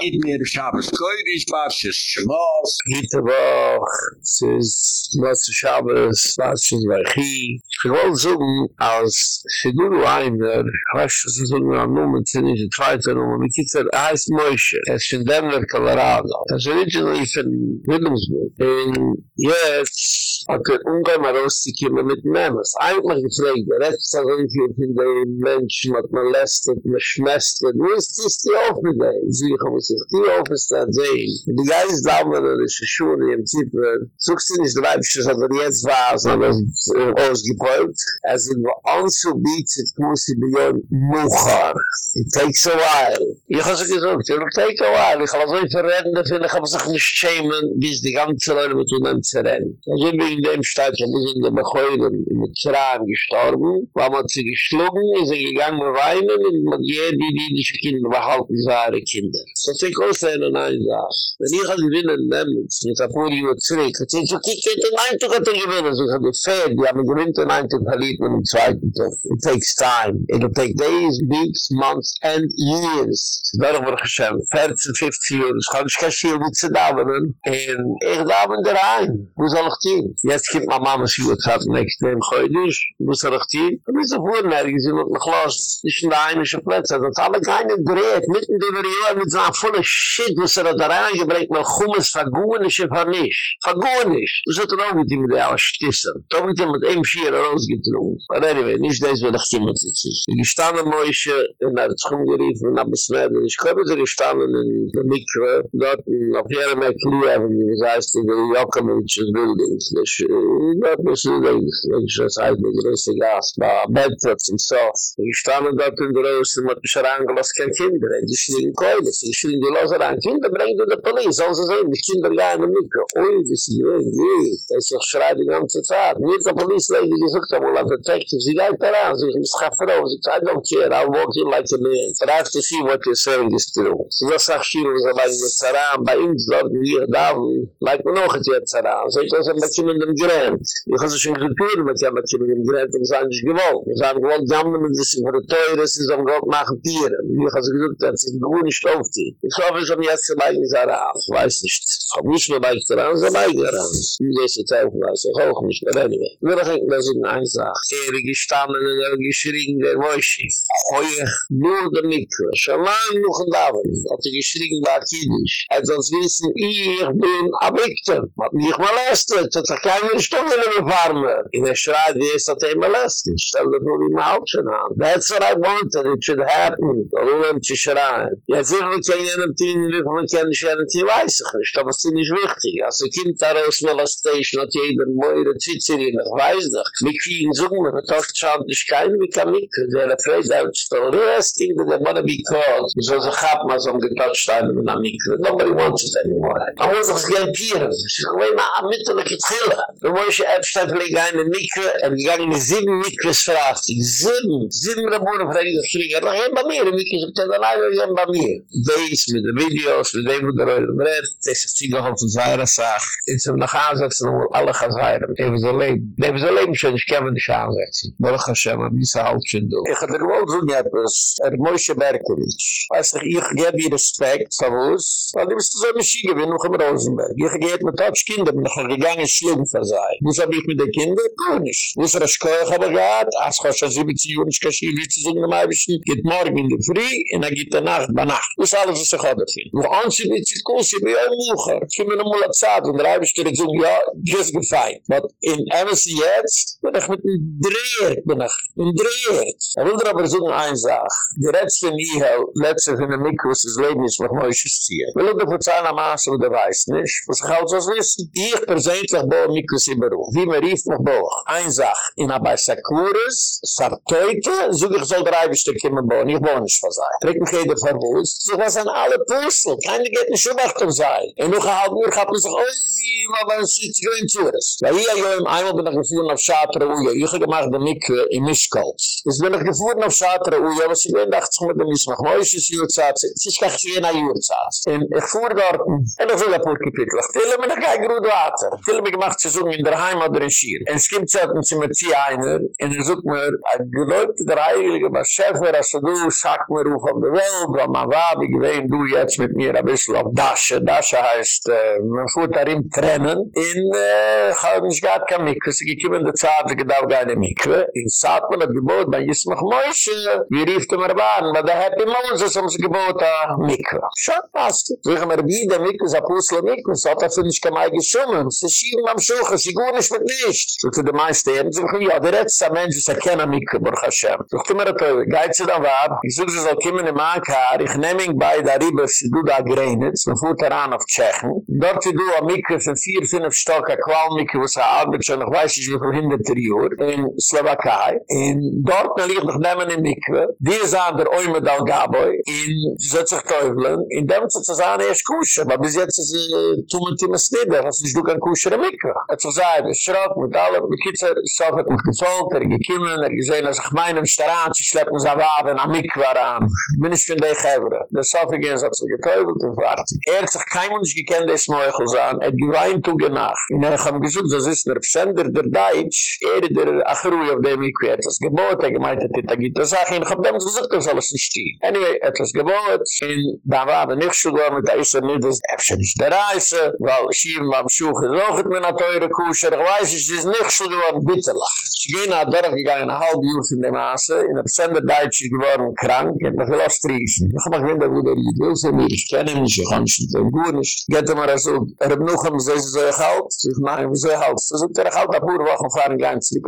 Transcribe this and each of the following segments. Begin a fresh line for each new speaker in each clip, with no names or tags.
git mir shabbes koyd ich vas shmos nit vach siz vas shabbes vas shiz gevol zum aus shidur ein vas siz un a moment in ze tsvayt zum mit kitzer eis moish es shind dem der kolorado es ridge no is in yes a ke unge marosti ke mit nemas ay mag gefray der es sag un ge
in de mench mat malest mit shmest du ist ist ja auch sie hob
sich die Officer sehen. Die Geist dauern in der Schule im Zipfel. Sucht sie nicht, weil ich das aber jetzt war, sondern äh, ausgepäumt. Er sind wir anzubieten, muss sie begonnen, Mucher. It takes a while. Ich habe sie gesagt, it will take a while. Ich habe so ein Verrender, finde ich, aber sich nicht schämen, bis die ganze Leute mit uns zu rennen. Also bin ich in dem Stadt, wo sie in der Mechöre mit Zerahm gestorben, wo man weinen, und man geht die jüdische Kinder behalten, seine Ich denke, oh, sei denn ein Sach. Wenn ich halt gewinne, nämlich, mit der Poli und Zwick, ich denke, ich kenne den Eintuch, hat er gewinne. Ich habe die die haben gewinnt It takes time. It will take days, weeks, months and years. Wer wird geschämt? 14, 15 Jahre. Ich kann nicht kein Schiehl mit zu da, aber dann. Und ich darf in der Wo soll ich gehen? Jetzt kommt meine Mama, sie wird gesagt, ein Extrem, geh Wo soll ich gehen? Ich ich noch los. Ich bin da full of shit, was er hat er angebringt, mal chummes vergunisch und vernisch. Vergunisch! Das hat er mit ihm, der auch Da hat er mit em vier rausgetrunken. Aber anyway, nicht das, was ich immer er zu ziehen. Die gestahne Mäusche, in der Zung gerief, in der Besmerde, ich komme zu gestahne, in der Mikro, dort, auf der Jokamitsches Bildung, das ist, äh, ich glaube, das ist, das das ist, das ist, das ist, das mit das ist, das ist, das ist, das ist, das schien die Loser an Kinder, bring du de Polis, also sehen, die Kinder gehen in die Mikro. Ui, das ist ja, nee, das ist ja schreit die ganze Zeit. Mir die Polis lege gesucht, aber la Detective, sie geht daran, sie muss schaffen, sie sagt, I don't care, I'll walk in like a man. But I have to see what you're Sie sagt, ach, schien, was er bei den da, like man auch, die Zaraan, so ich in dem Grand. Ich hasse schon gekürt, mit dem Grand, und sie haben nicht gewollt. Sie haben gewollt, dann, sie sich für die Teure, sie machen Tiere. Ich hasse gesagt, das ist gewohnt, Ich hoffe, es haben jetzt zwei in Saraf. Weiß nicht. Ich hab nicht mehr bei ich daran, sondern bei ich daran. Ich lese jetzt auch mal so hoch, nicht mehr, anyway. Nur noch hängt mir so in eine Sache. Er ist gestanden und er geschrien, der Moishi. Heuch, nur der Mikro. Schalein noch ein Hat er geschrien, war Kiddisch. Er soll bin ein Victor. Hat mich molestet. Hat er keine In der Schreit, wie ist, hat er molestet. Stell dir nur what I wanted. It should happen. Und um ihm zu jenem tin in wir von kenne schere tin weiß ich nicht aber sie nicht wichtig also kind da raus mal das station hat jeder moire zitzer in der weiß doch wie kriegen so eine tocht schaut nicht kein mit kann mit der freis out store das ding der man be calls so so hat man so den tocht stein in nobody wants it anymore aber so gehen pier sich weil ma mit der kitzel du musst epstein legen in der mik und gegangen in sieben mik gefragt sieben sieben rabone frage ich kriege aber mir mik ist der mir Tapes, mit den Videos, mit dem, wo der Reul im Red, das ist die Gehoffn sei, das sagt, in so einer Ansatz, in so einer Alla kann sei, in so einem Leben, in so einem Leben schon, ich kann mich nicht ansetzen. Bola Hashem, ein bisschen halb schon durch. Ich habe der Gewalt von mir er ist Moshe Merkowitsch. ich, ich gebe ihr Respekt, so was, weil du bist so ein Rosenberg. Ich mit Kinder, gegangen, schlimm ich mit er wie was ich habe für. Wo ans ich nicht zu kurz, ich bin Ich bin mir noch mal und reib ich dir jetzt um, ja, just be fine. Aber in MSC jetzt bin ich mit dem Dreher, bin ich. Im Dreher. Ich will dir aber so noch eins sagen. Die Rätsel in Iha, letztes in der Mikro, ist das Leben, ist noch mal schuss hier. Ich will dir von seiner Maße, wo du weißt nicht, was ich halt so wissen. Ich persönlich baue in Beru. Wie man rief noch baue. Eins in der Beis Akkuris, so ich soll reib ich dir kommen, ich baue nicht was ein. mich jeder von uns. ein alle Pusseln. Keine geht nicht schon nach dem Und noch ein halb Uhr hat man sich, oi, ma wann sie zu gehen zu uns. Na ja, jo, im Einmal bin ich gefahren auf Schatra Uja. Ich habe gemacht den Mikke in Mischkau. Jetzt bin ich gefahren auf Schatra Uja, was ich bin, dachte ich mir, dann ist noch neu, sie ist ja, sie ist gar nicht Und ich fuhr dort, und ich will ein Kapitel. Ich will mir noch kein Grund weiter. Ich will mich gemacht zu suchen in der Heim oder in Schier. Und es gibt zu mir zieh einer, und er sucht mir, die Leute, die Reihe, die Schäfer, die Schäfer, die Schäfer, die Schäfer, die Schäfer, die Schäfer, die Schäfer, nehm du jetzt mit mir ein bisschen auf Dasche. Dasche heißt, äh, man fuhrt darin trennen. In, äh, hab ich gar kein Mikve. Sie gekümmen der Zeit, ich darf gar nicht Mikve. In Saatmann hat gebot, bei Jismach Moishe. Wir riefte mir waren, bei der Happy Moses haben sie gebot, ah, Mikve. Schon passt. Wir haben wir wieder Mikve, so am Schuchen, sie mit nicht. So zu den meisten Ehren, sie sagen, ja, der Rätsel, Mensch, ist er kenne Mikve, Baruch Hashem. Ich tue mir, geizt sie dann war, ich suche da riba se du da greinitz, me fuhrt heran auf Tschechen. Dort du a mikve von vier, fünf stock a qualmikve, wo sa arbeid schon noch weiss ich, wie viel hinderter jür, in Slowakei. In dort me liegt noch nemmen in mikve, wir sahen der oime dal gaboi, in zötzig teufelen, in dem zu zu sahen erst kusher, aber bis jetzt ist sie tummelt im Snibbe, du kein kusher in mikve. Er zu sahen, er mit allem, mit kitzer, er er ich sag, hat mich gezolt, er gekimmeln, er gesehen, er sich meinem Minisch finde ich hevre. Woche gehen, so hat er sie getäubelt und wart. Er hat sich kein Mensch gekannt, der es neu zu er hat geweint und gemacht. Und er hat gesagt, das ist der Psender, der Deutsch, er der Achru, auf dem ich wie etwas er gebot, er gemeint hat, er da gibt es auch, und er hat dem gesagt, das alles nicht stehen. Er hat etwas gebot, und da war aber nicht so gut, der da er ist nicht der Reise, weil ich hier Schuh, und so hat teure Kusche, ich weiß, es ist nicht so gut, bitte Ich nach der Dörf, ich gehe eine halbe Jürf in der Maße, in der Deutsch ist geworden krank, Ich hab mich gewinnt, wo der in die Größe, mir ich kenne mich, ich kann mich nicht in die Gür nicht. Gette mir also, er bin er noch am Seis, so ich halt, so ich mache, wieso ich halt, so sind ich halt ab Uhr, wo ich auf einen Gang zurück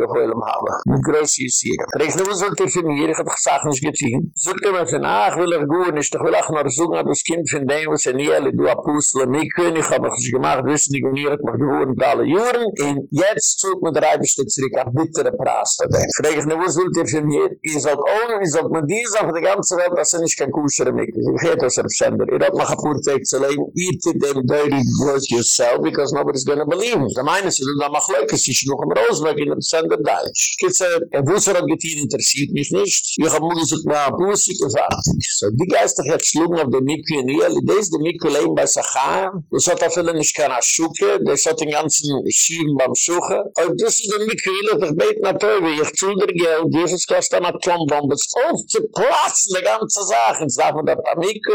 Mit ist hier. Aber ich nehme, was sollt ihr für gesagt, nicht getehen. Sollt ihr mir für will er das Kind von dem, was er nie, du Apostel, mein König, hab ich gemacht, wissen die mach alle Juren, und jetzt zog mir bittere Praste. Frag ich nehme, was sollt ihr für mich, auch noch, ihr sollt ganze Welt, dass er nicht kann kuschere was er sender. I dat mag a poor take to lane. Eat it then dirty words yourself because nobody's going to believe him. The minus is that mag leuk is. Is you nog een rozenwerk in een sender Dutch. Kitsa, en woeser had getien interessiert mich nicht. Je ga moeder zoek me a poor sick of art. So die geister had schlugen op de Miku en Iali. de Miku leen bij Sacha. Dus dat afvillen a schuke. Dus dat in ganzen schieven bam schuke. Oh, is de Miku Iali. Ich bete na teube. Ich zulder geld. Jesus kost an a klombombes. Oh, zu plassen de ganze Sachen. Zag me dat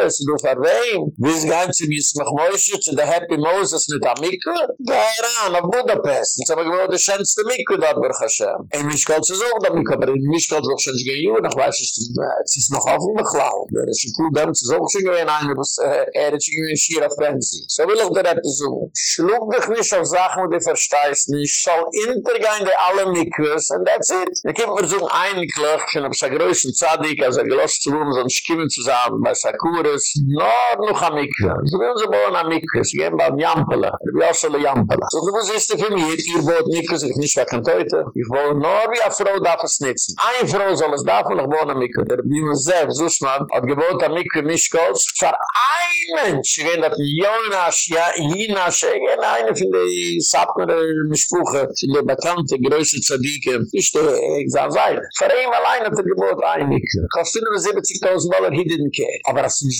Schiles, du verwehen. Wie ist gar nicht, wie ist noch Moshe, zu der Happy Moses mit der Mikro? Da war er auf Budapest. ich haben wir gewohnt, der schönste Mikro da, Baruch Hashem. Ein Mischkolz ist auch der Mikro, aber ein Mischkolz ist auch schon gehen, und ich weiß, es ist noch auf dem Beklau. Der ist cool Kuh, der ist schon gehen, Einer, was äh, er hat in Schiere So will ich dir etwas so. Schluck dich nicht auf Sachen, die nicht, schall intergein alle Mikros, and that's it. Ich kann mir so ein Einklöchchen, ob es ein größer Zadig, er gelost zu wohnen, sondern schimmen zu bei Sakura, Shabbos, nor noch am Mikra. So wie unser Bohren am Mikra, sie gehen beim Jampala, der Biasole Jampala. So du wirst jetzt für mich, ihr Bohren am Mikra, nicht wachend heute, ich wohne nur wie eine Frau darf es nützen. Eine Frau soll es darf noch Bohren am Mikra. Der Bühne selbst, so schnell, hat gebohren am Mikra für ein Mensch, gehen Jonas, ja, Jinas, gehen eine von den Sapner, die sind die Bekannte, größte Zadike, nicht der Exam äh, sein. Für ein Mal ein hat er gebohren am Mikra. Kostin 70.000 Dollar hidden care. Aber das ist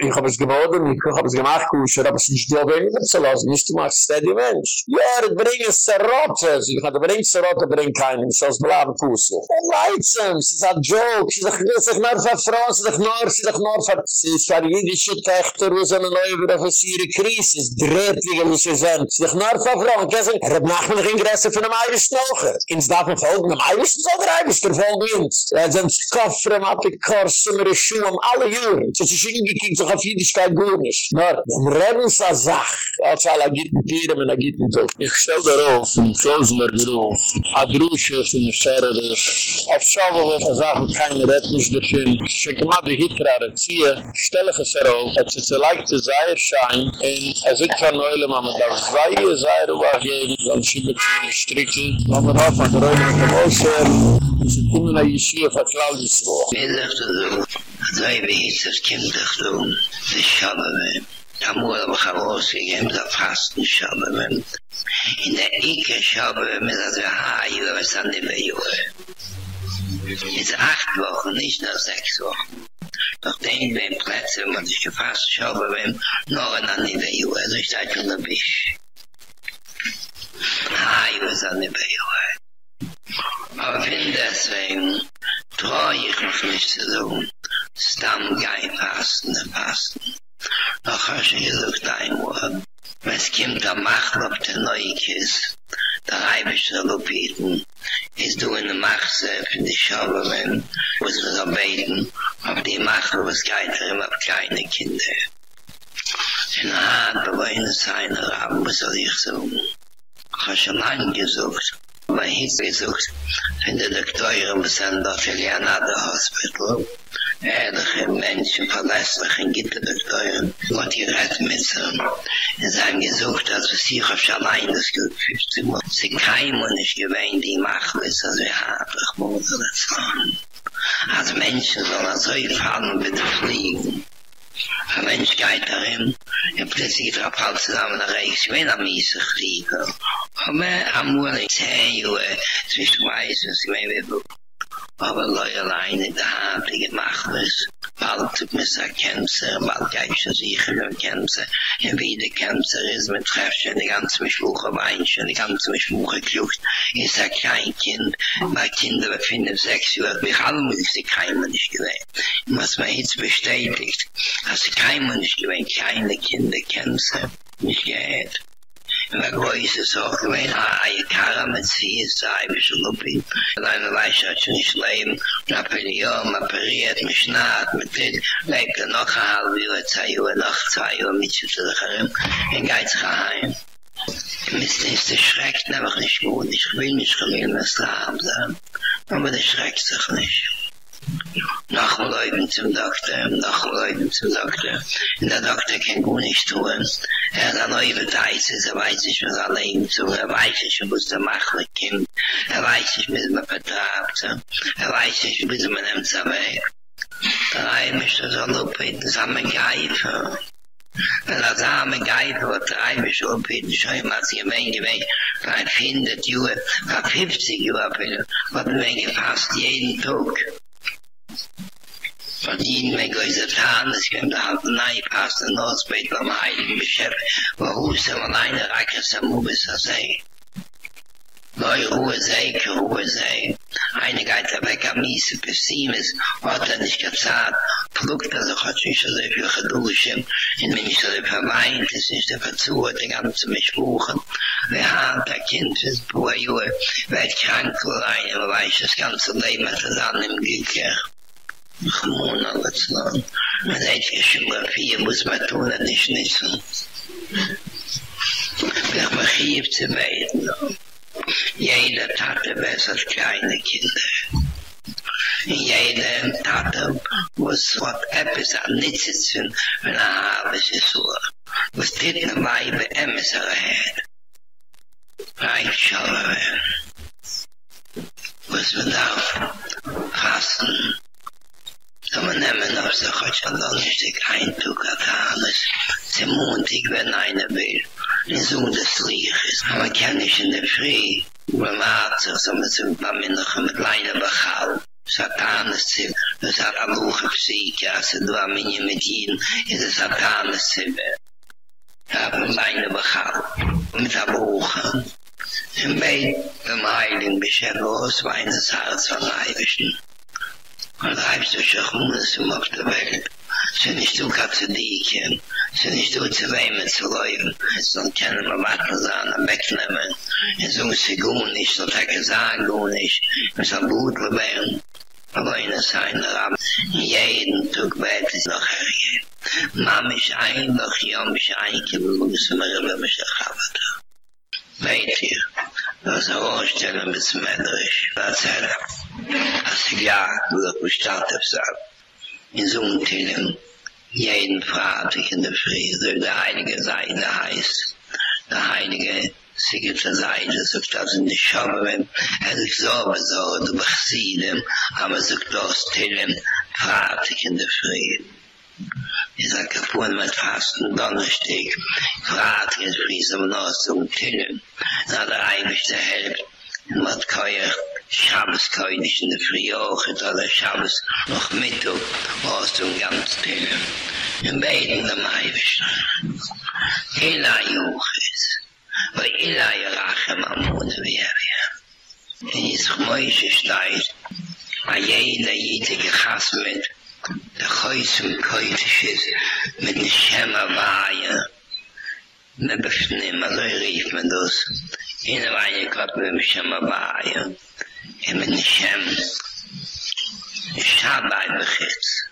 Ich hab es geboden, ich hab es gemacht, kusher, aber es ist nicht dober, ich hab es gelassen, ich hab es gemacht, steady mensch. Ja, ich er bring es zur Rote, ich hab er es bring zur bring keinen, ich hab es blab, kusher. Ich hab es ist ein Joke, es ist ein Joke, es ist ein Joke, es ist ein Joke, es ist ein ist ein Joke, es ist ein Joke, es ist ein Joke, ist ein Joke, es ist ein Joke, es ist ein Joke, es ist ein Joke, es ist ein Joke, es ist ein ist ist sich auf Jüdischkeit gönisch. Nur, um a Sach, als alle agiten Tieren und agiten Tuch. Ich stell darauf, in Klausler Gruf, a Drusche von ich es darauf, als er er in a Südkanäule, auf Seier, in der der der
זיי וויס עס קים דך דום די שאַבאַמען דער מוער וואָס האָב עס געגעבן דער פאַסטן שאַבאַמען אין דער איקע שאַבאַמען מיט דער הייער וואס מייער איז אַכט וואָכן נישט נאָר זעקס וואָכן doch den beim Platz, wenn man sich gefasst, schaube beim Noren an die Wehue, so ich sage, du bist. Ah, ich weiß an die Wehue. stam gei fasten fasten nach hasch ich so dein wort was kim da mach ob de neue kis da reibe ich so beten is du in der mach se in der schabamen was wir beten ob die mach was gei da immer kleine kinder in der da war in seiner rab was er ich so hasch nein gesucht aber hieß es so, der Doktor ihrem Sender für die hospital Ehrlich, ein Mensch, ein Verlässlich, ein Gitter der Teuren, so hat die Rette mit so einem. Es haben gesucht, also sich auf Schalein, das gut 50 Mal. Sie keinem und ich gewähne, die machen es, also ja, ich muss es nicht sagen. Als Menschen sollen aus euch fahren und bitte fliegen. Ein Mensch geht da hin, er plötzlich geht auf halb zusammen nach rechts, ich meine, am Iser Aber er muss nicht sehen, weiß, ich aber leider eine der hartige Macht ist. Bald tut mir sein Känzer, bald geht schon sicher ein Känzer. wie der Känzer ist, man die ganze Beschwuche weinchen, die ganze Beschwuche klucht. Ich sag er kein Kind, weil Kinder befinden sechs Uhr, wie ich alle möchte, kein Mensch gewähnt. Was man jetzt bestätigt, also kein Mensch gewähnt, keine Kinder Känzer, nicht gehört. in der Größe so gemein, ah, ich mit am Erzieher sein, wie so lupi. Und ein Leisch hat schon nicht leben, und ab in operiert, mit Schnaat, mit den, lebt er noch ein halb Jahr, zwei Jahr, noch zwei Jahr, mit sich zu der Herrn, und geht sich heim. Mis aber ich wohn, ich will mich gemein was haben. Aber de schreckt sich nicht. nach leiden zu dachte nach leiden zu dachte in der dachte kein gut nicht tun er da neue beweise so weiß ich was alle ihm Er erweiche ich muss da machen kein erweiche ich mir mit da abte ich mir mit dem zabei da ein er ist so ein bisschen zusammen geht Wenn das arme Geid ich schon immer als Gemeinde, wenn ich ein Kind, das 50 Juhe bin, wird mir gefasst jeden Tag. von ihnen mit größer Tarn, es gibt da halt ein Ei, passt ein Ort, spät beim Heiligen Geschirr, wo Hus im Alleine reichert sein Mubis der See. Neu Ruhe sei, ke Ruhe sei. Eine geht dabei er kam Miese, bis Siemens, hat er nicht gezahlt, pflugt er sich, hat sich so viel geduschen, in mich so viel verweint, es ist der mich buchen. Wer hat der Kind fürs Buhe Juhe, krank oder ein, wer weiß, das er im Gekirr. Ach, nun, alles lang. Man hat ja schon mal viel, muss man tun, an ich nissen. Wer mich hier zu melden, no? Jede Tate bessert kleine Kinder. Jede Tate muss was etwas an Nitzes sind, wenn er alles ist so. Was tritt eine Weibe emes Da man nemme nach so chatsch an da nicht dick ein Tug a ka alles. Ze muntig, wenn eine will. Die Sohn des Riech ist. Ha ma kenne ich in der Frie. Uwe ma hat sich so mit zum Paminnachen mit leine bachal. Satan ist sie. Das hat am Uche psiek, ja, se du am Minje mit ihnen. Ist es Satan ist sie be. Ha leine bachal. Mit Im Beid, im Heiligen, weines von Und da ist es auch um, dass du der Welt. Sie nicht tun, kann sie Sie nicht tun, zu weimen, zu leuen. Sie sollen keine mehr machen, sondern wegnehmen. Sie sollen nicht, so dass sie sagen, gut nicht. gut leben. Aber in der Seine jeden Tag weg, sie noch hergehen. Mama ist ein, hier um mich ein, die wir immer über mich erhaben. Weit hier. Das ist ein Ohrstelle, ein bisschen Das ist er- ein Ich ja, du hast mich gerade In so einem Tänen, jeden Pfad, ich in der Friede, der Heilige sei, der heißt, der Heilige, sie gibt es ein, das ist in der Schaube, er sich so du machst aber so groß Tänen, Pfad, in der Friede. Ich sage, ich mit Fasten, Donnerstag, Pfad, in Friede, so da der er der Helm, mit Keuer, Schabes kann ich in der Früh auch und alle Schabes noch mit und aus dem ganzen Tele. Im Beten der Meister. Hela Juches. Weil Hela Jerache Mammone wäre wir. In dies Gmäusche steigt a jene jete gechass mit der Chäus und Keutisches mit der Schämmer Waaie. Ne befnimm, also rief man das. Hine Waaie kommt mit dem Schämmer im Nischem Schad ein Bechitz.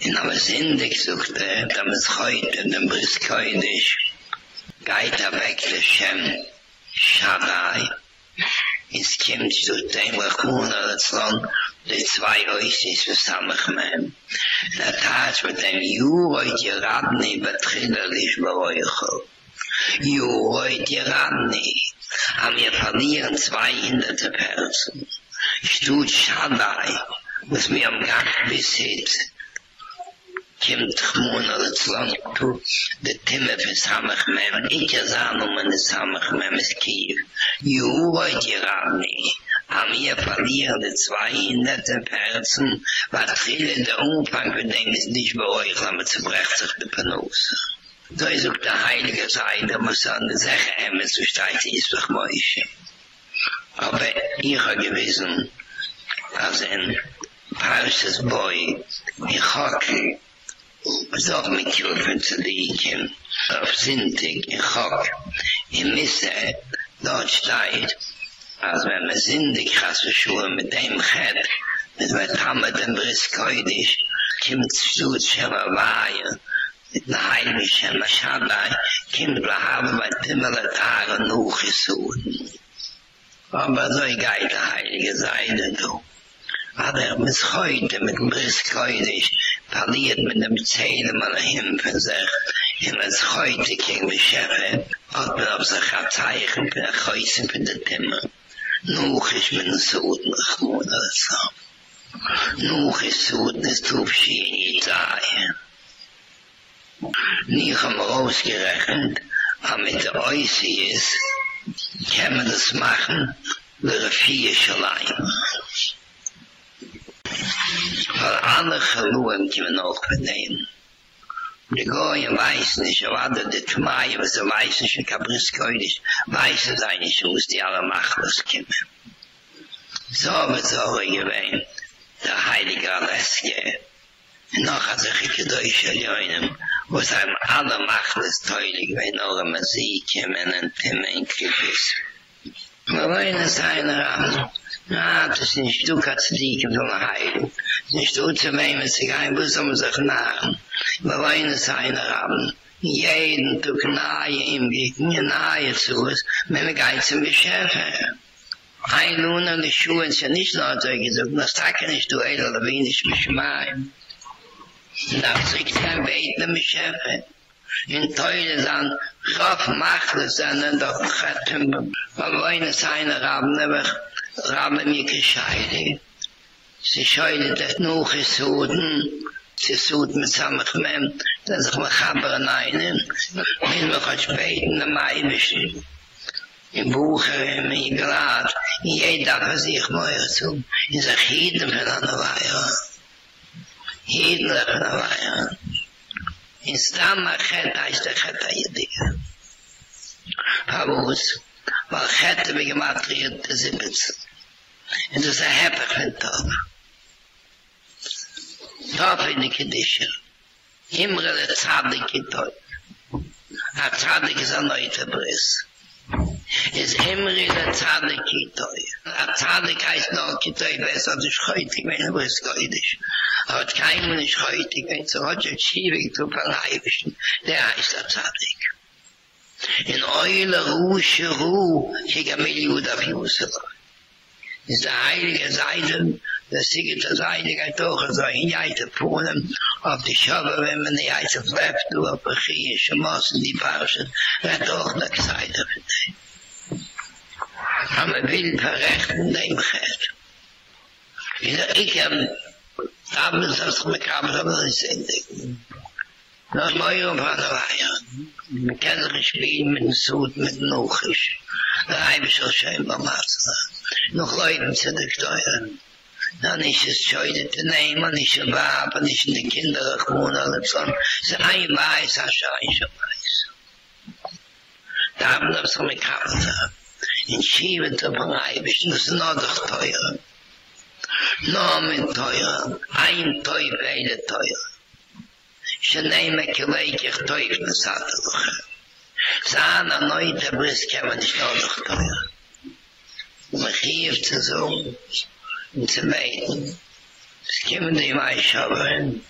In aber Sindig suchte, er, dass es heute in dem Briskeudisch geht er weg der Schem Schad ein. Es kommt zu dem Rechmur oder Zorn, die zwei Häusis für Samachmen. Der Tatsch mit dem Juh heute ihr Radni betrinnerlich bei euch. Juh heute ihr Radni. Amia fadiya de 2 hinderte perzen. Ich du shabadai mit mir am Gott beseits. Kimtikh monal tslang tu de temef samakh mer, wenn ikh azam un un de samakh mer meskiev. Yu vay geramni. Amia fadiya de 2 hinderte perzen war da fril der umfang für nicht bei euch haben zerbrechlich de panose. Da is ook de heilige zei, da muss an de zeche emes, wo steigt die isbach moishe. Aber ich ha gewesen, als ein pausses boi, in Chocke, zog mit Kilfen zu liegen, auf Sintig, ich Chocke, in Misse, dort steigt, als wenn me Sintig chasse schuhe mit dem Chet, mit wetamme dem Briskeudisch, kimmt zu zu zu zu zu na heilige schema schadai kind blahab bei pimmele tag noch gesuden aber so ein geil der heilige seine du hat er mit heute mit dem riskeudisch verliert mit dem zähne mal hin für sich in das heute king beschere hat er auf sich hat zeichen für ein geißen für den timmer noch ist mit dem suden gewohnt sa er noch ist suden ist auf schien ניחם habe mir ausgerechnet, aber mit der Oisi ist, können wir das machen, nur ein Fieschelein. Weil alle Geluhen können wir noch benehmen. Die Goyen weiß nicht, aber alle die Tumai, aber sie weiß nicht, die Kabriskei nicht, weiß es eigentlich, wo es die alle machen, was kommt. So der Heilige En nog had ik het gedoeische leunen, wat hem alle macht is teulig, wij nog een muziek en men een temenkrieg is. Maar wein is een raam, ja, het is een stuk als dieken van een heilig. Het is een stuk te meemen zich een boos om zich naam. Maar wein is im Gitten, je nahe zu Ein an nicht nur gesagt, das Tacken ist du, oder wenig mein. in der Zirkzeit bei dem Schäfer. In Teure san, Rauf machte san, in der Kretten, weil wo eine Seine Raben nebech, Raben mir gescheide. Sie scheide das Nuch ist Huden, Sie sucht mit Samachmem, dass ich mich aber an einen, und ich mich auch spät in der Mai bestimmt. Im Buch habe ich mich gelacht, zu, in der Chieden von einer Weihra. Hitler oder was, ja. In Stamma Chetta ist der Chetta Jediga. Warum? Weil Chetta wie gemacht wird, das ist ein bisschen. Und das ist ein Heppach von in die Kedische. in is emre le tzadik itoy a tzadik heis no kitoy bes a dis khoytig mein a bes goidish er hot kein mun ich khoytig ein so hat ich shivig tu paraybishn der is a tzadik in eule ru shru ich gemil yud a fiusel is der heilige seiden Das Siegert als einige Tore so in Jaita Polen auf die Schaube, wenn man die Jaita Pfeift, du auf die Chie, in die Parche, wenn du auch noch Zeit auf die Zeit. Aber wir sind verrecht in dem Geld. Wie soll ich am Tabel, dass ich mich am Abend nicht sehen kann? No moi un pa da vai, mi kez rishpi mit min sud, da hai bishol shayn ba Noch no choyin tzedek doyan, dann ist es schön in den Eimer, nicht in den Wappen, nicht in den Kindern, nicht in den Kindern, sondern es ist ein Weiß, ein Schein, ein Schein, אין Weiß. Da haben wir so eine Kraft, in Schieben zu bleiben, ich muss nur noch teuer, nur mit teuer, ein Teuer, beide Teuer. Ich nehme ich Zahn an neu, der nicht teuer. Und zu in the main. Es kommen die Meisch, aber in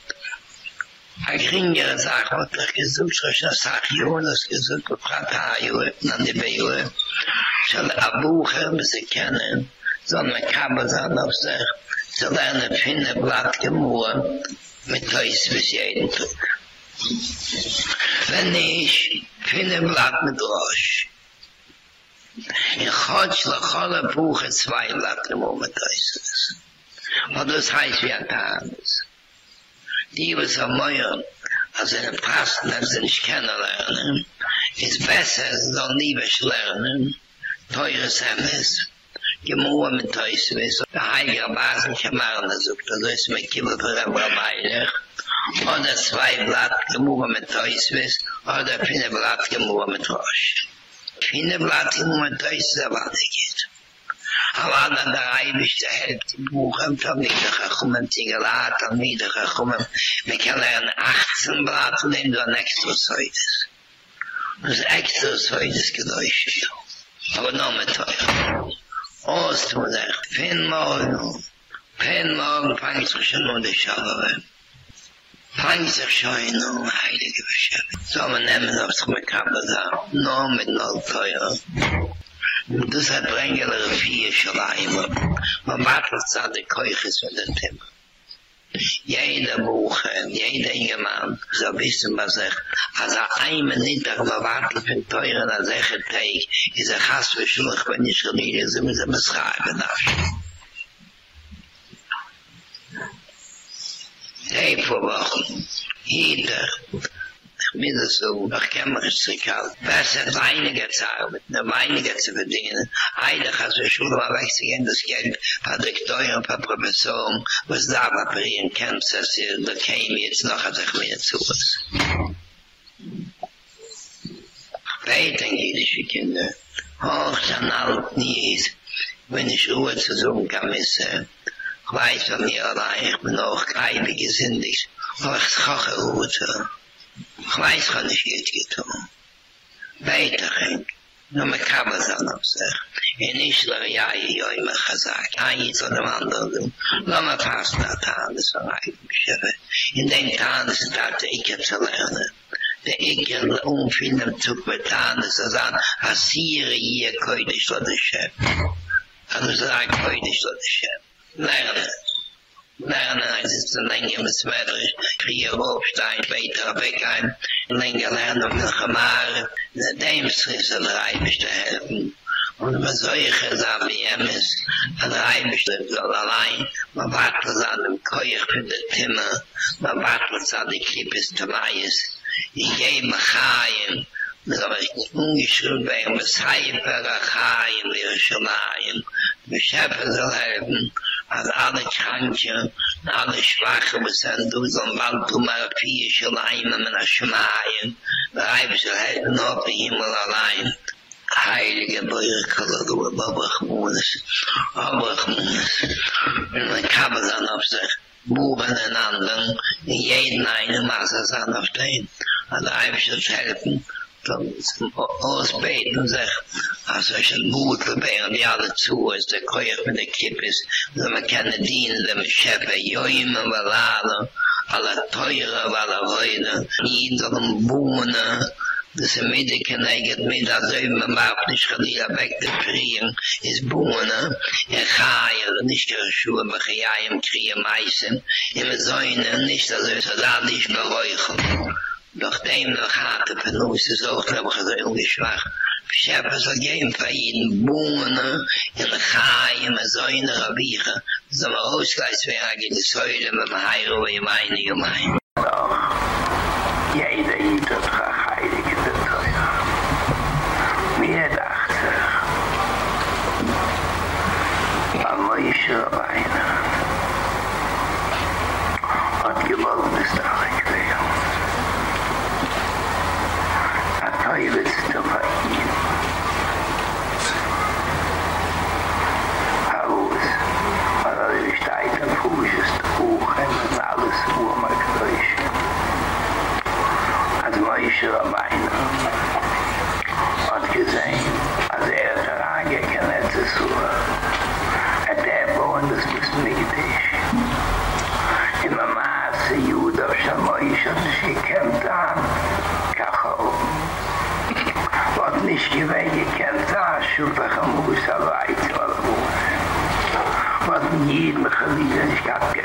der Kringere Sache hat er gesucht, so ist das Sache Jonas gesucht, und hat er gesucht, und hat er gesucht, und hat er gesucht, und hat er gesucht, und hat er gesucht, und hat er gesucht, und hat er gesucht, und hat er gesucht, Ich hatsch lach Buche Puche zwei Latte, wo man da Und das heißt wie ein Die, was am Möhren, als er passt, als er nicht kennenlernen, ist besser, als er nie wisch lernen, teure Semmes, gemohren mit der Heiliger Basen sucht, ist für oder zwei Blatt mit oder Blatt mit in dem Latin und da ist der Wadde geht. Aber an der Reihe bis der Held im Buch am wir können 18 Blatt und nehmen dann Extros heute. Und das Extros heute ist gedäuscht. Aber noch mehr teuer. Ostmodern, Finnmorgen, Finnmorgen fang ich schon die Weiser schoi no heide de beschäbe. So man nemmen ob sich mit Kabbalah, no mit no teuer. Das hat brengelere vier Schleim. Man wartet sich an den Keuches von den Tim. Jede Buche, jede Ingemann, so wissen wir sich, als er einmal nicht auf der Wartel von Teuren an sich ein ist er für wenn ich schon hier sind, Reif vor Wochen. Hinder. Ich bin das so, ich kann mich nicht zurückhalten. Ich weiß nicht, dass einige Zeit mit einem einigen zu verdienen. Einer kann sich schon mal wegziehen, das Geld hat durch Teuer und paar Professoren, was da war für ihren Kämpfer, dass sie in der Kämie jetzt noch hat sich mehr zu uns. Weit jüdische Kinder, wenn ich Ruhe zu suchen kann, ist er, Ich weiß von mir allein, ich bin auch kein Begesindig. Aber ich schache gut. Ich weiß von mir, ich geht gut. Beter, ich bin. No me kabazan ab sech. E nish lo me yae yoy me chazak. Ha yi zon am ando du. No me pas na taanis o rai gom shere. In den taanis da te ikka te lerne. Te ikka le umfinnem tuk be taanis o zan. Ha lerne. Lerne eins ist zu lenge im um Zwerder, kriege Wobstein, Peter, Beckheim, lenge lerne und in dem Haar, der Dämstriss an Reibisch zu helfen. Und wenn so ich es an wie ihm ist, an Reibisch soll allein, man wartet es an dem Keuch für den Timmer, man wartet es an die Kippes zu meines, in jedem Chaim, Das habe ich nicht umgeschrieben, weil ich mir das Heifer, Achaien, Beschäfer er zu helfen, an alle kranke an alle schwache mit sein du so ein mal du mal pie schon ein in meiner schmaien reib so halt noch die himmel allein heilige boye kala du baba khmunes aber khmunes in der Buben anderen, in jeden einen er auf den. helfen, Hitler, das ist ein hohes Bein, und sagt, also ich habe gut für Bein, die alle zu, als der Koyach mit der Kippis, er und man kann nicht dienen, dem Schäfer, Joim und Valala, alle Teure, alle Heide, in so einem das ist mir, die kann eigentlich mit, das man darf nicht, kann ich nicht, nicht, nicht, doch dem der harte Penose sorgt, aber ich habe irgendwie schwach. Bishepa soll gehen für ihn Buhne, in Chai, in Mazoine, Rabiche. Soll man ausgleichen, wie er geht, in mit
meine. 20時間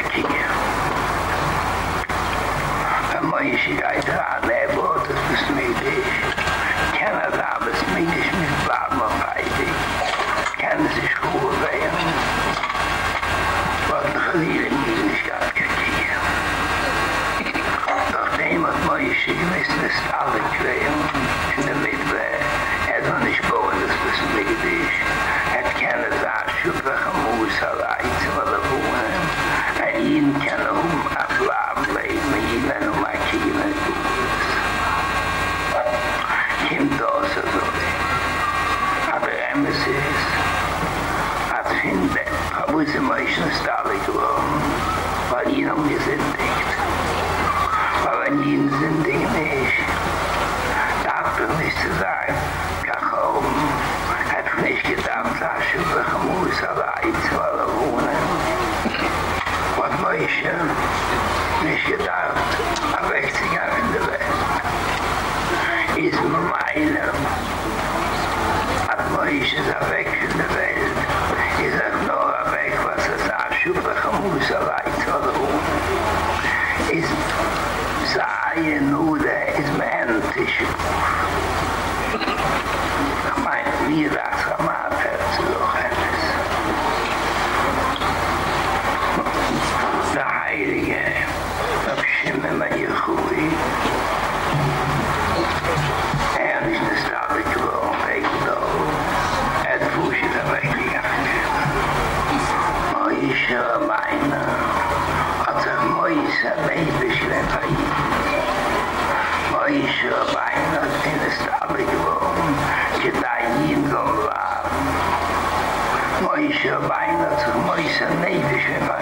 It's decent Navy ship.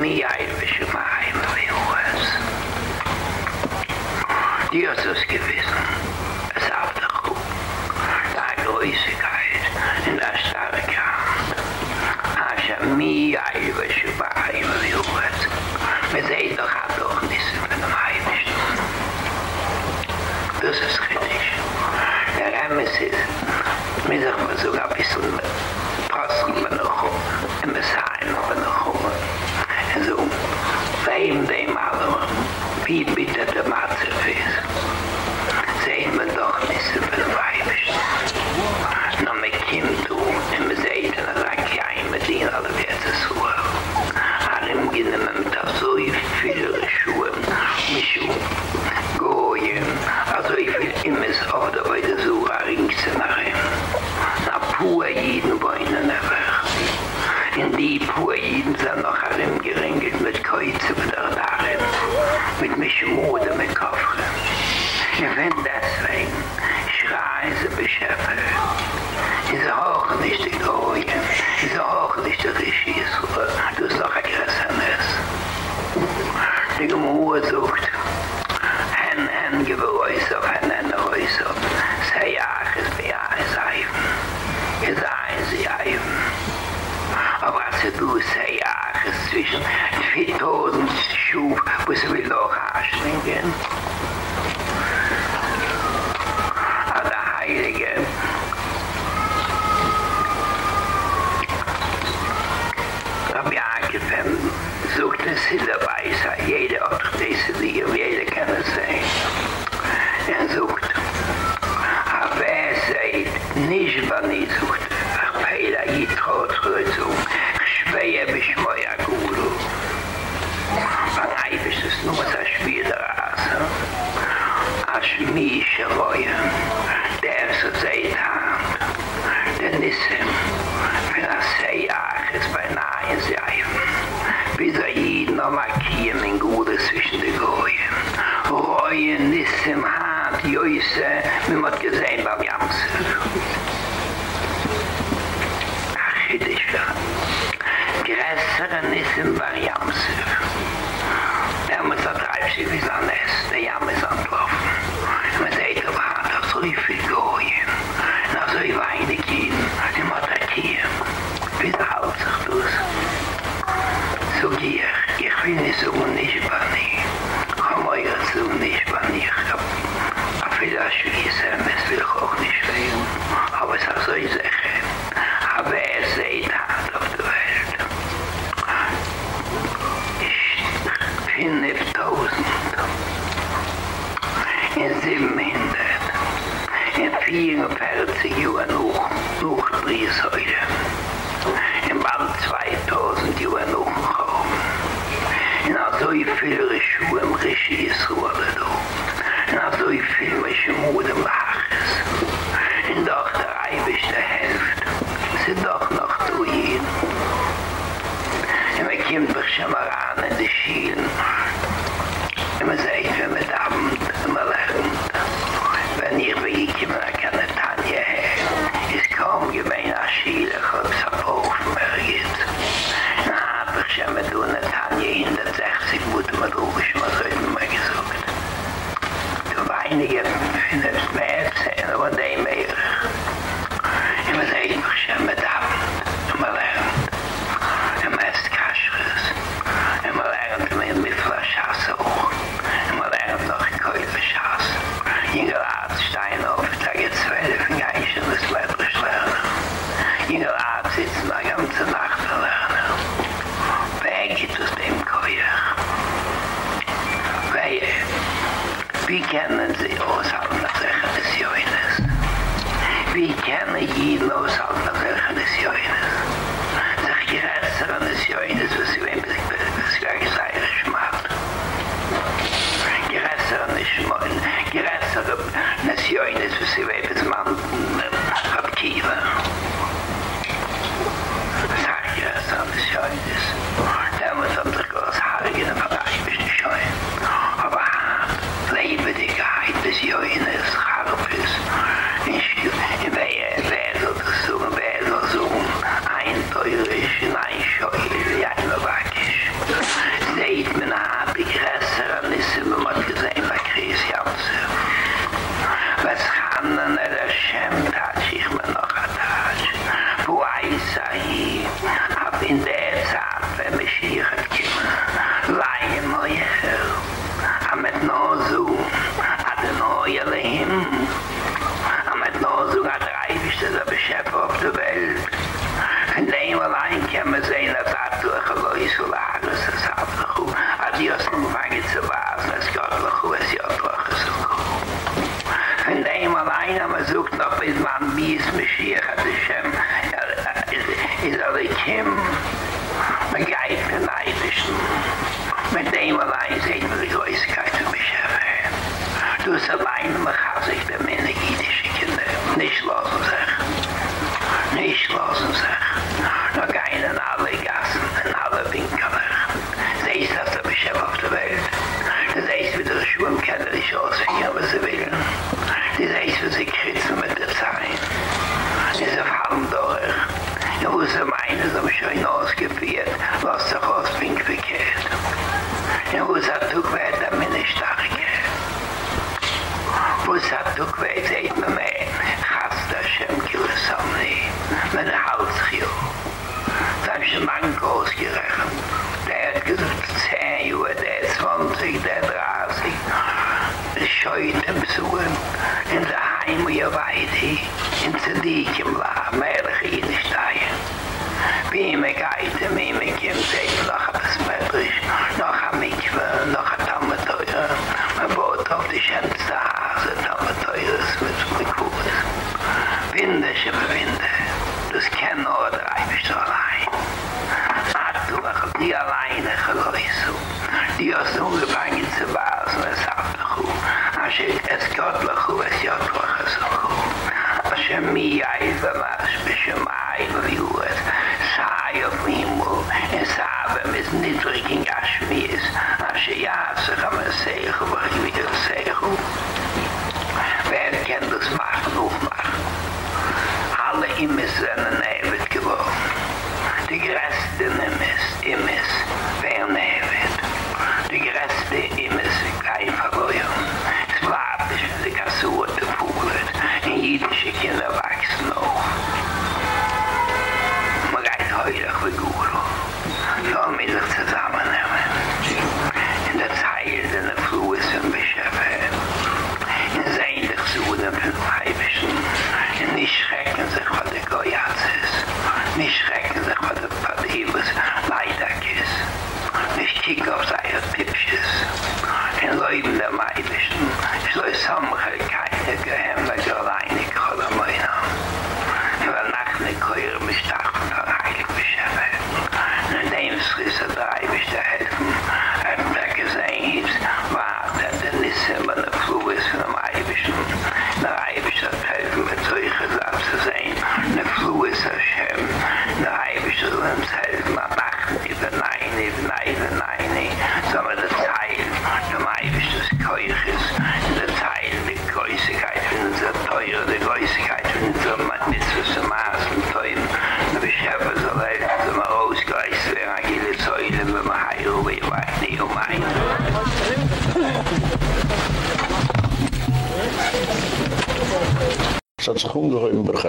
me, Irish
hat sich ungeheu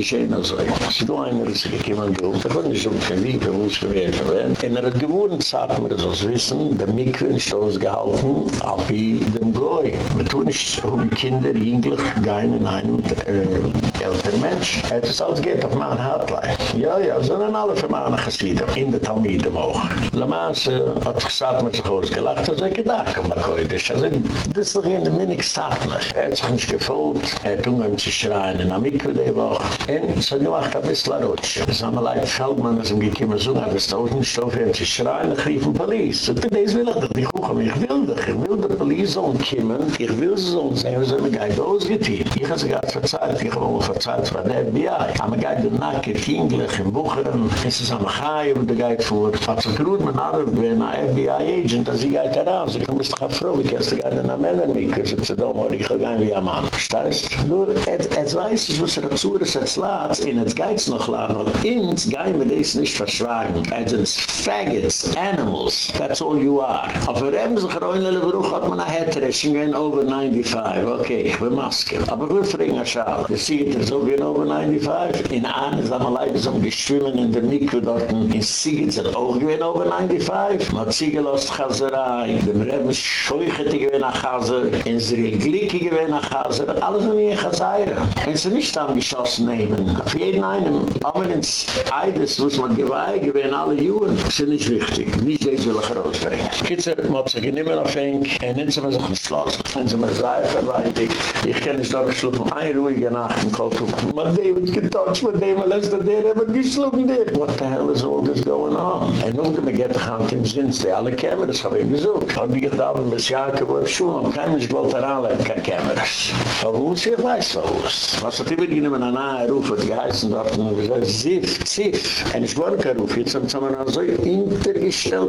geschehen als euch. Sie doa einer, dass ich gekommen bin, da konnte ich so ein Weg, wo es gewählt hat. In einer gewohren Zeit haben wir das aus Wissen, der Mikve nicht ausgehalten, ab wie dem Goy. Wir tun nicht so wie Kinder, jünglich, gein in einem äh, älteren Mensch. Er es ist alles geht auf Ja, ja, ze zijn alle vermanen gesieden in de Talmide mogen. Le Maas äh, had gezegd met zich oors gelacht, dat ze een gedag kan maken. Dat is toch geen de minnig zaadler. Hij heeft zich gevoeld, hij heeft toen hem te schrijven in Amico er er die woog. En ze had nu echt een beetje een rotje. Ze hebben een veldman, dat hem gekomen hij heeft de te schrijven, hij heeft police. Deze wil ik dat niet goed gaan, ik wil dat. Ik wil Polizei soll kommen, ich will sie so sehen, wie sie mir geht ausgetein. Ich habe sie gerade verzeiht, ich habe mir verzeiht von der FBI. Aber ich gehe danach, in Buchern, es ist am Chai, wo du gehst vor. Ich habe sie gerade mit einer ein FBI-Agent, dass sie geht heran. Sie kommen sich auf wie kann sie gerade in der Männer mit, wenn sie da war, ich wie ein Mann. Verstehst Nur, weiß ich, was er ist, in er es geht noch lang, und in es gehe das nicht verschwagen. Es sind Faggots, Animals, that's all you are. Auf der Emsen, Gräunlele, hat man na hetre shingen over 95 okay we maske aber wir fregen a schale de sieht es so gen over 95 in an zamalayb zum geschwimmen in der mikro dorten in sieht es auch gen over 95 ma ziegelos khazara in dem rem shoychet gen a khaze in zri glik gen a alles un in khazaira wenn sie nicht am geschossen nehmen auf jeden einen aber ins Eides muss man geweihe, gewähne alle Juhn. Das ist nicht wichtig. Wie ich jetzt will ich rausbringen. Kitzel, man hat sich nicht mehr aufhängen, er nimmt sich mal so ein mal Ich kenne es doch geschluckt, noch um ein ruhige Nacht im Kaltum. Man hat David getotcht, man hat David letzte Dere David. What the hell is all this going on? Er nun kann man geht doch an, kein Sinn, die alle Kameras haben ihn besucht. Ich habe gesagt, aber es ist ja auch gewohnt, ich habe keinen Schwalter alle, keine Kameras. Aber wo ist hier weiß, wo Was hat immer die Nehmen an einen Ruf, hat geheißen dort, und hat gesagt, Ziff, Ziff. Ein Schwanker Ruf, jetzt haben wir so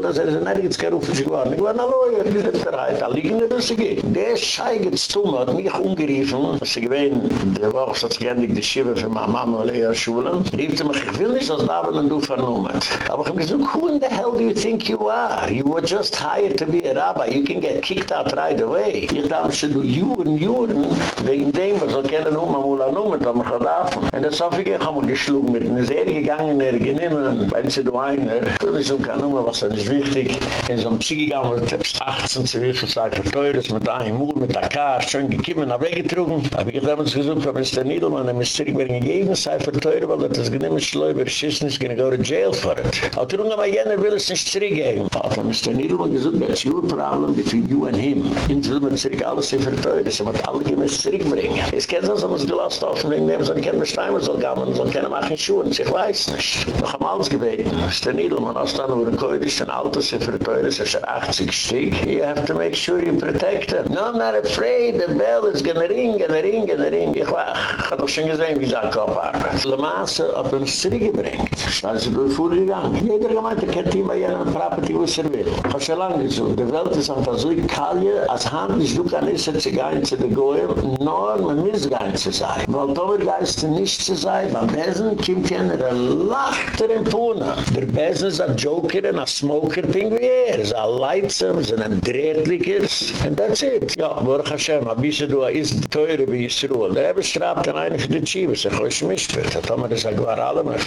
dass er sich nirgends kein Ruf Ich war ein ich bin liegen wir, dass Der Schei tun, hat mich umgekehrt. angeriefen, dass ich gewähne, der Woche, dass ich endlich die Schiffe für meine Mama und Lea schulen, rief sie mich, ich will nicht, dass da und du Aber ich habe gesagt, who in the hell do you think you are? You were just hired to be a rabbi, you can get kicked out right away. Ich dachte, ich habe juren, juren, wegen dem, was ich kenne, wo man wohl annommert, wo man davon. Und das habe ich auch geschlungen mit mir, sehr gegangen, er ging in wenn sie du ein, er will so gar nicht was das ist wichtig, in so einem Psyche gegangen, 18, wo ich habe, wo ich habe, wo ich habe, getrunken. Hab ich damals gesucht, ob es der Niedelmann in Mysterik werden gegeben, sei verteuer, weil das genehmig schlau, schießen ist, gehen gar in jail vor. Aber trunken war jener, will es nicht zurückgeben. Aber Mr. Niedelmann gesucht, das your problem between you and him. In so einem alles sei verteuer, das wird alle in Mysterik bringen. Es kennt das, Last auf dem Ring nehmen, sondern kennt man Steinmann soll gaben, sondern kann er machen Schuhe, und ich weiß nicht. Noch einmal alles gebeten, Mr. Niedelmann, als dann ist, ein verteuer, ist 80 Stück. You have to make sure you protect them. No, I'm not afraid, the bell is ein Ring, ein Ring, ein Ring. Ich war, ich hab doch schon gesehen, wie sein Kopf arbeitet. Zu der hat uns zurückgebringt. Dann ist er durch Jeder gemeint, er kennt ihn bei jener Frappe, die er will. Ich hab schon lange gesucht. Die Welt ist einfach so, ich kann hier, als Hand, ich such an, ist zu gehen zu Goyen, nur man muss gehen zu sein. Weil da geist nicht zu sein, beim Besen kommt eine Lachter in Der Besen ist ein Joker, ein Smoker, ein er. er. ist ein Leitzer, ein And that's it. Ja, Baruch Hashem, a is de teure bij Yisroel. De hebben schraapt aan een van de tjeeves. Ik wist mis, ik weet dat dat maar is dat waar alle mijn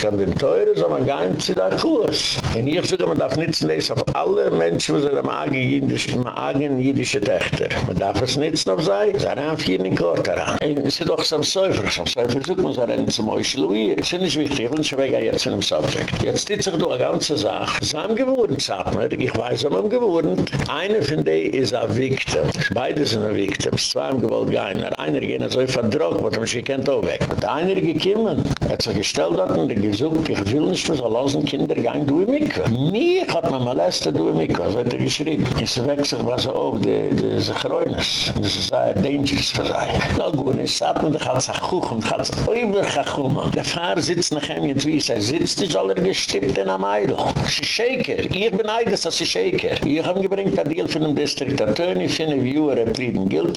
kan doen teure, zo mijn geheimt ze daar koers. En hier zou ik me dat niet lezen alle mensen die ze dat maken, in mijn eigen jiddische techter. Maar dat noch niet zo zei, ze in aan vier niet kort eraan. En ze doen so zo'n zuiver, zo'n zuiver zoek me zo'n eindse mooie schluier. Het is niet zo wichtig, want ze weggen je het subject. Je hebt Einer is een victim. Beide sind een victim. Zwaar gewollt gehen. Er einer ging so ein Verdruck, wo er sich kennt auch weg. Er einer gekommen, er hat sich gestellt dort und er gesucht, ich will nicht mehr so lassen, Kinder gehen, du im Mikro. Nie hat man molestet, du im Mikro. So hat er geschrieben. Es wechselt, was auch, die, die ist ein Kräunis. Das ist sehr dangerous für sein. Na gut, ich sag mir, da kann auch gut, und da auch immer Der Fahrer sitzt nach ihm, jetzt wie ich er sitzt nicht alle er gestippt in einem Eidl. Das Schäker. Ich bin Schäker. Ich habe gebringt, finde, wie er er blieb, Gilt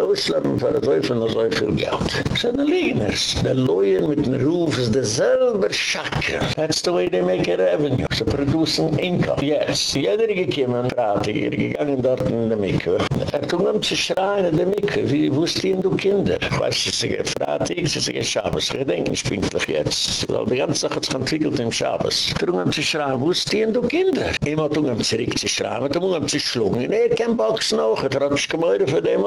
Ausland und für das Eufel noch so viel Geld. Das ist ein Liener. Der Lawyer mit dem Ruf ist der selbe Schacke. That's the way they make a revenue. Sie produzen Income. Yes. Jeder gekiemen und ratig, er gegangen dort in der Mikke. Er tun ihm zu schreien in der Mikke, wie wusste ihn du Kinder? Weißt du, sie sind ratig, sie sind Schabes. Ich denke, ich bin doch jetzt. die ganze Sache sich entwickelt im Schabes. Er tun ihm zu schreien, wusste ihn du Kinder? Immer tun ihm zurück zu schreien, tun ihm zu schlungen. Er kann boxen auch, er hat sich für den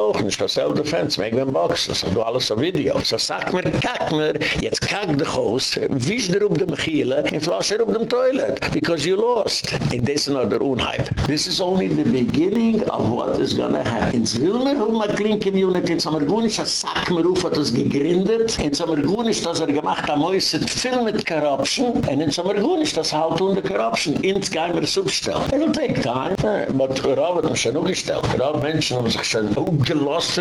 self-defense, make them boxes, so do all the video. So sack me, kack me, jetzt kack de goos, wisch der op de mechiele, en flasch er op de toilet, because you lost. And this is not the unheil. This is only the beginning of what is gonna happen. In Zilme, who my clean community, in Samargunisch, a sack me roof hat us gegrindet, in Samargunisch, das er gemacht am oiset, film er mit corruption, and in Samargunisch, das er halt on the corruption, in the game of the substance. It'll take time, äh, but Robert,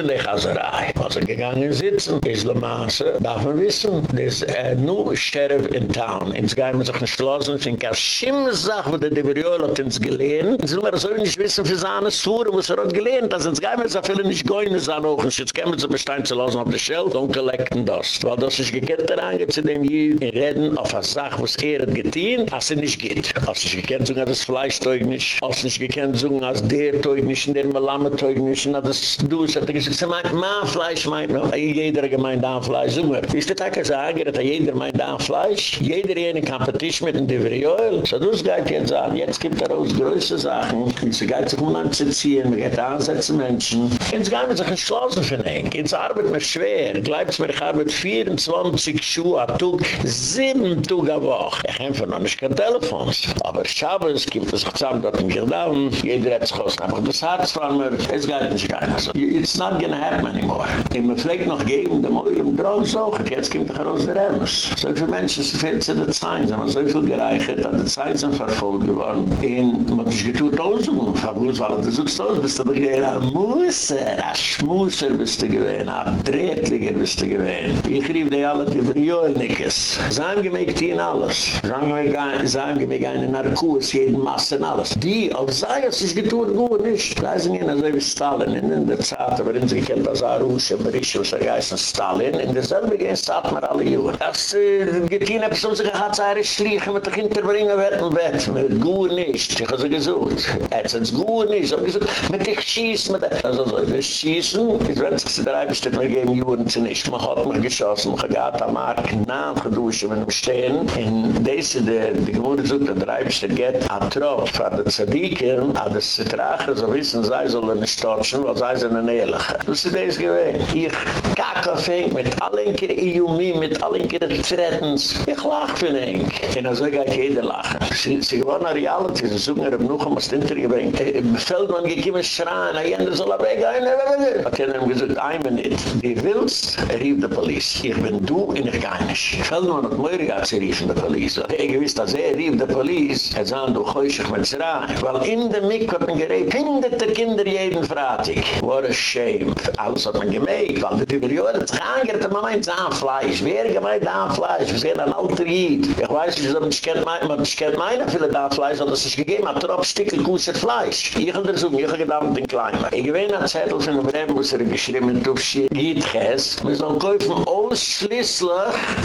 Sitzen der Chazerei. Was er gegangen ist, Sitzen, ist der Maße. Darf man wissen, dass er äh, nur Scherf in Town. Jetzt gehen wir sich in Schlossen, ich wo der Diveriol hat uns gelehnt. Jetzt sind wir so nicht wissen, wie es an wo es er hat gelehnt. Also jetzt gehen wir uns auf nicht gehen, es an Jetzt gehen wir Bestein zu lassen auf der Schell, und collecten das. Weil das ist gekehrt daran, zu dem Jiv, Reden auf der Sache, wo er hat getehen, als er nicht geht. Als er ich gekehrt, so hat das Fleisch teugnisch. Als ich gekehrt, so hat das Deer teugnisch, in der Melamme teugnisch, in der Dus, hat er gesagt, Sie sagen, mein Fleisch meint noch, dass jeder gemeint da Fleisch zoomt. Ist das eigentlich ein Sager, dass jeder meint da Fleisch? Jeder jene kann Petisch mit dem Diverioel. So du sagst jetzt an, jetzt gibt er aus größere Sachen. Und sie geht sich um an zu ziehen, man geht an zu den Menschen. Und sie gehen mit sich in Schlauzen von ihnen. Und arbeiten schwer. Gleibt mir, ich arbeite 24 Schuhe, ein Tag, sieben Tag eine Woche. Ich habe noch nicht kein Telefon. Aber ich gibt es auch zusammen dort in Gerdauen. Jeder hat sich aus. Aber das es von mir. Es geht nicht gar nicht so. gonna happen anymore. Im reflect noch geben dem eurem drauf so, jetzt kimt der große Rennes. So für Menschen zu finden zu der Zeit, aber so viel gereicht hat der Zeit zum Verfall geworden. In man sich tut tausend und fabulos war das so stolz, bis der Gera muss er schmuser bis der gewen hat, dreitlige bist der gewen. Ich rief die alle die Friedenikes. Zaim gemacht ihn alles. Rang wir gar Narkus jeden massen alles. Die auf sei ist getut gut nicht. Reisen in der Stalle in der Zeit, aber in sich in das Arusche Brüche, was er geißen Stalin, in derselbe gehen saht man alle Juhe. Das getien hab ich so sich ein Hatzaire schlichen, mit der Kinderbringer werden wird, mit nicht, ich hab sie gesucht. nicht, ich gesagt, mit dich schießen, mit dich schießen, mit dich schießen, ich werde sich sie drei bestätigen, wir geben zu nicht. Man hat mich geschossen, man hat Mark, nahm geduschen, mit dem Stehen, in diese, die Gmure sucht, der drei bestätigen, a Trop, a de Zadikin, a de Zitrache, so wissen, sei sollen nicht was sei sollen Das ist das gewesen. Ich kacke auf ihn mit allen Kindern, ich und mir mit allen Kindern treten. Ich lach für ihn. Und so geht jeder lachen. Sie, sie gewohnt nach Realität, sie suchen ihre Bnuchen, was den Tür gebringt. Hey, äh, Im Feld, man geht immer schreien, ein Jänner soll aber egal, ein Jänner soll aber ihm gesagt, ein wie willst, er rief die Polis. Ich bin du und ich gehe nicht. Im Feld, hat sie rief die Polis. Ich habe dass er rief die Polis. Er sagt, du kannst mit schreien. Weil in der Mikro hat man geredet, hinderte Kinder jeden Freitag. What a shame. gemeint, alles hat man gemeint, weil die Tiberiore hat sich angehört, man meint sein Fleisch, wer gemeint sein Fleisch, wir sehen ein alter Jid. Ich weiß nicht, ob ich mein, man nicht kennt meine viele da Fleisch, sondern es ist gegeben, aber trotzdem ein Stückchen kusher Fleisch. Ich habe das um, ich habe gedacht, ich bin klein. Ich habe einen Zettel von einem Brembusser geschrieben, du bist hier wir sollen kaufen alles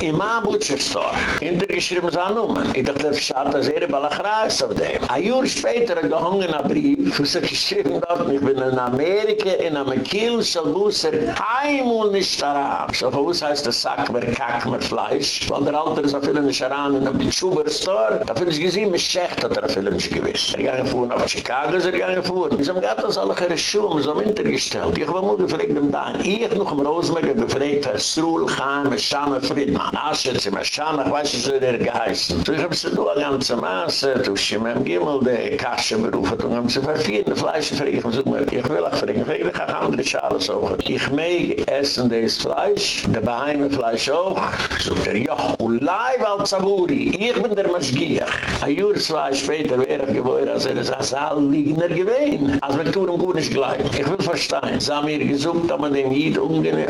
in meinem Butcherstor. Hinter geschrieben Ich dachte, ich das er auf dem. Ein Jahr später, er einen Brief, er geschrieben, ich bin in Amerika, in Amerika, in Amerika, Kiel shall buser kaimul nicht daran. So for us heißt das Sackmer, Kackmer, Fleisch. Weil der Alter ist auf jeden Fall nicht daran in einem Bitschuber-Store. Da finde ich gesehen, mich schächt hat er auf jeden Fall gewiss. Er ging fuhren auf Chicago, er ging fuhren. Wir haben gerade alle ihre Schuhe um so im Inter gestellt. Ich war mir gefragt, dem Dain. Ich noch im Rosenberg gefragt, Herr Sruhl, Chaim, Schamme, Friedman. Asche, ah, Schamme, ich weiß nicht, wie der geheißen. So ich habe sie nur eine ganze Masse, du im Gimmel, Kasche und haben sie Fleisch ich, will auch ich, will auch ich, alles auch. Ich mag essen des Fleisch, der Beheime Fleisch auch. So der Joch, ulai wal Zaburi, ich bin der Maschgier. Ein Jahr, zwei später wäre er ich geboren, als er es als all liegender gewesen. Als wir tun und gut nicht gleich. Ich will verstehen. Sie haben mir gesucht, ob man dem Jid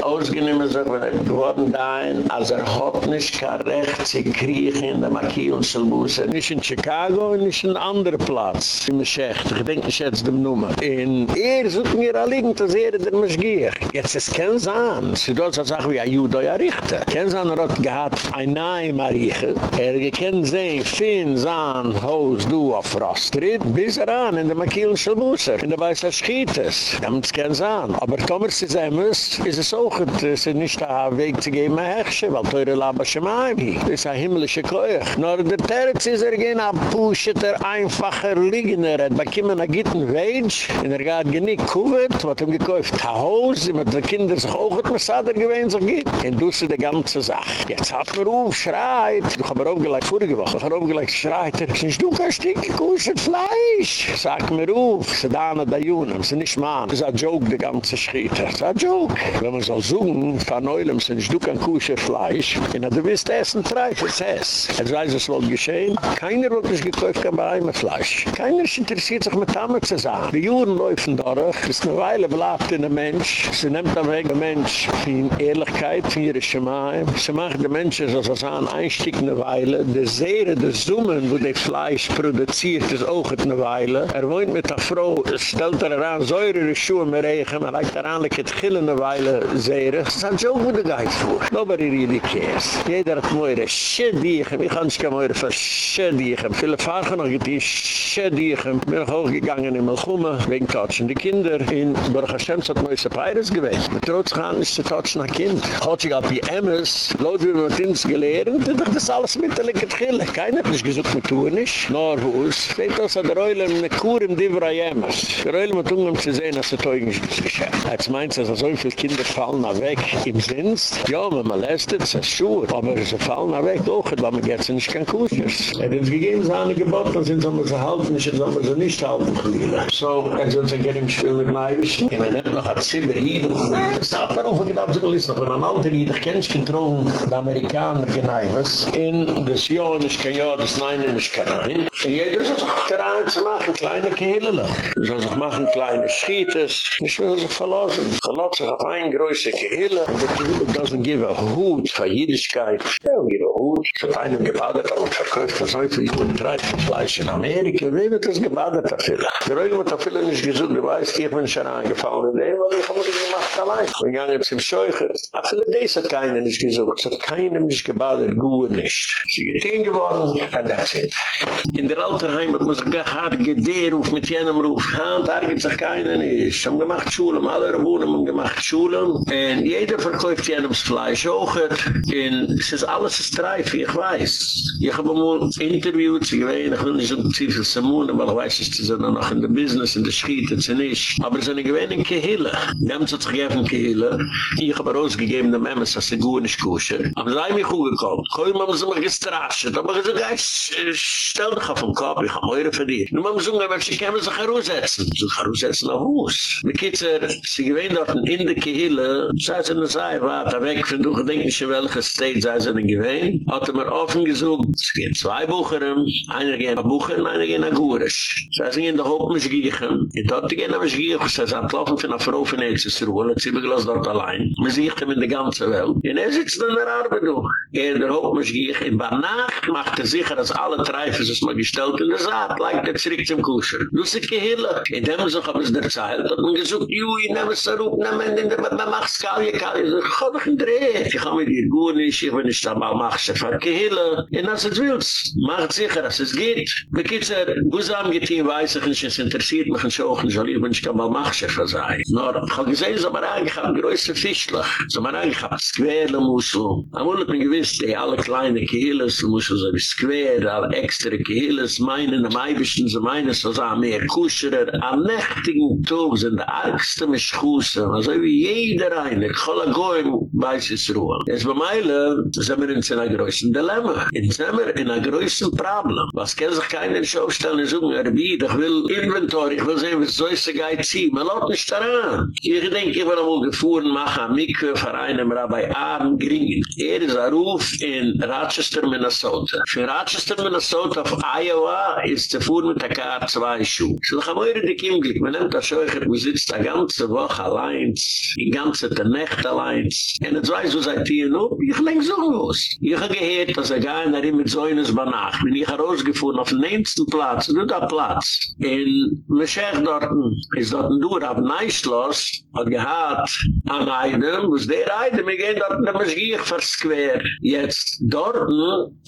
ausgenehm ist, ob man er geworden dahin, als er hat nicht kein Recht, sie in der Markie und Zulbusse. Nicht in Chicago, nicht in anderen Platz. Ich denke, ich schätze dem Nummer. Und er sucht mir alligend, er der mich gier. Jetzt ist kein Sahn. Sie dort so sagen, wie ein Judo ja richtet. Kein Sahn hat gehad ein Nahe Mariechen. Er gekennt sehen, Finn, Sahn, Haus, Du, auf Rastrid. Bis er an, in der Makilen Schilbusse. In der Weißer Schietes. Da muss kein Sahn. Aber Tomer, sie sehen muss, ist es auch gut, dass sie nicht da weg zu geben, ein Hechtchen, weil teure Laba Schemaim. Das ist ein himmlischer Keuch. Nur der Terz ist er gehen, ein Puscheter, einfacher Liegen. Er hat bekommen er einen Gitten Weg. Und er hat genickt Kuvert, was ihm gekauft. ha hoos i mit de kinder so hoog het masader gewens so git en du se de ganze sach jetzt hat mir ruf schreit du hab mir aufgelagt vor die woche hab aufgelagt schreit es du kein stink kuss het fleisch sag mir ruf se da na da jun am se nich ma is a joke de ganze schreit es a joke wenn man so zoen van neulem se du kein kuss het fleisch in der wist essen fleisch es es es reis es wol geschein keiner wol dis gekauft kan bei fleisch keiner sich interessiert sich mit damme zu sagen die juden laufen da Es ist eine Weile bleibt in der mensch. Sie nehmt am weg der mensch in Ehrlichkeit, in ihre Schemaim. Sie macht der mensch, als er sahen, einstiegende Weile. Der Seere, der איז wo der Fleisch produziert, ist auch eine Weile. Er wohnt mit der Frau, stellt er an, säure die Schuhe mehr reichen, er reicht daran, like er het gillen eine Weile Seere. Das hat schon Nobody really cares. Jeder hat moire, schädigem. Ich kann nicht moire, verschädigem. Viele fahren noch, die schädigem. Wir sind in Melchume, wegen Tatschen die Kinder. In Baruch Mois a Pirates gewesen. Man trotz kann nicht zu tatschen ein Kind. Hat sich auf die Emmers, laut wie man uns gelernt, dann hat das alles mittellig getrillt. Keiner hat nicht gesagt, man tun nicht. Nor wuss. Seht aus, hat er euch in der Kur im Divra Jemmers. Er euch mit Ungern um zu sehen, dass er teugen ist nicht geschehen. Als meint es, dass so viele Kinder fallen weg im Sins. Ja, man lässt es, ist schuhe. Aber sie fallen weg, doch, weil man jetzt nicht kann kuschen. Er hat uns gegeben, es hat Gebot, dann sind sie halten, dann sind sie nicht halten. So, er soll sich gerne im Spiel mit Maibisch. Ich meine, er hat noch Sachs sind der Hidu. Das hat er auch gedacht, so ist wenn man alte Hidu, kenne ich den Traum der Amerikaner geneiwes, in das Jahr nicht kein Jahr, das Nein nicht kein Jahr. Und jeder soll sich der Angst machen, kleine Kehlele. Er soll sich machen, kleine Schietes. Ich will sich verlassen. Er sich auf ein größer Kehlele. Und der Kehlele doesn't give Hut für Jüdischkeit. Ich stelle mir Hut. Ich einen gebadet, und Fleisch in Amerika. Wie wird das gebadet, dafür? Der Rögel wird nicht gesund. Du weißt, ich bin schon angefangen. Und er war die Gemüse gemacht allein. Wir gingen zum Scheuchen. Ach, für das hat keiner nicht gesucht. Es hat keiner nicht gebadet, gut nicht. Sie sind hier geworden, and that's it. In der Alterheim hat man sich gehad, gederuf, mit jenem Ruf. Hand, da gibt sich keiner nicht. Haben gemacht Schulen, alle Rebunen haben gemacht Schulen. Und jeder verkauft jenems Fleisch auch. Und es ist alles ein Streif, ich weiß. Ich habe mal interviewt, ich weiß nicht, ich will nicht so ich weiß nicht, nemt zu gegeven kehle die gebroos gegeven de memes as segun skoosje am zay mi goed gekomt gooi mam ze registratie dat mag ze gas stel de gaf van kap ik gooi de verdien mam zo met ze kemen ze geroos zetten ze geroos zetten na hoos kitzer ze gewein dat in de kehle zat ze zay wat da weg van doen denk je wel gesteed zay ze gewein hat er mir offen ze geen twee boekeren einer geen boeken einer geen agures zay ze in de hoop mis gegeven dat ze geen mis gegeven ze zat lopen van afro von Ex ist er wohl, er hat sie begleust dort allein. Man sieht ihm in der ganzen Welt. Und er sitzt in der Arbe durch. Er der Hochmisch gehe, in Banach macht er sicher, dass alle Treife sich mal gestellt in der Saat, leicht er zurück zum Kuschel. Du sie gehille. In dem so kam es der Zeil, hat man gesucht, Jui, ich nehme es zurück, ich nehme es in der Banach, ich kann nicht, ich kann nicht, ich kann nicht, ich kann nicht, ich kann nicht, ich kann nicht, ich kann nicht, ich kann nicht, ich kann nicht, ich kann nicht, ich kann nicht, ich kann nicht, ich kann nicht, ich kann nicht, ich kann ich nicht, nicht, nicht, ich ich kann Aber ich habe gesehen, dass man eigentlich ein größer Fischlach ist. Dass man eigentlich ein Square muss. Man muss nicht wissen, dass alle kleinen Kehles muss so ein Square, alle extra Kehles meinen, am Eibischen sind meine, so sagen wir, ein Kuscherer, ein Nächtigen Tog sind die Ärgste mit Also wie jeder eine, ich kann weiß es Ruhe. Jetzt bei Meile sind wir in einem größeren Dilemma. Jetzt sind wir in einem größeren Problem. Was kann sich keiner schon aufstellen um, er will Inventory, ich will sehen, er Man nicht daran. Ich denke, wenn er mal gefahren mag, ein Mikro für einen Rabbi Arn Grin. Er ist ein Ruf in Rochester, Minnesota. Für Rochester, Minnesota auf Iowa ist er fuhren mit der Kar zwei Schuhe. So, ich habe mir die Kim geglich. Man nimmt das Schöcher, wo sitzt er ganze Woche allein, die ganze Nacht allein. Und jetzt weiß ich, wo seid ihr noch? Ich denke, so Ich habe gehört, dass er gar nicht mit so eines Wenn ich rausgefuhren auf den nächsten Platz, nur der Platz, in Meshach dort, ist dort nur ab Haus hat gehad an Eidem, wo der Eidem, ich gehe dort in der Maschiech versquer. Jetzt dort,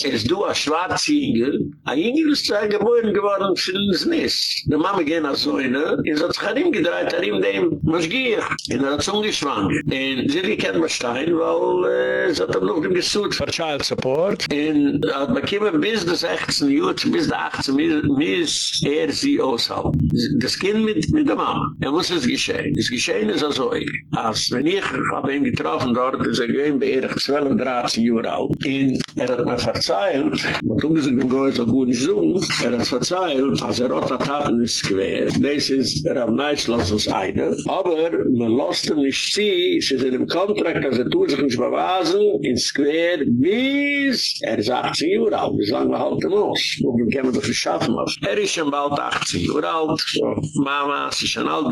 es du a schwarze Ingel, a Ingel ist zu einem Gebäude geworden, für das Nis. Da machen wir gehen als Säune, in so zu gedreht, er ihm dem Maschiech, in der Zung er geschwankt. In Zirgi kennt man Stein, weil äh, es hat am Luch dem gesucht. For Child Support. In hat man bis das 18 Jutsch, bis 18 Mies, er sie aushau. Das Kind mit der Mama. Er muss es geschehen. geschehen ist also, als wenn ich hab ihn getroffen dort, ist er gewinn bei Erich 12, 13 Jahre alt. Und er hat mir verzeiht, und um diesen Gebäude so gut zu tun, er hat verzeiht, als er hat das Tappen ist gewesen. Das ist, er hat nicht los als eine. Aber man lässt ihn nicht sehen, es ist in dem Kontrakt, dass er tut sich nicht bei in Square, bis er ist 18 Jahre alt. wir er halten Wo wir können das verschaffen? Er ist schon bald 18 Jahre alt. Mama, sie ist schon alt,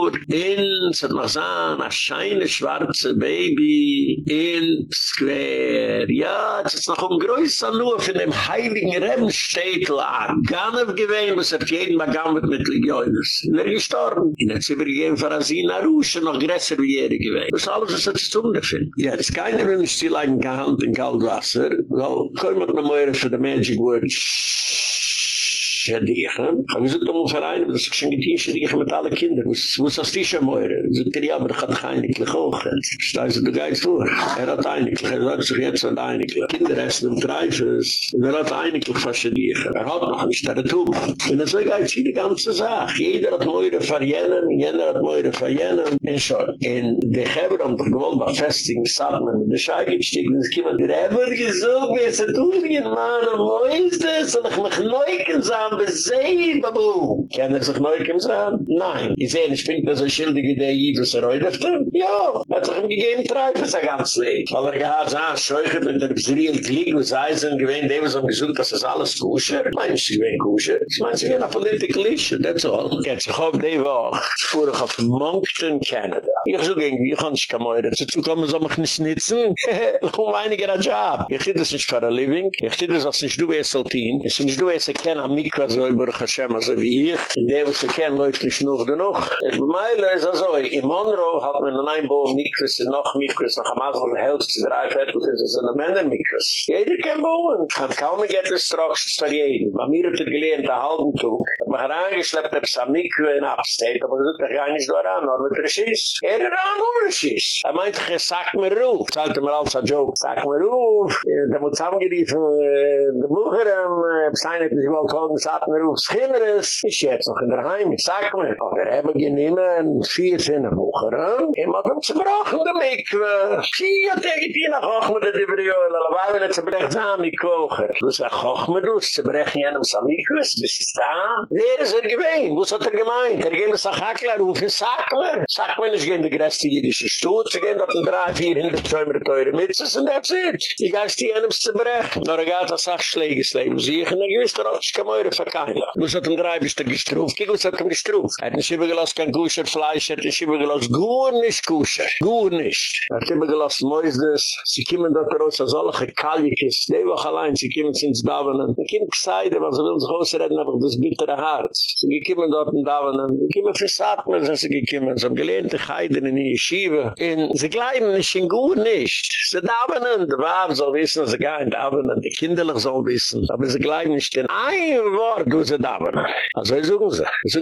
Jod in St. Mazan, a shiny schwarze baby in square. Ja, es ist noch ein um größer nur von dem heiligen Rebenstädel an. Gar nicht gewähnt, was hat jeden mal mit Ligioides. In er gestorben. In der Zibir gehen für Rusche noch größer wie jede er gewähnt. Das alles, was hat zu unterfinden. Ja, es ist keine Wünsche, gehandelt in Kaltwasser. kommen wir noch mal für die Magic Words. schädigen. Und wir sind doch mal vereinen, dass ich schon getein schädigen mit allen Kindern. Wo ist das Tisch am Eure? So, ja, aber ich hatte einiglich auch. Ich stehe so, du gehst vor. Er hat einiglich, er sagt sich jetzt nicht er einiglich. Kinder essen und greifes. Er hat einiglich verschädigen. Er hat noch nicht, er hat um. Und so geht es ganze Zahn בבו. Babu. Kennen er Sie sich neuig im Zahn? Nein. Ich sehe nicht, ich finde so schildig wie der Jidl, so reu er dich drin. Ja, man er hat sich ihm gegeben, treibt es ja ganz leid. Weil er gar Zahn scheuchert und er bist real klieg, wo es heißt, und gewähnt, der was am gesucht, alles kusche. Ich meine, ich gewähnt kusche. Ich meine, sie gehen auf that's all. Jetzt, ich hoffe, die Woche, ich fuhr Moncton, Canada. Ich suche irgendwie, ich kann nicht mehr mehr dazu schnitzen. Job. Living. Dafka so i Baruch Hashem also wie ich, in dem wo sie kennen, läuft nicht noch genug. Und bei ist es in Monroe hat man an einem Baum noch nicht gewissen, noch am Anfang der Hälfte, der ein Viertel ist, es sind die Männer nicht Jeder kann bauen. kann kaum noch etwas für jeden. Bei mir hat er gelähnt, der halben Tag, hat man herangeschleppt, am Miku in Upstate, aber gesagt, ich kann nicht nur an, nur mit Regis. Er hat an, nur Regis. Er meint, ich sag mir Ruf. Er mir als ein Joke. Sag mir Ruf. Da muss zusammengeriefen, äh, der Bucher, ein Bucher, ein Bucher, zat mir uf schinneres ich jetzt noch in der heim ich sag mir aber haben genommen vier sinne hocheren eh? immer beim gebrochen der mik vier tage die nach hoch mit der briol la war mit der zam ik kocher das a hoch mit us brech in am samikus bis sta wer is er gewein was hat er gemeint er ging sa hakler uf sakler sakler is gegen gresti jidische stut gegen der drei vier in der zimmer der mit is and it er er ich gast die am samrech nur gata sach schlege sleim sie sa kaila. Du sa tum drei bist da gestruf. Kikul sa tum gestruf. Er nis iba kan kusher fleisch, er nis iba gelass guur nis kusher. Guur nis. Er Si kiemen dort teroz a ge kalikis. Dei wach allein, si kiemen ins davenen. Ik kiem kseide, wa zo wil uns goos redden, hab bittere haart. Si ge dort in ten davenen. Ik kiemen versaat si ge kiemen. Zab geleen in die yeshiva. ze gleiben nis in guur nis. Ze davenen. Waab zal wissen, ze gein davenen. Die kinderlich zal wissen. Aber ze gleiben nis Ein Jahr da daben. Also so guse. Es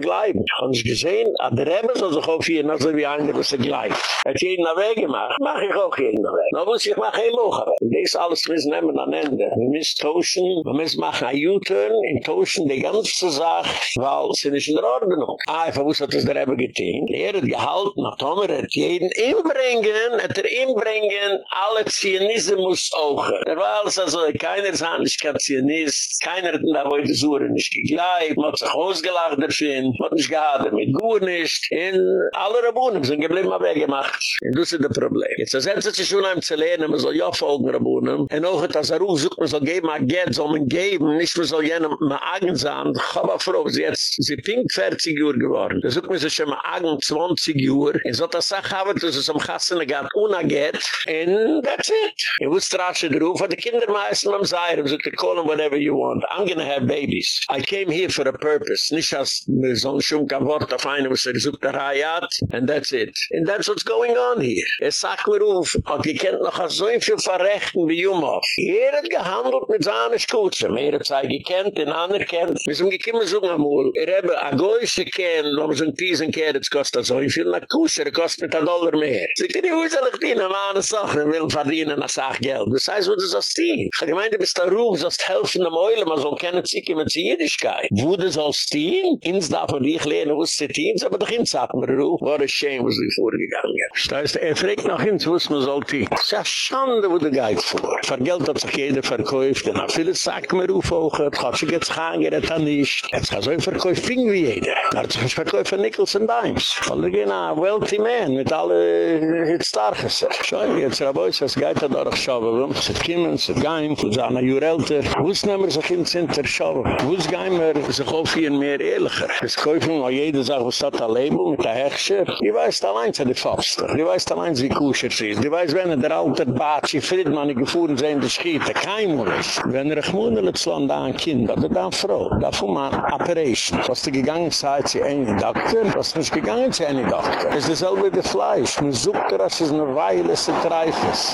gleib. Han ich gesehen, an der Rebbe soll sich auf hier, nach so wie der ist gleib. Hat jeden Weg gemacht, mach ich auch jeden Weg. Na muss ich mach ein Loch Das alles müssen nehmen an Ende. Wir müssen tauschen, wir müssen machen ein U-Turn, in tauschen die ganze Sache, weil sie nicht in der Ordnung. Ah, ich verwus hat der Rebbe getehen. Er hat gehalten, hat Tomer er hat jeden inbringen, hat er inbringen, alle Zionismus auch. Er war alles also, keiner ist ein Zionist, keiner hat ihn da koi de zure nis gegei, mat sich ausgelacht der fin, mat nis gehad er mit guur nis, in alle rabunen sind geblieben abe gemacht. In dusse de problem. Jetzt er setzte sich schon am Zelenen, man soll ja folgen rabunen, en auch hat das er Arruf sucht, man soll geben, man geht, soll man geben, nicht man soll jenen, man agen sahen, aber froh, sie jetzt, sie pink 40 Uhr geworden, da sucht man sich schon ma agen 20 Uhr, in so das Sache habe, dass es am Kassene gab, una geht, in that's it. Ich wusste rasch, der Ruf, wo die Kinder meißen am Zeir, so to call them whatever you want. I'm gonna have babies. I came here for a purpose. Nish has mezon shum ka vort af einem er se gizuk der hayat, and that's it. And that's what's going on here. Es er sak mir uf, ok, ik kent noch a viel verrechten wie Jumov. Er hat gehandelt mit zahne Schuze. Er hat sei gekent, den anderen kent. Wir sind gekimmel so amul. Er habe a goyse ken, lo me zun tiesen kehr, das kost a zoin viel na kusher, er kost mit a dollar mehr. Sie kiri hui zah lech dien, am ane sach, am will verdienen a sach geld. Das heißt, wo du zah stien. Ich ha gemeint, du bist a ruf, zah stelfen am oylem, a zon kenne zi sie kommen zu Jüdischkeit. Wo das als Team? Inz darf man nicht lernen, wo es zu Team aber doch inz hat man ruhig. War es schön, wo sie vorgegangen ist. Das heißt, er fragt noch inz, wo es man soll Team. Das ist ja schande, wo der Geid vor. Ver Geld hat sich jeder verkäuft, denn er auch viele Sachen mehr aufhören, er hat sich jetzt gehangen, er hat er nicht. Jetzt hat so ein Verkäufe fing wie jeder. Er hat sich ein Verkäufe von Nichols und Dimes. Weil er ging ein wealthy man, mit alle äh, Hitzstarkes. Schau, jetzt Rabeu es kommt, wo es kommt, wo es es wo es wo es Schall. Wo ist gein mer ist auch viel mehr ehrlicher. Es kauf mir noch jede Sache, was hat ein Label mit der Herrscher. Die weiß da allein, sie hat die Pfaffste. Die weiß da allein, wie Kusher sie ist. Die weiß, wenn er der alte Batschi Friedmann nicht gefahren sei in der Schiette. Kein Mann Wenn er ich muss in das Land Kind, da wird eine Frau. Da fuhr Operation. Was die gegangen sei, sie eine Doktor. Was die nicht gegangen sei, eine Doktor. Es ist dasselbe wie Fleisch. Man sucht er, es eine Weile ist, ein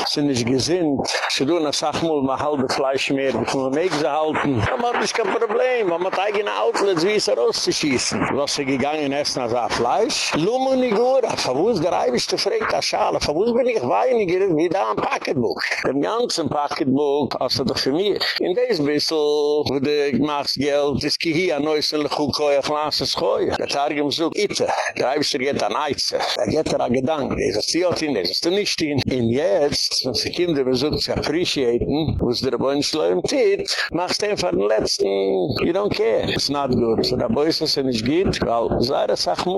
Sie nicht gesinnt. Sie tun mal halbe Fleisch mehr. Wir können mich halten. Aber ich kein Problem. Man hat eigene Outlets, wie es rauszuschießen. Was ist gegangen, essen als ein Fleisch? Lumen nicht gut. Von wo ist der Eiwisch zufrieden, der Schale? Von bin ich weiniger, wie da ein Paketbuch? Dem ganzen Paketbuch, also doch für mich. In des bissl, wo du machst Geld, ist geh hier, neu ist ein ein Glas ist Koi. Der Targum sucht, itte. Der du geht an Eize. Er geht an Gedanken. Das ist die Otin, das ist die Nichtin. Und jetzt, wenn sie Kinder besucht, sie appreciaten, wo es der Bönschleim tit, machst einfach den letzten. you don't care. It's not good. So da boys are saying it's good. Well, it's not a sack in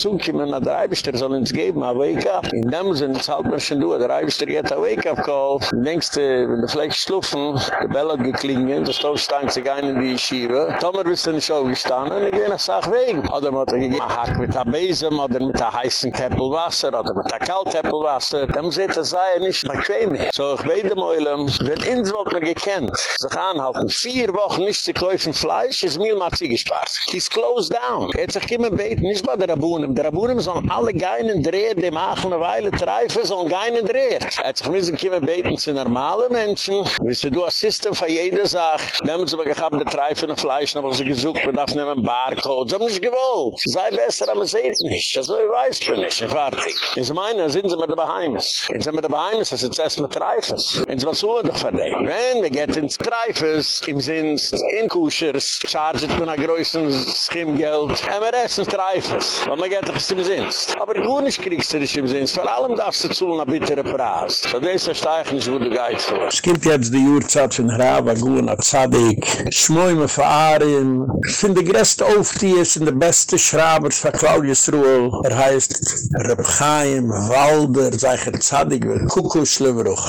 Zuki, man, a drive-ster so it's given a wake-up. In them, it's not a person to do a drive a wake-up call. The next, the flag is sluffing, the bell geklingen, the stove is standing, in the yeshiva. Tomer is in the show, he's and in a sack wake. Other mother, he's a hack with a base, mother, with a heißen kettle water, other with a cold kettle water. Them say it's er, a sign, er it's wenn in shame. So, I've been in the mo noch nicht zu kaufen Fleisch, ist mir mal zu gespart. closed down. איך er ich immer beten, nicht bei der Rabunem. Der Rabunem sollen alle geinen drehen, die machen eine Weile treife, sollen geinen drehen. Jetzt er ich muss immer beten zu normalen Menschen. Wenn sie du assisten für jede Sache, nehmen sie aber gehabt, die treife noch Fleisch, noch was sie gesucht, man darf nehmen einen Barcode. Sie haben nicht gewollt. Sei besser, aber sie ist nicht. Also ich weiß schon nicht. Ich war nicht. Wenn sind sie mit der Beheimnis. Wenn sie mit der Beheimnis, das ist erst mit treife. sie was so, doch Wenn wir gehen ins im Sinn is in kushers charge it mit a groisen schim geld mrs strifes wat ma get gesim zins aber grun is kriegst du dich im zins vor allem das zu na bittere praas so des steichnis wurde geit so skimt jetzt de jurtsat in grava guna tsadik shmoy me faren sind de grest auf die is in der beste schrabers von claudius rool er heisst rabchaim walder zeiger tsadik wir kukushlevroch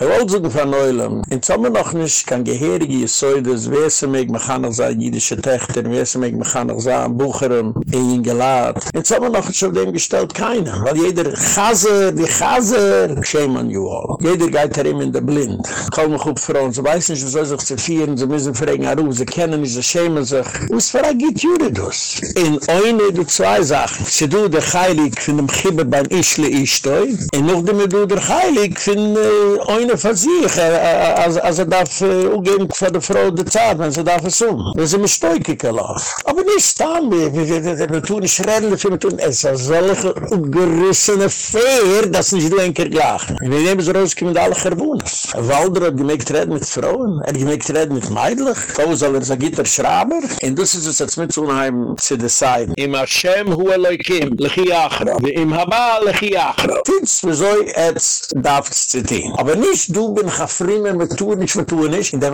gewolt zu de vanoilem in zamme noch kan geherige soides wesse meg me khanner ze yide shtecht den wesse meg me khanner ze am bucherum in gelat et zamer noch shol dem gestelt keiner weil jeder khase di khase you all. jeder geiter im in der blind kaum gut fro uns weisen ze soll sich zefieren ze müssen fragen a ruze kennen is a shame ze us fragit yude dos in eine de zwei sachen ze du de heilig fun dem khibbe beim isle is stoy in noch dem du der heilig fun äh, eine versicher as äh, äh, Als a er daf u gem kfa de fro de ta gehad, wenn sie da versuchen. Wenn sie mir stoike gelacht. Aber nicht stahen mir, wir tun nicht reden, wir tun nicht reden, wir tun nicht. Es ist ein solcher ungerissene Fehr, dass sie nicht nur ein keer gelachen. Und wir nehmen er sie raus, kommen alle Charbonnes. Ein Walder hat gemägt reden mit Frauen, er hat gemägt reden mit Meidlich, da wo soll er sein Gitter schrauben, und das ist es jetzt mit so einem zu der Im Hashem hu alaikim, lechi achra, wie im Haba lechi achra. zitieren. Aber nicht du bin chafrimen, mit tun nicht, mit tun nicht. In der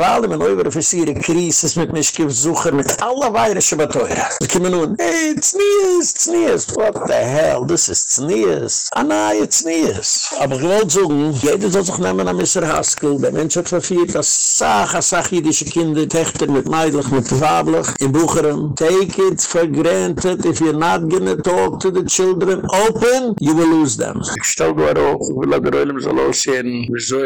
krisis mit mich gesuche mit aller weire schon teuer wir kimmen nur hey it's nies it's nies what the hell this is nies ana ah, it's nies aber gewollt so geht es doch nehmen am mr haskel der mensch hat verfiert das sage sag hier diese kinder tächter mit meidlich mit verablich in bogeren take it for granted if you're not gonna talk to the children open you will lose them stell du aro will der roelm zalosen wir so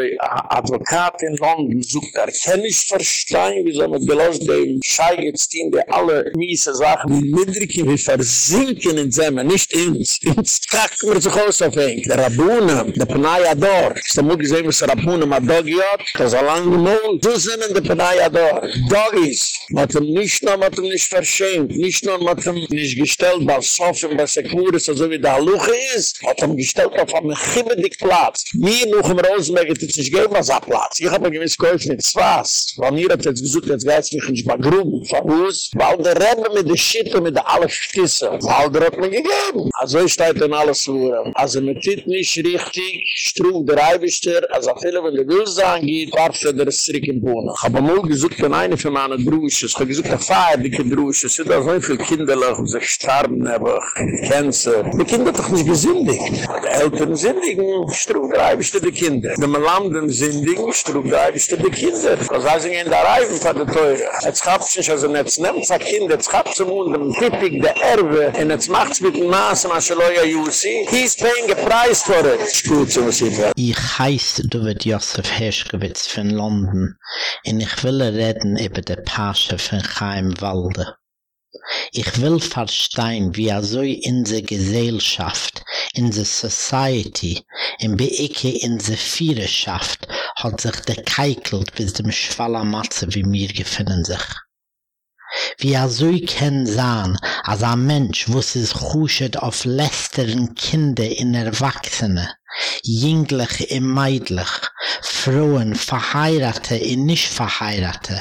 advokat in london sucht er kenn verstehen so mit gelost dem scheigets team der alle miese sachen die mindrige wir versinken in zeme nicht ins kracht mir so groß auf ein der rabuna der panaya dor so mug zeim so rabuna ma dogiot das lang no dozen in der panaya dor dogis mit dem nicht noch mit dem nicht verschein nicht noch mit dem nicht gestellt war so schön was so wie da luch is hat am gestellt auf am khim dik platz nie noch im rosmerge tisch gehen was a platz ich habe gewiss kaufen zwas war mir das zu Hitler jetzt geist mich nicht mal grün. Verwus, weil der Rebbe mit der Schitte, mit der alle Schisse, weil der hat mir gegeben. Also ich steigte in alles Wuren. Also mit Hit nicht richtig, strug der Eibischter, also viele, wenn die Gülse angeht, war für er der Strick im Bohnen. Ich habe nur gesucht, wenn eine für meine Brüche, ich habe gesucht, eine Feier, die keine Brüche, so viele Kinder, die um sich sterben, die Känze. Die Kinder doch nicht Die Eltern sind strug der Eibischter, die Kinder. Wenn man sind strug der Eibischter, die Kinder. Das heißt, ich in der de teure. Het schaft zich als een het neemt zijn kind, het schaft zijn mond, een pipik, de erwe, en het macht zich met een maas, maar ze looien aan UC. Hij is paying a price for it.
Spuut ze muziek wel.
Ik heis David Josef Ich will verstehen, wie er so in der Gesellschaft, in der Society, in der Ecke, in der Führerschaft, hat sich gekeikelt bis dem Schwallermatze, wie mir gefunden sich. wie er Wir sollen sahn, als ein Mensch, was es huschet auf lästeren Kinder in Erwachsene, jünglich in meidlich, Frauen verheirate in nicht verheirate,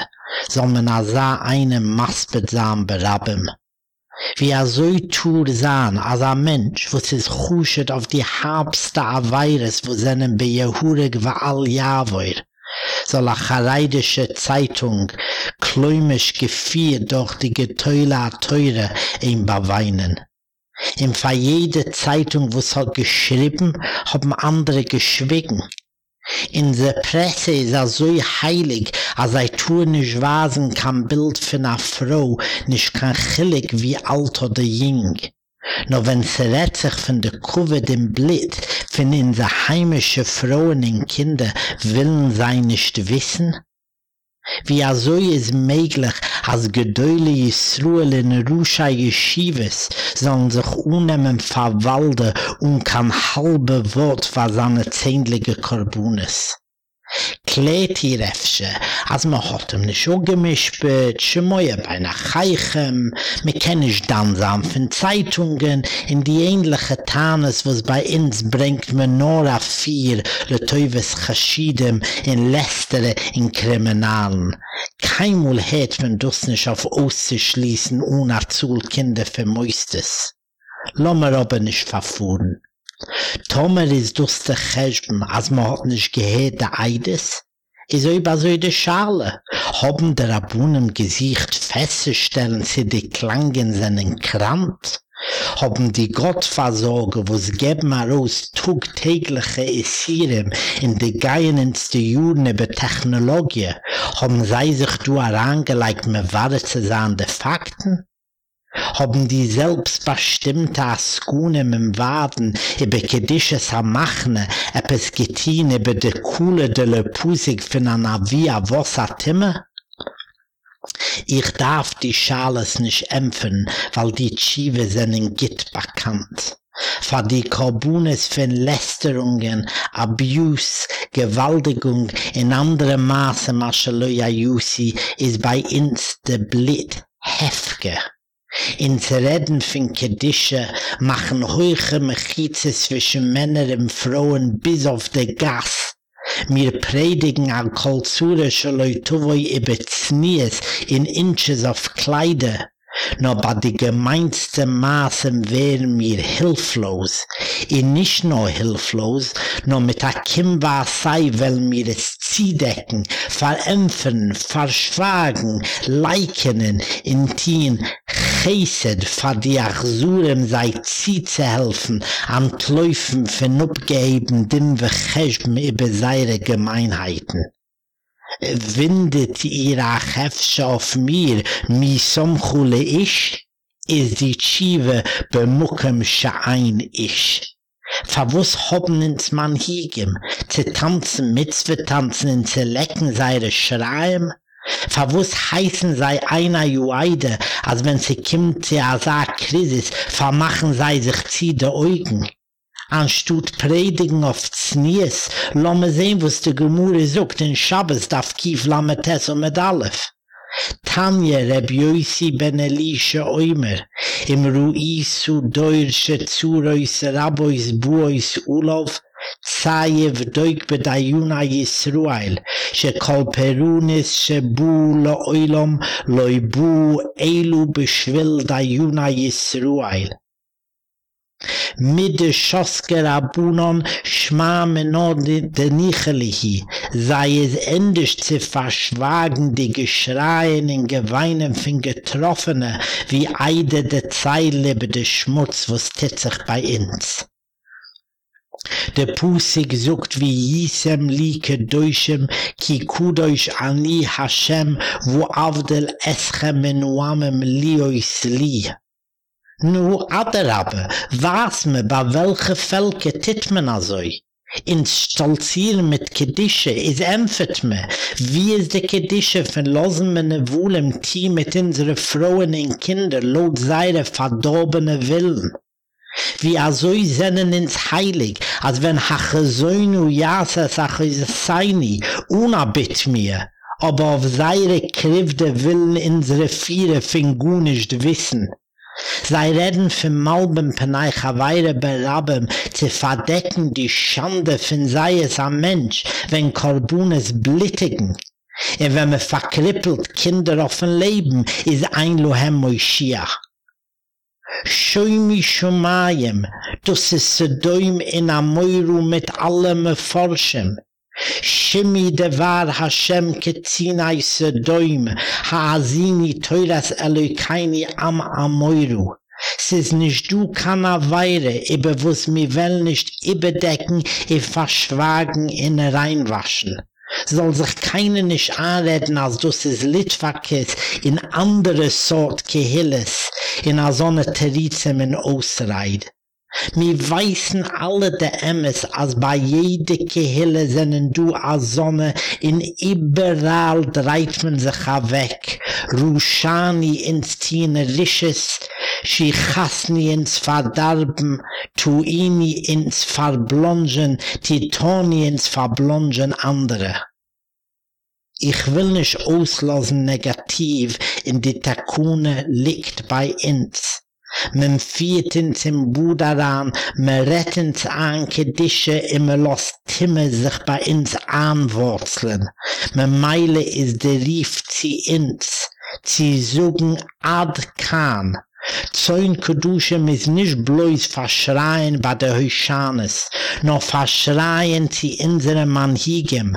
soll man als eine Maspet sein berabem. Wie er so tut sahn, als ein Mensch, was es huschet auf die habste Aweiris, wo seinen Bejehurig war all Jahr chareidische Zeitung, kläumisch gefiert durch die Geteule Teure im Beweinen. Im Fall jede Zeitung, wo's hat geschrieben, haben andere geschwiegen. In der Presse ist er so heilig, als er tue nicht wasen kein Bild von einer Frau, nicht kein Chilik wie alt oder jung. Nur no, wenn sie rät sich von der Kuh dem Blit, von unser heimische Frauen und Kinder, willen sie nicht wissen? Wie so ist möglich, als Gedäule Yisruel in Rusha Yeshivas sollen sich unnehmen verwalden und kein halbe Wort für seine zähnliche Korbunis. Kleti refsche, az ma hotem ne shu gemish be chmoye bei na khaykhem, me ken ish dan fun zeitungen in die ähnliche tanes was bei ins bringt me nor a fiel, le teuves khashidem in lestere in kriminalen. Kein het fun dusn schaf aus zu schließen un nach zu kinde vermoistes. Lommer oben ish verfuhren. Tomer ist durch den Cheshben, als man hat nicht gehört der Eides. Ist auch über so in der Schale. Haben der Rabun im Gesicht festzustellen, sie die Klang in seinen Krant? Haben die Gottversorger, wo es geben heraus, trug tägliche Essirem in die geinendste Juden über Technologie? Haben sie sich durch herangelegt, mit Wahrheit zu sein, die Fakten? haben die selbstbestimmte Askunem im Waden über Kedisches Amachne, etwas getehen über die Kuhle der Lepusik von einer Via Wossatimme? Ich darf die Schales nicht empfen, weil die Tschive sind in Gitt bekannt. Va die Korbunes von Lästerungen, Abjus, Gewaldigung in andere Maße, Mascheloja Jussi, ist bei uns der Blit heftiger. in zerreden fin kedische machen heuche mechize zwischen männer und frauen bis auf de gas mir predigen an kulturische leute wo i bezniet in inches auf kleider no ba di gemeinste maßen wer mir hilflos i nicht no hilflos no mit a kim va sei wel mir es ziedecken verämpfen verschwagen leikenen in tien geset va di achsuren sei zie zu helfen am kläufen vernup geben dem wechesch mir be seire gemeinheiten windet ihr a ghevsch auf mir mi som khule isch is itchive be mochem shain isch verwuss hobnenz man higem z tanzn mit z tanzn in selecken seide schraim verwuss heißen sei eina uaide als wenn si kimt ja da krisis vermachen sei sich z de ugen anstut predigen auf Znies, lau me sehen, wo es der Gemurre sucht, den Schabbes darf kief Lametes und mit Alef. Tanja, Reb Joisi ben Elisha Oimer, im Ruizu deutsche Zureus Rabois Buois Ulof, Zayev doik bedayuna Yisruel, she kolperunis she bu lo oilom, lo ibu eilu dayuna Yisruel. Mide Schoske Rabunon schma no de Nichelihi, sei es endlich zu verschwagen die Geschreien in Geweinen von Getroffene, wie eide de Zeile de Schmutz, was tät sich bei uns. De Pusik sucht wie Yisem like Deutschem, ki kudoish ani Hashem, wo avdel eschem menuamem liois li. nu aterabe was me ba welche felke tit men azoy in stolzir mit kedische is empfet me wie is de kedische verlassen me ne wohl im team mit unsere frohen in kinder lod zeide verdorbene will Wie er so ist seinen ins Heilig, als wenn hache so in und jase sache ist es seini, unabit mir, aber auf seine Kräfte willen unsere Viere wissen. Sei reden für Malben penai chaweire berabem, zu verdecken die Schande von sei es am Mensch, wenn Korbunes blittigen. Und er wenn man verkrippelt Kinder auf dem Leben, ist ein Lohem Moishiach. Schoi mi schumayem, du sisse doim in a moiru mit allem forschem. שמי דבר השם כציני סדוים, האזיני תוירס אלוי קייני עם עמוירו. Siz nisch du kana weire, ibe wuss mi well nisch ibe decken, i verschwagen in reinwaschen. Soll sich keine nisch anreden, als du siz litwakis in andere sort kehilles, in a sonne terizem in ausreide. Mi weißen alle de emes, as ba jede kehille sennen du a sonne, in iberal dreit men sich ha weg. Rushani ins tiene risches, shi chasni ins verdarben, tuini ins verblonschen, titoni ins verblonschen andere. Ich will nicht auslassen negativ, in die Takune liegt bei uns. men fiert in zum budaran ran, man rett in an Kedische, und man lässt Timme sich bei ins anwurzeln. Man meile is der Rief zu uns, zu suchen Ad Kahn. Zäun Kedusche muss nicht bloß verschreien bei der Heuschanes, noch verschreien zu unserem Mann Higem.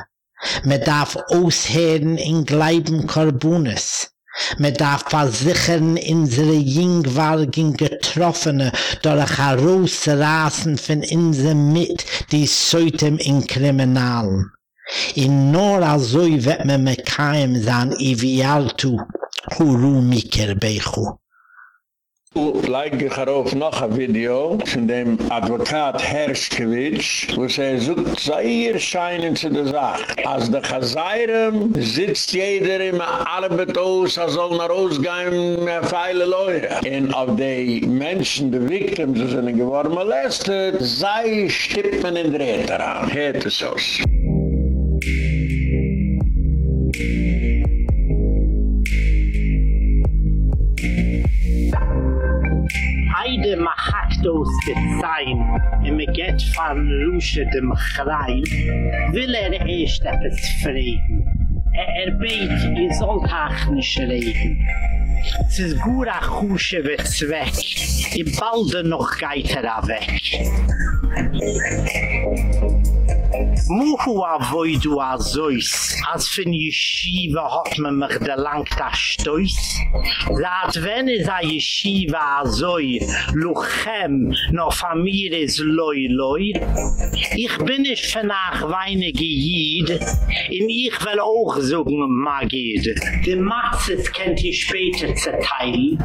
Man darf aushören in Gleiben Korbunes. Man darf versichern, unsere jüngwahrigen Getroffene durch ein großes Rasen von uns mit, die Säute in Kriminal. In nur so wird man mit keinem sein, wie wir alle tun,
Like ich er auf noch ein Video von dem Advokat Herrschkewitsch, wo sie sucht sehr scheinend zu der Sache. Als der Chazayram sitzt jeder im Arbeit aus, er soll nach Hause gehen, er feile Leute. Und auf die Menschen, die Victims, die sind geworden molestet, sei Stippen in der Räder an. Hätte es aus.
Eide machaktos gezein im Get van Lusche dem Chrein will er erst etwas fragen. Er, er beit, ihr sollt auch nicht reden. Es ist gut, ach husche wird's weg. Im Balde noch geht er auch weg. Mufu a voidu a zois, as fin yeshiva hot me mech de langta stois. Laat ven is a yeshiva a zoi, luchem no famiris loi loi. Ich bin ish fin ach weinige jid, im ich will auch sogen magid. De matzit kent ich später zerteilen,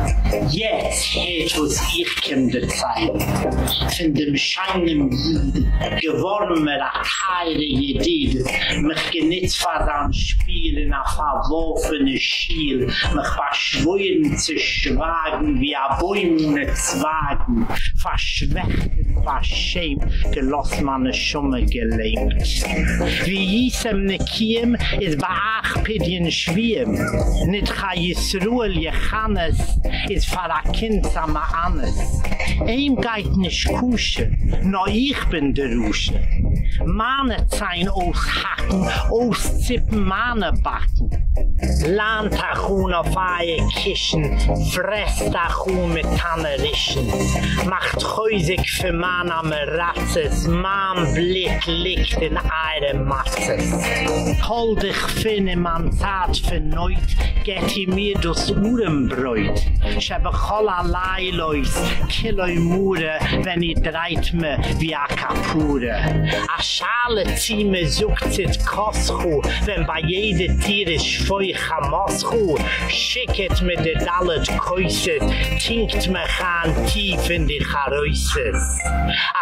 jetz het us ich kem de zeil. Fin dem scheinem jid, gewornmer heide gedid mit genitz fadan spielen a paar wofen schiel mach was wollen zu schwagen wie a boyne zwagen verschwächt war schäm de lost man a schumme gelebt wie isem ne kiem is war pidien schwiem nit haye srul je hanes is far kind sama anes ein geitnis kuschen, no ich bin der rusche Mane zijn aushaken, auszippen Mane backen. Lahnt ach un auf eie Kischen, fresst ach un mit Tannerischen. Macht häusig für Mane am Ratzes, Mann blick liegt in eire Masses. Hol dich finne man zart verneut, get i mir dus Urenbräut. Ich habe cholla Leilois, killoi Mure, wenn i dreit me wie a Kapure. A Schaar alle Zime suchtet Koschu, wenn bei jede Tier ist Feuch am Moschu. Schicket mir die Dalet Käuset, tinkt mich an tief in die Charäuset.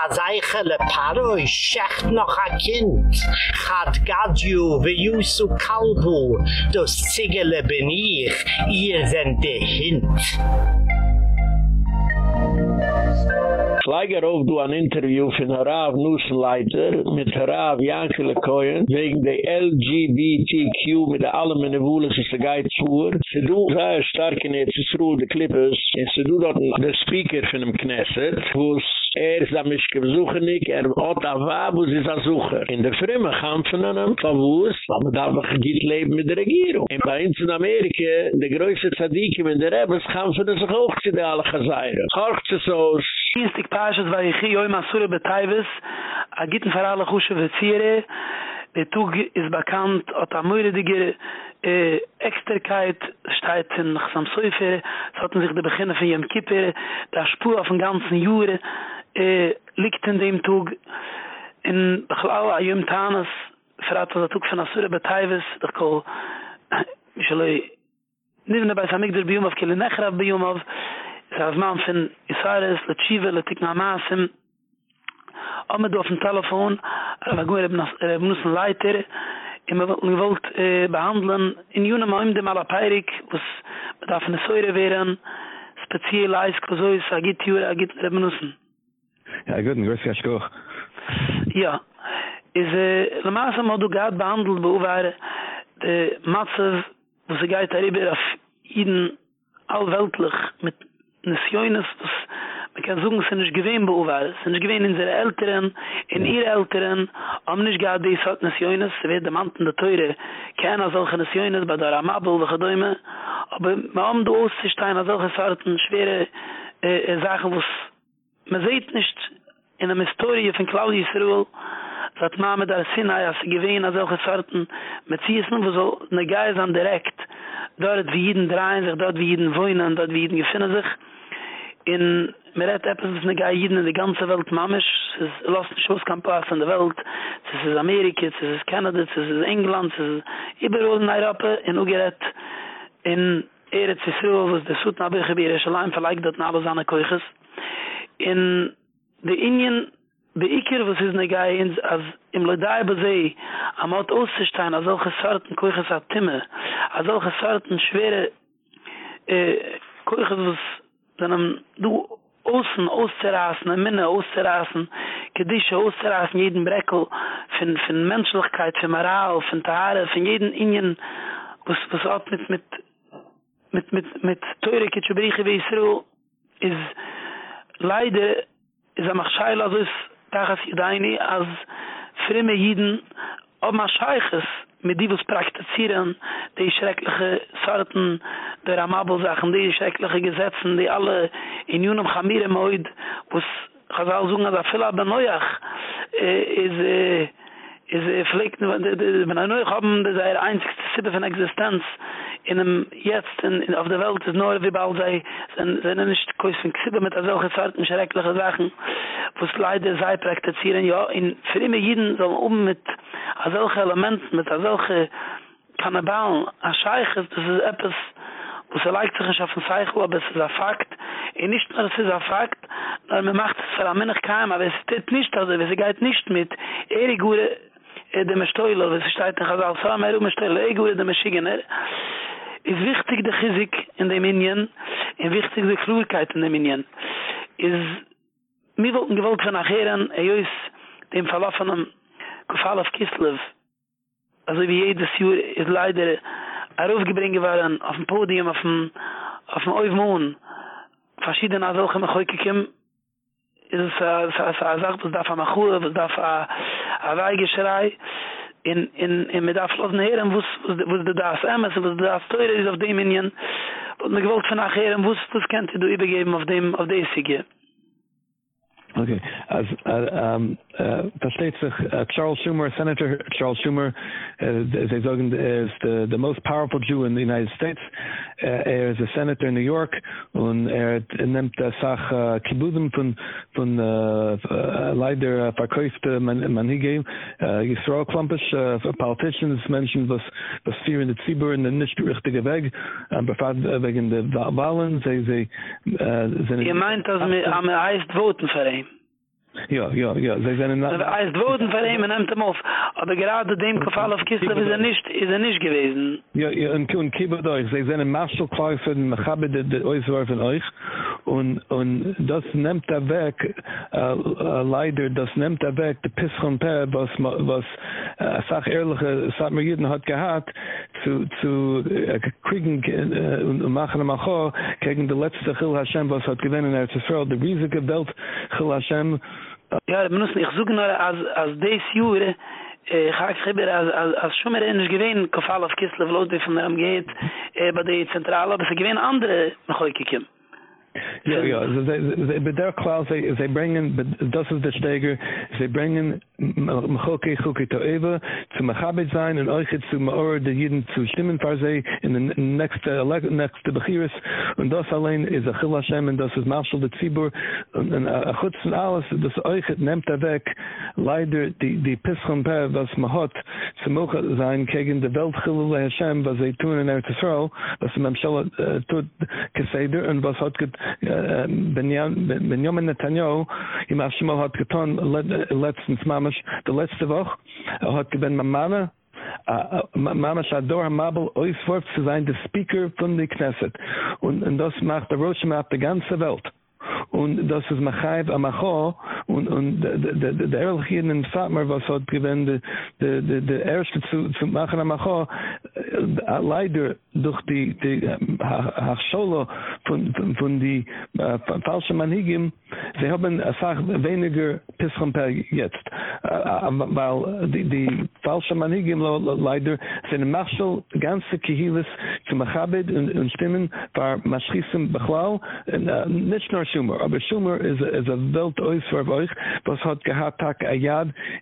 A Seichele Paroi schächt noch a Kind, chad Gadju wie Jusu
Schleiger auch du an Interview von Harav Nussenleiter mit Harav Jankele Koyen wegen der LGBTQ mit der Allemene Wohles ist der Geizfuhr. Se du sei stark in Ezesruhe de Klippes und se du dort der Speaker von dem Knesset, wo es Er is a mischke besuchen ik, er hat a wabus is a sucher. In de fremme von an am, wabus, wabu da wa gegit leben mit de regierung. En bei uns in Amerike, de größe tzadikim en de rebes, gampfen es auch zu de alle gazeiren. Chorcht שיסט איך פאש איז וואָר איך יוי מאסורה בטייבס א גיטן פאראלע
חושע וציירה דער טוג איז באקאנט א טאמעיר די eh ekster kayt nach sam sulfe sotn sich de beginne von yem kipper da spur aufn ganzen jure eh likt in dem tog in glau a yem tanes frat er da tog fun asure betayves da ko mishle nivne bay samig der biyom af kelnachra biyom Rav Mann von Isaris, der Tshiva, der Tikna Masim, Ome du auf dem Telefon, Rav Mann, der Tshiva, der Tshiva, der Tshiva, der Tshiva, und wir wollten äh, behandeln, in Juna, mit dem Alapairik, wo es mit יא. Tshiva, der Tshiva, der Tshiva, speziell ist, wo es so ist, agit Tshiva, agit Tshiva, der Ja, Ja, de alweltlich nes joines was man kan zogen sind nicht gewen beuwal sind nicht gewen in seine älteren in ihre älteren am nicht gar die sat nes joines se wird der manten der teure keiner soll gen nes joines bei der amabel der gedoime aber man am do ist stein also gesarten schwere äh, äh, sachen was man sieht nicht in der historie von claudius der sinai as gewen also gesarten mit ziesen wo so ne geisern direkt dort wie jeden drein sich, dort wie jeden wohnen, dort wie jeden gefinnen sich. In Meret Eppes ist eine Gai jeden in die ganze Welt mamisch. Es ist lasten Schusskampas in der Welt. Es ist Amerika, es ist Kanada, es ist England, es ist überall in Europa, in Ugerett, in Eretz Yisroel, wo es der Sutnabüche, wie er ist allein verleicht, dort nabes an In der Indien, de ikir was is ne gei as im ledai be sei a mot us stein also gesarten kuche sat timme also gesarten schwere äh eh, kuche was dann am du osen osterasen minne osterasen gedische osterasen jeden breckel fin fin menschlichkeit fin moral fin tare fin jeden ingen was was at mit mit mit mit mit teure kitchbrige wie so is leider is a machshailos tages idaini as freme yiden ob ma scheiches mit die was praktizieren die schreckliche sarten der amabel sachen die schreckliche gesetzen die alle in junum hamire moid was gesagt so da fela de neuch is is flekt wenn neuch haben das einzigste sitte von existenz in dem jetzt in auf der welt des neue wie bald sei sind sind nicht kein kriegen mit also gesagt mich schreckliche sachen wo es leider sei praktizieren ja in für immer jeden so um mit also auch elemente mit also kann man a scheich das ist das etwas wo es leicht zu schaffen sei aber es ist ein fakt ist nicht nur es ist ein fakt weil man macht es verlangen nicht kein aber es steht nicht also es geht nicht mit ehrlich gute äh, dem stoilo ze shtayt khazar sa meru um mishtel ey gude dem schigener is wichtig de chizik in de minien en wichtig de kloerkeit in de minyan. Is, mi wolken gewolk van acheren, e er juist, dem verlaffenem, gefaal af Kislev, also wie jedes juur, is leider, er aufgebringe waren, auf dem Podium, auf dem, auf dem Oivmoon, verschiedene solche mechoikikim, is, is, is, is, is, is, is, is, is, is, is, is, is, is, is, in in in mit afslos neeren wos wos de das ams was de das toires of de minion und mir gewolt vanaag heren wos wos kent du übergeben of dem of de sigge
Okay. As uh, um uh versteht sich uh, Charles Schumer Senator Charles Schumer uh, is the uh, is the the most powerful Jew in the United States. Uh, er is a senator in New York und er nimmt das Sach uh, Kibudem von von uh, uh leider uh, verkauft man man hier uh, you throw politicians mentioned was fear in the Tiber in the nicht richtige Weg um, wegen der Wahlen sei sei uh, sind
am heißt voten für ihn Ja, ja, ja, ze zijn een... Hij is het woorden van hem en hem Aber gerade dem Gefall auf Kislev ist er nicht, ist er nicht gewesen. Ja, ja, und, und
kiebert euch. Sie sind ein Maschelkäufer, in Machabe, der de, euch euch. Und, und das nimmt er weg, uh, uh, leider, das nimmt er weg, der Piss von Per, was, was, uh, eh, sag ehrlich, es hat mir jeden heute gehad, zu, zu uh, kriegen und eh, uh, machen am Achor, gegen die letzte Chil Hashem, was hat gewinnen, er zu fern,
die riesige Welt, Chil Hashem, Ja, menus ich zoge nur as as des jure eh äh, ga ik geber as as as shomer in gewein kofal of kistle vlot bi von dem geht eh bei de zentrale bis gewein andere mag ik
Ja, ja, ze ze der klaus ze ze bringen das is der steger ze bringen machoke chuke to ever zum habet sein und euch zu mor de jeden zu stimmen fall in den next next de bchiris und das allein is a chilashem und das is marshal de tibur und a gutsen äh, äh, alles das euch nimmt da er weg leider die die pischen pa das mahot zu mocha sein gegen de welt chilashem was ze tun in er to throw was mamshal äh, tut keseder und was hat בן יום נתניהו, עם אף שמו הוד קטון, לצנס ממש, דלצת ווח, הוד כבן ממנה, mama äh, äh, sha dor mabel oi sforts zu sein the speaker from the knesset und und das macht der roshma auf der ganze welt und das ist Machaib Amacho und und der Erl hier in Fatmer was hat gewend der der der erste zu zu am Acho, äh, leider durch die die äh, Hachsholo von die äh, falsche Manigim sie haben einfach weniger Pischem jetzt weil die die falsche Manigim leider sind Machschol ganze Kihilis zu Machabed und stimmen war Maschrissen Bechlau nicht nur Schumer. Aber Schumer is a, is a Weltäußer Euch, was hat gehabt tak a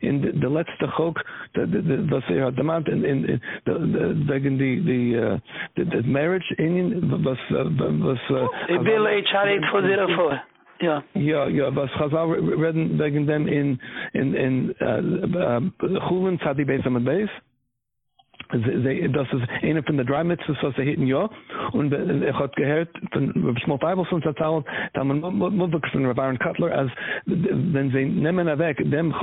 in the letzte Chok, was er hat demand in, in, in wegen die, die, uh, marriage in, was, uh, was, uh, oh, Bill H. 8404. Ja. Ja, ja, was Chazal reden wegen dem in in in äh uh, Chulun Beis Amad Beis? ze das is eine von der drei mit so so er hitten ja und er hat gehört von small bible von der town da man muss muss von Baron Cutler als wenn sie nehmen weg dem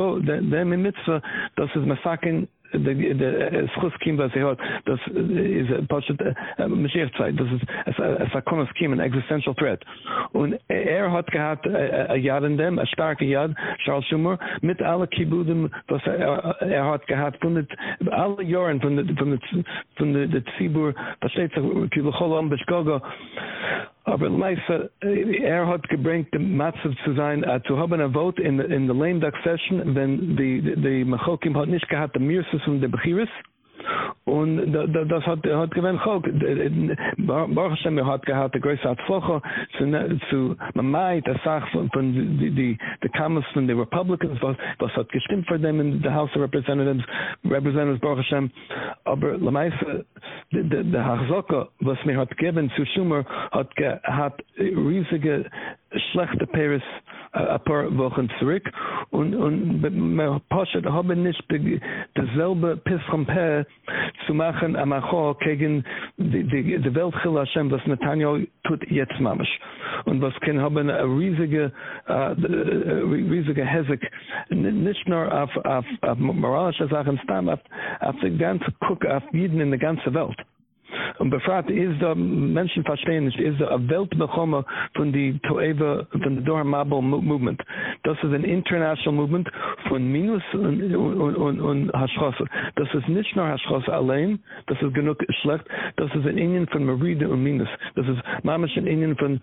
dem mit so das is mir sagen der der uh, schuss kim was er hat das ist ein paar schon mehr das ist es äh, es war kommen kim an existential threat und er hat gehabt äh, äh, ein jahr in dem ein starke jahr charles schumer mit alle kibudem was er, er hat gehabt von alle jahren from the from the from the steht zu kibuchol am beschgogo aber Meister, er hat gebringt, uh, dem Matze zu sein, äh, uh, zu haben ein Vote in, in the Lame Duck Session, wenn die, die Machokim hat nicht gehabt, der Mirsus und der Bechiris, und da, da, das hat er hat gewen hok war schon mir hat gehabt der größte woche zu zu mai der sach von von die die the commons and the republicans was was hat gestimmt für dem in the house of representatives representatives borgesham aber la mai the the, was mir hat gegeben zu schumer hat ge, riesige schlechte paris a paar wochen zurück und und mein pasche haben nicht die selbe pisrampe zu machen am acho gegen die die die welt gelassen was nathaniel tut jetzt mamisch und was kennen haben a riesige uh, riesige hezek nicht nur auf auf auf moralische sachen stand auf auf die ganze cook auf jeden in der ganze welt Und befragt, ist da, Menschen verstehen nicht, ist da a Weltmechoma von die Toewe, von der Dora Mabel Movement. Das ist ein international Movement von Minus und, und, und, und Haschrosse. Das ist nicht nur Haschrosse allein, das ist genug schlecht, das ist ein von Meride und Minus. Das ist mamisch ein von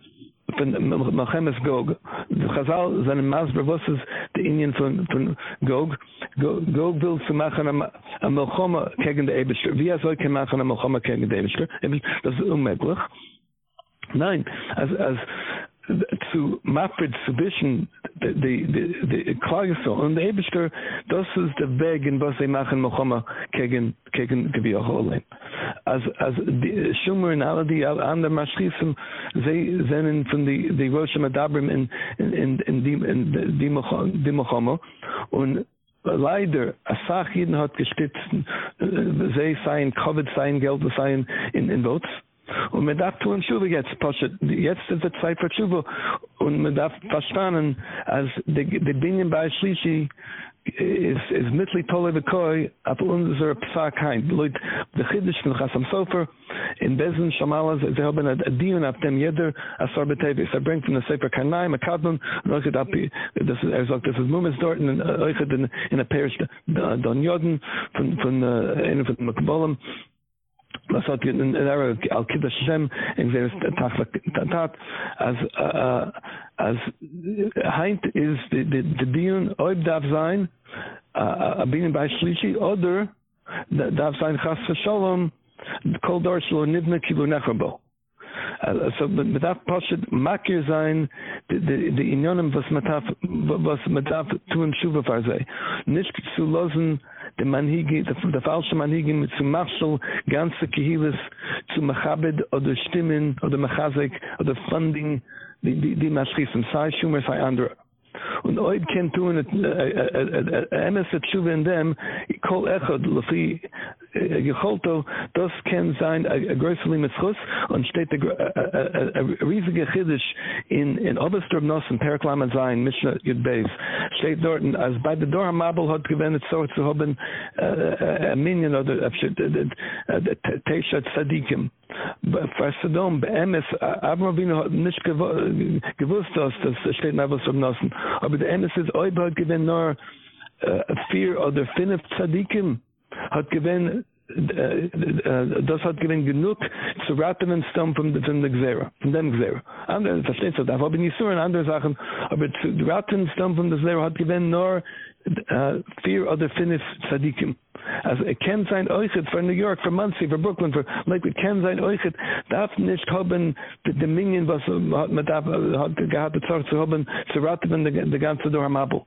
von Mohammed Gog Khazar zan maz bevoses de Indian von von Gog Gog will zu machen am Mohammed gegen der Ebel wie er soll machen am Mohammed gegen der Ebel das ist unmöglich nein als als zu mapred submission the the the klagso und der ebster das is der weg in was sie machen mohammed gegen gegen gebir holen as as the shumer and all the other mashrifim they then in from the the rosh madabrim in in in the in the the mohammed und leider asach jeden hat gestitzen äh, they sein covid sein geld sein in in votes Und mir darf tun Schuwe jetzt, Poshe. Jetzt ist die Zeit für Schuwe. Und man darf verstanden, als die, die Dinge bei Schlischi ist, ist mittli tolle Bekoi, auf unser Psaak heim. Leute, die Chidisch von Chassam Sofer, in Besen, Schamalas, sie haben ein Dien auf dem Jeder, als Sorbetewe, es bringt von der Sefer Kainai, Makadun, und euch hat api, das er sagt, das ist Mumes dort, und äh, euch hat in der Perisch Don Yodin, von, von, äh, von, von, von, was hat in der as as is the the the dean ob a bin bei shlichi oder darf sein khas shalom kol dor shlo nidna kibu nachbo so mit da pasht makir sein de de inonem was mit da was mit da tun shuva der Manhige, der falsche Manhige mit zum Marschall, ganze Kehilis, zu Machabed oder Stimmen oder Machazek oder Funding, die, die, die Maschissen, sei Schumer, sei Andra. Und oid kentun, a, a, a, a, a, a, a, Gecholto, das kann sein, a größerli mitzchus, und steht a riesige Chiddisch in, in Oberstrognos, in Periklamen sein, Mishnah Yud Beis, steht dort, als bei der Dora Mabel hat gewendet, so zu haben, uh, uh, a Minion, oder, uh, Teisha Tzadikim. For Sodom, be Emes, Abra Avinu hat nicht gewusst, dass das steht in Oberstrognossen, aber der Emes ist, Oibald gewinnt nur, Uh, fear of the fin of tzaddikim. hat gewinnt äh, äh, das hat gewinnt genug zu raten und stumm von dem Gzera von dem Gzera andere verstehst du da wo bin ich so andere Sachen aber zu raten und stumm von dem Gzera hat gewinnt nur äh, vier oder finnisch Tzadikim as a ken sein euch für new york für muncie für brooklyn für like with ken sein euch darf nicht haben the dominion was äh, hat mit da äh, hat gehabt zu zu haben zu raten the, the ganze dorm mabel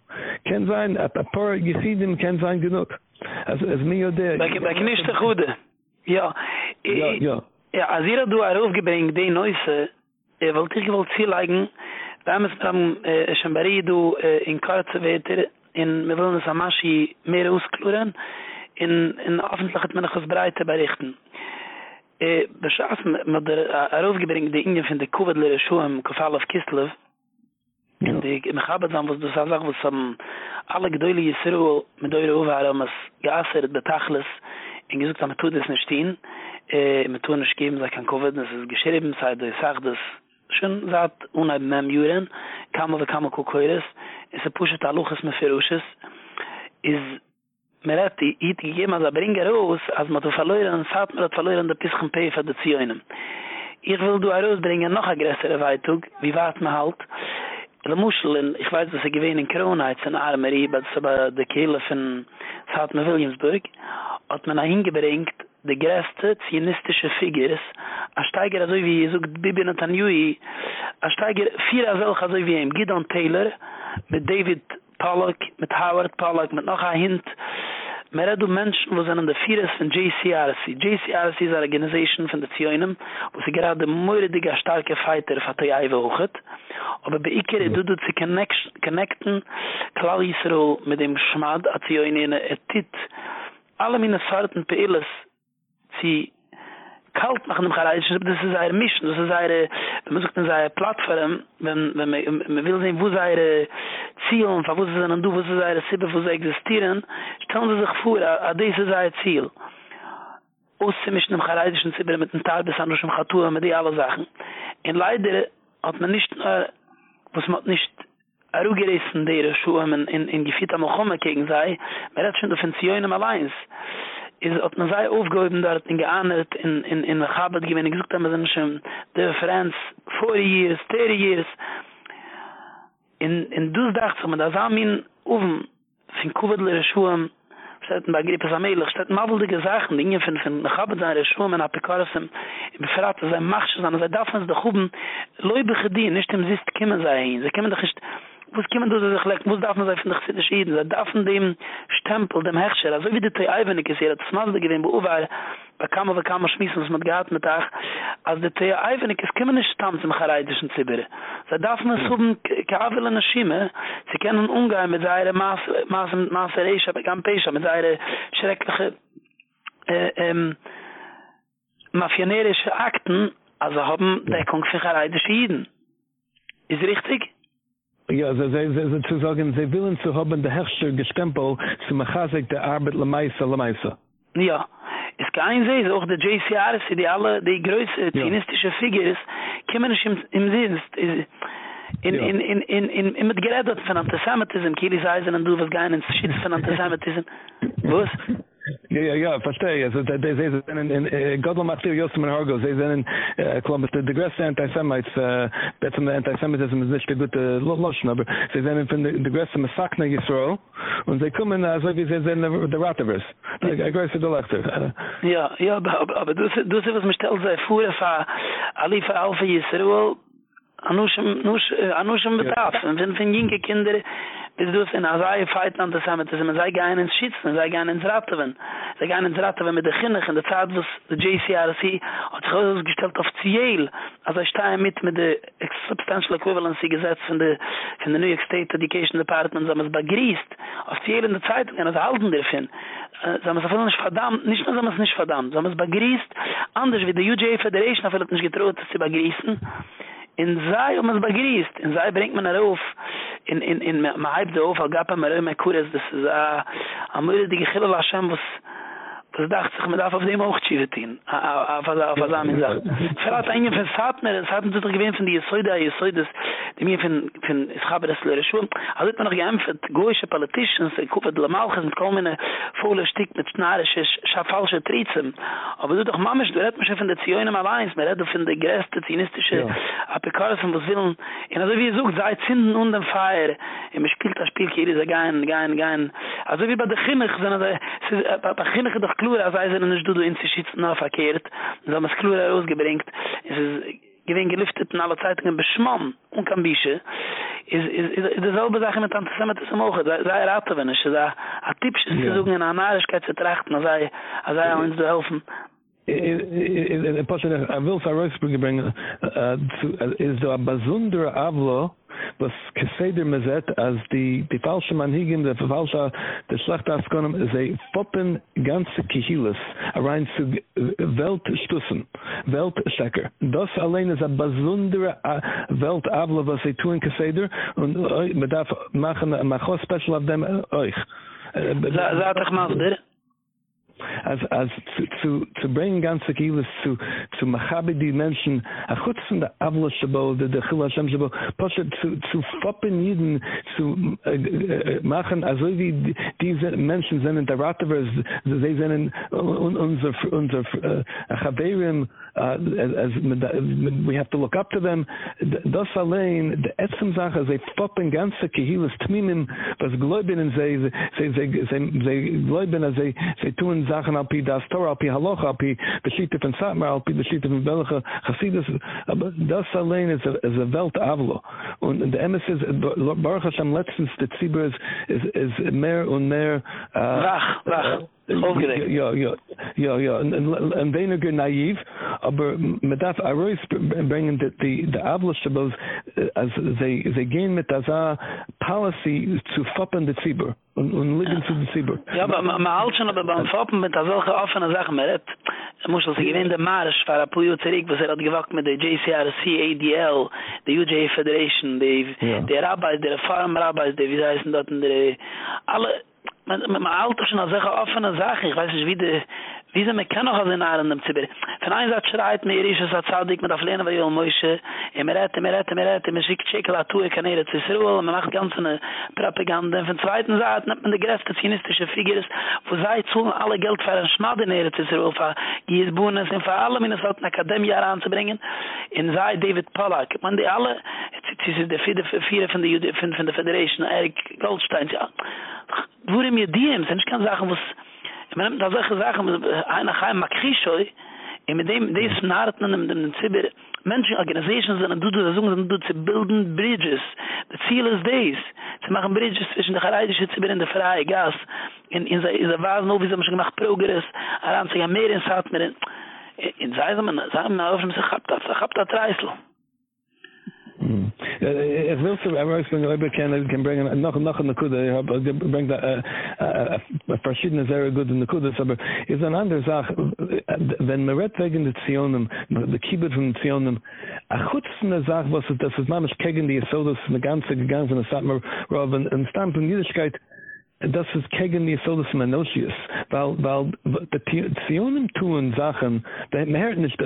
ken sein a, a poor you see them ken sein genug
as as me your day like like nicht gute ja ja ja as ihr du er aruf gebring de noise er wollte ich wohl ziel legen damals beim äh, schon in karte weiter in mir wollen samashi mehr ausklären in in offensichtlich hat man das breite berichten eh äh, das schaft mit der äh, aufgebring die inge von der covid schon im fall auf kistlev und die im habe dann was das sag was am alle gedeile ist er wohl mit der über alle was gasser der takhlas in gesucht am tod ist nicht stehen eh äh, mit tun nicht geben sei kein covid das ist geschrieben sei der sag das schön sagt ohne mem juren kam oder kam kokoris ist a pushet aluches meferushes is merat i it gem az er bringer aus az ma do verloren an sat ma do verloren de pischen pe fer de zeynem ir vil do aus bringer noch a gresere vaytug wie wart ma halt de muslen ich weiß, dass er gewen in krona als an armeri bad so ba de kele fun sat ma williamsburg at ma na hingebringt de greste zionistische figures a steiger so wie er so bibi natanui a steiger vierer welcher so wie er im gidon taylor mit david Pollock, mit Howard Pollock, mit noch ein Hint. Man redet um Menschen, wo sind in der Vieres von JCRC. JCRC ist eine Organisation von der Zioinem, wo sie gerade ein mördiger, starke Fighter von der Eive hoch hat. Aber bei Iker, du du sie connecten, klar ist mit dem Schmad, als sie in einer er Etit, alle meine Fahrten, bei Iles, sie kalt machen im Charaisch, das ist eine Mischung, das ist eine, wenn man sucht in seine Plattform, wenn, wenn man, will sehen, wo sie ihre Ziel, und wo sie sind und du, wo sie ihre Sippe, wo existieren, stellen sie sich vor, an ist ihr Ziel. Auszumischen im Charaisch, mit dem Tal, bis anders im mit die alle Sachen. In leider hat man nicht, äh, was man nicht, Aru der Schuhe, in, in, in, in, in, in, in, in, in, in, in, in, is op na zay aufgeben dort in geahnet in in in der habet gewinnig gesucht haben sind schon der friends for years ter years in in dus dag so man da zamin oben sind kubedler schuam seit ma grip es amel statt ma wol de gesachen dinge finden finden ich habe da schon mein apikarsem im frat ze machs dann ze darfens de guben leibe gedien ist im zist kimmen sein er ze kimmen doch was kimmen du sich lekt muss darf man sei nach sich schieden da darf man dem stempel dem herrscher also wie die eigene gesehen das man da gewen beobachtet bei kammer bei kammer schmissen das mit gart mit tag als die eigene ist kimmen nicht stammt im heraldischen zibbel da darf man so ein kavelle nschime sie kennen ungeheim mit seiner maß maß maß reise bei campesa mit seiner schreckliche äh, ähm mafianerische akten also haben der konferenz entschieden ist richtig
ja ze ze ze ze sagen ze willen zu hoben der herrscher gestempel zu machasek der arbeit la
meise la meise ja es kein ze ist och der jcr ist die alle die größte zynistische figures kimmen im im dienst is in in in in in im mit geredet von antisemitism kiri zeisen und du was gein in schitz von antisemitism was
Ja, ja, ja, verstehe. Also, da, da, sie sind in, in, in Godel Matthew Yosem und Hargo, sie sind in äh, Columbus, der größte Antisemites, äh, betzen der Antisemitism ist nicht der gute äh, Loschen, aber sie sind in von der de größte Massakna Yisrael und sie kommen, also äh, wie sie sind in der Rattavers, der ja. größte Dolechter.
Ja, aber, aber, aber du, was mich stellt, sei vor, auf Ali, auf Alfa Yisrael, Anushim, äh, Anushim, Anushim, Anushim, Anushim, Anushim, Anushim, Bis du es in azay feitland, das haben wir, das haben gein ins Schitzen, sei gein in Ratteven, sei gein in Ratteven mit der Kinnach, in der Zeit, was der JCRC hat sich ausgestellt auf Ziel, also ich mit mit der Substantial Equivalency Gesetz von de von der New York State Education Department, so haben wir es auf Ziel in der Zeit, wenn wir es halten dürfen, äh, so haben wir es verdammt, nicht nur so nicht verdammt, so haben wir anders wie die UJ Federation, auf jeden Fall hat nicht in zay um es bagrist in zay bringt man er auf in in in ma hype der auf gab man er mal er kurz das a äh, amol dige khilal a shamus Das dachte sich, man darf auf dem auch schiefen tun. Auf alle, auf alle, auf alle, auf alle, auf alle, auf alle, auf alle, auf alle, auf alle, auf Die mir von, von, es habe das leere Also hat man noch geämpft, goische Politischen, sie kuppet de la Malchus und kommen mit schnarrische, schafalsche Tritzen. Aber du doch, Mammisch, du mich von der Zioinem allein, man redest von der größte, zionistische Apikaris was willen. Und also wie ihr sucht, seit Zinden und dem Feier, und man spielt das Spiel, hier ist er gein, gein, gein. Also wie bei der Chimmich, sondern bei der klur, als er sich nicht in sich schützt, noch verkehrt, und wenn man es klur herausgebringt, ist es gelüftet in alle Zeitungen beschmamm, unkambische, ist das selbe Sache mit Antisemite zu machen, sei er hatte, wenn es, sei er hat tippsch, sei er sei er hat tippsch, sei in
Apostel der Avil Farois bringen bringen zu is der Basunder Avlo was Kaseder Mazet as the the false man higim the false the schlacht as gonem is a poppen ganze kihilus around to welt stussen welt sacker das allein is a besonder welt avlo was a twin kaseder und mit da machen a special of them euch da da tag mal As as to to zu bringen ganze to zu, zu Machabe die Menschen, the von Avla Shabo, the der Chil Hashem Shabo, Poshe to to foppen Jiden, zu äh, äh, uh, machen, also wie diese Menschen sind in der Ratavers, sie sind in unser, unser äh, Chaberim, uh, as, as, we have to look up to them. Das allein, the etzem Sache, sie foppen ganze Kehilas Tmimim, was gläubin in sie, sie, sie, sie, sie gläubin, sie, sie tun Sachen al pi das Torah, al pi Halacha, al pi the Shita von Satmar, al pi the Shita von Belcha, Chassidus, das allein is a, is a Welt Avlo. Und der Emes is, Baruch Hashem, letztens, der is, is, is und mehr, uh, wach, wach. Okay. Yeah, yeah. Yeah, yeah. And and they're naive, but but that I really bring that the the avalanche of as they they gain a policy to fop the cyber and and live in the
Ja, aber man halt schon aber beim mit da solche offene Sachen mit. Ich muss das gewinnen der Marsch für der Politik, was er hat gewagt mit der JCRC ADL, the UJ Federation, they they are about the farm rabbis, they visa sind dort in alle Maar altijd zijn er zeggen af van een zaak. Ik weet niet wie Wieso me kenna ha den dem Zibir? Von ein Satz schreit mir, Erisha sa Zadig, mit Aflehne, wa Yol Moshe, e er me rette, me rette, me rette, me schick tschekel ah, tue, kan ere Zisruel, man macht ganz eine Propaganda. Von zweiten Satz, nehmt man die gräste zynistische Figures, wo sei zu, alle Geld für ein Schmad in ere Zisruel, für Gies Buhnes, und für alle, mir das halt in Akademie heranzubringen, in sei David Pollack. Man die alle, jetzt ist es der vierde, von der von der Föderation, Erik Goldstein, ja. Wurde mir die, sind ich kann sagen, was... man da zeh zeh einer Chaim Makrishoi, und mit dem, die ist nahrt man in dem Zibir, Menschen, Organisations, sind do zu versuchen, sind du zu bilden Bridges. the Ziel is das. ze machen Bridges zwischen der Chareidische Zibir in der Freie Gas. In, in, is a vas Wazen, wie sie haben schon gemacht, Progress, Aranziger mehr in Satmer, in, in, in Zeisamen, Zeisamen, Zeisamen, Zeisamen, Zeisamen, Zeisamen, Zeisamen, Zeisamen,
Mm. If Vilsa Erosman Oiber can can bring an, noch noch Nakuda, bring that uh, uh, a verschiedene very good Nakuda, aber ist eine andere Sache, wenn man redt wegen der Zionen, der Kibbut von a chutzene Sache, was das ist, man ist gegen die Esodos, eine ganze gegangen von der Satmar, Robin, in Stampen das ist gegen die Solis im Anosius, weil, weil die Zionim tun Sachen, man hört nicht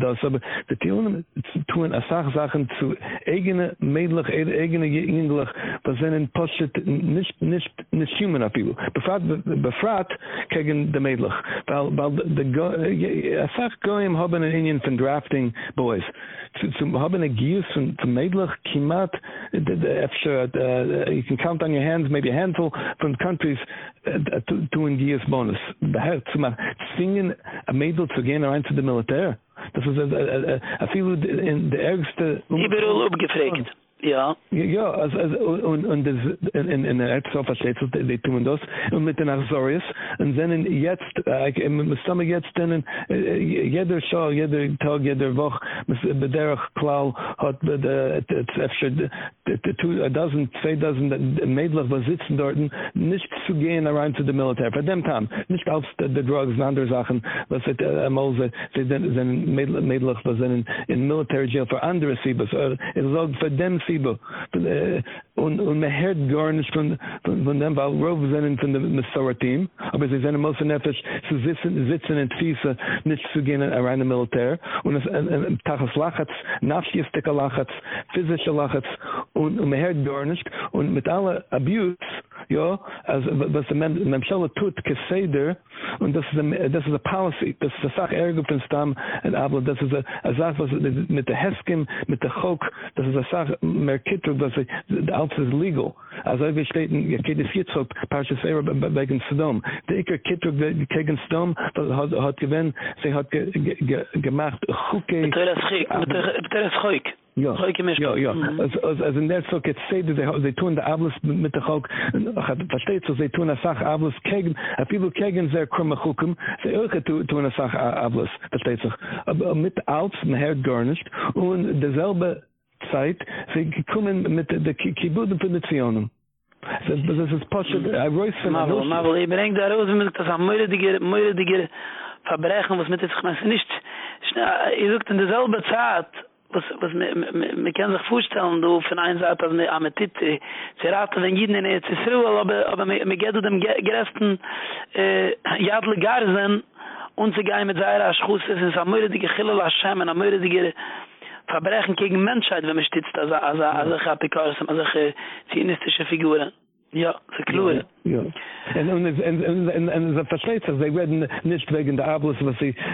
das, aber die Zionim tun a Sach Sachen zu eigene Mädlich, er-, eigene Jünglich, was sind in Poshet nicht, nicht, nicht human auf Ibu. Befrat, befrat gegen the Mädlich, weil, weil the a Sach Goyim haben an Indien from Drafting Boys. Zu, zu haben a Gius von Mädlich, Kimat, Efscher, you can count on your hands, maybe a handful, from countries uh, tun dies bonus behert zum singen a medal to gain rein zu the military. das ist a viel in der ärgste überall abgefragt Ja. Ja, also, also, und, und das, in, in, in der Erzsau versteht sich, die tun das, und mit den Azorius, und dann jetzt, äh, im Stamm jetzt, dann, äh, jeder Show, jeder Tag, jeder Woche, mit äh, der Klau, hat, mit der, mit der, mit der, mit der, mit der, mit nicht zu gehen, around to the military bei dem time nicht auf the Drugs and andere Sachen, was it äh, äh, mal, sie, sind, sind, mit der, mit der, mit der, mit for mit Sibel. Und und mir hört Garnish von von dem Bau Rovers in von der Missouri Team. Aber sie sind immer so nervös, sie sitzen sitzen in Tiefe nicht zu gehen rein der Militär und es ein Tages lachat, nachtjes te lachat, physisch und mir hört Garnish und mit aller Abuse jo as was men Mensch mit Schalle tut Kaseder und das ist ein das ist a policy, das ist a Sach Ergo von Stamm und aber das ist a a was mit der Heskim, mit der Hook, das ist a Sach Merkit, das ist alles ist legal. As I wish that you get this hit up parish wegen sodom Der Iker Kit gegen Stamm, hat hat gewen, sie hat gemacht Hooke.
Schick, Schick. Ja, ja, mhm.
also in der Zeit, jetzt that they they tun the ablus mit der Chalk, versteht so sie tun a sach ablus kegen, a people kegen sehr krumme hukum. Ze öche tun a sach ablus. versteht ihr, aber mit Alps, ein Herd garnischt, und derselbe Zeit, sie kommen mit der Kibud und Pundizionen. Das ist das I ich weiß von der
Ich bring da raus, das ist ein die Gere, die Gere, Verbrechen, was mit der Zeit, ich meine, ich meine, ich was was mir kann sich vorstellen du von eins hat das mir amettit zerat wenn jeden in jetzt so aber aber mir geht dem gerasten ja legal sein und sie gehen mit seiner schuss ist es am müde die hilal sham am müde die verbrechen gegen menschheit wenn man stitzt das also also habe ich also sehr figuren Ja, ze klue.
Ja. En en en en en ze nicht wegen der Abos,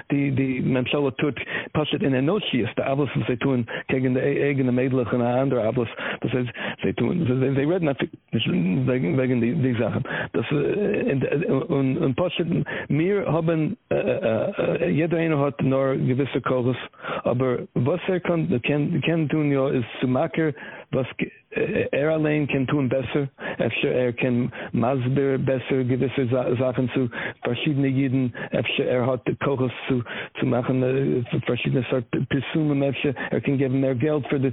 die die Mensola tut, passt in der Nochi ist der Abos, was tun gegen der e- eigene e, andere Abos, das sie tun, sie sie werden wegen wegen die die Sachen. Das und eh, und, und passt haben jeder eh, eh, eine hat nur gewisse Kurs, aber was er kann kann tun ist zu machen weil äh, er allein kann tun besser als er kann muss besser geben diese Sachen zu verschinden jeden er hat die koch zu zu machen äh, verschiedene sagt bis zu manche er kann geben ihr geld für die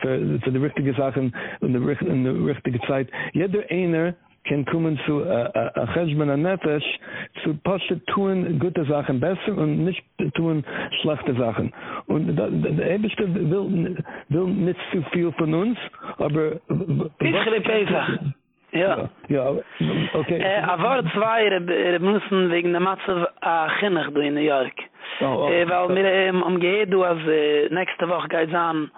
für so die richtigen sachen und die richtige die richtige zeit jeder einer can come to a a a khajman an nafas to pass tun gute sachen besser und nicht tun schlechte sachen und da da ich will will nicht zu viel von uns aber ich
will besser ja ja okay äh, a war zwei wir er, er müssen wegen der matze a ginnig do in new york oh, oh, äh, weil mir ähm, um geht du as äh, next woche gaizan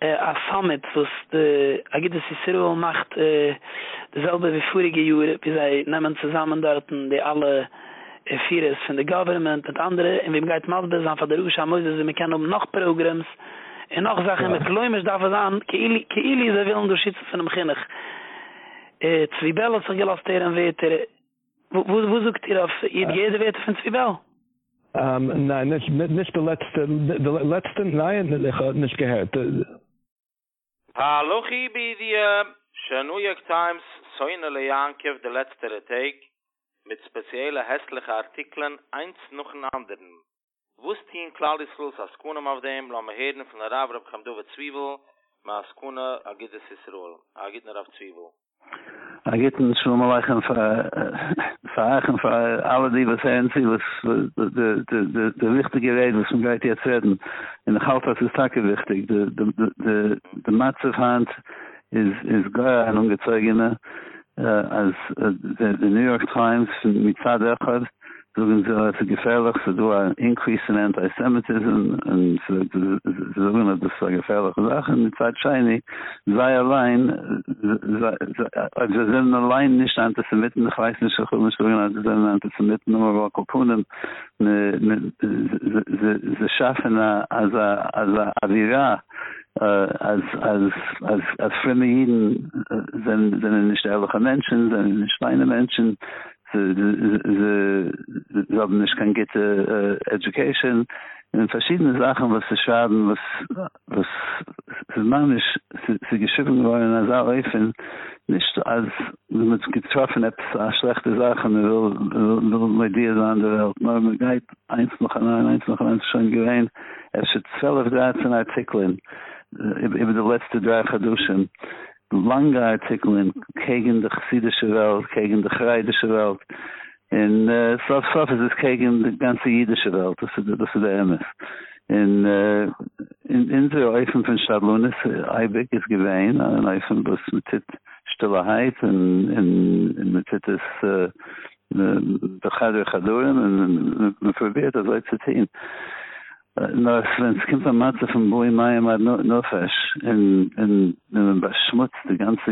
a summit was de a git de sisero macht de selbe wie vorige jure bis ei nemen zusammen dorten de alle vieres von de government und andere in wem geit mal des von der usa moise ze mekan um noch programs en noch sachen mit kloimes da von an ke ili ke ili ze willen do von am ginnig eh zwibel so gelaster en weter wo wo wo sucht ihr auf ihr jede weter von zwibel
ähm nein nicht nicht beletzte de letzte nein nicht gehört
Halochi bi die Shanui York Times in le Yankev de letste retake mit spezielle hässliche Artikeln eins noch en anderen. Wusst ihn klar ist los as kunem auf dem la me heden von der Rabrab kam do mit Zwiebel, mas as kuna a git es is a git ner auf Zwiebel.
a gitn shlom alaykhn fa fagen fa alle die wat zijn sie was de de de de wichtige reden zum geit jetzt werden in der halt das ist sehr wichtig de de de de matze hand is is gar an ungezeugene äh, as äh, de new york times mit sadach hat so ganz so äh, gefährlich so du increesenden antisemitismus und so so so wollen das so gefährlich nach ein Zeit shiny zwei 라인 als in der 라인 nicht antisemitisch weiß nicht schon sondern das in der Mitte nur war Komponenten ne ne ze ze schafena als als als diva als als fremden denn denn nicht erwache Menschen denn schweine Menschen ze ze ze haben nicht kein gute eh, education in verschiedene Sachen was sie schaden was was sie machen ist sie, sie worden als auch helfen nicht als wenn man getroffen schlechte Sachen will mit dir in der Welt nur man geht eins ein eins schon gewähnt er schützt zwölf Dreizehn Artikeln über die letzte lange artikeln in kegen de gesiedische welt kegen de grijdische welt en eh uh, Sof is is kegen de ganze jidische welt dus de is de ms en eh in in de eisen van schablonis i bik is gewein en i bus met dit stille heit en en en met dit is eh de gader gadoren en me probeert dat uit te zien na frens kimt a matze fun boy mei ma no no fesh in in in ba schmutz de ganze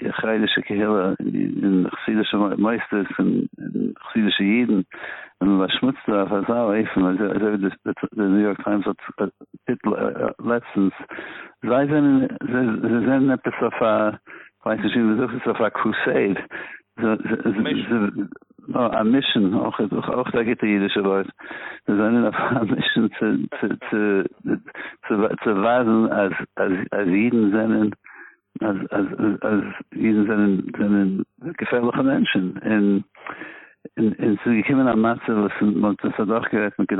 geheilische gehele in gesiede so meisters in gesiede se jeden in ba schmutz da was a efen also also das the new york times hat lessons reisen in ze ze ne pesofa weiß ich nicht crusade so no a mission och och och da git jede so weit da sind in a mission zu zu zu zu zu weisen als als als jeden seinen als als als jeden seinen seinen gefährlichen menschen in in in so ich kimmen am matze was man das doch gerät mit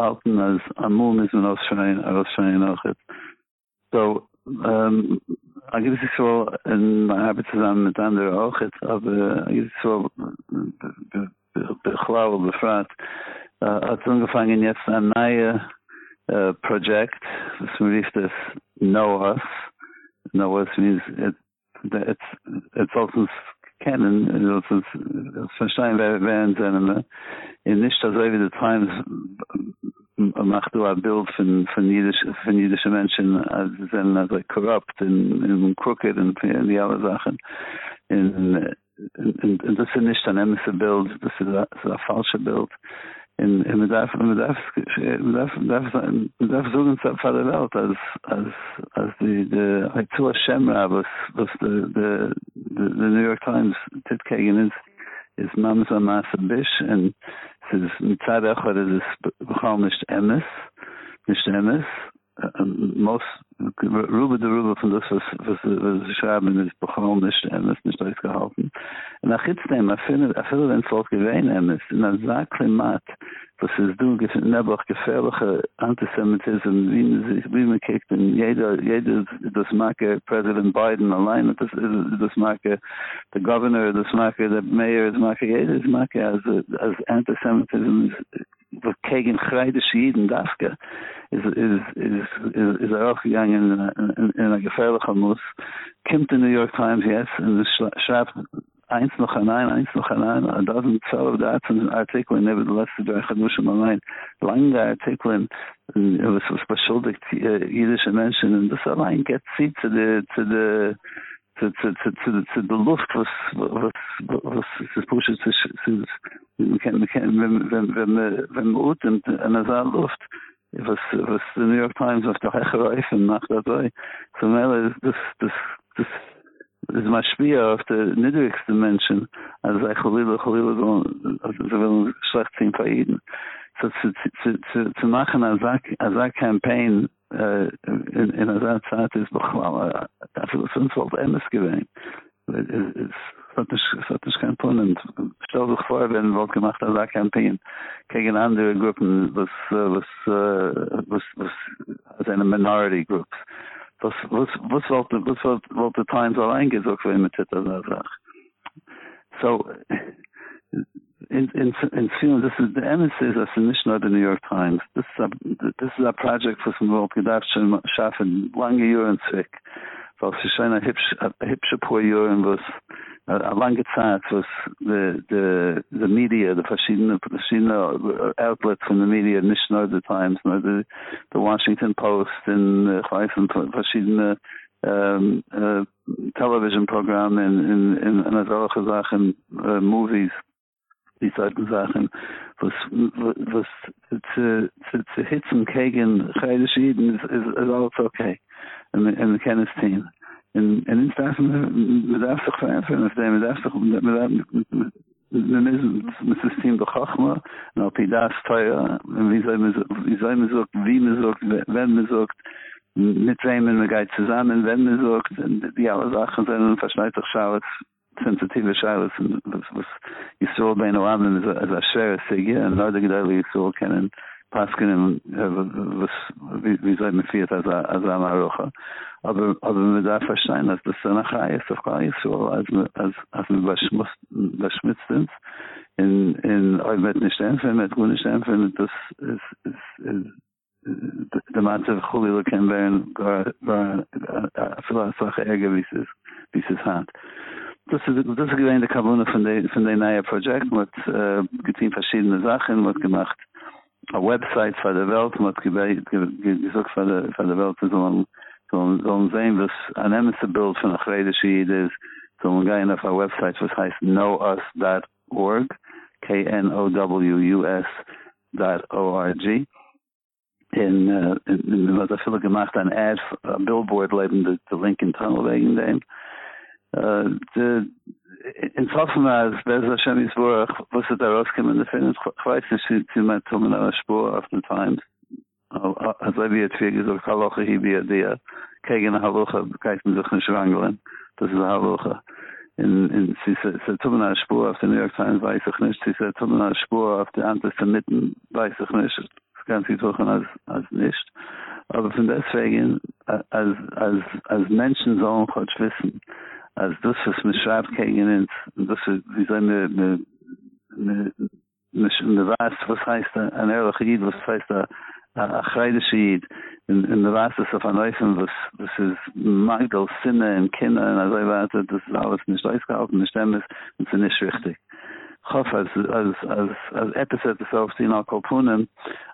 halten als amol müssen aus schreien auch ähm, a gewisse so in habe zusammen mit andere uh, auch jetzt aber a gewisse so beglaube befragt äh, uh, hat angefangen jetzt ein neue äh, uh, project das rief das Noahs Noahs means it, it's it's also kennen also verstehen wer wer in seinem in nicht so wie the times macht du ein Bild von, von, jüdisch, von jüdischen Menschen, als sie sind also korrupt und, und crooked und, und die alle Sachen. Und, und, und das ist nicht ein ämnes Bild, das ist ein, das ist Bild. in in der daf in der daf so ganz auf als als als die de ein zur schemra was was de new york times tit is mums a mass a bish and says mitzad echad is this b'chal nisht emes nisht emes uh, um, most ruba de ruba from this was was was was schreiben is b'chal nisht emes nisht ois gehalten and achitz dem a finna a er finna den sort in a za klimat was es du gefunden hab auch gefährliche antisemitism wie sich wie man kriegt in jeder jeder das marke er president biden allein das das marke er the governor das marke er the mayor das marke jeder das marke as as antisemitism was kegen greide sieden daske is is is is auch young in in a gefährlicher muss kimt in new york times yes in the schraft eins noch allein, eins noch allein, a dozen zwölf dazen artikeln, nevertheless, der Chadmusha Malayn, lange artikeln, äh, was was beschuldigt äh, jüdische Menschen, und das allein geht sie zu der, zu der, zu zu zu zu zu der luft was was es pusht es es wir wenn wenn wenn wir und an der was was the new york times auf der hecher reifen nach dabei so das das das das mal spier auf der niedrigste menschen also sei khulil khulil so so will schlecht sein für jeden so zu zu zu zu machen als als campaign äh, in in der zeit ist doch mal äh, dafür sind so der ms gewesen es hat das hat das kein plan und stell doch vor wenn wir gemacht als campaign gegen andere gruppen was äh, was as in minority groups was, was, was Times mit dieser Sache. So, in, in, in this is, the embassy is a mission of the New York Times. This is a, this is a project for some world production, schaffen lange Jahren zurück. Was ist eine hübsche, hübsche paar Jahren, was, a lange Zeit was the the the media the verschiedene verschiedene outlets von the media nicht nur the times nur de the Washington Post in uh, verschiedene um, uh, television programme in in in in solche Sachen uh, movies die sollten Sachen was was zu zu, zu hitzen gegen Kreide Schieden ist, ist, ist alles okay in in the Kenneth team in in in fashion mit das doch für einfach und dann das doch mit mit mit mit mit mit system doch auch mal na ob ich wie soll mir wie soll mir wie mir so wenn mir so mit geiz zusammen wenn mir so die alle Sachen sind und verschneit doch sensitive schaus und was so bei no haben ist a sehr sehr ja und da kennen Paskin uh, in was wie wie seine Fiat als als Amarocha aber aber mir darf erscheinen dass das danach ist auf gar nicht so als als als wir was muss das Schmidt in in ich möchte nicht sagen wenn wir tun nicht sagen das ist ist der Mathe Juli looking werden gar gar äh, für das Sache ergewiss ist bis es hat das ist das ist gewesen der Kabone von der von der neue Projekt mit äh gibt ihm verschiedene Sachen was gemacht a Website verwelt mat gesucht verwelt sollen sehen was an emmmense Bild von achredeschied is so gein auf a Website was heißt knowus.org k n o w u s dot o r g in uh, in wat er viele gemacht an ad a uh, billboard leben de de lincoln tunnel wegen dem uh, The in Sofna ist besser schon ist wo ich wusste da rauskommen in der Film. Ich weiß nicht, wie sie mein Tum in einer Spur auf den Times. Also wie jetzt wir gesagt, Halloche hier bei dir. Kegen Halloche, kann ich mir sich nicht rangeln. in in sie se tut Spur auf der New York Times weiß ich nicht sie Spur auf der Antisemiten weiß ich nicht das ganze doch als als nicht aber von deswegen als als als Menschen sollen Gott wissen als das, was man schreibt gegen uns, das ist wie so eine, eine, eine, eine, eine, was heißt ein ehrlich Jid, was heißt ein, ein in, in der Weiß ist auf ein er Eifen, was, was ist Magdal, Sinne und Kinder und so weiter, das ist alles nicht ausgehalten, nicht stemmes, und es ist nicht richtig. hoffe, als, als, als, als etwas etwas Kopunen,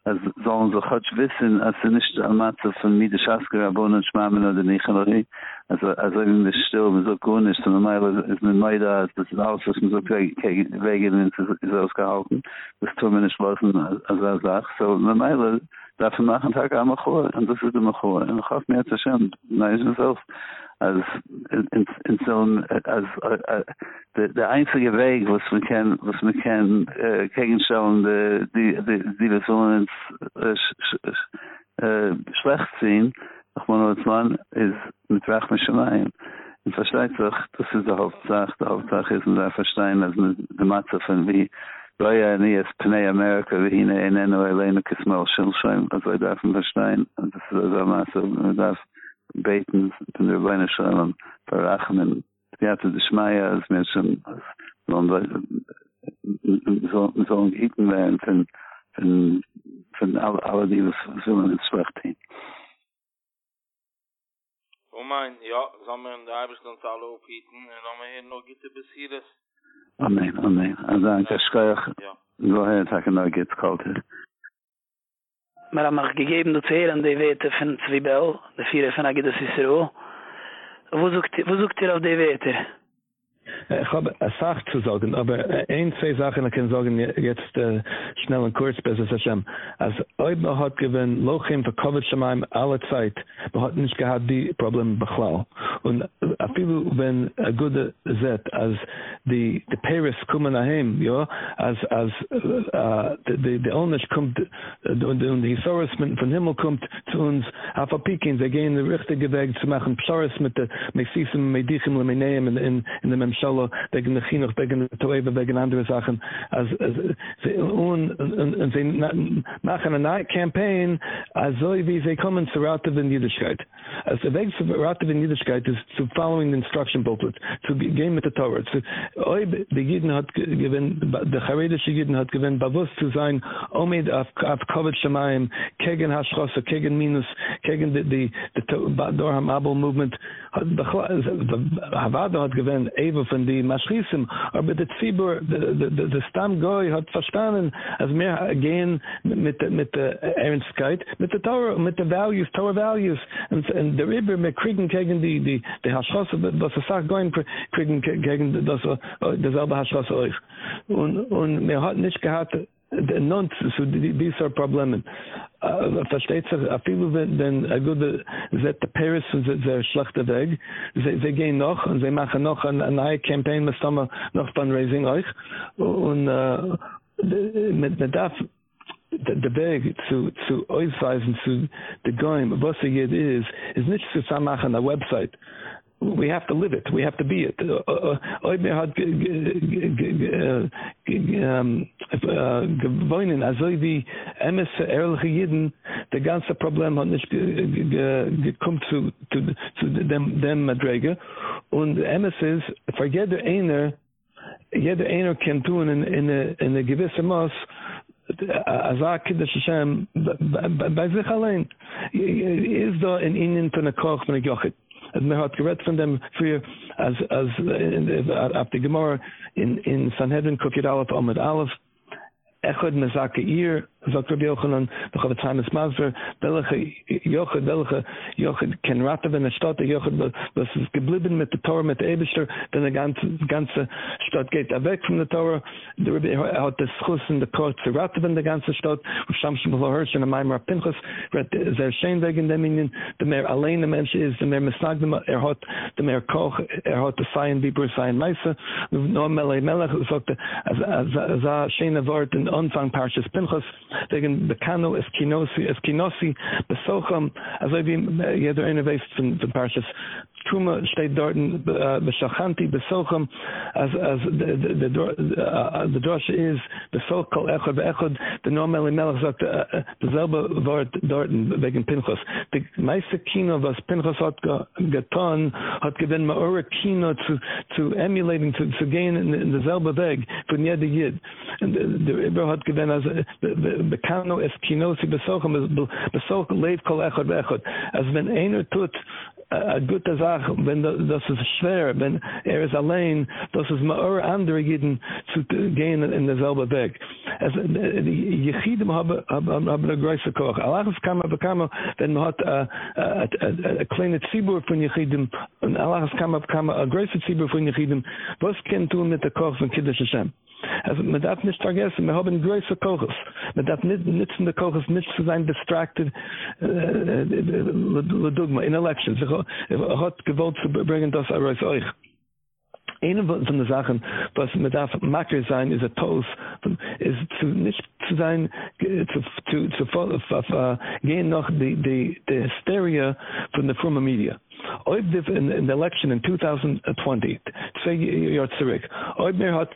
als sollen sie wissen, als sie nicht am Matze von Miede Schaskar, Abon und Schmamen oder Nichelori, also, also wenn wir still, wenn wir so mit Neu das ist alles, was wir so wegen, wenn es ist ausgehalten, das als er so, wenn darf man machen Tag am Chor und das ist immer Chor und hoff mir zu schön nein ist es auch als in in so ein als äh, äh, der der einzige Weg was man kann was man kann äh, gegen schauen die die die die so ein schlecht sehen ach man als man ist mit recht mit schmein Und versteht sich, das ist der Hauptsache, der Hauptsache ist, und da verstehen, also die Matze von wie, Weil ja nie es Pnei Amerika, wie hine ein Enno, ein Leine, ein Kismal, ein Schoen, Verstein, und das ist so, also ich darf beten, wenn wir Leine schoen, und verrachen, und die hatte die Schmeier, als mir schon, als man so ein Gieten werden, von aller die, was wir sollen
Oh mein, ja, sagen da in der Eibestand alle aufhieten, und dann haben wir hier noch Gitte bis
Amen, amen. Also, ein Kaschkeuch, woher ein Tag noch geht's kalt hier.
Mera mag gegeben, du zuhören, die Wete von Zwiebel, der Vierer von Agedus Isro. Wo sucht ihr auf die Wete? Ja.
Ich habe צו Sache zu sagen, aber äh, ein, zwei Sachen kann ich sagen jetzt äh, schnell und kurz, bis es ist Hashem. Als ob man hat gewinnt, Lochim für Covid schon mal alle Zeit, man hat nicht gehabt die Probleme bechlau. Und a äh, viele, wenn a gute Zeit, als die, die Paris kommen nach ihm, ja, als, als äh, äh die, die, die Onnisch kommt und, und die von Himmel kommt zu uns, auf der Peking, sie gehen Weg zu machen, Psoris mit der Messias und Medichim und in, in, in Shalom wegen der Kinder wegen der Toy wegen andere Sachen als so und und sie machen eine Night Campaign also wie sie kommen zu Rat der Niederschreit als der Weg zu Rat der Niederschreit ist zu following the instruction booklet zu game with the towers so ich beginnen hat gewinnt der Khareda sie hat gewinnt bewusst zu sein omid mit auf auf Covid Shamaim kegen Hashros gegen Minus gegen die die Dorham Abel movement hat bekommen hat gewinnt Zibur von die Maschissim, aber der Zibur, der Stamm Goy hat verstanden, als mehr gehen mit, mit der äh, Ehrenskeit, mit der Tower, mit der Values, Tower Values, und, der Iber mit Kriegen gegen die, die, die Haschosse, was er sagt, Goyen Kriegen gegen das, äh, das selbe Haschosse euch. Und, und mir hat nicht gehabt, non, so these are problems. Versteht sich, uh, a viele, wenn a gute, that de Paris, ze schlechte Weg, ze gehen noch, und sie machen noch eine neue Campaign, mit Sommer noch Fundraising euch, und mit, äh, mit darf, der Weg zu, zu ausweisen, zu de Goim, was er geht ist, ist nicht zu machen, a Website, we have to live it. We have to be it. Uh, uh, uh, Gewonnen, um, ganze Problem hat nicht gekommen zu, zu, zu dem, dem Und MS ist, für einer, jeder einer kann tun in, in, in a gewisse Maß, אז רק כדי ששם, בזה חלין, יש דו אין אינן פן Koch, פן הכוחת as Merat read from them for you, as as in, after Gemara in in Sanhedrin Kufiyad Aleph Amud Aleph, Echad Mezaka Ir sagt der Jochenen, der Chavetz Chaim ist Masber, welche Jochen, welche Jochen, kein יוחד wenn er steht, der Jochen, was ist geblieben mit der Tore, mit der Eberster, denn der ganze, ganze Stadt geht er weg von der Tore, der Rebbe hat das Schuss in der Kort zu Ratte, wenn der ganze Stadt, und Scham Schmuchel Hirsch in der Maimra Pinchas, wird sehr schön wegen dem Ingen, der mehr allein der Mensch wegen bekanu es kinosi es kinosi besochem also wie eh, jeder eine weiß von von tuma steht dort in äh, Beshachanti, Besochem, as as the the the the äh, is the so kol echod ve echod the normally melach zot the äh, zelba vort dorten wegen pinchos the meiste kino was pinchos hat getan hat gewen ma eure kino zu zu emulating to to gain in, in the zelba veg for near the yid and the ever hat gewen as the kano es kino si besochem besoch leif kol echod ve echod as wenn einer tut a gute sach wenn das is schwer wenn er is allein das is mer ander gegen zu gehen in der selber weg as äh, die jehidem haben haben der große koch alach kann aber kam wenn man hat a äh, äh, kleine zibur von jehidem alach kann aber kam a große zibur von jehidem was kennt du mit der koch von kidesham Also man darf nicht vergessen, wir haben größere Kochus. Man darf nicht nützen die Kochus, nicht zu sein distracted äh, äh, dogma, in elections. Ich, ich, ich hab gewollt zu bringen das aus euch. Eine von den Sachen, was man darf makker sein, ist ein Toast, ist zu, nicht zu sein, zu, zu, zu, zu, zu, zu, zu, zu, zu, zu, zu, zu, zu, zu, ob the in, in the election in 2020 say your civic ob mir hat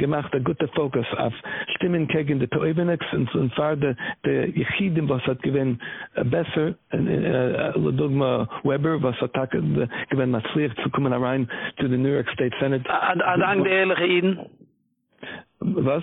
gemacht a gute focus auf stimmen gegen the toebenex und und far the the yichidim was hat gewen äh, besser in the uh, äh, äh, dogma weber was hat gewen mal schwer zu kommen rein to the new york state senate
an an angelige in
was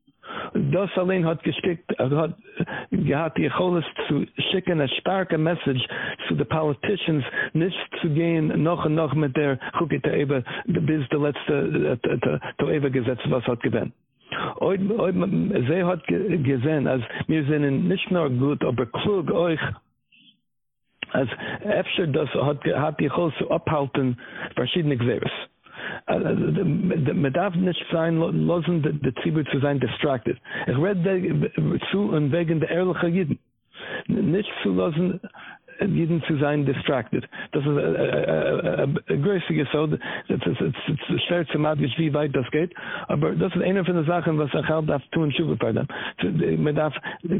das allein hat geschickt gerade ja hat ihr wollt zu schicken eine starke message zu the politicians nicht zu gehen noch nach mit der gibt über bis der letzte das das ewige gesetz was hat gegeben heute heute sehr hat gesehen als wir sind nicht nur gut ob klug euch als selbst das hat hat ihr wollt zu abhalten verschiedenig man darf nicht sein, lassen, der Zibur zu sein distracted. Ich rede zu und wegen der ehrlichen Jiden. Nicht zu lassen, Um, jeden zu sein distracted das ist a a so that it's it's it's the shell to mad wie weit das geht aber das ist eine von der sachen was er halt das tun zu bei dann so mit das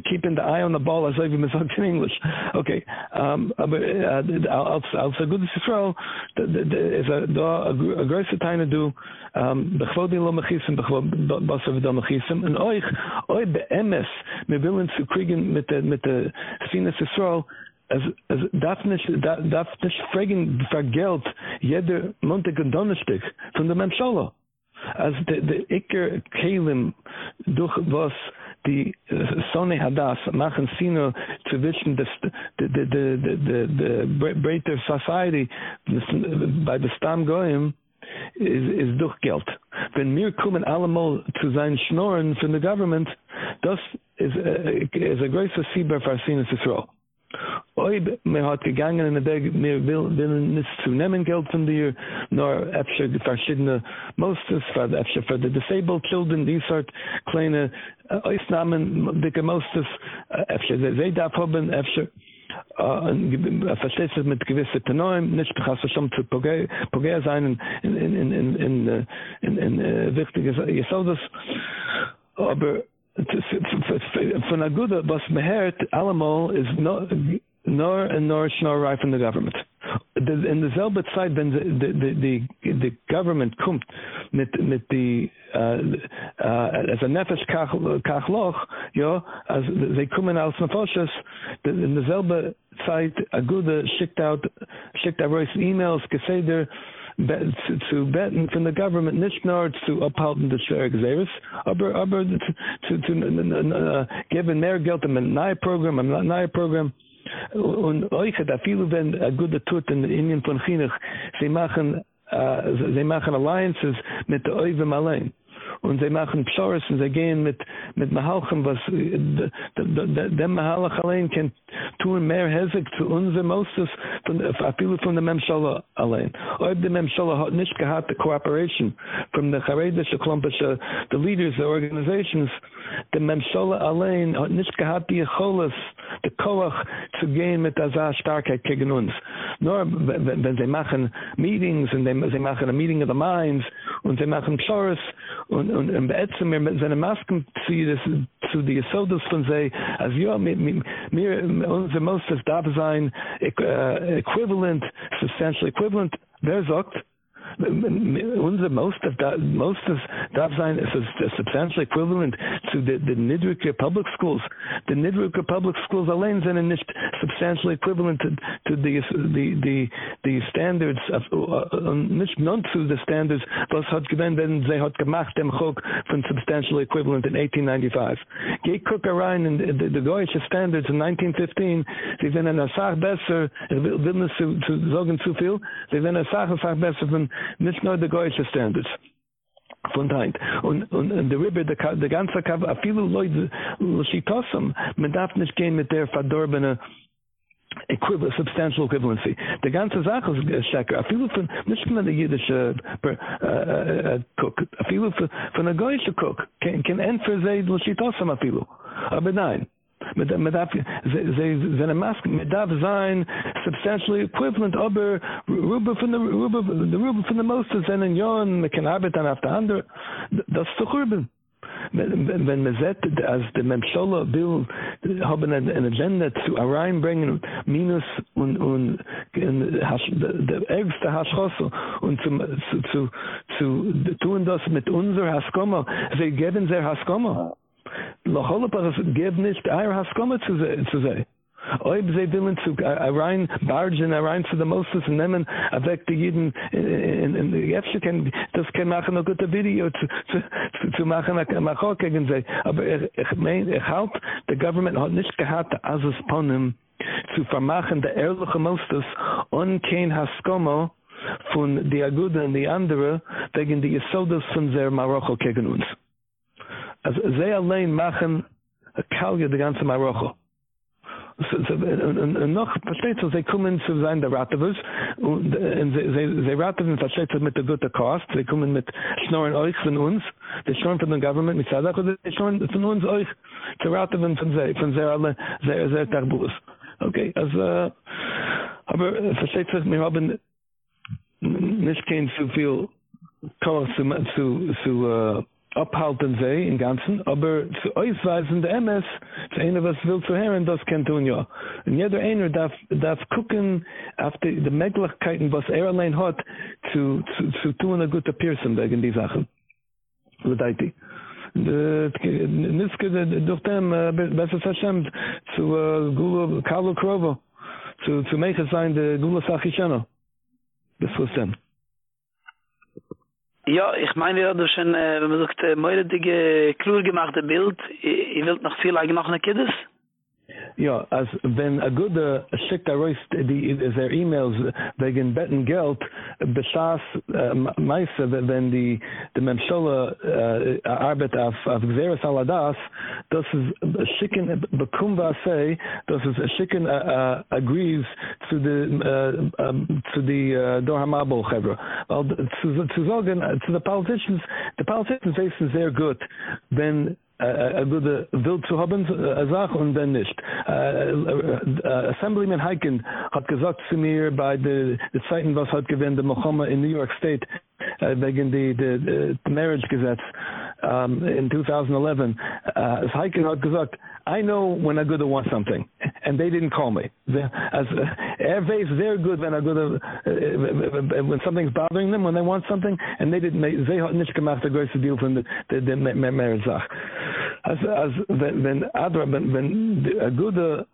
keep in the eye on the ball as even as miss out in english okay um aber äh, als als a good throw is a a grace to do um the khodi lo magis and the was we dann magis and oi oi be ms mit willen zu kriegen mit der mit der finesse throw es es darf nicht darf das fragen für geld jede montag und donnerstag von der mensola als der de ecker kalem durch was die äh, sonne hat das machen sie nur zu wissen dass die die die die die breiter society bei der stam goim is is doch geld wenn mir kommen alle mal zu sein schnorren für the government das is a, äh, äh, is a great for see for seen as a throw Oy, me hat gegangen in der mir will will nicht zu nehmen Geld von dir, nur extra verschiedene schidne mostes für extra für the disabled children, these sort kleine ice namen the mostes extra they da problem extra a verstehst du mit gewisse neuem nicht hast du schon zu poge poge sein in in in in in äh, in äh, wichtiges ihr soll das aber From Aguda Bas Mehert, Alamo is no, nor and nor Shnor Rai from the government. in the Zeit, side, the, the, the, government kumt mit, mit the uh, uh, as a Nefesh Kachloch, ja, as they kommen als Nefoshes, in the derselbe side, Aguda schickt out, schickt out emails, Geseder, to beten from the government Nishnar to uphold the des Schwergeseres, aber, aber zu, to uh, geben mehr Geld am program, Programm, am neuen Programm. Und euch hat viele, wenn ein guter tut in den Indien von Chinuch, sie machen, uh, sie machen Alliances mit den Oivim Malen und sie machen Psores und sie gehen mit, mit Mahalchem, was äh, dem Mahalach allein kann tun mehr Hesig zu unserem Moses von äh, Apilu von der Memschala allein. Ob die Memschala hat nicht gehabt, die Cooperation von der Charedische, Klumpische, the leaders, the organizations, the mensola allein hat nicht gehabt die holos the koach zu gehen mit das a starke gegen uns nur wenn sie machen meetings und sie machen a meeting of the minds und sie machen chorus und und im beetzen mir mit seine masken sie das zu die sodas von sei as you are mir uns the most of dabei sein äh, equivalent essentially equivalent there's Wouldn't the most of da, most of Daf Zayin is substantially equivalent to the, the Nidrika public schools? The Nidrika public schools are alone is substantially equivalent to, to the, the the the standards of uh, uh known to the standards was hat gewend wenn sie hat gemacht dem Chok from substantially equivalent in 1895. Gay Cook Arain and the, the Deutsche standards in 1915, sie sind eine Sache besser, will nicht zu sagen zu viel, sie sind eine Sache besser von nicht nur der Goyische Standards. von dein und und der ribbe der der ganze kav a viele leute sie tossem man darf nicht gehen mit der verdorbene equivalent substantial equivalency The ganze sache uh, ist a viele von nicht nur der jüdische cook a viele von der goyische cook can can entfer sei sie tossem a viele aber nein mit mit darf ze ze ze mask mit darf sein substantially equivalent aber rube von der rube von der rube von der most is in yon the cannabis and after under das zu rüben wenn wenn man seit als der memsholo bill haben eine agenda zu arrein bringen minus und und der ärgste hasschoss und zum zu zu tun das mit unser hasgomo sie geben sehr hasgomo lo holle pas geben nicht ihr has kommen zu zu sei Oib ze dillen zu a rein bargen a rein zu the most of them and a vec de juden in in the efsche ken das ken machen a gute video zu zu zu, zu machen a macho gegen ze aber ich, er, ich mein ich er halt the government hat nicht gehabt as es von dem zu vermachen der ehrliche monsters und kein haskomo von der guden die andere wegen die von marocho uns als ze alleen machen a kalge de ganze marocho so so noch versteht so ze kommen zu sein der ratavus und ze ze ratavus versteht mit der gute kost ze kommen mit schnorren euch von uns der schon von dem government mit sagen der schon von uns euch der ratavus von sei von ze alle ze ze tarbus okay as aber versteht sich mir haben nicht kein zu viel kommen zu zu zu äh abhalten sie im Ganzen, aber zu ausweisen der MS, zu einer, was will zu hören, das kann tun, er ja. Und jeder einer darf, darf gucken auf die, die Möglichkeiten, was er allein hat, zu, zu, zu tun, eine gute Pearson wegen die Sachen. Lideiti. de äh, niske de dochtem besser verstand zu äh, google carlo crovo zu zu make sein de google sachichano das was
Ja, ich meine, ja, du schon, wenn man sagt, meure dige, klur gemachte Bild, ich will noch viel, eigentlich noch Kiddes.
Ja, als wenn a good äh, schickt a roist die their äh, emails äh, wegen betten geld beschaß meise wenn die de mensola uh, arbeit auf auf xeris aladas das is schicken bekum say das is schicken uh, agrees zu de uh, um, zu de uh, to khebra well zu zu sagen zu the politicians the politicians say is they're good then er würde will zu haben eine äh, Sache und dann nicht. Assemblyman Heiken hat gesagt zu mir bei der Zeiten, was hat gewinnt der in New York State wegen die, die Marriage Gesetz, um, in 2011, uh, as Hikind hat gesagt, I know when a good wants something, and they didn't call me. as uh, they're good when a good uh, uh, when something's bothering them, when they want something, and they didn't. They hat nicht gemacht der deal from the der mehr As as when Adra when wenn a good der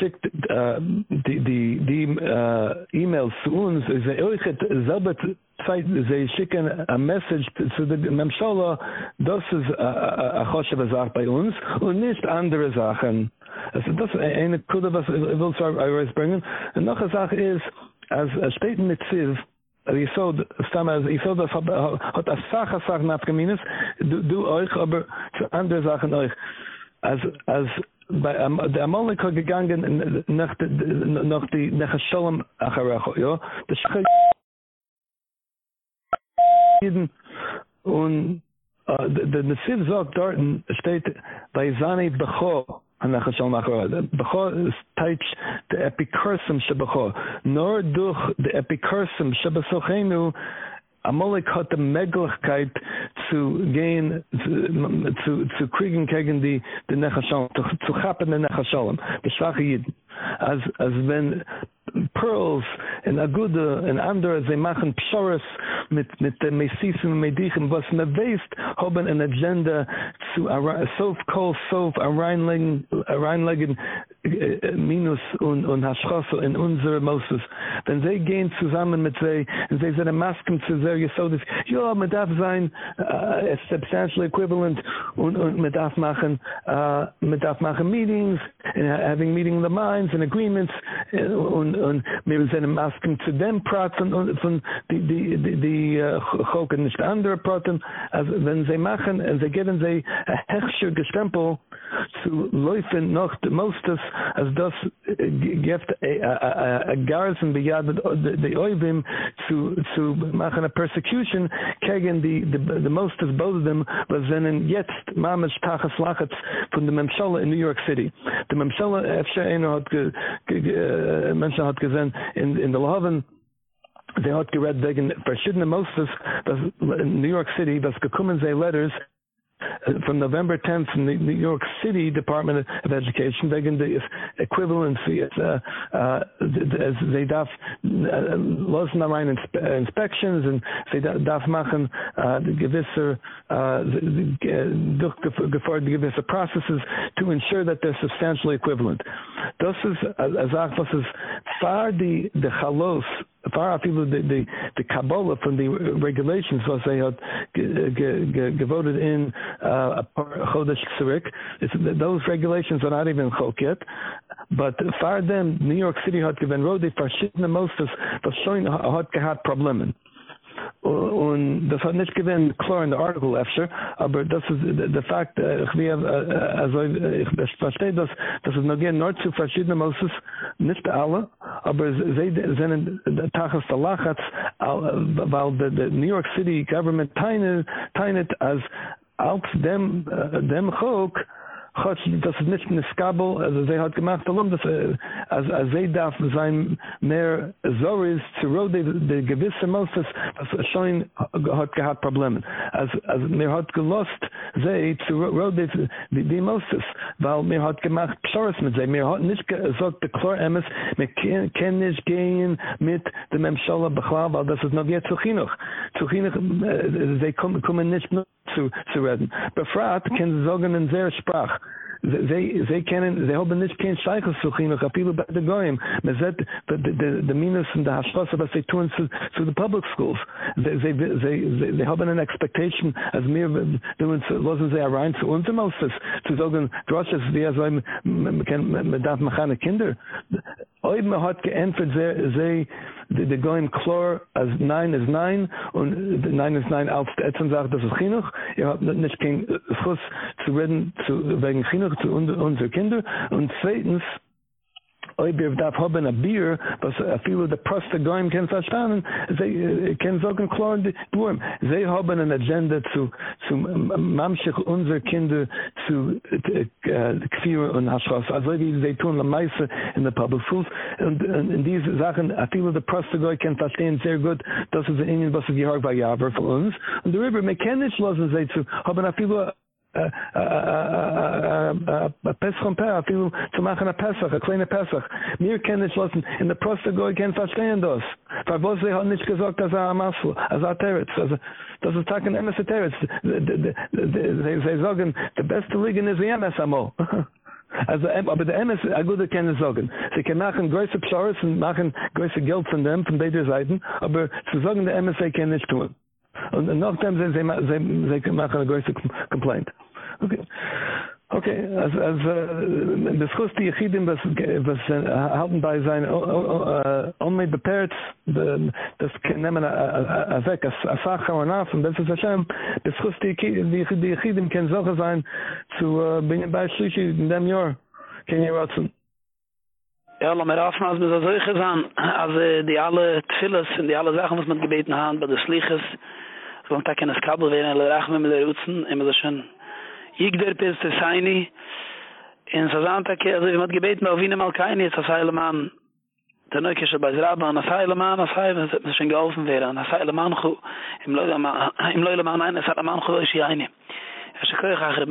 schickt the the die soon, is the uns, ist er, oh, zeit ze schicken a message zu der memshala das is a khoshe bazar bei uns und nicht andere sachen also das eine kurde was i will sorry i was bringen und noch a sach is as a er staten mit siv Wie er so, stamm als, er, ich so, das hat, a sach, a sach, nach Minus, du, euch, aber zu andere Sachen euch. Als, als, bei am der amolik gegangen nach de nach de nach shalom acharach jo de shkhay Frieden und äh, de de Sid zog dort in steht bei Zani Bacho an der Schau nach Rad Bacho steht der Epikursum Shabacho nur durch der Epikursum Shabacho nu amol ik hat de meglichkeit zu gehen zu zu zu kriegen gegen die de nachschau zu zu happen de nachschau beschwache jeden als als wenn pearls and aguda and under as they machen pshoras mit mit the dem mesisim medichim was in the waste hoben an agenda zu sof kol sof reinlegen reinlegen äh, äh, minus und und haschrosse in unsere moses wenn sie gehen zusammen mit sei und sie sind masken zu sehr so you are mit darf sein uh, substantial equivalent und und mit darf machen uh, mit darf machen meetings and having meeting the minds and agreements und und mir will seine Masken zu dem Praten und von die die die die uh, äh, Hoken nicht andere Praten also wenn sie machen und äh, sie geben sie äh, gestempel zu laufen noch the mostas as das uh, gift a garrison beyond the oivim to to machen a persecution gegen the the mostas both of them was then in yet mamish tachas lachatz from the memshala in New York City the memshala in äh, hat äh, menschen hat gesehen in in the Lahavan they hat gered wegen verschiedene Moses das in New York City das gekommen sei letters uh, from November 10th from the New York City Department of Education. They can do equivalency as uh, uh, as they darf los namen inspections and they darf machen uh, gewisse uh, durch gefordert processes to ensure that they're substantially equivalent. This is, as Sache, was far the the halos far afilu the, the the Kabbalah from the regulations was they had devoted in uh, chodesh tzirik. Those regulations are not even chok yet, but far them New York City had given rodi farshitna mostas vashoin had gehat problemen. und das hat nicht gewinnt klar in der Artikel öfter, aber das ist äh, der Fakt, äh, ich wie, äh, also ich verstehe das, das ist noch gehen nur zu verschiedenen Moses, nicht alle, aber sie sind in der Tachas der Lachatz, weil der New York City Government teinet, teinet als als dem, dem Chok, hat das nicht in Skabel, also sie hat gemacht, warum das äh, als als sie darf sein mehr Zoris zu rode der gewisse Moses, das schein hat gehabt Probleme. Als als mir hat gelost sie zu rode die, die Moses, weil mir hat gemacht Chloris mit sie, mir hat nicht gesagt der Chlor MS mit kein nicht gehen mit dem Schola Bachlav, weil das ist noch jetzt zu Chinoch. Zu äh, sie kommen, kommen nicht zu, zu reden. Befragt, hm? kann sie sagen in sehr Sprach. they they can they hoben nicht can cycle so khim kapil bei the goyim but that the the, the minus and the hashpas of they turn to to the public schools they they they they hoben an expectation as mir they uns losen sie rein to uns immer to sagen drosh es wir er so kann man darf machen kinder oi man hat geämpft sehr sehr the, the goyim klor as nine is nine und the nine is nine auf der etzen sagt das ist chinuch ihr habt nicht, nicht kein fuss zu reden zu wegen chinuch zu unsere kinder und zweitens Oibi Rav Daf Hoben a beer, but a few of the Prosta Goyim can such down, they can zogen klar dwarm. They haben an agenda to, to mamshich unser Kinder zu kfir und haschras. Also wie sie tun la meise in the public schools. Und in diese Sachen, a few of the Prosta Goyim can verstehen sehr gut, das ist ein Indien, was wir gehört bei Jaber für uns. Und river mechanisch lassen sie zu, haben a few Pesach und Peach, אפילו zu make a Pesach, a clean Pesach. Mir kann nicht lassen, in der Prostagoi kann verstehen das. Weil was sie hat nicht gesagt, dass er am Asl, als er Teretz, also das ist Tag in Emes Teretz. Sie sagen, der beste Ligen ist wie Emes Amol. Also, aber der MS, a gute kann sagen. Sie kann machen größere Pschores und machen größere Geld von dem, von beiden Seiten, aber zu sagen, der MSA kann nicht tun. Und nachdem sie, sie, sie, sie machen eine größere Complaint. Okay, also as the first the hidden was was äh, haben bei sein äh, only the parts the äh, das nehmen a weg as a sach und nas und das ist schon das first the hidden can so sein zu bin bei sich in dem jahr can you watson
Ja, la mer afn az mit azoy khazan, az di alle tfilles und di alle sachen was man gebeten han, bei des liches, so ein tag in das kabel werden, la rachmen mit der rutzen, immer so schön Ik der pes אין saini. En sa zanta ke ze mat gebet ma vinen mal kein jetzt as hele man. Der neuke sche bei rab an as אין man as hele man as hele man go. Im lo ma im lo man as man go is eine. Es er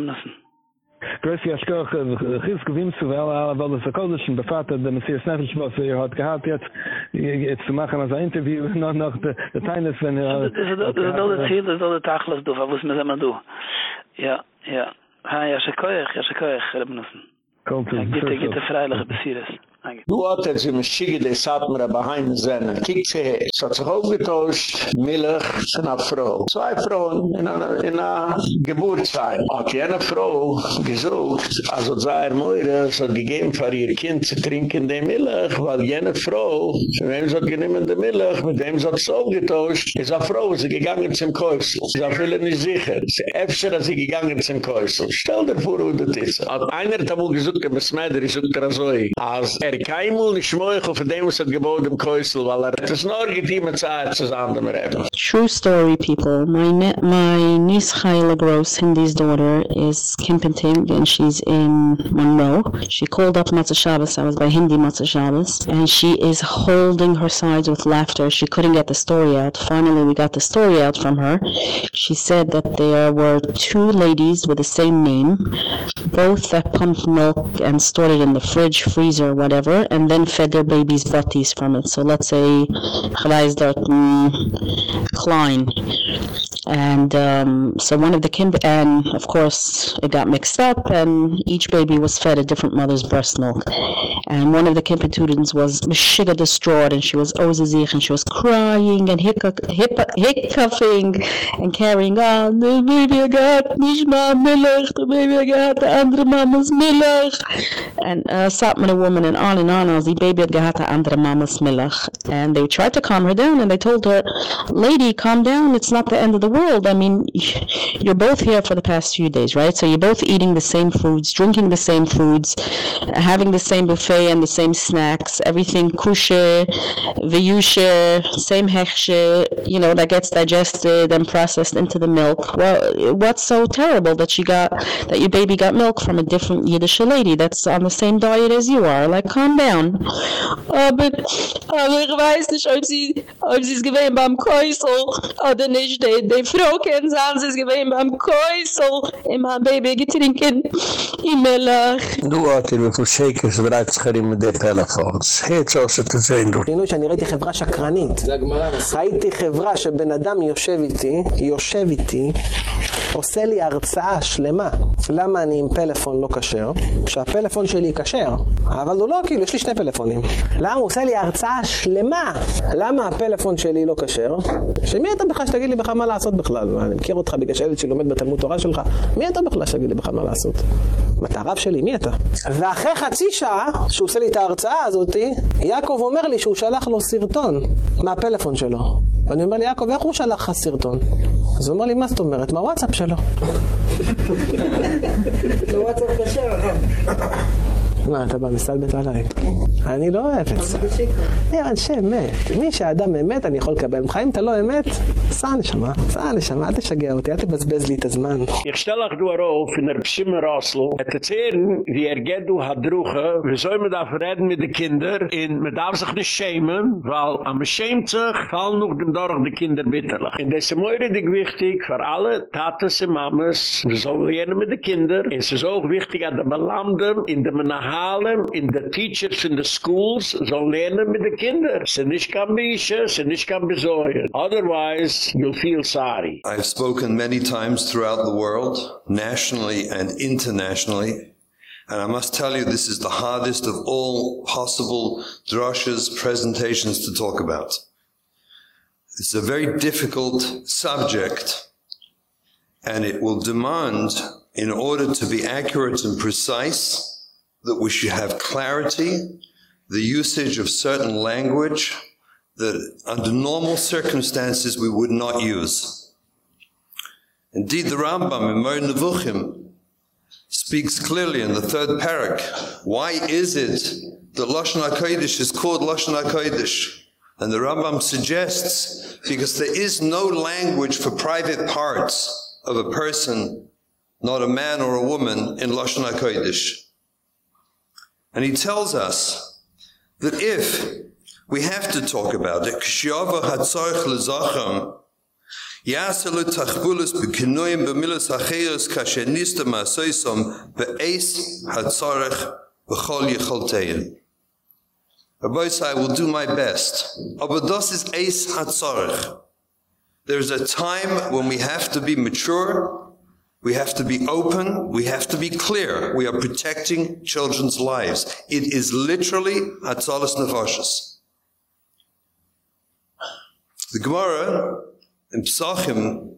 Grüß ja schoch risk gewinnt zu wel aber das ist auch schon befahrt der Monsieur Snefisch was er hat gehabt jetzt jetzt zu machen das Interview noch noch der Teilnis wenn er das das das
das Tag los du was mir sagen du ja ja ha ja schoch ja schoch er benutzen kommt geht geht freilige besieres
Du hatt er jetzt im Schiege des Satmer abhain zähne. Kiek zu her. Es hat sich aufgetauscht, Milch zu einer Frau. Zwei Frauen in einer Geburtstag. Hat die eine Frau gesucht, also zwei Ermöre, es hat gegeben für ihr Kind zu trinken die Milch, weil die Frau, mit dem sie hat geniemen die Milch, mit dem sie hat es aufgetauscht, es hat Frau, sie gegangen zum Käusel. Sie hat viele nicht sicher. Es ist öfter, sie gegangen zum Käusel. Stell dir vor, wo das ist. Hat einer Tabu gesucht, ein Besmeider, ich suchte so, als er er keimul nicht dem, was hat gebot im Käusel, weil er hat es nur Zeit zusammen
True story, people. My, my niece Chayla Gross, Hindi's daughter, is Kempenting, and she's in Monroe. She called up Motzei Shabbos, I was by Hindi Motzei Shabbos, and she is holding her sides with laughter. She couldn't get the story out. Finally, we got the story out from her. She said that there were two ladies with the same name, both that pumped milk and stored it in the fridge, freezer, whatever, whatever, and then fed their babies butties from it. So let's say Chavazdot mm, Klein and um, so one of the kin and of course it got mixed up and each baby was fed a different mother's breast milk and one of the kimpetudins was sugar distraught and she was ozazich and she was crying and hiccup, hiccup, hiccuping and carrying on the baby got nishma milch the baby got the andere mama's milch and uh, sat with a woman and on and on as the baby got the andere mama's milch and they tried to calm her down and they told her lady calm down it's not the end of the world, I mean, you're both here for the past few days, right? So you're both eating the same foods, drinking the same foods, having the same buffet and the same snacks, everything kusher, veyusher, same hechsher. you know, that gets digested and processed into the milk. Well, what's so terrible that you got, that your baby got milk from a different Yiddish lady that's on the same diet as you are? Like, calm down. ich weiß nicht, ob sie, ob sie es gewähnt beim oder nicht, gebroken en s'avonds is geweest beim Käusel. in mein Baby getrinken in Melach.
Du hat ihn mit dem Shakers bereits scheren mit den Telefons.
Jetzt aus את הזיינדות. כאילו שאני ראיתי חברה שקרנית. ראיתי חברה שבן אדם יושב איתי, יושב איתי, עושה לי הרצאה שלמה. למה אני עם פלאפון לא כשר? כשהפלאפון שלי קשר אבל הוא לא, כאילו, יש לי שני פלאפונים. למה הוא עושה לי הרצאה שלמה? למה הפלאפון שלי לא קשר שמי אתה בכלל שתגיד לי בכלל מה לעשות? לעשות בכלל? אני מכיר אותך בגלל שהילד שלי לומד בתלמוד תורה שלך. מי אתה בכלל שתגיד לי בכלל מה לעשות? מה אתה הרב שלי? מי אתה? ואחרי חצי שעה שהוא עושה לי את ההרצאה הזאת, יעקב אומר לי שהוא שלח לו סרטון מהפלאפון שלו. ואני אומר לי, יעקב, איך הוא שלח לך סרטון? אז הוא אומר לי, מה זאת אומרת? מהוואטסאפ שלו.
זה וואטסאפ קשה,
מה, אתה בא מסלבט עליי? אני לא אוהב את זה. יא, אנשי אמת. מי שהאדם אמת, אני יכול לקבל ממך. אם אתה לא אמת, סע נשמה. סע נשמה, אל תשגע אותי, אל תבזבז לי את הזמן.
יחשתל אך דו הרוב, נרפשי מרוסלו, את הציין, וירגדו הדרוכה, וזוי מדף רד מדי קינדר, אין מדף זך נשיימן, ועל המשיים צח, פעל נוך דם דורך די קינדר ביטרלך. אין דסי מוירי דיג וויכטיג, פר אלה טאטס אימאמס, וזו ויינם מדי קינדר, אין סי זוג וויכטיג עד המלמדם, אין דה מנהה in the teachers in the schools lernen mit nicht nicht otherwise
you'll feel sorry I've spoken many times throughout the world nationally and internationally and I must tell you this is the hardest of all possible drushes presentations to talk about It's a very difficult subject and it will demand in order to be accurate and precise that we should have clarity, the usage of certain language that under normal circumstances we would not use. Indeed, the Rambam in Moreh Nevuchim speaks clearly in the third parak. Why is it that Lashon HaKodesh is called Lashon HaKodesh? And the Rambam suggests because there is no language for private parts of a person, not a man or a woman, in Lashon HaKodesh. And he tells us that if we have to talk about it, he says, tachbulus bemilas kasher nista masoisom b'chol Rabbi I will do my best. There is a time when we have to be mature we have to be open, we have to be clear. We are protecting children's lives. It is literally atzalas nefashis. The Gemara in Psachim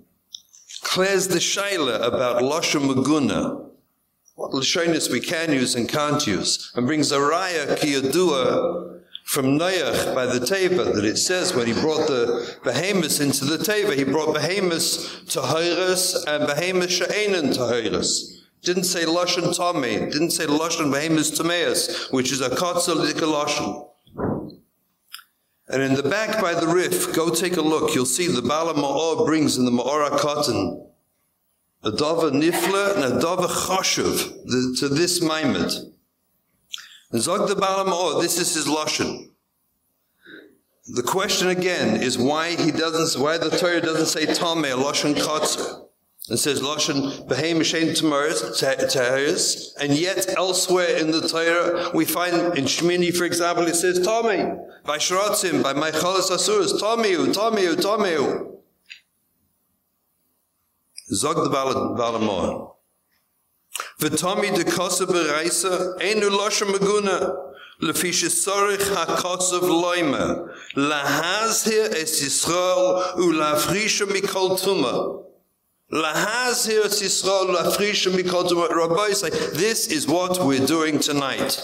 clears the shaila about lashon maguna. What lashonis we can use and can't use, and brings a raya kiyadua from Noach by the Teva that it says when he brought the behemoths into the Teva, he brought behemoths to Horus and behemoths She'enon to Horus. Didn't say Lashon Tomei, didn't say Lashon behemoths Tomeas, which is a Kotzel Lashon. And in the back by the Rif, go take a look, you'll see the Baal HaMaor brings in the Ma'ora cotton. A Dava Nifla and a Dava to this moment. Zog the Baal HaMaor, oh, this is his Lashon. The question again is why he doesn't, why the Torah doesn't say Tameh, Lashon katz It says Lashon Behem tamers Tamaris, and yet elsewhere in the Torah we find in Shmini, for example, it says Tomei, by Shrotzim, by u Asuras, u Tomeu, u Zog the Balamor. Oh. ותומי דקוסה ברייסה אינו לושם מגונה, לפי שצורך הכוסף לוימה, להזהיר את ישראל ולהפרישו מכל תומה. Lahazir Yisrael Lafrish Mikotum Rabbi say this is what we're doing tonight.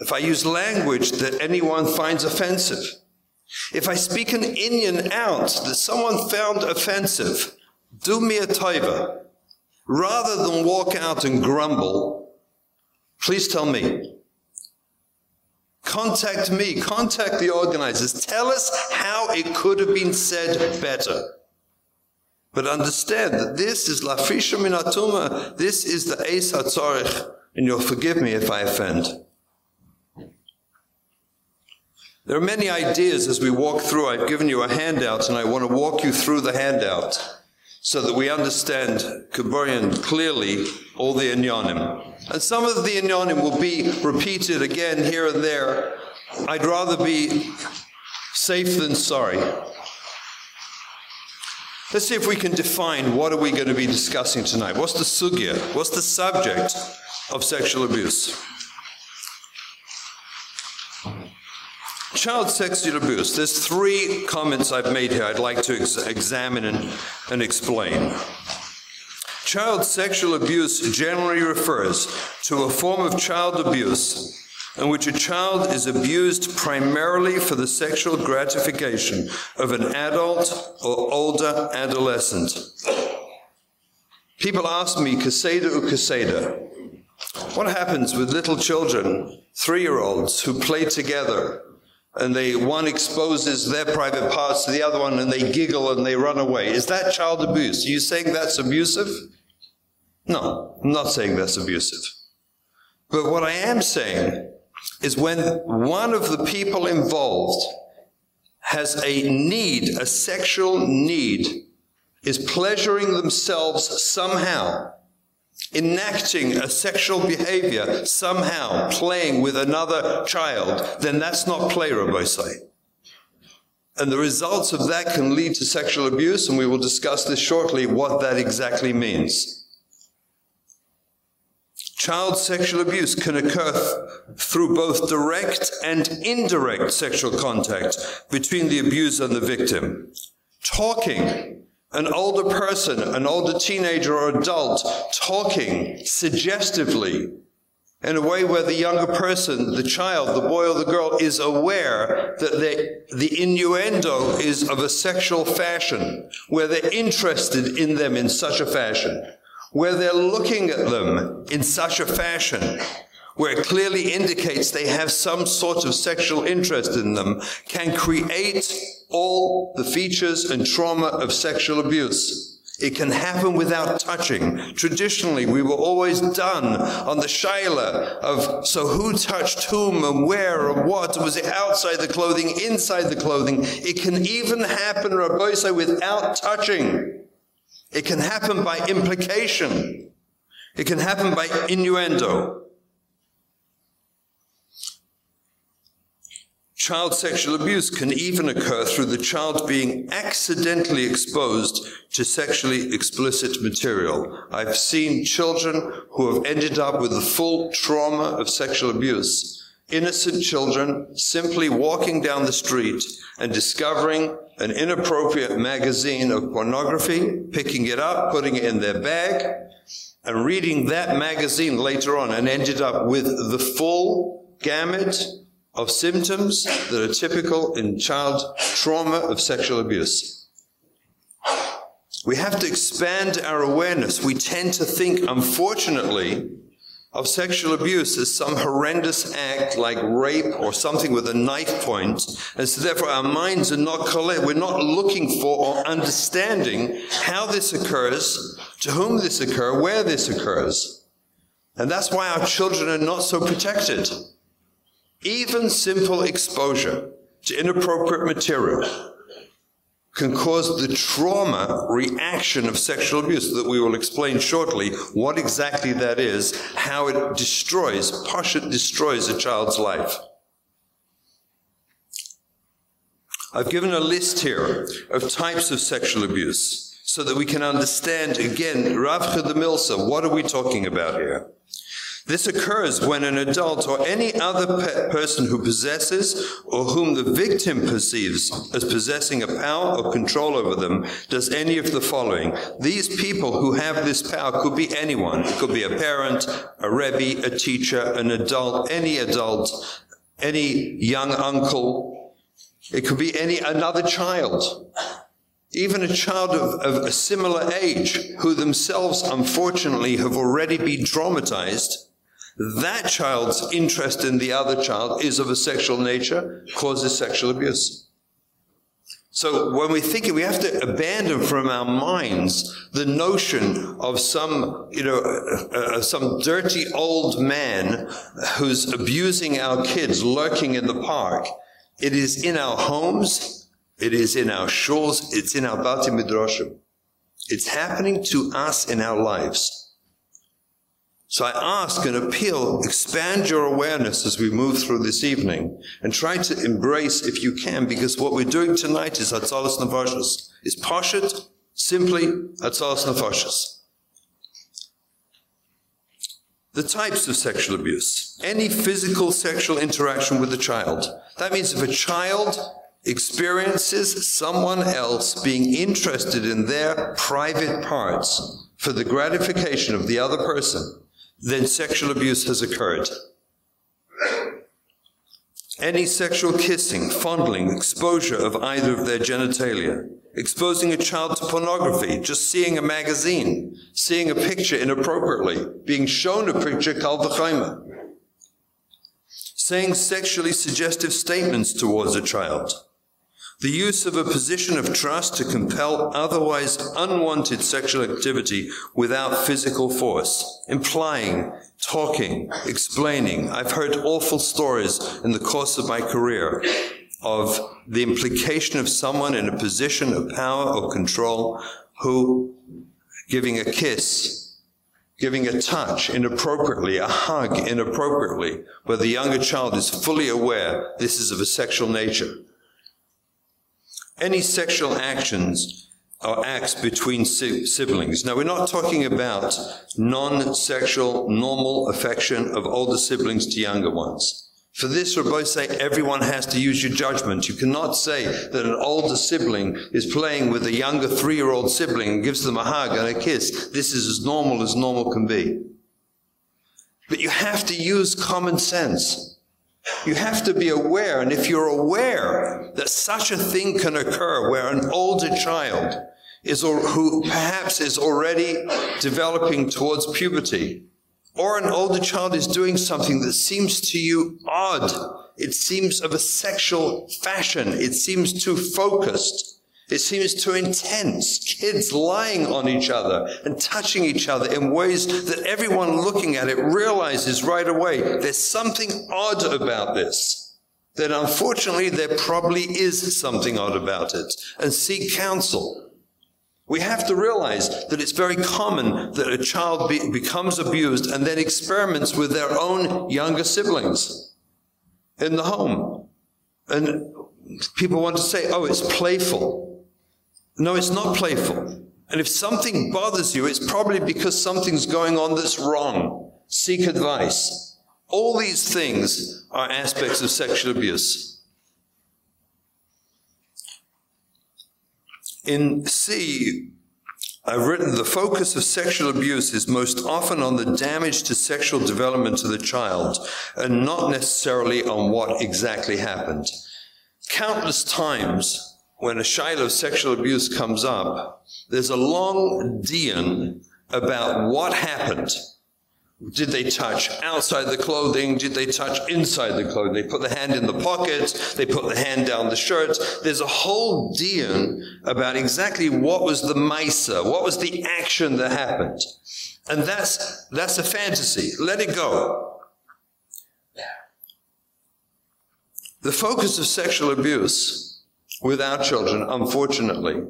If I use language that anyone finds offensive, if I speak an Indian out that someone found offensive, do me a taiva. Rather than walk out and grumble, please tell me. Contact me, contact the organizers. Tell us how it could have been said better. But understand that this is la fisha min atuma. This is the es hatzorich. And you'll forgive me if I offend. There are many ideas as we walk through. I've given you a handout and I want to walk you through the handout so that we understand Kibburian clearly all the inyanim. And some of the inyanim will be repeated again here and there. I'd rather be safe than sorry. Let's see if we can define what are we going to be discussing tonight. What's the sugya? What's the subject of sexual abuse? Child sexual abuse. There's three comments I've made here I'd like to ex examine and, and explain. Child sexual abuse generally refers to a form of child abuse in which a child is abused primarily for the sexual gratification of an adult or older adolescent. People ask me, Caseda u Caseda, what happens with little children, three-year-olds, who play together and they one exposes their private parts to the other one and they giggle and they run away. Is that child abuse? Are you saying that's abusive? No, I'm not saying that's abusive. But what I am saying is when one of the people involved has a need, a sexual need, is pleasuring themselves somehow enacting a sexual behavior somehow playing with another child then that's not play rabbi say and the results of that can lead to sexual abuse and we will discuss this shortly what that exactly means child sexual abuse can occur th through both direct and indirect sexual contact between the abuser and the victim talking an older person, an older teenager or adult talking suggestively in a way where the younger person, the child, the boy or the girl is aware that the the innuendo is of a sexual fashion, where they're interested in them in such a fashion, where they're looking at them in such a fashion, where it clearly indicates they have some sort of sexual interest in them, can create all the features and trauma of sexual abuse. It can happen without touching. Traditionally, we were always done on the shaila of so who touched whom and where and what. Was it outside the clothing, inside the clothing? It can even happen, Rabosa, without touching. It can happen by implication. It can happen by innuendo. Child sexual abuse can even occur through the child being accidentally exposed to sexually explicit material. I've seen children who have ended up with the full trauma of sexual abuse. Innocent children simply walking down the street and discovering an inappropriate magazine of pornography, picking it up, putting it in their bag, and reading that magazine later on and ended up with the full gamut of symptoms that are typical in child trauma of sexual abuse. We have to expand our awareness. We tend to think, unfortunately, of sexual abuse as some horrendous act like rape or something with a knife point and so therefore our minds are not we're not looking for or understanding how this occurs to whom this occurs where this occurs and that's why our children are not so protected even simple exposure to inappropriate material can cause the trauma reaction of sexual abuse that we will explain shortly what exactly that is how it destroys passion destroys a child's life I've given a list here of types of sexual abuse so that we can understand again the Milsa, what are we talking about here this occurs when an adult or any other pe person who possesses or whom the victim perceives as possessing a power or control over them does any of the following. These people who have this power could be anyone. It could be a parent, a rebbe, a teacher, an adult, any adult, any young uncle. It could be any another child even a child of, of, a similar age who themselves unfortunately have already been traumatized that child's interest in the other child is of a sexual nature, causes sexual abuse. So when we think we have to abandon from our minds the notion of some, you know, uh, uh, some dirty old man who's abusing our kids lurking in the park. It is in our homes, it is in our shuls, it's in our Bati Midrashim. It's happening to us in our lives. So I ask and appeal, expand your awareness as we move through this evening and try to embrace if you can, because what we're doing tonight is Hatzalas Nefashas. It's Pashat, simply Hatzalas Nefashas. The types of sexual abuse. Any physical sexual interaction with a child. That means if a child experiences someone else being interested in their private parts for the gratification of the other person, then sexual abuse has occurred. Any sexual kissing, fondling, exposure of either of their genitalia, exposing a child to pornography, just seeing a magazine, seeing a picture inappropriately, being shown a picture called the chayma, saying sexually suggestive statements towards a child, the use of a position of trust to compel otherwise unwanted sexual activity without physical force, implying, talking, explaining. I've heard awful stories in the course of my career of the implication of someone in a position of power or control who giving a kiss giving a touch inappropriately, a hug inappropriately, where the younger child is fully aware this is of a sexual nature any sexual actions or acts between siblings. Now we're not talking about non-sexual normal affection of older siblings to younger ones. For this, we both say everyone has to use your judgment. You cannot say that an older sibling is playing with a younger three-year-old sibling and gives them a hug and a kiss. This is as normal as normal can be. But you have to use common sense. You have to be aware, and if you're aware that such a thing can occur where an older child is or who perhaps is already developing towards puberty, or an older child is doing something that seems to you odd, it seems of a sexual fashion, it seems too focused, it seems too intense. Kids lying on each other and touching each other in ways that everyone looking at it realizes right away there's something odd about this. That unfortunately there probably is something odd about it and seek counsel. We have to realize that it's very common that a child be becomes abused and then experiments with their own younger siblings in the home. And people want to say, "Oh, it's playful." No, it's not playful. And if something bothers you, it's probably because something's going on that's wrong. Seek advice. All these things are aspects of sexual abuse. In C, I've written the focus of sexual abuse is most often on the damage to sexual development of the child and not necessarily on what exactly happened. Countless times when a child of sexual abuse comes up, there's a long dean about what happened. Did they touch outside the clothing? Did they touch inside the clothing? They put the hand in the pockets. They put the hand down the shirt. There's a whole deal about exactly what was the misa, what was the action that happened. And that's, that's a fantasy. Let it go. The focus of sexual abuse with our children, unfortunately,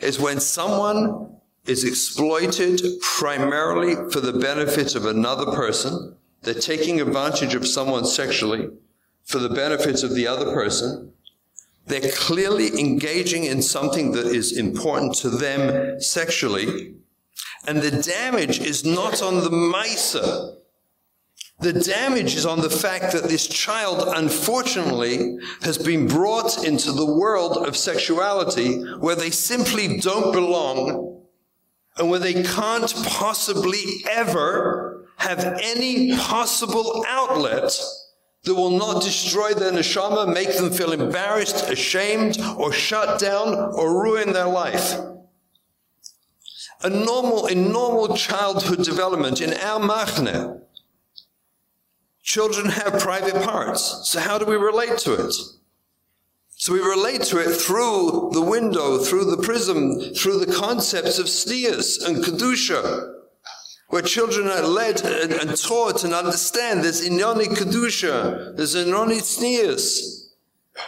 is when someone is exploited primarily for the benefit of another person. They're taking advantage of someone sexually for the benefit of the other person. They're clearly engaging in something that is important to them sexually. And the damage is not on the miser the damage is on the fact that this child, unfortunately, has been brought into the world of sexuality where they simply don't belong and where they can't possibly ever have any possible outlet that will not destroy their neshama, make them feel embarrassed, ashamed, or shut down, or ruin their life. A normal, in normal childhood development, in our machne, Children have private parts. So how do we relate to it? So we relate to it through the window, through the prism, through the concepts of tznius and kedusha, where children are led and, and taught and understand there's inyoni kedusha, there's inyoni tznius.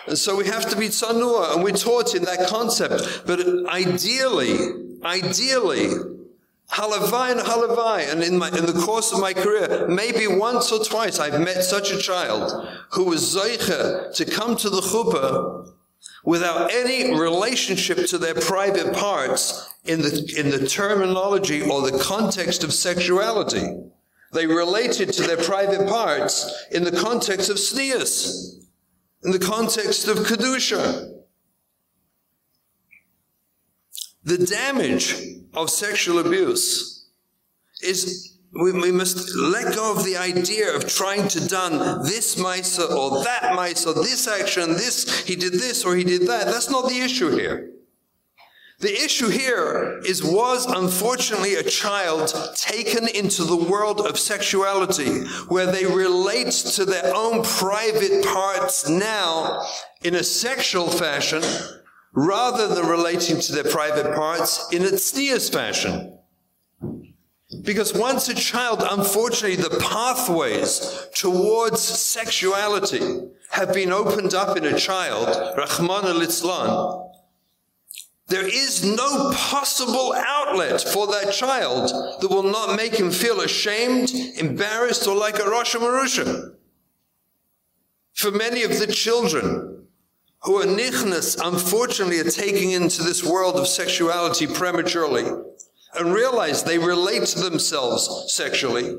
And so we have to be tsanua, and we're taught in that concept. But ideally, ideally, Halavai and Halavai and in my in the course of my career maybe once or twice I've met such a child who was zeicher to come to the chuppah without any relationship to their private parts in the in the terminology or the context of sexuality they related to their private parts in the context of tznius in the context of kedusha the damage of sexual abuse is we, we must let go of the idea of trying to done this mice or that mice or this action this he did this or he did that that's not the issue here the issue here is was unfortunately a child taken into the world of sexuality where they relate to their own private parts now in a sexual fashion rather than relating to their private parts in a tznius fashion. Because once a child, unfortunately, the pathways towards sexuality have been opened up in a child, Rahman is no possible outlet for that child that will not make him feel ashamed, embarrassed, or like a Rosh Marusha. For many of the children, who are nichnas, unfortunately, are taking into this world of sexuality prematurely and realize they relate to themselves sexually.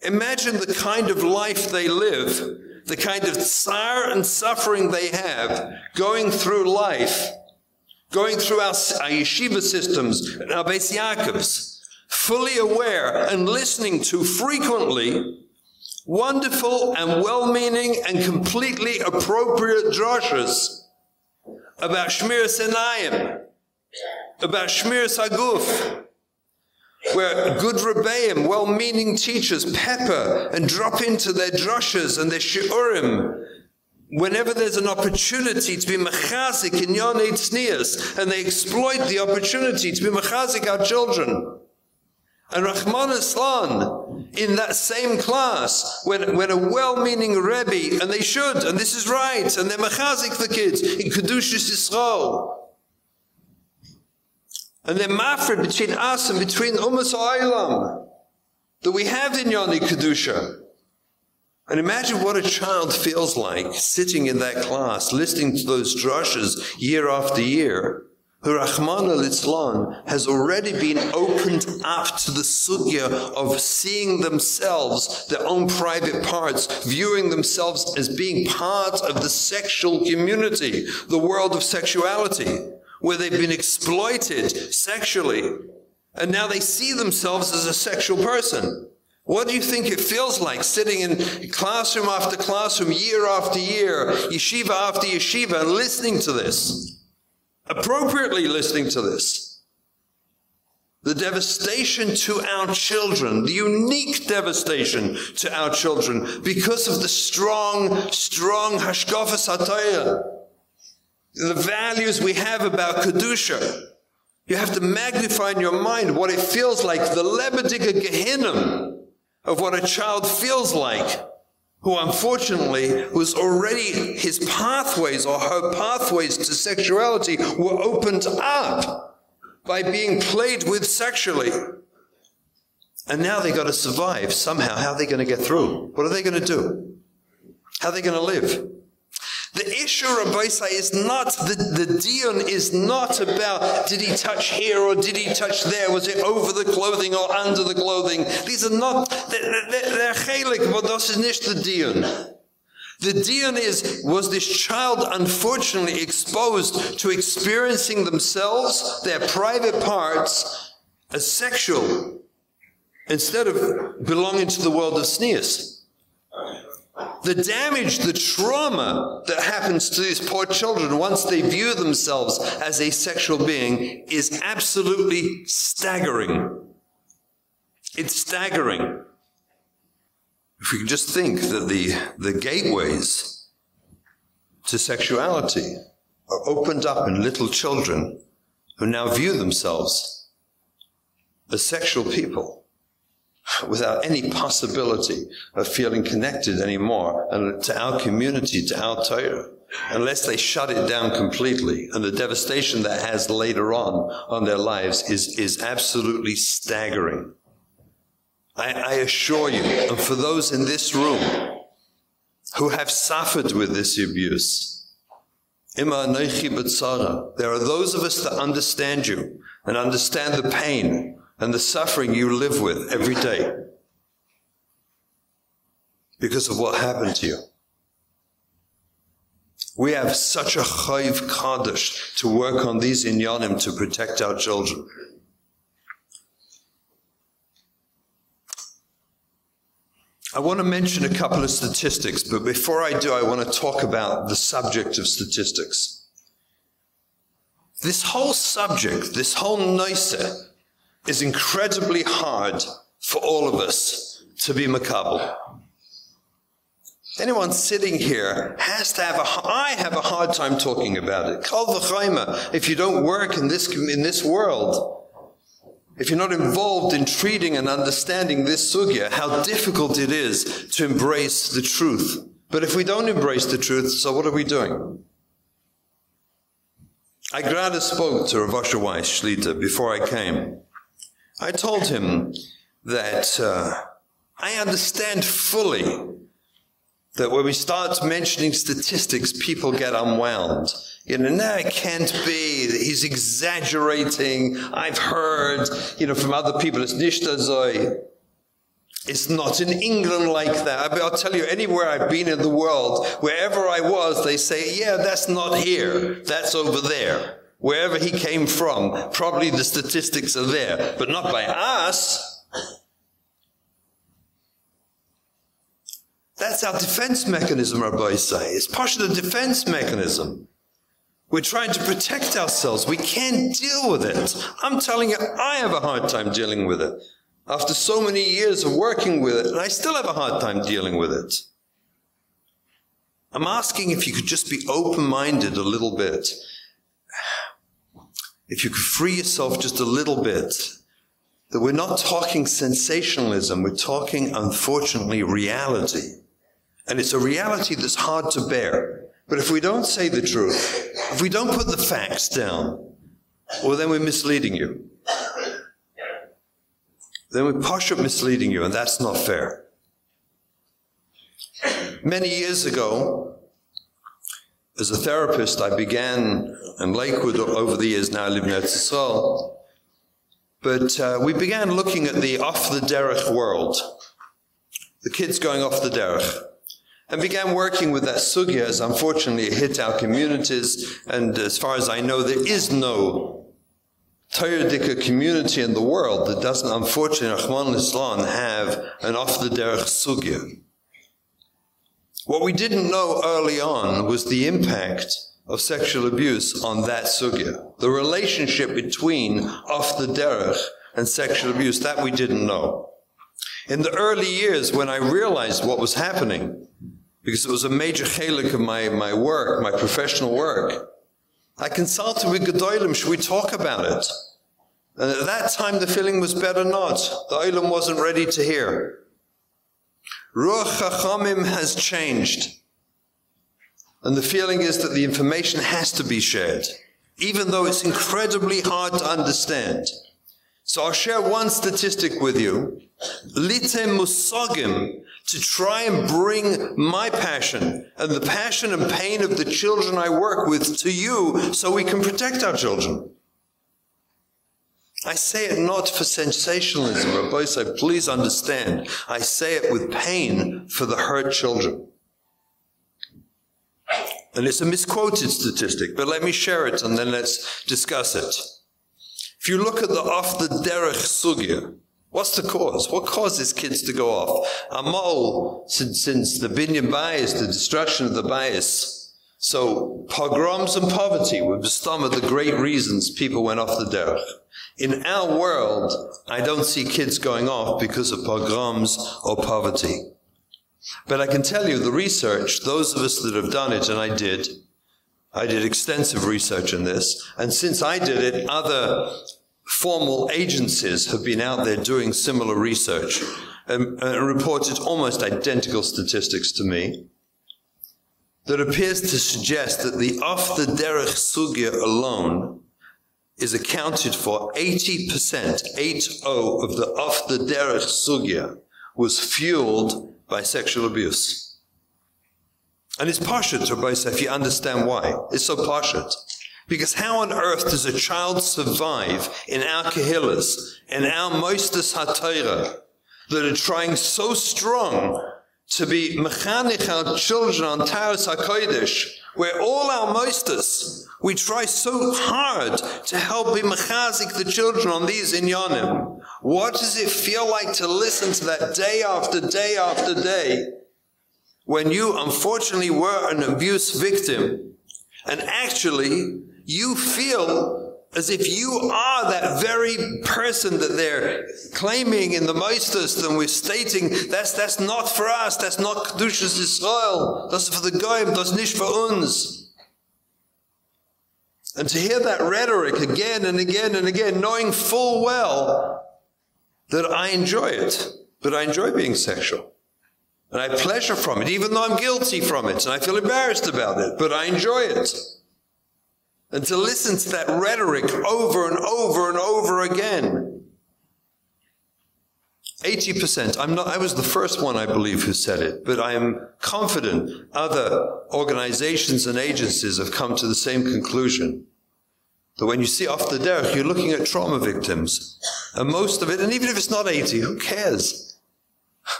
Imagine the kind of life they live, the kind of sorrow and suffering they have going through life, going through our, our yeshiva systems and our Beis Yaakovs, fully aware and listening to frequently wonderful and well-meaning and completely appropriate drashas about Shmiras Einayim, about Shmiras Aguf, where good rebbeim, well-meaning teachers pepper and drop into their drushes and their shiurim whenever there's an opportunity to be mechazik in yonei tznias, and they exploit the opportunity to be mechazik our children. And Rachmana litzlan in that same class when when a well-meaning Rebbe and they should and this is right and they're mechazik the kids in Kedushas Yisrael and they're mafred between us and between Ummah Olam that we have in Yoni Kedusha and imagine what a child feels like sitting in that class listening to those drushes year after year Rachmana litzlan has already been opened up to the sugya of seeing themselves, their own private parts, viewing themselves as being part of the sexual community, the world of sexuality, where they've been exploited sexually. And now they see themselves as a sexual person. What do you think it feels like sitting in classroom after classroom, year after year, yeshiva after yeshiva, and listening to this? appropriately listening to this. The devastation to our children, the unique devastation to our children because of the strong, strong Hashkafa Sataya, the values we have about Kedusha. You have to magnify in your mind what it feels like, the Lebedika Gehinnom of what a child feels like who unfortunately was already his pathways or her pathways to sexuality were opened up by being played with sexually. And now they got to survive somehow. How are they going to get through? What are they going to do? How are they going to live? The issue, of Baisai is not, the, the dion is not about did he touch here or did he touch there? Was it over the clothing or under the clothing? These are not, they're, they're chelik, but this is not the dion. The dion is, was this child unfortunately exposed to experiencing themselves, their private parts, as sexual, instead of belonging to the world of tznius? the damage, the trauma that happens to these poor children once they view themselves as a sexual being is absolutely staggering. It's staggering. If we can just think that the, the gateways to sexuality are opened up in little children who now view themselves as sexual people without any possibility of feeling connected anymore and to our community, to our Torah, unless they shut it down completely. And the devastation that has later on on their lives is, is absolutely staggering. I, I assure you, and for those in this room who have suffered with this abuse, there are those of us that understand you and understand the pain and the suffering you live with every day because of what happened to you. We have such a chayv kardash to work on these inyanim to protect our children. I want to mention a couple of statistics, but before I do, I want to talk about the subject of statistics. This whole subject, this whole noise is incredibly hard for all of us to be macabre. Anyone sitting here has to have a I have a hard time talking about it. Kol v'chayma, if you don't work in this in this world, if you're not involved in treating and understanding this sugya, how difficult it is to embrace the truth. But if we don't embrace the truth, so what are we doing? I gladly spoke to Rav Asher Weiss Shlita before I came. I told him that uh, I understand fully that when we start mentioning statistics people get unwound you know no it can't be he's exaggerating i've heard you know from other people it's nishtazoi it's not in England like that. I'll tell you, anywhere I've been in the world, wherever I was, they say, yeah, that's not here. That's over there wherever he came from, probably the statistics are there, but not by us. That's our defense mechanism, boys say. It's part of the defense mechanism. We're trying to protect ourselves. We can't deal with it. I'm telling you, I have a hard time dealing with it. After so many years of working with it, and I still have a hard time dealing with it. I'm asking if you could just be open-minded a little bit if you could free yourself just a little bit, that we're not talking sensationalism, we're talking, unfortunately, reality. And it's a reality that's hard to bear. But if we don't say the truth, if we don't put the facts down, well, then we're misleading you. Then we're partially misleading you, and that's not fair. Many years ago, as a therapist, I began in Lakewood over the years. Now I live in Eretz But uh, we began looking at the off the derech world, the kids going off the derech, and began working with that sugya as unfortunately it hit our communities. And as far as I know, there is no Toyodika community in the world that doesn't, unfortunately, Rachmana litzlan have an off the derech sugya. What we didn't know early on was the impact of sexual abuse on that sugya. The relationship between off the derech and sexual abuse, that we didn't know. In the early years when I realized what was happening, because it was a major chelik of my, my work, my professional work, I consulted with Gedolim, should we talk about it? And at that time the feeling was better not. The Olam wasn't ready to hear. Ruach Chachamim has changed. And the feeling is that the information has to be shared, even though it's incredibly hard to understand. So I'll share one statistic with you. Lite Musogim, to try and bring my passion and the passion and pain of the children I work with to you so we can protect our children. I say it not for sensationalism, Rabbi please understand. I say it with pain for the hurt children. And it's a misquoted statistic, but let me share it and then let's discuss it. If you look at the off the derech sugya, what's the cause? What causes kids to go off? Amol, since, since the binyan bias, the destruction of the bias, so pogroms and poverty were some of the great reasons people went off the derech. In our world, I don't see kids going off because of pogroms or poverty. But I can tell you the research, those of us that have done it, and I did, I did extensive research on this, and since I did it, other formal agencies have been out there doing similar research and, um, and uh, reported almost identical statistics to me that appears to suggest that the off the derech sugya alone is accounted for 80%, 80 of the off the derech sugya was fueled by sexual abuse. And it's parshat, Rabbi Yosef, if you understand why. It's so parshat. Because how on earth does a child survive in our kahillas, in our moistus ha that are trying so strong to be mechanic our children on Toras HaKodesh, where all our masters, we try so hard to help be mechazik the children on these inyanim. What does it feel like to listen to that day after day after day when you unfortunately were an abuse victim and actually you feel as if you are that very person that they're claiming in the Moistus and we're stating that's that's not for us that's not Kedushas Israel that's for the goyim that's not for uns and to hear that rhetoric again and again and again knowing full well that I enjoy it that I enjoy being sexual and I pleasure from it even though I'm guilty from it and I feel embarrassed about it but I enjoy it and to listen to that rhetoric over and over and over again. 80%. I'm not I was the first one I believe who said it, but I am confident other organizations and agencies have come to the same conclusion. That when you see off the you're looking at trauma victims. And most of it, and even if it's not 80, who cares?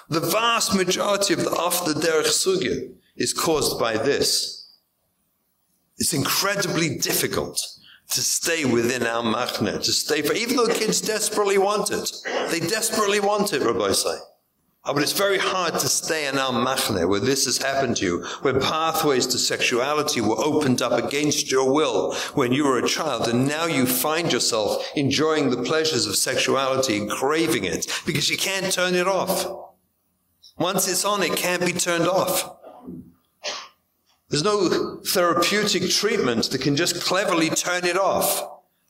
The vast majority of the off the derech sugya is caused by this it's incredibly difficult to stay within our machne, to stay for, even though kids desperately want it. They desperately want it, Rabosai. Ah, but it's very hard to stay in our machne where this has happened to you, where pathways to sexuality were opened up against your will when you were a child, and now you find yourself enjoying the pleasures of sexuality and craving it because you can't turn it off. Once it's on, it can't be turned off. There's no therapeutic treatment that can just cleverly turn it off.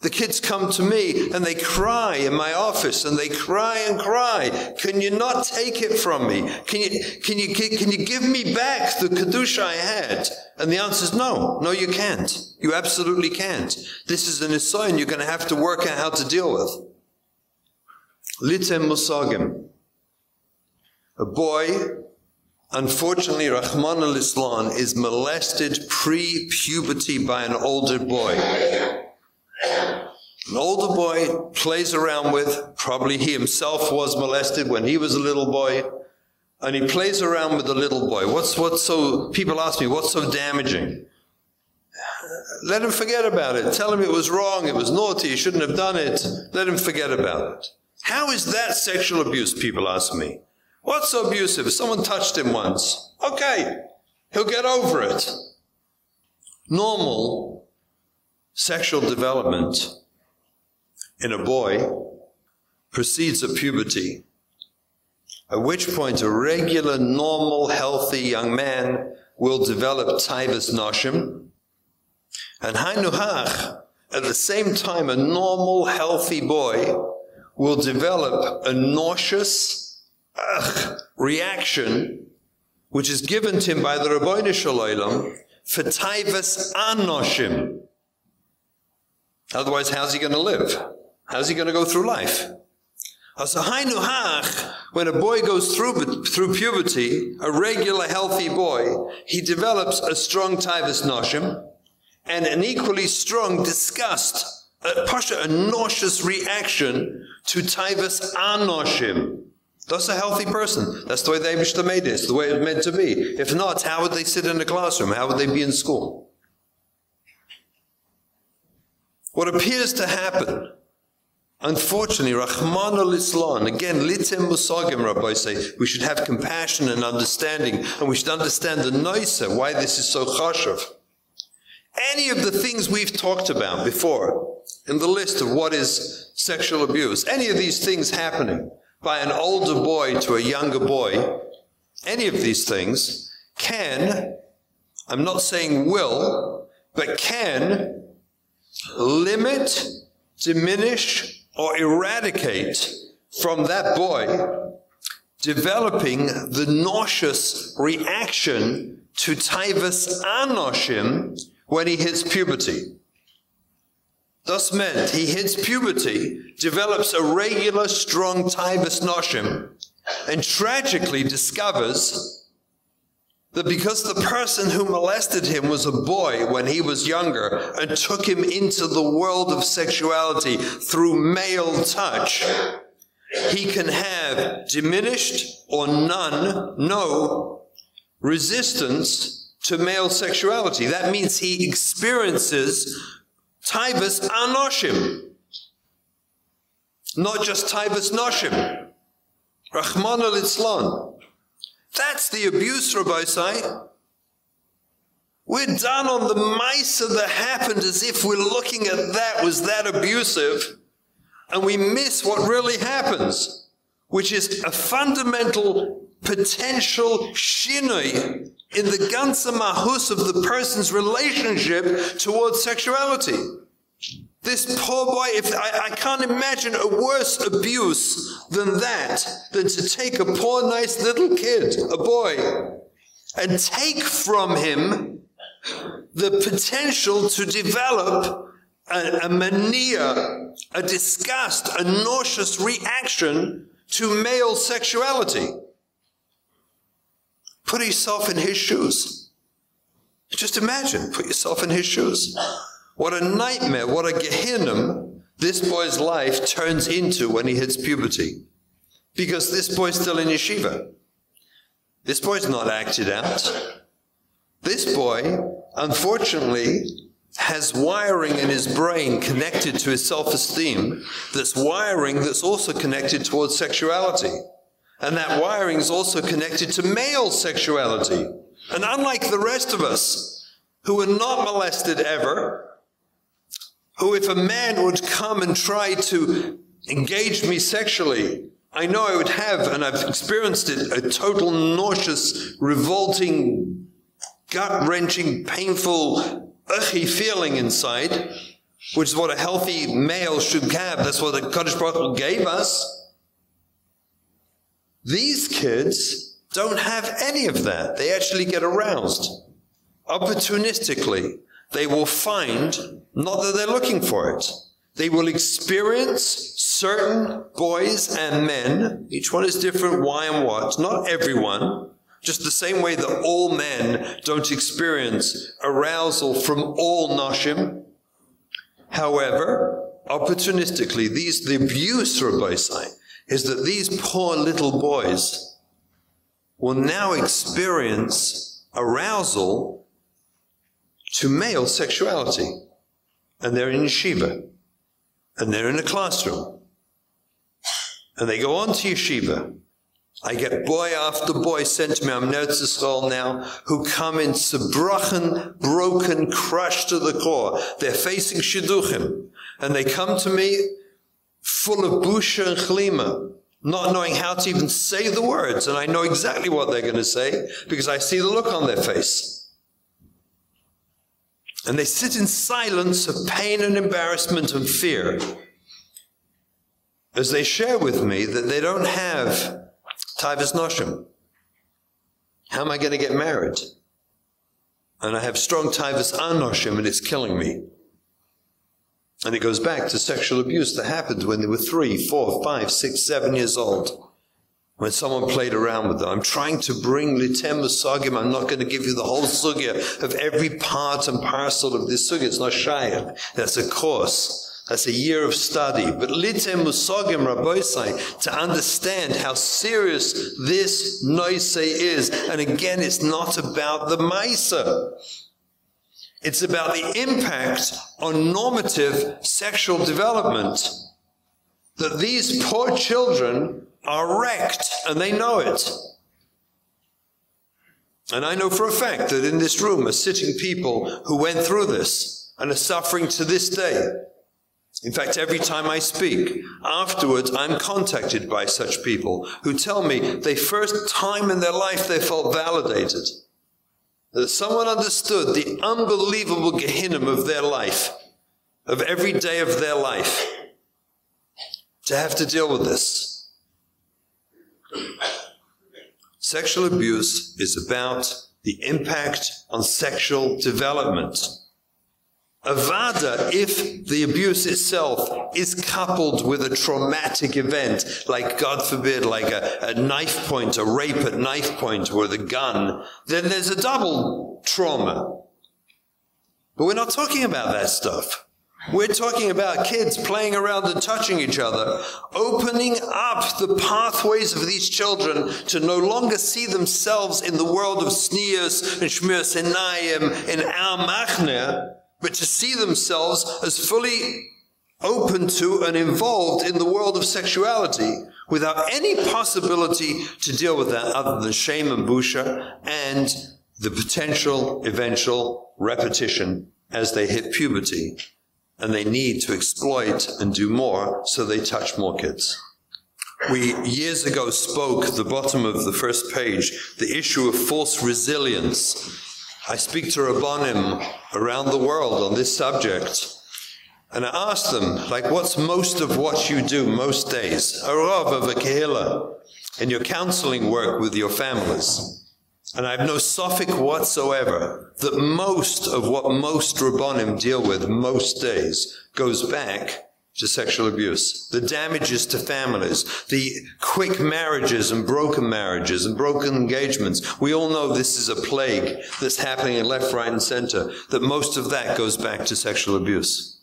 The kids come to me and they cry in my office and they cry and cry. Can you not take it from me? Can you can you can you give me back the kedusha I had? And the answer is no. No you can't. You absolutely can't. This is an and you're going to have to work out how to deal with. Litem musagim. A boy Unfortunately, Rachmana litzlan is molested pre-puberty by an older boy. An older boy plays around with, probably he himself was molested when he was a little boy, and he plays around with the little boy. What's what's so people ask me, what's so damaging? Let him forget about it. Tell him it was wrong, it was naughty, he shouldn't have done it. Let him forget about it. How is that sexual abuse people ask me? What's so abusive? Someone touched him once. Okay, he'll get over it. Normal sexual development in a boy precedes a puberty, at which point a regular, normal, healthy young man will develop tivus noshim, and hainuhach, at the same time a normal, healthy boy will develop a nauseous, ugh, reaction which is given to him by the Rabbeinu Shalom for taivas anoshim. Otherwise, how's he going to live? How's he going to go through life? When a boy goes through, through puberty, a regular healthy boy, he develops a strong tivus anoshim, and an equally strong disgust, a, a nauseous reaction to tivus anoshim. That's a healthy person. That's the way the Aibishter made it. It's the way it's meant to be. If not, how would they sit in a classroom? How would they be in school? What appears to happen, unfortunately, Rachmana litzlan, again, litim musagim, Rabosai, we should have compassion and understanding, and we should understand the noisa, why this is so chashav. Any of the things we've talked about before, in the list of what is sexual abuse, any of these things happening, by an older boy to a younger boy, any of these things can, I'm not saying will, but can limit, diminish, or eradicate from that boy developing the nauseous reaction to tivus anoshim when he hits puberty. Thus meant, he hits puberty, develops a regular strong Titus noshim, and tragically discovers that because the person who molested him was a boy when he was younger and took him into the world of sexuality through male touch, he can have diminished or none, no, resistance to male sexuality. That means he experiences Tibus anoshim, Not just Tibus Noshim. Rachmana litzlan. That's the abuse, Rabosai. We're done on the of that happened as if we're looking at that was that abusive and we miss what really happens, which is a fundamental potential shinoi in the ganze mahus of the person's relationship towards sexuality. This poor boy, if I, I can't imagine a worse abuse than that, than to take a poor nice little kid, a boy, and take from him the potential to develop a, a mania, a disgust, a nauseous reaction to male sexuality. Put yourself in his shoes. Just imagine, put yourself in his shoes. What a nightmare, what a gehenna this boy's life turns into when he hits puberty. Because this boy's still in yeshiva. This boy's not acted out. This boy, unfortunately, has wiring in his brain connected to his self-esteem, this wiring that's also connected towards sexuality. And that wiring is also connected to male sexuality. And unlike the rest of us, who were not molested ever, who if a man would come and try to engage me sexually, I know I would have, and I've experienced it, a total nauseous, revolting, gut-wrenching, painful, icky feeling inside, which is what a healthy male should have. That's what the Kadosh Baruch gave us. These kids don't have any of that. They actually get aroused. Opportunistically, they will find, not that they're looking for it, they will experience certain boys and men, each one is different, why and what, not everyone, just the same way that all men don't experience arousal from all nashim. However, opportunistically, these, the abuse, Rabbi Saying, is that these poor little boys will now experience arousal to male sexuality. And they're in yeshiva. And they're in a classroom. And they go on to yeshiva. I get boy after boy sent to me, I'm Eretz Yisrael now, who come in sabrachen, broken, crushed to the core. They're facing shidduchim. And they come to me full of busha and chlima, not knowing how to even say the words. And I know exactly what they're going to say because I see the look on their face. And they sit in silence of pain and embarrassment and fear as they share with me that they don't have Tivus Noshim. How am I going to get married? And I have strong Tivus Anoshim and it's killing me. And it goes back to sexual abuse that happened when they were three, four, five, six, seven years old. When someone played around with them. I'm trying to bring Litem Sugim. I'm not going to give you the whole Sugya of every part and parcel of this Sugya. It's not Shayat. That's a course. That's a year of study. But Litem Musogim Rabosai, to understand how serious this Noise is. And again, it's not about the miser. It's about the impact on normative sexual development that these poor children are wrecked and they know it. And I know for a fact that in this room are sitting people who went through this and are suffering to this day. In fact, every time I speak, afterwards I'm contacted by such people who tell me they first time in their life they felt validated that someone understood the unbelievable Gehinnom of their life, of every day of their life, to have to deal with this. Sexual abuse is about the impact on sexual development. Avada! if the abuse itself is coupled with a traumatic event like god forbid like a, a knife point a rape at knife point or the gun then there's a double trauma but we're not talking about that stuff we're talking about kids playing around and touching each other, opening up the pathways of these children to no longer see themselves in the world of tznius and and naim and al-machne, but to see themselves as fully open to and involved in the world of sexuality without any possibility to deal with that other than shame and busha and the potential eventual repetition as they hit puberty and they need to exploit and do more so they touch more kids. We years ago spoke the bottom of the first page the issue of false resilience. I speak to Rabbanim around the world on this subject. And I asked them, like, what's most of what you do most days? A rov of a in your counseling work with your families. And I have no safek whatsoever that most of what most Rabbonim deal with most days goes back to sexual abuse, the damages to families, the quick marriages and broken marriages and broken engagements. We all know this is a plague that's happening in left, right and center, that most of that goes back to sexual abuse.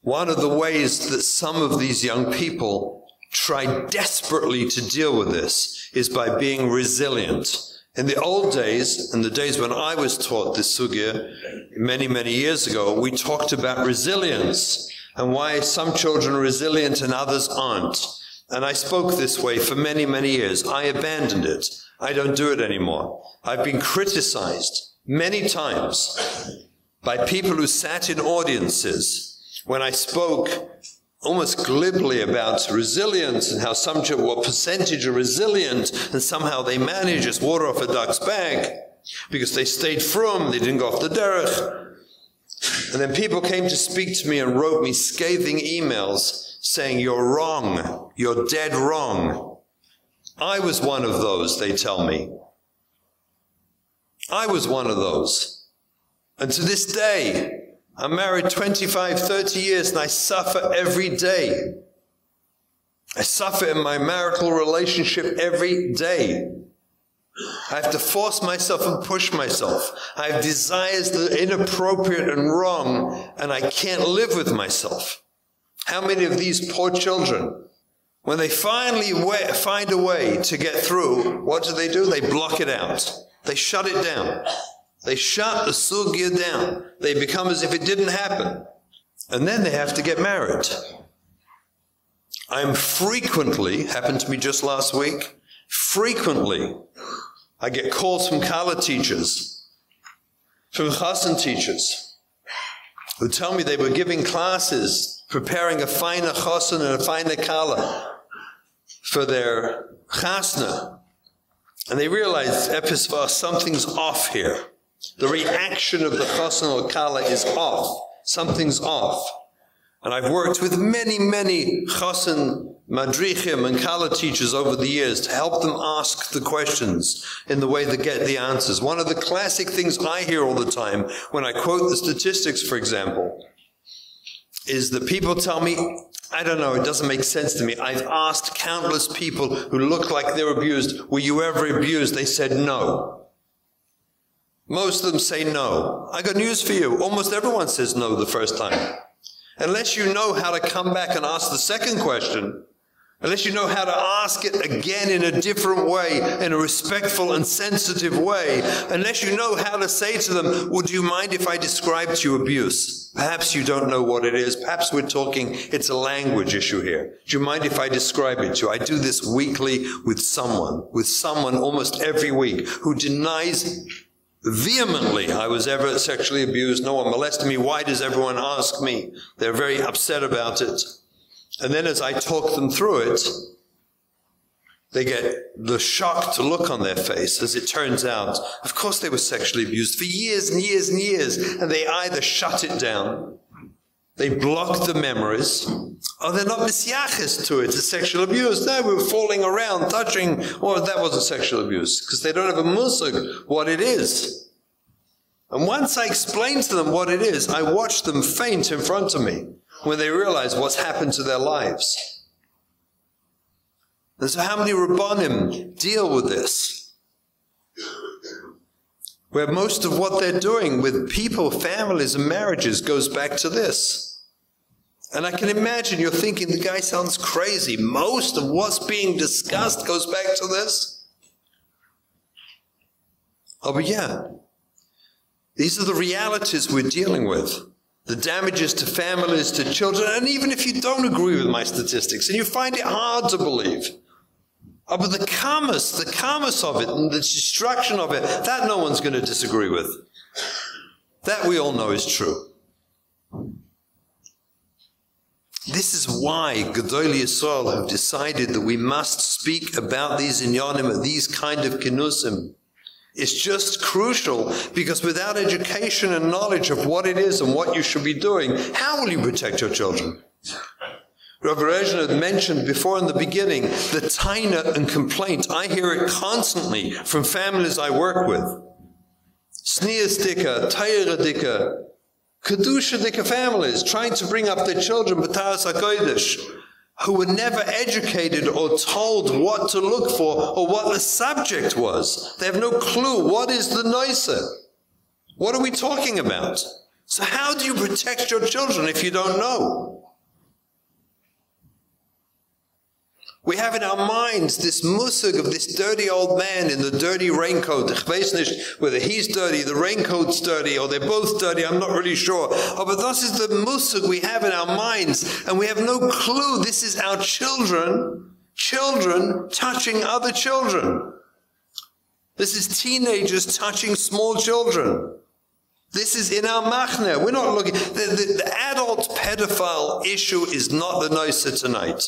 One of the ways that some of these young people try desperately to deal with this is by being resilient. In the old days, in the days when I was taught this sugya many, many years ago, we talked about resilience and why some children are resilient and others aren't. And I spoke this way for many, many years. I abandoned it. I don't do it anymore. I've been criticized many times by people who sat in audiences when I spoke almost glibly about resilience and how some what percentage are resilient and somehow they manage as water off a duck's back because they stayed from they didn't go off the derech and then people came to speak to me and wrote me scathing emails saying, You're wrong. You're dead wrong. I was one of those, they tell me. I was one of those. And to this day, I'm married 25, 30 years and I suffer every day. I suffer in my marital relationship every day. I have to force myself and push myself. I have desires that are inappropriate and wrong, and I can't live with myself. How many of these poor children, when they finally find a way to get through, what do they do? They block it out. They shut it down. They shut the sugya down. They become as if it didn't happen. And then they have to get married. I'm frequently, happened to me just last week, frequently I get calls from Kala teachers, from Chassan teachers, who tell me they were giving classes, preparing a finer Chassan and a finer Kala for their Chasna. And they realized, Episvar, something's off here. The reaction of the Chassan or Kala is off. Something's off. And I've worked with many, many chassan madrichim and kala teachers over the years to help them ask the questions in the way they get the answers. One of the classic things I hear all the time when I quote the statistics, for example, is that people tell me, I don't know, it doesn't make sense to me. I've asked countless people who look like they're abused, were you ever abused? They said no. Most of them say no. I got news for you. Almost everyone says no the first time unless you know how to come back and ask the second question, unless you know how to ask it again in a different way, in a respectful and sensitive way, unless you know how to say to them, would you mind if I described to you abuse? Perhaps you don't know what it is. Perhaps we're talking, it's a language issue here. Do you mind if I describe it to you? I do this weekly with someone, with someone almost every week who denies vehemently I was ever sexually abused. No one molested me. Why does everyone ask me? They're very upset about it. And then as I talk them through it, they get the shocked look on their face as it turns out. Of course they were sexually abused for years and years and years and they either shut it down they block the memories. Oh, they're not misyachis to it. It's sexual abuse. No, we were falling around, touching. Well, that wasn't sexual abuse because they don't have a musig what it is. And once I explain to them what it is, I watch them faint in front of me when they realize what's happened to their lives. And so how many Rabbanim deal with this? where most of what they're doing with people, families, and marriages goes back to this. And I can imagine you're thinking the guy sounds crazy. Most of what's being discussed goes back to this. Oh, but yeah. These are the realities we're dealing with. The damages to families, to children, and even if you don't agree with my statistics and you find it hard to believe, Oh, but the calmness, the calmness of it and the destruction of it, that no one's going to disagree with. That we all know is true. This is why Gedolei Yisrael have decided that we must speak about these inyanim, these kind of kinusim. It's just crucial because without education and knowledge of what it is and what you should be doing, how will you protect your children? Rabbi Rejna had mentioned before in the beginning the taina and complaint. I hear it constantly from families I work with. Sneerstika, kedusha Kedushadika families trying to bring up their children Bataras HaKodesh who were never educated or told what to look for or what the subject was. They have no clue what is the noiser. What are we talking about? So how do you protect your children if you don't know? We have in our minds this musig of this dirty old man in the dirty raincoat. Ich weiß nicht whether he's dirty, the raincoat's dirty, or they're both dirty, I'm not really sure. Oh, but this is the musig we have in our minds, and we have no clue this is our children, children touching other children. This is teenagers touching small children. This is in our machne. We're not looking... The, the, the adult pedophile issue is not the nicer tonight.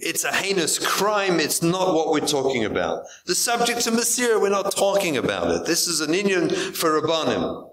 It's a heinous crime. It's not what we're talking about. The subject of Masira. we're not talking about it. This is an Indian for rabanim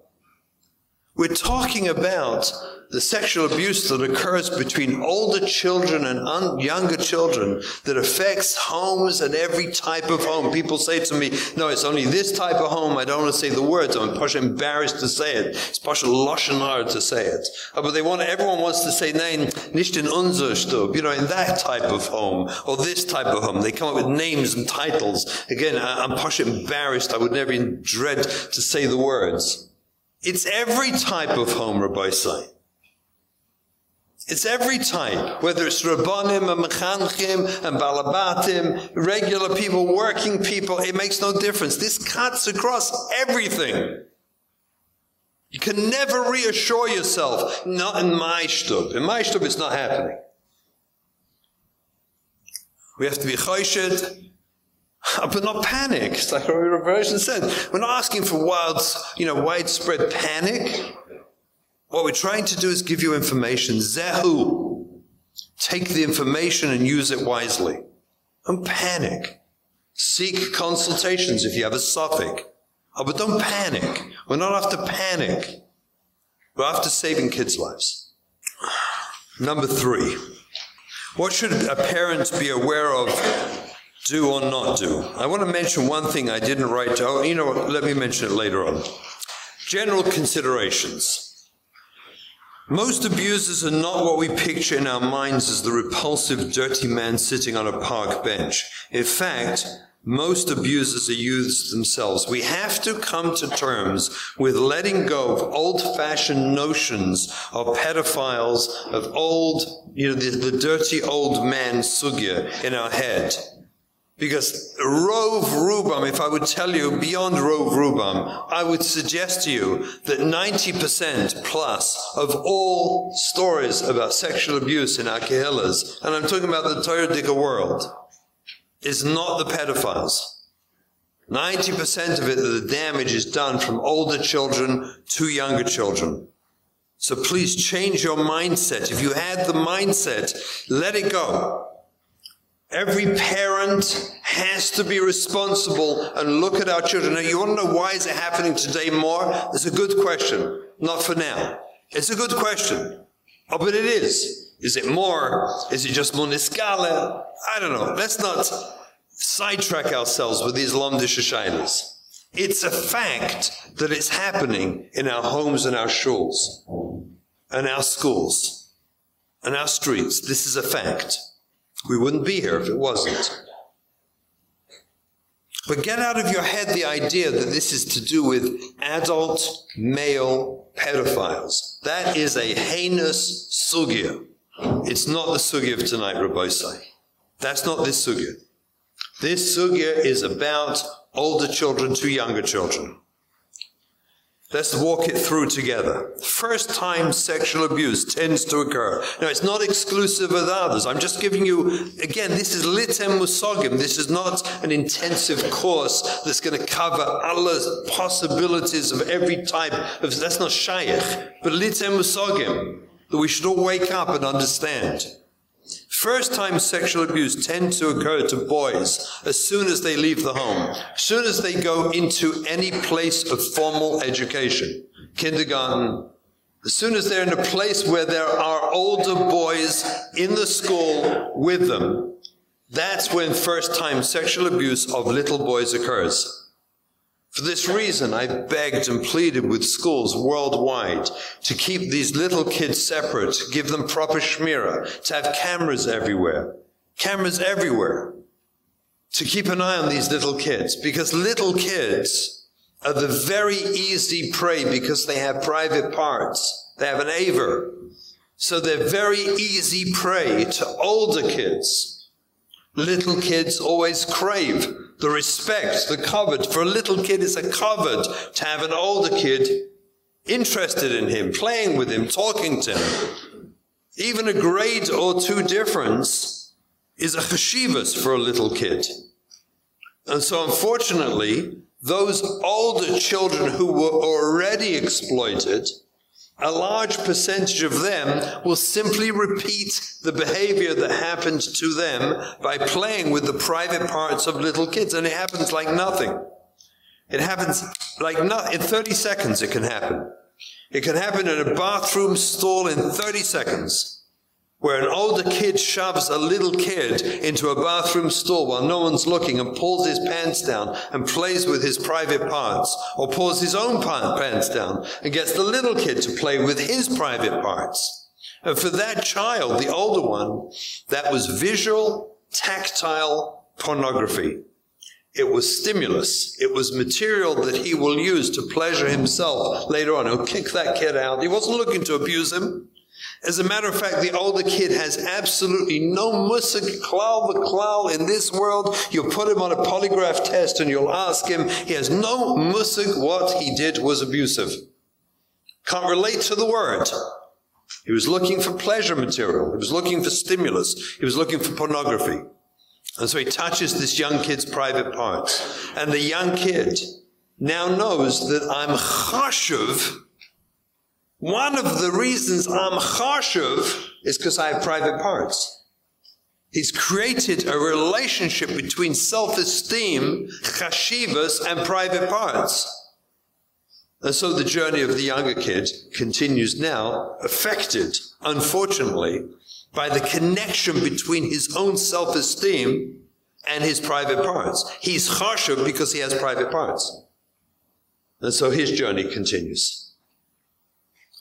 We're talking about the sexual abuse that occurs between older children and younger children that affects homes and every type of home. People say to me, no, it's only this type of home. I don't want to say the words. I'm posh embarrassed to say it. It's posh loshenar to say it. Oh, but they want, everyone wants to say, nein, nicht in unser Stub, you know, in that type of home or this type of home. They come up with names and titles. Again, I, am posh embarrassed. I would never even dread to say the words. It's every type of home, Rabbi Sain. It's every time, whether it's Rabbanim and Mechanchim and Balabatim, regular people, working people, it makes no difference. This cuts across everything. You can never reassure yourself, not in my shtub. In my shtub, it's not happening. We have to be choished, but not panic. It's like a reversion said. We're not asking for wild, you know, widespread panic. What we're trying to do is give you information. Zehu. Take the information and use it wisely. Don't panic. Seek consultations if you have a suffix. Oh, but don't panic. We're not after panic. We're after saving kids' lives. Number three. What should a parent be aware of do or not do. I want to mention one thing I didn't write. Oh, you know Let me mention it later on. General considerations. Most abusers are not what we picture in our minds as the repulsive, dirty man sitting on a park bench. In fact, most abusers are youths themselves. We have to come to terms with letting go of old-fashioned notions of pedophiles, of old, you know, the, the dirty old man sugya in our head. Because Rove Rubam, if I would tell you beyond Rove Rubam, I would suggest to you that 90% plus of all stories about sexual abuse in our and I'm talking about the Torah Dika world, is not the pedophiles. 90% of it, the damage is done from older children to younger children. So please change your mindset. If you had the mindset, let it go. Every parent has to be responsible and look at our children. Now, you want to know why is it happening today more? It's a good question. Not for now. It's a good question. Oh, but it is. Is it more? Is it just Muniscale? I don't know. Let's not sidetrack ourselves with these long discussions. It's a fact that it's happening in our homes and our shuls and our schools and our streets. This is a fact. We wouldn't be here if it wasn't. But get out of your head the idea that this is to do with adult male pedophiles. That is a heinous sugya. It's not the sugya of tonight, Rabosai. That's not this sugya. This sugya is about older children to younger children. Let's walk it through together. First time sexual abuse tends to occur. Now it's not exclusive with others. I'm just giving you again this is litem musogim. This is not an intensive course that's going to cover all possibilities of every type of that's not shaykh, but litem musogim that we should all wake up and understand. First time sexual abuse tend to occur to boys as soon as they leave the home, as soon as they go into any place of formal education, kindergarten, as soon as they're in a place where there are older boys in the school with them. That's when first time sexual abuse of little boys occurs. For this reason, I begged and pleaded with schools worldwide to keep these little kids separate, to give them proper shmira, to have cameras everywhere, cameras everywhere, to keep an eye on these little kids, because little kids are the very easy prey because they have private parts. They have an aver. So they're very easy prey to older kids. Little kids always crave the respect, the covet. For a little kid, it's a covet to have an older kid interested in him, playing with him, talking to him. Even a grade or two difference is a chashivas for a little kid. And so unfortunately, those older children who were already exploited – a large percentage of them will simply repeat the behavior that happened to them by playing with the private parts of little kids and it happens like nothing it happens like not in 30 seconds it can happen it can happen in a bathroom stall in 30 seconds where an older kid shoves a little kid into a bathroom stall while no one's looking and pulls his pants down and plays with his private parts or pulls his own pants down and gets the little kid to play with his private parts. And for that child, the older one, that was visual, tactile pornography. It was stimulus. It was material that he will use to pleasure himself later on. He'll kick that kid out. He wasn't looking to abuse him. As a matter of fact, the older kid has absolutely no musik klau klau in this world. You'll put him on a polygraph test and you'll ask him, he has no musik what he did was abusive. Can't relate to the word. He was looking for pleasure material. He was looking for stimulus. He was looking for pornography. And so he touches this young kid's private parts. And the young kid now knows that I'm chashuv, one of the reasons I'm chashuv is because I have private parts. He's created a relationship between self-esteem, chashivas, and private parts. And so the journey of the younger kid continues now, affected, unfortunately, by the connection between his own self-esteem and his private parts. He's chashuv because he has private parts. And so his journey continues.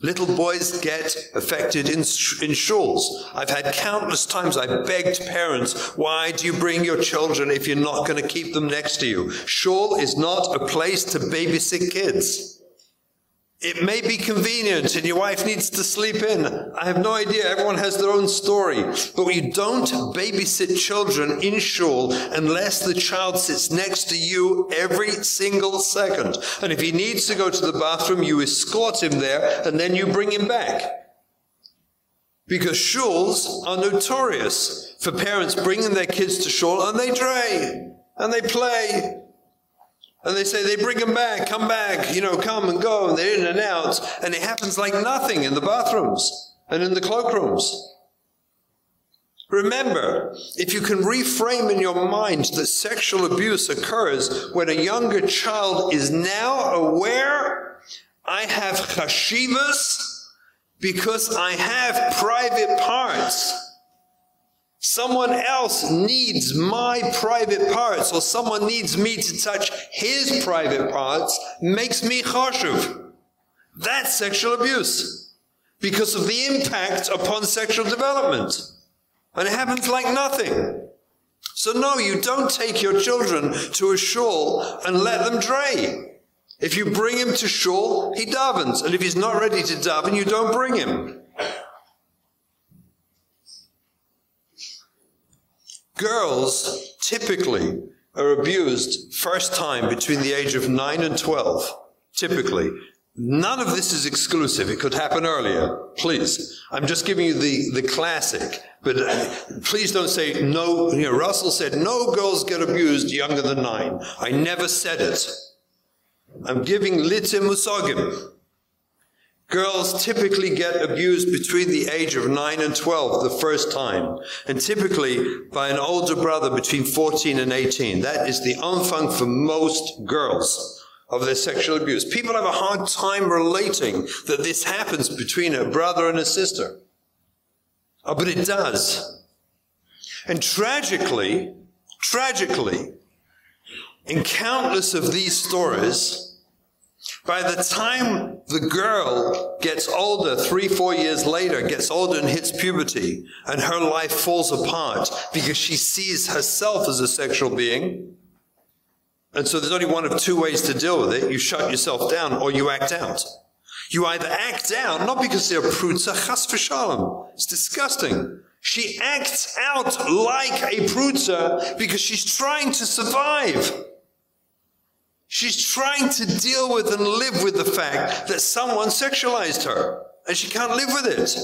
Little boys get affected in, sh in shuls. I've had countless times I begged parents, why do you bring your children if you're not going to keep them next to you? Shul is not a place to babysit kids. It may be convenient and your wife needs to sleep in. I have no idea. Everyone has their own story. But you don't babysit children in shul unless the child sits next to you every single second. And if he needs to go to the bathroom, you escort him there and then you bring him back. Because shuls are notorious for parents bringing their kids to shul and they dray and they play and they say, they bring him back, come back, you know, come and go, and they're in and out. And it happens like nothing in the bathrooms and in the cloakrooms. Remember, if you can reframe in your mind that sexual abuse occurs when a younger child is now aware, I have chashivas because I have private parts Someone else needs my private parts or someone needs me to touch his private parts makes me khashuv. That's sexual abuse because of the impact upon sexual development. And it happens like nothing. So no, you don't take your children to a shul and let them dray. If you bring him to shul, he davens. And if he's not ready to daven, you don't bring him. Girls typically are abused first time between the age of 9 and 12, typically. None of this is exclusive. It could happen earlier. Please. I'm just giving you the the classic. But uh, please don't say no, you know, Russell said no girls get abused younger than 9. I never said it. I'm giving litzim Girls typically get abused between the age of 9 and 12 the first time, and typically by an older brother between 14 and 18. That is the enfant for most girls of their sexual abuse. People have a hard time relating that this happens between a brother and a sister. Oh, but it does. And tragically, tragically, in countless of these stories, by the time the girl gets older, three, four years later, gets older and hits puberty, and her life falls apart because she sees herself as a sexual being. And so there's only one of two ways to deal with it. You shut yourself down or you act out. You either act out, not because they're prudes, chas v'shalom. It's disgusting. She acts out like a prutzer because she's trying to survive. She's trying to deal with and live with the fact that someone sexualized her and she can't live with it.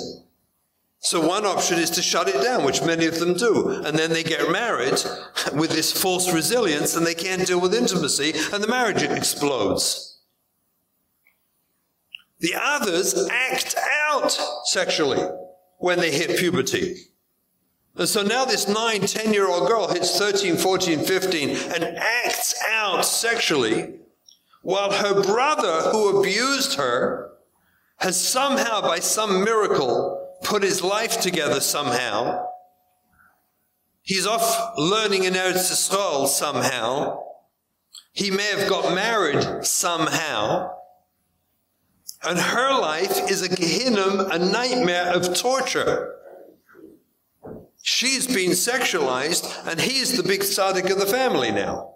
So one option is to shut it down, which many of them do. And then they get married with this false resilience and they can't deal with intimacy and the marriage explodes. The others act out sexually when they hit puberty. And so now this 9, 10 year old girl hits 13, 14, 15 and acts out sexually while her brother who abused her has somehow, by some miracle, put his life together somehow. He's off learning in Eretz Yisrael somehow. He may have got married somehow. And her life is a gehinnom, a nightmare of torture. She's been sexualized, and he's the big tzaddik of the family now.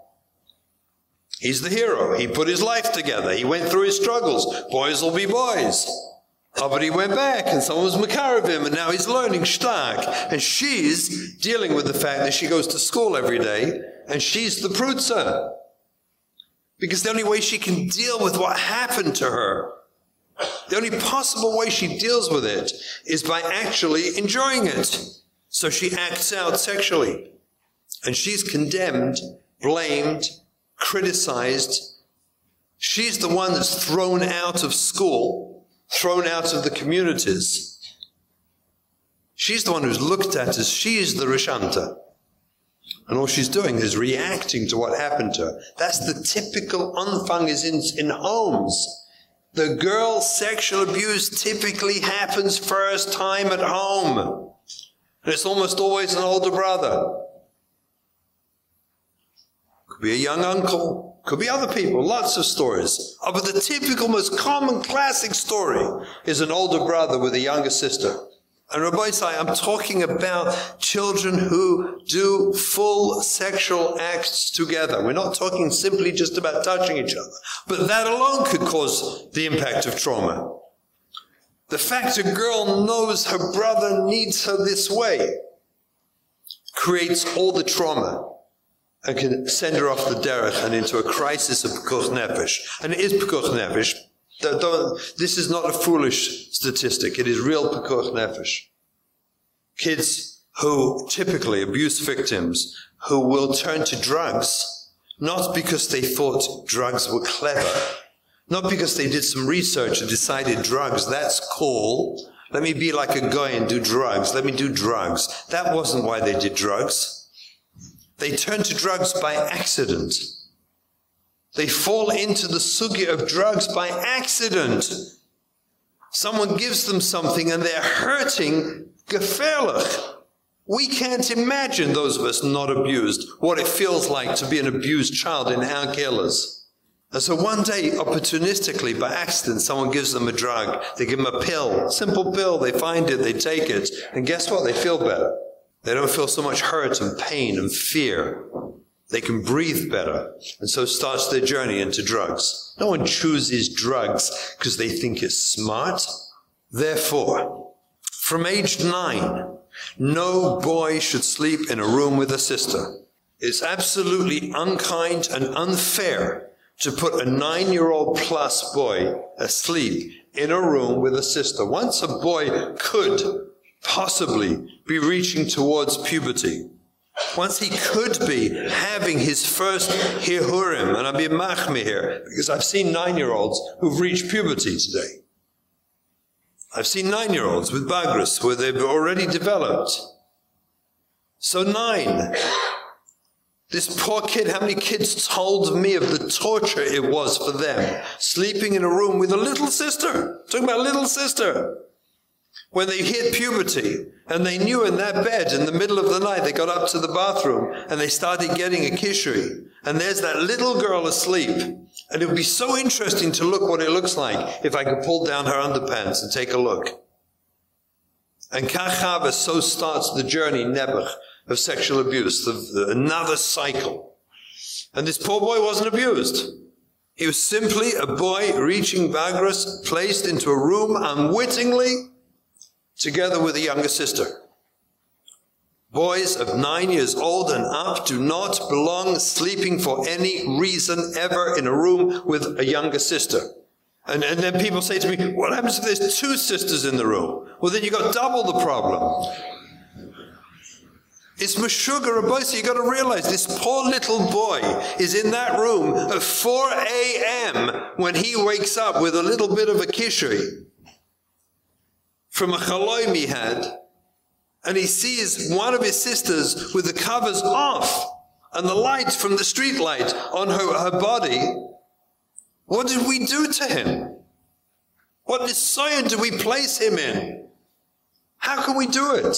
He's the hero. He put his life together. He went through his struggles. Boys will be boys. Oh, but he went back, and someone was of him, and now he's learning Shtark. And she's dealing with the fact that she goes to school every day, and she's the Prutzer. Because the only way she can deal with what happened to her, the only possible way she deals with it, is by actually enjoying it. So she acts out sexually. And she's condemned, blamed, criticized. She's the one that's thrown out of school, thrown out of the communities. She's the one who's looked at as she is the Rishanta. And all she's doing is reacting to what happened to her. That's the typical unfung is in, in homes. The girl sexual abuse typically happens first time at home. And it's almost always an older brother. Could be a young uncle. Could be other people. Lots of stories. Uh, but the typical, most common, classic story is an older brother with a younger sister. And Rabosai, I'm talking about children who do full sexual acts together. We're not talking simply just about touching each other. But that alone could cause the impact of trauma. The fact a girl knows her brother needs her this way creates all the trauma and can send her off the derech and into a crisis of pikuach nefesh. And it is pikuach nefesh. this is not a foolish statistic. It is real pikuach nefesh. Kids who typically abuse victims who will turn to drugs not because they thought drugs were clever not because they did some research and decided drugs, that's cool. Let me be like a guy and do drugs. Let me do drugs. That wasn't why they did drugs. They turned to drugs by accident. They fall into the sugi of drugs by accident. Someone gives them something and they're hurting gefährlich. We can't imagine those of us not abused what it feels like to be an abused child in our killers. And so one day, opportunistically, by accident, someone gives them a drug. They give them a pill, simple pill. They find it, they take it, and guess what? They feel better. They don't feel so much hurt and pain and fear. They can breathe better. And so starts their journey into drugs. No one chooses drugs because they think it's smart. Therefore, from age nine, no boy should sleep in a room with a sister. It's absolutely unkind and unfair to put a 9-year-old plus boy asleep in a room with a sister. Once a boy could possibly be reaching towards puberty, once he could be having his first hirhurim, and I'm being machmir here, because I've seen nine-year-olds who've reached puberty today. I've seen nine-year-olds with bagrus where they've already developed. So nine, this poor kid, how many kids told me of the torture it was for them, sleeping in a room with a little sister, talking about a little sister. When they hit puberty and they knew in that bed in the middle of the night, they got up to the bathroom and they started getting a kishri. And there's that little girl asleep. And it would be so interesting to look what it looks like if I could pull down her underpants and take a look. And Kachava so starts the journey, Nebuch, of sexual abuse, the, the, another cycle. And this poor boy wasn't abused. He was simply a boy reaching Bagrus, placed into a room unwittingly together with a younger sister. Boys of 9 years old and up do not belong sleeping for any reason ever in a room with a younger sister. And and then people say to me, what happens if there's two sisters in the room? Well then you got double the problem. It's Meshuggah So You've got to realize this poor little boy is in that room at 4 a.m. when he wakes up with a little bit of a kishri from a chaloim he had. And he sees one of his sisters with the covers off and the light from the street light on her, her body. What did we do to him? What desire do we place him in? How can we do it?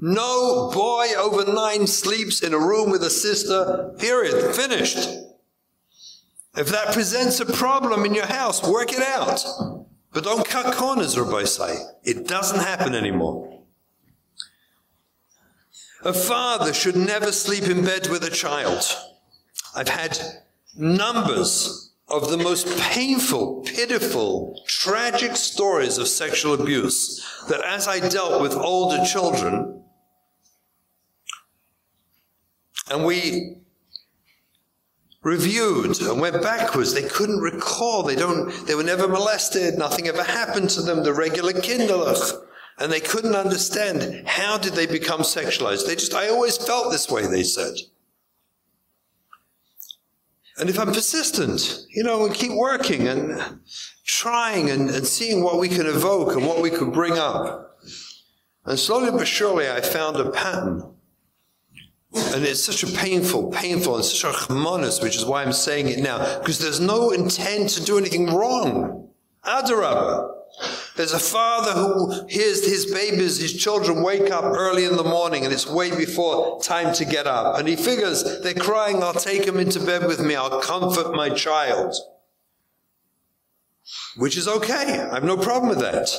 No boy over nine sleeps in a room with a sister, period, finished. If that presents a problem in your house, work it out. But don't cut corners, Rabosai. It doesn't happen anymore. A father should never sleep in bed with a child. I've had numbers of the most painful, pitiful, tragic stories of sexual abuse that as I dealt with older children, And we reviewed and went backwards. They couldn't recall. They don't they were never molested. Nothing ever happened to them. The regular kinderlich. And they couldn't understand how did they become sexualized? They just I always felt this way, they said. And if I'm persistent, you know, and keep working and trying and, and seeing what we can evoke and what we could bring up. And slowly but surely I found a pattern and it's such a painful, painful, and such a chmanis, which is why I'm saying it now, because there's no intent to do anything wrong. Aderabah, There's a father who hears his babies, his children wake up early in the morning and it's way before time to get up. And he figures they're crying, I'll take him into bed with me. I'll comfort my child. Which is okay. I have no problem with that.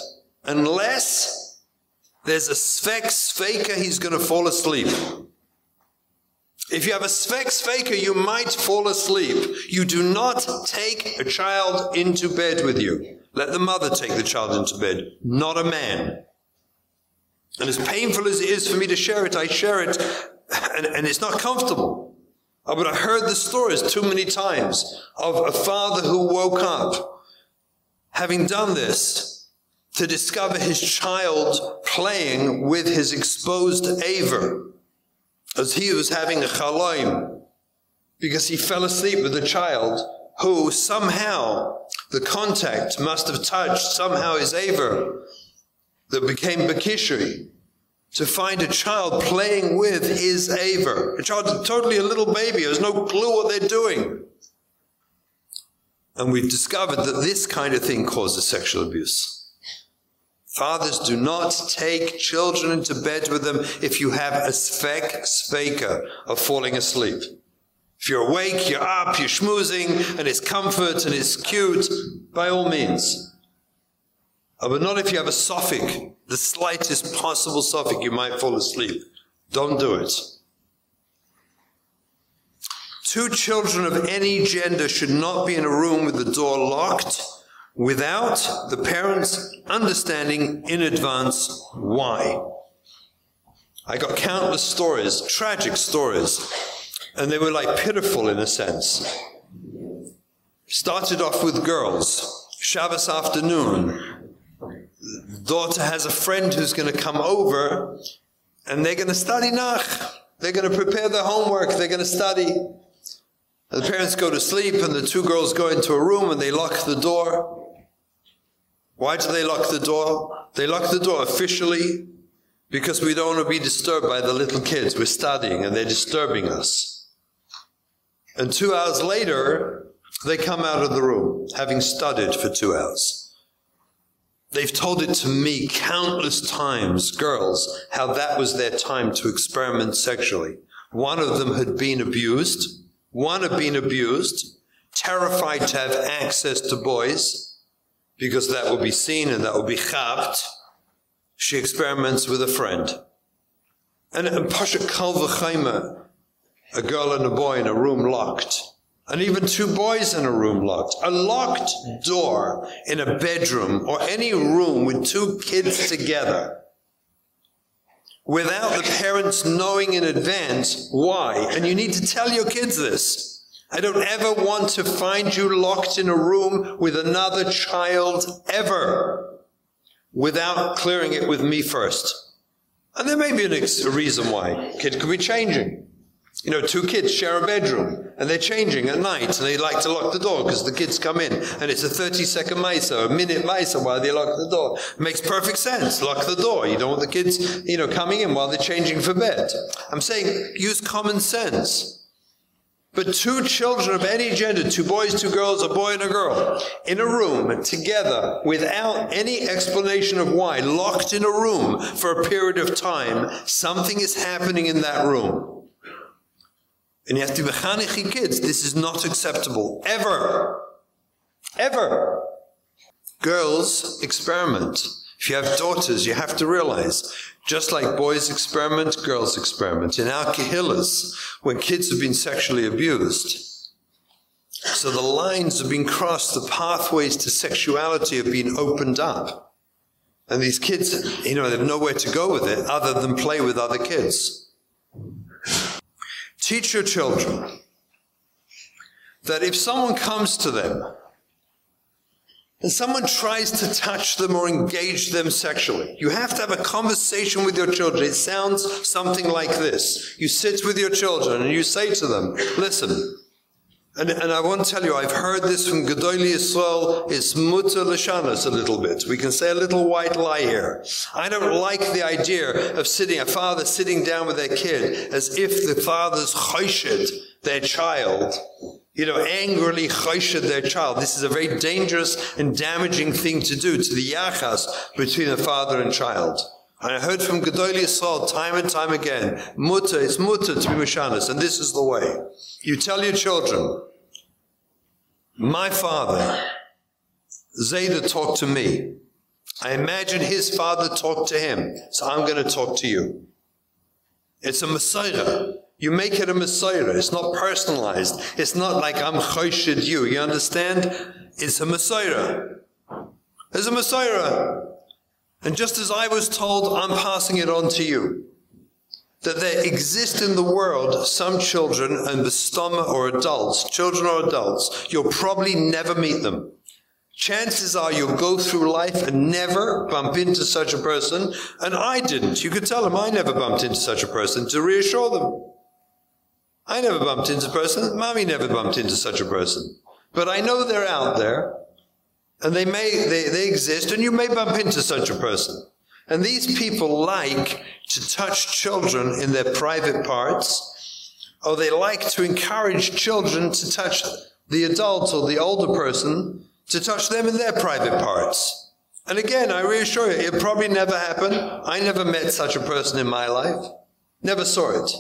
Unless there's a sfek faker, he's going to fall asleep. If you have a Sphex faker, you might fall asleep. You do not take a child into bed with you. Let the mother take the child into bed, not a man. And as painful as it is for me to share it, I share it, and, and it's not comfortable. Uh, but I have heard the stories too many times of a father who woke up having done this to discover his child playing with his exposed aver as he was having a chaloim because he fell asleep with a child who somehow the contact must have touched somehow his aver that became Bakishri. To find a child playing with his aver. A child totally a little baby, has no clue what they're doing. And we've discovered that this kind of thing causes sexual abuse. Fathers, do not take children into bed with them if you have a spec speaker of falling asleep. If you're awake, you're up, you're schmoozing, and it's comfort and it's cute, by all means. Uh, but not if you have a safek, the slightest possible safek, you might fall asleep. Don't do it. Two children of any gender should not be in a room with the door locked without the parents understanding in advance why. I got countless stories, tragic stories, and they were like pitiful in a sense. Started off with girls. Shabbos afternoon, daughter has a friend who's going to come over and they're going to study Nach. They're going to prepare their homework. They're going to study. The parents go to sleep and the two girls go into a room and they lock the door. Why do they lock the door? They lock the door officially because we don't want to be disturbed by the little kids. We're studying and they're disturbing us. And two hours later, they come out of the room, having studied for two hours. They've told it to me countless times, girls, how that was their time to experiment sexually. One of them had been abused. One had been abused, terrified to have access to boys because that will be seen and that will be chapped, she experiments with a friend. And, and Pasha Kalvachaima, a girl and a boy in a room locked, and even two boys in a room locked. A locked door in a bedroom or any room with two kids together without the parents knowing in advance why. And you need to tell your kids this. I don't ever want to find you locked in a room with another child ever without clearing it with me first. And there may be a reason why. Kid could be changing. You know, two kids share a bedroom and they're changing at night and they like to lock the door because the kids come in and it's a 30 second or a minute Why while they lock the door. It makes perfect sense. Lock the door. You don't want the kids, you know, coming in while they're changing for bed. I'm saying use common sense. But two children of any gender, two boys, two girls, a boy and a girl, in a room together without any explanation of why, locked in a room for a period of time, something is happening in that room. And you have to be hanich kids. This is not acceptable ever. Ever. Girls experiment. If you have daughters, you have to realize just like boys experiment, girls experiment. In our when kids have been sexually abused, so the lines have been crossed, the pathways to sexuality have been opened up. And these kids, you know, they have nowhere to go with it other than play with other kids. Teach your children that if someone comes to them and someone tries to touch them or engage them sexually. You have to have a conversation with your children. It sounds something like this. You sit with your children and you say to them, listen, and, and I want to tell you, I've heard this from Gedolei Yisrael, it's mutter l'shanas a little bit. We can say a little white lie here. I don't like the idea of sitting, a father sitting down with their kid as if the father's choshed their child you know, angrily choshed their child. This is a very dangerous and damaging thing to do to the yachas between a father and child. And I heard from Gedol Yisrael time and time again, mutter, it's mutter to be Mishanas, and this is the way. You tell your children, my father, Zayda talked to me. I imagine his father talked to him, so I'm going to talk to you. It's a mesorah. You make it a mesorah. It's not personalized. It's not like I'm choshid you. You understand? It's a mesorah. It's a mesorah. And just as I was told, I'm passing it on to you. That there exist in the world some children and the stomach or adults, children or adults, you'll probably never meet them. Chances are you'll go through life and never bump into such a person. And I didn't. You could tell them I never bumped into such a person to reassure them. I never bumped into a person. Mommy never bumped into such a person. But I know they're out there. And they may they they exist and you may bump into such a person. And these people like to touch children in their private parts or they like to encourage children to touch the adult or the older person to touch them in their private parts. And again, I reassure you, it probably never happened. I never met such a person in my life. Never saw it.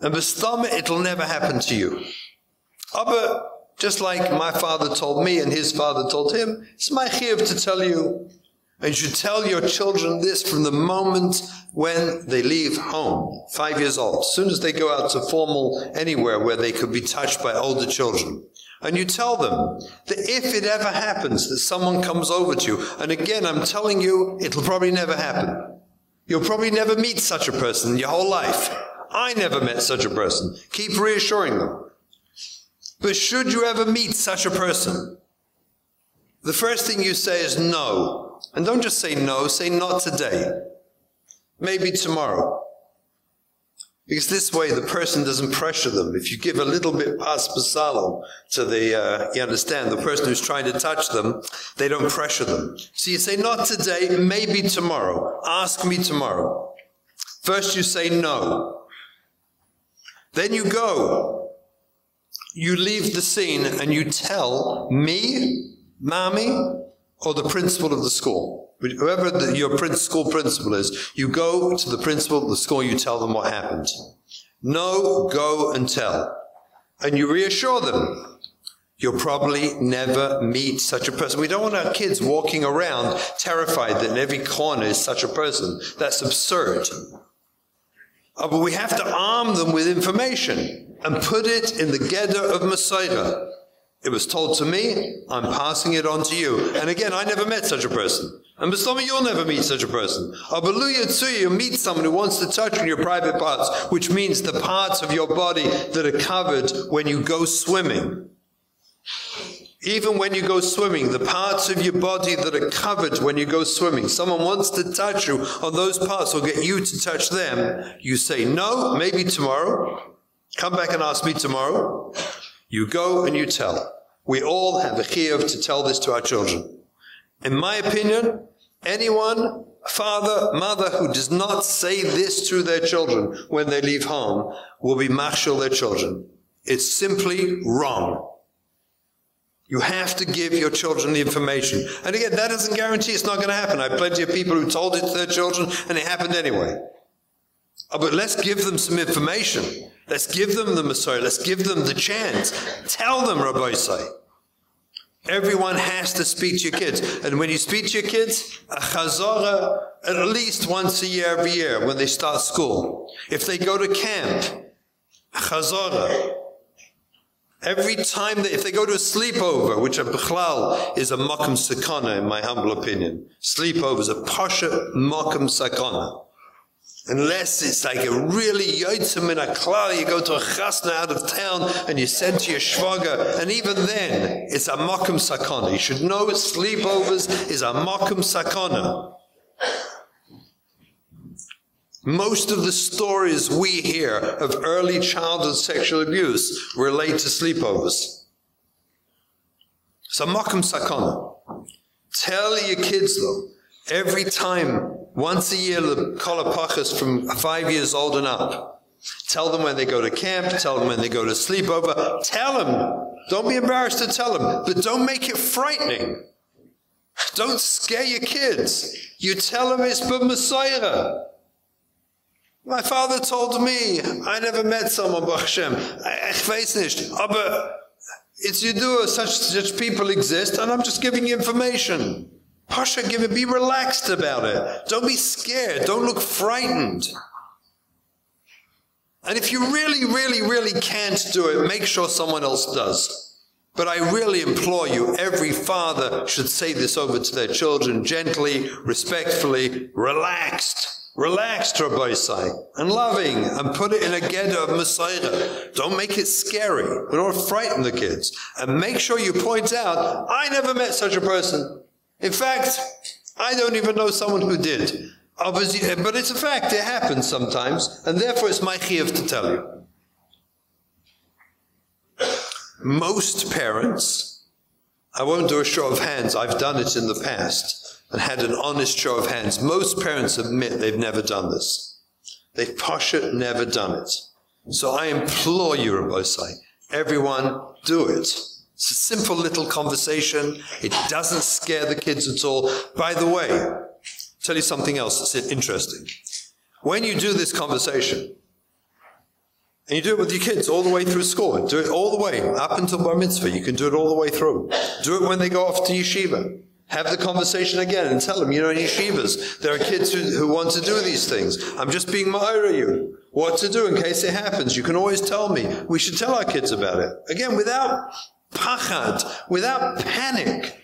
And bestama, it'll never happen to you. But just like my father told me and his father told him, it's my chiv to tell you. And you should tell your children this from the moment when they leave home, five years old. As soon as they go out to formal anywhere where they could be touched by older children. And you tell them that if it ever happens that someone comes over to you, and again, I'm telling you, it'll probably never happen. You'll probably never meet such a person in your whole life. I never met such a person. Keep reassuring them. But should you ever meet such a person, the first thing you say is no. And don't just say no, say not today. Maybe tomorrow. Because this way the person doesn't pressure them. If you give a little bit pas to the, uh, you understand, the person who's trying to touch them, they don't pressure them. So you say, not today, maybe tomorrow. Ask me tomorrow. First you say no. Then you go. You leave the scene and you tell me, mommy, or the principal of the school. Whoever the, your school principal is, you go to the principal of the school, you tell them what happened. No, go and tell. And you reassure them You'll probably never meet such a person. We don't want our kids walking around terrified that in every corner is such a person. That's absurd. Uh, but we have to arm them with information and put it in the gather of mesorah. It was told to me, I'm passing it on to you. And again, I never met such a person. And Basama, you'll never meet such a person. Abaluya to you meet someone who wants to touch on your private parts, which means the parts of your body that are covered when you go swimming. Even when you go swimming, the parts of your body that are covered when you go swimming, someone wants to touch you on those parts or get you to touch them, you say, no, maybe tomorrow. Come back and ask me tomorrow. You go and you tell. We all have a chiyuv to tell this to our children. In my opinion, anyone, father, mother, who does not say this to their children when they leave home will be mashal their children. It's simply wrong. You have to give your children the information. And again, that doesn't guarantee it's not going to happen. I have plenty of people who told it to their children and it happened anyway. Oh, but let's give them some information. Let's give them the mesorah. Let's give them the chance. Tell them, Rabosai. Everyone has to speak to your kids. And when you speak to your kids, a chazorah at least once a year every year when they start school. If they go to camp, a chazorah Every time that if they go to a sleepover, which a bichlal is a makam sakana in my humble opinion, sleepovers a pasha makam sakana. Unless it's like a really yotzim in a klal, you go to a chasna out of town and you send to your shvaga, and even then, it's a makam sakana. You should know sleepovers is a makam sakana. Most of the stories we hear of early childhood sexual abuse relate to sleepovers. So makam sakana. Tell your kids though, every time, once a year, the kolapachas from five years old and up, tell them when they go to camp, tell them when they go to sleepover, tell them. Don't be embarrassed to tell them, but don't make it frightening. Don't scare your kids. You tell them it's b'masayra. My father told me, I never met someone, Baruch Hashem. Ich weiß nicht, aber it's you do such such people exist and I'm just giving you information. Pasha, give it, be relaxed about it. Don't be scared. Don't look frightened. And if you really, really, really can't do it, make sure someone else does. But I really implore you, every father should say this over to their children gently, respectfully, relaxed relaxed Rabosai, and loving, and put it in a ghetto of mesorah. Don't make it scary. We don't frighten the kids. And make sure you point out, I never met such a person. In fact, I don't even know someone who did. Obviously, eh, but it's a fact. It happens sometimes. And therefore, it's my chiv to tell you. Most parents, I won't do a show of hands. I've done it in the past and had an honest show of hands. Most parents admit they've never done this. They've Pasha never done it. So I implore you, Rabosai, everyone do it. It's a simple little conversation. It doesn't scare the kids at all. By the way, I'll tell you something else that's interesting. When you do this conversation, and you do it with your kids all the way through school. Do it all the way up until bar mitzvah. You can do it all the way through. Do it when they go off to yeshiva. Have the conversation again and tell them, you know, in yeshivas, there are kids who, who want to do these things. I'm just being ma'ira you. What to do in case it happens. You can always tell me. We should tell our kids about it. Again, without pachad, without panic.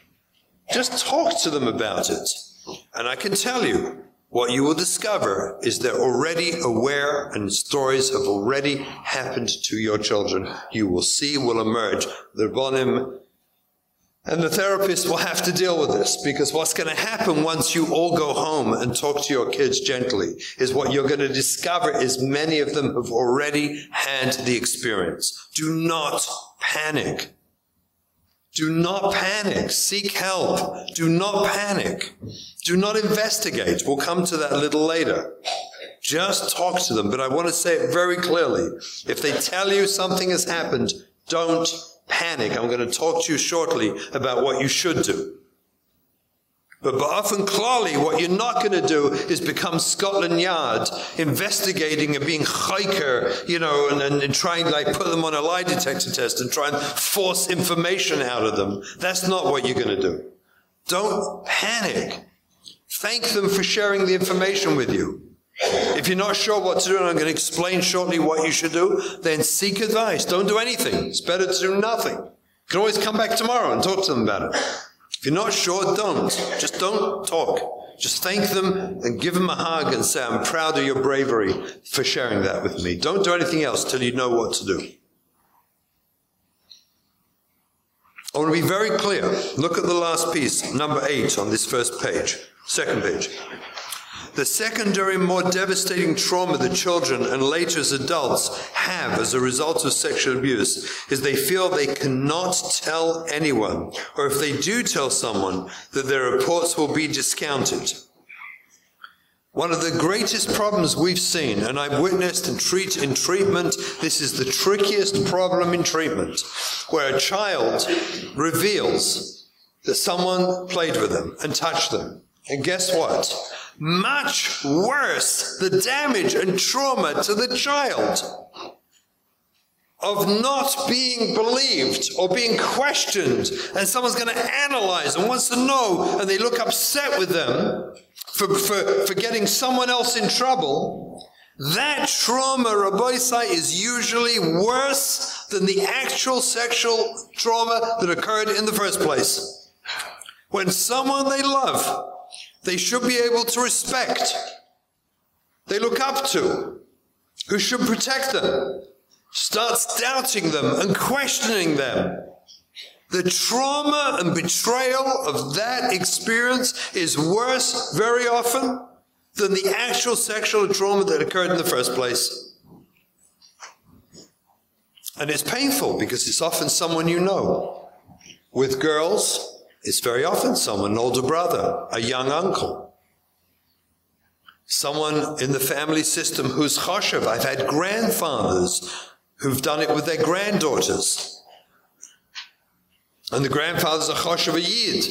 Just talk to them about it. And I can tell you, what you will discover is they're already aware and stories have already happened to your children. You will see will emerge. The Bonim and the therapist will have to deal with this because what's going to happen once you all go home and talk to your kids gently is what you're going to discover is many of them have already had the experience. Do not panic. Do not panic. Seek help. Do not panic. Do not investigate. We'll come to that a little later. Just talk to them, but I want to say it very clearly. If they tell you something has happened, don't panic. I'm going to talk to you shortly about what you should do. But often clearly what you're not going to do is become Scotland Yard investigating and being hiker, you know, and, and, and trying to like put them on a lie detector test and try and force information out of them. That's not what you're going to do. Don't panic. Thank them for sharing the information with you. If you're not sure what to do, and I'm going to explain shortly what you should do, then seek advice. Don't do anything. It's better to do nothing. You can always come back tomorrow and talk to them about it. If you're not sure, don't. Just don't talk. Just thank them and give them a hug and say, I'm proud of your bravery for sharing that with me. Don't do anything else till you know what to do. I want to be very clear. Look at the last piece, number eight on this first page, second page the secondary, more devastating trauma that children and later as adults have as a result of sexual abuse is they feel they cannot tell anyone, or if they do tell someone, that their reports will be discounted. One of the greatest problems we've seen and I've witnessed and treat in treatment this is the trickiest problem in treatment where a child reveals that someone played with them and touched them and guess what much worse the damage and trauma to the child of not being believed or being questioned and someone's going to analyze and wants to know and they look upset with them for for for getting someone else in trouble that trauma raboisai is usually worse than the actual sexual trauma that occurred in the first place when someone they love they should be able to respect, they look up to, who should protect them, starts doubting them and questioning them. The trauma and betrayal of that experience is worse very often than the actual sexual trauma that occurred in the first place. And it's painful because it's often someone you know. With girls, it's very often someone, an older brother, a young uncle, someone in the family system who's choshev. I've had grandfathers who've done it with their granddaughters. And the grandfather's a choshev a yid.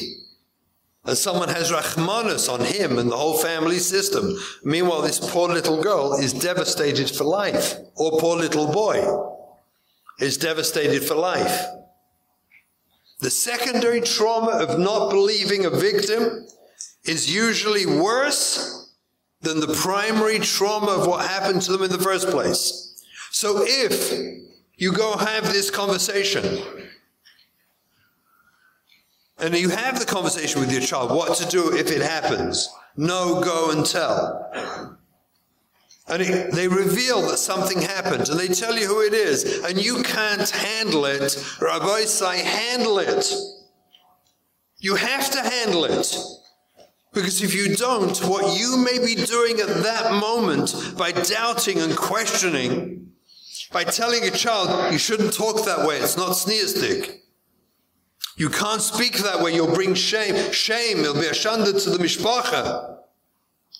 And someone has Rachmanus on him and the whole family system. Meanwhile, this poor little girl is devastated for life. Or poor little boy is devastated for life. The secondary trauma of not believing a victim is usually worse than the primary trauma of what happened to them in the first place. So if you go have this conversation and you have the conversation with your child what to do if it happens, no go and tell and it, they reveal that something happened and they tell you who it is and you can't handle it Rabosai handle it you have to handle it because if you don't what you may be doing at that moment by doubting and questioning by telling a child you shouldn't talk that way it's not sneeristic you can't speak that way you'll bring shame shame you will be a to the mishpacha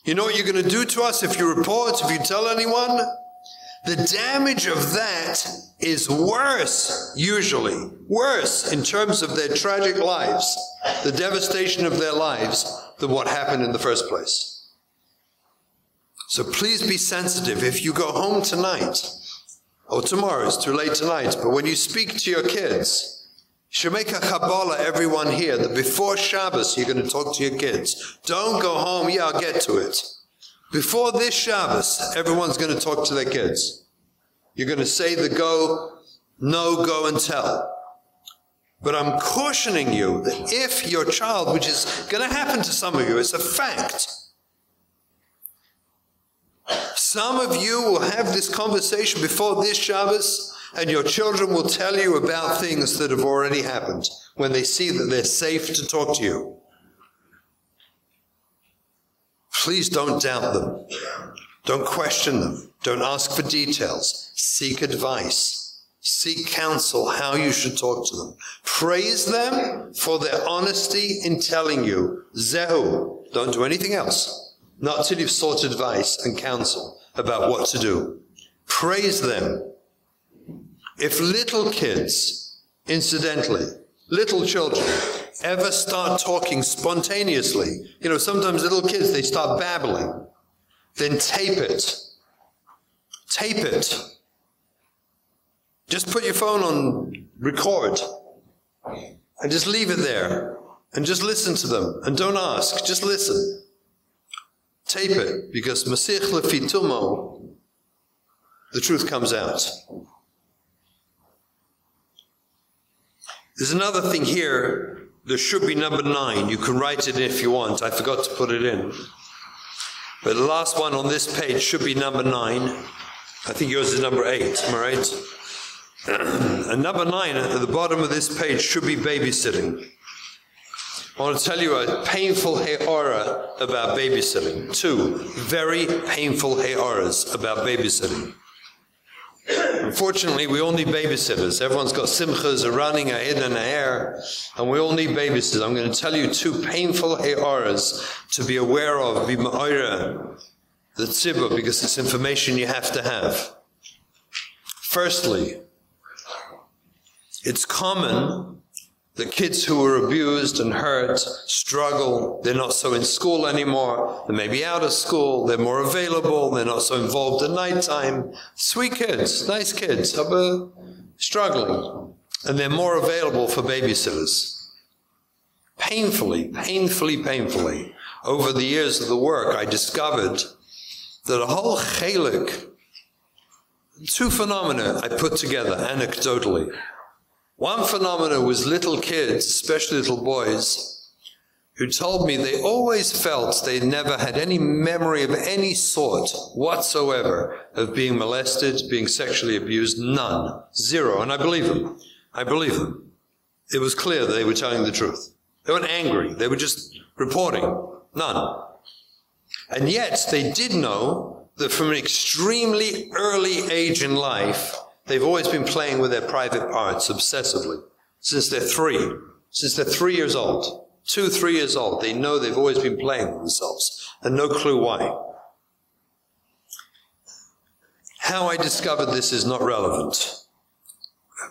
you know what you're going to do to us if you report, if you tell anyone? The damage of that is worse, usually, worse in terms of their tragic lives, the devastation of their lives, than what happened in the first place. So please be sensitive. If you go home tonight, or tomorrow, it's too late tonight, but when you speak to your kids, should make a Kabbalah, everyone here, that before Shabbos you're going to talk to your kids. Don't go home, yeah, I'll get to it. Before this Shabbos, everyone's going to talk to their kids. You're going to say the go, no, go and tell. But I'm cautioning you that if your child, which is going to happen to some of you, it's a fact. Some of you will have this conversation before this Shabbos and your children will tell you about things that have already happened when they see that they're safe to talk to you. Please don't doubt them. Don't question them. Don't ask for details. Seek advice. Seek counsel how you should talk to them. Praise them for their honesty in telling you, Zehu, don't do anything else. Not till you've sought advice and counsel about what to do. Praise them if little kids, incidentally, little children, ever start talking spontaneously, you know, sometimes little kids, they start babbling, then tape it. Tape it. Just put your phone on record and just leave it there and just listen to them and don't ask, just listen. Tape it because Masich Lefitumo, the truth comes out. There's another thing here. There should be number 9. You can write it if you want. I forgot to put it in. But the last one on this page should be number 9. I think yours is number 8, am I right? and number 9 at the bottom of this page should be babysitting. I want to tell you a painful heora about babysitting. Two very painful heoras about babysitting. Unfortunately, we all need babysitters. Everyone's got simchas, running, a head and a hair, and we all need babysitters. I'm going to tell you two painful eras to be aware of, be ma'ira, the tzibah, because it's information you have to have. Firstly, it's common the kids who were abused and hurt struggle. They're not so in school anymore. They may be out of school. They're more available. They're not so involved at nighttime. Sweet kids, nice kids, have a struggling. And they're more available for babysitters. Painfully, painfully, painfully. Over the years of the work, I discovered that a whole chelik, two phenomena I put together anecdotally. One phenomenon was little kids, especially little boys, who told me they always felt they never had any memory of any sort whatsoever of being molested, being sexually abused, none, zero. And I believe them. I believe them. It was clear they were telling the truth. They weren't angry. They were just reporting. None. And yet they did know that from an extremely early age in life, They've always been playing with their private parts obsessively since they're 3. Since they're 3 years old. 2 3 years old, they know they've always been playing with themselves and no clue why. How I discovered this is not relevant.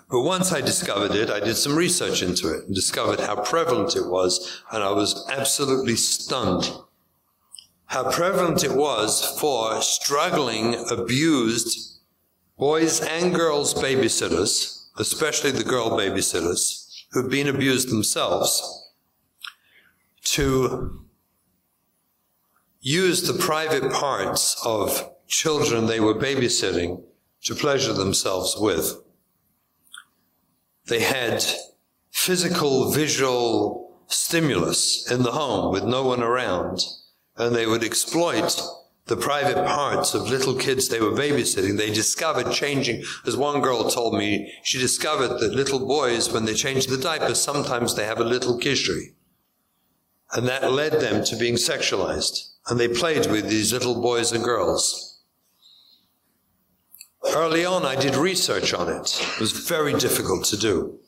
But once I discovered it, I did some research into it and discovered how prevalent it was, and I was absolutely stunned how prevalent it was for struggling, abused boys and girls babysitters, especially the girl babysitters who've been abused themselves to use the private parts of children they were babysitting to pleasure themselves with. They had physical visual stimulus in the home with no one around and they would exploit the private parts of little kids they were babysitting. They discovered changing, as one girl told me, she discovered that little boys, when they change the diaper, sometimes they have a little kishri. And that led them to being sexualized. And they played with these little boys and girls. Early on, I did research on it. It was very difficult to do.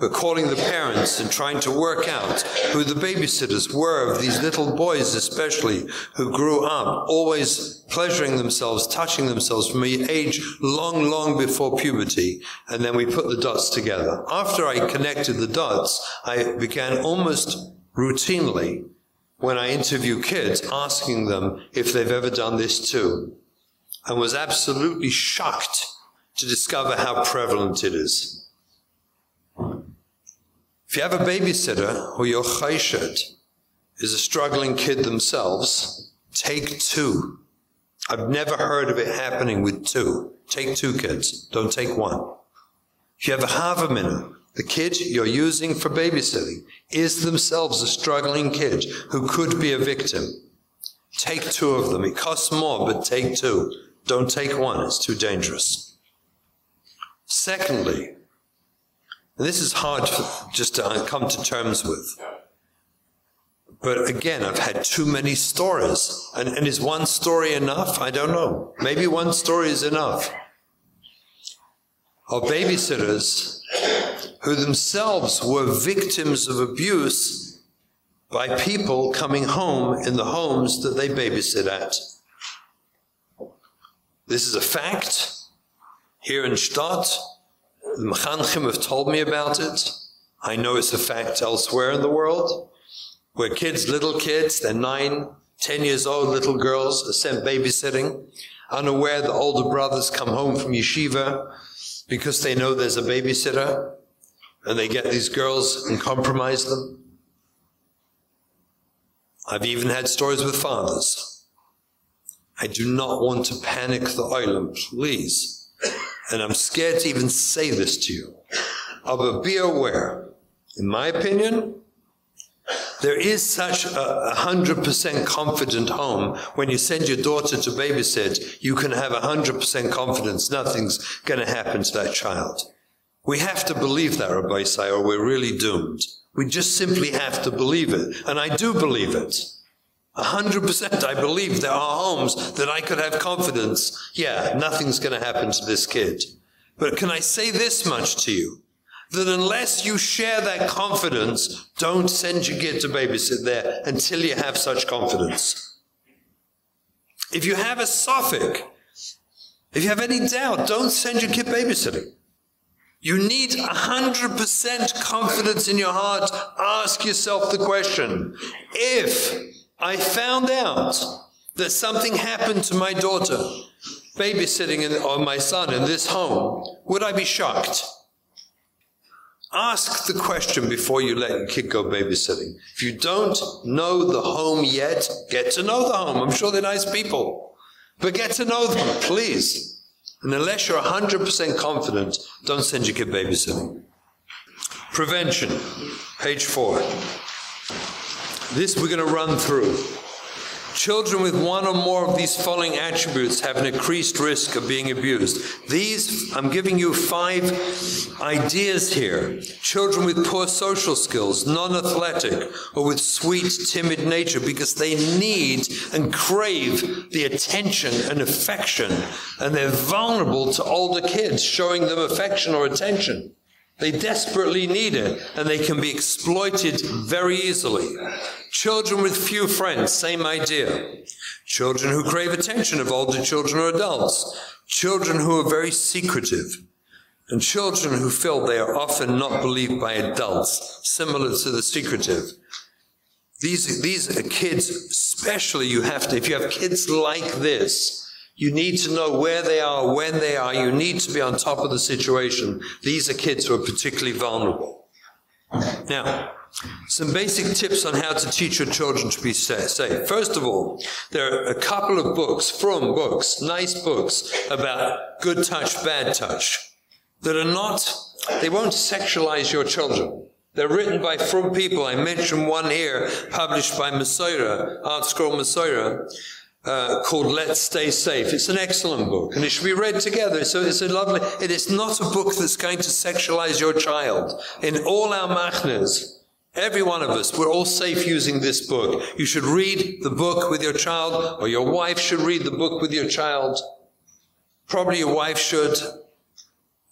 We're calling the parents and trying to work out who the babysitters were of these little boys especially who grew up always pleasuring themselves, touching themselves from an age long, long before puberty. And then we put the dots together. After I connected the dots, I began almost routinely when I interview kids asking them if they've ever done this too. And was absolutely shocked to discover how prevalent it is. If you have a babysitter who your chayshet is a struggling kid themselves, take two. I've never heard of it happening with two. Take two kids. Don't take one. If you have a havamina, the kid you're using for babysitting is themselves a struggling kid who could be a victim. Take two of them. It costs more, but take two. Don't take one. It's too dangerous. Secondly, this is hard just to come to terms with. But again, I've had too many stories. And, and is one story enough? I don't know. Maybe one story is enough. Of babysitters who themselves were victims of abuse by people coming home in the homes that they babysit at. This is a fact here in Stadt the Mechanchim have told me about it. I know it's a fact elsewhere in the world where kids, little kids, they're nine, ten years old little girls are sent babysitting, unaware the older brothers come home from yeshiva because they know there's a babysitter and they get these girls and compromise them. I've even had stories with fathers. I do not want to panic the island, please and I'm scared to even say this to you, but be aware. In my opinion, there is such a 100% confident home. When you send your daughter to babysit, you can have 100% confidence nothing's going to happen to that child. We have to believe that, Rabosai, or we're really doomed. We just simply have to believe it. And I do believe it. 100% I believe there are homes that I could have confidence. Yeah, nothing's going to happen to this kid. But can I say this much to you? That unless you share that confidence, don't send your kid to babysit there until you have such confidence. If you have a safek, if you have any doubt, don't send your kid babysitting. You need 100% confidence in your heart. Ask yourself the question, if I found out that something happened to my daughter babysitting in, or my son in this home, would I be shocked? Ask the question before you let your kid go babysitting. If you don't know the home yet, get to know the home. I'm sure they're nice people. But get to know them, please. And unless you're 100% confident, don't send your kid babysitting. Prevention, page 4. This we're going to run through. Children with one or more of these following attributes have an increased risk of being abused. These, I'm giving you five ideas here. Children with poor social skills, non-athletic, or with sweet, timid nature because they need and crave the attention and affection, and they're vulnerable to older kids showing them affection or attention. They desperately need it and they can be exploited very easily. Children with few friends, same idea. Children who crave attention of older children or adults. Children who are very secretive. And children who feel they are often not believed by adults, similar to the secretive. These, these kids, especially you have to, if you have kids like this, you need to know where they are, when they are. You need to be on top of the situation. These are kids who are particularly vulnerable. Now, some basic tips on how to teach your children to be safe. First of all, there are a couple of books, from books, nice books about good touch, bad touch that are not they won't sexualize your children. They're written by from people. I mentioned one here published by Mesorah, Art School, Mesorah, uh, called Let's Stay Safe. It's an excellent book and it should be read together. So it's a lovely, it is not a book that's going to sexualize your child. In all our machnas, Every one of us, we're all safe using this book. You should read the book with your child, or your wife should read the book with your child. Probably your wife should. I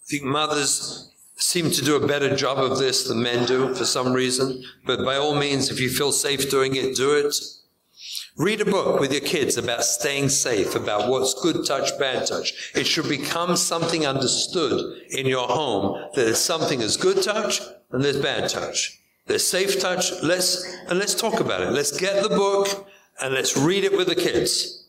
think mothers seem to do a better job of this than men do for some reason. But by all means, if you feel safe doing it, do it. Read a book with your kids about staying safe, about what's good touch, bad touch. It should become something understood in your home that there's something as good touch and there's bad touch. There's safe touch. Let's, and let's talk about it. Let's get the book and let's read it with the kids.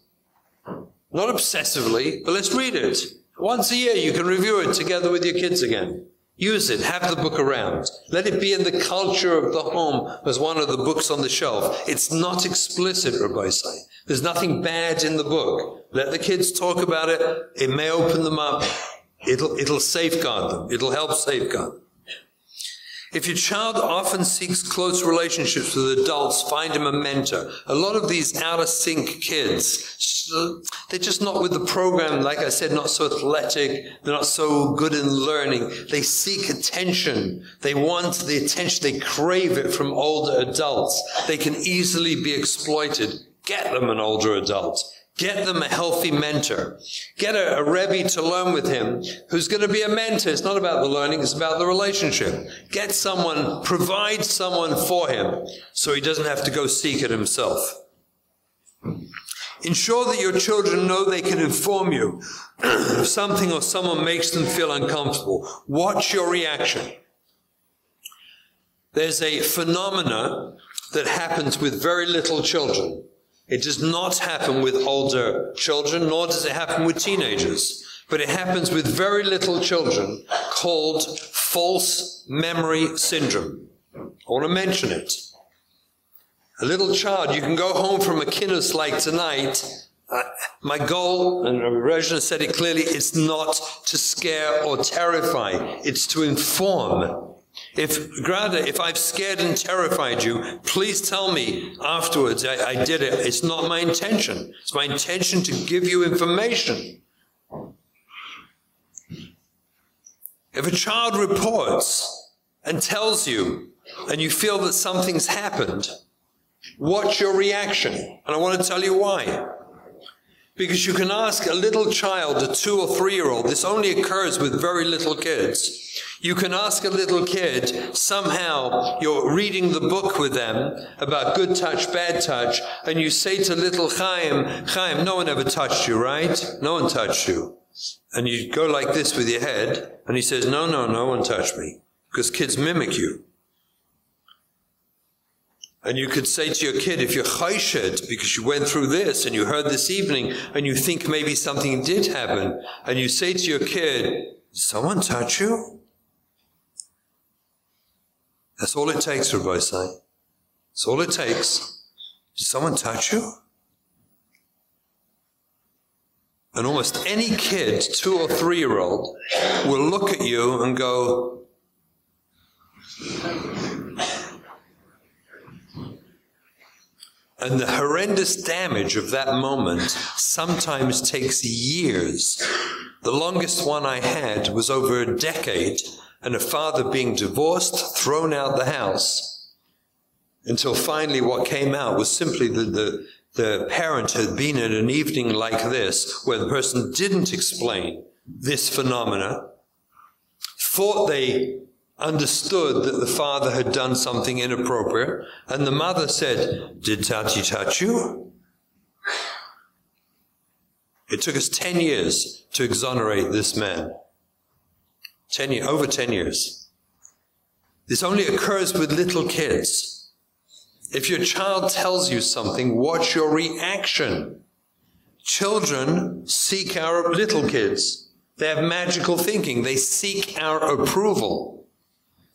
Not obsessively, but let's read it. Once a year you can review it together with your kids again. Use it. Have the book around. Let it be in the culture of the home as one of the books on the shelf. It's not explicit, Rabosai. There's nothing bad in the book. Let the kids talk about it. It may open them up. It'll, it'll safeguard them. It'll help safeguard them. If your child often seeks close relationships with adults, find him a mentor. A lot of these out of sync kids, they're just not with the program. Like I said, not so athletic. They're not so good in learning. They seek attention. They want the attention. They crave it from older adults. They can easily be exploited. Get them an older adult. Get them a healthy mentor. Get a, a Rebbe to learn with him who's going to be a mentor. It's not about the learning, it's about the relationship. Get someone, provide someone for him so he doesn't have to go seek it himself. Ensure that your children know they can inform you if something or someone makes them feel uncomfortable. Watch your reaction. There's a phenomena that happens with very little children it does not happen with older children, nor does it happen with teenagers. But it happens with very little children called false memory syndrome. I want to mention it. A little child, you can go home from a kinnis like tonight. Uh, my goal, and Rajna said it clearly, it's not to scare or terrify. It's to inform if Grada, if I've scared and terrified you, please tell me afterwards. I, I did it. It's not my intention. It's my intention to give you information. If a child reports and tells you and you feel that something's happened, what's your reaction? And I want to tell you why. Because you can ask a little child, a 2 or 3 year old, this only occurs with very little kids. You can ask a little kid, somehow you're reading the book with them about good touch, bad touch, and you say to little Chaim, Chaim, no one ever touched you, right? No one touched you. And you go like this with your head, and he says, no, no, no one touched me. Because kids mimic you. And you could say to your kid, if you're chayshed, because you went through this and you heard this evening and you think maybe something did happen, and you say to your kid, "Did someone touch you? That's all it takes, Rabosai. That's all it takes. Did someone touch you? And almost any kid, two or three-year-old, will look at you and go, And the horrendous damage of that moment sometimes takes years. The longest one I had was over a decade and a father being divorced, thrown out the house. Until finally what came out was simply that the, the parent had been at an evening like this where the person didn't explain this phenomena, thought they understood that the father had done something inappropriate, and the mother said, Did Tati touch you? It took us 10 years to exonerate this man. 10 year, over 10 years. This only occurs with little kids. If your child tells you something, watch your reaction. Children seek our little kids. They have magical thinking. They seek our approval.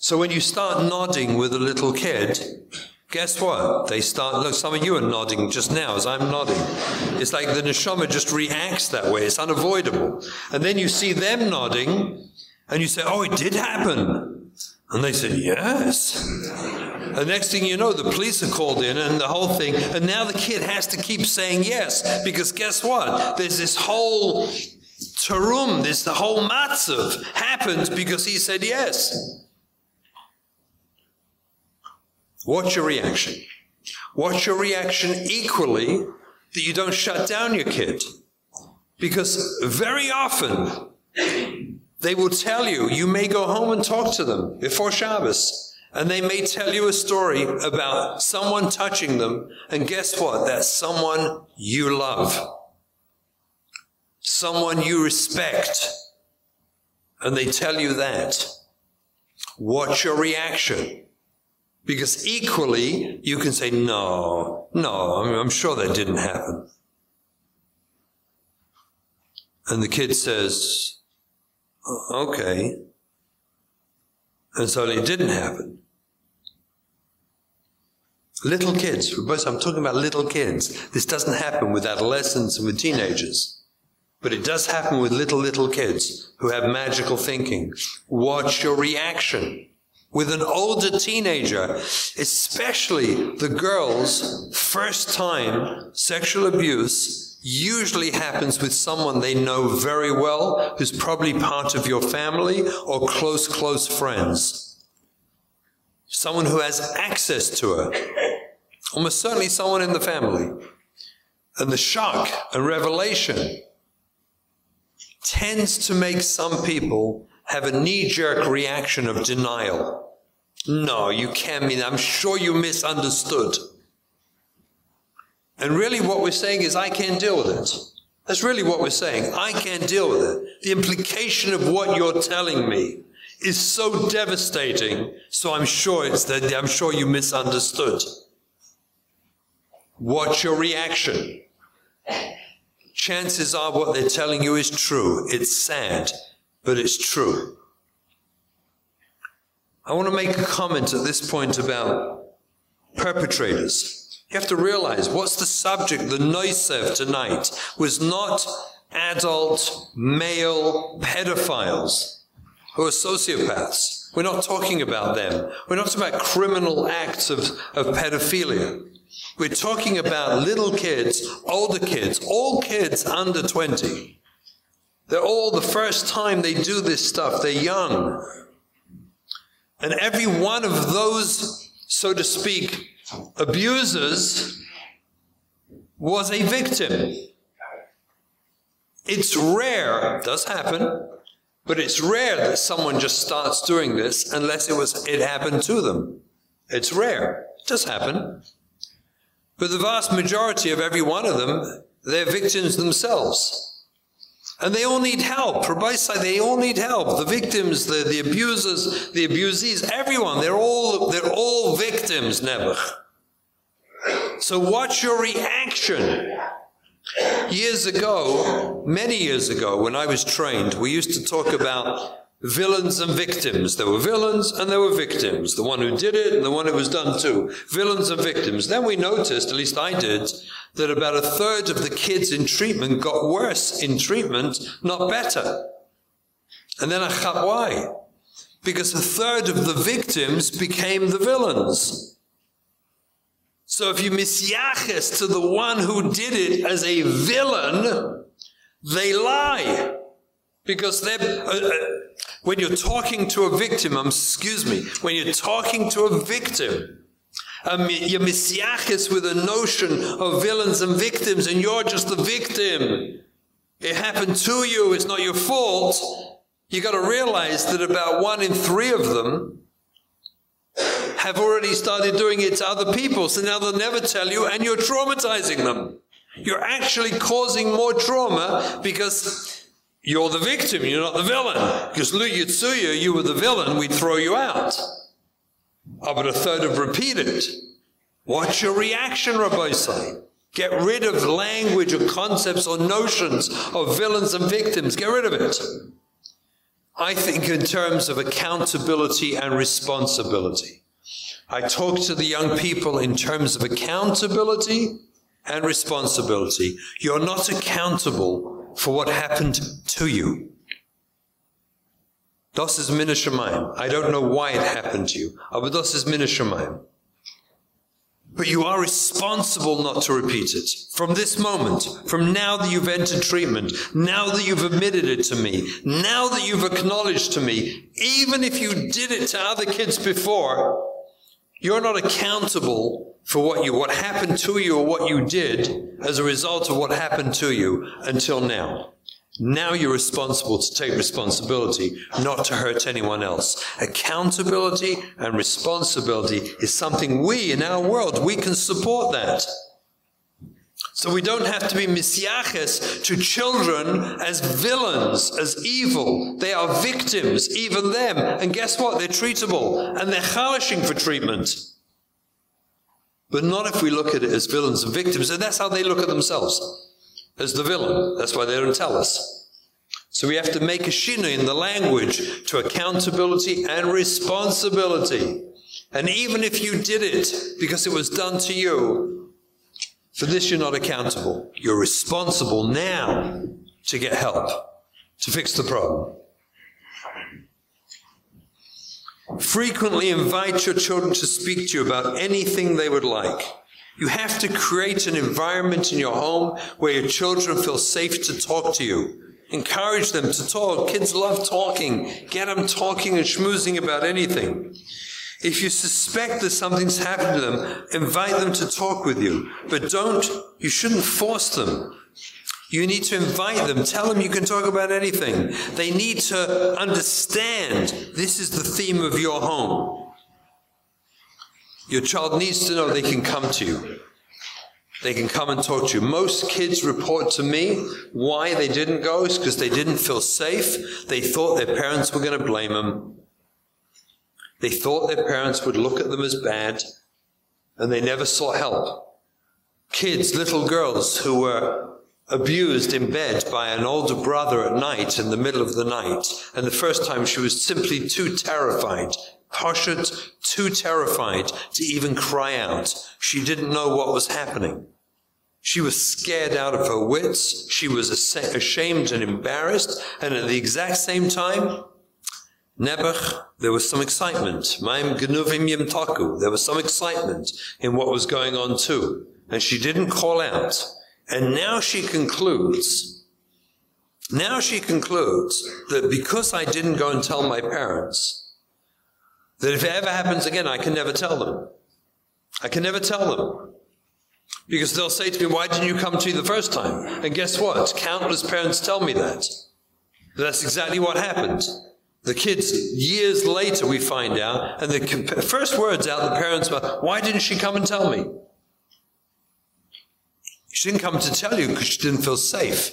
So when you start nodding with a little kid, guess what? They start look some of you are nodding just now as I'm nodding. It's like the neshama just reacts that way. It's unavoidable. And then you see them nodding and you say, "Oh, it did happen." And they say, "Yes." And next thing you know, the police are called in and the whole thing. And now the kid has to keep saying yes because guess what? There's this whole terum, this the whole matzav happened because he said yes. What's your reaction? What's your reaction equally that you don't shut down your kid? Because very often they will tell you, you may go home and talk to them before Shabbos. And they may tell you a story about someone touching them. And guess what? That's someone you love. Someone you respect. And they tell you that. What's your reaction? Because equally, you can say, no, no, I'm, I'm sure that didn't happen. And the kid says, oh, okay. And so it didn't happen. Little kids, because I'm talking about little kids. This doesn't happen with adolescents and with teenagers. But it does happen with little, little kids who have magical thinking. Watch your reaction with an older teenager, especially the girl's first time sexual abuse usually happens with someone they know very well who's probably part of your family or close close friends someone who has access to her almost certainly someone in the family and the shock and revelation tends to make some people have a knee-jerk reaction of denial. No, you can't mean I'm sure you misunderstood. And really what we're saying is I can't deal with it. That's really what we're saying. I can't deal with it. The implication of what you're telling me is so devastating, so I'm sure it's that I'm sure you misunderstood. What's your reaction? Chances are what they're telling you is true. It's sad but it's true. I want to make a comment at this point about perpetrators. You have to realize what's the subject, the noisev tonight was not adult male pedophiles who are sociopaths. We're not talking about them. We're not talking about criminal acts of, of pedophilia. We're talking about little kids, older kids, all kids under 20 they're all the first time they do this stuff. They're young. And every one of those, so to speak, abusers was a victim. It's rare, it does happen, but it's rare that someone just starts doing this unless it was it happened to them. It's rare. It does happen. But the vast majority of every one of them, they're victims themselves. And they all need help. Rabosai they all need help. The victims, the, the abusers, the abusees, everyone, they're all, they're all victims, Nebuch. So what's your reaction? Years ago, many years ago, when I was trained, we used to talk about villains and victims. There were villains and there were victims. The one who did it and the one who was done to. Villains and victims. Then we noticed, at least I did, that about a third of the kids in treatment got worse in treatment, not better. And then I got why. Because a third of the victims became the villains. So if you misyaches to the one who did it as a villain, they lie. Because they're... Uh, uh when you're talking to a victim, I'm um, excuse me, when you're talking to a victim, um, you're messiachis with a notion of villains and victims, and you're just the victim. It happened to you, it's not your fault. You got to realize that about one in three of them have already started doing it to other people, so now they'll never tell you, and you're traumatizing them. You're actually causing more trauma because you're the victim, you're not the villain. Because Lu you were the villain, we'd throw you out. Oh, but a third have repeated. What's your reaction, Rabbi Get rid of language or concepts or notions of villains and victims. Get rid of it. I think in terms of accountability and responsibility. I talk to the young people in terms of accountability and responsibility. You're not accountable for what happened to you. Das ist meine I don't know why it happened to you, aber das ist meine But you are responsible not to repeat it. From this moment, from now that you've entered treatment, now that you've admitted it to me, now that you've acknowledged to me, even if you did it to other kids before, you're not accountable for what you what happened to you or what you did as a result of what happened to you until now. Now you're responsible to take responsibility, not to hurt anyone else. Accountability and responsibility is something we in our world we can support that. So we don't have to be misyaches to children as villains, as evil. They are victims, even them. And guess what? They're treatable and they're halishing for treatment. But not if we look at it as villains and victims. And that's how they look at themselves, as the villain. That's why they don't tell us. So we have to make a shina in the language to accountability and responsibility. And even if you did it because it was done to you, for this you're not accountable. You're responsible now to get help, to fix the problem. Frequently invite your children to speak to you about anything they would like. You have to create an environment in your home where your children feel safe to talk to you. Encourage them to talk. Kids love talking. Get them talking and schmoozing about anything. If you suspect that something's happened to them, invite them to talk with you. But don't, you shouldn't force them. You need to invite them. Tell them you can talk about anything. They need to understand this is the theme of your home. Your child needs to know they can come to you. They can come and talk to you. Most kids report to me why they didn't go is because they didn't feel safe. They thought their parents were going to blame them. They thought their parents would look at them as bad, and they never sought help. Kids, little girls who were abused in bed by an older brother at night in the middle of the night, and the first time she was simply too terrified, Parshat, too terrified to even cry out. She didn't know what was happening. She was scared out of her wits. She was ashamed and embarrassed. And at the exact same time, Nebuch, there was some excitement. Maim Genuvim Yimtaku, there was some excitement in what was going on too. And she didn't call out. And now she concludes, now she concludes that because I didn't go and tell my parents, that if it ever happens again, I can never tell them. I can never tell them. Because they'll say to me, why didn't you come to me the first time? And guess what? Countless parents tell me that. That's exactly what happened. The kids, years later, we find out, and the first words out the parents' mouth, why didn't she come and tell me? She didn't come to tell you because she didn't feel safe.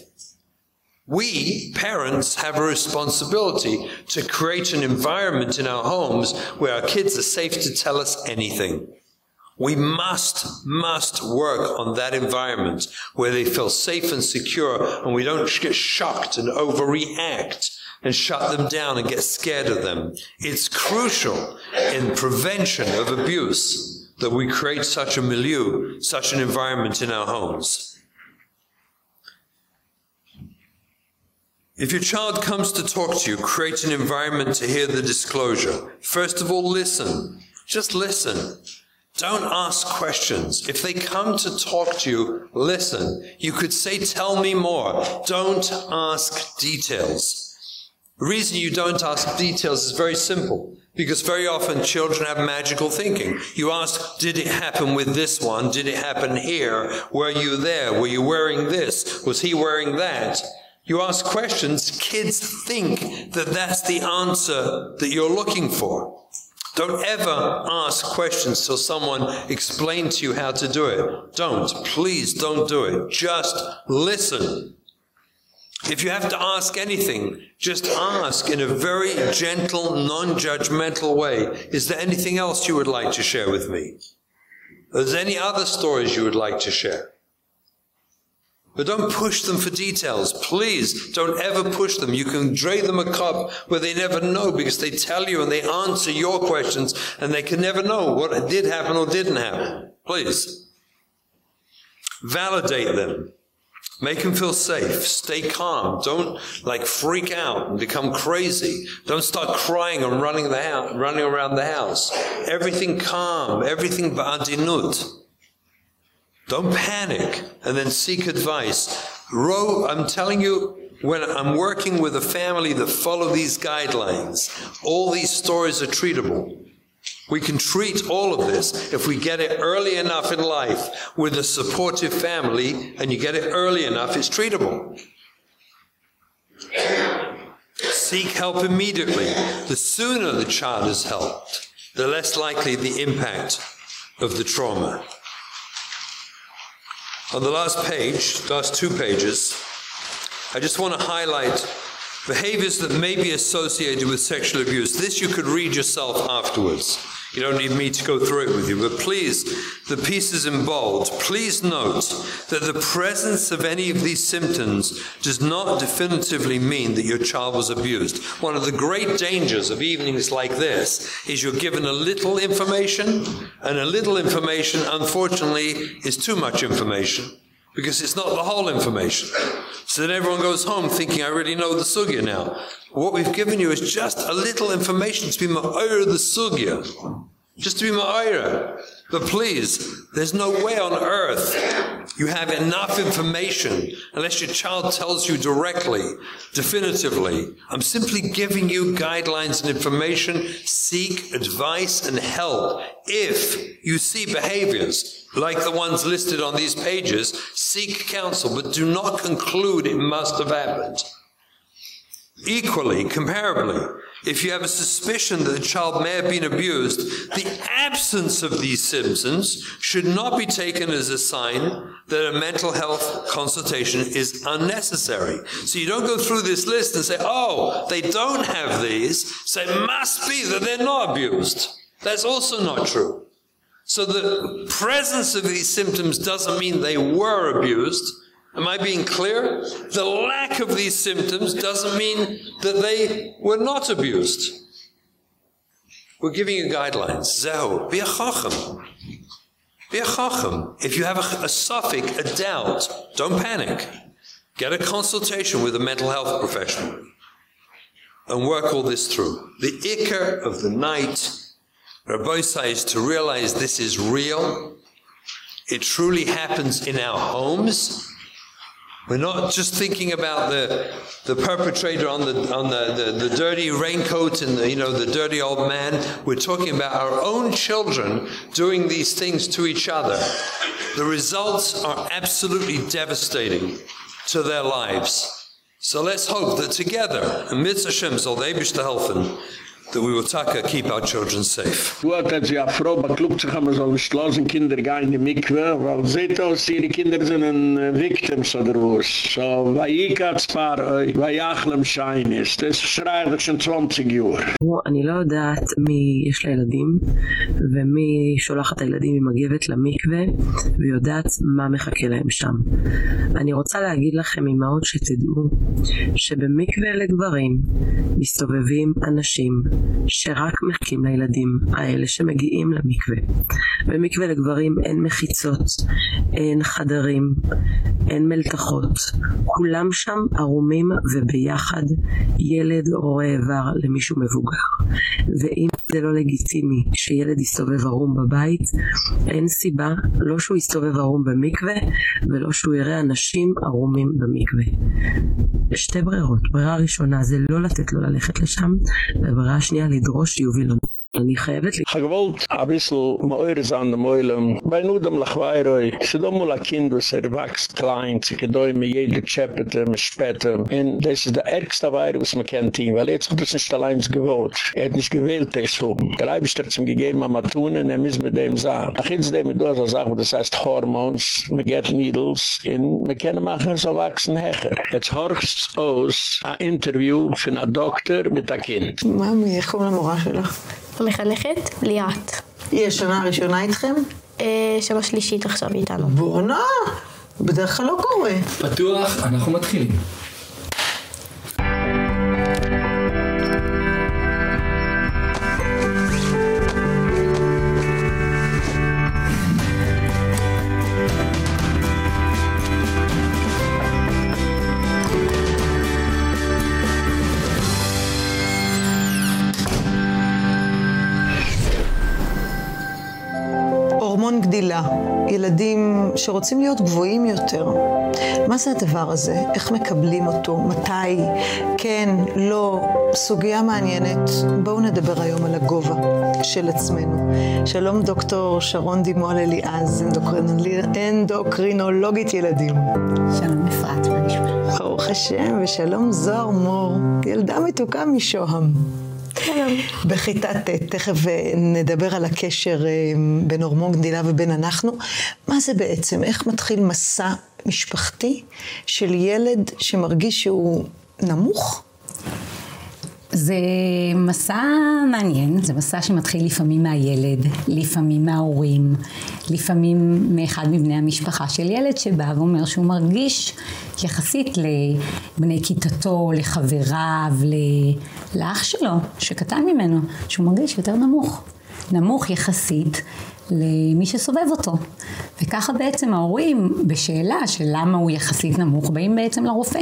We, parents, have a responsibility to create an environment in our homes where our kids are safe to tell us anything. We must, must work on that environment where they feel safe and secure and we don't get shocked and overreact and shut them down and get scared of them. It's crucial in prevention of abuse that we create such a milieu, such an environment in our homes. If your child comes to talk to you, create an environment to hear the disclosure. First of all, listen. Just listen. Don't ask questions. If they come to talk to you, listen. You could say, tell me more. Don't ask details. The reason you don't ask details is very simple because very often children have magical thinking. You ask, did it happen with this one? Did it happen here? Were you there? Were you wearing this? Was he wearing that? You ask questions, kids think that that's the answer that you're looking for. Don't ever ask questions till someone explains to you how to do it. Don't. Please don't do it. Just listen if you have to ask anything, just ask in a very gentle, non-judgmental way. Is there anything else you would like to share with me? Is there any other stories you would like to share? But don't push them for details. Please don't ever push them. You can drain them a cup where they never know because they tell you and they answer your questions and they can never know what did happen or didn't happen. Please. Validate them. Make him feel safe. Stay calm. Don't like freak out and become crazy. Don't start crying and running the house, running around the house. Everything calm, everything ba'adinut. Don't panic and then seek advice. I'm telling you when I'm working with a family that follow these guidelines, all these stories are treatable. We can treat all of this if we get it early enough in life with a supportive family and you get it early enough, it's treatable. Seek help immediately. The sooner the child is helped, the less likely the impact of the trauma. On the last page, last two pages, I just want to highlight behaviors that may be associated with sexual abuse. This you could read yourself afterwards. You don't need me to go through it with you, but please, the pieces in bold, please note that the presence of any of these symptoms does not definitively mean that your child was abused. One of the great dangers of evenings like this is you're given a little information, and a little information, unfortunately, is too much information because it's not the whole information. So then everyone goes home thinking, I really know the sugya now. What we've given you is just a little information to be ma'ira the sugya. Just to be ma'ira. But please, there's no way on earth you have enough information unless your child tells you directly, definitively. I'm simply giving you guidelines and information. Seek advice and help. If you see behaviors like the ones listed on these pages, seek counsel, but do not conclude it must have happened equally, comparably, if you have a suspicion that the child may have been abused, the absence of these symptoms should not be taken as a sign that a mental health consultation is unnecessary. So you don't go through this list and say, oh, they don't have these, so it must be that they're not abused. That's also not true. So the presence of these symptoms doesn't mean they were abused Am I being clear? The lack of these symptoms doesn't mean that they were not abused. We're giving you guidelines. Zehu, be a chacham. Be a chacham. If you have a, a safek, a doubt, don't panic. Get a consultation with a mental health professional and work all this through. The ikar of the night, Rabosai, is to realize this is real. It truly happens in our homes we're not just thinking about the the perpetrator on the on the, the, the dirty raincoat and the, you know the dirty old man. We're talking about our own children doing these things to each other. The results are absolutely devastating to their lives. So let's hope that together, amidst Hashem's they Aibishter helfen, that we will take taka keep our children safe.
Du hat ja froh ba klub zu haben so geschlossen Kinder gehen in die Mikwe, weil seht aus ihre Kinder sind ein Victim so der Wurst. So weil ich als paar weil ich auch im schein ist. Das schreit doch schon 20 Jahre.
נו, אני לא יודעת מי יש לה ילדים ומי שולחת את הילדים עם מגבת למקווה ויודעת מה מחכה להם שם. אני רוצה להגיד לכם אמהות שתדעו שבמקווה לגברים מסתובבים אנשים שרק מחכים לילדים האלה שמגיעים למקווה. במקווה לגברים אין מחיצות, אין חדרים, אין מלתחות. כולם שם ערומים וביחד ילד רואה איבר למישהו מבוגר. ואם זה לא לגיטימי שילד יסתובב ערום בבית, אין סיבה לא שהוא יסתובב ערום במקווה ולא שהוא יראה אנשים ערומים במקווה. שתי ברירות. ברירה ראשונה זה לא לתת לו ללכת לשם, וברירה שנייה לדרוש שיוביל לנו.
אני חייבת לי חגבולט אביסל מאויר זאן דמוילם ביי נו דם לחוויירוי שדום מול הקינדו שר וקס קליין צקדוי מי ידל צ'פט משפט אין דס דה ארקסטה ויירוס מקנטי ולאצ חדוס נשטליינס גבולט אית נש גבל תסו גלאי בשטר צם גגי ממתון אין אמיס בדם זאן אחיץ דה מדוע זה זאן ודס אסת חורמונס מגט נידלס אין מקן המחר זו וקס נחר את הורכס אוס האינטרוו של הדוקטר מתקין
מאמי איך למורה שלך? המחנכת ליאת. היא השנה הראשונה איתכם? אה, שנה שלישית עכשיו איתנו. בואנה, בדרך כלל לא קורה.
פתוח,
אנחנו מתחילים. הורמון גדילה, ילדים שרוצים להיות גבוהים יותר. מה זה הדבר הזה? איך מקבלים אותו? מתי? כן, לא. סוגיה מעניינת. בואו נדבר היום על הגובה של עצמנו. שלום דוקטור שרון דימול אליעז, אנדוקרינולוגית ילדים. שלום אפרת, מה נשמע? ברוך השם, ושלום זוהר מור, ילדה מתוקה משוהם. בכיתה ט', תכף אה, נדבר על הקשר אה, בין הורמון גדילה ובין אנחנו. מה זה בעצם? איך מתחיל מסע משפחתי של
ילד שמרגיש שהוא נמוך? זה מסע מעניין, זה מסע שמתחיל לפעמים מהילד, לפעמים מההורים, לפעמים מאחד מבני המשפחה של ילד שבא ואומר שהוא מרגיש יחסית לבני כיתתו, לחבריו, לאח שלו שקטן ממנו, שהוא מרגיש יותר נמוך. נמוך יחסית למי שסובב אותו. וככה בעצם ההורים, בשאלה של למה הוא יחסית נמוך, באים בעצם לרופא.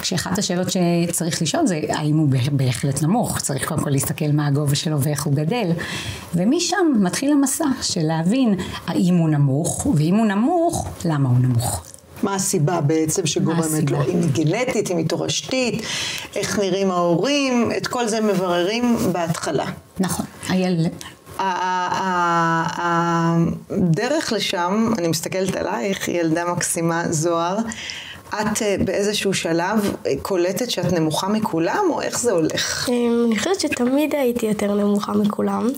כשאחת השאלות שצריך לשאול זה האם הוא בהחלט נמוך, צריך קודם כל להסתכל מה הגובה שלו ואיך הוא גדל. ומשם מתחיל המסע של להבין האם הוא נמוך, ואם הוא נמוך, למה הוא נמוך.
מה הסיבה בעצם שגורמת לו, אם היא גנטית, אם היא תורשתית, איך נראים ההורים, את כל זה מבררים בהתחלה.
נכון. הילד,
הדרך לשם, אני מסתכלת עלייך, ילדה מקסימה זוהר, את
אה, באיזשהו שלב אה, קולטת שאת נמוכה מכולם, או איך זה הולך? אמ, אני חושבת שתמיד הייתי יותר נמוכה מכולם.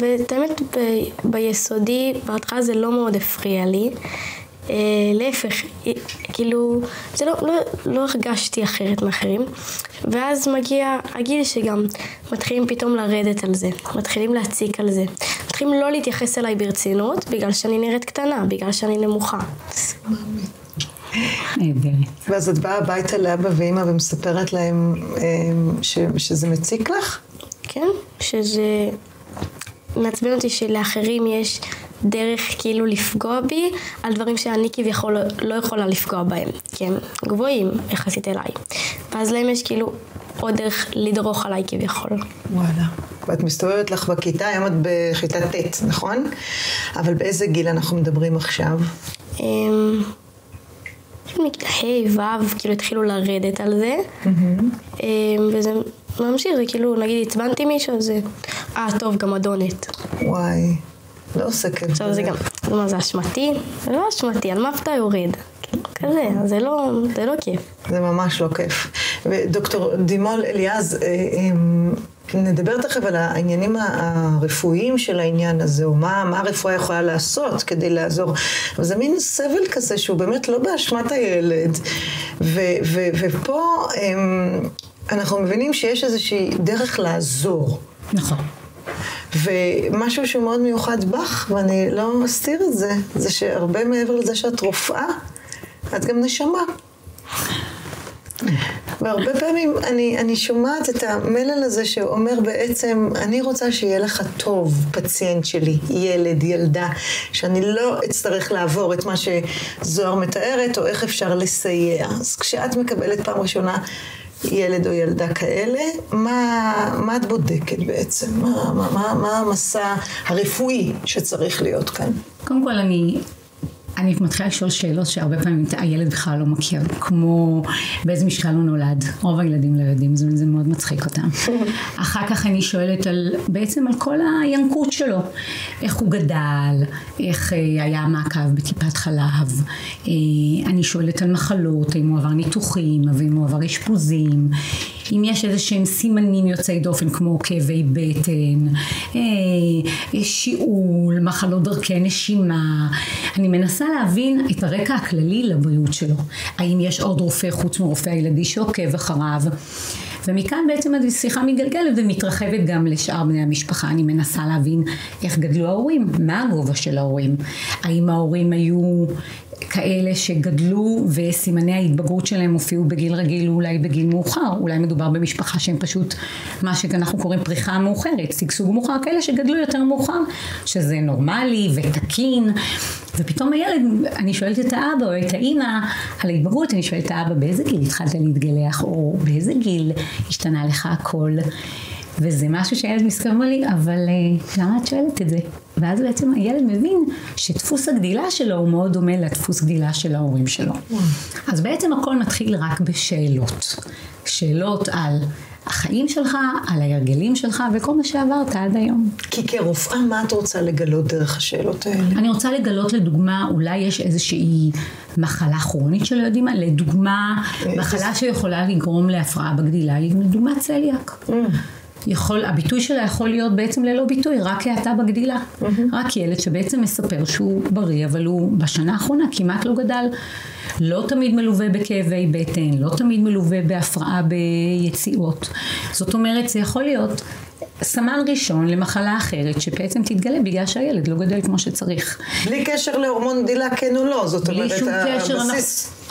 ואת האמת, ביסודי, בהתחלה זה לא מאוד הפריע לי. אה, להפך, אה, כאילו, זה לא, לא, לא הרגשתי אחרת מאחרים. ואז מגיע הגיל שגם מתחילים פתאום לרדת על זה, מתחילים להציק על זה. מתחילים לא להתייחס אליי ברצינות, בגלל שאני נראית קטנה, בגלל שאני נמוכה.
ואז את באה הביתה לאבא ואימא ומספרת להם אה, ש, שזה
מציק לך? כן, שזה מעצבן אותי שלאחרים יש דרך כאילו לפגוע בי על דברים שאני כביכול לא יכולה לפגוע בהם כי הם גבוהים יחסית אליי ואז להם יש כאילו עוד דרך לדרוך עליי כביכול. וואלה. ואת מסתובבת לך בכיתה, היום את בכיתה ט', נכון?
אבל באיזה גיל אנחנו מדברים עכשיו?
אמ, מכיתה ה' ו', כאילו התחילו לרדת על זה.
Mm-hmm.
אמ, וזה ממשיך, זה כאילו, נגיד עצבנתי מישהו, זה, אה, טוב, גם אדונת. וואי. לא עוסקת. עכשיו זה גם, מה זה אשמתי? זה לא אשמתי, על מה אתה יורד? כזה, זה לא, זה לא כיף. זה ממש לא כיף.
ודוקטור דימול אליעז, אה, אה, נדבר תכף על העניינים הרפואיים של העניין הזה, או מה, מה הרפואה יכולה לעשות כדי לעזור. אבל זה מין סבל כזה שהוא באמת לא באשמת הילד. ו, ו, ופה הם, אמ, אנחנו מבינים שיש איזושהי דרך לעזור. נכון. ומשהו שהוא מאוד מיוחד בך, ואני לא מסתיר את זה, זה שהרבה מעבר לזה שאת רופאה, את גם נשמה. והרבה פעמים אני, אני שומעת את המלל הזה שאומר בעצם, אני רוצה שיהיה לך טוב, פציינט שלי, ילד, ילדה, שאני לא אצטרך לעבור את מה שזוהר מתארת, או איך אפשר לסייע. אז כשאת מקבלת פעם ראשונה ילד או ילדה כאלה, מה, מה את בודקת בעצם? מה, מה, מה, מה המסע הרפואי שצריך להיות כאן?
קודם כל אני אני מתחילה לשאול שאלות שהרבה פעמים הילד בכלל לא מכיר, כמו באיזה משקל הוא נולד. רוב הילדים לא יודעים, זה, זה מאוד מצחיק אותם. אחר כך אני שואלת על, בעצם על כל הינקות שלו, איך הוא גדל, איך אה, היה המעקב בטיפת חלב. אה, אני שואלת על מחלות, האם הוא עבר ניתוחים, האם הוא עבר אשפוזים, אם יש איזה שהם סימנים יוצאי דופן כמו כאבי בטן, אה, שיעול, מחלות דרכי נשימה. אני מנסה להבין את הרקע הכללי לבריאות שלו. האם יש עוד רופא חוץ מרופא הילדי שעוקב אחריו? ומכאן בעצם השיחה מתגלגלת ומתרחבת גם לשאר בני המשפחה. אני מנסה להבין איך גדלו ההורים, מה הגובה של ההורים. האם ההורים היו כאלה שגדלו וסימני ההתבגרות שלהם הופיעו בגיל רגיל, אולי בגיל מאוחר, אולי מדובר במשפחה שהם פשוט מה שאנחנו קוראים פריחה מאוחרת, שגשוג מאוחר, כאלה שגדלו יותר מאוחר, שזה נורמלי ותקין, ופתאום הילד, אני שואלת את האבא או את האימא על ההתבגרות, אני שואלת את האבא באיזה גיל התחלת להתגלח, או באיזה גיל השתנה לך הכל. וזה משהו שהילד מסכם לי, אבל אה, למה את שואלת את זה? ואז בעצם הילד מבין שדפוס הגדילה שלו הוא מאוד דומה לדפוס גדילה של ההורים שלו. אז בעצם הכל מתחיל רק בשאלות. שאלות על החיים שלך, על ההרגלים שלך וכל מה שעברת עד היום. כי כרופאה, מה את רוצה לגלות דרך השאלות האלה? אני רוצה לגלות לדוגמה, אולי יש איזושהי מחלה כרונית שלא יודעים מה, לדוגמה, אה, מחלה שיכולה לגרום להפרעה בגדילה היא לדוגמה צליאק. אה. יכול, הביטוי שלה יכול להיות בעצם ללא ביטוי, רק האטה בגדילה. Mm-hmm. רק ילד שבעצם מספר שהוא בריא, אבל הוא בשנה האחרונה כמעט לא גדל. לא תמיד מלווה בכאבי בטן, לא תמיד מלווה בהפרעה ביציאות. זאת אומרת, זה יכול להיות סמן ראשון למחלה אחרת שבעצם תתגלה בגלל שהילד לא גדל כמו שצריך.
בלי קשר להורמון דילה כן או לא, זאת אומרת הבסיס. אנחנו, נכון.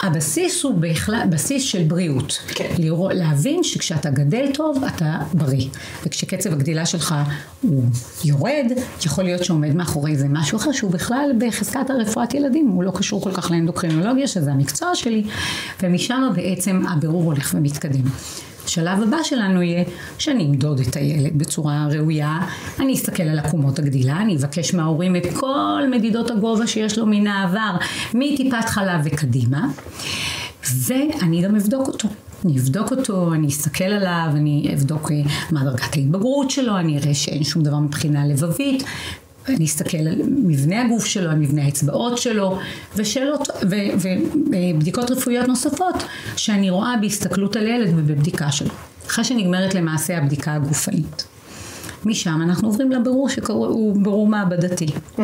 הבסיס הוא בהחלט בסיס של בריאות. כן. לראות, להבין שכשאתה גדל טוב אתה בריא. וכשקצב הגדילה שלך הוא יורד, יכול להיות שעומד מאחורי זה משהו אחר שהוא בכלל בחזקת הרפואת ילדים, הוא לא קשור כל כך לאנדוקרינולוגיה שזה המקצוע שלי, ומשם בעצם הבירור הולך ומתקדם. השלב הבא שלנו יהיה שאני אמדוד את הילד בצורה ראויה, אני אסתכל על עקומות הגדילה, אני אבקש מההורים את כל מדידות הגובה שיש לו מן העבר, מטיפת חלב וקדימה, ואני גם אבדוק אותו. אני אבדוק אותו, אני אסתכל עליו, אני אבדוק אה, מה דרגת ההתבגרות שלו, אני אראה שאין שום דבר מבחינה לבבית, נסתכל על מבנה הגוף שלו, על מבנה האצבעות שלו, ושאלות, ובדיקות רפואיות נוספות שאני רואה בהסתכלות על ילד ובבדיקה שלו. אחרי שנגמרת למעשה הבדיקה הגופנית. משם אנחנו עוברים לבירור שהוא בירור מעבדתי. Mm-hmm.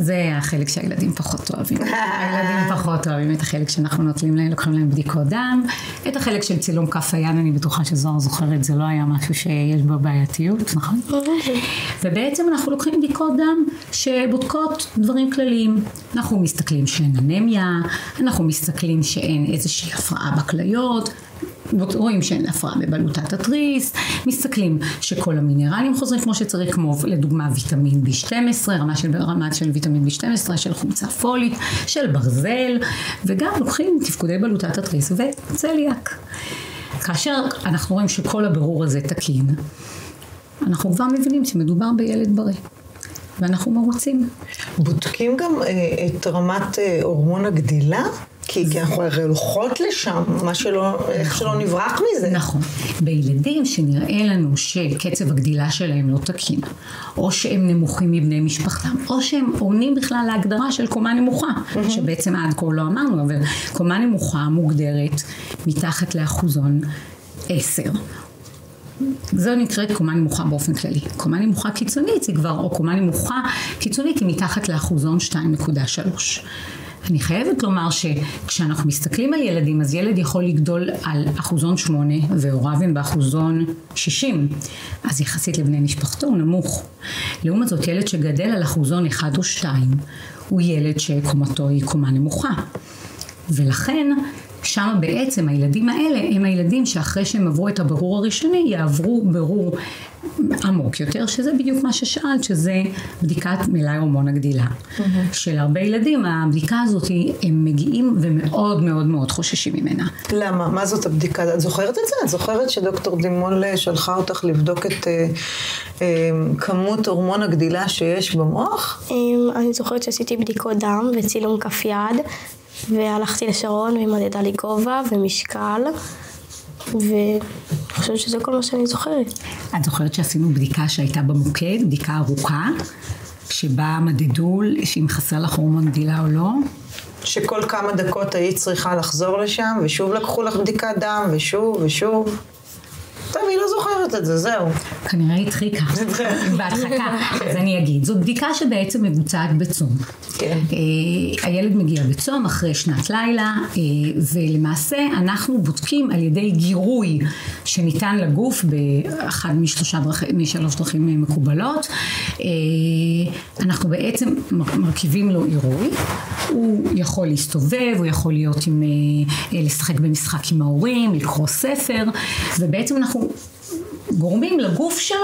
זה החלק שהילדים פחות אוהבים. הילדים פחות אוהבים את החלק שאנחנו נותנים להם, לוקחים להם בדיקות דם. את החלק של צילום כף היד, אני בטוחה שזוהר זוכרת, זה לא היה משהו שיש בו בעייתיות, נכון? ובעצם אנחנו לוקחים בדיקות דם שבודקות דברים כלליים. אנחנו מסתכלים שאין אנמיה, אנחנו מסתכלים שאין איזושהי הפרעה בכליות. רואים שאין הפרעה בבלוטת התריס, מסתכלים שכל המינרלים חוזרים כמו שצריך, כמו לדוגמה ויטמין B12, רמה של, רמה של ויטמין B12, של חומצה פולית, של ברזל, וגם לוקחים תפקודי בלוטת התריס וצליאק. כאשר אנחנו רואים שכל הבירור הזה תקין, אנחנו כבר מבינים שמדובר בילד בריא.
ואנחנו מרוצים. בודקים גם אה, את רמת אה, הורמון הגדילה? כי,
זה... כי אנחנו הרי הולכות לשם, מה שלא, נכון. איך שלא נכון. נברח מזה. נכון. בילדים שנראה לנו שקצב הגדילה שלהם לא תקין, או שהם נמוכים מבני משפחתם, או שהם עונים בכלל להגדרה של קומה נמוכה, mm-hmm. שבעצם עד כה לא אמרנו, אבל קומה נמוכה מוגדרת מתחת לאחוזון 10. זו נקראת קומה נמוכה באופן כללי. קומה נמוכה קיצונית היא כבר, או קומה נמוכה קיצונית היא מתחת לאחוזון 2.3. אני חייבת לומר שכשאנחנו מסתכלים על ילדים, אז ילד יכול לגדול על אחוזון 8 והוריו הם באחוזון 60, אז יחסית לבני משפחתו הוא נמוך. לעומת זאת, ילד שגדל על אחוזון 1 או 2, הוא ילד שקומתו היא קומה נמוכה. ולכן שם בעצם הילדים האלה הם הילדים שאחרי שהם עברו את הבירור הראשוני יעברו בירור עמוק יותר, שזה בדיוק מה ששאלת, שזה בדיקת מלאי הורמון הגדילה. Mm-hmm. של הרבה ילדים, הבדיקה הזאת, הם מגיעים ומאוד מאוד מאוד חוששים ממנה.
למה? מה זאת הבדיקה? את זוכרת את זה? את זוכרת שדוקטור דימול שלחה אותך לבדוק את אה, אה, כמות הורמון הגדילה שיש
במוח? אה, אני זוכרת שעשיתי בדיקות דם וצילום כף יד, והלכתי לשרון והיא מדדה לי גובה ומשקל. ואני חושבת שזה כל מה שאני זוכרת.
את זוכרת שעשינו בדיקה שהייתה במוקד, בדיקה ארוכה, שבה מדדו אם חסר לך הורמון דילה או לא?
שכל כמה דקות היית צריכה לחזור לשם, ושוב לקחו לך בדיקת דם, ושוב ושוב. טוב, היא לא
זוכרת את זה, זהו. כנראה היא הדחיקה. בהדחקה. אז אני אגיד, זאת בדיקה שבעצם מבוצעת בצום. כן. אה, הילד מגיע בצום אחרי שנת לילה, אה, ולמעשה אנחנו בודקים על ידי גירוי שניתן לגוף באחד משלוש דרכים מקובלות. אה, אנחנו בעצם מרכיבים לו עירוי. הוא יכול להסתובב, הוא יכול להיות עם, אה, לשחק במשחק עם ההורים, לקרוא ספר, ובעצם אנחנו גורמים לגוף שלו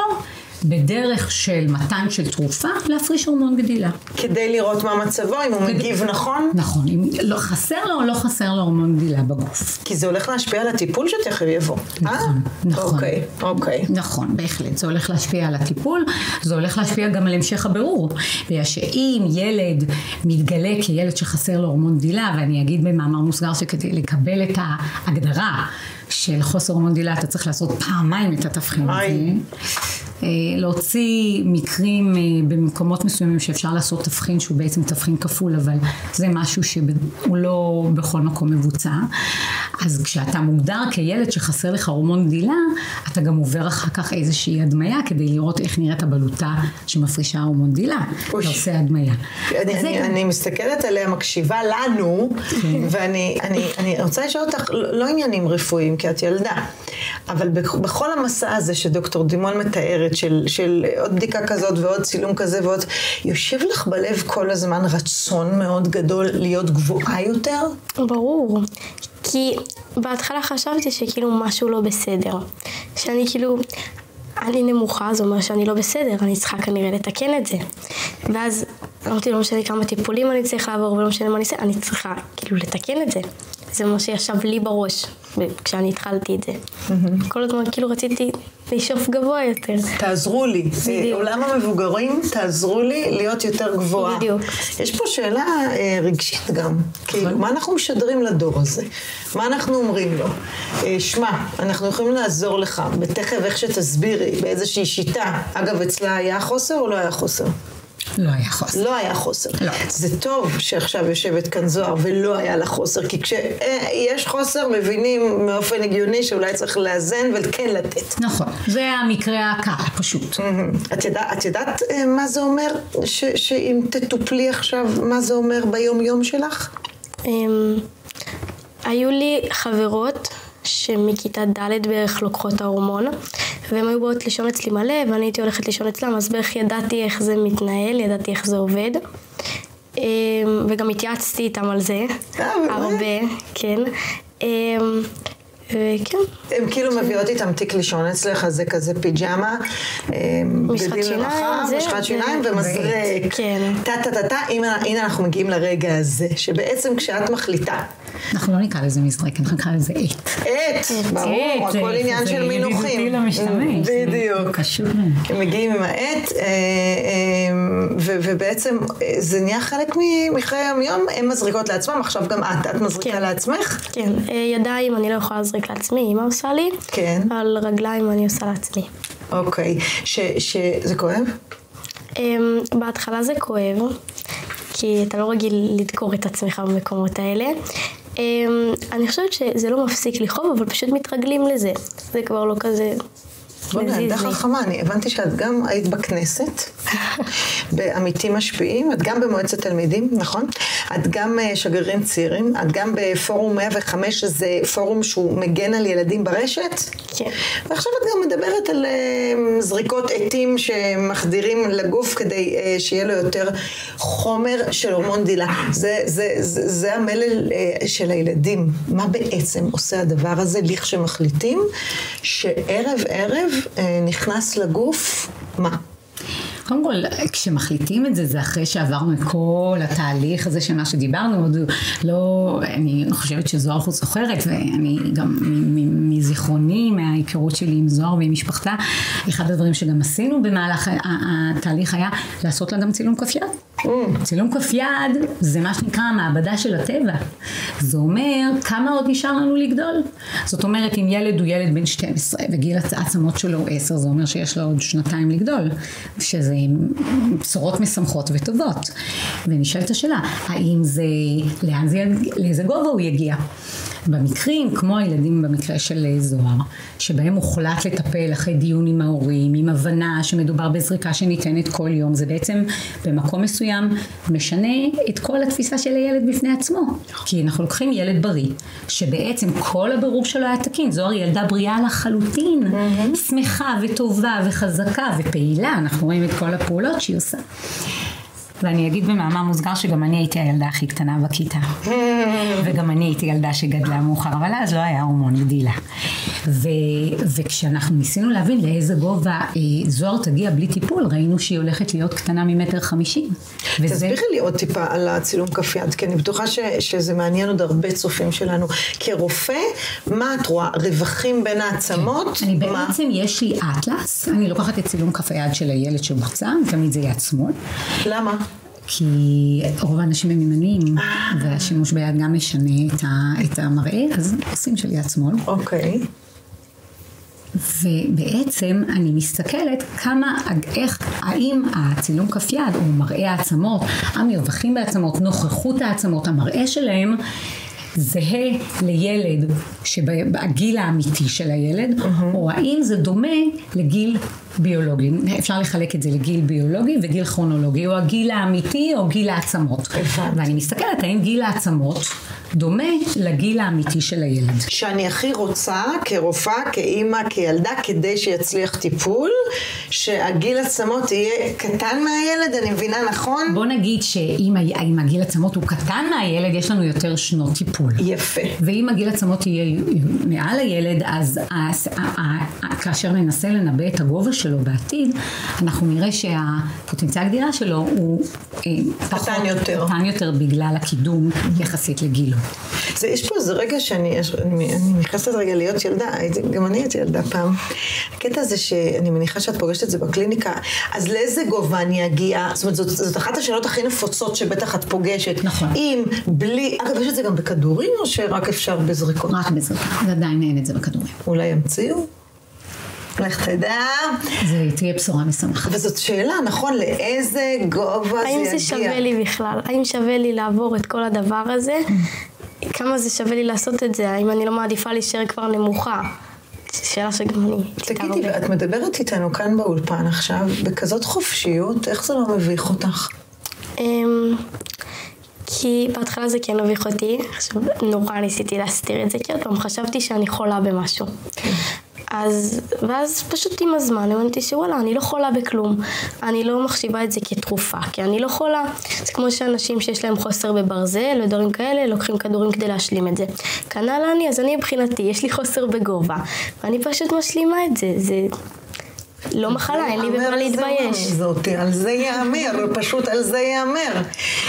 בדרך של מתן של תרופה, להפריש הורמון גדילה. כדי לראות מה מצבו, אם הוא כדי... מגיב נכון? נכון, אם לא חסר לו או לא חסר לו הורמון גדילה בגוף. כי זה
הולך להשפיע על הטיפול שתכף יבוא. אה? נכון, אה? נכון.
אוקיי, אוקיי. נכון, בהחלט. זה הולך להשפיע על הטיפול, זה הולך להשפיע גם על המשך הבירור. בגלל שאם ילד מתגלה כילד שחסר לו הורמון גדילה, ואני אגיד במאמר מוסגר שכדי לקבל את ההגדרה של חוסר הורמון גדילה, אתה צריך לעשות פעמיים את התבחין הזה. אה, להוציא מקרים אה, במקומות מסוימים שאפשר לעשות תבחין שהוא בעצם תבחין כפול אבל זה משהו שהוא לא בכל מקום מבוצע אז כשאתה מוגדר כילד שחסר לך הורמון גדילה אתה גם עובר אחר כך איזושהי הדמיה כדי לראות איך נראית הבלוטה שמפרישה הורמון גדילה אתה עושה הדמיה אני, אני, גם... אני
מסתכלת
עליה מקשיבה לנו כן. ואני
אני, אני רוצה לשאול אותך לא, לא עניינים רפואיים כי את ילדה אבל בכל המסע הזה שדוקטור דימון מתארת של, של, של עוד בדיקה כזאת ועוד צילום כזה ועוד,
יושב לך בלב כל הזמן רצון מאוד גדול להיות גבוהה יותר? ברור. כי בהתחלה חשבתי שכאילו משהו לא בסדר. שאני כאילו, אני נמוכה, זה אומר שאני לא בסדר, אני צריכה כנראה לתקן את זה. ואז אמרתי, לא משנה כמה טיפולים אני צריך לעבור, ולא משנה מה אני אעשה, אני צריכה כאילו לתקן את זה. זה מה שישב לי בראש. כשאני התחלתי את זה. כל הזמן כאילו רציתי לשאוף גבוה יותר. תעזרו לי. בדיוק. אה, עולם המבוגרים, תעזרו לי להיות
יותר גבוהה. בדיוק. יש פה שאלה אה, רגשית גם. כאילו, כן. מה אנחנו משדרים לדור הזה? מה אנחנו אומרים לו? אה, שמע, אנחנו יכולים לעזור לך, ותכף איך שתסבירי, באיזושהי שיטה. אגב, אצלה היה חוסר או לא היה חוסר? לא היה חוסר. לא היה חוסר. לא. זה טוב שעכשיו יושבת כאן זוהר ולא היה לה חוסר, כי כשיש חוסר מבינים מאופן הגיוני שאולי צריך לאזן וכן לתת. נכון, זה המקרה הקל פשוט. Mm-hmm. את, יודע, את יודעת אה, מה זה אומר ש,
שאם תטופלי עכשיו, מה זה אומר ביום יום שלך? אמ, היו לי חברות שמכיתה ד' בערך לוקחות ההורמון, והן היו באות לישון אצלי מלא, ואני הייתי הולכת לישון אצלם, אז בערך ידעתי איך זה מתנהל, ידעתי איך זה עובד. אמ, וגם התייעצתי איתם על זה, אה, הרבה, כן. אמ, אה, כן. הן כאילו כן. מביאות איתן תיק לישון אצלך,
אז זה כזה פיג'מה, בגדים אה, לרחב, משחת שיניים ומזרק. כן. טה טה טה טה, הנה אנחנו מגיעים לרגע הזה, שבעצם כשאת מחליטה. אנחנו לא נקרא לזה מזרק, אנחנו נקרא לזה עט. עט, ברור, הכל עניין של מינוחים. בדיוק. קשור. מגיעים עם העט, אה, ובעצם זה נהיה חלק מחיי היום-יום, הן מזריקות לעצמן, עכשיו גם את, את מזריקה כן.
לעצמך? כן, ידיים, אני לא יכולה לזריק. עושה לעצמי, אמא עושה לי. כן. על רגליים אני עושה לעצמי. אוקיי. ש, ש, זה כואב? Um, בהתחלה זה כואב, כי אתה לא רגיל לדקור את עצמך במקומות האלה. Um, אני חושבת שזה לא מפסיק לכאוב, אבל פשוט מתרגלים לזה. זה כבר לא כזה בוא'נה, לא ילדה חכמה, אני הבנתי שאת גם היית בכנסת, בעמיתים
משפיעים, את גם במועצת תלמידים, נכון? את גם אה, שגרירים צעירים, את גם בפורום 105, שזה פורום שהוא מגן על ילדים ברשת. כן. ועכשיו את גם מדברת על אה, זריקות עטים שמחדירים לגוף כדי אה, שיהיה לו יותר חומר של הורמון דילה. זה, זה, זה, זה המלל של הילדים. מה בעצם עושה הדבר הזה לכשמחליטים שערב ערב
אה, נכנס לגוף מה? קודם כל, כשמחליטים את זה, זה אחרי שעברנו את כל התהליך הזה של מה שדיברנו, עוד לא, אני לא חושבת שזוהר חוץ זוכרת, ואני גם מזיכרוני, מההיכרות שלי עם זוהר ועם משפחתה, אחד הדברים שגם עשינו במהלך התהליך היה לעשות לה גם צילום כף יד. צילום כף יד זה מה שנקרא המעבדה של הטבע. זה אומר כמה עוד נשאר לנו לגדול. זאת אומרת, אם ילד הוא ילד בן 12 וגיל העצמות שלו הוא 10, זה אומר שיש לו עוד שנתיים לגדול, שזה זה בשורות משמחות וטובות. ונשאלת השאלה, האם זה, לאן זה, לאיזה גובה הוא יגיע? במקרים, כמו הילדים במקרה של אה, זוהר, שבהם הוחלט לטפל אחרי דיון עם ההורים, עם הבנה שמדובר בזריקה שניתנת כל יום, זה בעצם במקום מסוים משנה את כל התפיסה של הילד בפני עצמו. כי אנחנו לוקחים ילד בריא, שבעצם כל הבירור שלו היה תקין. זוהר ילדה בריאה לחלוטין, שמחה וטובה וחזקה ופעילה, אנחנו רואים את כל הפעולות שהיא עושה. ואני אגיד במאמר מוסגר שגם אני הייתי הילדה הכי קטנה בכיתה. וגם אני הייתי ילדה שגדלה מאוחר, אבל אז לא היה הורמון גדילה. ו, וכשאנחנו ניסינו להבין לאיזה גובה אה, זוהר תגיע בלי טיפול, ראינו שהיא הולכת להיות קטנה ממטר חמישים.
וזה... תסבירי לי עוד טיפה על הצילום כף יד, כי אני בטוחה ש, שזה מעניין עוד הרבה צופים שלנו. כרופא, מה את רואה? רווחים בין העצמות? כן. אני בעצם, יש
לי אטלס, אני לוקחת את צילום כף היד של הילד שבחצה, תמיד זה יהיה עצמו. למה? כי רוב האנשים הם ימניים, והשימוש ביד גם משנה את, ה, את המראה, אז עושים של יד שמאל. אוקיי. ובעצם אני מסתכלת כמה, איך, האם הצילום כף יד, הוא מראה העצמות, המרווחים בעצמות, נוכחות העצמות, המראה שלהם, זהה לילד שבגיל האמיתי של הילד, mm-hmm. או האם זה דומה לגיל ביולוגי. אפשר לחלק את זה לגיל ביולוגי וגיל כרונולוגי, או הגיל האמיתי או גיל העצמות. ואני מסתכלת האם גיל העצמות דומה לגיל האמיתי של הילד. שאני הכי רוצה כרופאה, כאימא, כילדה, כדי שיצליח טיפול, שהגיל עצמות יהיה קטן מהילד, אני מבינה נכון? בוא נגיד שאם הגיל עצמות הוא קטן מהילד, יש לנו יותר שנות טיפול. יפה. ואם הגיל עצמות יהיה מעל הילד, אז כאשר ננסה לנבא את הגובה שלו בעתיד, אנחנו נראה שהפוטנציאל הגדילה שלו הוא אה, קטן יותר. קטן יותר בגלל הקידום יחסית לגילו. זה, יש
פה איזה רגע שאני אני, אני נכנסת רגע להיות ילדה, אה, גם אני הייתי ילדה פעם. הקטע הזה שאני מניחה שאת פוגשת את זה בקליניקה, אז לאיזה גובה אני אגיע? זאת אומרת, זאת, זאת אחת השאלות הכי נפוצות שבטח את פוגשת. נכון. אם, בלי, אגב, יש את זה גם בכדורים או שרק אפשר בזריקות? רק בזריקות, זה עדיין אין את זה בכדורים. אולי ימציאו? לך
תדע. זה תהיה בשורה משמחת. וזאת שאלה, נכון? לאיזה גובה זה יגיע? האם זה שווה לי בכלל? האם שווה לי לעבור את כל הדבר הזה? כמה זה שווה לי לעשות את זה? האם אני לא מעדיפה להישאר כבר נמוכה? שאלה שגם אני... תגידי, את
מדברת איתנו כאן באולפן עכשיו, בכזאת חופשיות, איך זה לא מביך אותך?
אמ, כי בהתחלה זה כן הביך אותי, עכשיו נורא ניסיתי להסתיר את זה, כי עוד פעם חשבתי שאני חולה במשהו. אז, ואז פשוט עם הזמן הבנתי שוואלה, אני לא חולה בכלום. אני לא מחשיבה את זה כתרופה, כי אני לא חולה. זה כמו שאנשים שיש להם חוסר בברזל ודברים כאלה, לוקחים כדורים כדי להשלים את זה. כנ"ל אני, אז אני מבחינתי, יש לי חוסר בגובה, ואני פשוט משלימה את זה. זה... לא מחלה, אין לי במה להתבייש. זאת, על זה ייאמר, פשוט על זה
ייאמר.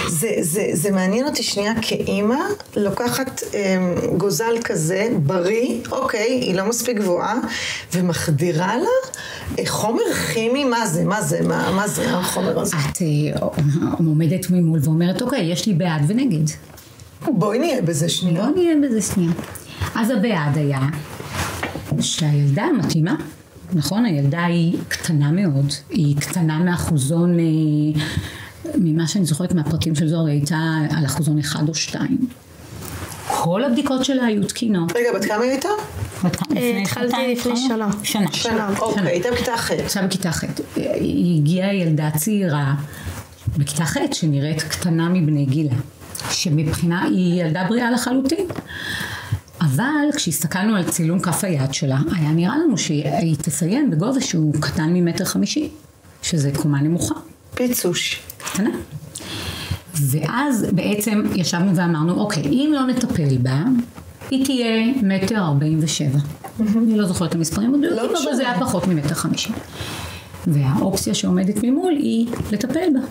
זה, זה, זה מעניין אותי שנייה כאימא, לוקחת אמ, גוזל כזה, בריא, אוקיי, היא לא מספיק גבוהה, ומחדירה לה אה, חומר כימי, מה זה, מה זה, מה, מה זה החומר הזה? את אה,
עומדת ממול ואומרת, אוקיי, יש לי בעד ונגד. בואי נהיה בזה שנייה. בואי נהיה בזה שנייה. אז הבעד היה שהילדה המתאימה נכון? הילדה היא קטנה מאוד, היא קטנה מאחוזון, אה, ממה שאני זוכרת מהפרטים של זוהר, היא הייתה על אחוזון אחד או שתיים. כל הבדיקות שלה היו תקינות. רגע, בת כמה היא הייתה? אה, התחלתי לפני שנה. שנה. שנה, אוקיי, הייתה בכיתה ח'. עכשיו בכיתה ח'. היא הגיעה ילדה צעירה בכיתה ח', שנראית קטנה מבני גילה, שמבחינה, היא ילדה בריאה לחלוטין. אבל כשהסתכלנו על צילום כף היד שלה, היה נראה לנו שהיא תסיים בגובה שהוא קטן ממטר חמישי, שזה קומה נמוכה. פיצוש. קטנה. ואז בעצם ישבנו ואמרנו, אוקיי, אם לא נטפל בה, היא תהיה מטר ארבעים ושבע. אני לא זוכרת את המספרים המדויקים, לא אבל זה היה פחות ממטר חמישי. והאופציה שעומדת ממול היא לטפל בה.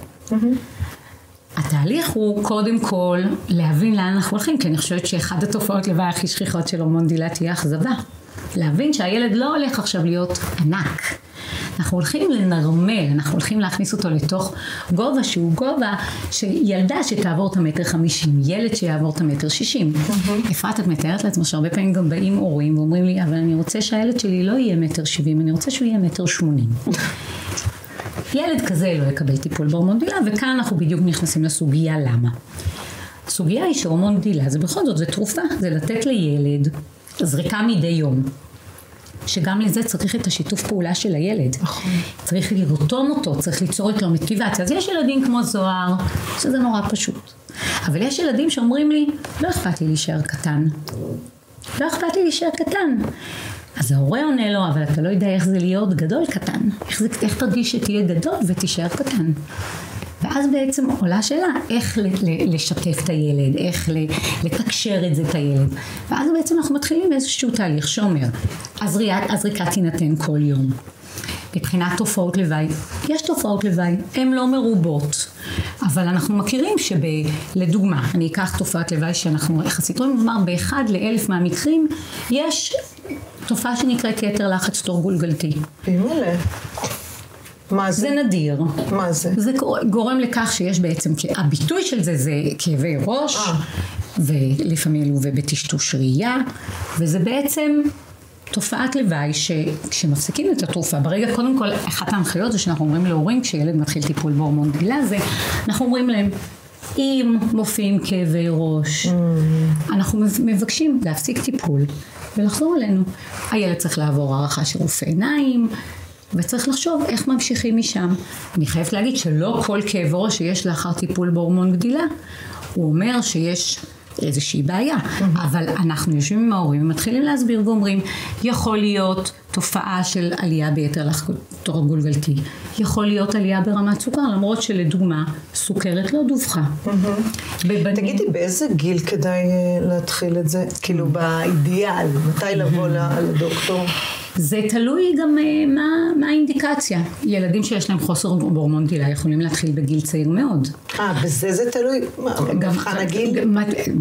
התהליך הוא קודם כל להבין לאן אנחנו הולכים, כי אני חושבת שאחד התופעות לוואי הכי שכיחות של הורמון דילה תהיה אכזבה. להבין שהילד לא הולך עכשיו להיות ענק. אנחנו הולכים לנרמל, אנחנו הולכים להכניס אותו לתוך גובה שהוא גובה שילדה שתעבור את המטר חמישים, ילד שיעבור את המטר שישים. אוקיי. אפרת, את מתארת לעצמך שהרבה פעמים גם באים הורים ואומרים לי, אבל אני רוצה שהילד שלי לא יהיה מטר שבעים, אני רוצה שהוא יהיה מטר שמונים. ילד כזה לא יקבל טיפול בהורמון דילה, וכאן אנחנו בדיוק נכנסים לסוגיה למה. הסוגיה היא שהורמון דילה זה בכל זאת, זה תרופה, זה לתת לילד זריקה מדי יום. שגם לזה צריך את השיתוף פעולה של הילד. נכון. צריך לרתום אותו, צריך ליצור את לו מוטיבציה. אז יש ילדים כמו זוהר, שזה נורא פשוט. אבל יש ילדים שאומרים לי, לא אכפת לי להישאר קטן. לא אכפת לי להישאר קטן. אז ההורה עונה לו, אבל אתה לא יודע איך זה להיות גדול קטן. איך, זה, איך תרגיש שתהיה גדול ותישאר קטן. ואז בעצם עולה השאלה איך לשתף את הילד, איך לתקשר את זה את הילד. ואז בעצם אנחנו מתחילים איזשהו תהליך שאומר, הזריקה תינתן כל יום. מבחינת תופעות לוואי, יש תופעות לוואי, הן לא מרובות, אבל אנחנו מכירים שלדוגמה, אני אקח תופעת לוואי שאנחנו יחסית רואים, כלומר באחד לאלף מהמקרים יש תופעה שנקראת יתר לחץ תור גולגלתי. באמת? מה זה? זה נדיר. מה זה? זה גורם לכך שיש בעצם, הביטוי של זה זה כאבי ראש, אה. ולפעמים ילווה בטשטוש ראייה, וזה בעצם תופעת לוואי שכשמפסיקים את התרופה, ברגע, קודם כל, אחת ההנחיות זה שאנחנו אומרים להורים, כשילד מתחיל טיפול בהורמון גדילה, זה אנחנו אומרים להם, אם מופיעים כאבי ראש, mm. אנחנו מבקשים להפסיק טיפול ולחזור אלינו. הילד צריך לעבור הערכה של רופא עיניים. וצריך לחשוב איך ממשיכים משם. אני חייבת להגיד שלא כל כאב ראש שיש לאחר טיפול בהורמון גדילה, הוא אומר שיש איזושהי בעיה. אבל אנחנו יושבים עם ההורים ומתחילים להסביר ואומרים, יכול להיות תופעה של עלייה ביתר לחקור גולגלתי. יכול להיות עלייה ברמת סוכר, למרות שלדוגמה, סוכרת לא דווחה.
תגידי, באיזה גיל כדאי אה, להתחיל את זה?
כאילו, באידיאל, מתי לבוא לדוקטור? זה תלוי גם אה, מה, מה האינדיקציה. ילדים שיש להם חוסר בהורמון גילה יכולים להתחיל בגיל צעיר מאוד. אה, בזה זה תלוי? גם, מבחן אה, הגיל? גם,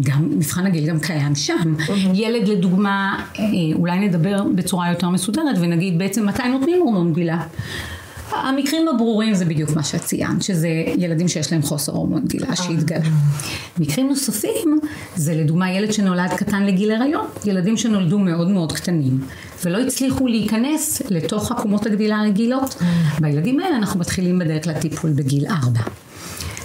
גם מבחן הגיל גם קיים שם. Mm-hmm. ילד לדוגמה, אה, אולי נדבר בצורה יותר מסודרת ונגיד בעצם מתי נותנים הורמון גילה. המקרים הברורים זה בדיוק מה שציינת, שזה ילדים שיש להם חוסר הורמון גילה אה. שהתגלה. מקרים נוספים זה לדוגמה ילד שנולד קטן לגיל הריון, ילדים שנולדו מאוד מאוד קטנים, ולא הצליחו להיכנס לתוך עקומות הגדילה הרגילות. אה. בילדים האלה אנחנו מתחילים בדרך כלל טיפול בגיל ארבע.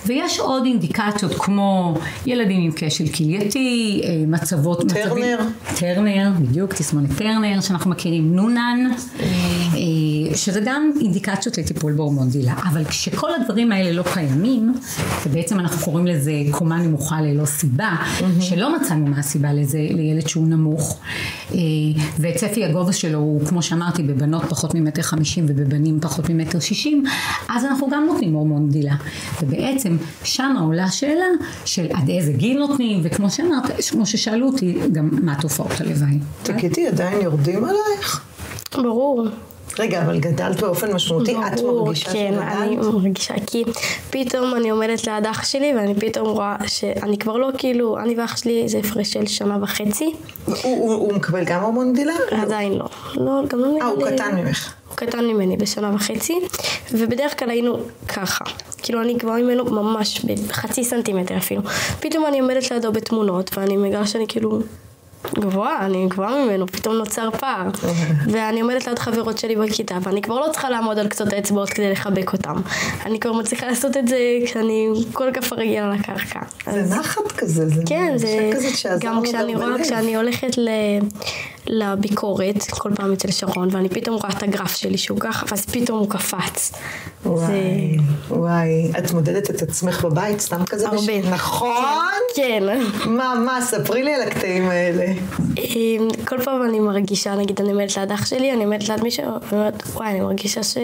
ויש עוד אינדיקציות כמו ילדים עם כשל כלייתי, אה, מצבות... טרנר. מצבים, טרנר, בדיוק, תסמונת טרנר שאנחנו מכירים, נונן, אה, שזה גם אינדיקציות לטיפול בהורמונדילה. אבל כשכל הדברים האלה לא קיימים, ובעצם אנחנו קוראים לזה קומה נמוכה ללא סיבה, שלא מצאנו מה הסיבה לזה לילד שהוא נמוך, אה, וצפי הגובה שלו הוא, כמו שאמרתי, בבנות פחות ממטר חמישים ובבנים פחות ממטר שישים, אז אנחנו גם נותנים הורמונדילה. ובעצם בעצם שם עולה שאלה של עד איזה גיל נותנים, וכמו שאמרת, כמו ששאלו אותי, גם
מה תופעות הלוואי.
תגידי, עדיין יורדים עלייך? ברור.
רגע, אבל גדלת באופן משמעותי? את מרגישה כן, שגדלת? אני מרגישה, כי פתאום אני עומדת ליד אח שלי, ואני פתאום רואה שאני כבר לא, כאילו, אני ואח שלי זה הפרש של שנה וחצי. הוא, הוא, הוא מקבל גם הורמון גדילה? עדיין לא. לא, גם לא נראה אה, הוא קטן ממך. הוא קטן ממני בשנה וחצי, ובדרך כלל היינו ככה. כאילו אני גבוהה ממנו ממש בחצי סנטימטר אפילו. פתאום אני עומדת לידו בתמונות, ואני מגלה שאני כאילו גבוהה, אני גבוהה ממנו, פתאום נוצר פער. אוקיי. ואני עומדת ליד חברות שלי בכיתה, ואני כבר לא צריכה לעמוד על קצות האצבעות כדי לחבק אותם. אני כבר מצליחה לעשות את זה כשאני כל כף הרגל על הקרקע. זה
אז... נחת כזה, זה כן,
זה... כזאת גם כשאני רואה, כשאני הולכת ל... לביקורת כל פעם אצל שרון ואני פתאום רואה את הגרף שלי שהוא ככה ואז פתאום הוא קפץ.
וואי, את מודדת את עצמך
בבית סתם כזה? הרבה. כן, נכון? כן. מה, מה, ספרי לי על הקטעים האלה. אמ, כל פעם אני מרגישה, נגיד אני עומדת ליד אח שלי, אני עומדת ליד מישהו, ואומרת, וואי, אני מרגישה ש...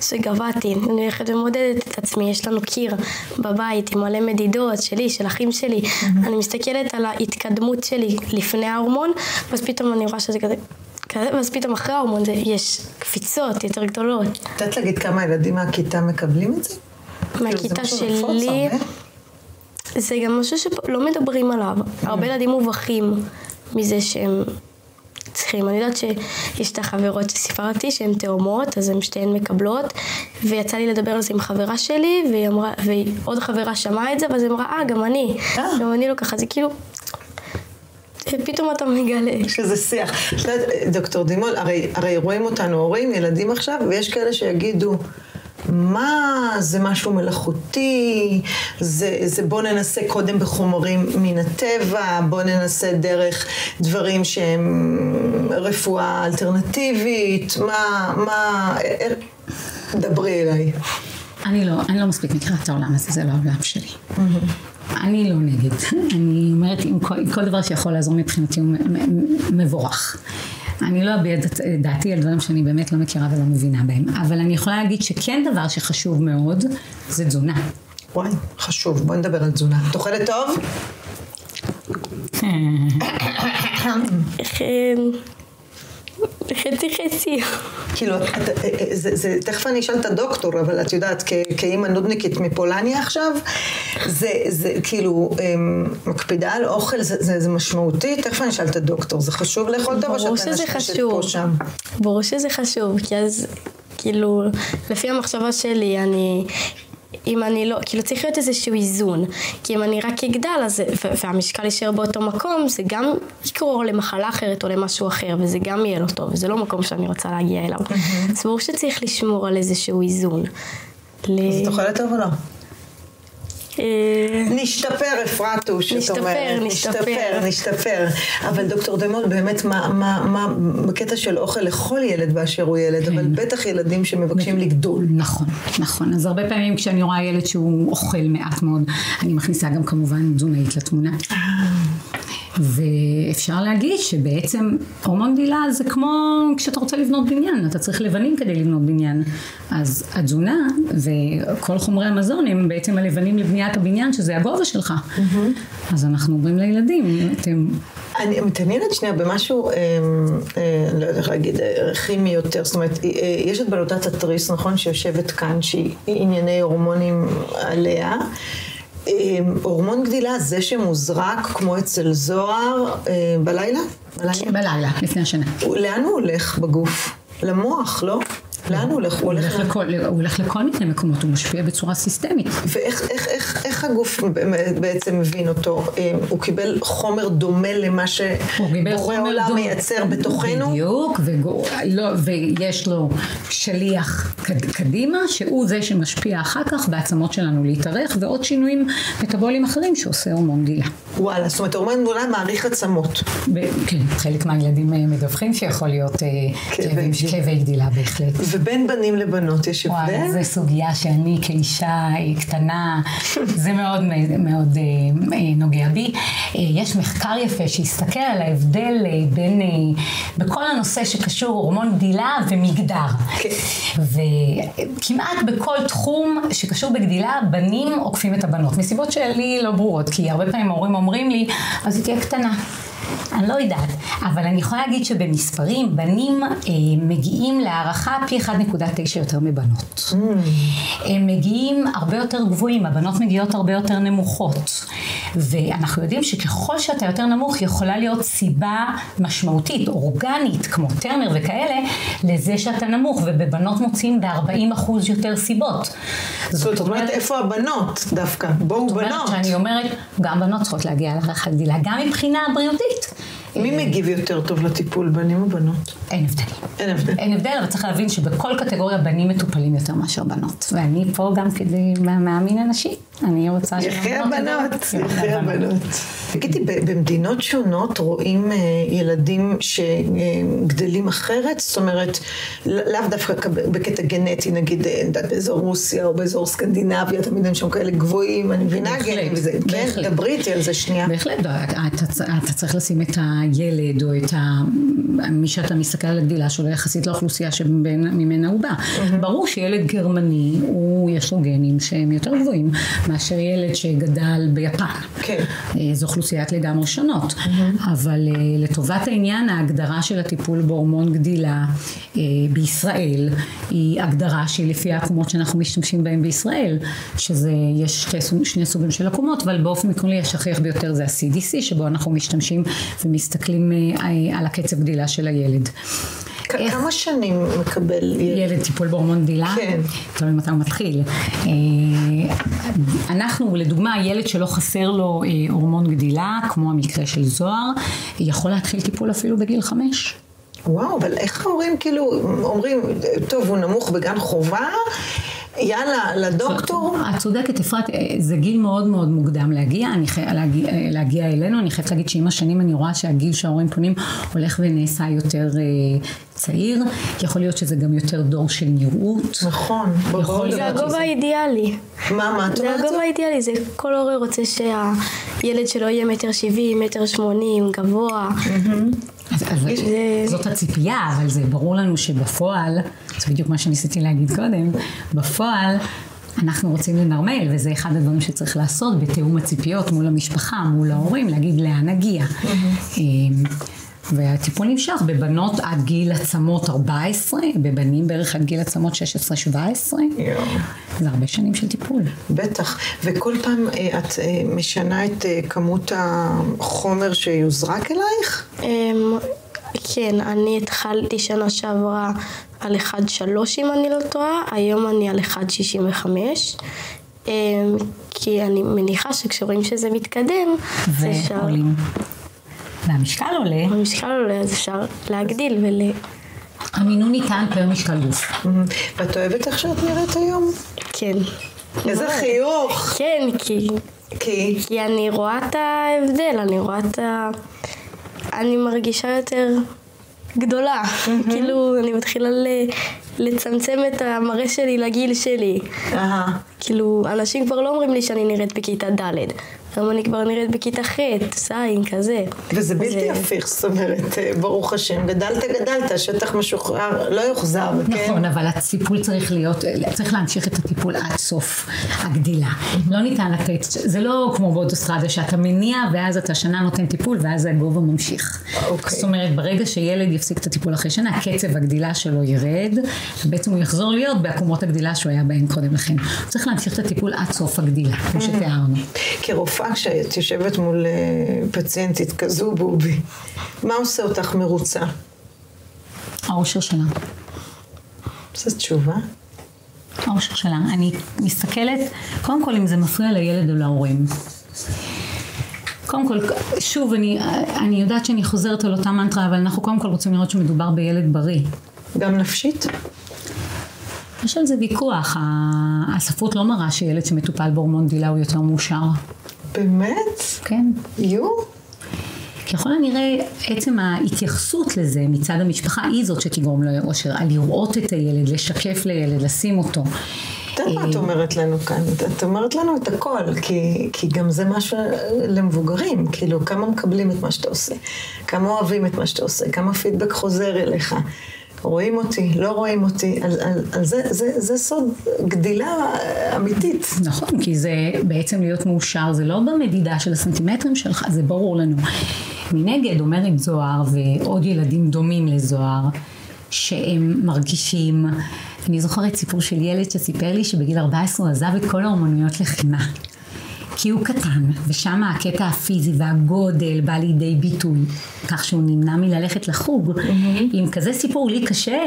שגבהתי. אני הולכת ומודדת את עצמי, יש לנו קיר בבית עם מלא מדידות שלי, של אחים שלי. אני מסתכלת על ההתקדמות שלי לפני ההורמון, ואז פתאום אני אני רואה שזה כזה, ואז פתאום אחרי ההורמון זה, יש קפיצות יותר גדולות. את יודעת להגיד כמה
ילדים מהכיתה מקבלים את זה?
כאילו, מהכיתה שלי, זה גם משהו שלא מדברים עליו. הרבה כן. ילדים מובכים מזה שהם צריכים. אני יודעת שיש את החברות שסיפרתי שהן תאומות, אז הן שתיהן מקבלות, ויצא לי לדבר על זה עם חברה שלי, ועוד חברה שמעה את זה, ואז היא אמרה, אה, גם אני, אה. גם אני לא ככה, זה כאילו פתאום אתה מגלה. שזה
שיח. דוקטור דימון, הרי רואים אותנו הורים, ילדים עכשיו, ויש כאלה שיגידו... מה, זה משהו מלאכותי, זה, זה בוא ננסה קודם בחומרים מן הטבע, בוא ננסה דרך דברים שהם רפואה אלטרנטיבית, מה, מה, אה, אה,
דברי אליי. אני לא, אני לא מספיק מכירה את העולם הזה, זה לא העולם שלי. Mm-hmm. אני לא נגד. אני אומרת, אם כל, כל דבר שיכול לעזור מבחינתי הוא מבורך. אני לא אביע את דעתי על דברים שאני באמת לא מכירה ולא מבינה בהם, אבל אני יכולה להגיד שכן דבר שחשוב מאוד זה תזונה. וואי, חשוב, בואי נדבר על תזונה. את אוכלת טוב?
חצי חצי. כאילו, אה, אה, אה, תכף אני אשאל את הדוקטור, אבל את יודעת, כאימא נודניקית מפולניה עכשיו, זה כאילו, אמ, מקפידה על אוכל, זה משמעותי, תכף אני אשאל את הדוקטור, זה חשוב לאכול טוב או שאתה מנשקת פה שם?
ברור שזה חשוב, כי אז, כאילו, לפי המחשבה שלי, אני אם אני לא, כאילו צריך להיות איזשהו איזון, כי אם אני רק אגדל אז, והמשקל יישאר באותו מקום, זה גם יקרור למחלה אחרת או למשהו אחר, וזה גם יהיה לא טוב, וזה לא מקום שאני רוצה להגיע אליו. אז ברור שצריך לשמור על איזשהו איזון. אז את
אוכלת טוב או לא? אה, נשתפר, אפרת טוש, את אומרת. נשתפר, נשתפר. אבל דוקטור דמון, באמת, מה, בקטע של אוכל לכל ילד באשר הוא ילד, אבל כן. בטח
ילדים שמבקשים לגדול. נכון, נכון. אז הרבה פעמים כשאני רואה ילד שהוא אוכל מעט מאוד, אני מכניסה גם כמובן תזונאית לתמונה. אה. ואפשר להגיד שבעצם הורמון גדילה זה כמו כשאתה רוצה לבנות בניין, אתה צריך לבנים כדי לבנות בניין. אז התזונה וכל חומרי המזון הם בעצם הלבנים לבניית הבניין, שזה הגובה שלך. Mm-hmm. אז אנחנו אומרים לילדים, אתם... אני
מתעניינת שנייה במשהו, אה, אה, לא יודעת איך להגיד, כימי אה, יותר, זאת אומרת, אה, אה, יש את בלוטת התריס, נכון, שיושבת כאן, שהיא ענייני הורמונים עליה. אמ, הורמון גדילה זה שמוזרק כמו אצל זוהר אה, בלילה?
בלילה? לפני השנה. לאן הוא הולך בגוף? למוח, לא? לאן הוא הולך? הוא הולך, לכל, הוא הולך לכל מיני מקומות, הוא משפיע בצורה סיסטמית. ואיך איך, איך,
איך הגוף בעצם מבין אותו? אה, הוא קיבל חומר דומה למה שבורא
עולם דומה. מייצר בתוכנו? בדיוק, וגור, לא, ויש לו שליח קד, קדימה, שהוא זה שמשפיע אחר כך בעצמות שלנו להתארך, ועוד שינויים מטאבוליים אחרים שעושה הורמון גילה. וואלה, זאת אומרת הורמון גילה מעריך עצמות. ב, כן, חלק מהילדים אה, מדווחים שיכול להיות אה, כן, כאבי גדילה בהחלט. ובין בנים לבנות יש הבדל? וואי, זו סוגיה שאני כאישה אה, קטנה, זה מאוד, מאוד אה, אה, נוגע בי. יש מחקר יפה שהסתכל על ההבדל בין, בכל הנושא שקשור הורמון גדילה ומגדר. כן. וכמעט בכל תחום שקשור בגדילה, בנים עוקפים את הבנות, מסיבות שלי לא ברורות, כי הרבה פעמים ההורים אומרים לי, אז היא תהיה קטנה. אני לא יודעת, אבל אני יכולה להגיד שבמספרים בנים אה, מגיעים להערכה פי 1.9 יותר מבנות. Mm. הם מגיעים הרבה יותר גבוהים, הבנות מגיעות הרבה יותר נמוכות. ואנחנו יודעים שככל שאתה יותר נמוך יכולה להיות סיבה משמעותית, אורגנית, כמו טרנר וכאלה, לזה שאתה נמוך, ובבנות מוצאים ב-40% יותר סיבות. זאת אומרת, איפה הבנות דווקא? בואו בנות. זאת אומרת שאני אומרת, גם בנות צריכות להגיע להערכה גדילה, גם מבחינה בריאותית. רגשית. מי מגיב יותר טוב לטיפול, בנים או בנות? אין הבדל. אין הבדל. אין הבדל, אבל צריך להבין שבכל קטגוריה בנים מטופלים יותר מאשר בנות. ואני פה גם כדי מאמין אנשים. אני רוצה... יחי הבנות, יחי כן. הבנות. תגידי, במדינות שונות רואים אה,
ילדים שגדלים אחרת? זאת אומרת, לאו דווקא בקטע גנטי, נגיד אה, באזור רוסיה או באזור סקנדינביה, תמיד הם שם כאלה גבוהים, אני
מבינה גנים וזה. כן, בהחלט. דברי איתי על זה שנייה. בהחלט, אתה צריך לשים את הילד או את מי שאתה מסתכל על הגדילה שלו יחסית לאוכלוסייה שממנה הוא בא. ברור שילד גרמני, יש לו גנים שהם יותר גבוהים. מאשר ילד שגדל ביפן. כן. אה, זו אוכלוסיית לידה מראשונות. Mm-hmm. אבל אה, לטובת העניין, ההגדרה של הטיפול בהורמון גדילה אה, בישראל היא הגדרה שהיא לפי העקומות שאנחנו משתמשים בהן בישראל, שזה, יש שתי, שני סוגים של עקומות, אבל באופן עקרוני השכיח ביותר זה ה-CDC, שבו אנחנו משתמשים ומסתכלים על הקצב גדילה של הילד. כמה שנים מקבל ילד? ילד טיפול בהורמון דילה? כן. תלוי מתי הוא מתחיל. אה, אנחנו, לדוגמה, ילד שלא חסר לו אה, הורמון גדילה, כמו המקרה של זוהר, יכול להתחיל טיפול אפילו בגיל חמש.
וואו, אבל איך ההורים כאילו אומרים, טוב, הוא נמוך בגן חובה,
יאללה, לדוקטור? את צודקת, אפרת, אה, זה גיל מאוד מאוד מוקדם להגיע, אני חי... להגיע, אה, להגיע אלינו. אני חייבת להגיד שעם השנים אני רואה שהגיל שההורים פונים הולך ונעשה יותר אה, צעיר. יכול להיות שזה גם יותר דור של נראות. נכון. זה הגובה
האידיאלי. מה, מה את אומרת? זה הגובה האידיאלי, זה כל הורה רוצה שהילד שלו יהיה מטר שבעים, מטר שמונים, גבוה.
אה, זאת הציפייה, אבל זה ברור לנו שבפועל, זה בדיוק מה שניסיתי להגיד קודם, בפועל אנחנו רוצים לנרמל, וזה אחד הדברים שצריך לעשות בתיאום הציפיות מול המשפחה, מול ההורים, להגיד לאן נגיע. והטיפול נמשך בבנות עד גיל עצמות 14, בבנים בערך עד גיל עצמות 16-17. זה הרבה שנים של טיפול. בטח, וכל פעם
אה, את אה, משנה את אה, כמות החומר שיוזרק אלייך? אמ, כן, אני התחלתי שנה שעברה על 1.3 אם אני לא טועה, היום אני על 1.65. אמ, כי אני מניחה שכשרואים שזה מתקדם, זה שם. ועולים. והמשקל עולה. המשקל עולה, אז אפשר להגדיל ול... המינון ניתן פר משקל גוף. ואת אוהבת איך שאת נראית היום? כן. איזה חיוך. כן, כי... כי? כי אני רואה את ההבדל, אני רואה את ה... אני מרגישה יותר גדולה. כאילו, אני מתחילה ל... לצמצם את המראה שלי לגיל שלי. כאילו, אנשים כבר לא אומרים לי שאני נראית בכיתה ד'. היום אני כבר נראית בכיתה ח', סיין כזה. וזה בלתי זה... אה, הפיך, זאת
אומרת, אה, ברוך השם, גדלת, גדלת, שטח משוחרר, לא
יוחזר, כן? נכון כן? אבל הטיפול צריך להיות, צריך להמשיך את הטיפול עד סוף הגדילה. לא ניתן לתת, זה לא כמו באוטוסטרדה שאתה מניע ואז אתה שנה נותן טיפול ואז הגובה ממשיך. אוקיי. זאת אומרת, ברגע שילד יפסיק את הטיפול אחרי שנה, קצב הגדילה שלו ירד, בעצם הוא יחזור להיות בעקומות הגדילה שהוא היה בהן קודם לכן. צריך להמשיך את הטיפול עד סוף הגדילה, כמו mm-hmm. שתיארנו.
כרופ רופאה כשאת יושבת מול אה, פציינטית כזו, בובי, מה עושה אותך מרוצה? האושר שלה. זו תשובה.
האושר שלה. אני מסתכלת, קודם כל אם זה מפריע לילד או להורים. קודם כל, שוב, אני, אני יודעת שאני חוזרת על אותה מנטרה, אבל אנחנו קודם כל רוצים לראות שמדובר בילד בריא. גם נפשית? יש על זה ויכוח. הספרות לא מראה שילד שמטופל בהורמון דילה הוא יותר מאושר. באמת? כן. יהיו? ככל הנראה עצם ההתייחסות לזה מצד המשפחה היא זאת שתגרום לו אושר, על לראות את הילד, לשקף לילד, לשים אותו.
את יודעת מה את אומרת לנו כאן, את אומרת לנו את הכל, כי, כי גם זה משהו למבוגרים, כאילו כמה מקבלים את מה שאתה עושה, כמה אוהבים את מה שאתה עושה, כמה פידבק חוזר אליך. רואים אותי, לא רואים אותי, על, על,
על זה, זה, זה סוד גדילה אה, אמיתית. נכון, כי זה בעצם להיות מאושר, זה לא במדידה של הסנטימטרים שלך, זה ברור לנו. מנגד אומרת זוהר ועוד ילדים דומים לזוהר, שהם מרגישים, אני זוכרת סיפור של ילד שסיפר לי שבגיל 14 הוא עזב את כל האומנויות לחימה. כי הוא קטן, ושם הקטע הפיזי והגודל בא לידי ביטוי, כך שהוא נמנע מללכת לחוג. mm עם כזה סיפור לי קשה,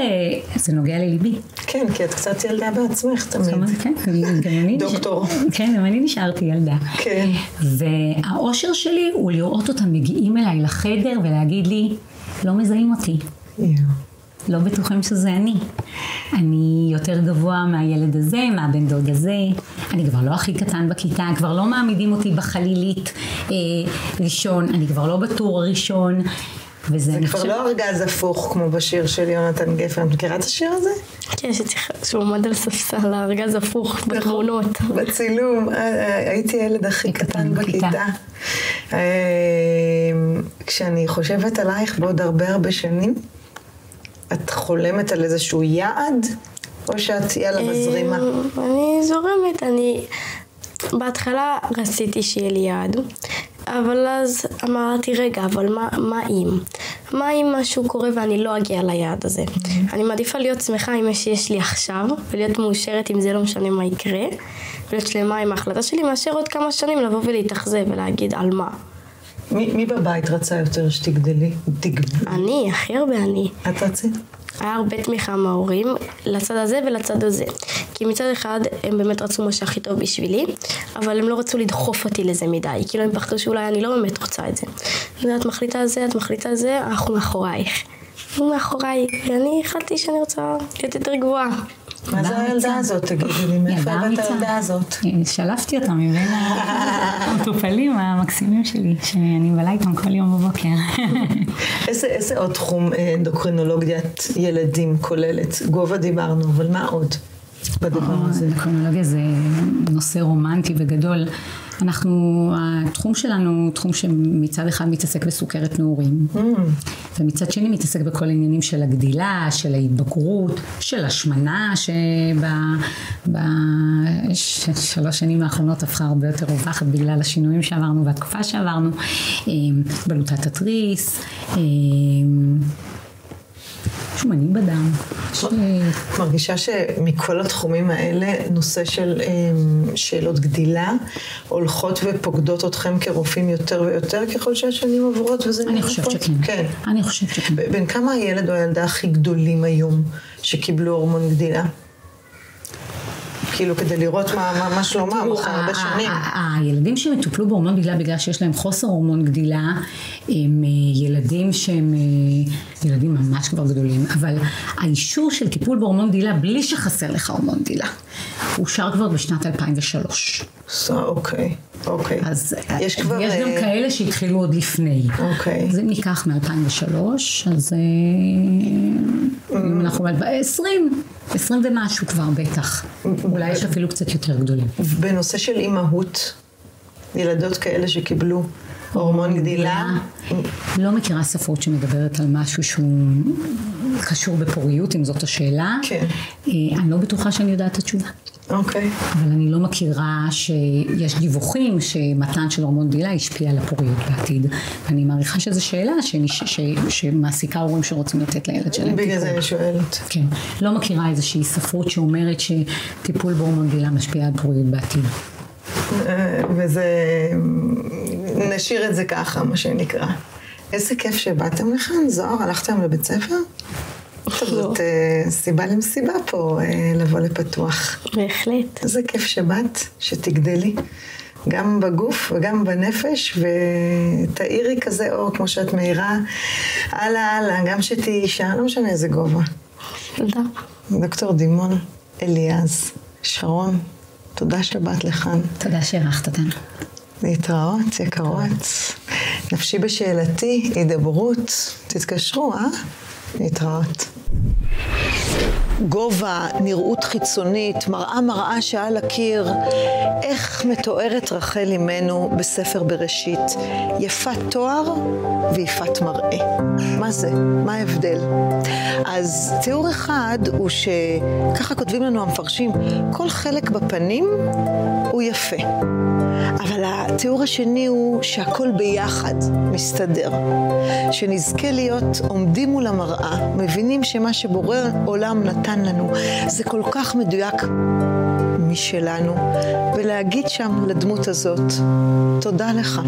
זה נוגע לליבי. כן, כי את קצת ילדה בעצמך תמיד. כן, גם אני... דוקטור. כן, גם אני נשארתי ילדה. כן. והאושר שלי הוא לראות אותם מגיעים אליי לחדר ולהגיד לי, לא מזהים אותי. Yeah. לא בטוחים שזה אני. אני יותר גבוה מהילד הזה, מהבן דוד הזה, אני כבר לא הכי קטן בכיתה, כבר לא מעמידים אותי בחלילית אה, ראשון, אני כבר לא בטור הראשון. וזה זה כבר חושב... לא
ארגז הפוך כמו בשיר של יונתן גפן. את מכירה את השיר הזה? כן, שצריך, שהוא עומד על ספסל, ארגז הפוך נכון. בתמונות. בצילום, אה, אה, הייתי הילד הכי קטן בכיתה. בכיתה. אה, כשאני חושבת עלייך בעוד הרבה הרבה שנים, את חולמת על איזשהו יעד? או שאת יאללה אה, מזרימה?
אני זורמת, אני... בהתחלה רציתי שיהיה לי יעד, אבל אז אמרתי, רגע, אבל מה, מה אם? מה אם משהו קורה ואני לא אגיע ליעד הזה? Mm-hmm. אני מעדיפה להיות שמחה עם מה שיש לי עכשיו, ולהיות מאושרת אם זה לא משנה מה יקרה, ולהיות שלמה עם ההחלטה שלי, מאשר עוד כמה שנים לבוא ולהתאכזב ולהגיד על מה. מי, מי בבית רצה יותר שתגדלי? אני, הכי הרבה אני. את רצית? היה הרבה תמיכה מההורים, לצד הזה ולצד הזה. כי מצד אחד הם באמת רצו מה שהכי טוב בשבילי, אבל הם לא רצו לדחוף אותי לזה מדי, כאילו הם פחדו שאולי אני לא באמת רוצה את זה. ואת מחליטה על זה, את מחליטה על זה, אנחנו מאחורייך. הוא מאחוריי, ואני החלטתי שאני רוצה להיות יותר גבוהה. מה זה הילדה הזאת, תגידי לי? מאיפה הבאת הילדה הזאת? אה, שלפתי אותה מבין
המטופלים המקסימים שלי, שאני מבלה איתם כל יום בבוקר.
איזה עוד תחום אה, אנדוקרינולוגיית ילדים כוללת? גובה דיברנו, אבל
מה עוד בדבר אה, הזה? אנדוקרינולוגיה זה נושא רומנטי וגדול. אנחנו, התחום שלנו הוא תחום שמצד אחד מתעסק בסוכרת נעורים, mm. ומצד שני מתעסק בכל העניינים של הגדילה, של ההתבגרות, של השמנה, שבשלוש שנים האחרונות הפכה הרבה יותר רווחת בגלל השינויים שעברנו והתקופה שעברנו, אה, בלוטת התריס, אה, שומנים בדם. אה, מרגישה
שמכל התחומים האלה, נושא של אה, שאלות גדילה הולכות ופוקדות אתכם כרופאים יותר ויותר ככל שהשנים עוברות וזה נכון. אני חושבת נכון? שכן. כן. אני חושבת שכן. בין כמה הילד או הילדה הכי גדולים היום שקיבלו הורמון גדילה?
כאילו, כדי לראות מה, מה שלומם אחרי הרבה שנים. הילדים שהם יטופלו בהורמון גדילה בגלל שיש להם חוסר הורמון גדילה, הם אה, ילדים שהם אה, ילדים ממש כבר גדולים, אבל האישור של טיפול בהורמון גדילה בלי שחסר לך הורמון גדילה, אושר כבר בשנת 2003. אוקיי. אוקיי. Okay. אז אה, יש, כבר... יש גם כאלה שהתחילו עוד לפני. אוקיי. Okay. זה ניקח מ-2003, אז mm. אנחנו ב-20. עשרים ומשהו כבר בטח. אולי יש אפילו קצת יותר גדולים. בנושא של אימהות,
ילדות כאלה שקיבלו
הורמון גדילה? לא מכירה ספרות שמדברת על משהו שהוא קשור בפוריות, אם זאת השאלה. כן. אה, אני לא בטוחה שאני יודעת את התשובה. אוקיי. Okay. אבל אני לא מכירה שיש דיווחים שמתן של הורמון דילה השפיע על הפוריות בעתיד. אני מעריכה שזו שאלה שמש, ש... שמעסיקה הורים שרוצים לתת לילד שלהם טיפול. בגלל זה אני שואלת. כן. לא מכירה איזושהי ספרות שאומרת שטיפול בהורמון דילה משפיע על פוריות בעתיד.
אה, וזה... אה, נשאיר את זה ככה, מה שנקרא. איזה כיף שבאתם לכאן, זוהר, הלכתם לבית ספר? לא. זאת אה, סיבה למסיבה פה אה, לבוא לפתוח. בהחלט. איזה כיף שבאת, שתגדלי. גם בגוף וגם בנפש, ותאירי כזה אור כמו שאת מאירה, הלאה הלאה, גם שתהיי אישה, לא משנה איזה גובה. תודה. דוקטור דימון אליאז, שרון, תודה שבאת לכאן. תודה שאירחת אותנו. להתראות, יקרות. נפשי בשאלתי, הידברות, תתקשרו, אה? להתראות. גובה, נראות חיצונית, מראה מראה שעל הקיר, איך מתוארת רחל אימנו בספר בראשית, יפת תואר ויפת מראה. מה זה? מה ההבדל? אז תיאור אחד הוא שככה כותבים לנו המפרשים, כל חלק בפנים הוא יפה. אבל התיאור השני הוא שהכל ביחד מסתדר. שנזכה להיות עומדים מול המראה, מבינים שמה שבורא עולם נתן לנו זה כל כך מדויק משלנו, ולהגיד שם לדמות הזאת, תודה לך.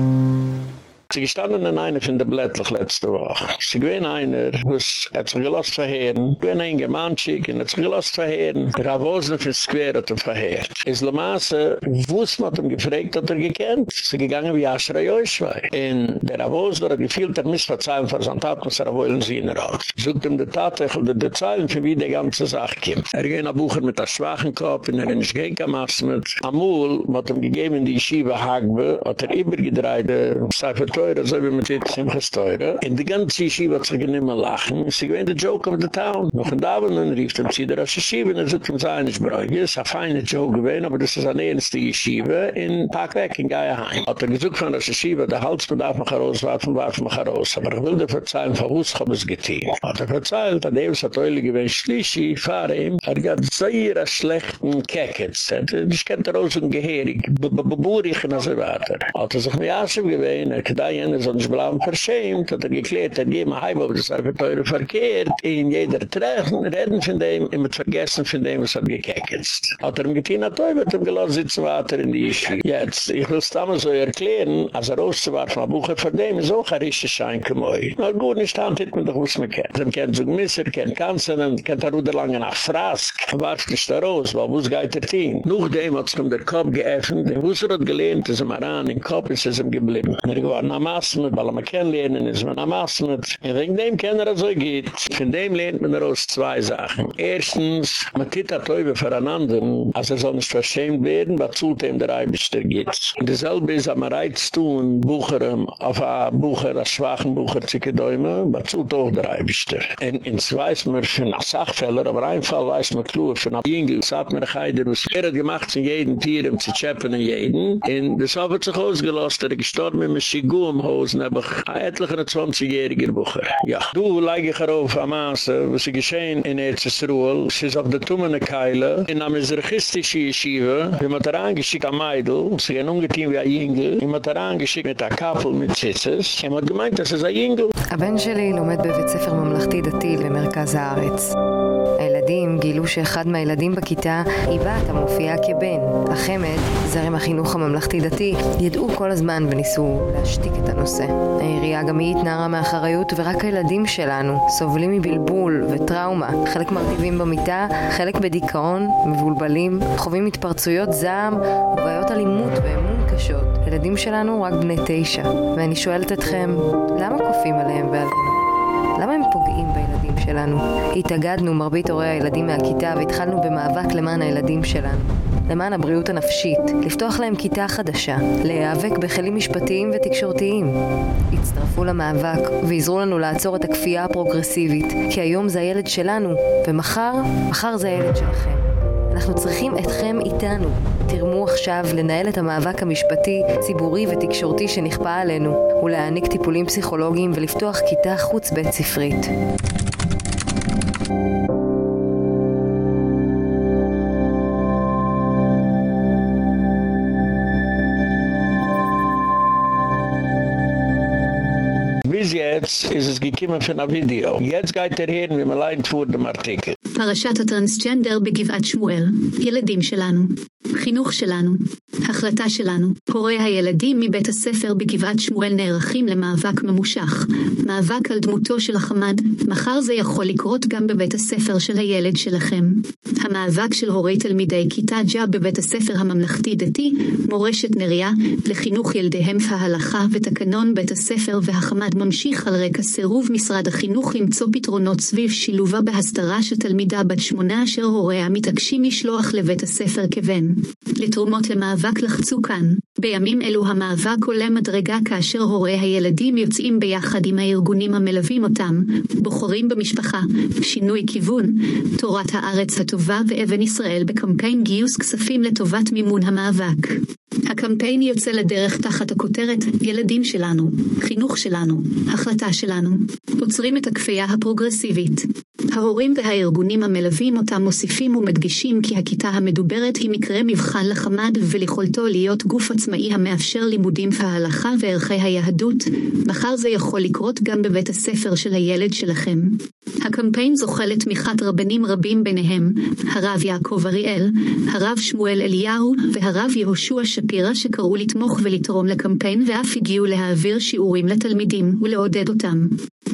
Sie gestanden in einer von der Blättlach letzte Woche. Sie gewinnen einer, wo es hat sich gelost verheeren. Sie gewinnen ein Gemeinschick und hat sich gelost verheeren. Er für das Quer hat er verheert. In der Maße, wo es mit ihm um gefragt hat er gekannt, ist gegangen wie Aschera Joschwei. In der Wosen hat er gefühlt, er misst die Zeilen er wohl in sucht ihm der Tat, der hat Zeilen für wie die ganze Sache kommt. Er ging ein Bucher mit einem schwachen Kopf, in einem er Schenkermass mit. Amul, was ihm gegeben die Yeshiva Hagbe, hat er übergedreht, er teure, so wie man sieht, Simchas teure. In die ganze Yeshiva hat sich nicht mehr lachen. Sie gewähnt der Joke of the town. Noch ein Davonen rief dem Zidra als Yeshiva, und er man nicht Es ist ein feiner Joke gewesen, aber das ist eine ernste Yeshiva in Parkweg, in heim. Hat er gesucht von der Yeshiva, der Hals bedarf mich heraus, warfen, Aber ich will dir verzeihen, von wo es kommt es getehen. Hat er verzeiht, an dem ist der gewesen, Schlischi, fahre ihm, er gab sehr schlechten Kekets. Er ich kenne er daraus ein Gehirig, b b b b b b b b b b b gegangen und er soll nicht bleiben verschämt, hat er geklärt, er geht mir heim, aber das war teure verkehrt, in jeder Treffen, reden von dem, er wird vergessen von dem, was er gekäckt ist. Hat er ihm getan, hat er ihm gelassen, sitzen weiter in die Ischi. Jetzt, ich will es damals so erklären, als er war von Buche, von dem ist auch ein Na gut, nicht an, hat man doch was man kennt. Man kennt so ein kennt Kanzler, kennt er oder nach Frask, man er weiß nicht der wo es geht er hin. Nachdem hat es ihm der Kopf geöffnet, der hat gelehnt, ist an, im Kopf ist es ihm geblieben. Er war a mit weil er man ken lernen is er man a mass mit i denk dem ken er, so geht in dem lernt man aus zwei sachen erstens man tät a tübe verananden als er sonst verschämt werden was zu dem der reibster geht und deselbe is man reiz tun bucher ähm, auf a bucher a schwachen bucher zicke däume was zu doch der reibster Und ins zwei smürchen a sach feller aber einfach weiß man klur schon a jinge sagt man heide nur schere gemacht in jeden tier um zu zicke in jeden in das hat zu groß gelost der gestorben mit sigu im Haus und habe ich etliche 20-jähriger Bucher. Ja. Du leig ich herauf am Maße, was ist geschehen in Erzsruel. Es ist auf der Tumene Keile. In einem Israchistischen Yeshiva. Wir haben da reingeschickt am Eidl. Sie haben ungetein
שלי לומד בבית ספר ממלכתי דתי במרכז הארץ. הילדים גילו שאחד מהילדים בכיתה היא בת המופיעה כבן. החמד, זרם החינוך דתי, ידעו כל הזמן וניסו את הנושא. העירייה גם היא התנערה מאחריות ורק הילדים שלנו סובלים מבלבול וטראומה. חלק מרטיבים במיטה, חלק בדיכאון, מבולבלים, חווים התפרצויות זעם ובעיות אלימות ואמון קשות. הילדים שלנו רק בני תשע. ואני שואלת אתכם, למה כופים עליהם ועלינו? למה הם פוגעים בילדים שלנו? התאגדנו מרבית הורי הילדים מהכיתה והתחלנו במאבק למען הילדים שלנו. למען הבריאות הנפשית, לפתוח להם כיתה חדשה, להיאבק בכלים משפטיים ותקשורתיים. הצטרפו למאבק ועזרו לנו לעצור את הכפייה הפרוגרסיבית, כי היום זה הילד שלנו, ומחר, מחר זה הילד שלכם. אנחנו צריכים אתכם איתנו. תרמו עכשיו לנהל את המאבק המשפטי, ציבורי ותקשורתי שנכפה עלינו, ולהעניק טיפולים פסיכולוגיים ולפתוח כיתה חוץ בית ספרית.
jetzt ist es gekommen von einem גייט Jetzt geht er hin, wie man leint vor
פרשת הטרנסג'נדר בגבעת שמואל, ילדים שלנו, חינוך שלנו, החלטה שלנו. הורי הילדים מבית הספר בגבעת שמואל נערכים למאבק ממושך, מאבק על דמותו של החמד. מחר זה יכול לקרות גם בבית הספר של הילד שלכם. המאבק של הורי תלמידי כיתה ג'ה בבית הספר הממלכתי דתי, מורשת נריה, לחינוך ילדיהם וההלכה ותקנון בית הספר והחמד ממשיך על רקע סירוב משרד החינוך למצוא פתרונות סביב שילובה בהסתרה של תלמיד ילדה בת שמונה אשר הוריה מתעקשים לשלוח לבית הספר כבן. לתרומות למאבק לחצו כאן. בימים אלו המאבק עולה מדרגה כאשר הורי הילדים יוצאים ביחד עם הארגונים המלווים אותם, בוחרים במשפחה, שינוי כיוון, תורת הארץ הטובה ואבן ישראל בקמפיין גיוס כספים לטובת מימון המאבק. הקמפיין יוצא לדרך תחת הכותרת ילדים שלנו, חינוך שלנו, החלטה שלנו. עוצרים את הכפייה הפרוגרסיבית. ההורים והארגונים המחקרים המלווים אותם מוסיפים ומדגישים כי הכיתה המדוברת היא מקרה מבחן לחמ"ד וליכולתו להיות גוף עצמאי המאפשר לימודים בהלכה וערכי היהדות. מחר זה יכול לקרות גם בבית הספר של הילד שלכם. הקמפיין זוכה לתמיכת רבנים רבים ביניהם, הרב יעקב אריאל, הרב שמואל אליהו והרב יהושע שפירא שקראו לתמוך ולתרום לקמפיין ואף הגיעו להעביר שיעורים לתלמידים ולעודד אותם.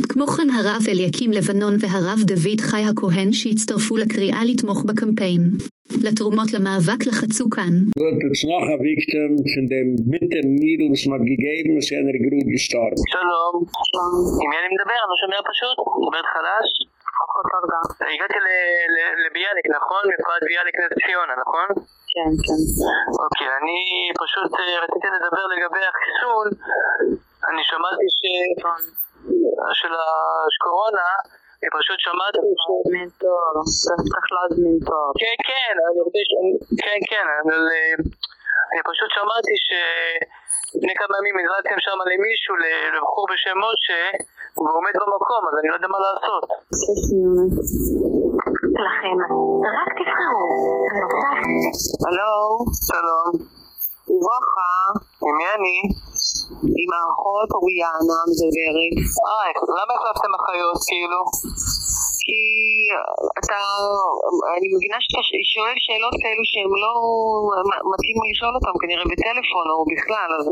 כמו כן הרב אליקים לבנון והרב דוד חי הכהן שהיא שהצטרפו לקריאה לתמוך בקמפיין. לתרומות למאבק לחצו כאן.
Wird es noch ein Victim von dem Mitten Needle, was man gegeben ist, in שלום. עם מי אני מדבר? אני לא שומע
פשוט? עובד חלש? הגעתי לביאליק, נכון? מפרד ביאליק ציונה, נכון? כן, כן. אוקיי, אני פשוט אה, רציתי לדבר לגבי החיסון. אני שמעתי ש... של הקורונה, היא פשוט שמעתי... מנטור, צריך להזמין תואר. כן, כן, אני רוצה... כן, כן, אבל... אה, אני פשוט שמעתי שלפני כמה ימים הזרקתם שם למישהו, לבחור בשם משה, והוא עומד במקום, אז אני לא יודע מה לעשות. לכם, רק תבחרו. הלו, שלום. וברכה, עם מי אני? עם האחות אוריאנה מדברת, אה, למה החלפתם אחיות כאילו? כי אתה, אני מבינה שאתה שואל שאלות כאלו שהם לא מתאים לשאול אותם כנראה בטלפון או בכלל, אז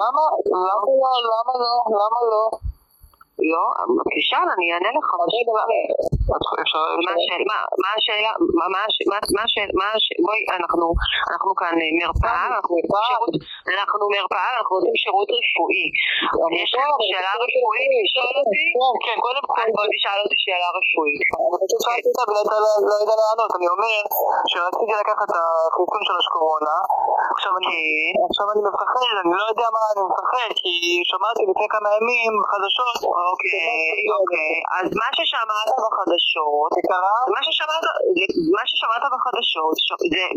למה, למה לא, למה לא, למה לא? לא, תשאל, אני אענה לך. מה השאלה? בואי, אנחנו כאן אה, מרפאה, אה, אנחנו מרפאה, אנחנו נותנים שירות רפואי. יש לך שאלה רפואית לשאול אותי? כן, קודם כל בוא תשאל אותי שאלה רפואית. לא יודע לענות, אני אומר שרציתי לקחת את החיסון של הקורונה, כן. עכשיו אני מפחד, אני לא יודע מה אני מפחד, כי שמעתי לפני כמה ימים בחדשות אוקיי, לא, לא, אוקיי. לא. אז מה ששמעת בחדשות, מה ששמעת בחדשות,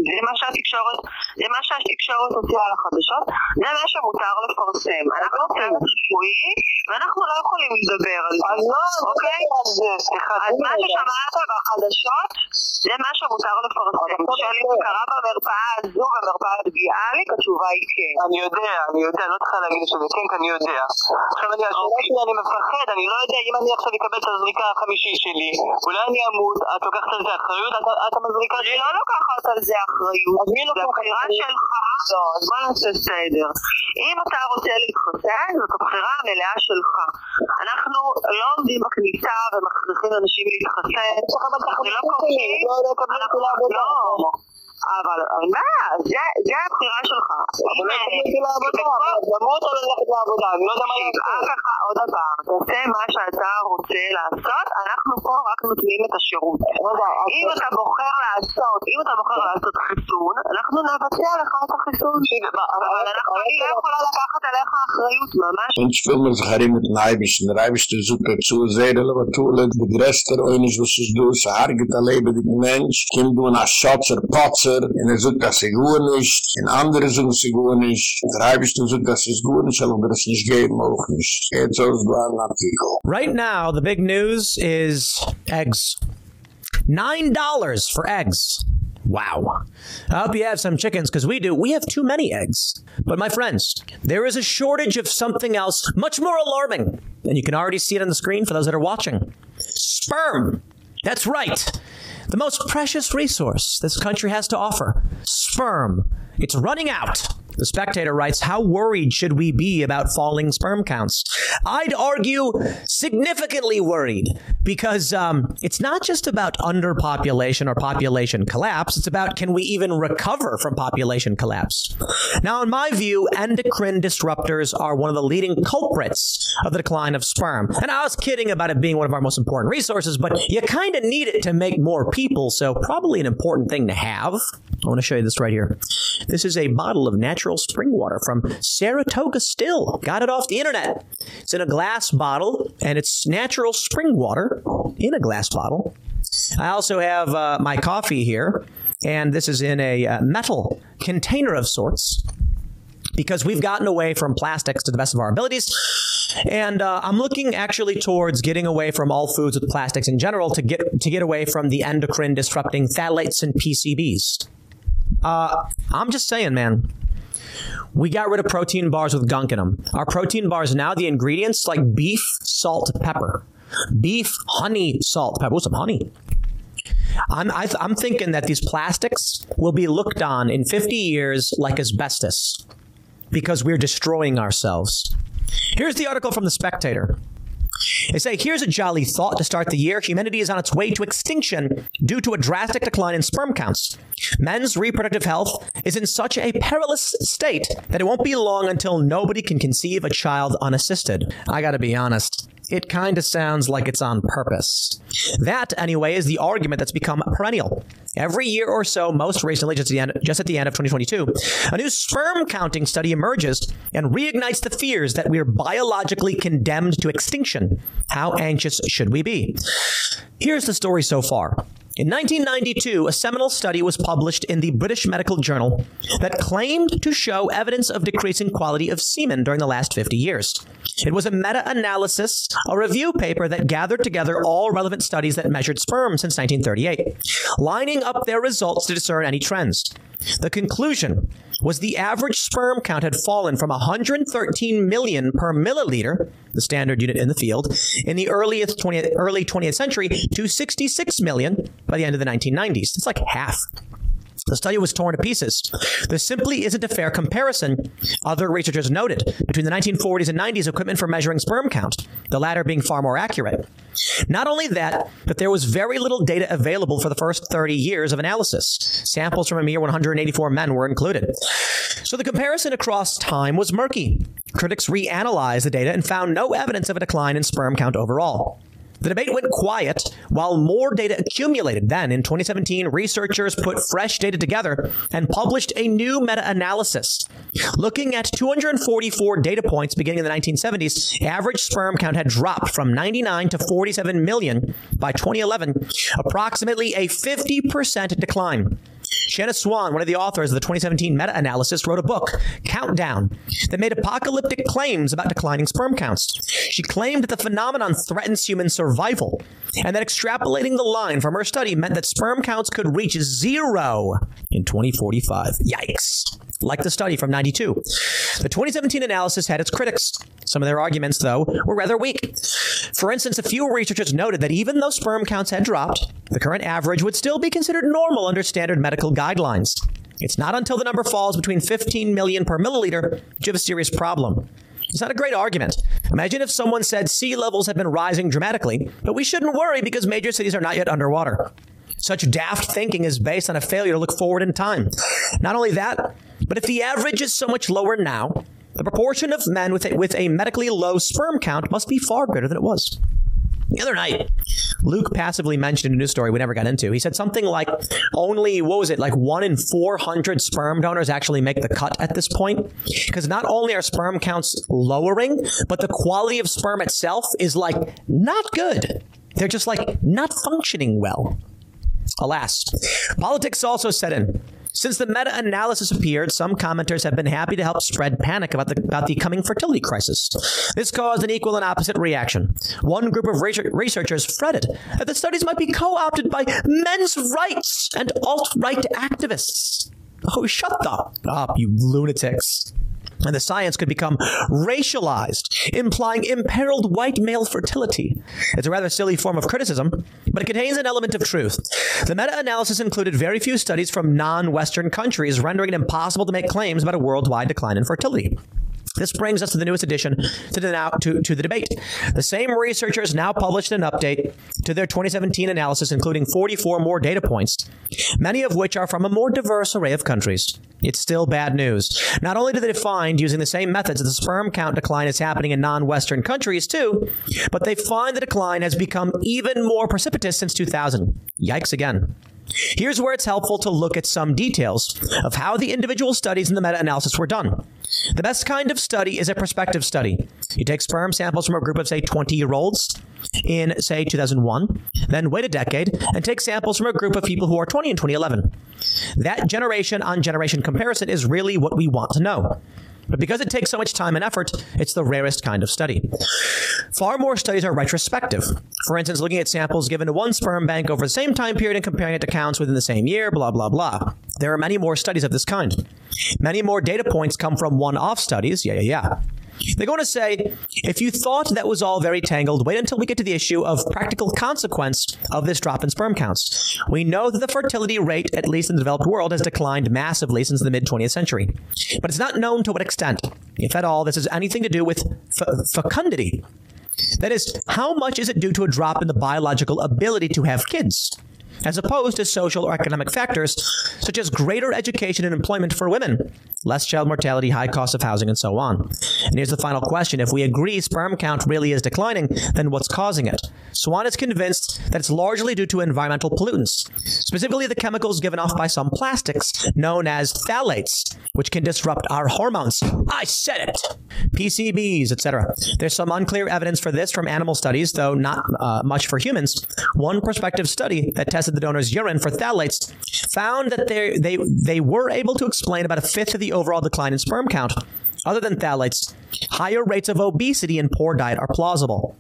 זה מה שהתקשורת, זה מה שהתקשורת הוציאה על החדשות, זה מה שמותר לפרסם. אנחנו אוקיי. רפואי, ואנחנו לא יכולים לדבר על זה, אז אוקיי? מה ששמעת בחדשות, זה מה שמותר לפרסם. קרה במרפאה הזו, התשובה היא כן. אני יודע, אני יודע, לא צריכה להגיד שזה כן, כי אני יודע. עכשיו, השאלה אוקיי. שלי, אני מפחד. מפחד, אני לא יודע, אם אני עכשיו אקבל את הזריקה החמישי שלי, אולי אני אמות, את לוקחת על זה אחריות, את, את המזריקה שלי? אני לא לוקחת על זה אחריות. אז מי לוקחת? זה הבחירה שלך. לא, אז בוא נעשה סדר. אם אתה רוצה להתחסן, זאת הבחירה המלאה שלך. אנחנו לא עומדים בכניסה ומכריחים אנשים להתחסן. אנחנו לא כובשים. לא, לא אבל מה? זה הבחירה שלך. אבל איך תלכי לעבודה? גמרו אותו ללכת לעבודה, אני לא יודע מה יעשה. עוד פעם, תעשה מה שאתה רוצה לעשות, אנחנו פה רק נותנים את השירות. לא אוקיי. אם אתה בוחר לעשות, אם אתה בוחר אוקיי. לעשות חיסון, אנחנו נבצע לך את החיסון. אבל אנחנו, אוקיי, לא יכולה לקחת עליך אחריות, ממש.
Ich will mir zaharim mit den Eibischen. Der Eibischte sucht dazu, sehr relevant, begräster, oinisch, was es du, se hargit a lebedig mensch, kim du an a schotzer, potzer, Kinder, und er dass gut nicht, und andere gut nicht, und der dass
gut nicht, aber das nicht geben auch nicht. Jetzt Artikel.
Right now, the big news is eggs. Nine dollars for eggs. Wow. I hope you have some chickens cuz we do. We have too many eggs. But my friends, there is a shortage of something else much more alarming. And you can already see it on the screen for those that are watching. Sperm. That's right the most precious resource this country has to offer, sperm. It's running out. The spectator writes, "How worried should we be about falling sperm counts?" I'd argue significantly worried because um, it's not just about underpopulation or population collapse, it's about can we even recover from population collapse. Now in my view, endocrine disruptors are one of the leading culprits of the decline of sperm. And I was kidding about it being one of our most important resources, but you kind of need it to make more people, so probably an important thing to have. I want to show you this right here. This is a bottle of natural natural spring water from Saratoga Still. Got it off the internet. It's in a glass bottle and it's natural spring water in a glass bottle. I also have uh, my coffee here and this is in a uh, metal container of sorts because we've gotten away from plastics to the best of our abilities. And uh, I'm looking actually towards getting away from all foods with plastics in general to get to get away from the endocrine disrupting phthalates and PCBs. Uh, I'm just saying, man we got rid of protein bars with gunk in them. Our protein bars now the ingredients like beef, salt, pepper. Beef, honey, salt, pepper. What's some honey? I'm I am thinking that these plastics will be looked on in 50 years like asbestos because we're destroying ourselves. Here's the article from the Spectator. They say here's a jolly thought to start the year. Humanity is on its way to extinction due to a drastic decline in sperm counts. Men's reproductive health is in such a perilous state that it won't be long until nobody can conceive a child unassisted. I got to be honest it kind of sounds like it's on purpose. That anyway is the argument that's become perennial. Every year or so, most recently just at the end, just at the end of 2022, a new sperm counting study emerges and reignites the fears that we're biologically condemned to extinction. How anxious should we be? Here's the story so far. In 1992, a seminal study was published in the British Medical Journal that claimed to show evidence of decreasing quality of semen during the last 50 years. It was a meta-analysis, a review paper that gathered together all relevant studies that measured sperm since 1938, lining up their results to discern any trends. The conclusion was the average sperm count had fallen from 113 million per milliliter, the standard unit in the field, in the earliest early 20th century to 66 million by the end of the 1990s. It's like half. The study was torn to pieces. There simply isn't a fair comparison, other researchers noted, between the 1940s and 90s equipment for measuring sperm count, the latter being far more accurate. Not only that, but there was very little data available for the first 30 years of analysis. Samples from a mere 184 men were included. So the comparison across time was murky. Critics reanalyzed the data and found no evidence of a decline in sperm count overall. The debate went quiet while more data accumulated. Then in 2017, researchers put fresh data together and published a new meta-analysis looking at 244 data points beginning in the 1970s. Average sperm count had dropped from 99 to 47 million by 2011, approximately a 50% decline. Shanna Swan, one of the authors of the 2017 meta-analysis, wrote a book, Countdown, that made apocalyptic claims about declining sperm counts. She claimed that the phenomenon threatens human survival and that extrapolating the line from her study meant that sperm counts could reach 0 in 2045. Yikes. Like the study from 92. The 2017 analysis had its critics. Some of their arguments though were rather weak. For instance, a few researchers noted that even though sperm counts had dropped, the current average would still be considered normal under standard medical guidelines. It's not until the number falls between 15 million per milliliter that you have a serious problem. It's not a great argument. Imagine if someone said sea levels have been rising dramatically, but we shouldn't worry because major cities are not yet underwater. Such daft thinking is based on a failure to look forward in time. Not only that, but if the average is so much lower now, the proportion of men with a, with a medically low sperm count must be far greater than it was the other night Luke passively mentioned a news story we never got into. He said something like only what was it like 1 in 400 sperm donors actually make the cut at this point because not only are sperm counts lowering but the quality of sperm itself is like not good. They're just like not functioning well. Alas, politics also set in. Since the meta-analysis appeared, some commenters have been happy to help spread panic about the about the coming fertility crisis. This caused an equal and opposite reaction. One group of researchers fretted that the studies might be co-opted by men's rights and alt-right activists. Oh, shut up, you lunatics and the science could become racialized, implying imperiled white male fertility. It's a rather silly form of criticism, but it contains an element of truth. The meta-analysis included very few studies from non-western countries, rendering it impossible to make claims about a worldwide decline in fertility. This brings us to the newest addition to the now to to the debate. The same researchers now published an update to their 2017 analysis including 44 more data points, many of which are from a more diverse array of countries. It's still bad news. Not only do they find using the same methods that the sperm count decline is happening in non-western countries too, but they find the decline has become even more precipitous since 2000. Yikes again. Here's where it's helpful to look at some details of how the individual studies in the meta-analysis were done. The best kind of study is a prospective study. You take sperm samples from a group of say 20-year-olds in say 2001, then wait a decade and take samples from a group of people who are 20 in 2011. That generation on generation comparison is really what we want to know. But because it takes so much time and effort, it's the rarest kind of study. Far more studies are retrospective. For instance, looking at samples given to one sperm bank over the same time period and comparing it to counts within the same year, blah blah blah. There are many more studies of this kind. Many more data points come from one-off studies. Yeah, yeah, yeah they're going to say, if you thought that was all very tangled, wait until we get to the issue of practical consequence of this drop in sperm counts. We know that the fertility rate, at least in the developed world, has declined massively since the mid-20th century. But it's not known to what extent, if at all, this has anything to do with fecundity. That is, how much is it due to a drop in the biological ability to have kids? as opposed to social or economic factors such as greater education and employment for women, less child mortality, high cost of housing and so on. And here's the final question, if we agree sperm count really is declining, then what's causing it? Swan is convinced that it's largely due to environmental pollutants, specifically the chemicals given off by some plastics known as phthalates, which can disrupt our hormones. I said it. PCBs, etc. There's some unclear evidence for this from animal studies, though not uh, much for humans. One prospective study that tests tested the donor's urine for phthalates found that they they they were able to explain about a fifth of the overall decline in sperm count. Other than phthalates, higher rates of obesity and poor diet are plausible.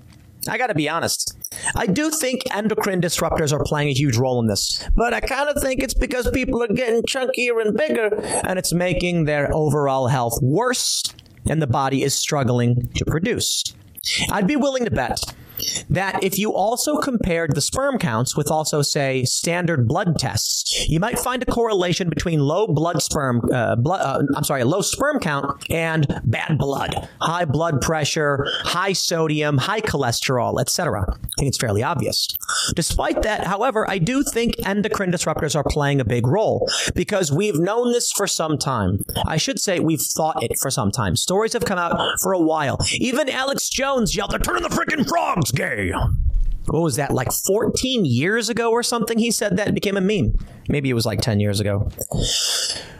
I got to be honest. I do think endocrine disruptors are playing a huge role in this, but I kind of think it's because people are getting chunkier and bigger and it's making their overall health worse and the body is struggling to produce. I'd be willing to bet that if you also compared the sperm counts with also say standard blood tests, you might find a correlation between low blood sperm uh, blood uh, I'm sorry, low sperm count and bad blood, high blood pressure, high sodium, high cholesterol, etc. I think it's fairly obvious. Despite that, however, I do think endocrine disruptors are playing a big role because we've known this for some time. I should say we've thought it for some time. Stories have come out for a while. Even Alex Jones yelled, "They're turning the freaking frogs sounds gay. What was that like 14 years ago or something he said that became a meme. Maybe it was like 10 years ago.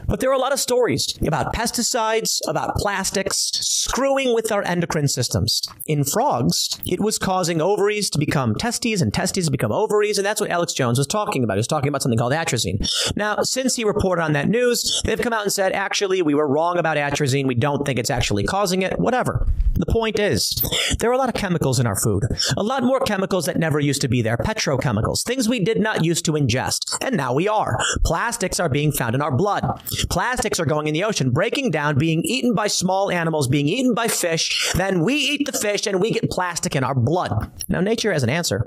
But there are a lot of stories about pesticides, about plastics screwing with our endocrine systems. In frogs, it was causing ovaries to become testes and testes to become ovaries, and that's what Alex Jones was talking about. He was talking about something called atrazine. Now, since he reported on that news, they've come out and said, actually, we were wrong about atrazine. We don't think it's actually causing it, whatever. The point is, there are a lot of chemicals in our food. A lot more chemicals that never used to be there, petrochemicals, things we did not used to ingest, and now we are. Plastics are being found in our blood. Plastics are going in the ocean, breaking down, being eaten by small animals, being eaten by fish. Then we eat the fish and we get plastic in our blood. Now nature has an answer.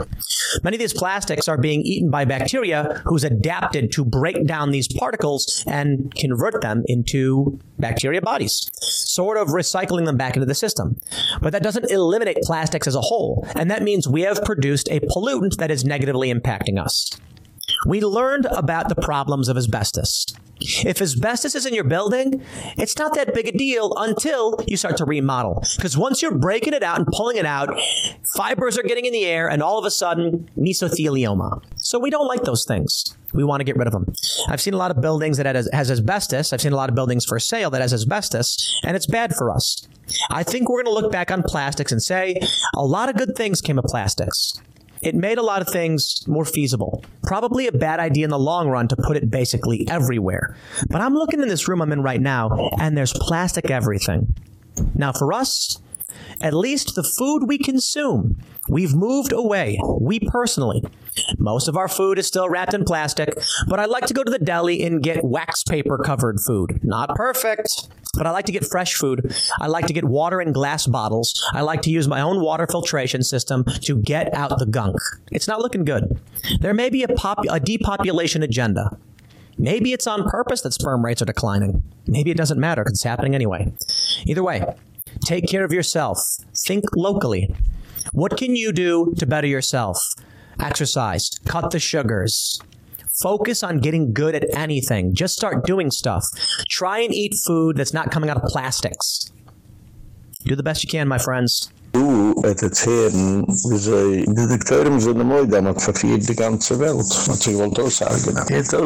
Many of these plastics are being eaten by bacteria who's adapted to break down these particles and convert them into bacteria bodies, sort of recycling them back into the system. But that doesn't eliminate plastics as a whole, and that means we have produced a pollutant that is negatively impacting us we learned about the problems of asbestos. If asbestos is in your building, it's not that big a deal until you start to remodel. Cuz once you're breaking it out and pulling it out, fibers are getting in the air and all of a sudden mesothelioma. So we don't like those things. We want to get rid of them. I've seen a lot of buildings that has, asbestos. I've seen a lot of buildings for sale that has asbestos and it's bad for us. I think we're going to look back on plastics and say a lot of good things came of plastics. It made a lot of things more feasible. Probably a bad idea in the long run to put it basically everywhere. But I'm looking in this room I'm in right now and there's plastic everything. Now for us, at least the food we consume, we've moved away, we personally. Most of our food is still wrapped in plastic, but I like to go to the deli and get wax paper covered food. Not perfect, but I like to get fresh food. I like to get water in glass bottles. I like to use my own water filtration system to get out the gunk. It's not looking good. There may be a, a depopulation agenda. Maybe it's on purpose that sperm rates are declining. Maybe it doesn't matter cuz it's happening anyway. Either way, Take care of yourself. Think locally. What can you do to better yourself? Exercise, cut the sugars. Focus on getting good at anything. Just start doing stuff. Try and eat food that's not coming out of plastics. Do the best you can, my friends du et wie ganze Welt. also,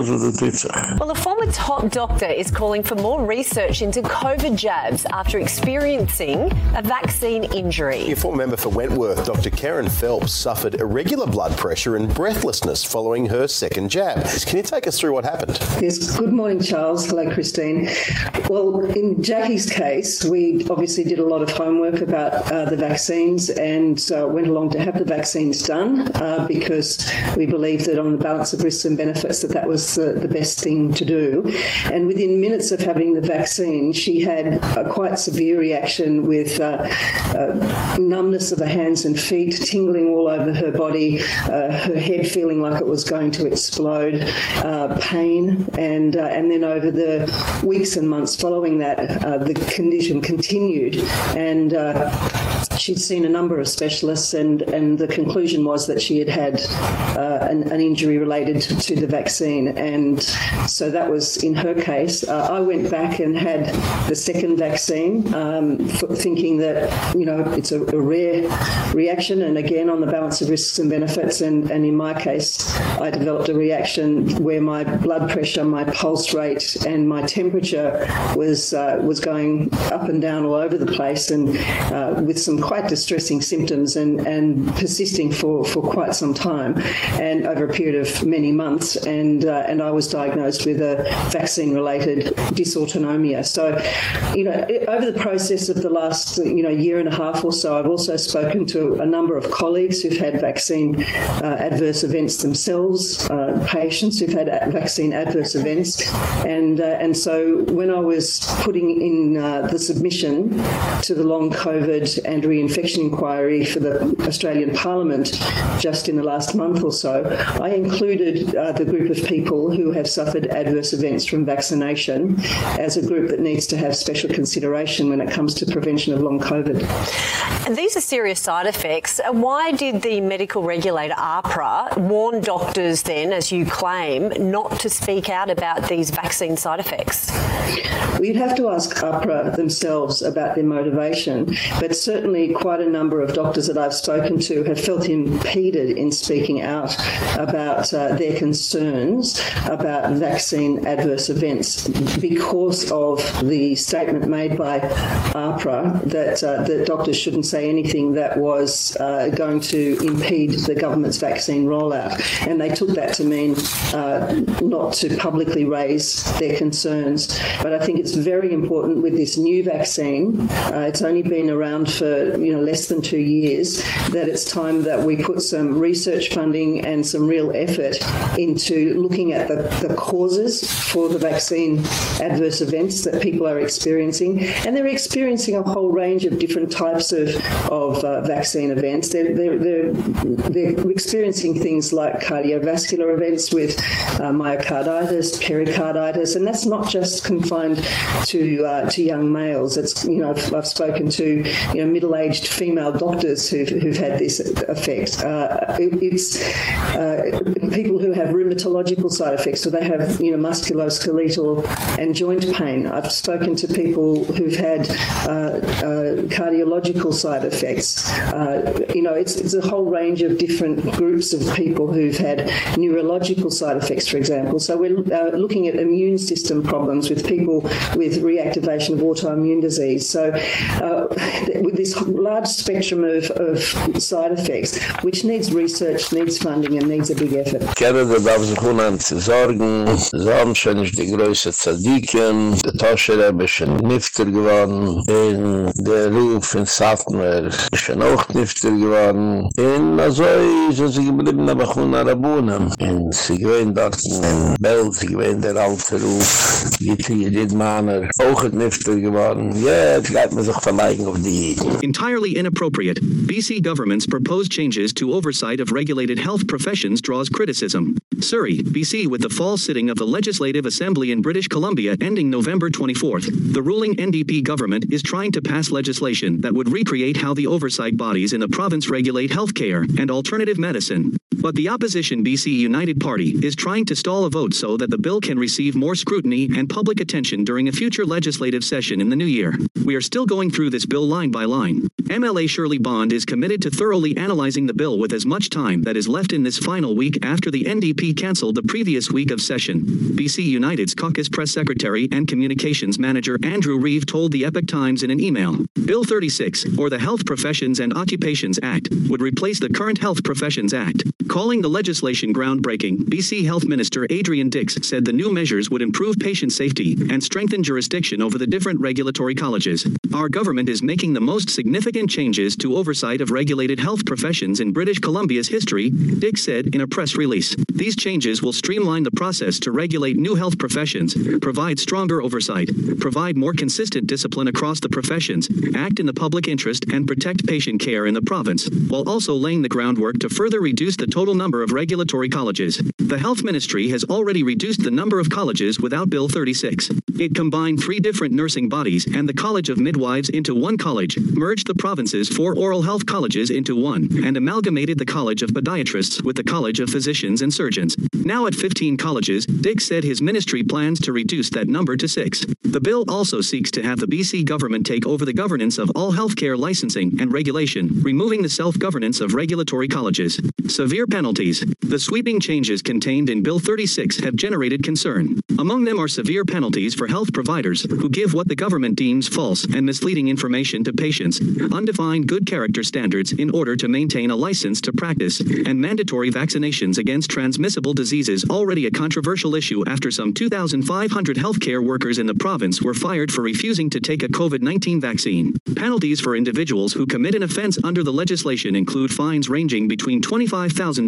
Well, a former
top doctor is calling for more research into COVID jabs after experiencing a vaccine injury.
a former member for Wentworth, Dr. Kerryn Phelps, suffered irregular blood pressure and breathlessness following her second jab.
Can you take us through what happened? Yes, good morning, Charles. Hello, Christine. Well, in Jackie's case, we obviously did a lot of homework about uh, the vaccine vaccines and uh, went along to have the vaccines done uh, because we believed that on the balance of risks and benefits that that was the, uh, the best thing to do. And within minutes of having the vaccine, she had a quite severe reaction with uh, uh, numbness of the hands and feet, tingling all over her body, her head feeling like it was going to explode, pain and and then over the weeks and months following that the condition continued and uh, she'd seen a number of specialists and and the conclusion was that she had had uh, an, an injury related to, the vaccine and so that was in her case uh, I went back and had the second vaccine um, thinking that you know it's a, a, rare reaction and again on the balance of risks and benefits and and in my case I developed a reaction where my blood pressure my pulse rate and my temperature was uh, was going up and down all over the place and uh, with some quite distressing symptoms and, and persisting for, for quite some time and over a period of many months. And, uh, and I was diagnosed with a vaccine-related dysautonomia. So, you know, over the process of the last, you know, year and a half or so, I've also spoken to a number of colleagues who've had vaccine uh, adverse events themselves, uh, patients who've had vaccine adverse events. And, uh, and so when I was putting in uh, the submission to the long COVID and slavery inquiry for the Australian Parliament just in the last month or so, I included uh, the group of people who have suffered adverse events from vaccination as a group that needs to have special consideration when it comes to prevention of long COVID.
And these are serious side effects. Why did the medical regulator AHPRA warn doctors then as you claim not to speak out about these vaccine side effects?
We'd have to ask AHPRA themselves about their motivation, but certainly quite a number of doctors that I've spoken to have felt impeded in speaking out about uh, their concerns about vaccine adverse events because of the statement made by AHPRA that uh, that doctors shouldn't say anything that was uh, going to impede the government's vaccine rollout and they took that to mean uh, not to publicly raise their concerns but I think it's very important with this new vaccine uh, it's only been around for you know less than 2 years that it's time that we put some research funding and some real effort into looking at the the causes for the vaccine adverse events that people are experiencing and they're experiencing a whole range of different types of of uh, vaccine events they they they're, they're experiencing things like cardiovascular events with uh, myocarditis pericarditis and that's not just confined to uh, to young males it's you know I've, I've spoken to you know middle-aged middle-aged female doctors who've, who've had this effect. Uh, it, it's uh, people who have rheumatological side effects so they have you know musculoskeletal and joint pain i've spoken to people who've had uh, uh, cardiological side effects uh, you know it's it's a whole range of different groups of people who've had neurological side effects for example so we're uh, looking at immune system problems with people with reactivation of autoimmune disease so uh, with this large spectrum of of side effects which needs research needs funding and needs a big effort
kenne der darf sich hun an zu sorgen sorgen schon ist die größe zadiken der tasche der bisschen nifter geworden in der ruf in saftmer schon auch nifter geworden in also ist es geblieben aber hun arabunen in sie gewähnt dort in bel sie gewähnt der alte ruf die vier dit maner auch het nifter geworden jetzt gleit man sich verleigen auf die
entirely inappropriate bc government's proposed changes to oversight of regulated health professions draws criticism. Surrey, BC with the fall sitting of the Legislative Assembly in British Columbia ending November 24th, the ruling NDP government is trying to pass legislation that would recreate how the oversight bodies in the province regulate healthcare and alternative medicine. But the opposition BC United Party is trying to stall a vote so that the bill can receive more scrutiny and public attention during a future legislative session in the new year. We are still going through this bill line by line. MLA Shirley Bond is committed to thoroughly analyzing the bill with as much time that is left in this final week after the NDP cancelled the previous week of session. BC United's caucus press secretary and communications manager Andrew Reeve told the Epoch Times in an email, Bill 36, or the Health Professions and Occupations Act, would replace the current Health Professions Act. Calling the legislation groundbreaking, BC Health Minister Adrian Dix said the new measures would improve patient safety and strengthen jurisdiction over the different regulatory colleges. Our government is making the most significant significant changes to oversight of regulated health professions in British Columbia's history, Dix said in a press release. These changes will streamline the process to regulate new health professions, provide stronger oversight, provide more consistent discipline across the professions, act in the public interest and protect patient care in the province, while also laying the groundwork to further reduce the total number of regulatory colleges. The health ministry has already reduced the number of colleges without Bill 36. It combined three different nursing bodies and the College of Midwives into one college, merged the provinces four oral health colleges into one, and amalgamated the College of Podiatrists with the College of Physicians and Surgeons. Now at 15 colleges, Dix said his ministry plans to reduce that number to six. The bill also seeks to have the BC government take over the governance of all healthcare licensing and regulation, removing the self-governance of regulatory colleges. Severe penalties. The sweeping changes contained in Bill 36 have generated concern. Among them are severe penalties for health providers who give what the government deems false and misleading information to patients, undefined good character standards in order to maintain a license to practice, and mandatory vaccinations against transmissible diseases already a controversial issue after some 2,500 healthcare workers in the province were fired for refusing to take a COVID-19 vaccine. Penalties for individuals who commit an offense under the legislation include fines ranging between $25,000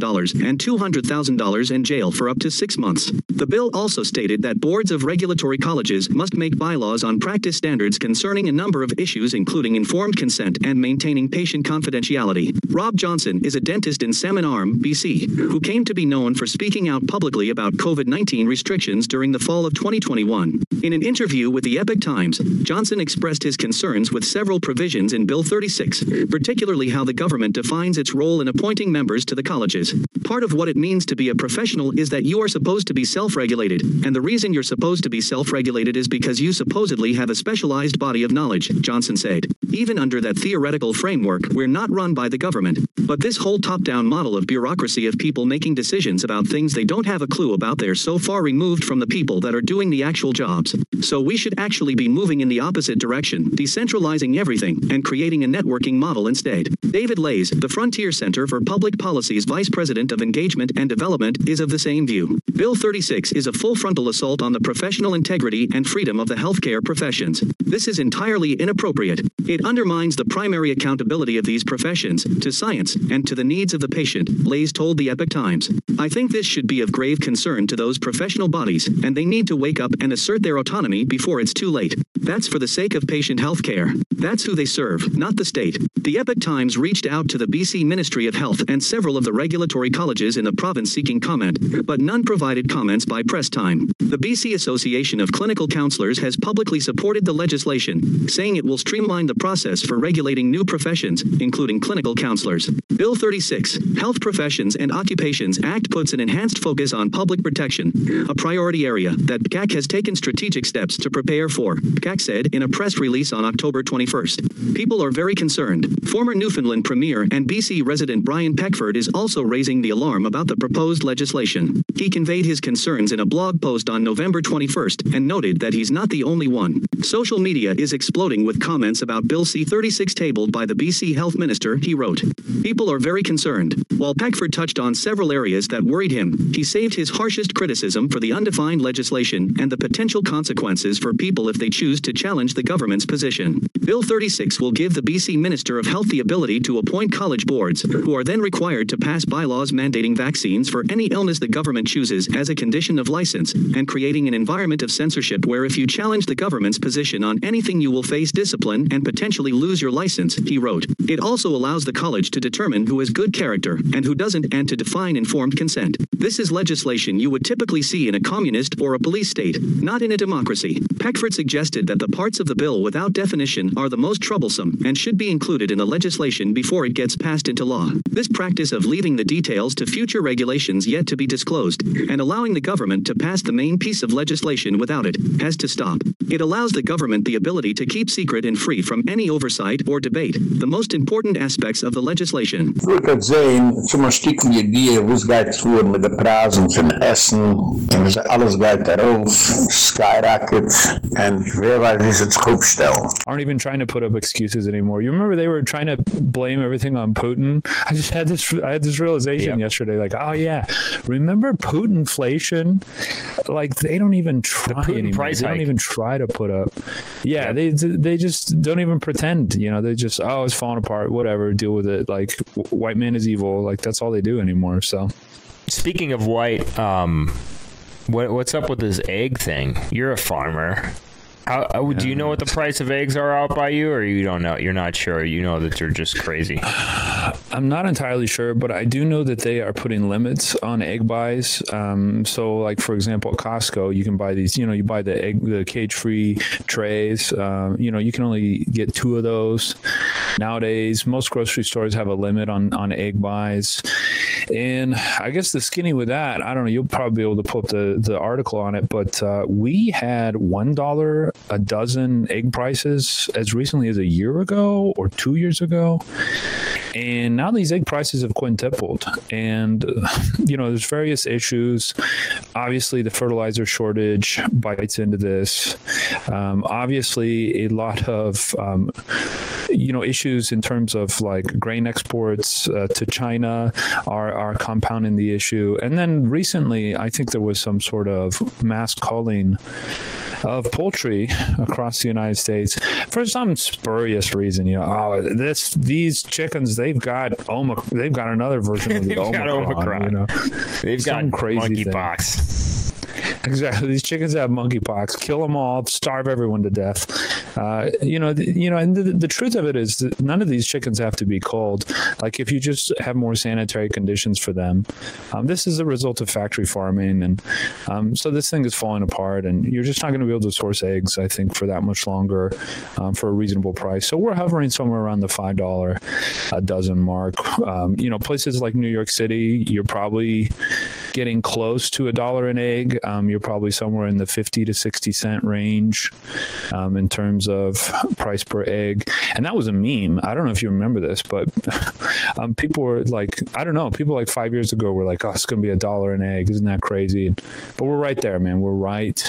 and $200,000 and jail for up to 6 months. The bill also stated that boards of regulatory colleges must make bylaws on practice standards concerning a number of issues including informed consent and maintaining patient confidentiality. Rob Johnson is a dentist in Salmon Arm, BC, who came to be known for speaking out publicly about COVID-19 restrictions during the fall of 2021. In an interview with the Epoch Times, Johnson expressed his concerns with several provisions in Bill 36, particularly how the government defines its role in appointing members to the colleges. Part of what it means to be a professional is that you are supposed to be self-regulated, and the reason you're supposed to be self-regulated is because you supposedly have a specialized body of knowledge, Johnson said. Even under that theoretical framework, we're not run by the government. But this whole top-down model of bureaucracy of people making decisions about things they don't have a clue about they're so far removed from the people that are doing the actual jobs. So we should actually be moving in the opposite direction, decentralizing everything, and creating a networking model instead. David Leis, the Frontier Center for Public Policy's Vice President of Engagement and Development, is of the same view. Bill 36 is a full frontal assault on the professional integrity and freedom of the healthcare professions. This is entirely inappropriate. It undermines the primary accountability of these professions to science and to the needs of the patient, Leis told the Epoch Times. I think this should be of grave concern to those professional bodies and they need to wake up and assert their autonomy before it's too late. That's for the sake of patient health care. That's who they serve, not the state. The Epoch Times reached out to the BC Ministry of Health and several of the regulatory colleges in the province seeking comment, but none provided comments by press time. The BC Association of Clinical Counselors has publicly supported the legislation, saying it will streamline the process for regulatory regulating new professions, including clinical counselors. Bill 36, Health Professions and Occupations Act puts an enhanced focus on public protection, a priority area that PCAC has taken strategic steps to prepare for, PCAC said in a press release on October 21st. People are very concerned. Former Newfoundland Premier and BC resident Brian Peckford is also raising the alarm about the proposed legislation. He conveyed his concerns in a blog post on November 21st and noted that he's not the only one. Social media is exploding with comments about Bill C-36 topics tabled by the BC Health Minister, he wrote, People are very concerned. While Peckford touched on several areas that worried him, he saved his harshest criticism for the undefined legislation and the potential consequences for people if they choose to challenge the government's position. Bill 36 will give the BC Minister of Health the ability to appoint college boards, who are then required to pass bylaws mandating vaccines for any illness the government chooses as a condition of license, and creating an environment of censorship where if you challenge the government's position on anything you will face discipline and potentially lose your license, he wrote. It also allows the college to determine who has good character and who doesn't and to define informed consent. This is legislation you would typically see in a communist or a police state, not in a democracy. Peckford suggested that the parts of the bill without definition are the most troublesome and should be included in the legislation before it gets passed into law. This practice of leaving the details to future regulations yet to be disclosed and allowing the government to pass the main piece of legislation without it has to stop. It allows the government the ability to keep secret and free from any oversight or debate the most important aspects of the legislation.
We could sehen, zum Stück mir die, wo es geht zu mit den Prasen von Essen, und alles geht darauf, skyrocket, and wer weiß, wie es jetzt aufstellen.
Aren't even trying to put up excuses anymore. You remember they were trying to blame everything on Putin? I just had this, I had this realization yeah. yesterday, like, oh yeah, remember Putin inflation? Like, they don't even try the anymore. they hike. don't even try to put up. Yeah, yeah, they they just don't even pretend, you know know, they just oh, it's falling apart. Whatever, deal with it. Like white man is evil. Like that's all they do anymore. So,
speaking of white, um, what, what's up with this egg thing? You're a farmer. How, how, uh, do you know what the price of eggs are out by you, or you don't know? You're not sure. You know that you're just crazy.
I'm not entirely sure, but I do know that they are putting limits on egg buys. Um, so, like for example, at Costco, you can buy these. You know, you buy the egg, the cage-free trays. Um, you know, you can only get two of those nowadays. Most grocery stores have a limit on on egg buys, and I guess the skinny with that, I don't know. You'll probably be able to put the the article on it, but uh, we had one dollar a dozen egg prices as recently as a year ago or 2 years ago and now these egg prices have quintupled and you know there's various issues obviously the fertilizer shortage bites into this um, obviously a lot of um, you know issues in terms of like grain exports uh, to China are are compounding the issue and then recently i think there was some sort of mass calling of poultry across the United States for some spurious reason, you know, oh, this these chickens they've got omicron, they've got another version of the omicron, omicron, you know. They've some got crazy monkeypox. Exactly. These chickens have monkeypox. Kill them all. Starve everyone to death. Uh, you know, the, you know, and the, the truth of it is that none of these chickens have to be cold. Like if you just have more sanitary conditions for them. Um, this is a result of factory farming and um, so this thing is falling apart and you're just not going to be able to source eggs I think for that much longer um, for a reasonable price. So we're hovering somewhere around the $5 a dozen mark. Um, you know, places like New York City, you're probably getting close to a dollar an egg. Um, you're you're probably somewhere in the 50 to 60 cent range um, in terms of price per egg. And that was a meme. I don't know if you remember this, but um, people were like, I don't know, people like 5 years ago were like, "Oh, it's going to be a dollar an egg. Isn't that crazy?" But we're right there, man. We're right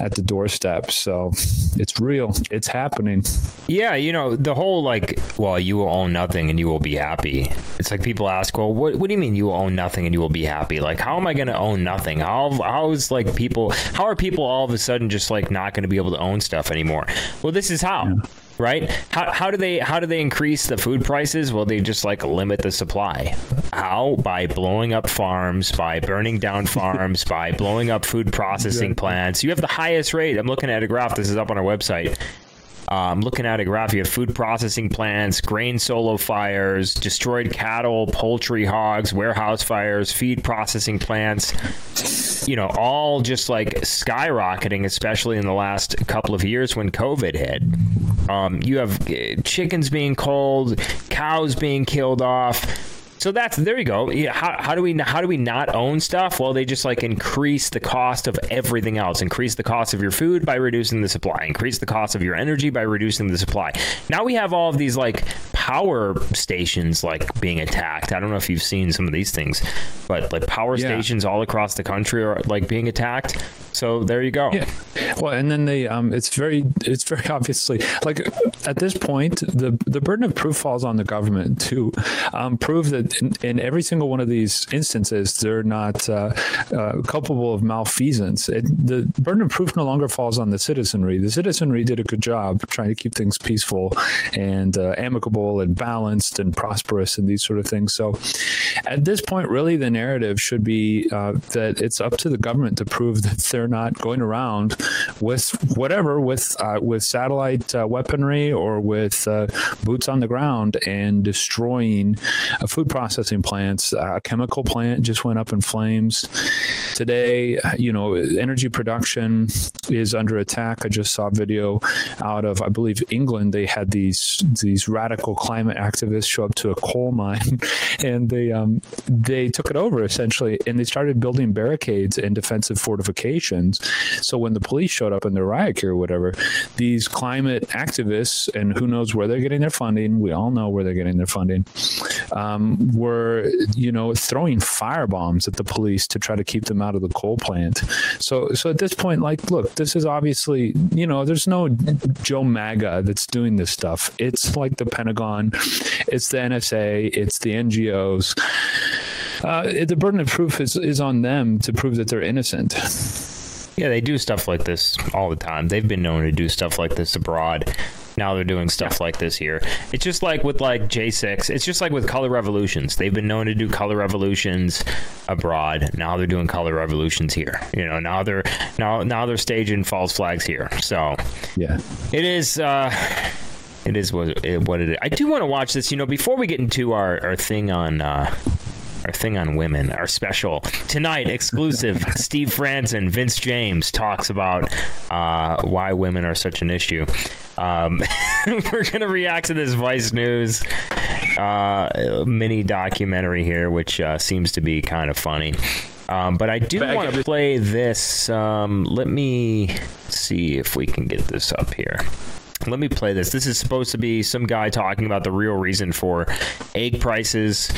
at the doorstep. So, it's real. It's happening. Yeah, you know, the whole like,
well, you will own nothing and you will be happy. It's like people ask, "Well, what what do you mean you will own nothing and you will be happy?" Like, how am I going to own nothing? How how's like people how are people all of a sudden just like not going to be able to own stuff anymore? Well, this is how. Yeah. Right? How how do they how do they increase the food prices? Well, they just like limit the supply. How? By blowing up farms, by burning down farms, by blowing up food processing plants. You have the highest rate. I'm looking at a graph. This is up on our website um, looking at a graphic of food processing plants, grain solo fires, destroyed cattle, poultry, hogs, warehouse fires, feed processing plants. You know, all just like skyrocketing especially in the last couple of years when COVID hit. Um, you have eh, chickens being killed, cows being killed off, so that's there you go. Yeah, how how do we how do we not own stuff? Well, they just like increase the cost of everything else. Increase the cost of your food by reducing the supply. Increase the cost of your energy by reducing the supply. Now we have all of these like power stations like being attacked. I don't know if you've seen some of these things, but like power yeah. stations all across the country are like being attacked. So there you go. Yeah.
Well, and then they um it's very it's very obviously like at this point the the burden of proof falls on the government to um, prove that in every single one of these instances they're not uh, uh, culpable of malfeasance it, the burden of proof no longer falls on the citizenry the citizenry did a good job trying to keep things peaceful and uh, amicable and balanced and prosperous and these sort of things so at this point really the narrative should be uh, that it's up to the government to prove that they're not going around with whatever with uh, with satellite uh, weaponry or with boots on the ground and destroying a food processing processing plants, a chemical plant just went up in flames. Today, you know, energy production is under attack. I just saw a video out of I believe England. They had these these radical climate activists show up to a coal mine and they um, they took it over essentially and they started building barricades and defensive fortifications. So when the police showed up in the riot gear or whatever, these climate activists and who knows where they're getting their funding, we all know where they're getting their funding. Um, were you know throwing firebombs at the police to try to keep them out of the coal plant so so at this point like look this is obviously you know there's no Joe Maga that's doing this stuff it's like the Pentagon it's the NSA it's the NGOs uh, the burden of proof is is on them to prove that they're innocent yeah, they do stuff like this all
the time. They've been known to do stuff like this abroad. Now they're doing stuff like this here. It's just like with like J6. It's just like with color revolutions. They've been known to do color revolutions abroad. Now they're doing color revolutions here. You know, now they're now now they're staging false flags here. So, yeah. It is uh it is what it, what it is. I do want to watch this, you know, before we get into our our thing on uh our thing on women, our special tonight exclusive. Steve and Vince James talks about uh, why women are such an issue. Um, we're going to react to this Vice News uh, mini documentary here, which uh, seems to be kind of funny. Um, but I do want to play this. Um, let me see if we can get this up here let me play this. This is supposed to be some guy talking about the real reason for egg prices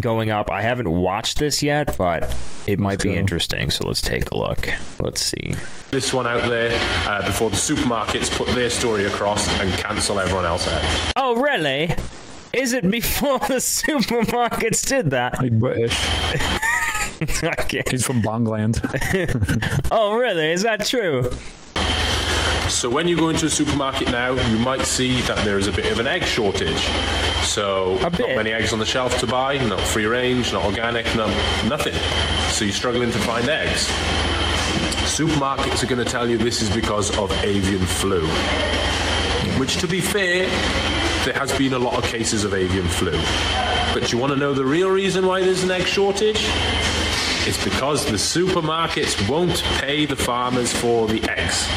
going up. I haven't watched this yet, but it might be interesting. So let's take a look. Let's see.
This one out there uh, before the supermarkets put their story across and cancel everyone else out.
Oh, really?
Is it before the supermarkets did that? Like British. okay. He's from Bongland. oh, really? Is that true?
So when you go into a supermarket now, you might see that there is a bit of an egg shortage. So not many eggs on the shelf to buy, not free range, not organic, nothing. So you're struggling to find eggs. Supermarkets are going to tell you this is because of avian flu. Which to be fair, there has been a lot of cases of avian flu. But you want to know the real reason why there's an egg shortage? It's because the supermarkets won't pay the farmers for the eggs.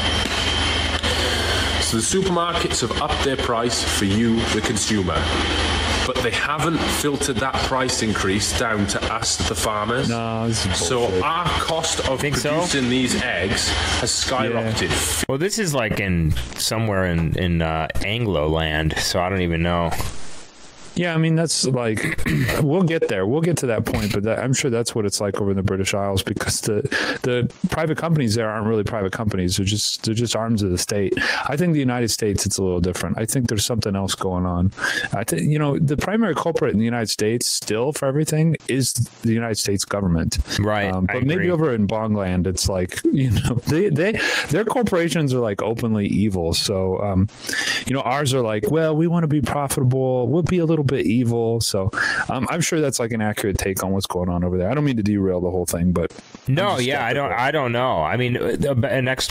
So the supermarkets have upped their price for you, the consumer. But they haven't filtered that price increase down to us, the farmers. No, so our cost of Think producing so? these
eggs has skyrocketed. Yeah. Well, this is like in somewhere in in uh, Anglo land, so I don't even know.
Yeah, I mean that's like we'll get there. We'll get to that point, but that, I'm sure that's what it's like over in the British Isles because the the private companies there aren't really private companies. They're just they're just arms of the state. I think the United States it's a little different. I think there's something else going on. I think you know, the primary culprit in the United States still for everything is the United States government. Right. Um, but maybe over in Bongland it's like, you know, they they their corporations are like openly evil. So um, you know, ours are like, well, we want to be profitable. We'll be a little bit evil. So um, I'm sure that's like an accurate take on what's going on over there. I don't mean to derail the whole thing, but no, yeah, I don't, I don't know. I mean, uh, an ex-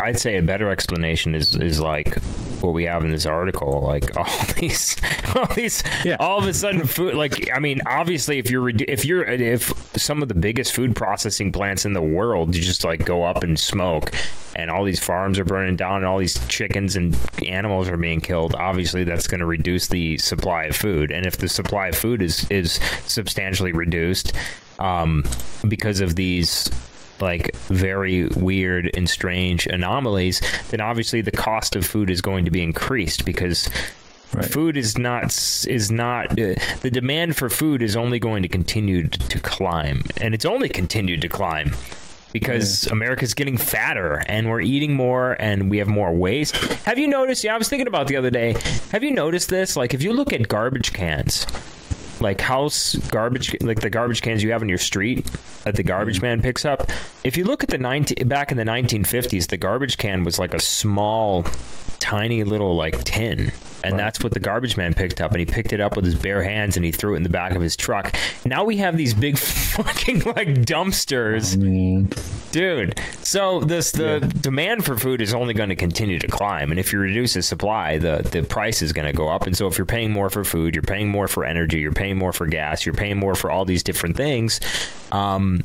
I'd say a
better explanation is is like what we have in this article, like all these, all these, yeah. all of a sudden food. Like, I mean, obviously, if you're if you're if some of the biggest food processing plants in the world just like go up and smoke and all these farms are burning down and all these chickens and animals are being killed obviously that's going to reduce the supply of food food and if the supply of food is is substantially reduced um, because of these like very weird and strange anomalies then obviously the cost of food is going to be increased because Right. Food is not is not uh, the demand for food is only going to continue to climb and it's only continued to climb because yeah. America's getting fatter and we're eating more and we have more waste. Have you noticed? Yeah, I was thinking about the other day. Have you noticed this? Like if you look at garbage cans, like house garbage like the garbage cans you have on your street that the garbage mm-hmm. man picks up if you look at the 90 back in the 1950s the garbage can was like a small tiny little like tin and that's what the garbage man picked up and he picked it up with his bare hands and he threw it in the back of his truck now we have these big fucking like dumpsters dude so this the yeah. demand for food is only going to continue to climb and if you reduce the supply the the price is going to go up and so if you're paying more for food you're paying more for energy you're paying more for gas you're paying more for all these different things um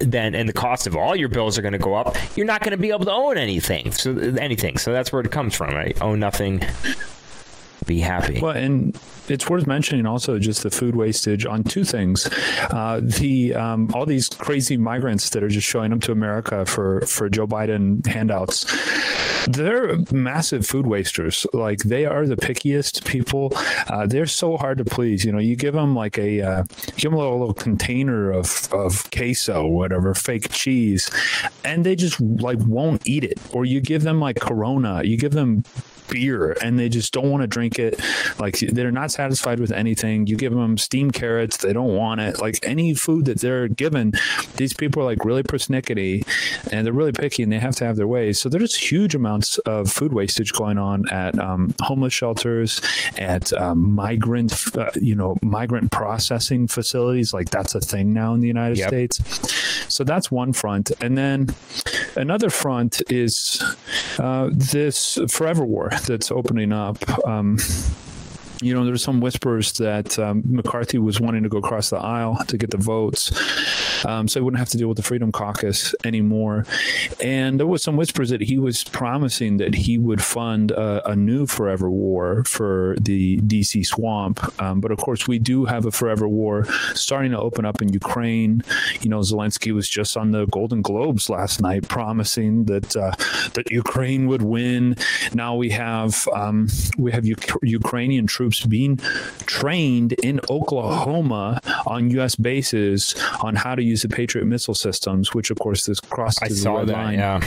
then and the cost of all your bills are going to go up, you're not going to be able to own anything. So
anything. So that's where it comes from. I right? own nothing be happy. Well, and it's worth mentioning also just the food wastage on two things. Uh, the um, all these crazy migrants that are just showing up to America for for Joe Biden handouts. They're massive food wasters. Like they are the pickiest people. Uh, they're so hard to please. You know, you give them like a uh, give them a little, little container of of queso, whatever, fake cheese, and they just like won't eat it. Or you give them like Corona, you give them beer and they just don't want to drink it like they're not satisfied with anything you give them steamed carrots they don't want it like any food that they're given these people are like really persnickety and they're really picky and they have to have their way so there's huge amounts of food wastage going on at um, homeless shelters at um, migrant uh, you know migrant processing facilities like that's a thing now in the United yep. States so that's one front and then another front is uh, this forever war that's opening up um, you know, there's some whispers that um, McCarthy was wanting to go across the aisle to get the votes. Um, so he wouldn't have to deal with the Freedom Caucus anymore. And there was some whispers that he was promising that he would fund a, a new forever war for the DC swamp. Um, but of course we do have a forever war starting to open up in Ukraine. You know, Zelensky was just on the Golden Globes last night promising that uh, that Ukraine would win. Now we have um, we have U Ukrainian troops being trained in Oklahoma on US bases on how to use the Patriot missile systems which of course this crossed the red that, line. Yeah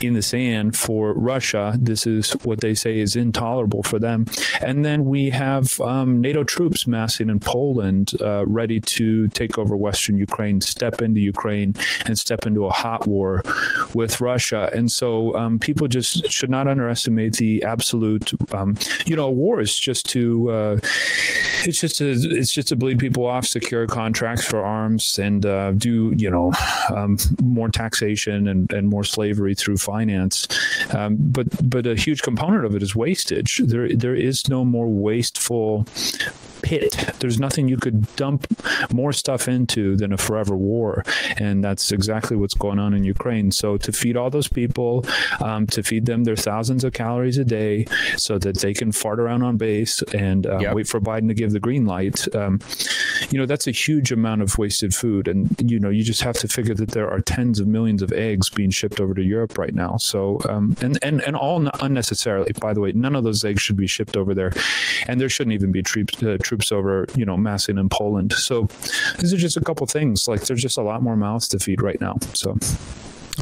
in the sand for Russia. This is what they say is intolerable for them. And then we have um, NATO troops massing in Poland uh, ready to take over Western Ukraine, step into Ukraine and step into a hot war with Russia. And so um, people just should not underestimate the absolute um, you know war is just to uh, it's just a it's just to bleed people off secure contracts for arms and uh, do you know um, more taxation and and more slavery through finance um, but but a huge component of it is wastage there there is no more wasteful pit. There's nothing you could dump more stuff into than a forever war. And that's exactly what's going on in Ukraine. So to feed all those people, um, to feed them their thousands of calories a day so that they can fart around on base and uh, yep. wait for Biden to give the green light. Um, you know, that's a huge amount of wasted food and you know, you just have to figure that there are tens of millions of eggs being shipped over to Europe right now. So um, and and and all unnecessarily. By the way, none of those eggs should be shipped over there. And there shouldn't even be troops uh, troops over, you know, massing in Poland. So these are just a couple things. Like there's just a lot more mouths to feed right now. So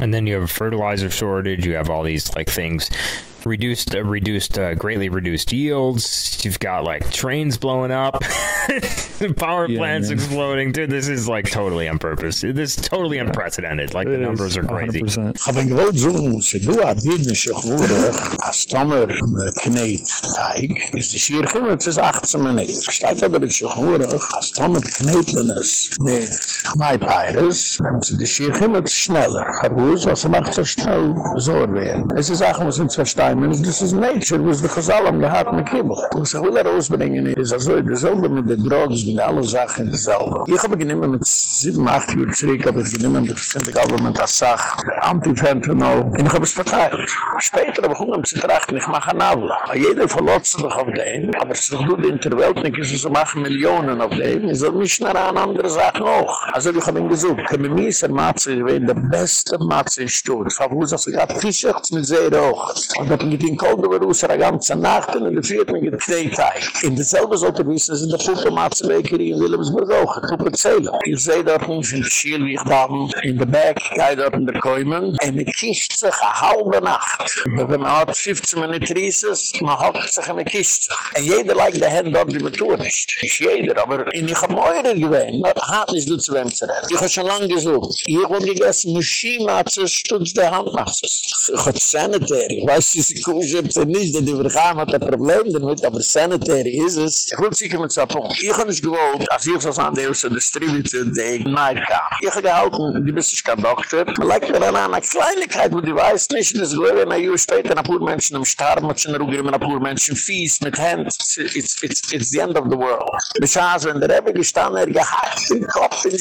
and then you have a fertilizer shortage, you have all these like things
reduced uh, reduced uh, greatly reduced yields you've got like trains blowing up power yeah, plants man. exploding dude this is like totally on purpose this is totally unprecedented like it the numbers are
crazy having is
the sheer 18 minutes my pirates and the sheer schneller macht so schnell so werden es ist auch diamonds this is nature was the khazalam the hat me kibo was a little us is a zoid is all the drugs the things i have been in the 7 8 years ago the government asakh anti-fentanyl. Und ich habe es verteilt. Später habe ich um zu trachten, ich mache eine Nabla. Aber jeder verlaut sich auf den, aber es ist doch gut in der Welt, denn ich mache Millionen auf den, ich soll mich nach einer anderen Sache auch. Also ich habe ihn gesucht. Ich habe mich er in der Maße, ich bin beste in Ich habe mich auf die Gatt Fischer, es ist nicht sehr ganze Nacht, de ich habe mich geteilt. In der selben wissen, in de Fuchte Maße, in Wilhelmsburg auch. Ich habe es erzählt. in Schil, wie ich da, in de Back, ich in de schwimmen und er kischt sich eine halbe Nacht. Wenn man hat 15 Minuten Rieses, man hockt sich und er kischt sich. Und jeder legt die Hände dort, wie man tun ist. Ist jeder, in ich habe Meure gewähnt. Man hat nicht so zu wem zu reden. Ich habe schon lange gesucht. Ich habe gegessen, Muschi-Matzes, stutz der hand die Verkam hat ein Problem damit, aber Sanitary ist es. Ich will sicher mit Zappon. Ich habe nicht gewollt, als ich so an der Distributor, den Nike-Kam. Ich habe gehalten, du bist nicht kein Doktor. Leik mir an gemacht, eine Kleinigkeit, wo die weiß nicht, das ist, wenn man hier steht, ein paar Menschen im Starr, mit einer Menschen fies, mit Hand, it's, it's, it's, it's the end of the world. Das wenn der Rebbe gestanden, er gehackt den Kopf, in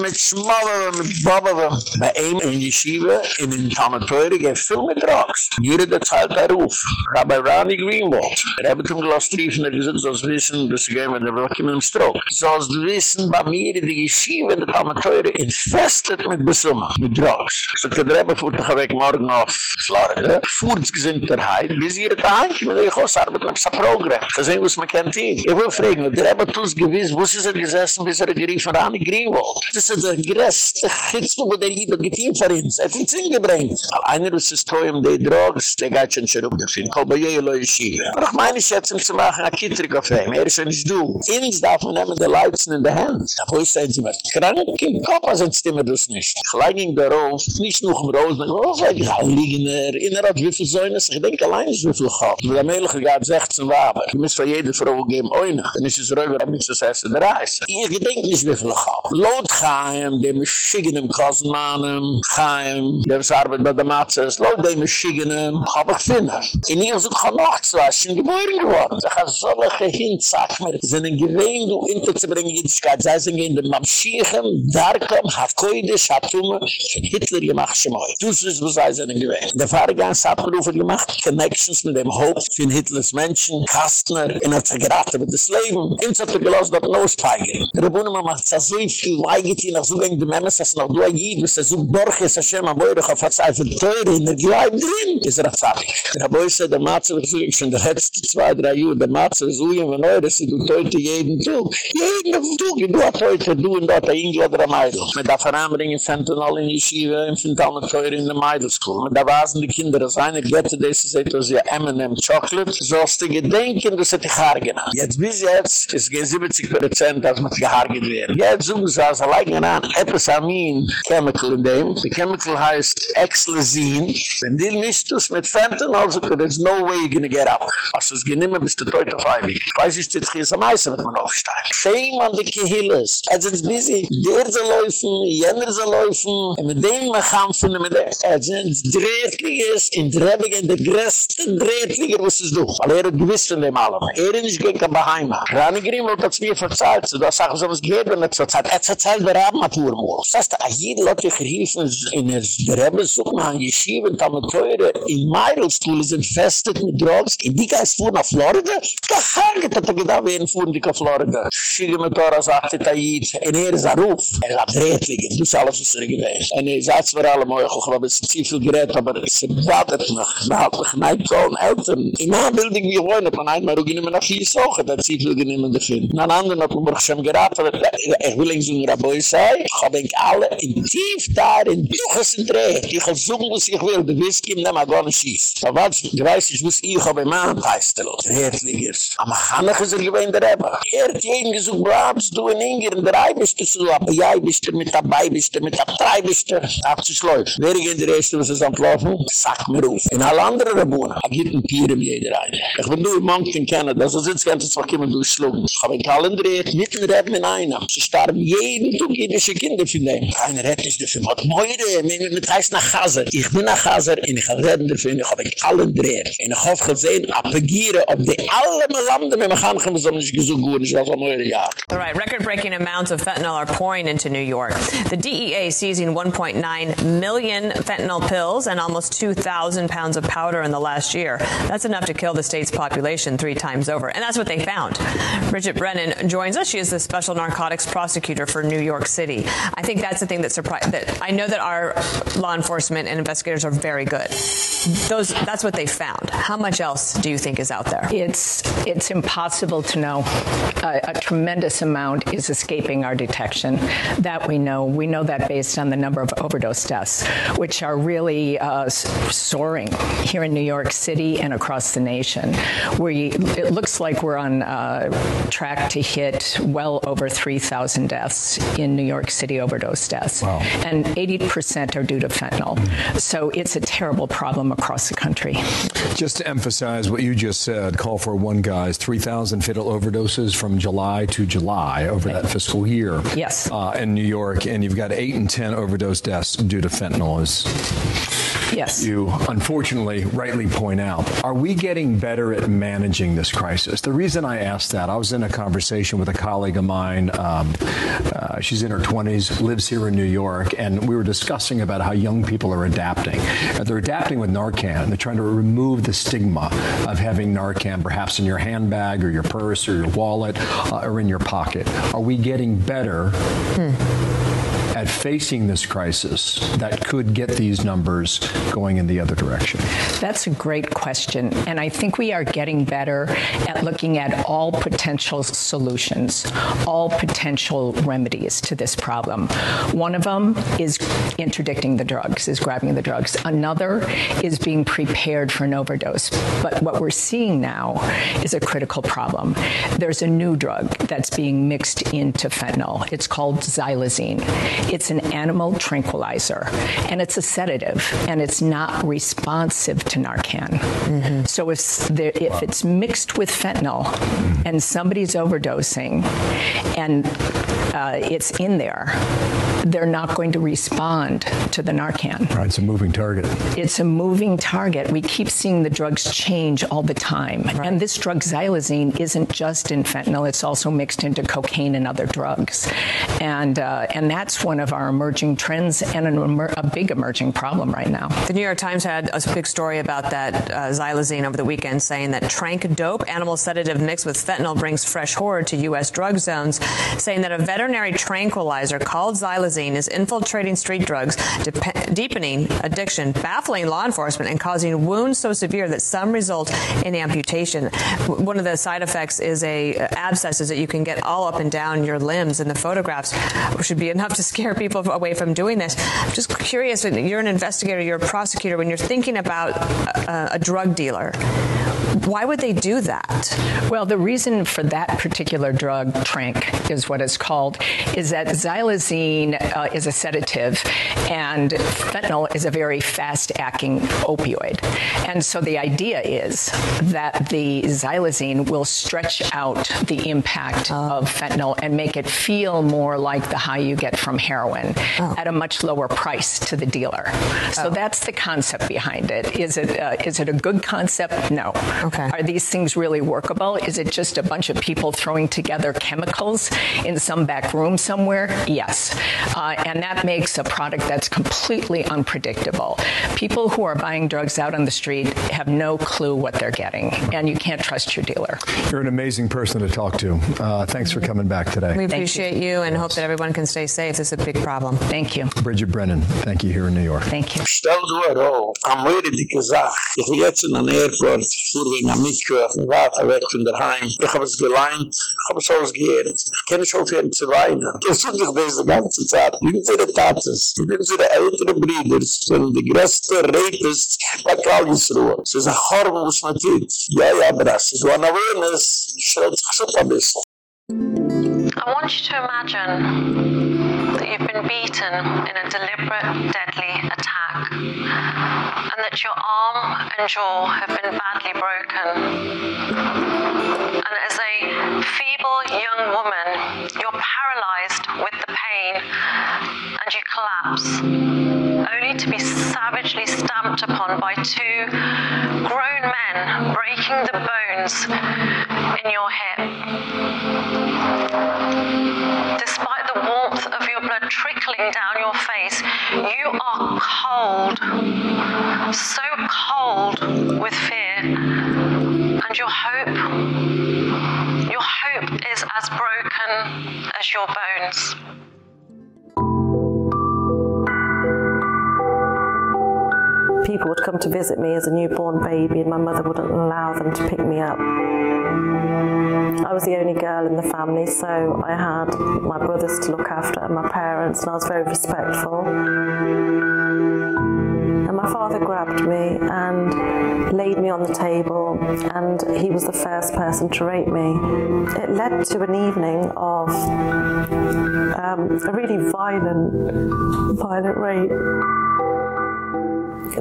mit Schmauwer, mit Bobber, bei ihm in Yeshiva, in den Tamatöre, gehen viel mit Rocks. Jürgen, der Zeit, der Ruf, Rabbi Rani Greenwald, der Rebbe zum Glas rief, und er gesagt, so wissen, gehen, wenn der Rock in einem Stroh. So wissen, bei mir, die Schiebe, in der Tamatöre, infestet mit Besumma, mit Rocks. So ich drehe mich vor, ich morgen auf Florida. Furz gesinnt der Heid, bis ihr da heim, ich muss aus mit langs ein Programm. Das ist, was man kennt ihn. Ich will fragen, ich drehe mich aus gewiss, wo sie er sind gesessen, bis er ein Gericht von Rani Greenwald. Das ist der Gerest. Ich wo der Liebe geht für uns. Er hat ihn zingebringt. Weil einer ist um Drogs, der geht schon schon rum, der Fynn. Ich Leute, ich Aber ich meine, ich schätze ihm zu machen, ein Kittrig auf ihm. Er ist darf man nehmen, der in der Hand. Ich habe euch sie möchten. Ich kann nicht, ich kann nicht, ich nicht, ich nicht noch im Rosen. Ich weiß oh, nicht, ich habe einen Liegener. In der Art, wie Säune Ich denke, allein ist wie viel Kopf. Wenn der Mädel gehabt, sagt es Waber. Ich muss für jede Frau geben, oinig. Dann ist es Röger, dann muss es heißen, der Reis. Ihr gedenkt nicht, wie viel Kopf. Lot Chaim, dem Schigenem Kosmanem, Chaim, der ist Arbeit bei der Matzes, Lot dem Schigenem, hab ich finde. In ihr sind schon noch zwei, ich bin geboren geworden. Ich habe so eine sag mir, es ein Gewehen, du unterzubringen, die Schigenem, gemacht schon mal. Du siehst, was er seinen gewähnt. Der Fahre ganz abgerufe gemacht, connections mit dem Haupt von Hitlers Menschen, Kastner, in der Zergerate mit des Leben. in hat er gelost, dass er noch ein Teil geht. Der Rebunne, man macht es so viel, weil ich hier noch so gegen die Memes, dass noch nur ein Jid, so ein Borch ist, dass er ist, er Der der so, ich schon der Hetzte zwei, drei Jahre, der Matze so, neu, dass du heute jeden Tag, jeden Tag, du hast heute, du und dort ein Ingl Meidl. Man darf er in die von der anderen in der Meidelschule. Und da waren die Kinder, das eine Götter, das ist etwas wie ein M&M-Chocolat. So hast du gedenken, dass sie gehargen hat. Jetzt bis jetzt, es geht 70 Prozent, dass man sie gehargen wird. Jetzt suchen sie also alleine an, etwas Amin, Chemical in dem. Die Chemical heißt Exlesin. Wenn die nicht das mit Fentanyl, also gut, there's no way you're gonna get up. Also es geht nicht mehr bis zu Ich weiß nicht, dass sie es am Eisen mit Fame an die Kehillers. Also es ist busy. Der soll laufen, jener soll laufen. Und mit dem, Kampf in der Mitte. Er sind in der in der größte drehtliger, was ist doch. Weil er hat gewiss von dem allem. Er ist nicht gegen die Baheima. Rani Grimm hat das mir verzeiht, so dass er so was geht, wenn er verzeiht. Er verzeiht, wer haben hat nur er mal. Das heißt, er hat jeder in der Teure. In Meirel School Festet mit Drogs. In die Geist fuhren nach Florida? Gehangelt hat er gedacht, wir fuhren nach Florida. Schiege mit Tora sagt, Tait, er ein Ehrsaruf. Er hat du sollst es dir gewähnt. Und er aber alle moi gogwa mit viel gret aber es watet nach nach gnait so ein elten i ma bilding wir wollen von ein mal ginnen wir nach hier sorgen dat sie viel ginnen der sind nan ander nach morg schon gerat aber ich will ich so nur aboy sei hab ich alle in tief da in doges in die gezoong was ich will de whisky na ma gar schis aber greis ich muss ich hab ma heistelos herzliches am hanne gezer gewein der aber er ging gesucht brabs du in ingern drei bist du so aber ja bist du mit dabei bist du mit dabei bist du sich läuft. Wer geht in der Erste, was am Plafon? Sag mir ruf. In alle anderen Rebunen. Er gibt Tier in jeder eine. Ich bin nur in Moncton, Canada. So sind es ganz einfach immer durchschlungen. Ich habe einen Kalender jetzt er mit einer. Sie starben jeden Tag jüdische Kinder für den. Keiner redet nicht er Mit heißt nach Hause. Ich bin nach Hause und ich habe Ich habe einen Kalender jetzt. Er. Und ich hoffe, dass ein Appegiere auf die alle Melande mit mir gut. Ich habe so meure,
All right, record-breaking amounts of fentanyl are pouring into New York. The DEA seizing 1.9 Million fentanyl pills and almost 2,000 pounds of powder in the last year. That's enough to kill the state's population 3 times over. And that's what they found. Bridget Brennan joins us. She is the special narcotics prosecutor for New York City. I think that's the thing that surprised that I know that our law enforcement and investigators are very good. Those that's what they found. How much else do you think is out there? It's it's impossible to know.
Uh, a tremendous amount is escaping our detection. That we know. We know that based on the number of overdoses us which are really uh, soaring here in New York City and across the nation. We it looks like we're on uh, track to hit well over 3,000 deaths in New York City overdose deaths. Wow. And 80% are due to fentanyl. So it's a terrible problem across the country.
Just to emphasize what you just said, call for one guys 3,000 fentanyl overdoses from July to July over that fiscal year. Yes. Uh, in New York and you've got 8 and 10 overdose deaths due to fentanyl as yes. you unfortunately rightly point out. Are we getting better at managing this crisis? The reason I asked that, I was in a conversation with a colleague of mine. Um, uh, she's in her 20s, lives here in New York, and we were discussing about how young people are adapting. Uh, they're adapting with Narcan. They're trying to remove the stigma of having Narcan perhaps in your handbag or your purse or your wallet uh, or in your pocket. Are we getting better? Hmm at facing this crisis that could get these numbers going in the other direction?
That's a great question and I think we are getting better at looking at all potential solutions, all potential remedies to this problem. One of them is interdicting the drugs, is grabbing the drugs. Another is being prepared for an overdose. But what we're seeing now is a critical problem. There's a new drug that's being mixed into fentanyl. It's called xylazine. It's an animal tranquilizer and it's a sedative and it's not responsive to Narcan. Mm -hmm. So if there, if it's mixed with fentanyl and somebody's overdosing and uh, it's in there they're not going to respond to the Narcan. Right, it's a moving target. It's a moving target. We keep seeing the drugs change all the time. Right. And this drug xylazine isn't just in fentanyl, it's also mixed into cocaine and other drugs. And uh, and that's one of our emerging trends and emer a big emerging problem right now.
The New York Times had a big story about that uh, xylazine over the weekend saying that trank dope animal sedative mixed with fentanyl brings fresh horror to US drug zones, saying that a veterinary tranquilizer called xylazine is infiltrating street drugs, deepening addiction, baffling law enforcement and causing wounds so severe that some result in amputation. One of the side effects is a uh, abscesses that you can get all up and down your limbs and the photographs should be enough to scare people away from doing this. I'm just curious you're an investigator, you're a prosecutor when you're thinking about a drug dealer why would they do that? Well, the reason for that particular
drug, Trank is what it's called, is that xylazine uh, is a sedative and fentanyl is a very fast acting opioid. And so the idea is that the xylazine will stretch out the impact ah. of fentanyl and make it feel more like the high you get from heroin ah. at a much lower price to the dealer. So oh. that's the concept behind it. Is it uh, is it a good concept? No. Okay. Are these things really workable? Is it just a bunch of people throwing together chemicals in some back room somewhere? Yes uh, and that makes a product that's completely unpredictable. People who are buying drugs out on the street have no clue what they're getting and you can't trust your dealer.
You're an amazing person to talk to. Uh, thanks for coming back today. We appreciate
you. you and hope that everyone can stay safe. This is a big problem. Thank you. Bridget Brennan, thank you here in New York. Thank you.
Stell du am in an Airport, am ganze the Tatas. the the Rapists. one awareness.
I want you to imagine that you've been beaten in a deliberate, deadly attack and that your arm and jaw have been badly broken. And as they beautiful young woman, you're paralyzed with the pain and you collapse, only to be savagely stamped upon by two grown men breaking the bones in your hip. Despite the warmth of your blood trickling down your face, you are cold, so cold with fear and your hope is as broken as your bones. People would come to visit me as a newborn baby, and my mother wouldn't allow them to pick me up. I was the only girl in the family, so I had my brothers to look after and my parents, and I was very respectful my father grabbed me and laid me on the table and he was the first person to rape me. It led to an evening of um, a really violent, violent rape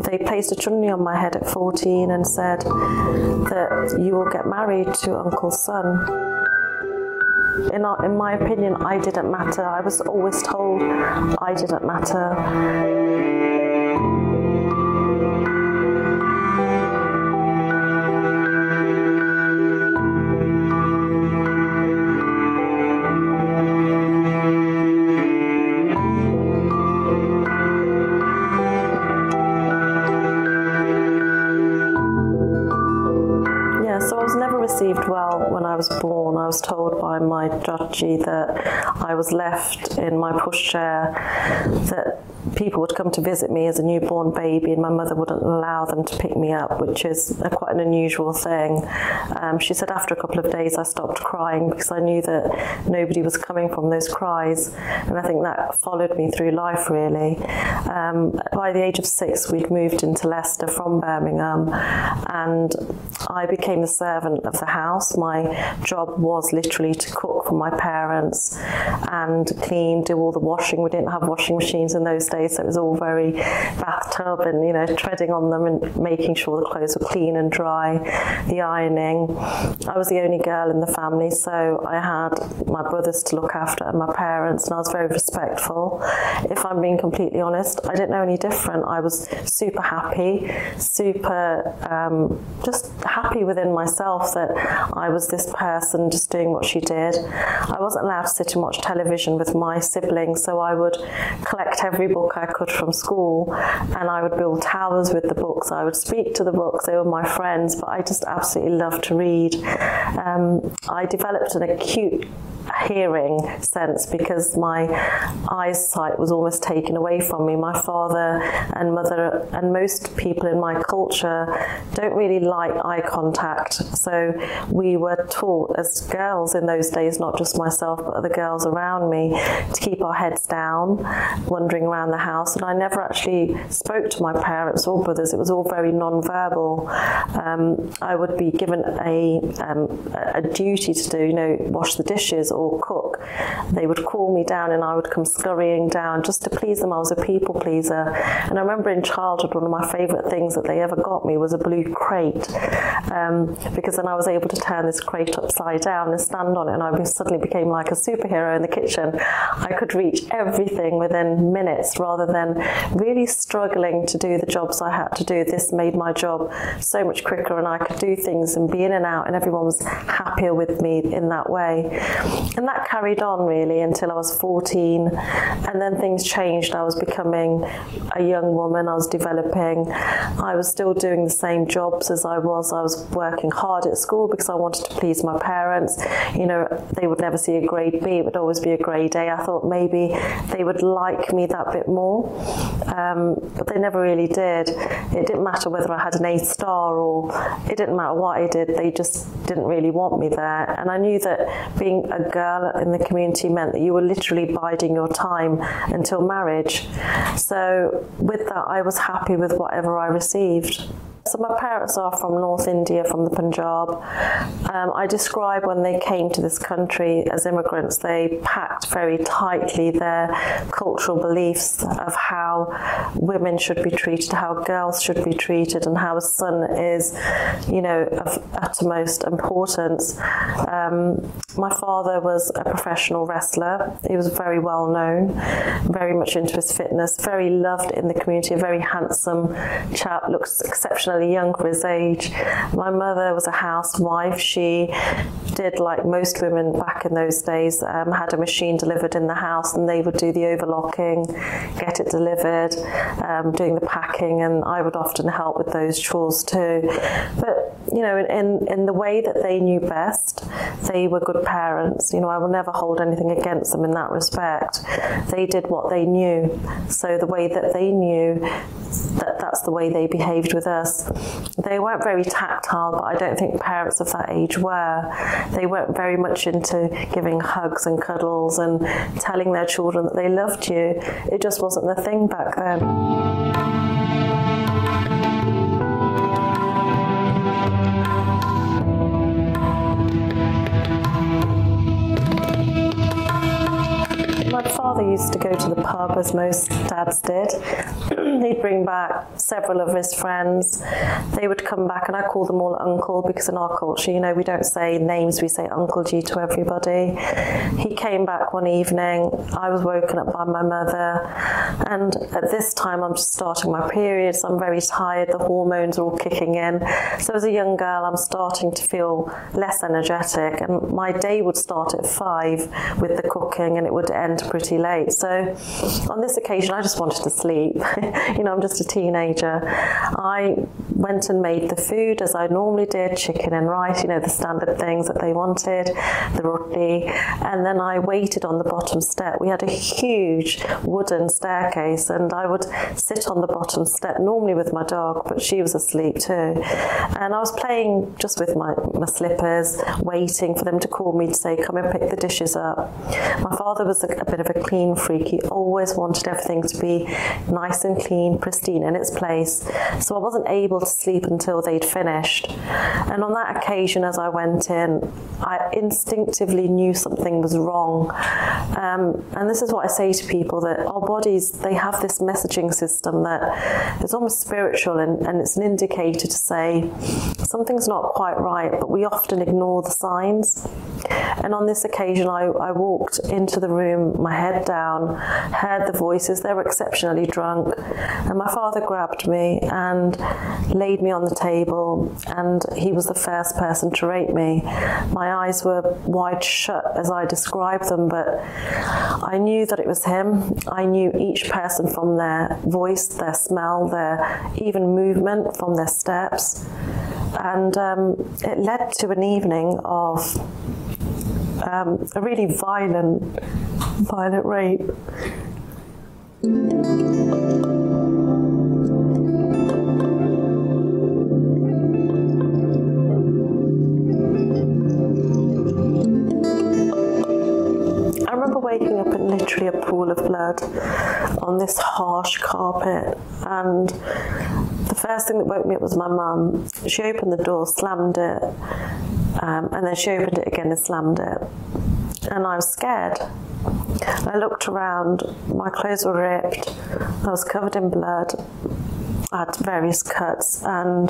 they placed a chimney on my head at 14 and said that you will get married to uncle's son in our, in my opinion I didn't matter I was always told I didn't matter my that I was left in my pushchair that people would come to visit me as a newborn baby and my mother wouldn't allow them to pick me up which is a, quite an unusual thing um, she said after a couple of days I stopped crying because I knew that nobody was coming from those cries and I think that followed me through life really um, by the age of 6 we'd moved into Leicester from Birmingham and I became the servant of the house my job was literally to cook for my parents and clean do all the washing we didn't have washing machines in those days. So it was all very bathtub and, you know, treading on them and making sure the clothes were clean and dry, the ironing. I was the only girl in the family, so I had my brothers to look after and my parents, and I was very respectful. If I'm being completely honest, I didn't know any different. I was super happy, super um, just happy within myself that I was this person just doing what she did. I wasn't allowed to sit and watch television with my siblings, so I would collect everybody book I could from school and I would build towers with the books I would speak to the books they were my friends but I just absolutely loved to read um, I developed an acute hearing sense because my eyesight was almost taken away from me my father and mother and most people in my culture don't really like eye contact so we were taught as girls in those days not just myself but the girls around me to keep our heads down wandering around the house and I never actually spoke to my parents or brothers it was all very non-verbal um, I would be given a um, a duty to do you know wash the dishes or cook they would call me down and I would come scurrying down just to please them I was a people pleaser and I remember in childhood one of my favorite things that they ever got me was a blue crate um, because then I was able to turn this crate upside down and stand on it and I suddenly became like a superhero in the kitchen I could reach everything within minutes rather than really struggling to do the jobs I had to do this made my job so much quicker and I could do things and be in and out and everyone was happier with me in that way and that carried on really until I was 14 and then things changed I was becoming a young woman I was developing I was still doing the same jobs as I was I was working hard at school because I wanted to please my parents you know they would never see a grade B it would always be a grade A I thought maybe they would like me that bit more um, but they never really did it didn't matter whether I had an A star or it didn't matter what I did they just didn't really want me there and I knew that being a girl in the community meant that you were literally biding your time until marriage so with that I was happy with whatever I received so my parents are from North India, from the Punjab. Um, I describe when they came to this country as immigrants, they packed very tightly their cultural beliefs of how women should be treated, how girls should be treated and how a son is, you know, of uttermost importance. Um, my father was a professional wrestler. He was very well known, very much into his fitness, very loved in the community, a very handsome chap, looks exceptionally fairly young for his age. My mother was a housewife. She did like most women back in those days um, had a machine delivered in the house and they would do the overlocking, get it delivered, um, doing the packing and I would often help with those chores too. But you know in in the way that they knew best, they were good parents. You know, I will never hold anything against them in that respect. They did what they knew. So the way that they knew that that's the way they behaved with us they weren't very tactile, but I don't think parents of that age were. They weren't very much into giving hugs and cuddles and telling their children that they loved you. It just wasn't the thing back then father used to go to the pub as most dads did. He'd bring back several of his friends. They would come back and I call them all uncle because in our culture, you know, we don't say names, we say uncle G to everybody. He came back one evening. I was woken up by my mother and at this time I'm just starting my period. I'm very tired. The hormones are all kicking in. So as a young girl, I'm starting to feel less energetic and my day would start at 5 with the cooking and it would end pretty late so on this occasion I just wanted to sleep. you know, I'm just a teenager. I went and made the food as I normally did, chicken and rice, you know, the standard things that they wanted, the roti, and then I waited on the bottom step. We had a huge wooden staircase and I would sit on the bottom step normally with my dog, but she was asleep too. And I was playing just with my my slippers, waiting for them to call me to say come and pick the dishes up. My father was a, a bit of a clean clean freak. He always wanted everything to be nice and clean, pristine in its place. So I wasn't able to sleep until they'd finished. And on that occasion as I went in, I instinctively knew something was wrong. Um, and this is what I say to people that our bodies they have this messaging system that is almost spiritual and, and it's an indicator to say something's not quite right, but we often ignore the signs. And on this occasion I, I walked into the room, my head head down, heard the voices. They were exceptionally drunk. And my father grabbed me and laid me on the table and he was the first person to rape me. My eyes were wide shut as I described them, but I knew that it was him. I knew each person from their voice, their smell, their even movement from their steps. And um, it led to an evening of um, a really violent violent rape I remember waking up in literally a pool of blood on this harsh carpet and first thing that woke me up was my mum. She opened the door, slammed it, um, and then she opened it again and slammed it. And I was scared. I looked around, my clothes were ripped, I was covered in blood, I had various cuts, and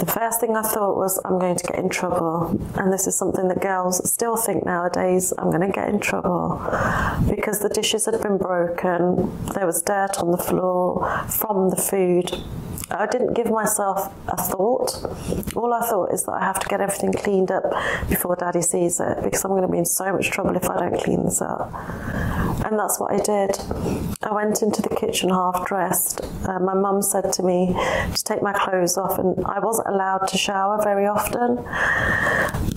the first thing I thought was, I'm going to get in trouble. And this is something that girls still think nowadays, I'm going to get in trouble. Because the dishes had been broken, there was dirt on the floor from the food I didn't give myself a thought. All I thought is that I have to get everything cleaned up before daddy sees it because I'm going to be in so much trouble if I don't clean this up. And that's what I did. I went into the kitchen half dressed. Uh, my mum said to me to take my clothes off and I wasn't allowed to shower very often.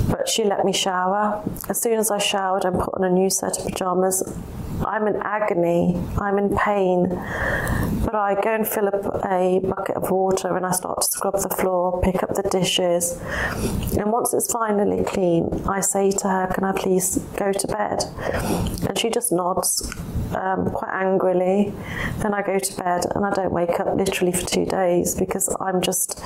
But she let me shower. As soon as I showered and put on a new set of pajamas, I'm in agony, I'm in pain. But I go and fill up a bucket of water and I start to scrub the floor, pick up the dishes. And once it's finally clean, I say to her, "Can I please go to bed?" And she just nods um, quite angrily. Then I go to bed and I don't wake up literally for 2 days because I'm just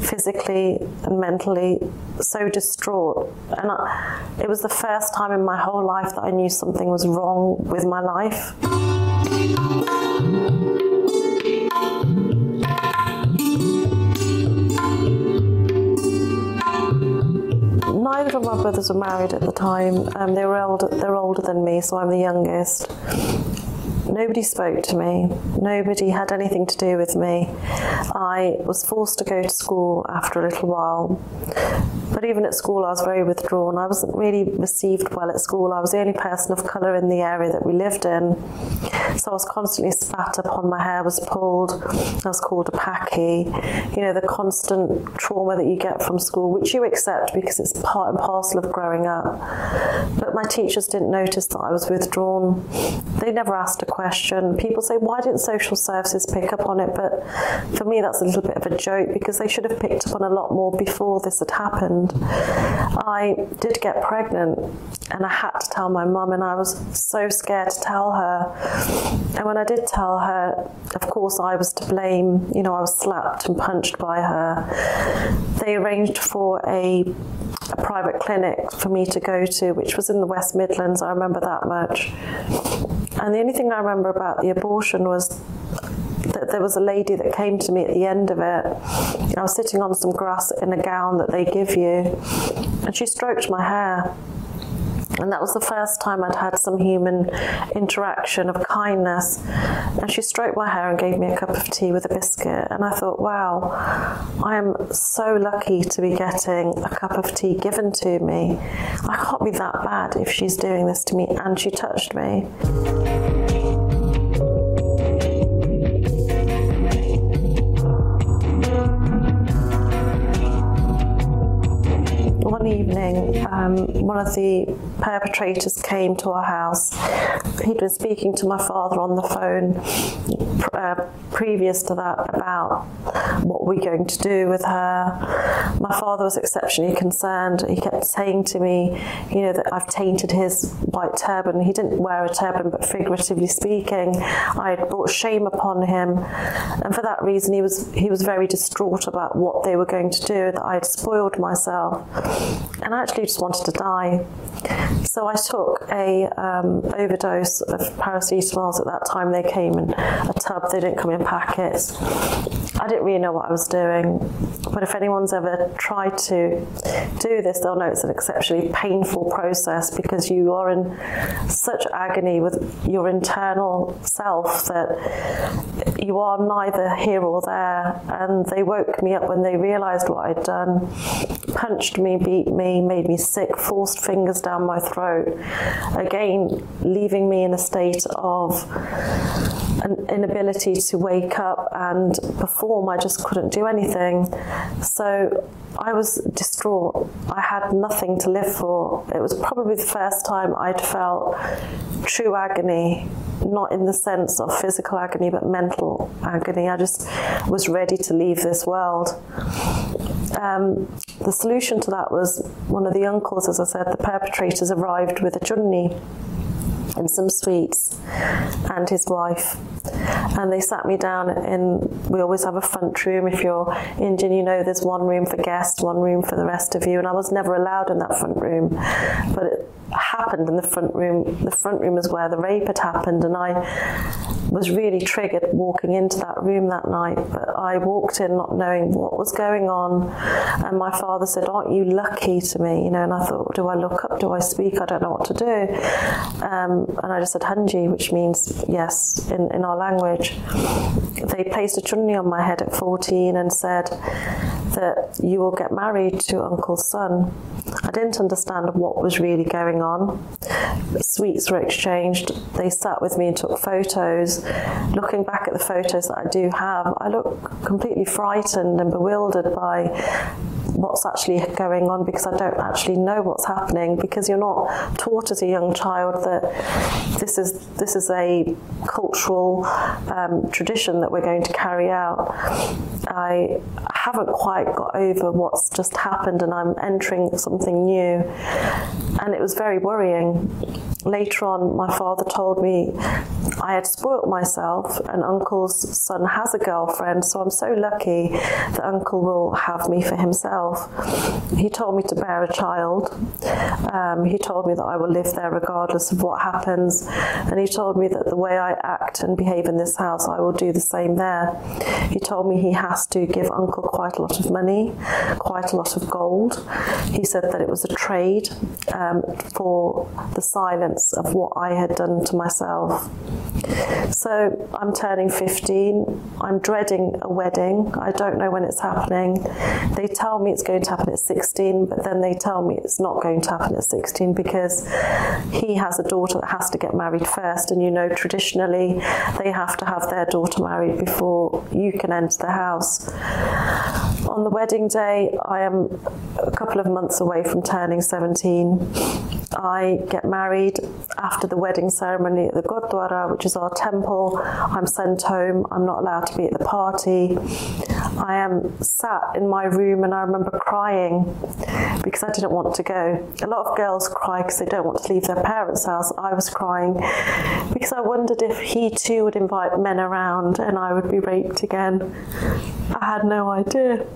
physically and mentally so distraught. And I, it was the first time in my whole life that I knew something was wrong with my life. Neither of my brothers were married at the time. Um, they were older, they're older than me, so I'm the youngest. Nobody spoke to me. Nobody had anything to do with me. I was forced to go to school after a little while. But even at school I was very withdrawn. I wasn't really received well at school. I was the only person of color in the area that we lived in. So I was constantly spat upon. My hair was pulled. I was called a packy. You know, the constant trauma that you get from school which you accept because it's part and parcel of growing up. But my teachers didn't notice that I was withdrawn. They never asked a question. People say, why didn't social services pick up on it? But for me, that's a little bit of a joke because they should have picked up on a lot more before this had happened. I did get pregnant and I had to tell my mum and I was so scared to tell her. And when I did tell her, of course I was to blame. You know, I was slapped and punched by her. They arranged for a a private clinic for me to go to which was in the West Midlands I remember that much and the only thing I remember about the abortion was that there was a lady that came to me at the end of it. I was sitting on some grass in a gown that they give you, and she stroked my hair and that was the first time I'd had some human interaction of kindness and she stroked my hair and gave me a cup of tea with a biscuit and I thought wow I am so lucky to be getting a cup of tea given to me I can't be that bad if she's doing this to me and she touched me one evening, um, one of the perpetrators came to our house. He'd been speaking to my father on the phone uh, previous to that about what we're going to do with her. My father was exceptionally concerned. He kept saying to me, you know, that I've tainted his white turban. He didn't wear a turban, but figuratively speaking, I had brought shame upon him. And for that reason, he was he was very distraught about what they were going to do, that I had spoiled myself and I actually just wanted to die. So I took a um, overdose of paracetamol. at that time they came in a tub they didn't come in packets. I didn't really know what I was doing. But if anyone's ever tried to do this they'll know it's an exceptionally painful process because you are in such agony with your internal self that you are neither here or there and they woke me up when they realized what I'd done punched me beat me, made me sick, forced fingers down my throat, again leaving me in a state of an inability to wake up and perform. I just couldn't do anything. So I was distraught. I had nothing to live for. It was probably the first time I'd felt true agony, not in the sense of physical agony but mental agony. I just was ready to leave this world. Um, the solution to that was one of the uncles, as I said, the perpetrators arrived with a chunni and some sweets and his wife and they sat me down in. we always have a front room if you're Indian you know there's one room for guests one room for the rest of you and I was never allowed in that front room but it, happened in the front room the front room is where the rape had happened and I was really triggered walking into that room that night but I walked in not knowing what was going on and my father said aren't you lucky to me you know and I thought do I look up do I speak I don't know what to do um, and I just said hanji which means yes in in our language they placed a chunni on my head at 14 and said that you will get married to uncle's son I didn't understand what was really going going on. Sweets were exchanged. They sat with me and took photos. Looking back at the photos that I do have, I look completely frightened and bewildered by what's actually going on because I don't actually know what's happening because you're not taught as a young child that this is this is a cultural um, tradition that we're going to carry out I haven't quite got over what's just happened and I'm entering something new and it was very worrying. Later on, my father told me I had spoilt myself and uncle's son has a girlfriend, so I'm so lucky that uncle will have me for himself. He told me to bear a child. Um, he told me that I will live there regardless of what happens, and he told me that the way I act and behave in this house, I will do the same there. He told me he has to give uncle quite a lot of money, quite a lot of gold. He said that it was a trade um, for the silence of what I had done to myself. So I'm turning 15. I'm dreading a wedding. I don't know when it's happening. They tell me it's going to happen at 16, but then they tell me it's not going to happen at 16 because he has a daughter that has to get married first and you know traditionally they have to have their daughter married before you can enter the house. On the wedding day, I am a couple of months away from turning 17 I get married after the wedding ceremony at the Gurdwara which is our temple I'm sent home I'm not allowed to be at the party I am sat in my room and I remember crying because I didn't want to go a lot of girls cry because they don't want to leave their parents house I was crying because I wondered if he too would invite men around and I would be raped again I had no idea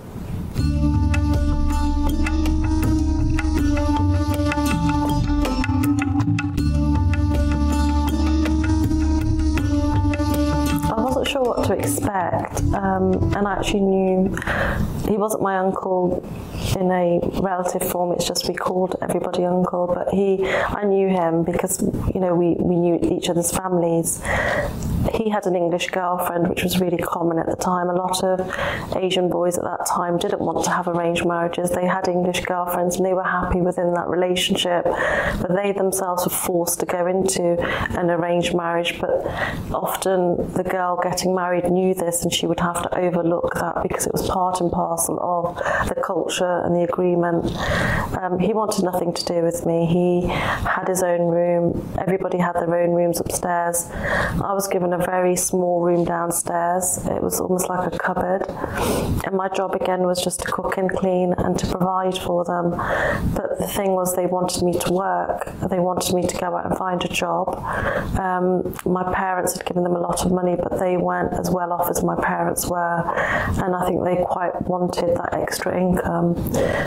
I wasn't sure what to expect um, and I actually knew he wasn't my uncle in a relative form it's just we called everybody uncle but he I knew him because you know we we knew each other's families he had an English girlfriend which was really common at the time a lot of Asian boys at that time didn't want to have arranged marriages they had English girlfriends and they were happy within that relationship but they themselves were forced to go into an arranged marriage but often the girl girl getting married knew this and she would have to overlook that because it was part and parcel of the culture and the agreement. Um, he wanted nothing to do with me. He had his own room. Everybody had their own rooms upstairs. I was given a very small room downstairs. It was almost like a cupboard. And my job again was just to cook and clean and to provide for them. But the thing was they wanted me to work. They wanted me to go out and find a job. Um, my parents had given them a lot of money but they weren't as well off as my parents were and I think they quite wanted that extra income.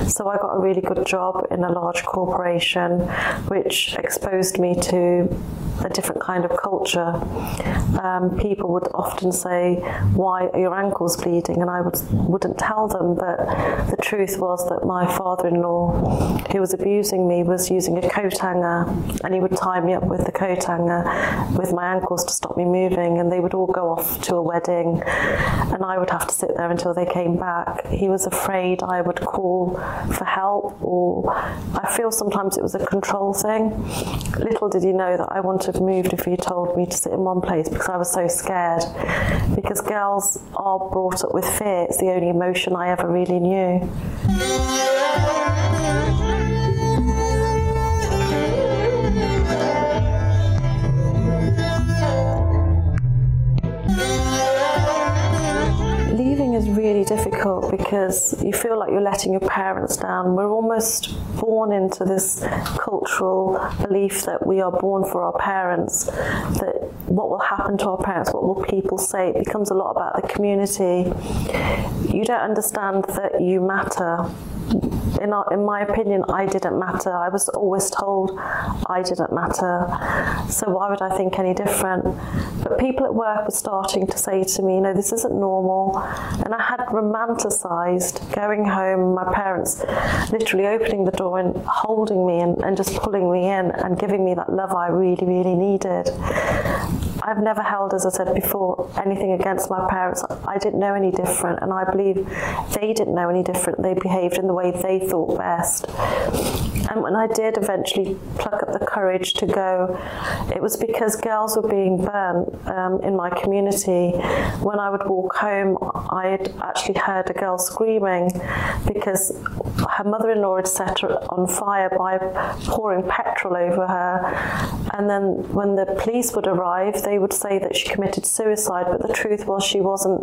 So I got a really good job in a large corporation which exposed me to a different kind of culture. Um, people would often say why are your ankles bleeding and I would wouldn't tell them but the truth was that my father-in-law who was abusing me was using a coat hanger and he would tie me up with the coat hanger with my ankles to stop me moving and they would all go go off to a wedding and I would have to sit there until they came back. He was afraid I would call for help or I feel sometimes it was a control thing. Little did he know that I wanted moved if he told me to sit in one place because I was so scared because girls are brought up with fear. It's the only emotion I ever really knew. is really difficult because you feel like you're letting your parents down. We're almost born into this cultural belief that we are born for our parents, that what will happen to our parents, what will people say, it becomes a lot about the community. You don't understand that you matter. In, our, in my opinion I didn't matter I was always told I didn't matter so why would I think any different but people at work were starting to say to me you know this isn't normal and I had romanticized going home my parents literally opening the door and holding me and, and just pulling me in and giving me that love I really really needed I've never held as I said before anything against my parents I didn't know any different and I believe they didn't know any different they behaved in the way they thought best and when I did eventually pluck up the courage to go, it was because girls were being burned um, in my community. When I would walk home, I had actually heard a girl screaming because her mother-in-law had set her on fire by pouring petrol over her. And then when the police would arrive, they would say that she committed suicide, but the truth was she wasn't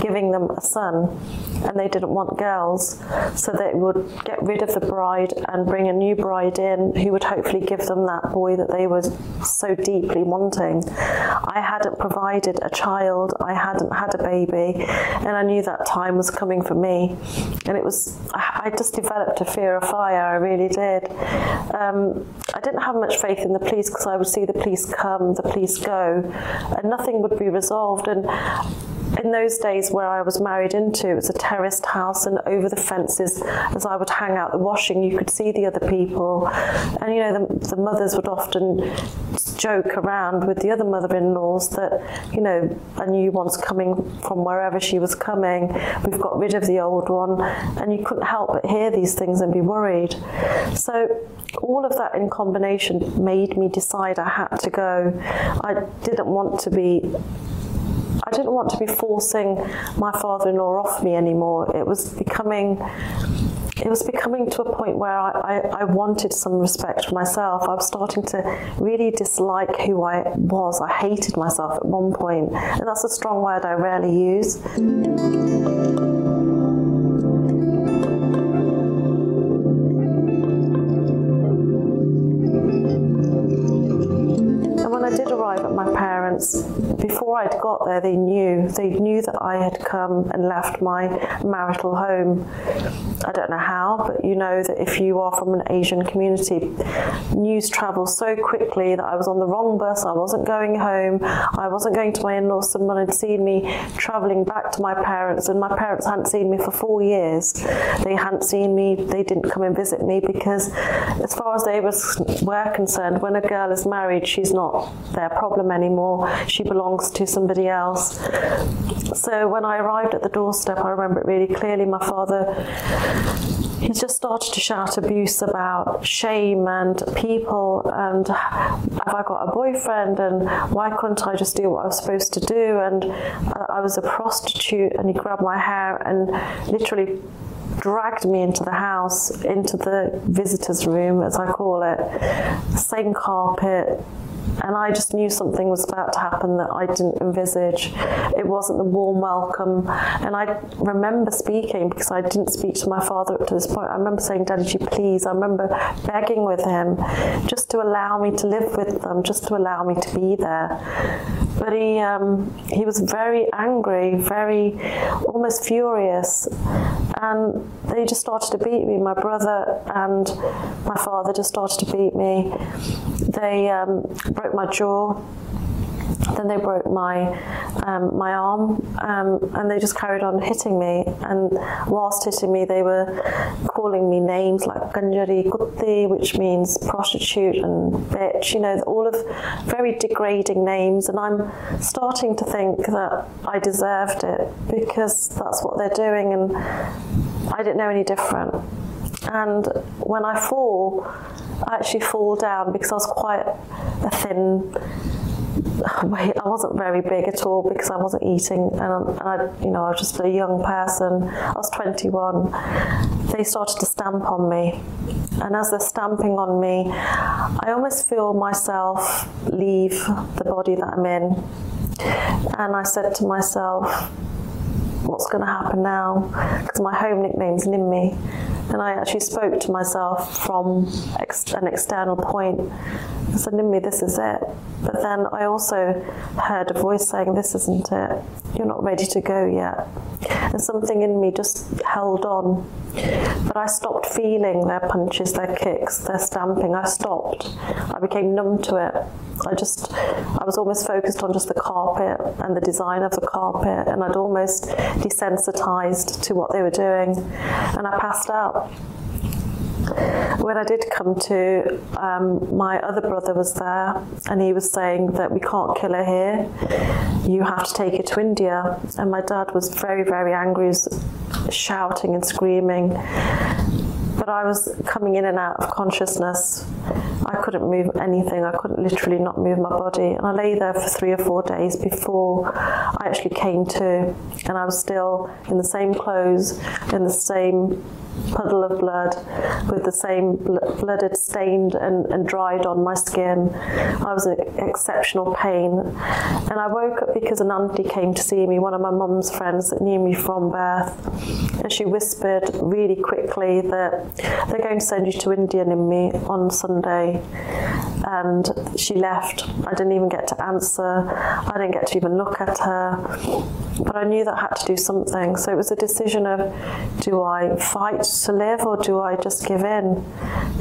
giving them a son and they didn't want girls. So they would get rid of the bride and bring a new new bride in who would hopefully give them that boy that they were so deeply wanting. I hadn't provided a child, I hadn't had a baby, and I knew that time was coming for me. And it was I just developed a fear of fire, I really did. Um, I didn't have much faith in the police because I would see the police come, the police go, and nothing would be resolved and in those days where I was married into, it was a terraced house and over the fences as I would hang out the washing, you could see the other people. And you know, the, the mothers would often joke around with the other mother-in-laws that, you know, a new one's coming from wherever she was coming. We've got rid of the old one. And you couldn't help but hear these things and be worried. So all of that in combination made me decide I had to go. I didn't want to be I didn't want to be forcing my father-in-law off me anymore. It was becoming it was becoming to a point where I, I, I wanted some respect for myself. I was starting to really dislike who I was. I hated myself at one point, and that's a strong word I rarely use. And when I did arrive at my parents, before I'd got there they knew they knew that I had come and left my marital home I don't know how but you know that if you are from an Asian community news travels so quickly that I was on the wrong bus I wasn't going home I wasn't going to my in-laws someone had seen me traveling back to my parents and my parents hadn't seen me for 4 years they hadn't seen me they didn't come and visit me because as far as they were concerned when a girl is married she's not their problem anymore she belongs belongs to somebody else. So when I arrived at the doorstep, I remember it really clearly. My father he just started to shout abuse about shame and people and have I got a boyfriend and why couldn't I just do what I was supposed to do and I was a prostitute and he grabbed my hair and literally dragged me into the house into the visitors room as I call it same carpet and I just knew something was about to happen that I didn't envisage. It wasn't the warm welcome and I remember speaking because I didn't speak to my father up to this point. I remember saying, "Daddy, you please." I remember begging with him just to allow me to live with them, just to allow me to be there. But he um, he was very angry, very almost furious and they just started to beat me my brother and my father just started to beat me they um, broke my jaw then they broke my um, my arm um, and they just carried on hitting me and whilst hitting me they were calling me names like ganjari kutti which means prostitute and bitch you know all of very degrading names and I'm starting to think that I deserved it because that's what they're doing and I didn't know any different and when I fall I actually fall down because I was quite a thin I wasn't very big at all because I wasn't eating and, I you know I was just a young person I was 21 they started to stamp on me and as they're stamping on me I almost feel myself leave the body that I'm in and I said to myself what's going to happen now because my home nickname's Nimmi and I actually spoke to myself from ex an external point I said to this is it but then I also heard a voice saying this isn't it you're not ready to go yet and something in me just held on but I stopped feeling their punches their kicks their stamping I stopped I became numb to it I just I was almost focused on just the carpet and the design of the carpet and I'd almost desensitized to what they were doing and I passed out when I did come to, um, my other brother was there and he was saying that we can't kill her here. You have to take her to India. And my dad was very, very angry, shouting and screaming. But I was coming in and out of consciousness. I couldn't move anything. I couldn't literally not move my body. And I lay there for 3 or 4 days before I actually came to. And I was still in the same clothes, in the same puddle of blood with the same blood had stained and, and dried on my skin. I was in exceptional pain. And I woke up because an auntie came to see me, one of my mum's friends that knew me from birth. And she whispered really quickly that they're going to send you to India in me on Sunday. And she left. I didn't even get to answer. I didn't get to even look at her. But I knew that I had to do something. So it was a decision of do I fight to live or do I just give in?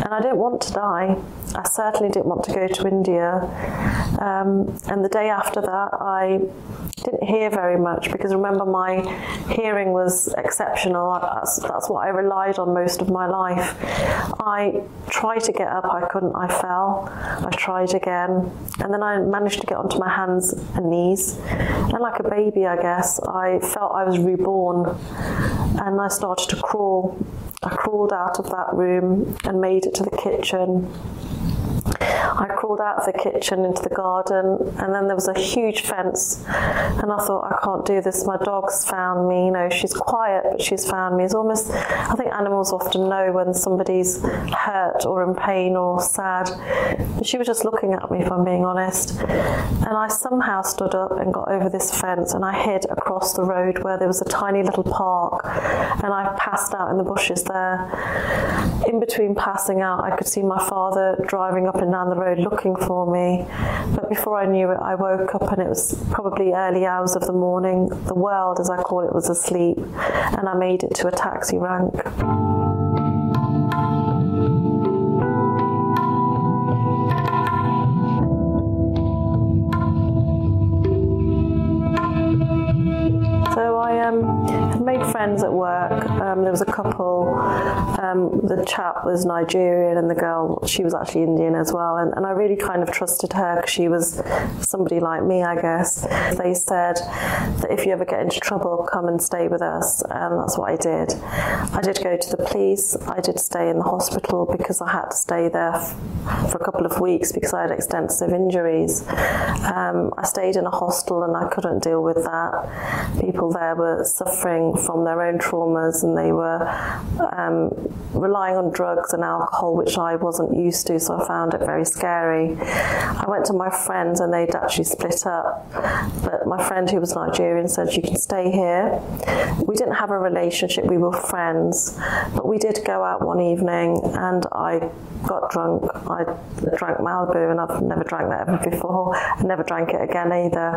And I didn't want to die. I certainly didn't want to go to India. Um, and the day after that I didn't hear very much because remember my hearing was exceptional. That's, that's what I relied on most of my life. I tried to get up, I couldn't. I fell. I tried again. And then I managed to get onto my hands and knees. And like a baby, I guess, I felt I was reborn and I started to crawl I crawled out of that room and made it to the kitchen. I crawled out of the kitchen into the garden and then there was a huge fence and I thought I can't do this my dog's found me you know she's quiet but she's found me it's almost I think animals often know when somebody's hurt or in pain or sad but she was just looking at me if I'm being honest and I somehow stood up and got over this fence and I hid across the road where there was a tiny little park and I passed out in the bushes there in between passing out I could see my father driving up up and down the road looking for me. But before I knew it, I woke up and it was probably early hours of the morning. The world, as I call it, was asleep and I made it to a taxi rank. friends at work. Um, there was a couple um, the chap was Nigerian and the girl she was actually Indian as well and, and I really kind of trusted her cuz she was somebody like me I guess. They said that if you ever get into trouble come and stay with us and that's what I did. I did go to the police. I did stay in the hospital because I had to stay there for a couple of weeks because I had extensive injuries. Um, I stayed in a hostel and I couldn't deal with that. People there were suffering from from their own traumas and they were um, relying on drugs and alcohol which I wasn't used to so I found it very scary. I went to my friends and they'd actually split up but my friend who was Nigerian said you can stay here. We didn't have a relationship we were friends but we did go out one evening and I got drunk. I drank Malibu and I've never drank that ever before. I never drank it again either.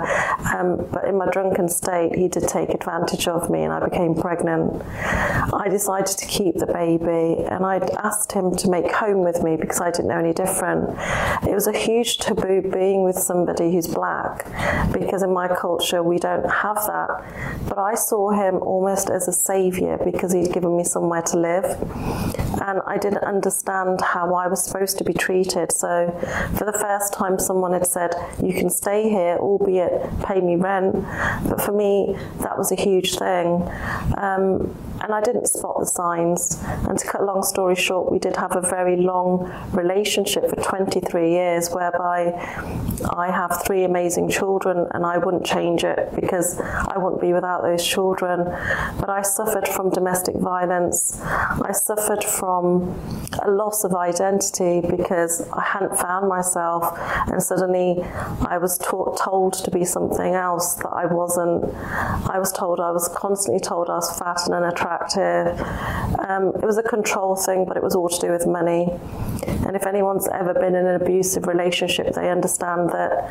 Um, but in my drunken state he did take advantage of me and I became became pregnant, I decided to keep the baby and I'd asked him to make home with me because I didn't know any different. It was a huge taboo being with somebody who's black because in my culture we don't have that. But I saw him almost as a savior because he'd given me somewhere to live. And I didn't understand how I was supposed to be treated. So for the first time someone had said, "You can stay here albeit pay me rent." But for me that was a huge thing. Um, and I didn't spot the signs and to cut a long story short we did have a very long relationship for 23 years whereby I have three amazing children and I wouldn't change it because I wouldn't be without those children but I suffered from domestic violence I suffered from a loss of identity because I hadn't found myself and suddenly I was taught, told to be something else that I wasn't I was told I was constantly told told was fat and unattractive. Um, it was a control thing, but it was all to do with money. And if anyone's ever been in an abusive relationship, they understand that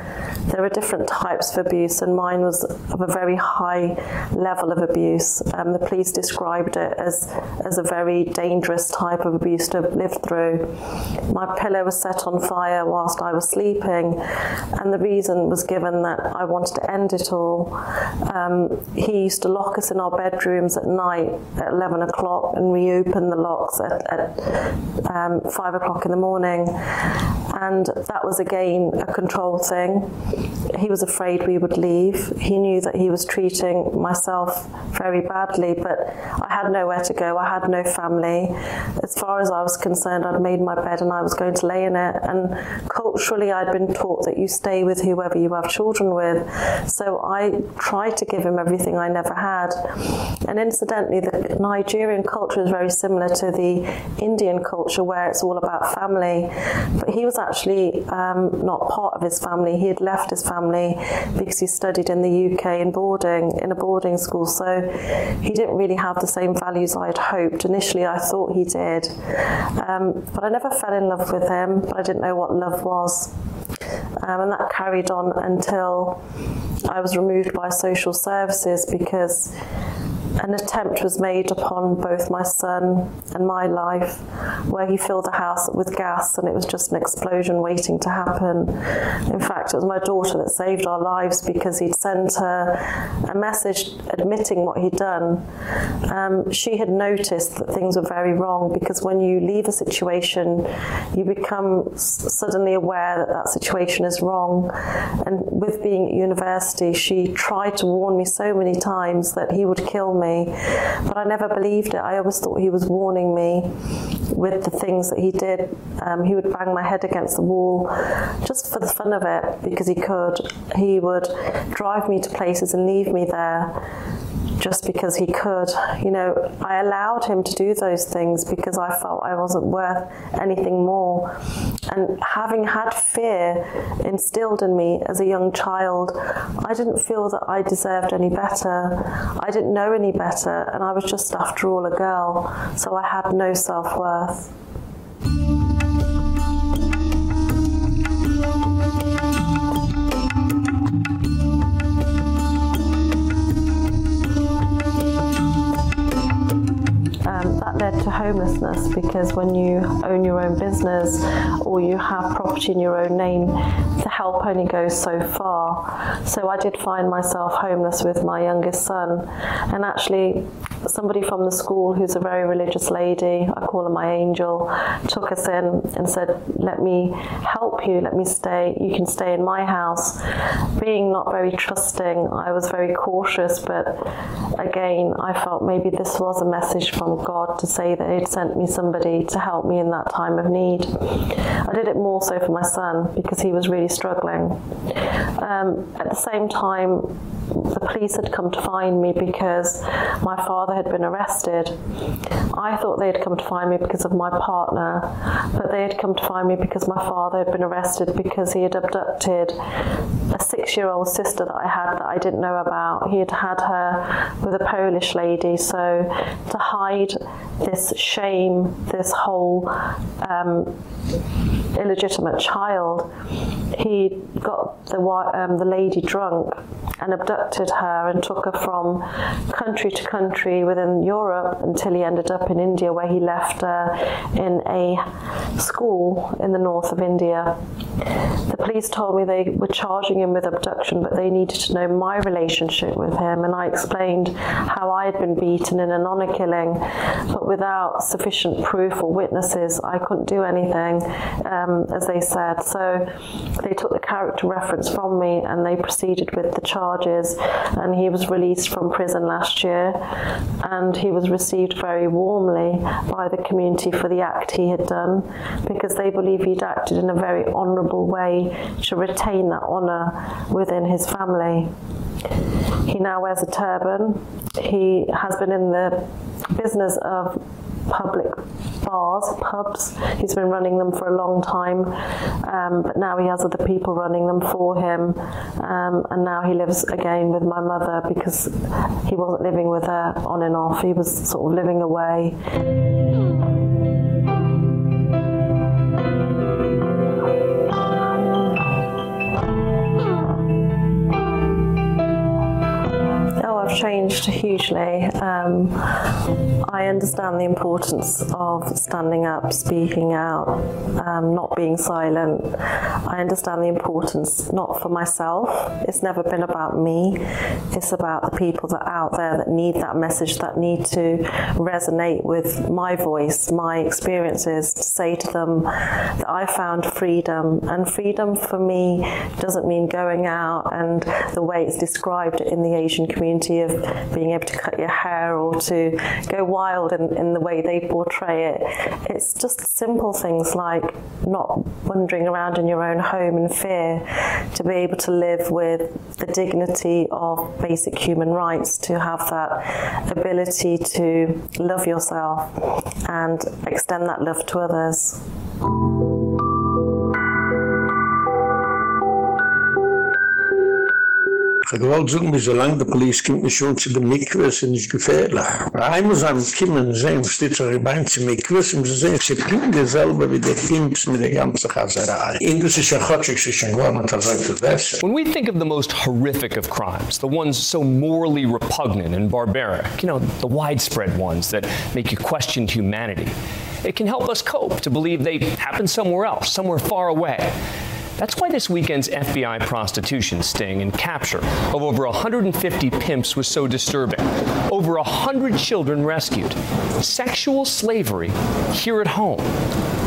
there are different types of abuse and mine was of a very high level of abuse. Um, the police described it as as a very dangerous type of abuse to live through. My pillow was set on fire whilst I was sleeping and the reason was given that I wanted to end it all. Um, he used to lock us in our bedroom bedrooms at night at 11 o'clock and reopen the locks at, at um, 5 o'clock in the morning. And that was again a control thing. He was afraid we would leave. He knew that he was treating myself very badly, but I had nowhere to go. I had no family. As far as I was concerned, I'd made my bed and I was going to lay in it. And culturally, I'd been taught that you stay with whoever you have children with. So I tried to give him everything I never had. And incidentally, the Nigerian culture is very similar to the Indian culture where it's all about family. But he was actually um, not part of his family. He had left his family because he studied in the UK in boarding in a boarding school. So he didn't really have the same values I had hoped. Initially, I thought he did. Um, but I never fell in love with him, but I didn't know what love was. Um, and that carried on until I was removed by social services because an attempt was made upon both my son and my life where he filled the house with gas and it was just an explosion waiting to happen. In fact, it was my daughter that saved our lives because he'd sent her a message admitting what he'd done. Um, she had noticed that things were very wrong because when you leave a situation, you become suddenly aware that that situation is wrong. And with being at university, she tried to warn me so many times that he would kill me me. But I never believed it. I always thought he was warning me with the things that he did. Um, he would bang my head against the wall just for the fun of it because he could. He would drive me to places and leave me there just because he could. You know, I allowed him to do those things because I felt I wasn't worth anything more. And having had fear instilled in me as a young child, I didn't feel that I deserved any better. I didn't know any better and I was just after all a girl, so I had no self-worth. that led to homelessness because when you own your own business or you have property in your own name, the help only goes so far. So I did find myself homeless with my youngest son and actually somebody from the school who's a very religious lady, I call her my angel, took us in and said, "Let me help you. Let me stay. You can stay in my house." Being not very trusting, I was very cautious, but again, I felt maybe this was a message from God to say that he'd sent me somebody to help me in that time of need. I did it more so for my son because he was really struggling. Um, at the same time the police had come to find me because my father had been arrested. I thought they had come to find me because of my partner, but they had come to find me because my father had been arrested because he had abducted a 6-year-old sister that I had that I didn't know about. He had had her with a Polish lady, so to hide this shame, this whole um, illegitimate child he got the um, the lady drunk and abducted her and took her from country to country within Europe until he ended up in India where he left her in a school in the north of India the police told me they were charging him with abduction but they needed to know my relationship with him and I explained how I had been beaten in an honor killing but without sufficient proof or witnesses I couldn't do anything um, um, as they said. So they took the character reference from me and they proceeded with the charges and he was released from prison last year and he was received very warmly by the community for the act he had done because they believe he'd acted in a very honourable way to retain that honour within his family. He now wears a turban. He has been in the business of public bars, pubs. He's been running them for a long time, um, but now he has other people running them for him, um, and now he lives again with my mother because he wasn't living with her on and off. He was sort of living away. I've changed hugely. Um, I understand the importance of standing up, speaking out, um, not being silent. I understand the importance not for myself. It's never been about me. It's about the people that are out there that need that message that need to resonate with my voice, my experiences to say to them that I found freedom and freedom for me doesn't mean going out and the way it's described in the Asian community of being able to cut your hair or to go wild in, in the way they portray it. It's just simple things like not wandering around in your own home in fear, to be able to live with the dignity of basic human rights, to have that ability to love yourself and extend that love
to others. Mikwes, Mikwes,
wie
When we think of the most horrific of crimes, the ones so morally repugnant and barbaric, you know, the widespread ones that make you question humanity, it can help
us cope to believe they happened somewhere else, somewhere far away. That's why this weekend's FBI prostitution sting and capture of over 150 pimps was so disturbing. Over 100 children rescued. Sexual slavery here at home.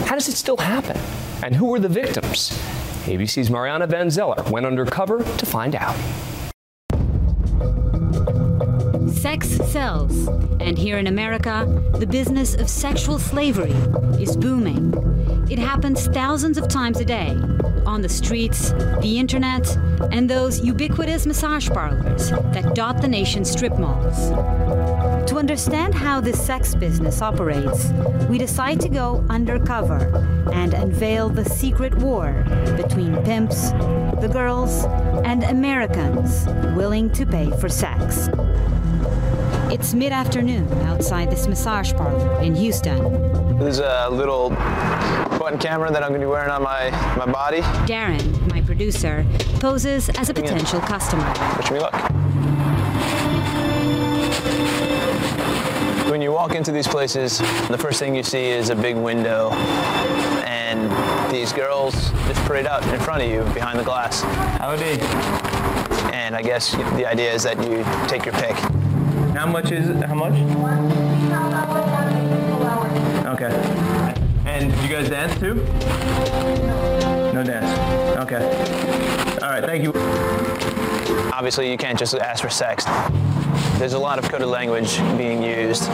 How does it still happen? And who were the victims? ABC's Mariana Van Zeller went undercover to find out.
Sex sells, and here in America, the business of sexual slavery is booming. It happens thousands of times a day on the streets, the internet, and those ubiquitous massage parlors that dot the nation's strip malls. To understand how this sex business operates, we decide to go undercover and unveil the secret war between pimps, the girls, and Americans willing to pay for sex. It's mid afternoon outside this massage parlor in Houston.
There's a little button camera that I'm going to be wearing on my, my body. Darren, my producer,
poses as a potential customer. Wish
me luck. When you walk into these places, the first thing you see is a big window and these girls just parade out in front of you behind the glass. Howdy. And I guess the idea is that you take your pick. How much is it? How much? guys dance too? No dance. Okay. All right, thank you. Obviously, you can't just ask for sex. There's a lot of coded language being used.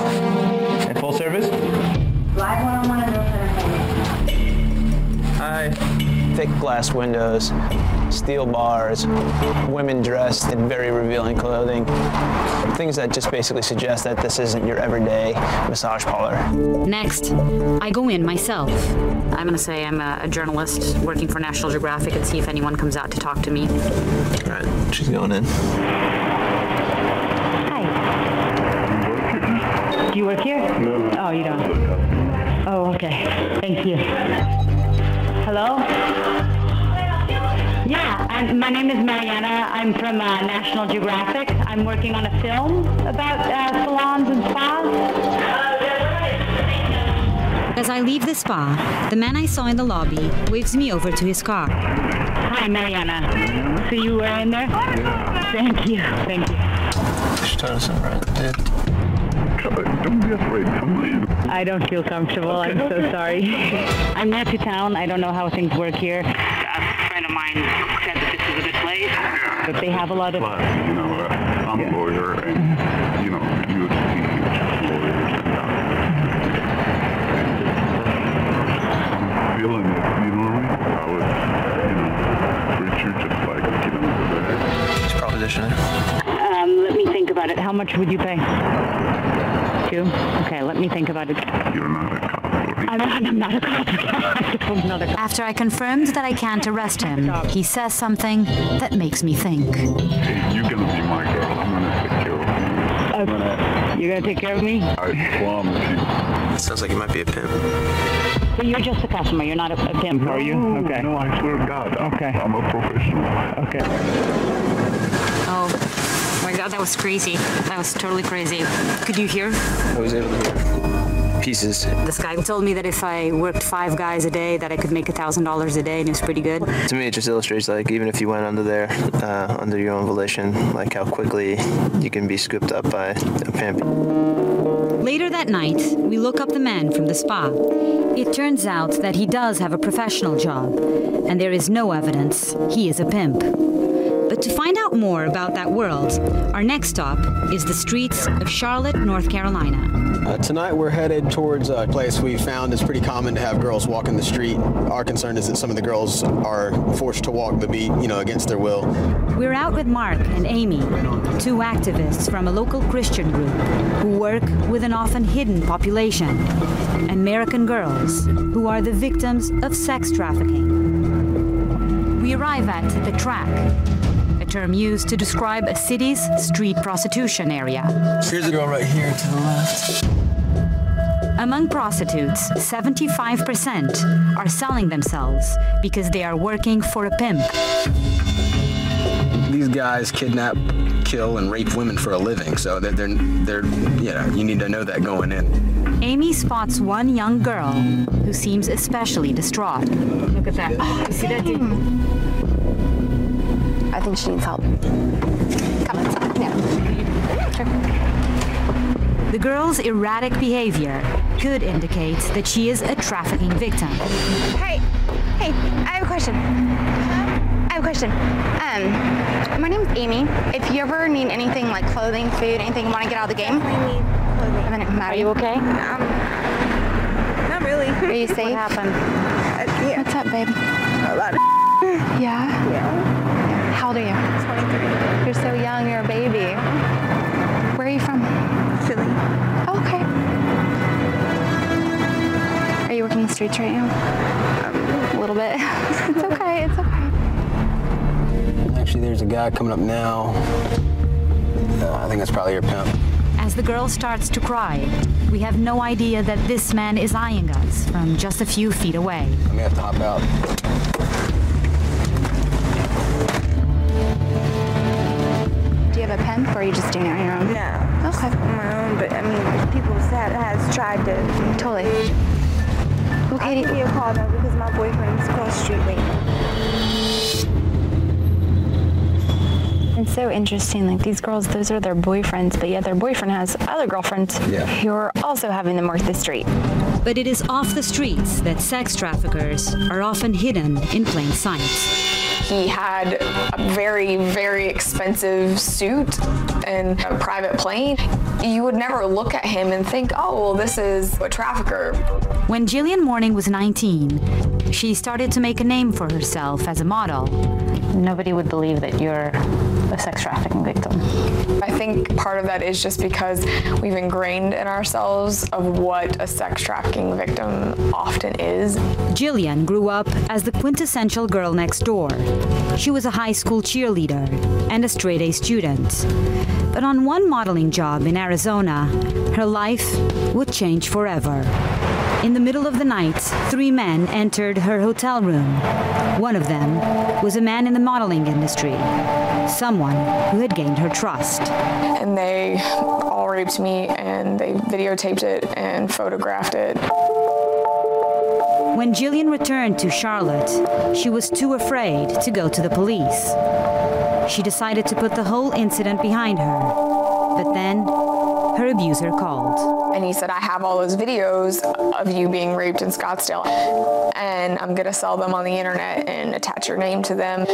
In full service? Live one-on-one Hi. Thick glass windows steel bars, women dressed in very revealing clothing, things that just basically suggest that this isn't your everyday massage parlor.
Next, I go in myself. I'm going to say I'm a, a, journalist working for National Geographic and see if anyone comes out to talk
to me. All right, she's going in. Hi.
Do you work here? No. Oh, you don't. Oh, okay. Thank you. Hello? Yeah, I'm, my name is Mariana. I'm from uh, National Geographic. I'm working on a film about uh, salons and spas. Oh, As I leave the spa, the man I saw in the lobby waves me over to his car. Hi, Mariana.
So you were in there? Yeah. Thank you. Thank you.
Don't be afraid. Come on.
I don't feel comfortable. Okay. I'm so sorry.
I'm new to town. I don't know how things work here friend of mine said
that this is a good place. Yeah. they have a lot of... But, you know, uh, I'm yeah. a lawyer, and, you know, you would a lawyer. and uh,
I'm feeling it, you know what I mean? I was, you know, preacher just like, you know, the It's propositioning.
Um, let me think about it. How much would you pay? Two? Okay, let me think about it. You're not a I'm not, I'm not a cop. After I confirmed that I can't arrest him, he says something that makes me think. You're going to be my girl.
I'm going to take care of you. Gonna, you're going to take care of me? I promise you. It sounds like you might be a pimp.
But you're just a customer. You're not a, a pimp, no, are you? Okay. No, I swear to God. Okay. I'm a professional. Okay. Oh my God, that was crazy. That was totally crazy. Could you hear? I
was able to hear pieces.
This guy told me that if I worked 5 guys a day that I could make $1000 a day and it's pretty good.
To me it just illustrates like even if you went under there uh, under your own volition like how quickly you can be scooped up by a pimp.
Later that night, we look up the man from the spa. It turns out that he does have a professional job and there is no evidence he is a pimp. But to find out more about that world, our next stop is the streets of Charlotte, North Carolina.
Uh, tonight we're headed towards a place we found is pretty common to have girls walk in the street. Our concern is that some of the girls are forced to walk the beat, you know, against their will.
We're out with Mark and Amy, two activists from a local Christian group who work with an often hidden population, American girls who are the victims of sex trafficking. We arrive at the track term used to describe a city's street prostitution area.
Here's a girl right here to the
left. Among prostitutes, 75% are selling themselves because they are working for a pimp.
These guys kidnap, kill and rape women for a living, so they they're, they're you need to know that going in.
Amy spots one young girl who seems especially distraught. Look at that. Oh, you see that dude? I think she needs help. Come
Sure.
The girl's erratic behavior could indicate that she is a trafficking victim. Hey, hey, I have a question. I have a question.
Um, my
name's Amy. If you ever need anything like clothing, food, anything, want to get out of the game? I need clothing. I mean, Are you okay? Um, not really. Are you safe? what happened? Uh, yeah. What's up, babe? A lot of Yeah? Yeah.
How old are you? 23. You're so young. You're a baby. Where are you from?
Philly. okay.
Are you working the
streets right now? Um, a little bit. it's okay. It's okay.
Actually, there's a guy coming up now. Uh, I think that's probably your pimp.
As the girl starts to cry, we have no idea that this man is eyeing us from just a few feet away.
I may have to hop out.
you have a pen, or are you just doing it on your own? No. Okay. my own, but I mean, people that has tried to. Totally.
Well,
Katie. I'll give you a call though because my boyfriend's across the street waiting.
It's so interesting. Like these girls, those are their boyfriends, but yet their boyfriend has other girlfriends yeah. who are also having them work the street. But it is off the streets that sex traffickers are often hidden in plain sight he had
a very very expensive suit and a private plane you would never look at him and think oh well this is a trafficker when Jillian Morning
was 19 she started to make a name for herself as a model nobody would believe that you're a sex trafficking victim.
I think part of that is just because we've ingrained in ourselves of what a sex trafficking victim often is.
Jillian grew up as the quintessential girl next door. She was a high school cheerleader and a straight-A student. But on one modeling job in Arizona, her life would change forever. In the middle of the night, three men entered her hotel room. One of them was a man in the modeling industry, someone who had gained her trust.
And they all raped me and they videotaped it and photographed it.
When Jillian returned to Charlotte, she was too afraid to go to the police. She decided to put the whole incident behind her. But then
her abuser called. And he said, I have all those videos of you being raped in Scottsdale and I'm going to sell them on the internet and attach your name to them.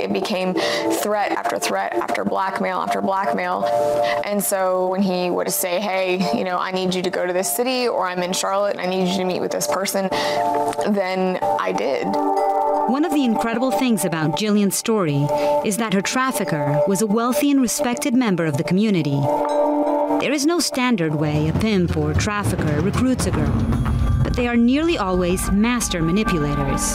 It became threat after threat after blackmail after blackmail. And so when he would say, hey, you know, I need you to go to this city or I'm in Charlotte and I need you to meet with this person, then I did. One
of the incredible things about Jillian's story is that her trafficker was a wealthy and respected member of the community. There is no standard way a pimp or trafficker recruits a girl, but they are nearly always master manipulators.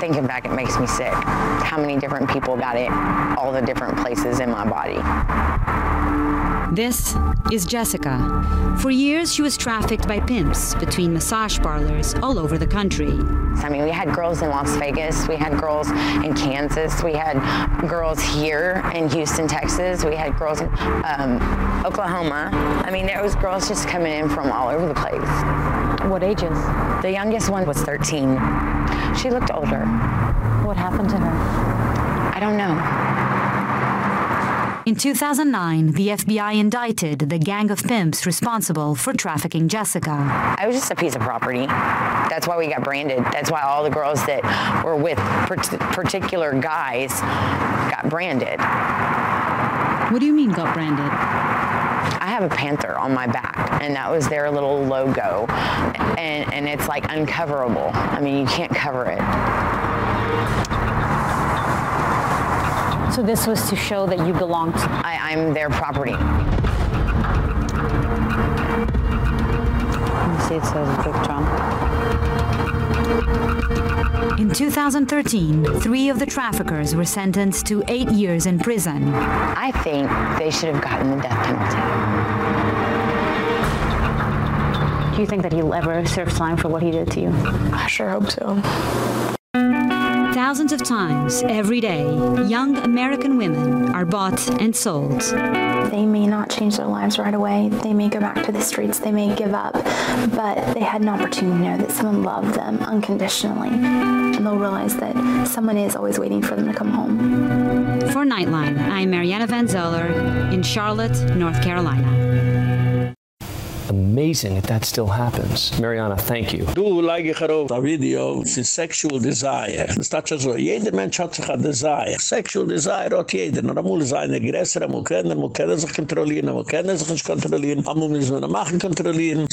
Thinking back, it makes me sick. How many different people got it, all the different places in my body. This is Jessica. For years, she was trafficked by pimps between massage parlors all over the country. I mean, we had girls in Las Vegas, we had girls in Kansas, we had girls here in Houston, Texas, we had girls in um, Oklahoma. I mean, there was girls just coming in from all over the place. What ages? The youngest one was 13. She looked older. What happened to her? I don't know. In 2009, the FBI indicted the gang of pimps responsible for trafficking Jessica. I was just a piece of property. That's why we got branded. That's why all the girls that were with particular guys
got branded. What do you mean got branded? I have a panther on my back and that was their little logo and and it's like uncoverable. I mean, you can't cover it.
So this was to show that you belonged. I, I'm their property. See, it says Big In 2013, three of the traffickers were sentenced to eight years in prison. I think they should have gotten the death penalty. Do you think that he'll ever serve time for what he did to you?
I sure hope so.
Thousands of times every day, young American women are bought and sold. They may not change their lives right away.
They may go back to the streets. They may give up, but they had an opportunity to know that someone loved them unconditionally. And they'll realize that someone is always waiting for them to come home.
For Nightline, I'm Mariana Van Zeller in Charlotte, North Carolina.
amazing that that still happens. Mariana, thank you.
du like it, Harov. The video is sexual desire. It's not just a... Every man has a desire. Sexual desire is a desire. You can't be aggressive, you can't be aggressive, you can't be aggressive, you can't be aggressive, you can't be aggressive, you can't be aggressive, you can't be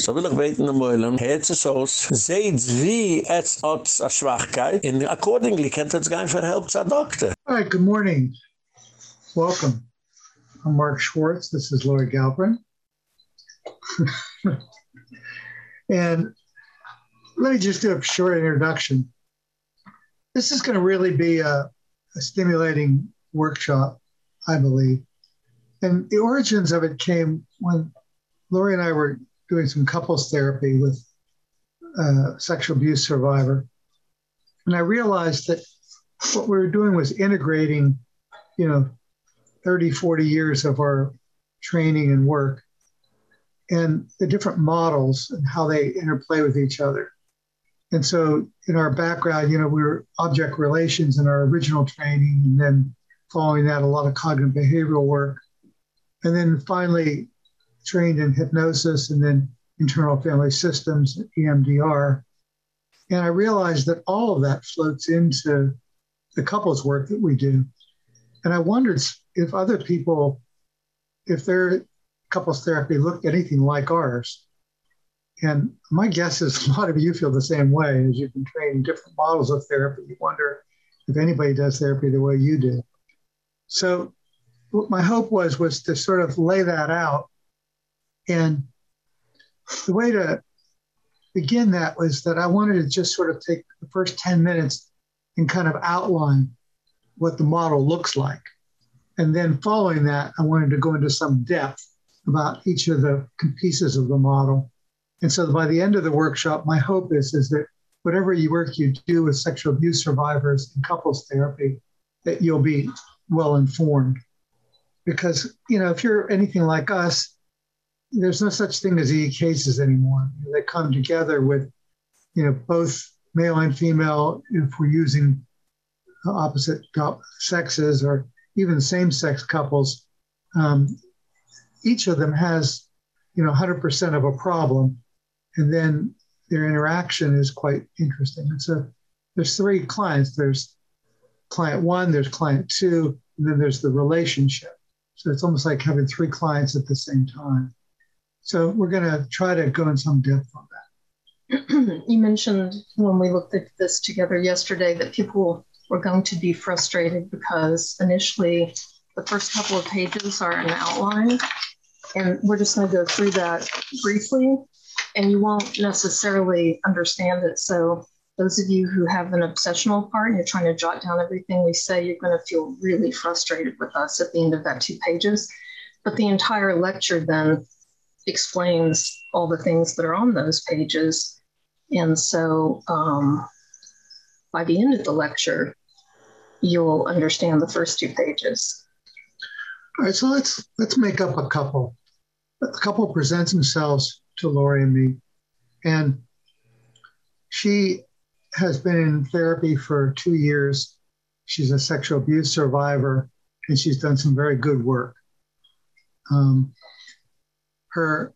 aggressive, you can't be a you can't accordingly aggressive, you can't for help you can't be
good morning welcome I'm Mark you This is aggressive, you and let me just do a short introduction. This is going to really be a, a stimulating workshop, I believe. And the origins of it came when Lori and I were doing some couples therapy with a uh, sexual abuse survivor. And I realized that what we were doing was integrating, you know, 30, 40 years of our training and work and the different models and how they interplay with each other. And so, in our background, you know, we are object relations in our original training, and then following that, a lot of cognitive behavioral work. And then finally, trained in hypnosis and then internal family systems, EMDR. And I realized that all of that floats into the couples work that we do. And I wondered if other people, if they're couples therapy looked anything like ours. And my guess is a lot of you feel the same way as you've been training different models of therapy. You wonder if anybody does therapy the way you do. So what my hope was was to sort of lay that out. And the way to begin that was that I wanted to just sort of take the first 10 minutes and kind of outline what the model looks like. And then following that, I wanted to go into some depth about each of the pieces of the model. And so by the end of the workshop, my hope is, is that whatever work you do with sexual abuse survivors and couples therapy, that you'll be well informed. Because, you know, if you're anything like us, there's no such thing as E cases anymore. They come together with, you know, both male and female, if we're using opposite sexes or even same sex couples, um, each of them has, you know, 100% of a problem, and then their interaction is quite interesting. It's a there's three clients. There's client one, there's client two, and then there's the relationship. So it's almost like having three clients at the same time. So we're going to try to go in some depth on
that. you mentioned when we looked at this together yesterday that people were going to be frustrated because initially the first couple of pages are an outline and we're just going to go through that briefly, and you won't necessarily understand it. So, those of you who have an obsessional part and you're trying to jot down everything we say, you're going to feel really frustrated with us at the end of that two pages. But the entire lecture then explains all the things that are on those pages. And so, um, by the end of the lecture, you'll understand the first two pages. All right, so let's let's make up a couple. A couple
presents themselves to Lori and me, and she has been in therapy for two years. She's a sexual abuse survivor, and she's done some very good work. Um, her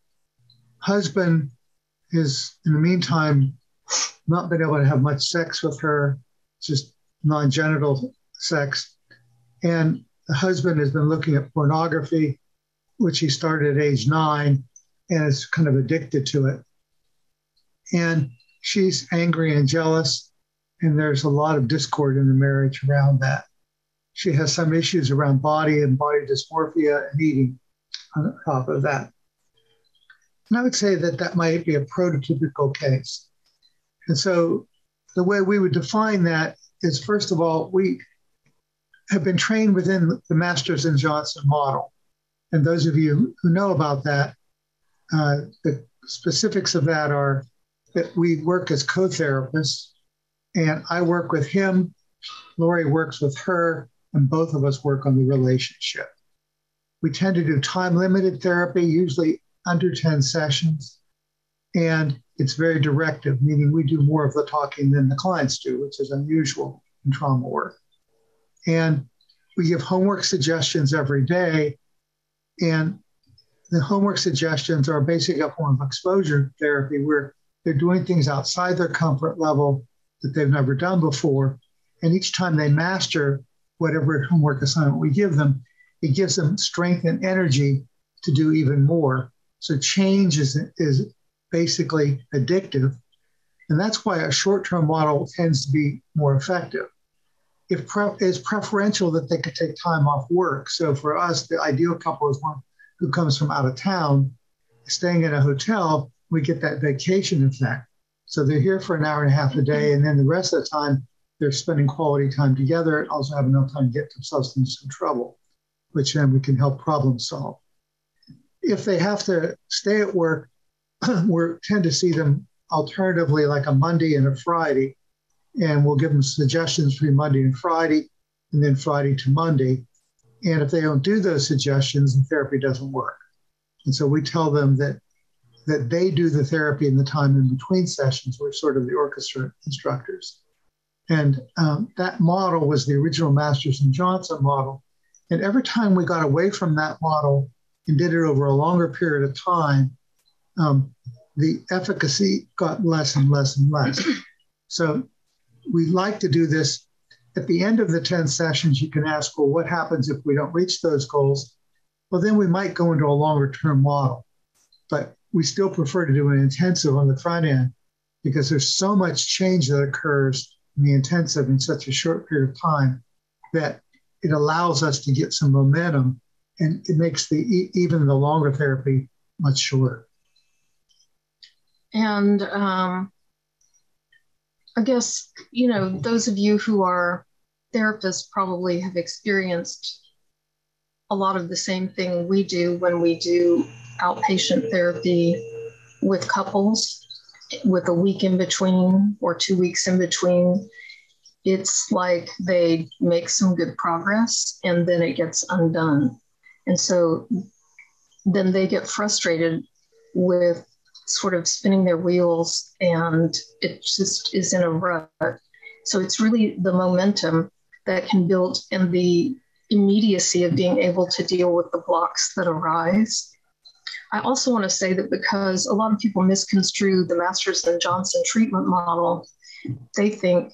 husband is, in the meantime, not been able to have much sex with her, just non genital sex. And the husband has been looking at pornography which he started at age nine and is kind of addicted to it. And she's angry and jealous, and there's a lot of discord in the marriage around that. She has some issues around body and body dysmorphia and eating on top of that. And I would say that that might be a prototypical case. And so the way we would define that is first of all, we have been trained within the Masters and Johnson model. And those of you who know about that, uh, the specifics of that are that we work as co therapists, and I work with him, Lori works with her, and both of us work on the relationship. We tend to do time limited therapy, usually under 10 sessions, and it's very directive, meaning we do more of the talking than the clients do, which is unusual in trauma work. And we give homework suggestions every day and the homework suggestions are basically a form of exposure therapy where they're doing things outside their comfort level that they've never done before. And each time they master whatever homework assignment we give them, it gives them strength and energy to do even more. So change is, is basically addictive. And that's why a short term model tends to be more effective if pre- it's preferential that they could take time off work. So for us, the ideal couple is one who comes from out of town, staying in a hotel. We get that vacation effect. So they're here for an hour and a half a day, and then the rest of the time they're spending quality time together and also have enough time to get themselves substance some trouble, which then we can help problem solve. If they have to stay at work, we tend to see them alternatively like a Monday and a Friday and we'll give them suggestions between Monday and Friday, and then Friday to Monday. And if they don't do those suggestions, the therapy doesn't work. And so we tell them that that they do the therapy in the time in between sessions. We're sort of the orchestra instructors. And um, that model was the original Masters and Johnson model. And every time we got away from that model and did it over a longer period of time, um, the efficacy got less and less and less. So we like to do this at the end of the 10 sessions. You can ask, well, what happens if we don't reach those goals? Well, then we might go into a longer term model. But we still prefer to do an intensive on the front end because there's so much change that occurs in the intensive in such a short period of time that it allows us to get some momentum and it makes the even the longer therapy much shorter
and um, I guess, you know, those of you who are therapists probably have experienced a lot of the same thing we do when we do outpatient therapy with couples with a week in between or two weeks in between. It's like they make some good progress and then it gets undone. And so then they get frustrated with sort of spinning their wheels and it just is in a rut. So it's really the momentum that can build and the immediacy of being able to deal with the blocks that arise. I also want to say that because a lot of people misconstrue the Masters and Johnson treatment model, they think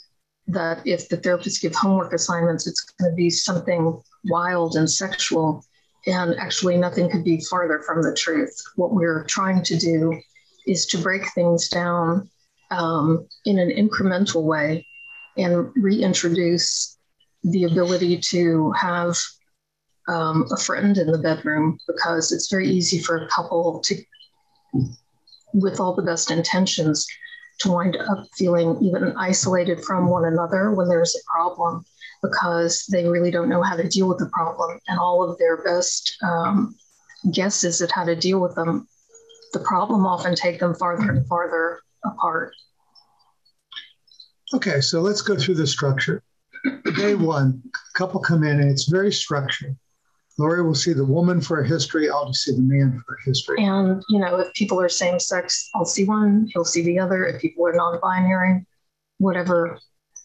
that if the therapists give homework assignments, it's going to be something wild and sexual. And actually, nothing could be farther from the truth. What we're trying to do is to break things down um, in an incremental way and reintroduce the ability to have um, a friend in the bedroom because it's very easy for a couple to, with all the best intentions, to wind up feeling even isolated from one another when there's a problem because they really don't know how to deal with the problem and all of their best um, guesses at how to deal with them the problem often take them farther and farther apart.
Okay, so let's go through the structure. Day one, couple come in and it's very structured. Lori will see the woman for a history. I'll just see the man for a history.
And, you know, if people are same sex, I'll see one, he'll see the other. If people are non binary, whatever.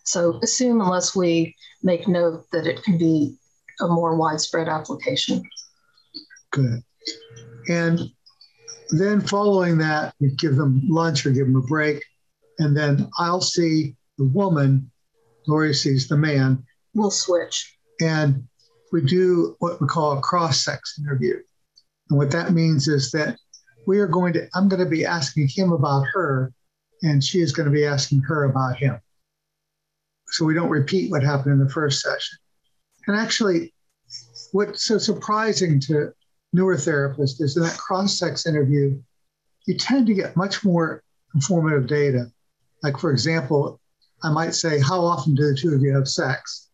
So assume, unless we make note, that it can be a more widespread application. Good. And
then following that, you give them lunch or give them a break. And then I'll see the woman, Lori sees the man. We'll switch. And we do what we call a cross sex interview. And what that means is that we are going to, I'm going to be asking him about her, and she is going to be asking her about him. So we don't repeat what happened in the first session. And actually, what's so surprising to newer therapists is in that cross-sex interview, you tend to get much more informative data. Like, for example, I might say, How often do the two of you have sex?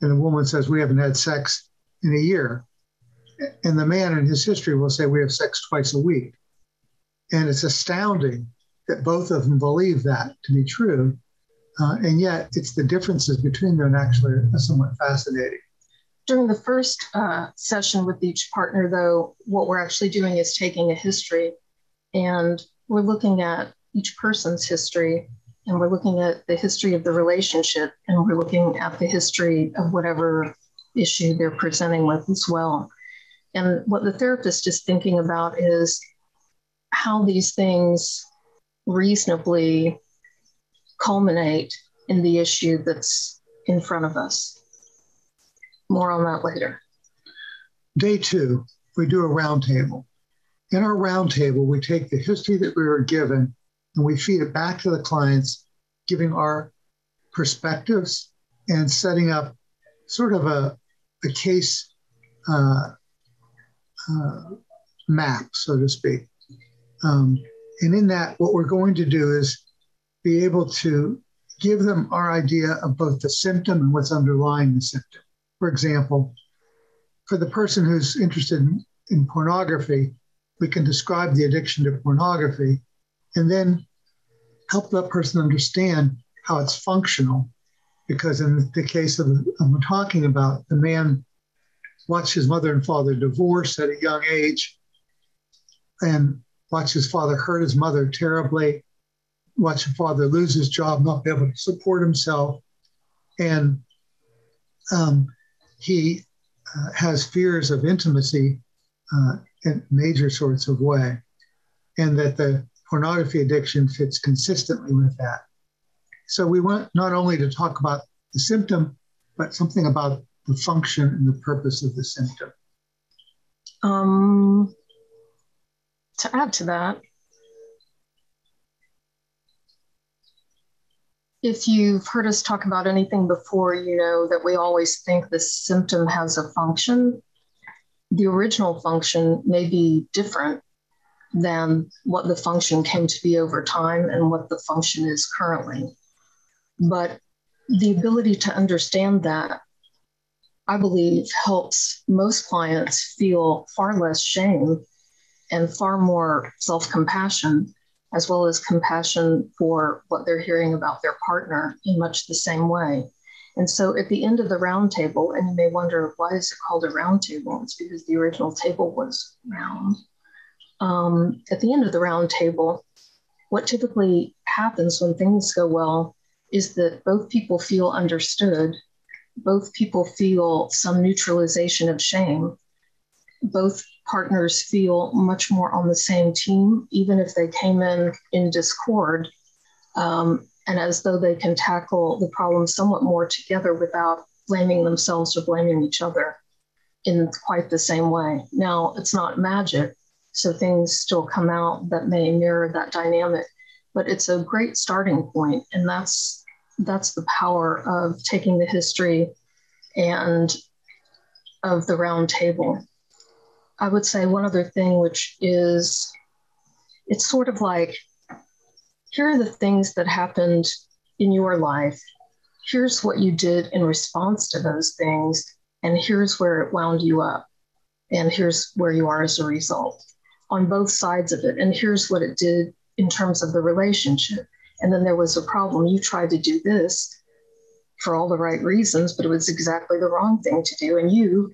And the woman says, We haven't had sex in a year. And the man in his history will say, We have sex twice a week. And it's astounding that both of them believe that to be true. Uh, and yet, it's the differences between them actually are somewhat
fascinating. During the first uh, session with each partner, though, what we're actually doing is taking a history and we're looking at each person's history and we're looking at the history of the relationship and we're looking at the history of whatever issue they're presenting with as well. And what the therapist is thinking about is how these things reasonably culminate in the issue that's in front of us. More on that later.
Day two, we do a roundtable. In our roundtable, we take the history that we were given and we feed it back to the clients, giving our perspectives and setting up sort of a, a case uh, uh, map, so to speak. Um, and in that, what we're going to do is be able to give them our idea of both the symptom and what's underlying the symptom. For example, for the person who's interested in, in pornography, we can describe the addiction to pornography and then help that person understand how it's functional. Because in the case of, I'm talking about, the man watched his mother and father divorce at a young age and watched his father hurt his mother terribly, watched his father lose his job, not be able to support himself. And um, he uh, has fears of intimacy uh, in major sorts of way, and that the pornography addiction fits consistently with that. So we want not only to talk about the symptom, but something about the function and the purpose of the symptom.
Um, to add to that, if you've heard us talk about anything before, you know that we always think the symptom has a function. The original function may be different than what the function came to be over time and what the function is currently. But the ability to understand that, I believe, helps most clients feel far less shame and far more self compassion as well as compassion for what they're hearing about their partner in much the same way. And so at the end of the roundtable, and you may wonder why is it called a roundtable? It's because the original table was round. Um, at the end of the roundtable, what typically happens when things go well is that both people feel understood, both people feel some neutralization of shame, both partners feel much more on the same team, even if they came in in discord, um, and as though they can tackle the problem somewhat more together without blaming themselves or blaming each other in quite the same way. Now, it's not magic, so things still come out that may mirror that dynamic, but it's a great starting point, and that's that's the power of taking the history and of the round table I would say one other thing, which is it's sort of like here are the things that happened in your life. Here's what you did in response to those things. And here's where it wound you up. And here's where you are as a result on both sides of it. And here's what it did in terms of the relationship. And then there was a problem. You tried to do this for all the right reasons, but it was exactly the wrong thing to do. And you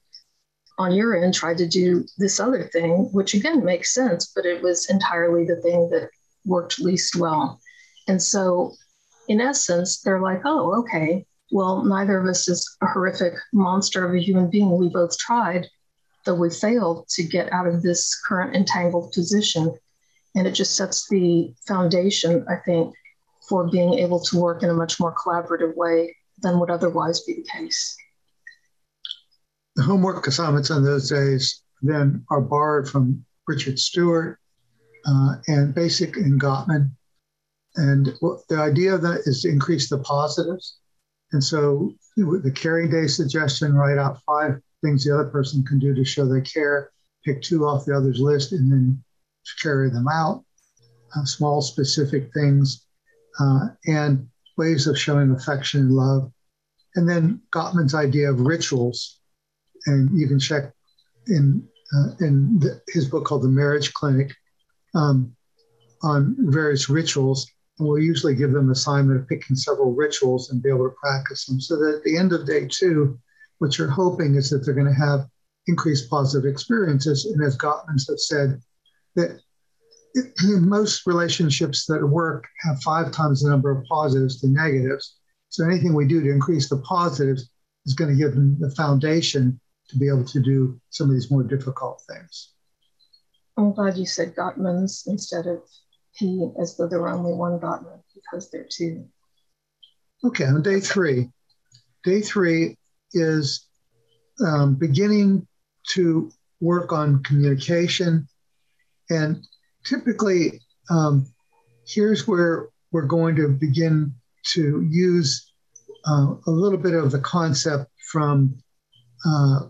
on your end tried to do this other thing, which again makes sense, but it was entirely the thing that worked least well. And so, in essence, they're like, oh, okay, well, neither of us is a horrific monster of a human being. We both tried, though we failed to get out of this current entangled position. And it just sets the foundation, I think, for being able to work in a much more collaborative way than would otherwise be the case
the homework assignments on those days then are borrowed from Richard Stuart uh, and Basic and Gottman. And the idea of that is to increase the positives. And so the caring day suggestion, write out five things the other person can do to show they care, pick two off the other's list, and then carry them out. Uh, small, specific things, uh, and ways of showing affection and love. And then Gottman's idea of rituals, and you can check in uh, in the, his book called The Marriage Clinic um, on various rituals. And we'll usually give them assignment of picking several rituals and be able to practice them. So that at the end of day two, what you're hoping is that they're going to have increased positive experiences. And as Gottmans have said, that in most relationships that work have five times the number of positives to negatives. So anything we do to increase the positives is going to give them the foundation to be able to do some of these more difficult things.
I'm glad you said Gottman's instead of he, as though there were only one Gottman, because there are two.
Okay, on day three, day three is um, beginning to work on communication. And typically, um, here's where we're going to begin to use uh, a little bit of the concept from uh,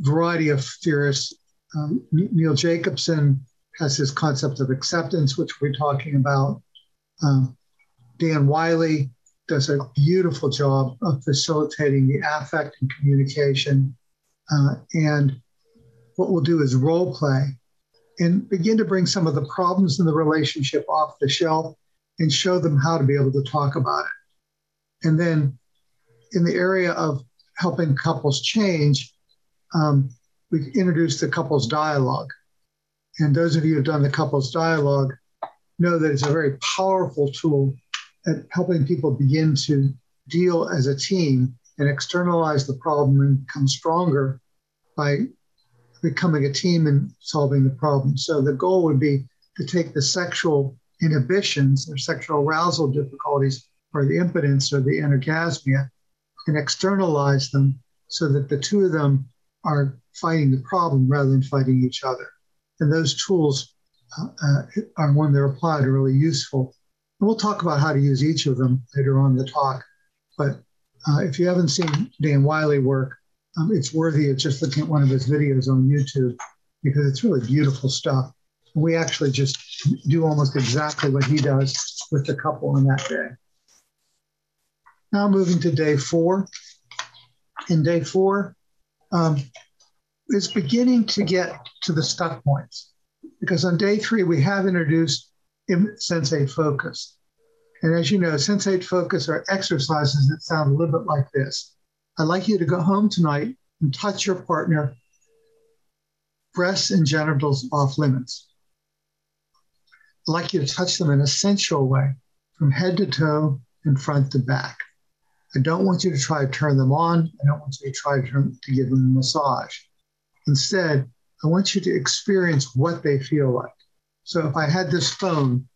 variety of theorists. Um, Neil Jacobson has his concept of acceptance, which we're talking about. Um, Dan Wile does a beautiful job of facilitating the affect and communication. Uh, and what we'll do is role play and begin to bring some of the problems in the relationship off the shelf and show them how to be able to talk about it. And then in the area of helping couples change, um, we introduced the couples dialogue. And those of you who've done the couples dialogue know that it's a very powerful tool at helping people begin to deal as a team and externalize the problem and become stronger by becoming a team and solving the problem. So the goal would be to take the sexual inhibitions or sexual arousal difficulties or the impotence or the anorgasmia and externalize them so that the two of them are fighting the problem rather than fighting each other. And those tools uh, uh are, when they're applied, are really useful. And we'll talk about how to use each of them later on in the talk. But uh, if you haven't seen Dan Wile work, um, it's worthy of just looking at one of his videos on YouTube because it's really beautiful stuff. And we actually just do almost exactly what he does with the couple on that day. Now moving to day four. In day four, um, is beginning to get to the stuck points because on day three we have introduced sensate focus and as you know sensate focus are exercises that sound a little bit like this i'd like you to go home tonight and touch your partner breasts and genitals off limits i'd like you to touch them in a sensual way from head to toe and front to back I don't want you to try to turn them on. I don't want you to try to, turn, to give them a massage. Instead, I want you to experience what they feel like. So if I had this phone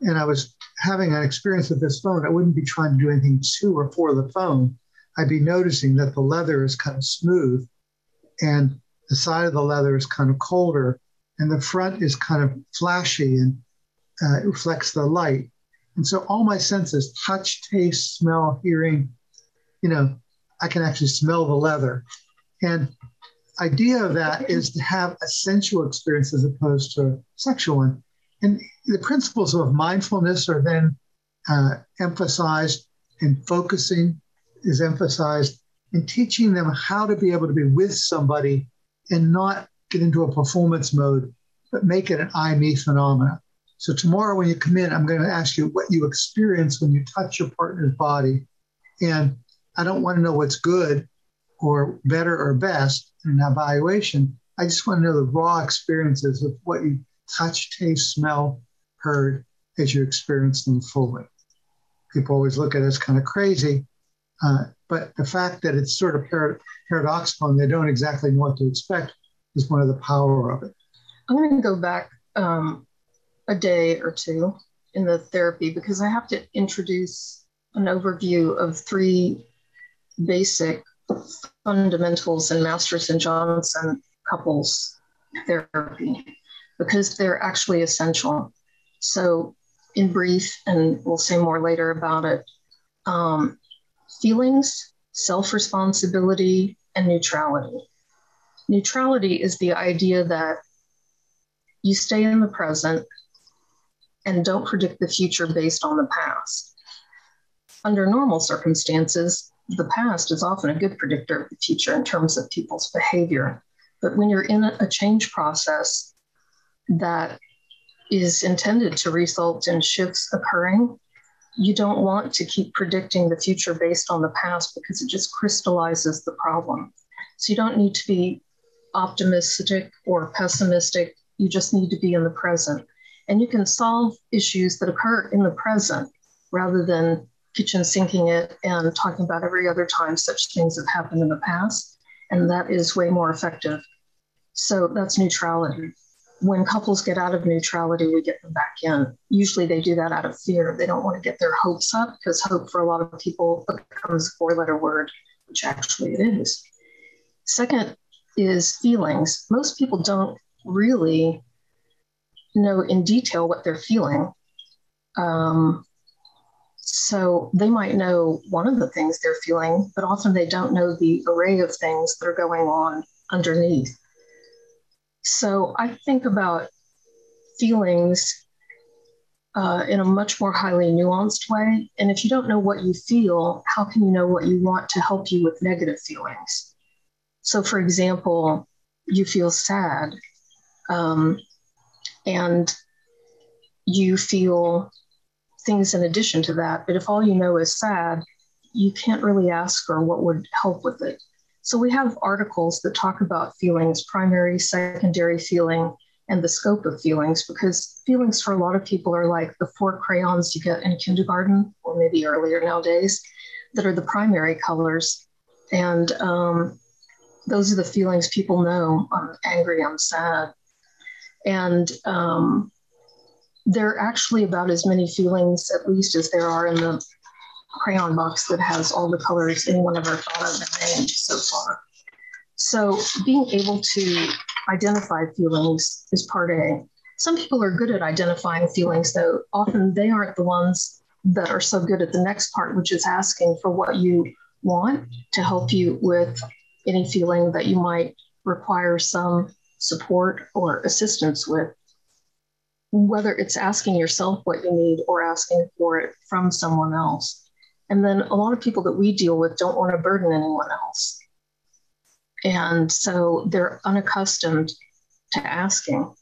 and I was having an experience with this phone, I wouldn't be trying to do anything to or for the phone. I'd be noticing that the leather is kind of smooth and the side of the leather is kind of colder and the front is kind of flashy and uh, it reflects the light. And so all my senses touch, taste, smell, hearing, you know, I can actually smell the leather. And idea of that is to have a sensual experience as opposed to a sexual one. And the principles of mindfulness are then uh, emphasized, and focusing is emphasized, and teaching them how to be able to be with somebody and not get into a performance mode, but make it an I me phenomena. So tomorrow when you come in, I'm going to ask you what you experience when you touch your partner's body. And I don't want to know what's good or better or best in an evaluation. I just want to know the raw experiences of what you touch, taste, smell, heard as you experience them fully. People always look at us kind of crazy, uh, but the fact that it's sort of paradoxical and they don't exactly know what to expect is one of the power of it.
I'm going to go back um, a day or two in the therapy because I have to introduce an overview of three basic fundamentals in Masters and Johnson couples therapy because they're actually essential. So, in brief, and we'll say more later about it, um, feelings, self responsibility, and neutrality. Neutrality is the idea that you stay in the present and don't predict the future based on the past. Under normal circumstances, the past is often a good predictor of the future in terms of people's behavior. But when you're in a change process that is intended to result in shifts occurring, you don't want to keep predicting the future based on the past because it just crystallizes the problem. So you don't need to be optimistic or pessimistic. You just need to be in the present. And you can solve issues that occur in the present rather than kitchen sinking it and talking about every other time such things have happened in the past. And that is way more effective. So that's neutrality. When couples get out of neutrality, we get them back in. Usually they do that out of fear. They don't want to get their hopes up because hope for a lot of people becomes a four letter word, which actually it is. Second is feelings. Most people don't really know in detail what they're feeling. Um, so they might know one of the things they're feeling, but often they don't know the array of things that are going on underneath. So I think about feelings uh, in a much more highly nuanced way. And if you don't know what you feel, how can you know what you want to help you with negative feelings? So, for example, you feel sad um, and you feel things in addition to that. But if all you know is sad, you can't really ask her what would help with it. So we have articles that talk about feelings, primary, secondary feeling, and the scope of feelings, because feelings for a lot of people are like the four crayons you get in kindergarten or maybe earlier nowadays that are the primary colors. And um, those are the feelings people know I'm um, angry, I'm sad. And um, there are actually about as many feelings, at least, as there are in the crayon box that has all the colors in of our thought of and so far. So being able to identify feelings is part A. Some people are good at identifying feelings, though often they aren't the ones that are so good at the next part, which is asking for what you want to help you with any feeling that you might require some support or assistance with whether it's asking yourself what you need or asking for it from someone else. And then a lot of people that we deal with don't want to burden anyone else. And so they're unaccustomed to asking.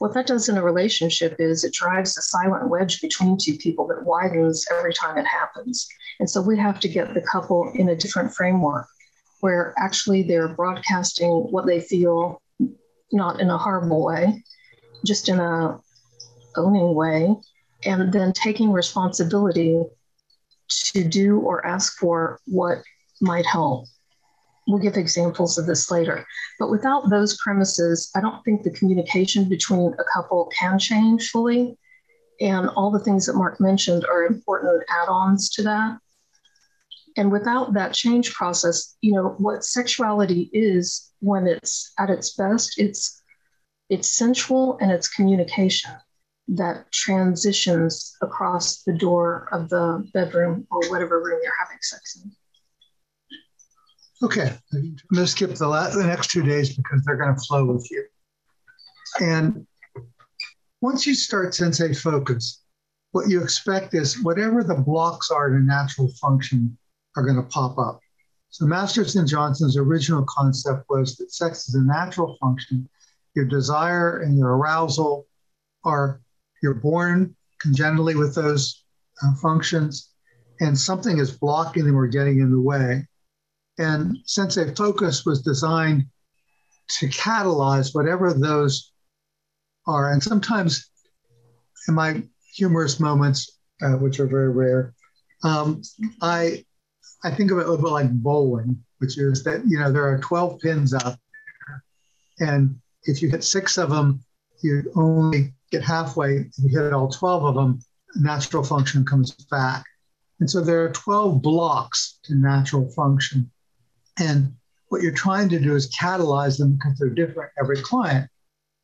What that does in a relationship is it drives a silent wedge between two people that widens every time it happens. And so we have to get the couple in a different framework where actually they're broadcasting what they feel, not in a horrible way, just in a owning way and then taking responsibility to do or ask for what might help. We'll give examples of this later. But without those premises, I don't think the communication between a couple can change fully. And all the things that Mark mentioned are important add ons to that. And without that change process, you know, what sexuality is when it's at its best, it's it's sensual and it's communication that transitions across the door of the bedroom or whatever room you're having sex in. Okay, I'm going to skip the, last, the next two
days because they're going to flow with you. And once you start sensate focus, what you expect is whatever the blocks are to natural function are going to pop up. So Masters and Johnson's original concept was that sex is a natural function. Your desire and your arousal are you're born congenitally with those uh, functions, and something is blocking them or getting in the way. And Sensate Focus was designed to catalyze whatever those are. And sometimes in my humorous moments, uh, which are very rare, um, I I think of it a little bit like bowling, which is that you know there are 12 pins out there, and if you hit six of them, you only get halfway and you hit all 12 of them, natural function comes back. And so there are 12 blocks to natural function. And what you're trying to do is catalyze them because they're different every client.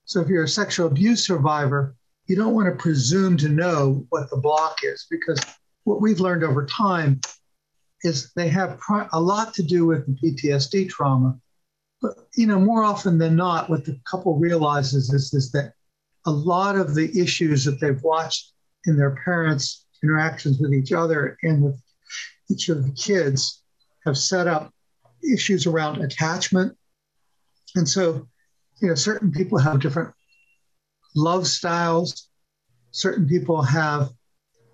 So if you're a sexual abuse survivor, you don't want to presume to know what the block is because what we've learned over time is they have a lot to do with the PTSD trauma, but, you know, more often than not, what the couple realizes is, is that a lot of the issues that they've watched in their parents' interactions with each other and with each of the kids have set up issues around attachment. And so, you know, certain people have different love styles. Certain people have,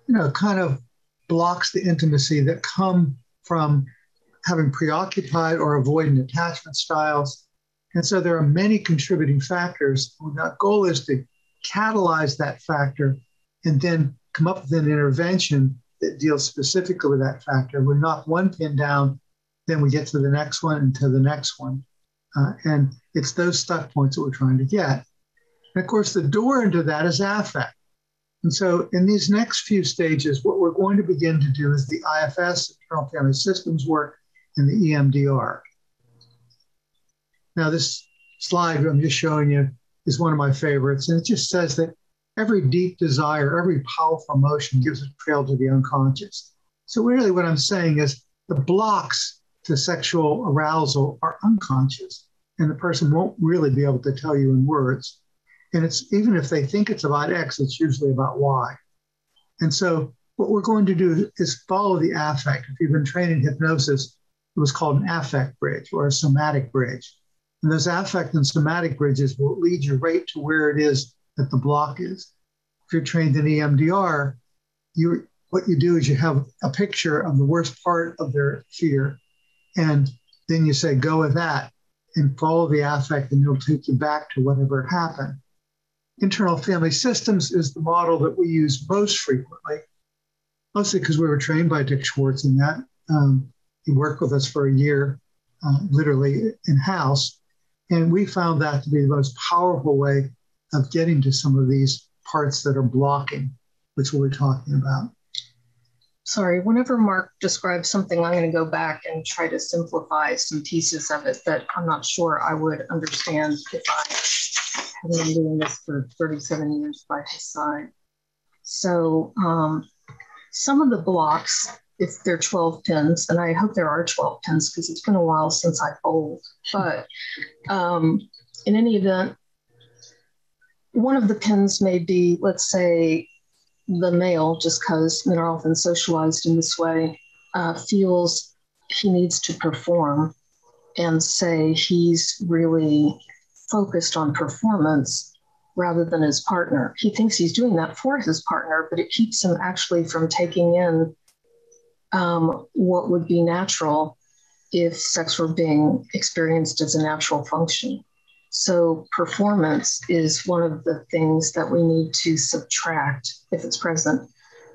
you know, kind of blocks the intimacy that come from having preoccupied or avoidant attachment styles. And so there are many contributing factors. Our goal is to catalyze that factor and then come up with an intervention that deals specifically with that factor. We're not one pin down, then we get to the next one and to the next one. Uh, and it's those stuck points that we're trying to get. And of course, the door into that is affect. And so, in these next few stages, what we're going to begin to do is the IFS, internal family systems work, in the EMDR. Now, this slide I'm just showing you is one of my favorites, and it just says that every deep desire, every powerful emotion gives a trail to the unconscious. So, really, what I'm saying is the blocks to sexual arousal are unconscious, and the person won't really be able to tell you in words. And it's even if they think it's about X, it's usually about Y. And so, what we're going to do is follow the affect. If you've been trained in hypnosis, it was called an affect bridge or a somatic bridge. And those affect and somatic bridges will lead you right to where it is that the block is. If you're trained in EMDR, you what you do is you have a picture of the worst part of their fear, and then you say, go with that and follow the affect, and it'll take you back to whatever happened. Internal family systems is the model that we use most frequently, mostly because we were trained by Dick Schwartz in that. Um, he worked with us for a year, uh, literally in house. And we found that to be the most powerful way of getting to some of these parts that are blocking, which we're talking about.
Sorry, whenever Mark describes something, I'm going to go back and try to simplify some pieces of it that I'm not sure I would understand if I had been doing this for 37 years by his side. So, um, some of the blocks if they're 12 pins, and I hope there are 12 pins because it's been a while since I bowled. But um, in any event, one of the pins may be, let's say, the male, just because men are often socialized in this way, uh, feels he needs to perform and say he's really focused on performance rather than his partner. He thinks he's doing that for his partner, but it keeps him actually from taking in um, what would be natural if sex were being experienced as a natural function. So, performance is one of the things that we need to subtract if it's present.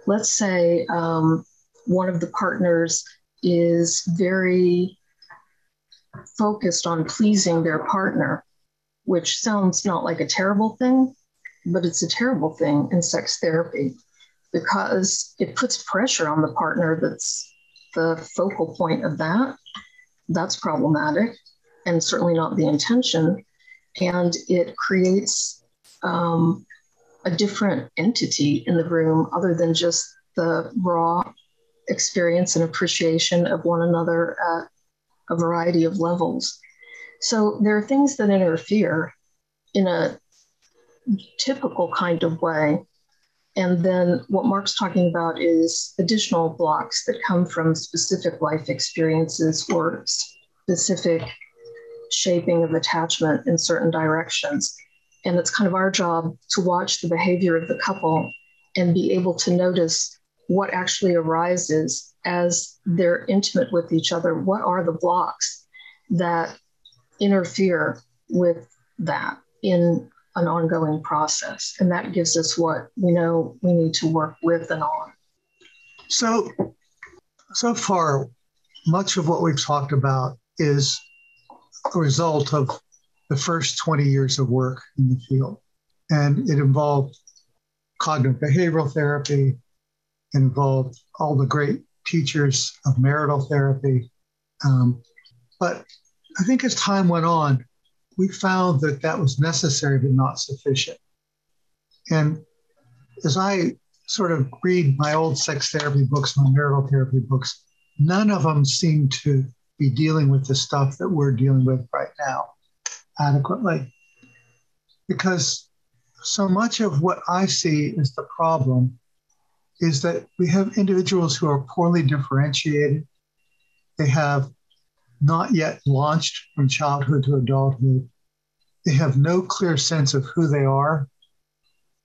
Let's say um, one of the partners is very focused on pleasing their partner, which sounds not like a terrible thing, but it's a terrible thing in sex therapy because it puts pressure on the partner that's the focal point of that. That's problematic and certainly not the intention. And it creates um, a different entity in the room other than just the raw experience and appreciation of one another at a variety of levels. So there are things that interfere in a typical kind of way and then what Mark's talking about is additional blocks that come from specific life experiences or specific shaping of attachment in certain directions. And it's kind of our job to watch the behavior of the couple and be able to notice what actually arises as they're intimate with each other. What are the blocks that interfere with that in an ongoing process. And that gives us what we know we need to work with and on. So, so far,
much of what we've talked about is a result of the first 20 years of work in the field. And it involved cognitive behavioral therapy, it involved all the great teachers of marital therapy. Um, but I think as time went on, we found that that was necessary but not sufficient. And as I sort of read my old sex therapy books, my marital therapy books, none of them seem to be dealing with the stuff that we're dealing with right now adequately. Because so much of what I see as the problem is that we have individuals who are poorly differentiated. They have not yet launched from childhood to adulthood. They have no clear sense of who they are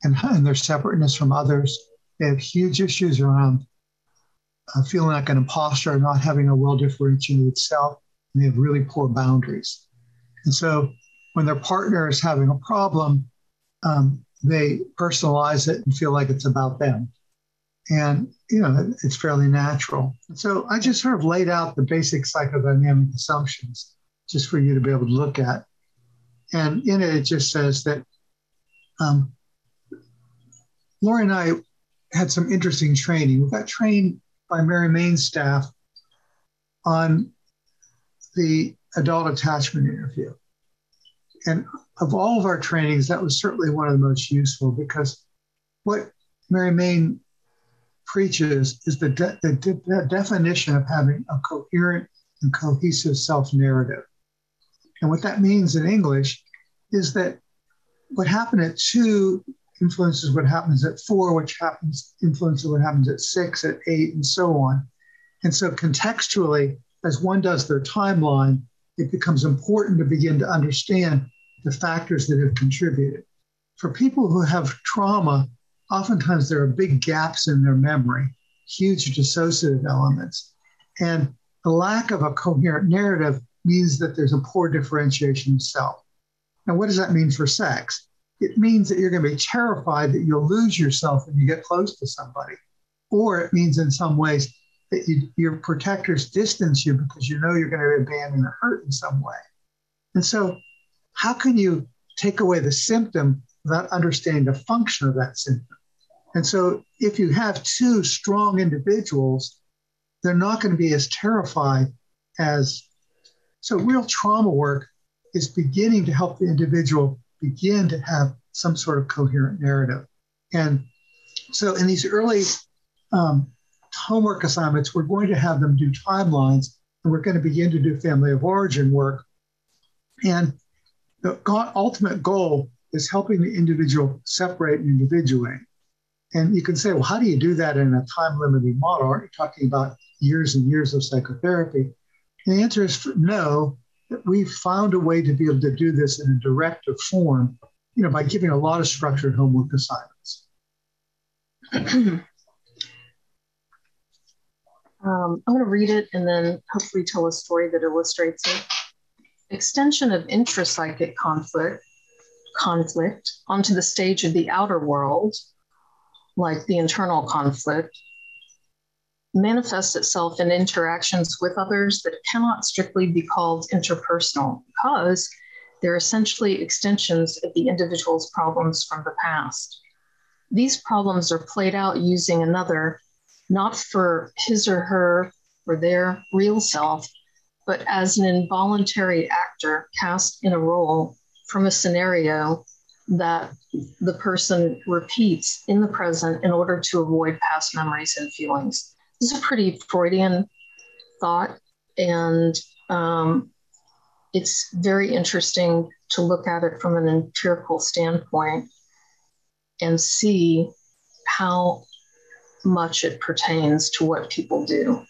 and, and their separateness from others. They have huge issues around uh, feeling like an imposter and not having a well differentiated self. And they have really poor boundaries. And so when their partner is having a problem, um, they personalize it and feel like it's about them and you know it's fairly natural. So I just sort of laid out the basic psychodynamic assumptions just for you to be able to look at, and in it it just says that um, and I had some interesting training. We got trained by Mary Main staff on the adult attachment interview. And of all of our trainings, that was certainly one of the most useful because what Mary Main preaches is the, de- the, de- definition of having a coherent and cohesive self narrative. And what that means in English is that what happened at two influences what happens at four, which happens influences what happens at six, at eight, and so on. And so contextually, as one does their timeline, it becomes important to begin to understand the factors that have contributed. For people who have trauma oftentimes there are big gaps in their memory, huge dissociative elements. And the lack of a coherent narrative means that there's a poor differentiation of self. Now, what does that mean for sex? It means that you're going to be terrified that you'll lose yourself when you get close to somebody. Or it means in some ways that you, your protectors distance you because you know you're going to be abandoned or hurt in some way. And so, how can you take away the symptom without understanding the function of that symptom? And so if you have two strong individuals, they're not going to be as terrified as. So real trauma work is beginning to help the individual begin to have some sort of coherent narrative. And so in these early um, homework assignments, we're going to have them do timelines and we're going to begin to do family of origin work. And the ultimate goal is helping the individual separate and individuate. And you can say, well, how do you do that in a time limited model? Aren't you talking about years and years of psychotherapy? And the answer is no, we found a way to be able to do this in a directive form, you know, by giving a lot of structured homework assignments.
um, I'm going to read it and then hopefully tell a story that illustrates it. Extension of intrapsychic conflict conflict onto the stage of the outer world like the internal conflict, manifests itself in interactions with others that cannot strictly be called interpersonal because they're essentially extensions of the individual's problems from the past. These problems are played out using another, not for his or her or their real self, but as an involuntary actor cast in a role from a scenario that the person repeats in the present in order to avoid past memories and feelings. This is a pretty Freudian thought, and um, it's very interesting to look at it from an empirical standpoint and see how much it pertains to what people do.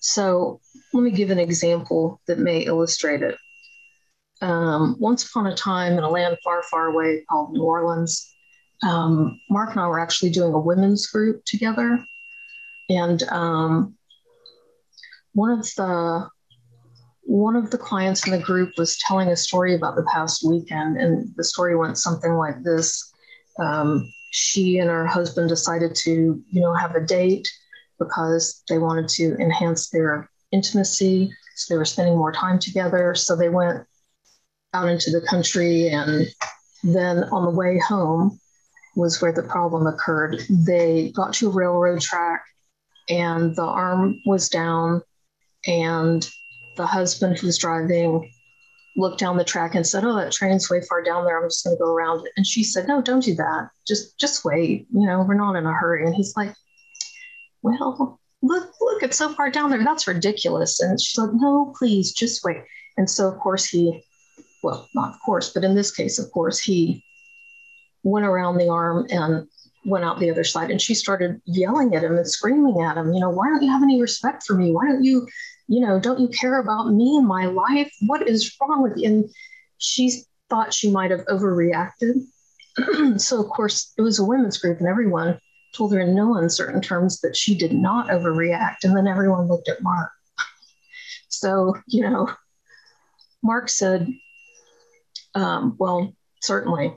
So, let me give an example that may illustrate it um, once upon a time in a land far, far away called New Orleans, um, Mark and I were actually doing a women's group together. And um, one of the one of the clients in the group was telling a story about the past weekend, and the story went something like this: um, She and her husband decided to, you know, have a date because they wanted to enhance their intimacy. So they were spending more time together. So they went out into the country. And then on the way home was where the problem occurred. They got to a railroad track and the arm was down. And the husband who was driving looked down the track and said, Oh, that train's way far down there. I'm just gonna go around it. And she said, No, don't do that. Just just wait. You know, we're not in a hurry. And he's like, Well, look, look, it's so far down there. That's ridiculous. And she's like, No, please, just wait. And so of course he well, not of course, but in this case, of course, he went around the arm and went out the other side. And she started yelling at him and screaming at him, you know, why don't you have any respect for me? Why don't you, you know, don't you care about me and my life? What is wrong with you? And she thought she might have overreacted. so, of course, it was a women's group, and everyone told her in no uncertain terms that she did not overreact. And then everyone looked at Mark. so, you know, Mark said, um, well, certainly.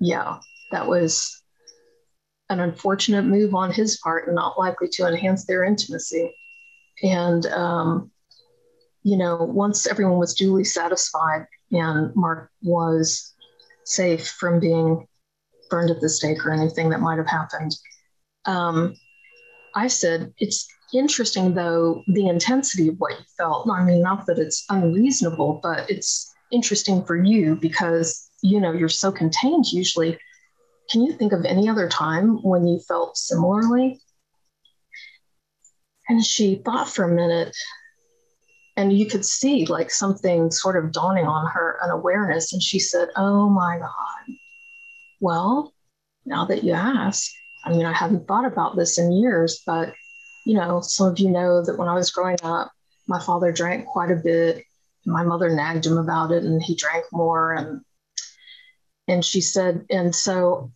yeah, that was an unfortunate move on his part and not likely to enhance their intimacy. And, um, you know, once everyone was duly satisfied and Mark was safe from being burned at the stake or anything that might have happened, um, I said, it's interesting though, the intensity of what you felt. I mean, not that it's unreasonable, but it's interesting for you because you know you're so contained usually can you think of any other time when you felt similarly and she thought for a minute and you could see like something sort of dawning on her an awareness and she said oh my god well now that you ask i mean i haven't thought about this in years but you know some of you know that when i was growing up my father drank quite a bit my mother nagged him about it and he drank more and and she said and so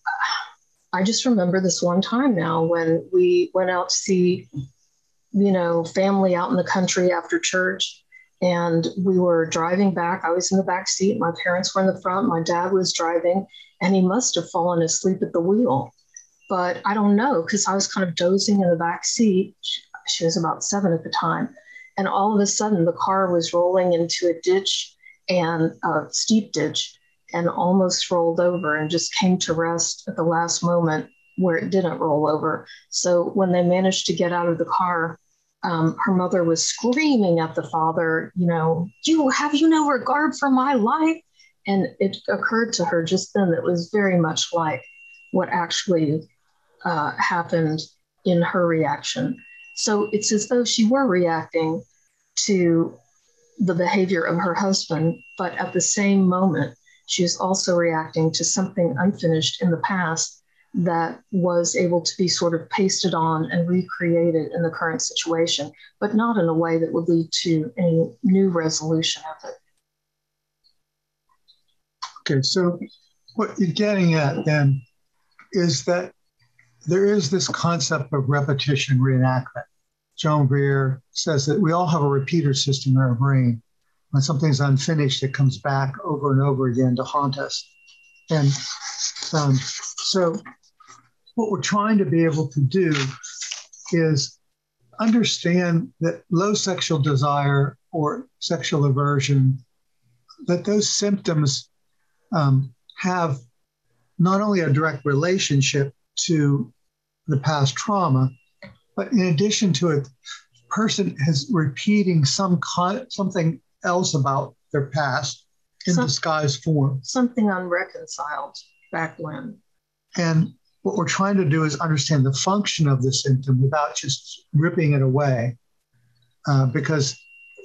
i just remember this one time now when we went out to see you know family out in the country after church and we were driving back i was in the back seat my parents were in the front my dad was driving and he must have fallen asleep at the wheel but i don't know because i was kind of dozing in the back seat she was about seven at the time and all of a sudden, the car was rolling into a ditch and a steep ditch and almost rolled over and just came to rest at the last moment where it didn't roll over. So when they managed to get out of the car, um, her mother was screaming at the father, you know, you have you no regard for my life? And it occurred to her just then that it was very much like what actually uh, happened in her reaction. So it's as though she were reacting to the behavior of her husband, but at the same moment, she is also reacting to something unfinished in the past that was able to be sort of pasted on and recreated in the current situation, but not in a way that would lead to any new resolution of it.
Okay, so what
you're getting at then is that
there is this concept of repetition reenactment. Joan Greer says that we all have a repeater system in our brain. When something's unfinished, it comes back over and over again to haunt us. And um, so, what we're trying to be able to do is understand that low sexual desire or sexual aversion, that those symptoms um, have not only a direct relationship to the past trauma, but in addition to it, person is repeating some con- something else about their past in some, disguised form.
Something unreconciled back when.
And what we're trying to do is understand the function of the symptom without just ripping it away, uh, because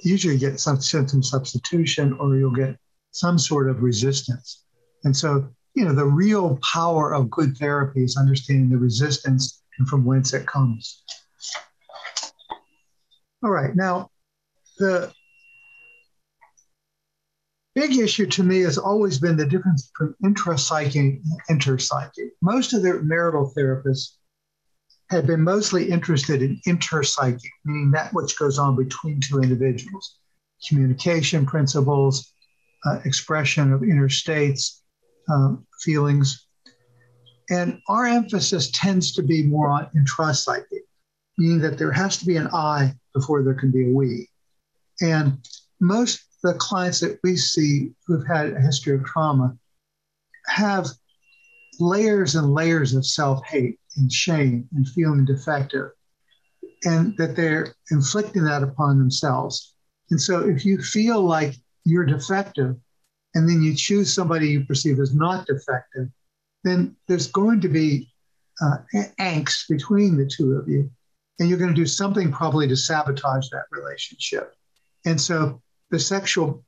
usually you get some symptom substitution or you'll get some sort of resistance. And so, you know, the real power of good therapy is understanding the resistance and from whence it comes. All right. Now, the big issue to me has always been the difference between intrapsychic and interpsychic. Most of the marital therapists had been mostly interested in interpsychic, meaning that which goes on between two individuals, communication principles, uh, expression of inner states, um, feelings. And our emphasis tends to be more on intrapsychic, meaning that there has to be an I before there can be a we. And most the clients that we see who've had a history of trauma have layers and layers of self hate and shame and feeling defective, and that they're inflicting that upon themselves. And so if you feel like you're defective and then you choose somebody you perceive as not defective, then there's going to be uh, angst between the two of you and you're going to do something probably to sabotage that relationship. And so the sexual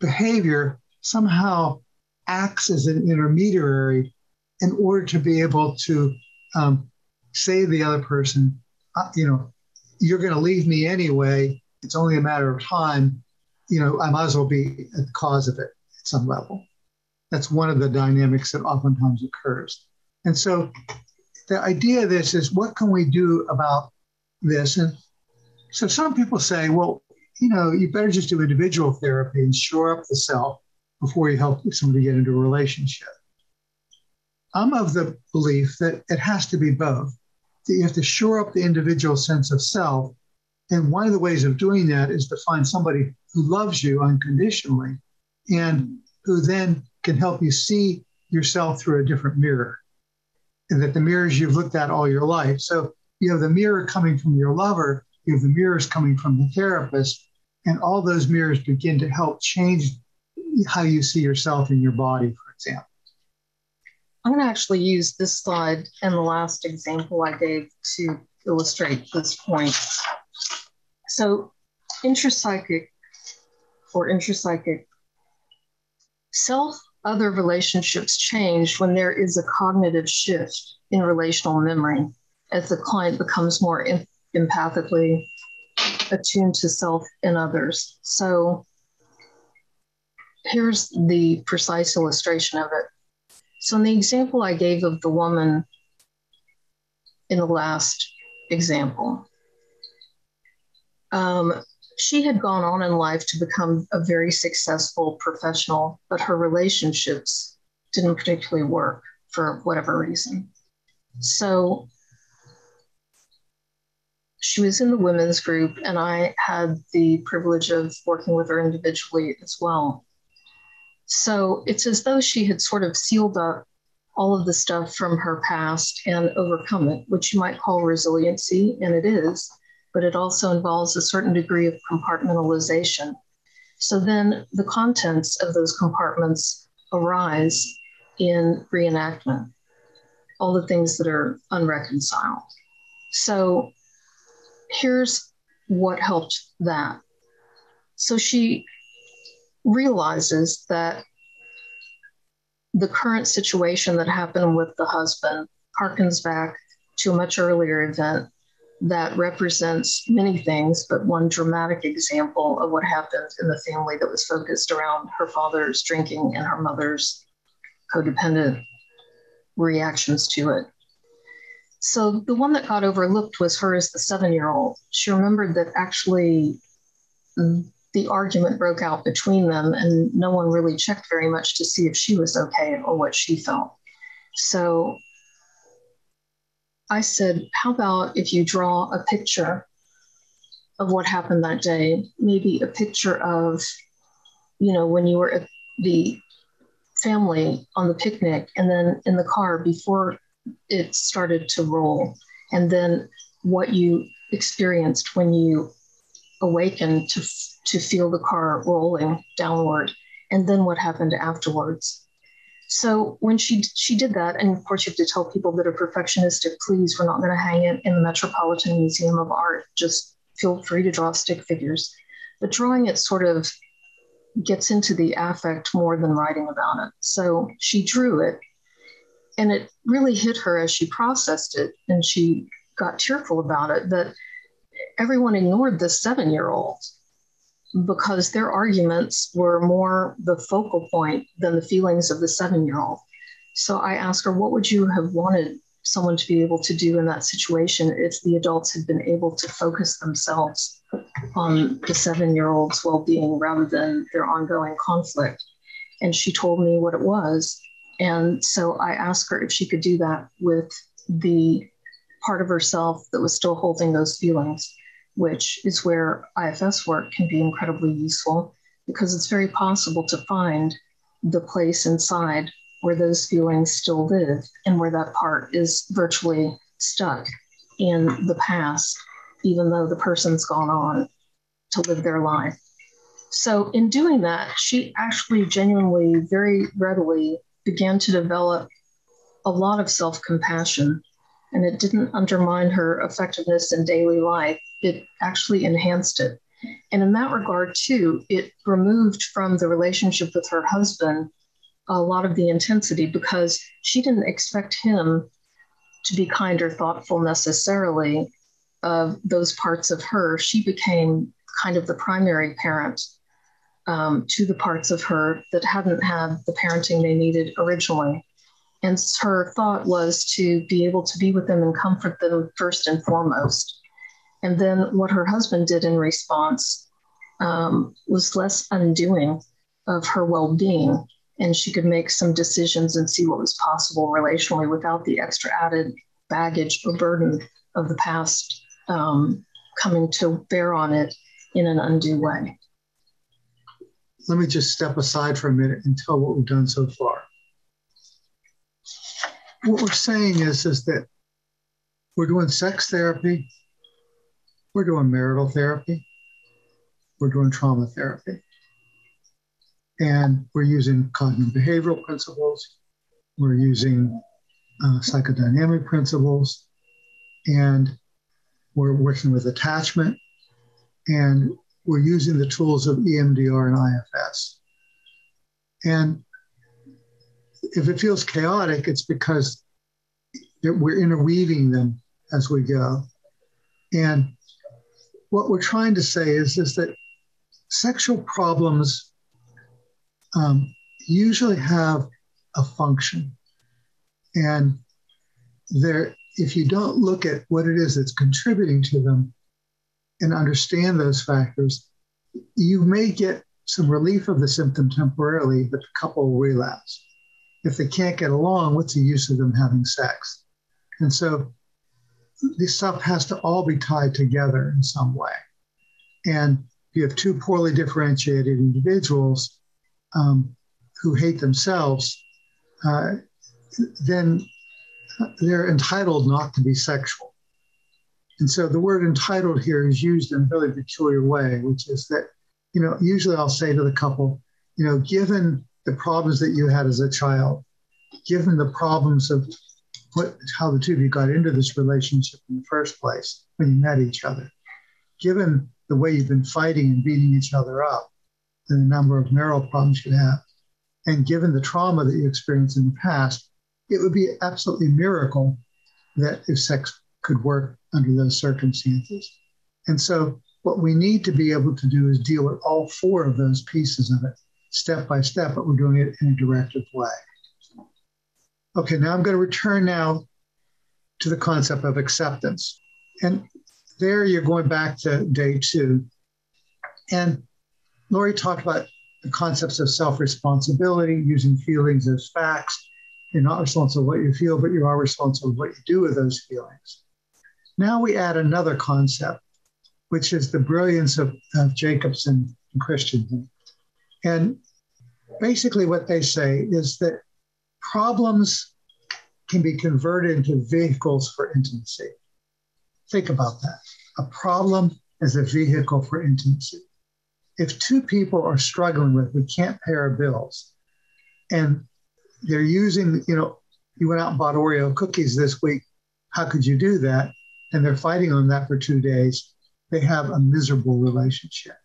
behavior somehow acts as an intermediary in order to be able to um, say to the other person, uh, you know, you're going to leave me anyway. It's only a matter of time. You know, I might as well be at the cause of it at some level. That's one of the dynamics that oftentimes occurs. And so the idea of this is what can we do about this? And so some people say, well, you know, you better just do individual therapy and shore up the self before you help somebody get into a relationship. I'm of the belief that it has to be both, that you have to shore up the individual sense of self. And one of the ways of doing that is to find somebody who loves you unconditionally and who then can help you see yourself through a different mirror and that the mirrors you've looked at all your life. So you have the mirror coming from your lover, you have the mirrors coming from the therapist, and all those mirrors begin to help change how you see yourself in your body, for example.
I'm going to actually use this slide and the last example I gave to illustrate this point. So, intrapsychic or intrapsychic self other relationships change when there is a cognitive shift in relational memory as the client becomes more em- empathically attuned to self and others. So here's the precise illustration of it. So, in the example I gave of the woman in the last example, um, she had gone on in life to become a very successful professional, but her relationships didn't particularly work for whatever reason. So she was in the women's group, and I had the privilege of working with her individually as well. So it's as though she had sort of sealed up all of the stuff from her past and overcome it, which you might call resiliency, and it is but it also involves a certain degree of compartmentalization. So then the contents of those compartments arise in reenactment, all the things that are unreconciled. So here's what helped that. So she realizes that the current situation that happened with the husband harkens back to a much earlier event that represents many things, but one dramatic example of what happened in the family that was focused around her father's drinking and her mother's codependent reactions to it. So the one that got overlooked was her as the seven year old. She remembered that actually the argument broke out between them, and no one really checked very much to see if she was okay or what she felt. So I said, How about if you draw a picture of what happened that day? Maybe a picture of, you know, when you were at the family on the picnic and then in the car before it started to roll, and then what you experienced when you awakened to, to feel the car rolling downward, and then what happened afterwards. So when she she did that, and of course you have to tell people that are perfectionistic, please, we're not going to hang it in the Metropolitan Museum of Art. Just feel free to draw stick figures. But drawing it sort of gets into the affect more than writing about it. So she drew it and it really hit her as she processed it and she got tearful about it that everyone ignored the seven year old because their arguments were more the focal point than the feelings of the seven year old. So I asked her, What would you have wanted someone to be able to do in that situation if the adults had been able to focus themselves on the seven year old's well being rather than their ongoing conflict? And she told me what it was. And so I asked her if she could do that with the part of herself that was still holding those feelings which is where IFS work can be incredibly useful because it's very possible to find the place inside where those feelings still live and where that part is virtually stuck in the past, even though the person's gone on to live their life. So, in doing that, she actually genuinely, very readily began to develop a lot of self compassion. And it didn't undermine her effectiveness in daily life it actually enhanced it. And in that regard, too, it removed from the relationship with her husband a lot of the intensity because she didn't expect him to be kind or thoughtful necessarily of those parts of her. She became kind of the primary parent um, to the parts of her that hadn't had the parenting they needed originally. And her thought was to be able to be with them and comfort them first and foremost. And then what her husband did in response um, was less undoing of her well being. And she could make some decisions and see what was possible relationally without the extra added baggage or burden of the past um, coming to bear on it in an undue way.
Let me just step aside for a minute and tell what we've done so far. What we're saying is, is that we're doing sex therapy, we're doing marital therapy. We're doing trauma therapy. And we're using cognitive behavioral principles. We're using uh, psychodynamic principles. And we're working with attachment. And we're using the tools of EMDR and IFS. And if it feels chaotic, it's because we're interweaving them as we go. And what we're trying to say is, is that sexual problems um, usually have a function. And there, if you don't look at what it is that's contributing to them and understand those factors, you may get some relief of the symptom temporarily, but the couple will relapse. If they can't get along, what's the use of them having sex? And so this stuff has to all be tied together in some way. And if you have two poorly differentiated individuals um, who hate themselves, uh, then they're entitled not to be sexual. And so the word entitled here is used in a really peculiar way, which is that, you know, usually I'll say to the couple, you know, given the problems that you had as a child, given the problems of what, how the two of you got into this relationship in the first place when you met each other. Given the way you've been fighting and beating each other up, and the number of marital problems you have, and given the trauma that you experienced in the past, it would be absolutely a miracle that if sex could work under those circumstances. And so, what we need to be able to do is deal with all four of those pieces of it step by step, but we're doing it in a directive way. Okay, now I'm going to return now to the concept of acceptance. And there you're going back to day two. And Lori talked about the concepts of self responsibility, using feelings as facts. You're not responsible for what you feel, but you are responsible for what you do with those feelings. Now we add another concept, which is the brilliance of, of Jacobson and Christensen. And basically, what they say is that problems can be converted into vehicles for intimacy. Think about that. A problem is a vehicle for intimacy. If two people are struggling with, we can't pay our bills, and they're using, you know, you went out and bought Oreo cookies this week. How could you do that? And they're fighting on that for two days. They have a miserable relationship.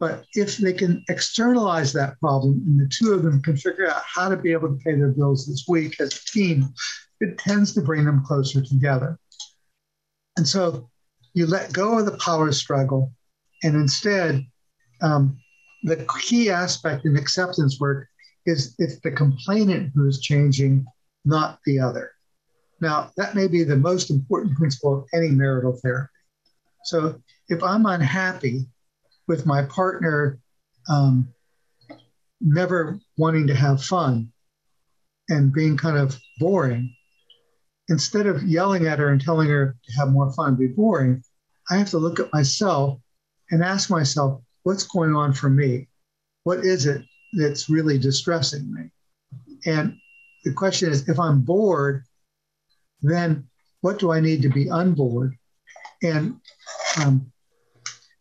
But if they can externalize that problem and the two of them can figure out how to be able to pay their bills this week as a team, it tends to bring them closer together. And so you let go of the power struggle, and instead, um, the key aspect in acceptance work is it's the complainant who is changing, not the other. Now, that may be the most important principle of any marital therapy. So if I'm unhappy, with my partner um, never wanting to have fun and being kind of boring, instead of yelling at her and telling her to have more fun, be boring, I have to look at myself and ask myself, what's going on for me? What is it that's really distressing me? And the question is if I'm bored, then what do I need to be unbored? And um,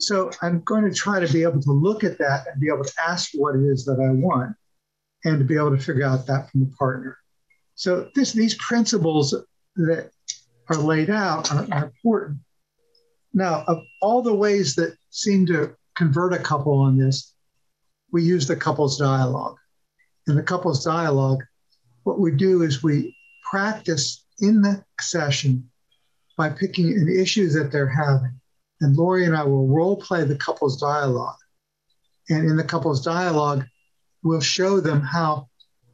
so I'm going to try to be able to look at that and be able to ask what it is that I want and to be able to figure out that from a partner. So this, these principles that are laid out are, are important. Now, of all the ways that seem to convert a couple on this, we use the couple's dialogue. In the couple's dialogue, what we do is we practice in the session by picking an issue that they're having and Lori and I will role play the couple's dialogue. And in the couple's dialogue, we'll show them how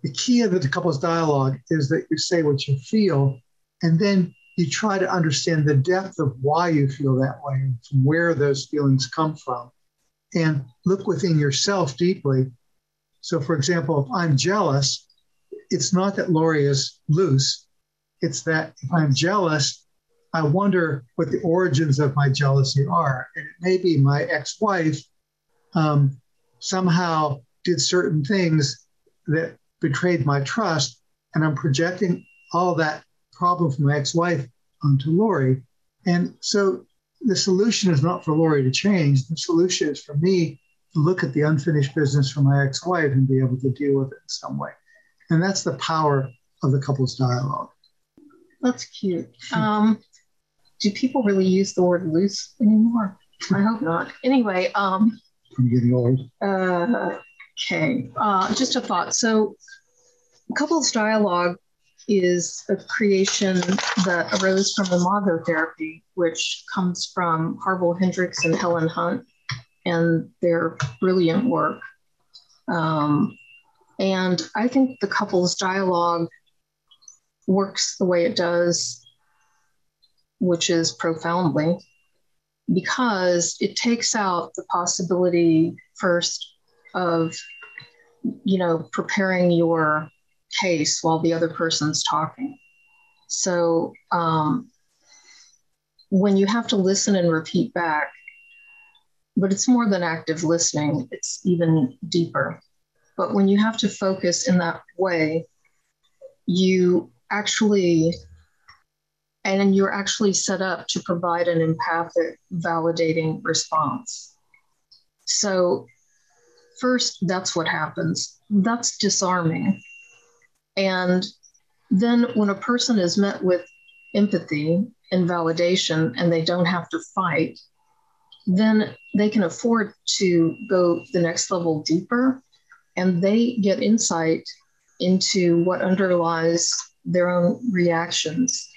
the key of the couple's dialogue is that you say what you feel, and then you try to understand the depth of why you feel that way and from where those feelings come from. And look within yourself deeply. So, for example, if I'm jealous, it's not that Lori is loose, it's that if I'm jealous, I wonder what the origins of my jealousy are. And it may be my ex wife um, somehow did certain things that betrayed my trust. And I'm projecting all that problem from my ex wife onto Lori. And so the solution is not for Lori to change. The solution is for me to look at the unfinished business from my ex wife and be able to deal with it in some way. And that's the power of the couple's dialogue.
That's cute. Um, do people really use the word loose anymore? I hope not. Anyway, um,
I'm getting old.
Uh, okay, uh, just a thought. So, couples dialogue is a creation that arose from imago therapy, which comes from Harville Hendrix and Helen Hunt and their brilliant work. Um, and I think the couples dialogue works the way it does which is profoundly, because it takes out the possibility first of, you know, preparing your case while the other person's talking. So um, when you have to listen and repeat back, but it's more than active listening, it's even deeper. But when you have to focus in that way, you actually and then you're actually set up to provide an empathic, validating response. So, first, that's what happens. That's disarming. And then, when a person is met with empathy and validation and they don't have to fight, then they can afford to go the next level deeper and they get insight into what underlies their own reactions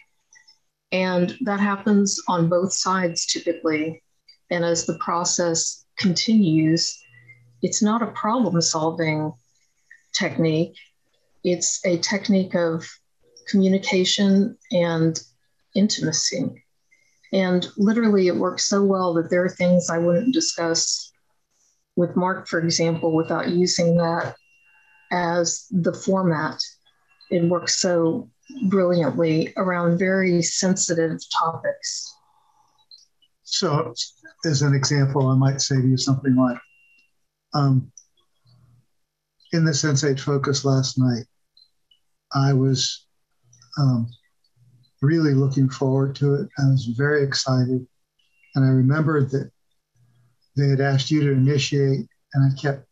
and that happens on both sides typically. And as the process continues, it's not a problem solving technique, it's a technique of communication and intimacy. And literally, it works so well that there are things I wouldn't discuss with Mark, for example, without using that as the format. It works so brilliantly around very sensitive topics.
So, as an example, I might say to you something like, um, in the Sensate Focus last night, I was um, really looking forward to it. I was very excited. And I remembered that they had asked you to initiate, and I kept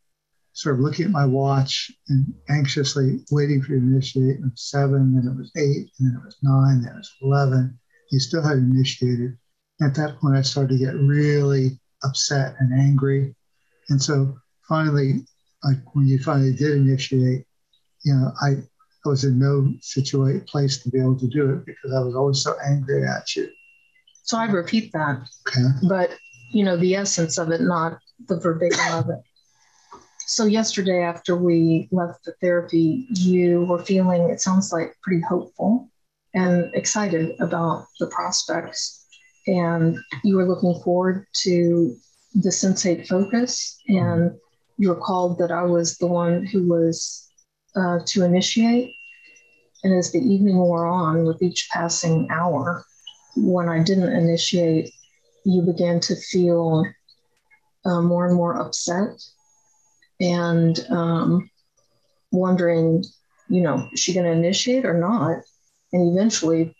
sort of looking at my watch and anxiously waiting for you to initiate. And seven, then it was eight, and then it was nine, then it was 11. You still hadn't initiated. At that point, I started to get really upset and angry. And so finally, like when you finally did initiate, you know, I, I was in no situation place to be able to do it because I was always so angry at you.
So I repeat that, okay. but you know, the essence of it, not the verbatim of it. So, yesterday after we left the therapy, you were feeling, it sounds like, pretty hopeful and excited about the prospects. And you were looking forward to the Sensate focus. And you recalled that I was the one who was uh, to initiate. And as the evening wore on, with each passing hour, when I didn't initiate, you began to feel uh, more and more upset and um, wondering, you know, is she going to initiate or not? And eventually,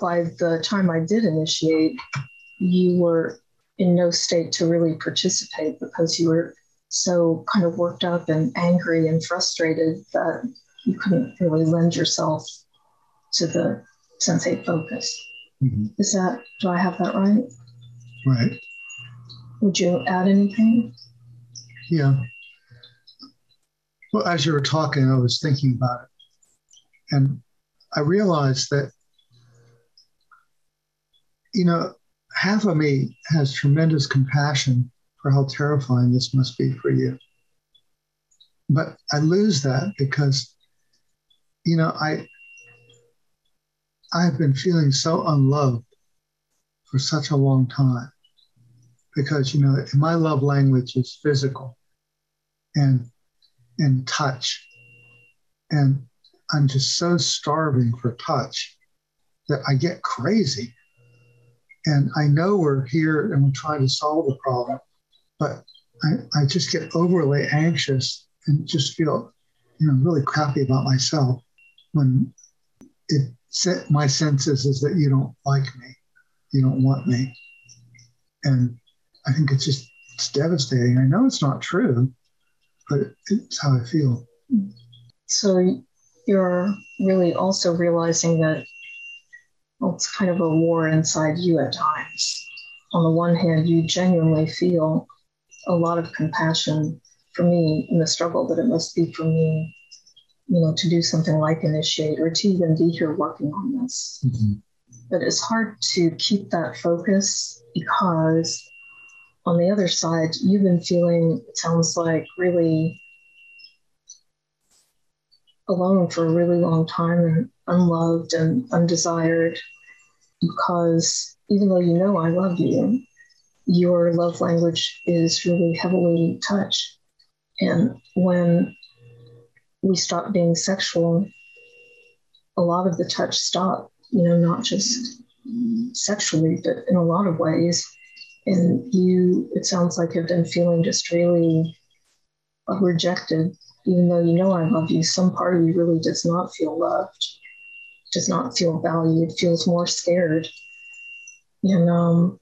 by the time I did initiate, you were in no state to really participate because you were so kind of worked up and angry and frustrated that you couldn't really lend yourself to the sensate focus. Mm-hmm. Is that, do I have that right? Right. Would you add anything?
Yeah. Well, as you were talking, I was thinking about it. And I realized that, you know, half of me has tremendous compassion for how terrifying this must be for you. But I lose that because, you know, I I've been feeling so unloved for such a long time because you know my love language is physical and and touch. And I'm just so starving for touch that I get crazy. And I know we're here and we're trying to solve the problem, but I, I just get overly anxious and just feel, you know, really crappy about myself when it my senses is that you don't like me, you don't want me, and I think it's just it's devastating. I know it's not true but it's how I feel.
So you're really also realizing that well, it's kind of a war inside you at times. On the one hand, you genuinely feel a lot of compassion for me in the struggle that it must be for me, you know, to do something like initiate or to even be here working on this. Mm-hmm. But it's hard to keep that focus because on the other side, you've been feeling, it sounds like, really alone for a really long time and unloved and undesired because even though you know I love you, your love language is really heavily touch. And when we stop being sexual, a lot of the touch stop, you know, not just sexually, but in a lot of ways and you it sounds like have been feeling just really uh, rejected even though you know i love you some part of you really does not feel loved does not feel valued feels more scared and um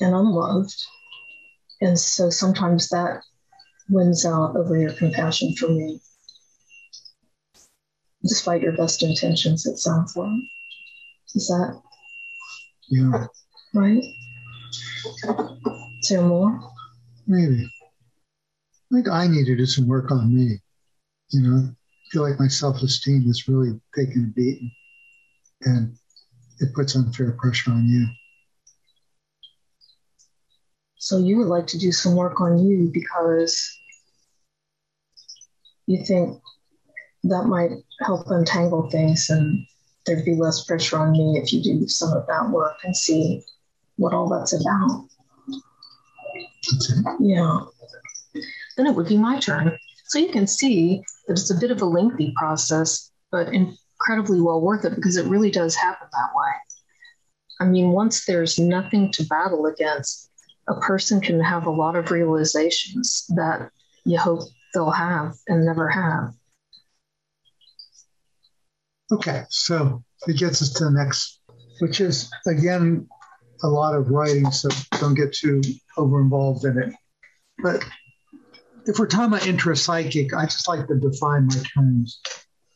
and unloved and so sometimes that wins out over your compassion for me despite your best intentions it sounds like is that yeah right Two more?
Maybe. I think I need to do some work on me. You know, I feel like my self esteem is really taking a beating and it puts unfair pressure on you. So
you would like to do some work on you because you think that might help untangle things and there'd be less pressure on me if you do some of that work and see what all that's about. Yeah. Then it would be my turn. So you can see that it's a bit of a lengthy process, but incredibly well worth it because it really does happen that way. I mean, once there's nothing to battle against, a person can have a lot of realizations that you hope they'll have and never have. Okay, so it gets us to the next, which
is again a lot of writing, so don't get too over involved in it. But if we're talking about intrapsychic, I just like to define my terms.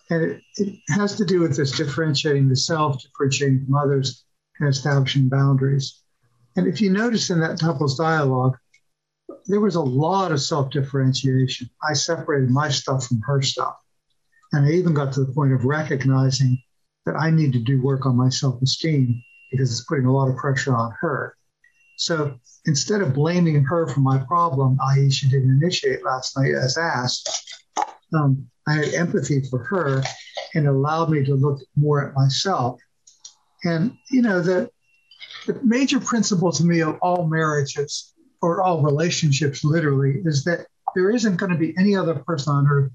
And it, it has to do with this differentiating the self, differentiating from others, and establishing boundaries. And if you notice in that couple's dialogue, there was a lot of self differentiation. I separated my stuff from her stuff. And I even got to the point of recognizing that I need to do work on my self esteem because it's putting a lot of pressure on her. So instead of blaming her for my problem, i.e., she didn't initiate last night as asked, um, I had empathy for her and allowed me to look more at myself. And, you know, the, the major principle to me of all marriages or all relationships, literally, is that there isn't going to be any other person on earth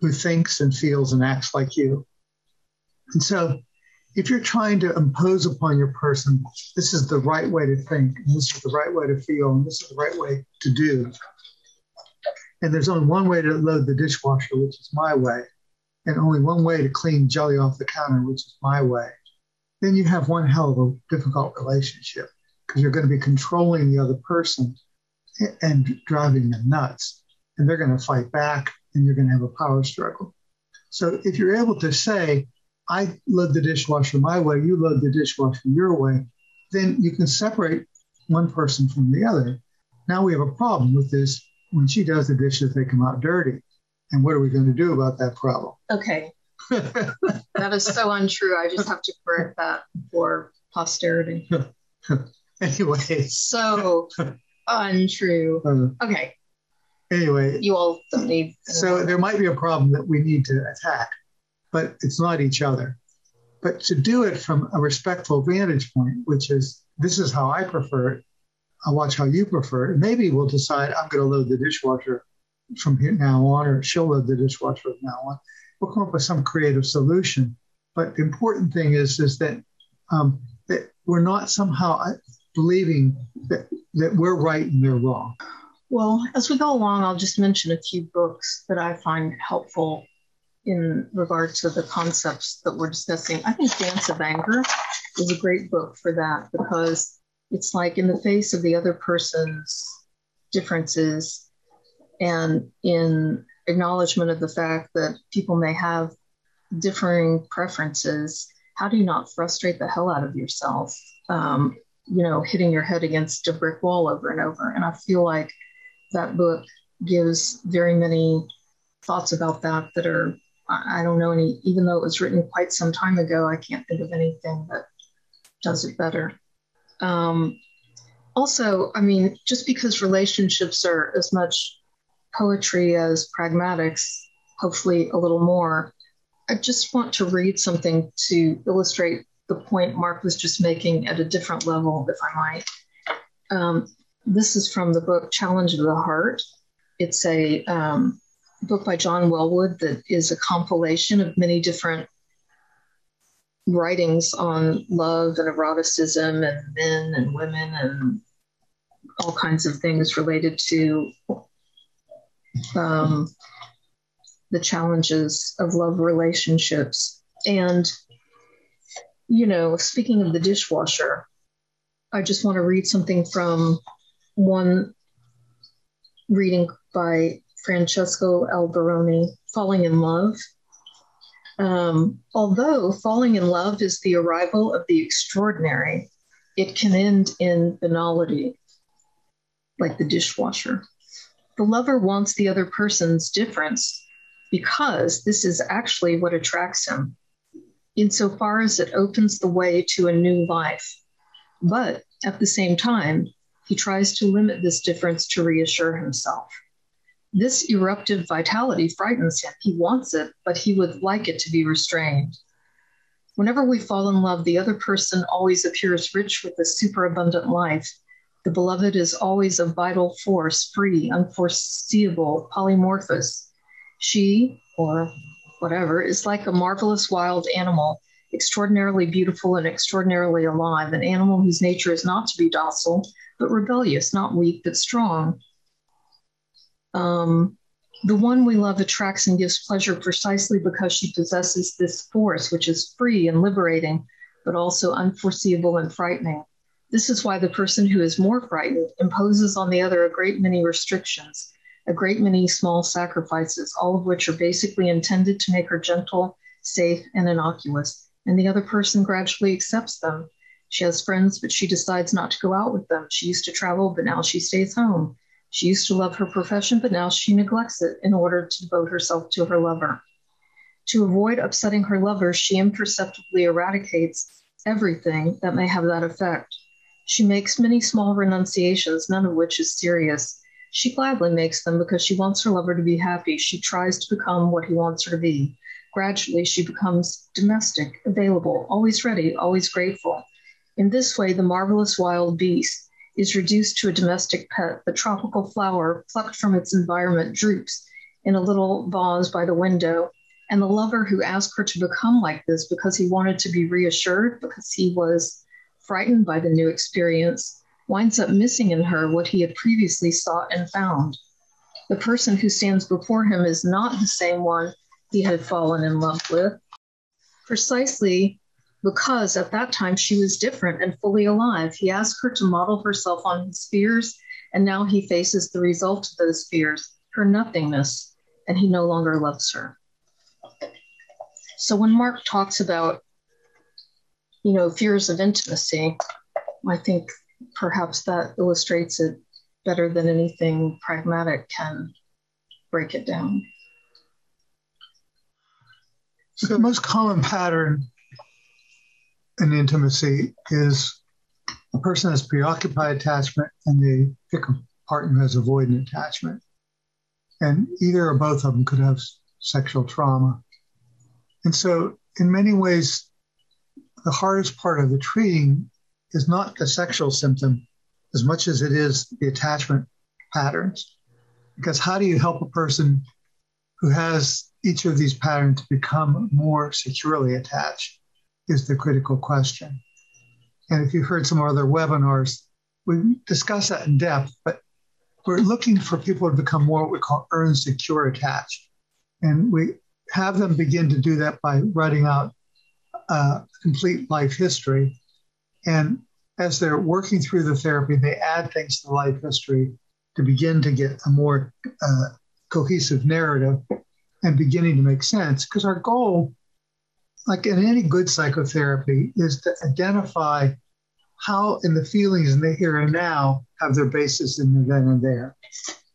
who thinks and feels and acts like you. And so if you're trying to impose upon your person, this is the right way to think, and this is the right way to feel, and this is the right way to do. And there's only one way to load the dishwasher, which is my way, and only one way to clean jelly off the counter, which is my way. Then you have one hell of a difficult relationship because you're going to be controlling the other person and driving them nuts. And they're going to fight back, and you're going to have a power struggle. So if you're able to say, I load the dishwasher my way, you load the dishwasher your way, then you can separate one person from the other. Now we have a problem with this. When she does the dishes, they come out dirty. And what are we going to do about that problem?
Okay. that is so untrue. I just have to correct that for posterity. anyway. So untrue. Uh-huh.
Okay. Anyway. You all need. So there might be a problem that we need to attack but it's not each other. But to do it from a respectful vantage point, which is this is how I prefer it. I'll watch how you prefer it. Maybe we'll decide I'm going to load the dishwasher from here now on, or she'll load the dishwasher from now on. We'll come up with some creative solution. But the important thing is is that um, that we're not somehow uh, believing that that we're right and they're wrong.
Well, as we go along, I'll just mention a few books that I find helpful in regard to the concepts that we're discussing. I think Dance of Anger is a great book for that because it's like in the face of the other person's differences and in acknowledgement of the fact that people may have differing preferences, how do you not frustrate the hell out of yourself? Um, you know, hitting your head against a brick wall over and over. And I feel like that book gives very many thoughts about that that are I don't know any, even though it was written quite some time ago, I can't think of anything that does it better. Um, also, I mean, just because relationships are as much poetry as pragmatics, hopefully a little more, I just want to read something to illustrate the point Mark was just making at a different level, if I might. Um, this is from the book Challenge of the Heart. It's a um, book by John Welwood that is a compilation of many different writings on love and eroticism and men and women and all kinds of things related to um, the challenges of love relationships. And, you know, speaking of the dishwasher, I just want to read something from one reading by Francesco Alberoni, Falling in Love. Um, although falling in love is the arrival of the extraordinary, it can end in banality, like the dishwasher. The lover wants the other person's difference because this is actually what attracts him, insofar as it opens the way to a new life. But at the same time, he tries to limit this difference to reassure himself. This eruptive vitality frightens him. He wants it, but he would like it to be restrained. Whenever we fall in love, the other person always appears rich with a superabundant life. The beloved is always a vital force, free, unforeseeable, polymorphous. She, or whatever, is like a marvelous wild animal, extraordinarily beautiful and extraordinarily alive, an animal whose nature is not to be docile, but rebellious, not weak, but strong, um, the one we love attracts and gives pleasure precisely because she possesses this force, which is free and liberating, but also unforeseeable and frightening. This is why the person who is more frightened imposes on the other a great many restrictions, a great many small sacrifices, all of which are basically intended to make her gentle, safe, and innocuous. And the other person gradually accepts them. She has friends, but she decides not to go out with them. She used to travel, but now she stays home. She used to love her profession, but now she neglects it in order to devote herself to her lover. To avoid upsetting her lover, she imperceptibly eradicates everything that may have that effect. She makes many small renunciations, none of which is serious. She gladly makes them because she wants her lover to be happy. She tries to become what he wants her to be. Gradually, she becomes domestic, available, always ready, always grateful. In this way, the marvelous wild beast is reduced to a domestic pet, the tropical flower plucked from its environment droops in a little vase by the window. And the lover who asked her to become like this because he wanted to be reassured, because he was frightened by the new experience, winds up missing in her what he had previously sought and found. The person who stands before him is not the same one he had fallen in love with. Precisely because at that time she was different and fully alive. He asked her to model herself on his fears, and now he faces the result of those fears, her nothingness, and he no longer loves her. So when Mark talks about, you know, fears of intimacy, I think perhaps that illustrates it better than anything pragmatic can break it down.
So the most common pattern an intimacy is a person has preoccupied attachment and they pick a partner who has avoidant attachment. And either or both of them could have sexual trauma. And so, in many ways, the hardest part of the treating is not the sexual symptom as much as it is the attachment patterns. Because how do you help a person who has each of these patterns become more securely attached? is the critical question. And if you've heard some of our other webinars, we discuss that in depth, but we're looking for people to become more what we call earn, secure, attached. And we have them begin to do that by writing out a uh, complete life history. And as they're working through the therapy, they add things to the life history to begin to get a more uh, cohesive narrative and beginning to make sense. Because our goal like in any good psychotherapy, is to identify how in the feelings in the here and now have their basis in the then and there.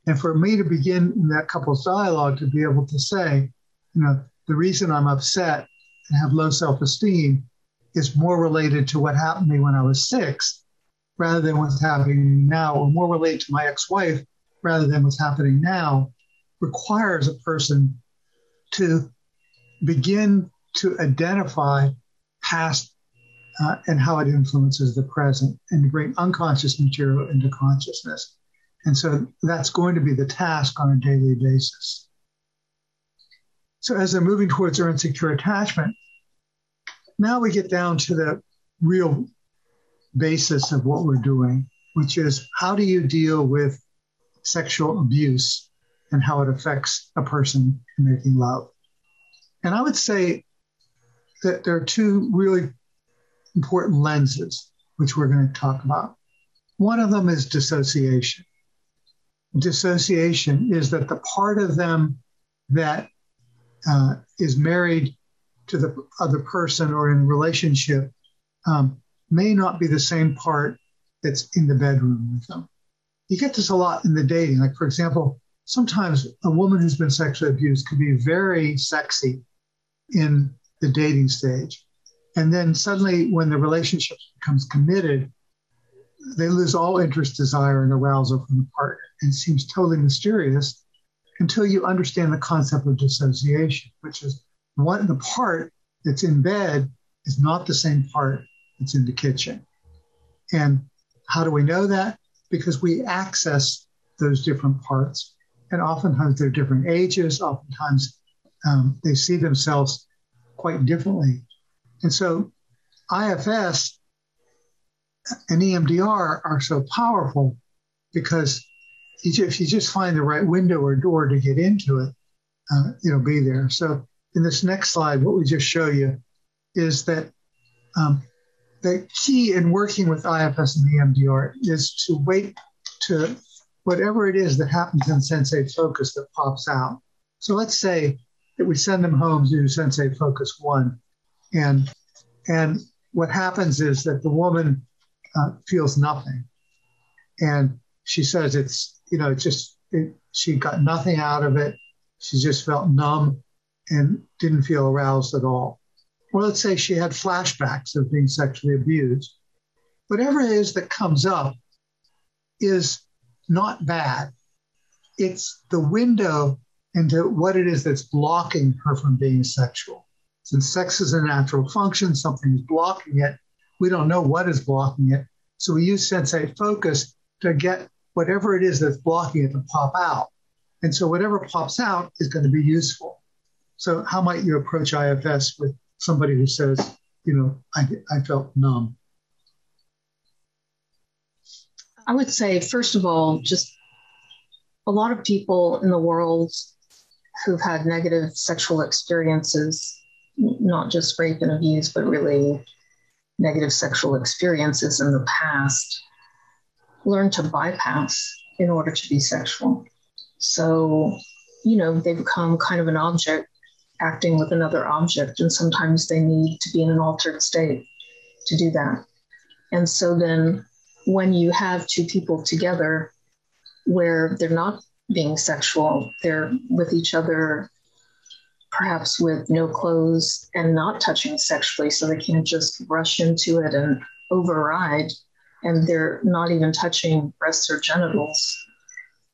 And for me to begin in that couple's dialogue to be able to say, you know, the reason I'm upset and have low self esteem is more related to what happened to me when I was six rather than what's happening now, or more related to my ex wife rather than what's happening now, requires a person to begin to identify past uh, and how it influences the present and to bring unconscious material into consciousness. And so that's going to be the task on a daily basis. So as they're moving towards their insecure attachment, now we get down to the real basis of what we're doing, which is how do you deal with sexual abuse and how it affects a person making love? And I would say that there are two really important lenses which we're going to talk about. One of them is dissociation. Dissociation is that the part of them that uh, is married to the other person or in relationship um, may not be the same part that's in the bedroom with them. You get this a lot in the dating. Like, for example, sometimes a woman who's been sexually abused can be very sexy in the dating stage. And then suddenly, when the relationship becomes committed, they lose all interest, desire, and arousal from the partner. And seems totally mysterious until you understand the concept of dissociation, which is one the part that's in bed is not the same part that's in the kitchen. And how do we know that? Because we access those different parts. And oftentimes they're different ages. Oftentimes um, they see themselves quite differently. And so IFS and EMDR are so powerful because if you just find the right window or door to get into it, uh, it'll be there. So in this next slide, what we just show you is that um, the key in working with IFS and EMDR is to wait to whatever it is that happens in sensate focus that pops out. So let's say that we send them home to Sensate Focus One, and and what happens is that the woman uh, feels nothing, and she says it's you know it's just it, she got nothing out of it. She just felt numb and didn't feel aroused at all. Or let's say she had flashbacks of being sexually abused. Whatever it is that comes up is not bad. It's the window into what it is that's blocking her from being sexual. Since sex is a natural function, something is blocking it. We don't know what is blocking it. So we use sensate focus to get whatever it is that's blocking it to pop out. And so whatever pops out is going to be useful. So how might you approach IFS with somebody who says, you know, I, I felt numb?
I would say, first of all, just a lot of people in the world who've had negative sexual experiences, not just rape and abuse, but really negative sexual experiences in the past, learn to bypass in order to be sexual. So, you know, they become kind of an object acting with another object, and sometimes they need to be in an altered state to do that. And so then when you have two people together where they're not being sexual. They're with each other, perhaps with no clothes and not touching sexually, so they can't just rush into it and override. And they're not even touching breasts or genitals.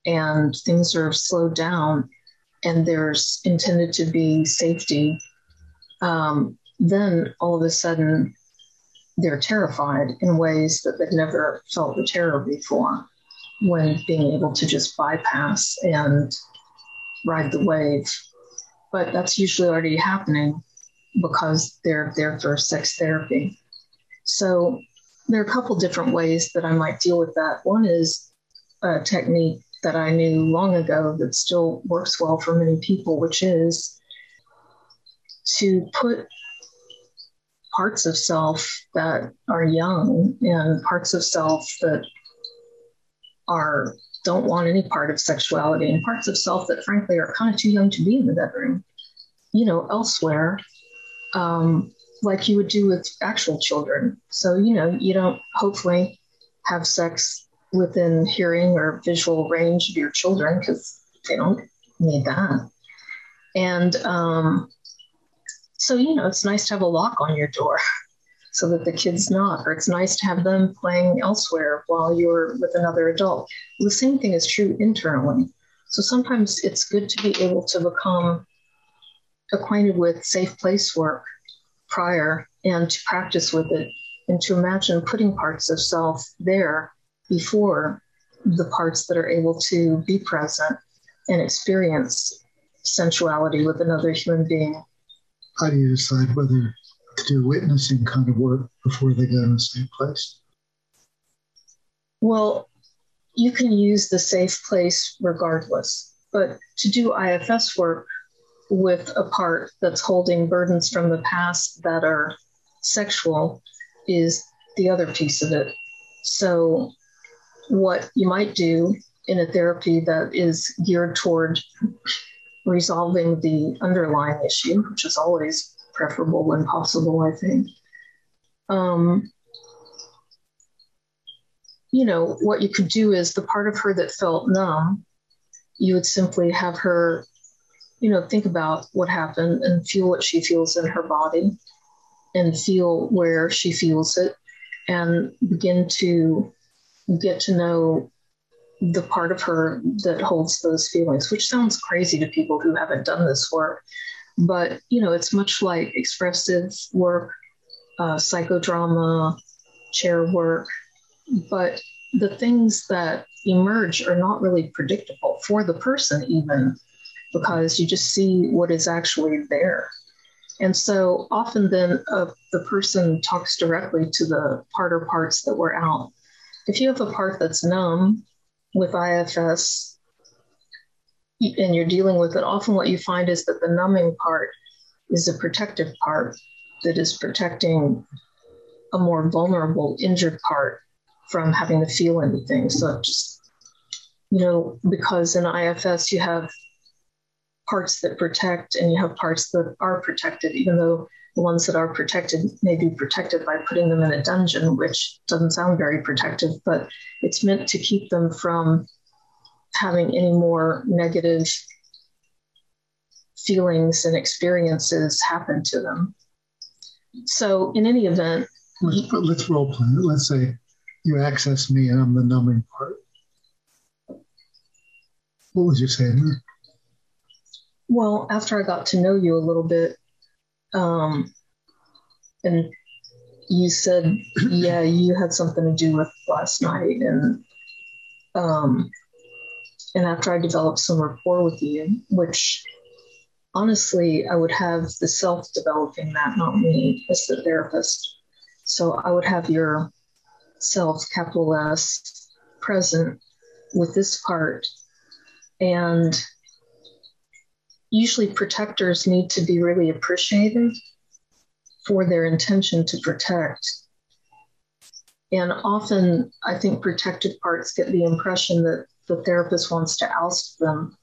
And things are slowed down, and there's intended to be safety. Um, then all of a sudden, they're terrified in ways that they've never felt the terror before when being able to just bypass and ride the wave. But that's usually already happening because they're there for sex therapy. So there are a couple different ways that I might deal with that. One is a technique that I knew long ago that still works well for many people, which is to put parts of self that are young and parts of self that are don't want any part of sexuality and parts of self that frankly are kind of too young to be in the bedroom you know elsewhere um, like you would do with actual children so you know you don't hopefully have sex within hearing or visual range of your children because they don't need that and um, so you know it's nice to have a lock on your door so that the kid's not, or it's nice to have them playing elsewhere while you're with another adult. The same thing is true internally. So sometimes it's good to be able to become acquainted with safe place work prior and to practice with it and to imagine putting parts of self there before the parts that are able to be present and experience sensuality with another human being.
How do you decide whether do witnessing kind of work before they go to a safe place?
Well, you can use the safe place regardless, but to do IFS work with a part that's holding burdens from the past that are sexual is the other piece of it. So, what you might do in a therapy that is geared toward resolving the underlying issue, which is always preferable when possible, I think. Um, you know, what you could do is the part of her that felt numb, you would simply have her, you know, think about what happened and feel what she feels in her body and feel where she feels it and begin to get to know the part of her that holds those feelings, which sounds crazy to people who haven't done this work. But, you know, it's much like expressive work, uh, psychodrama, chair work. But the things that emerge are not really predictable for the person, even because you just see what is actually there. And so often, then, uh, the person talks directly to the part or parts that were out. If you have a part that's numb with IFS, and you're dealing with it, often what you find is that the numbing part is a protective part that is protecting a more vulnerable, injured part from having to feel anything. So just, you know, because in IFS you have parts that protect and you have parts that are protected, even though the ones that are protected may be protected by putting them in a dungeon, which doesn't sound very protective, but it's meant to keep them from having any more negative feelings and experiences happen to them. So, in any event,
let's, let's role play. Let's say you access me and I'm the numbing part. What would you say?
Well, after I got to know you a little bit, um, and you said, yeah, you had something to do with last night, and um, and after I developed some rapport with you, which honestly, I would have the self developing that, not me as the therapist. So I would have your self, capital S, present with this part. And usually protectors need to be really appreciated for their intention to protect. And often, I think protected parts get the impression that the therapist wants to oust them,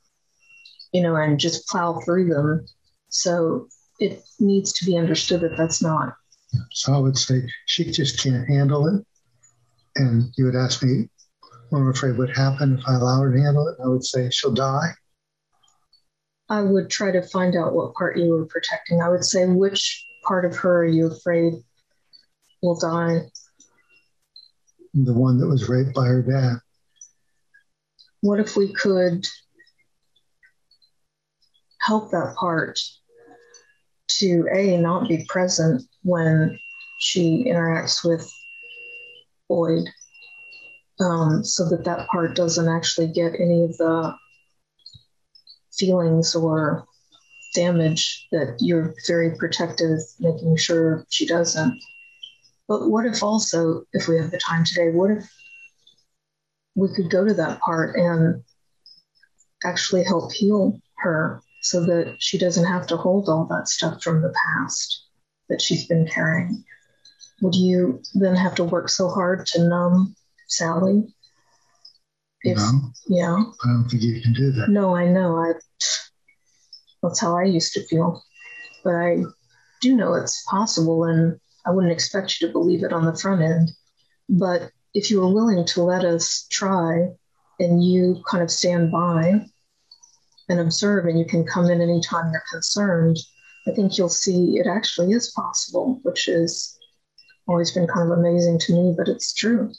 you know, and just plow through them. So it needs to be understood that that's not.
So I would say she just can't handle it. And you would ask me, I'm afraid what happened if I allow her to handle it. I would say she'll
die. I would try to find out what part you were protecting. I would say, which part of her are you afraid will die?
The one that was raped by her dad
what if we could help that part to a not be present when she interacts with Boyd, um, so that that part doesn't actually get any of the feelings or damage that you're very protective, making sure she doesn't. But what if also, if we have the time today, what if we could go to that part and actually help heal her so that she doesn't have to hold all that stuff from the past that she's been carrying. Would you then have to work so hard to numb Sally? If, no, yeah. I
don't think you can do
that. No, I know. I that's how I used to feel, but I do know it's possible, and I wouldn't expect you to believe it on the front end. But if you are willing to let us try and you kind of stand by and observe and you can come in anytime you're concerned, I think you'll see it actually is possible, which is always been kind of amazing to me, but it's true.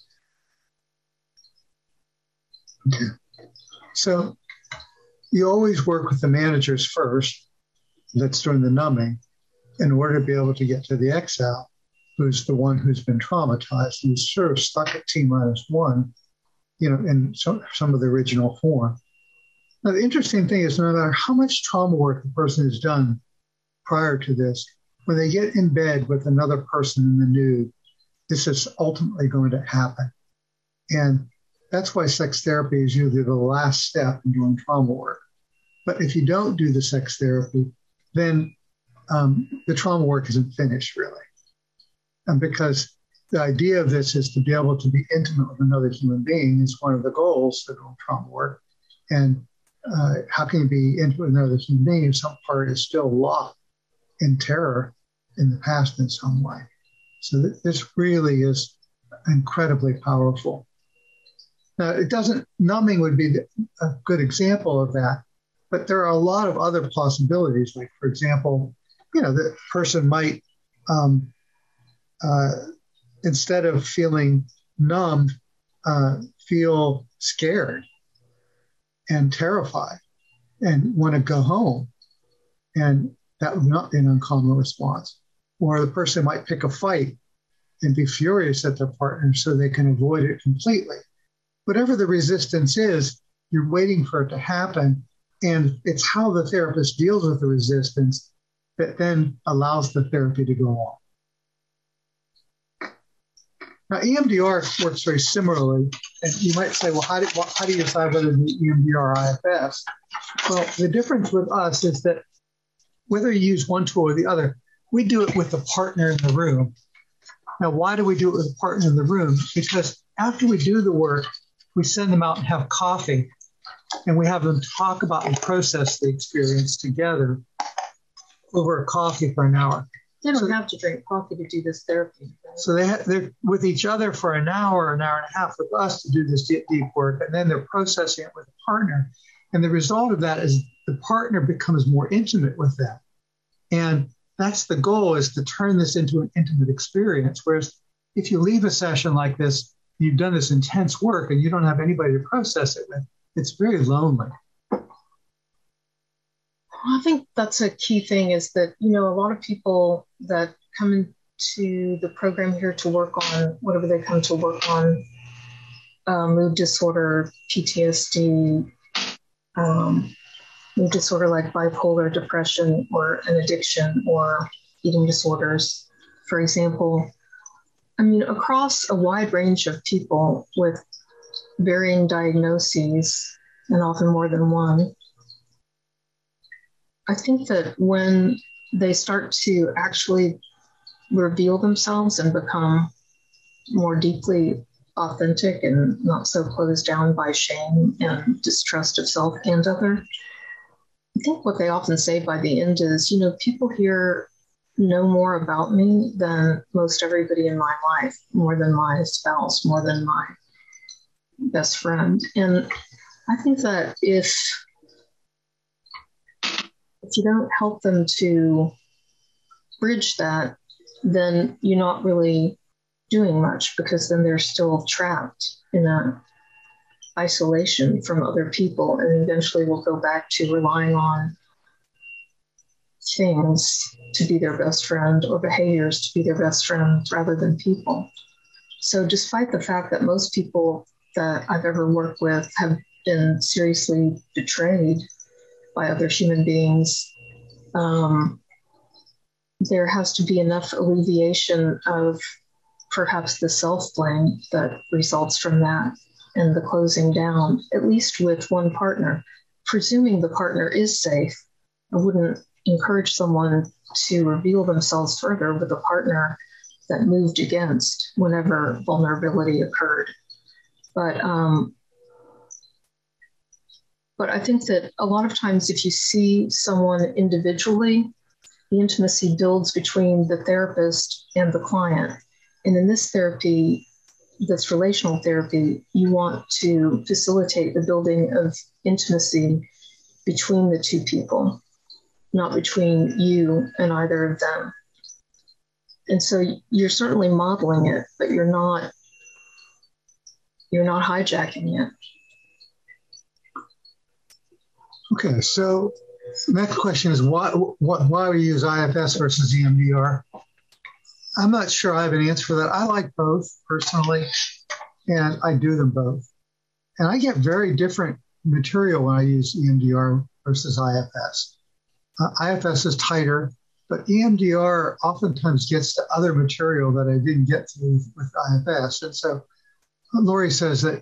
Okay. So
you always work with the managers first, that's doing the numbing, in order to be able to get to the exile who's the one who's been traumatized, who's sort of stuck at T minus one, you know, in some, some of the original form. Now, the interesting thing is, no matter how much trauma work the person has done prior to this, when they get in bed with another person in the nude, this is ultimately going to happen. And that's why sex therapy is usually the last step in doing trauma work. But if you don't do the sex therapy, then um, the trauma work isn't finished, really. And because the idea of this is to be able to be intimate with another human being is one of the goals of the trauma work. And uh, how can you be intimate with another human being if some part is still locked in terror in the past in some way? So th- this really is incredibly powerful. Now, it doesn't, numbing would be a good example of that, but there are a lot of other possibilities. Like, for example, you know, the person might um, uh, instead of feeling numb, uh, feel scared and terrified and want to go home. And that would not be an uncommon response. Or the person might pick a fight and be furious at their partner so they can avoid it completely. Whatever the resistance is, you're waiting for it to happen. And it's how the therapist deals with the resistance that then allows the therapy to go on. Now, EMDR works very similarly. And you might say, well, how do, well, how do you decide whether the EMDR or IFS? Well, the difference with us is that whether you use one tool or the other, we do it with the partner in the room. Now, why do we do it with a partner in the room? Because after we do the work, we send them out and have coffee and we have them talk about and process the experience together over a coffee for an hour. They don't so, have to drink coffee to do this therapy. So they have, they're with each other for an hour, an hour and a half with us to do this deep, deep work, and then they're processing it with a partner. And the result of that is the partner becomes more intimate with them. And that's the goal is to turn this into an intimate experience. Whereas if you leave a session like this, you've done this intense work and you don't have anybody to process it with, it's very lonely.
I think that's a key thing is that, you know, a lot of people that come into the program here to work on whatever they come to work on um, mood disorder, PTSD, um, mood disorder like bipolar, depression, or an addiction, or eating disorders, for example. I mean, across a wide range of people with varying diagnoses, and often more than one, I think that when they start to actually reveal themselves and become more deeply authentic and not so closed down by shame and distrust of self and other. I think what they often say by the end is, you know, people here know more about me than most everybody in my life, more than my spouse, more than my best friend. And I think that if if you don't help them to bridge that, then you're not really doing much because then they're still trapped in that isolation from other people and eventually will go back to relying on things to be their best friend or behaviors to be their best friend rather than people. So, despite the fact that most people that I've ever worked with have been seriously betrayed by other human beings. Um, there has to be enough alleviation of perhaps the self blame that results from that and the closing down, at least with one partner. Presuming the partner is safe, I wouldn't encourage someone to reveal themselves further with a partner that moved against whenever vulnerability occurred. But um, but I think that a lot of times, if you see someone individually, the intimacy builds between the therapist and the client. And in this therapy, this relational therapy, you want to facilitate the building of intimacy between the two people, not between you and either of them. And so you're certainly modeling it, but you're not you're not hijacking it.
Okay, so next question is why what why we use IFS versus EMDR? I'm not sure I have an answer for that. I like both personally, and I do them both. And I get very different material when I use EMDR versus IFS. Uh, IFS is tighter, but EMDR oftentimes gets to other material that I didn't get to with, with IFS. And so Lori says that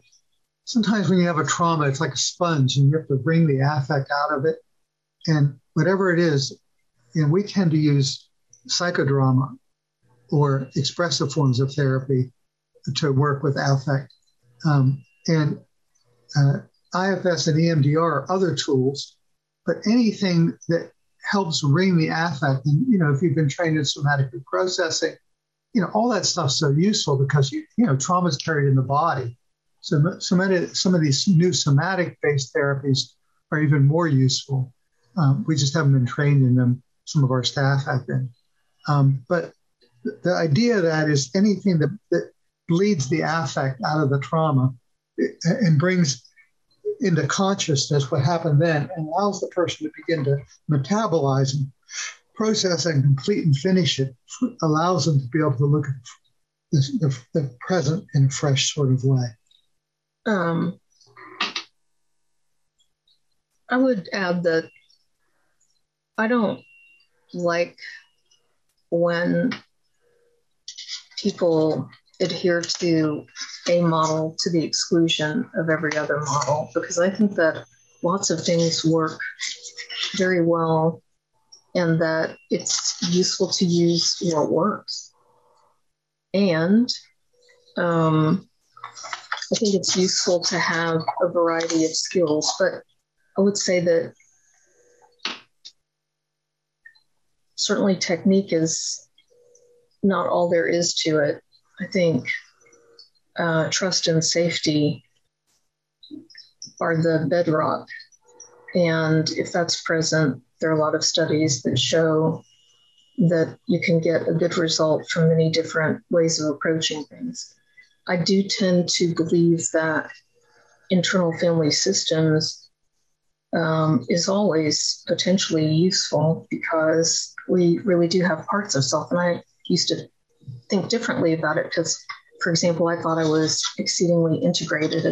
sometimes when you have a trauma, it's like a sponge and you have to bring the affect out of it. And whatever it is, and we tend to use psychodrama or expressive forms of therapy to work with affect. Um, and uh, IFS and EMDR are other tools, but anything that helps wring the affect, and you know, if you've been trained in somatic processing, you know, all that stuff's so useful because you, you know, trauma is carried in the body some, some, some of these new somatic based therapies are even more useful. Um, we just haven't been trained in them. Some of our staff have been. Um, but the idea of that is anything that, that bleeds the affect out of the trauma and brings into consciousness what happened then and allows the person to begin to metabolize and process and complete and finish it, allows them to be able to look at the, the, the present in a fresh sort of way. Um,
I would add that I don't like when people adhere to a model to the exclusion of every other model because I think that lots of things work very well and that it's useful to use what works. And um, I think it's useful to have a variety of skills, but I would say that certainly technique is not all there is to it. I think uh, trust and safety are the bedrock. And if that's present, there are a lot of studies that show that you can get a good result from many different ways of approaching things. I do tend to believe that internal family systems um, is always potentially useful because we really do have parts of self. And I used to think differently about it because, for example, I thought I was exceedingly integrated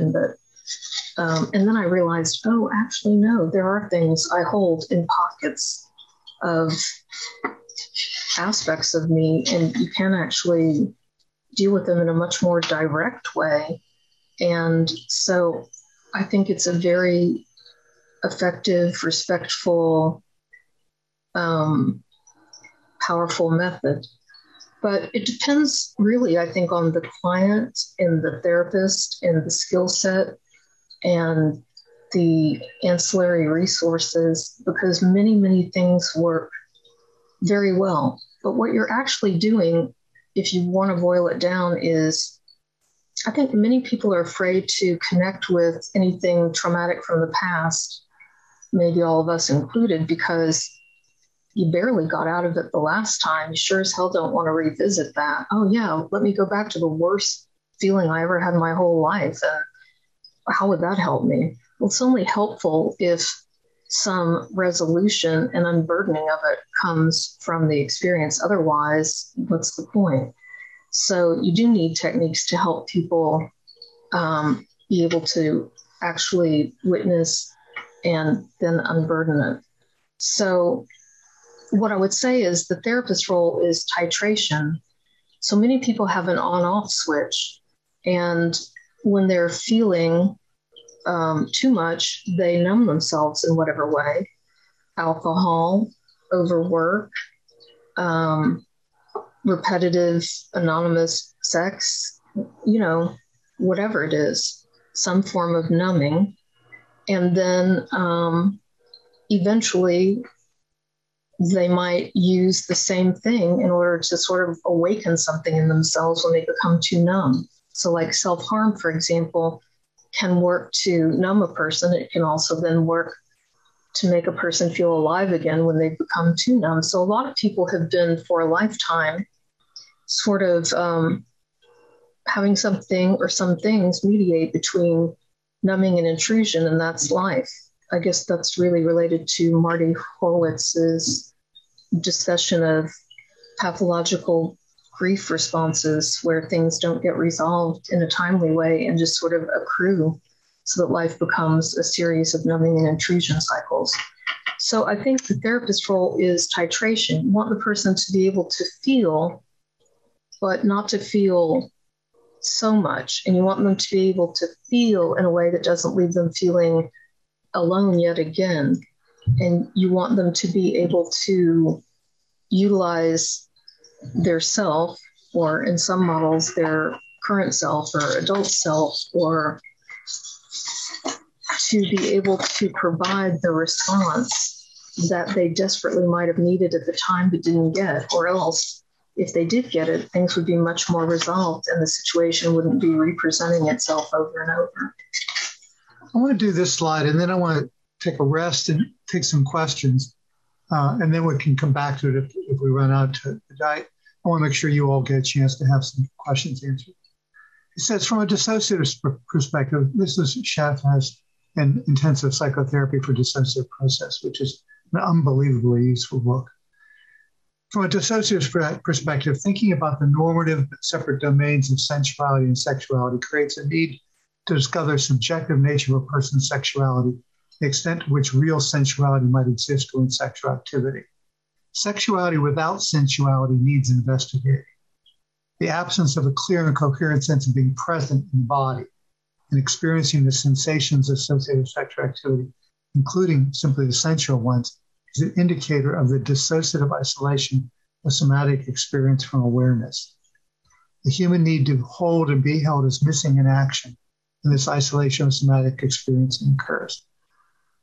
Um, and then I realized, oh, actually, no, there are things I hold in pockets of aspects of me, and you can actually deal with them in a much more direct way. And so I think it's a very effective, respectful, um, powerful method. But it depends really, I think, on the client and the therapist and the skill set and the ancillary resources because many, many things work very well. But what you're actually doing if you want to boil it down, is I think many people are afraid to connect with anything traumatic from the past, maybe all of us included, because you barely got out of it the last time. You sure as hell don't want to revisit that. Oh, yeah, let me go back to the worst feeling I ever had my whole life. Uh, how would that help me? Well, it's only helpful if some resolution and unburdening of it comes from the experience. Otherwise, what's the point? So, you do need techniques to help people um, be able to actually witness and then unburden it. So, what I would say is the therapist's role is titration. So, many people have an on off switch. And when they're feeling um, too much, they numb themselves in whatever way alcohol, overwork, um, repetitive, anonymous sex, you know, whatever it is, some form of numbing. And then um, eventually they might use the same thing in order to sort of awaken something in themselves when they become too numb. So, like self harm, for example, can work to numb a person, it can also then work to make a person feel alive again when they've become too numb. So a lot of people have been for a lifetime sort of um, having something or some things mediate between numbing and intrusion, and that's life. I guess that's really related to Mardi Horowitz's discussion of pathological grief responses where things don't get resolved in a timely way and just sort of accrue so that life becomes a series of numbing and intrusion cycles. So I think the therapist's role is titration. You want the person to be able to feel, but not to feel so much. And you want them to be able to feel in a way that doesn't leave them feeling alone yet again. And you want them to be able to utilize their self, or in some models, their current self or adult self, or to be able to provide the response that they desperately might have needed at the time but didn't get, or else if they did get it, things would be much more resolved and the situation wouldn't be representing itself over and over.
I want to do this slide and then I want to take a rest and take some questions. Uh, and then we can come back to it if, if we run out to I, I want to make sure you all get a chance to have some questions answered. It says from a dissociative perspective, this is has an intensive psychotherapy for dissociative process, which is an unbelievably useful book. From a dissociative perspective, thinking about the normative separate domains of sensuality and sexuality creates a need to discover subjective nature of a person's sexuality the extent to which real sensuality might exist during sexual activity. Sexuality without sensuality needs investigating. The absence of a clear and coherent sense of being present in the body and experiencing the sensations associated with sexual activity, including simply the sensual ones, is an indicator of the dissociative isolation of somatic experience from awareness. The human need to hold and be held is missing in action, and this isolation of somatic experience occurs.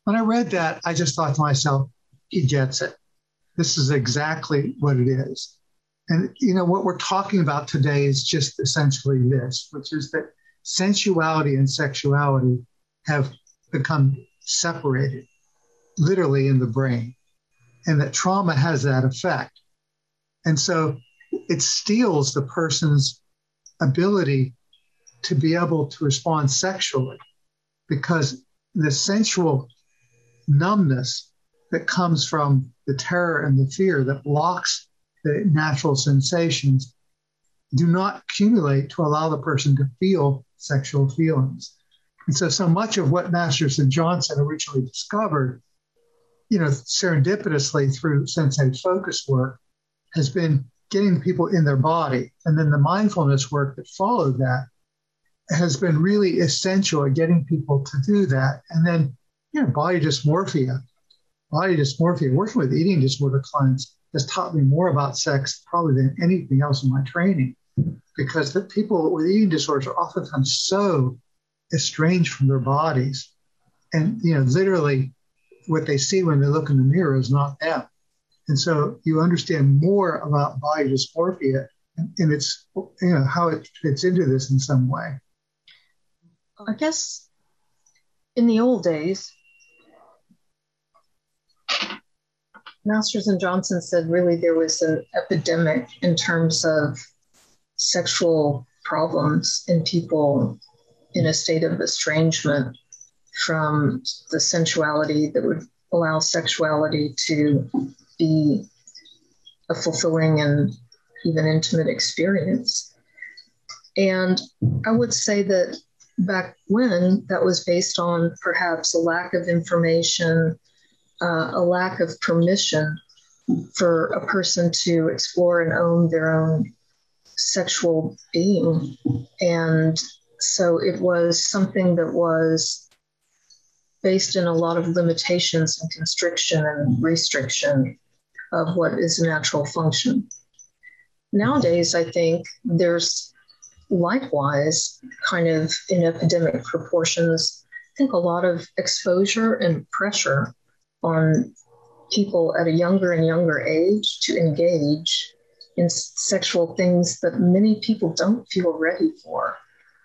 When I read that, I just thought to myself, he gets it. This is exactly what it is. And you know what we're talking about today is just essentially this, which is that sensuality and sexuality have become separated, literally in the brain, and that trauma has that effect. And so it steals the person's ability to be able to respond sexually because the sensual numbness that comes from the terror and the fear that blocks the natural sensations do not accumulate to allow the person to feel sexual feelings. And so, so much of what Masters and Johnson originally discovered, you know, serendipitously through sensate focus work, has been getting people in their body. And then the mindfulness work that followed that has been really essential at getting people to do that. And then you know, body dysmorphia, body dysmorphia, working with eating disorder clients has taught me more about sex probably than anything else in my training because the people with eating disorders are oftentimes so estranged from their bodies. And, you know, literally what they see when they look in the mirror is not them. And so you understand more about body dysmorphia and, and it's, you know, how it fits into this in some way.
I guess in the old days, Masters and Johnson said really there was an epidemic in terms of sexual problems in people in a state of estrangement from the sensuality that would allow sexuality to be a fulfilling and even intimate experience. And I would say that back when that was based on perhaps a lack of information uh, a lack of permission for a person to explore and own their own sexual being. And so it was something that was based in a lot of limitations and constriction and restriction of what is a natural function. Nowadays, I think there's likewise kind of in epidemic proportions, I think a lot of exposure and pressure on people at a younger and younger age to engage in sexual things that many people don't feel ready for.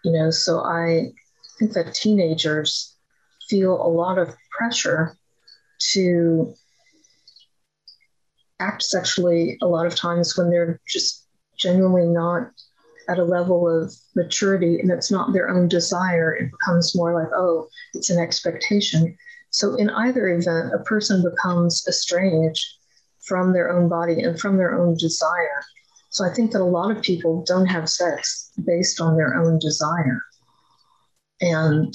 You know, so I think that teenagers feel a lot of pressure to act sexually a lot of times when they're just genuinely not at a level of maturity and it's not their own desire. It becomes more like, oh, it's an expectation. So, in either event, a person becomes estranged from their own body and from their own desire. So, I think that a lot of people don't have sex based on their own desire and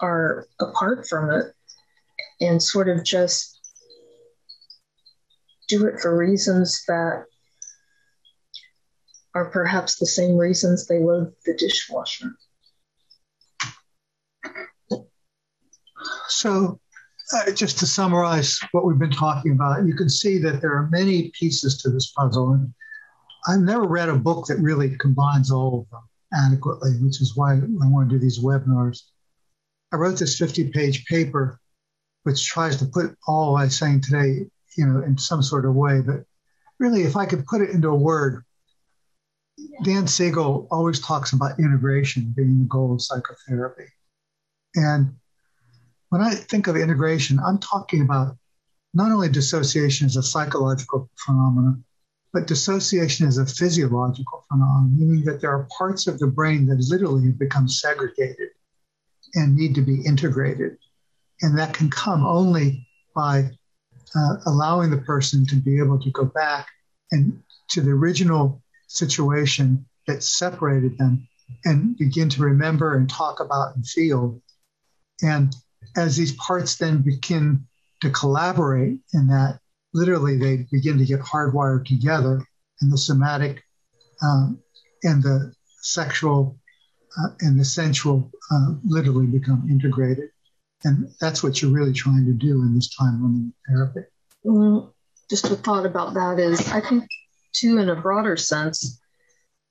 are apart from it and sort of just do it for reasons that are perhaps the same reasons they load the dishwasher. So, uh, just to
summarize what we've been talking about, you can see that there are many pieces to this puzzle. And I've never read a book that really combines all of them adequately, which is why I want to do these webinars. I wrote this 50 page paper, which tries to put all I'm saying today, you know, in some sort of way. But really, if I could put it into a word, Dan Siegel always talks about integration being the goal of psychotherapy. And when I think of integration, I'm talking about not only dissociation as a psychological phenomenon, but dissociation as a physiological phenomenon, meaning that there are parts of the brain that literally become segregated and need to be integrated. And that can come only by uh, allowing the person to be able to go back and to the original situation that separated them and begin to remember and talk about and feel. And as these parts then begin to collaborate in that literally they begin to get hardwired together and the somatic um, and the sexual uh, and the sensual uh, literally become integrated and that's what you're really trying to do in this time limited therapy
mm, just a thought about that is i think too in a broader sense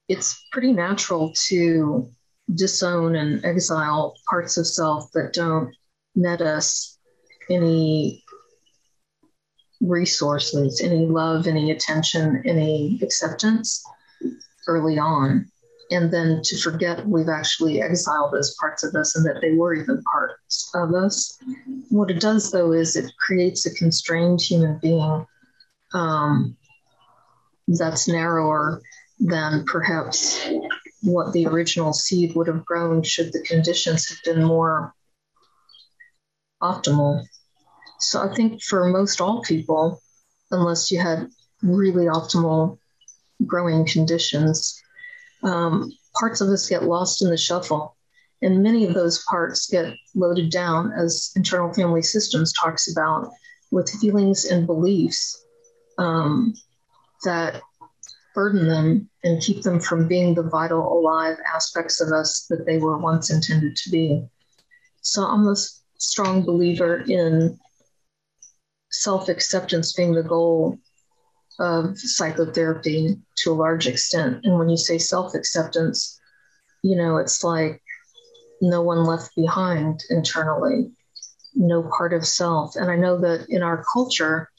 it's pretty natural to disown and exile parts of self that don't net us any resources, any love, any attention, any acceptance early on. And then to forget we've actually exiled those parts of us and that they were even parts of us. What it does, though, is it creates a constrained human being um, that's narrower than perhaps what the original seed would have grown should the conditions have been more optimal. So I think for most all people, unless you had really optimal growing conditions, um, parts of us get lost in the shuffle. And many of those parts get loaded down, as internal family systems talks about, with feelings and beliefs um, that burden them and keep them from being the vital, alive aspects of us that they were once intended to be. So, almost strong believer in self acceptance being the goal of psychotherapy to a large extent. And when you say self acceptance, you know, it's like no one left behind internally, no part of self. And I know that in our culture,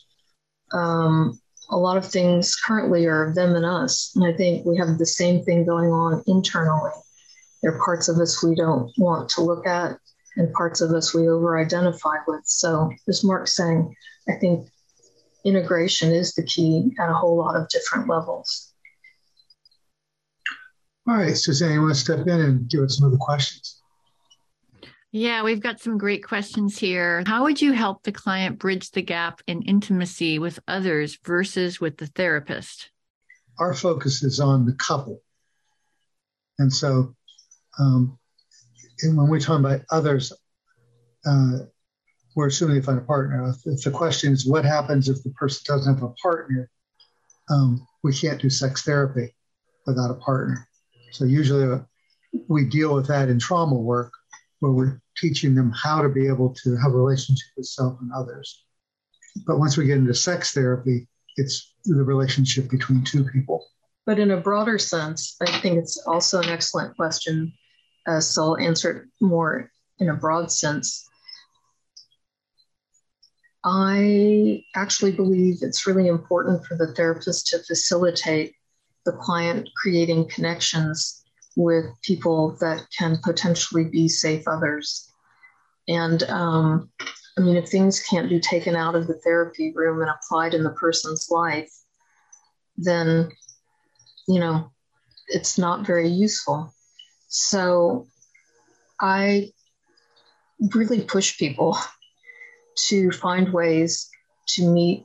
um, a lot of things currently are them and us. And I think we have the same thing going on internally. There are parts of us we don't want to look at and parts of us we over identify with. So, as Mark's saying, I think integration is the key at a whole lot of different levels.
All right, Suzanne, you want to step in and give us some other questions?
Yeah, we've got some great questions here. How would you help the client bridge the gap in intimacy with others versus with the therapist?
Our focus is on the couple. And so um, when we're talking about others, uh, we're assuming they find a partner. If, if, the question is what happens if the person doesn't have a partner, um, we can't do sex therapy without a partner. So usually uh, we deal with that in trauma work, where we're teaching them how to be able to have a relationship with self and others. But once we get into sex therapy, it's the relationship between two people.
But in a broader sense, I think it's also an excellent question uh, so I'll answer it more in a broad sense. I actually believe it's really important for the therapist to facilitate the client creating connections with people that can potentially be safe others. And um, I mean, if things can't be taken out of the therapy room and applied in the person's life, then, you know, it's not very useful. So I really push people to find ways to meet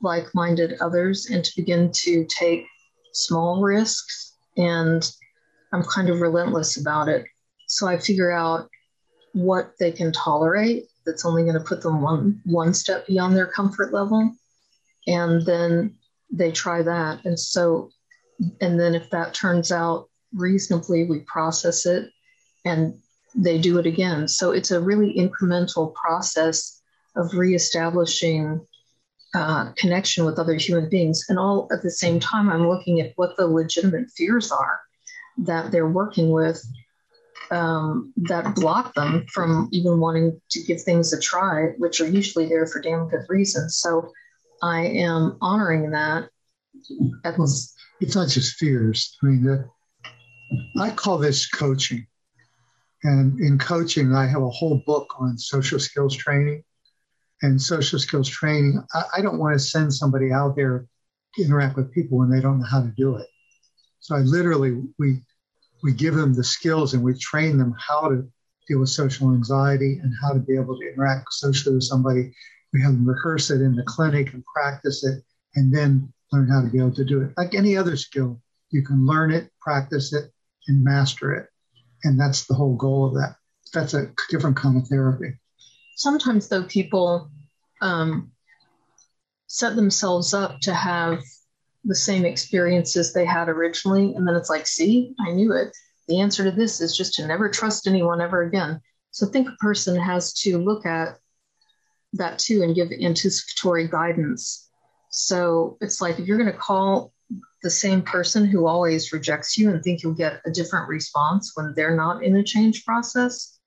like minded others and to begin to take small risks. And I'm kind of relentless about it. So I figure out what they can tolerate that's only going to put them one, one step beyond their comfort level. And then they try that. And so, and then if that turns out reasonably, we process it, and they do it again. So it's a really incremental process of reestablishing uh, connection with other human beings. And all at the same time, I'm looking at what the legitimate fears are that they're working with um, that block them from even wanting to give things a try, which are usually there for damn good reasons. So I am honoring that. it's
not just fears. I mean, the, I call this coaching. And in coaching, I have a whole book on social skills training. And social skills training, I, I don't want to send somebody out there to interact with people when they don't know how to do it. So I literally, we, we give them the skills and we train them how to deal with social anxiety and how to be able to interact socially with somebody. We have them rehearse it in the clinic and practice it and then learn how to be able to do it. Like any other skill, you can learn it, practice it, and master it. And that's the whole goal of that. That's a different kind of therapy.
Sometimes, though, people um, set themselves up to have the same experiences they had originally. And then it's like, see, I knew it. The answer to this is just to never trust anyone ever again. So I think a person has to look at that too and give anticipatory guidance. So it's like if you're going to call the same person who always rejects you and think you'll get a different response when they're not in a change process.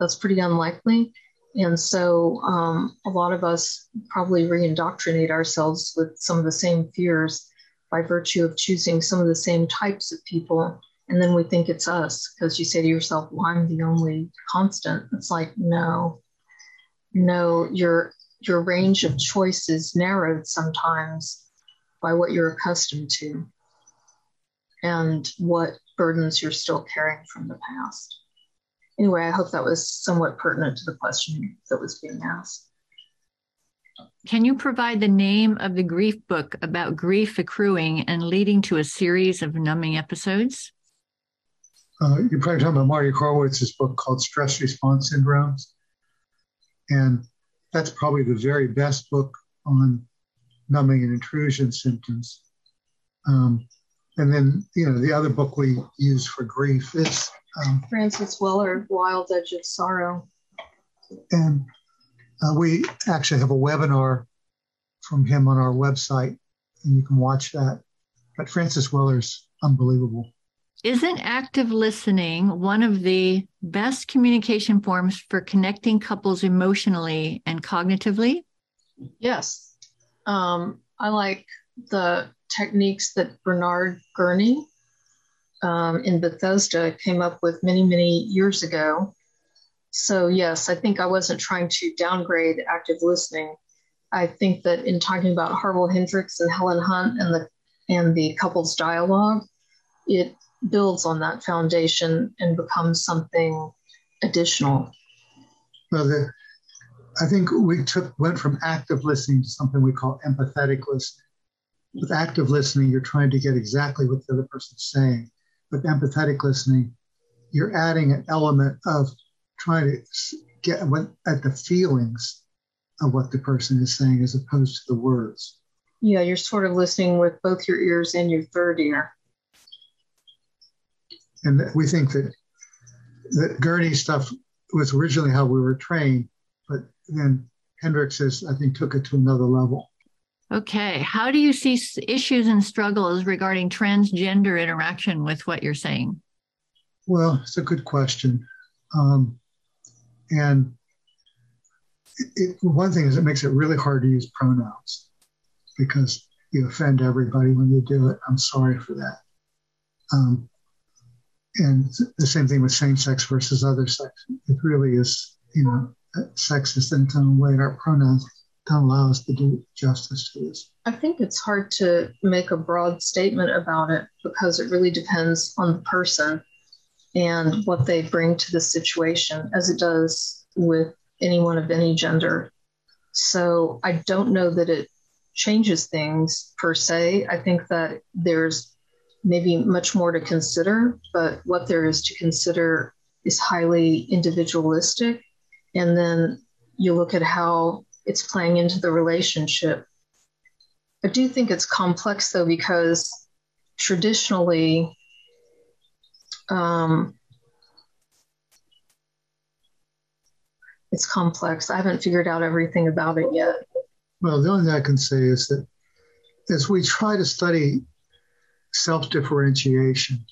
That's pretty unlikely. And so um, a lot of us probably re indoctrinate ourselves with some of the same fears by virtue of choosing some of the same types of people. And then we think it's us because you say to yourself, well, I'm the only constant. It's like, no, no, your, your range of choices narrowed sometimes by what you're accustomed to and what burdens you're still carrying from the past. Anyway, I hope that was somewhat pertinent to the question that was being asked.
Can you provide the name of the grief book about grief accruing and leading to a series of numbing episodes?
Uh, you're probably talking about Mardi Horowitz's book called Stress Response Syndromes. And that's probably the very best book on numbing and intrusion symptoms. Um, and then, you know, the other book we use for grief is
um, Francis Weller, Wild Edge of Sorrow.
And uh, we actually have a webinar from him on our website, and you can watch that. But Francis Weller's unbelievable.
Isn't active listening one of the best communication forms for connecting couples emotionally and cognitively?
Yes, um, I like the techniques that Bernard Guerney um, in Bethesda came up with many, many years ago. So, yes, I think I wasn't trying to downgrade active listening. I think that in talking about Harville Hendrix and Helen Hunt and the and the couple's dialogue, it builds on that foundation and becomes something
additional. Well, the, I think we took, went from active listening to something we call empathetic listening. With active listening, you're trying to get exactly what the other person's saying. With empathetic listening, you're adding an element of trying to get what, at the feelings of what the person is saying as opposed to the words.
Yeah, you're sort of listening with both your ears and your third ear.
And we think that that Guerney stuff was originally how we were trained, then Hendrix has, I think, took it to another level.
Okay. How do you see issues and struggles regarding transgender interaction with what you're saying?
Well, it's a good question. Um, and it, it, one thing is it makes it really hard to use pronouns because you offend everybody when you do it. I'm sorry for that. Um, and the same thing with same sex versus other sex. It really is, you know, sexist in some way our pronouns don't allow us to do justice to this.
I think it's hard to make a broad statement about it because it really depends on the person and what they bring to the situation, as it does with anyone of any gender. So I don't know that it changes things per se. I think that there's maybe much more to consider, but what there is to consider is highly individualistic and then you look at how it's playing into the relationship. I do think it's complex though, because traditionally, um, it's complex. I haven't figured out everything about it yet.
Well, the only thing I can say is that as we try to study self differentiation,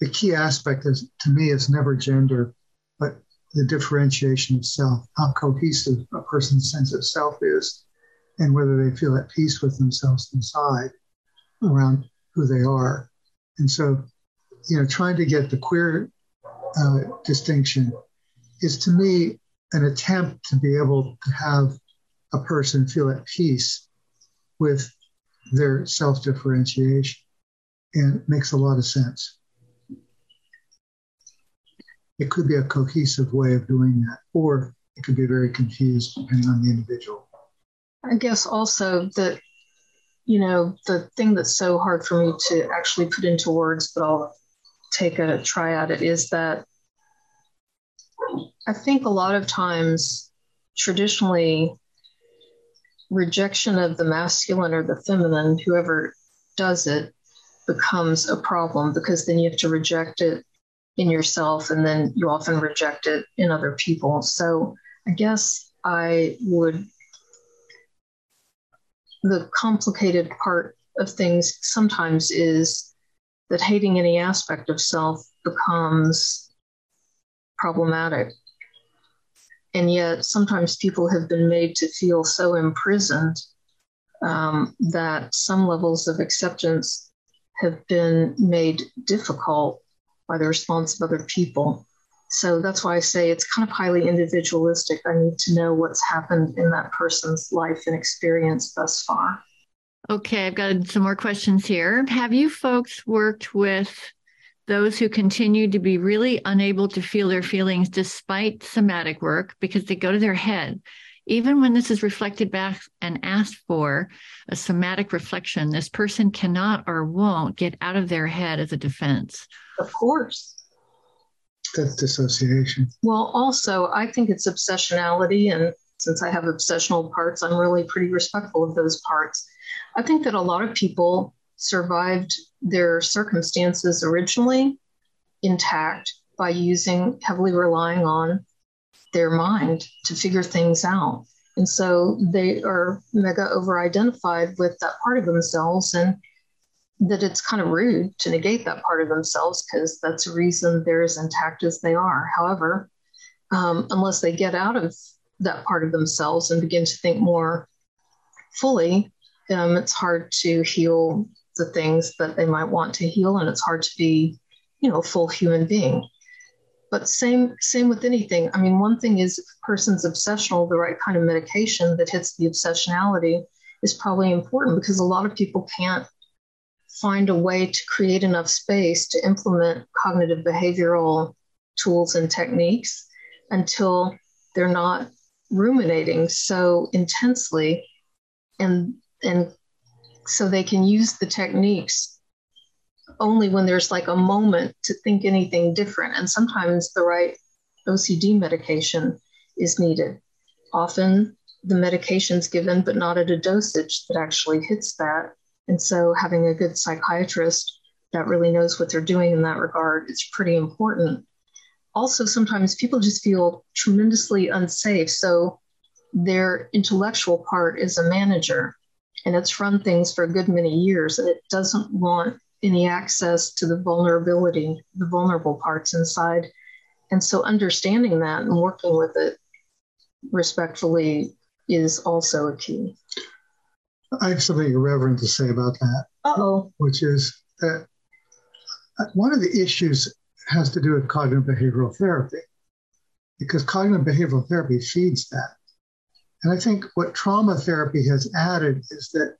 the key aspect is to me is never gender, but the differentiation of self, how cohesive a person's sense of self is, and whether they feel at peace with themselves inside around who they are. And so, you know, trying to get the queer uh, distinction is to me an attempt to be able to have a person feel at peace with their self differentiation. And it makes a lot of sense it could be a cohesive way of doing that, or it could be very confused depending on the individual.
I guess also that, you know, the thing that's so hard for me to actually put into words, but I'll take a try at it, is that I think a lot of times traditionally rejection of the masculine or the feminine, whoever does it, becomes a problem because then you have to reject it in yourself and then you often reject it in other people. So I guess I would the complicated part of things sometimes is that hating any aspect of self becomes problematic. And yet, sometimes people have been made to feel so imprisoned um, that some levels of acceptance have been made difficult by the response of other people. So that's why I say it's kind of highly individualistic. I need to know what's happened in that person's life and experience thus far.
Okay, I've got some more questions here. Have you folks worked with those who continue to be really unable to feel their feelings despite somatic work because they go to their head? Even when this is reflected back and asked for a somatic reflection, this person cannot or won't
get out of their head as a defense. Of course.
That's dissociation.
Well, also, I think it's obsessionality. And since I have obsessional parts, I'm really pretty respectful of those parts. I think that a lot of people survived their circumstances originally intact by using heavily relying on their mind to figure things out. And so they are mega over identified with that part of themselves, and that it's kind of rude to negate that part of themselves because that's the reason they're as intact as they are. However, um, unless they get out of that part of themselves and begin to think more fully, um, it's hard to heal the things that they might want to heal, and it's hard to be, you know, a full human being. But same same with anything. I mean, one thing is if a person's obsessional, the right kind of medication that hits the obsessionality is probably important because a lot of people can't find a way to create enough space to implement cognitive behavioral tools and techniques until they're not ruminating so intensely and and so they can use the techniques only when there's like a moment to think anything different. And sometimes the right OCD medication is needed. Often the medication's given, but not at a dosage that actually hits that. And so having a good psychiatrist that really knows what they're doing in that regard is pretty important. Also, sometimes people just feel tremendously unsafe. So their intellectual part is a manager and it's run things for a good many years and it doesn't want any access to the vulnerability, the vulnerable parts inside. And so understanding that and working with it respectfully is also a key.
I have something irreverent to say about that. oh. Which is that one of the issues has to do with cognitive behavioral therapy, because cognitive behavioral therapy feeds that. And I think what trauma therapy has added is that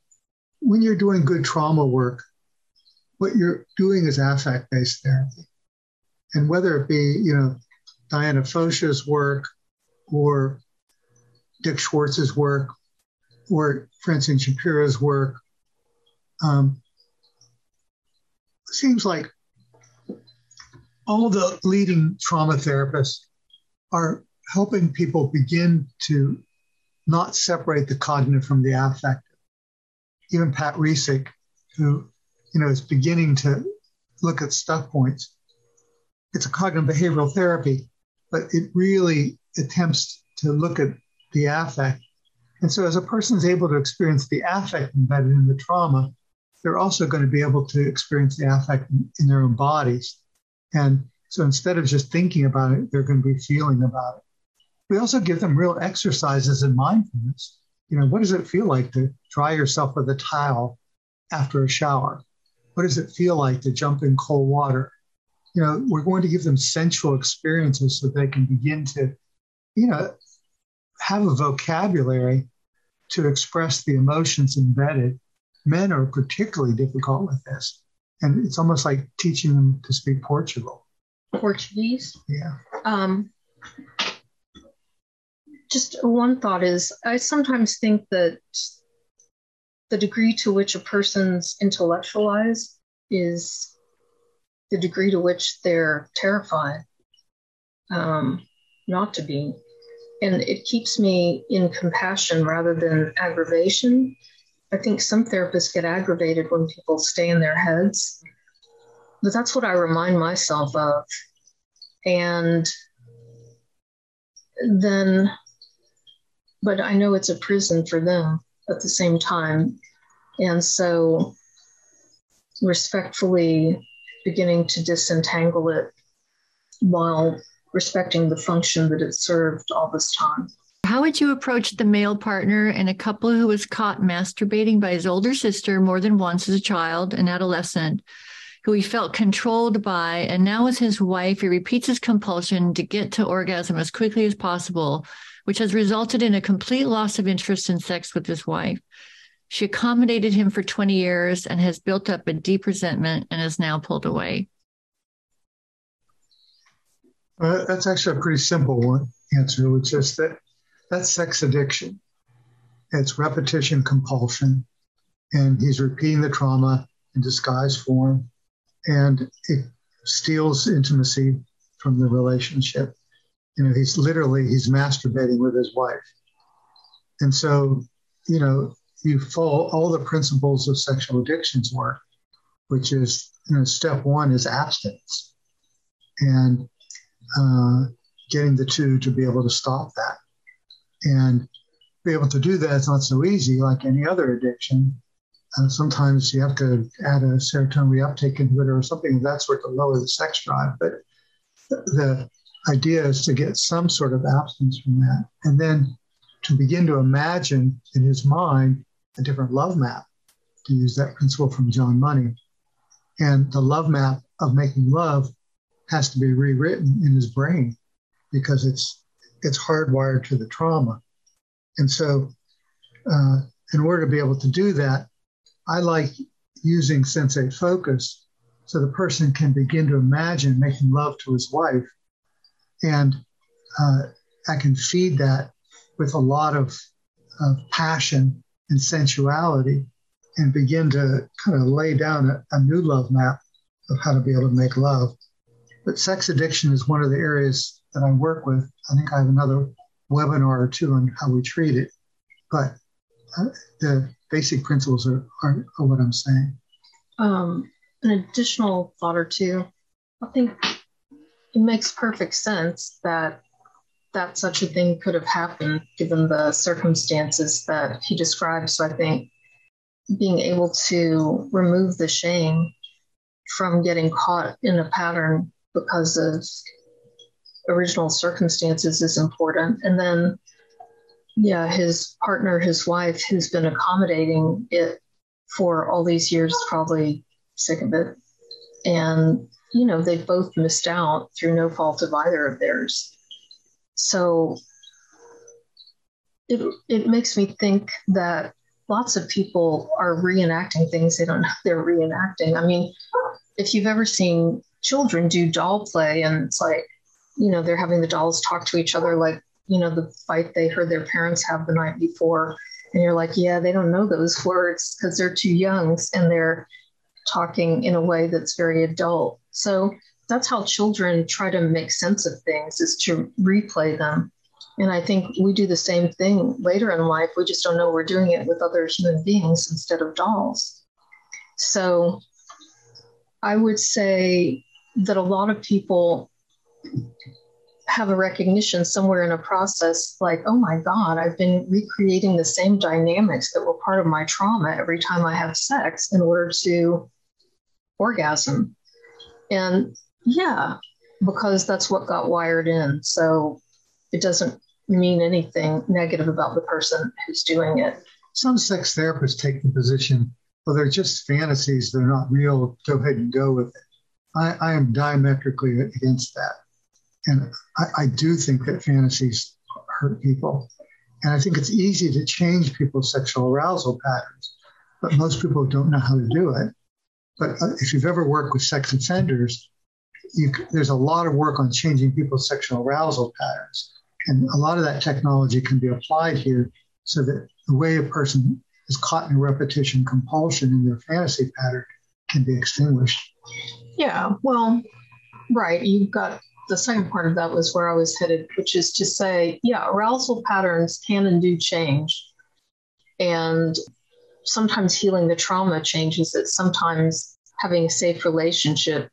when you're doing good trauma work, what you're doing is affect-based therapy. And whether it be, you know, Diana Fosha's work or Dick Schwartz's work or Francine Shapiro's work, um, seems like all the leading trauma therapists are helping people begin to not separate the cognitive from the affective. Even Pat Resick, who you know, is beginning to look at stuck points. It's a cognitive behavioral therapy, but it really attempts to look at the affect. And so, as a person is able to experience the affect embedded in the trauma, they're also going to be able to experience the affect in, in their own bodies. And so, instead of just thinking about it, they're going to be feeling about it. We also give them real exercises in mindfulness. You know, what does it feel like to dry yourself with a towel after a shower? what does it feel like to jump in cold water? You know, we're going to give them sensual experiences so they can begin to, you know, have a vocabulary to express the emotions embedded. Men are particularly difficult with this. And it's almost like teaching them to speak Portugal.
Portuguese? Yeah. Um, just one thought is I sometimes think that the degree to which a person's intellectualized is the degree to which they're terrified um, not to be. And it keeps me in compassion rather than aggravation. I think some therapists get aggravated when people stay in their heads, but that's what I remind myself of. And then, but I know it's a prison for them at the same time. And so, respectfully beginning to disentangle it while respecting the function that it served all this time.
How would you approach the male partner in a couple who was caught masturbating by his older sister more than once as a child and adolescent, who he felt controlled by, and now as his wife, he repeats his compulsion to get to orgasm as quickly as possible which has resulted in a complete loss of interest in sex with his wife. She accommodated him for 20 years and has built up a deep resentment and is now pulled away.
Well, that's actually a pretty simple one answer, which is that that's sex addiction. It's repetition compulsion, and he's repeating the trauma in disguised form, and it steals intimacy from the relationship. You know, he's literally he's masturbating with his wife. And so, you know, you follow all the principles of sexual addictions work, which is, you know, step one is abstinence and uh, getting the two to be able to stop that. And be able to do that, it's not so easy like any other addiction. Uh, sometimes you have to add a serotonin reuptake inhibitor or something of that sort to lower the sex drive. But the idea is to get some sort of absence from that. And then to begin to imagine in his mind a different love map, to use that principle from John Money. And the love map of making love has to be rewritten in his brain because it's it's hardwired to the trauma. And so, uh, in order to be able to do that, I like using sensate focus so the person can begin to imagine making love to his wife and uh, I can feed that with a lot of, of passion and sensuality and begin to kind of lay down a, a, new love map of how to be able to make love. But sex addiction is one of the areas that I work with. I think I have another webinar or two on how we treat it. But uh, the basic principles are, are, are what I'm saying.
Um, an additional thought or two. I think it makes perfect sense that that such a thing could have happened given the circumstances that he describes. So I think being able to remove the shame from getting caught in a pattern because of original circumstances is important. And then, yeah, his partner, his wife, who's been accommodating it for all these years, probably sick of it. And you know, they've both missed out through no fault of either of theirs. So it, it makes me think that lots of people are reenacting things they don't know they're reenacting. I mean, if you've ever seen children do doll play and it's like, you know, they're having the dolls talk to each other like, you know, the fight they heard their parents have the night before. And you're like, yeah, they don't know those words because they're too young and they're talking in a way that's very adult. So that's how children try to make sense of things is to replay them. And I think we do the same thing later in life. We just don't know we're doing it with other human beings instead of dolls. So I would say that a lot of people have a recognition somewhere in a process like, oh my God, I've been recreating the same dynamics that were part of my trauma every time I have sex in order to orgasm. And yeah, because that's what got wired in. So it doesn't mean anything negative about the person who's doing it.
Some sex therapists take the position, well, they're just fantasies, they're not real, go ahead and go with it. I, I am diametrically against that. And I, I do think that fantasies hurt people. And I think it's easy to change people's sexual arousal patterns, but most people don't know how to do it. But if you've ever worked with sex offenders, you, there's a lot of work on changing people's sexual arousal patterns. And a lot of that technology can be applied here so that the way a person is caught in repetition compulsion in their fantasy pattern can be extinguished.
Yeah, well, right. You've got the second part of that was where I was headed, which is to say, yeah, arousal patterns can and do change. And sometimes healing the trauma changes it, sometimes having a safe relationship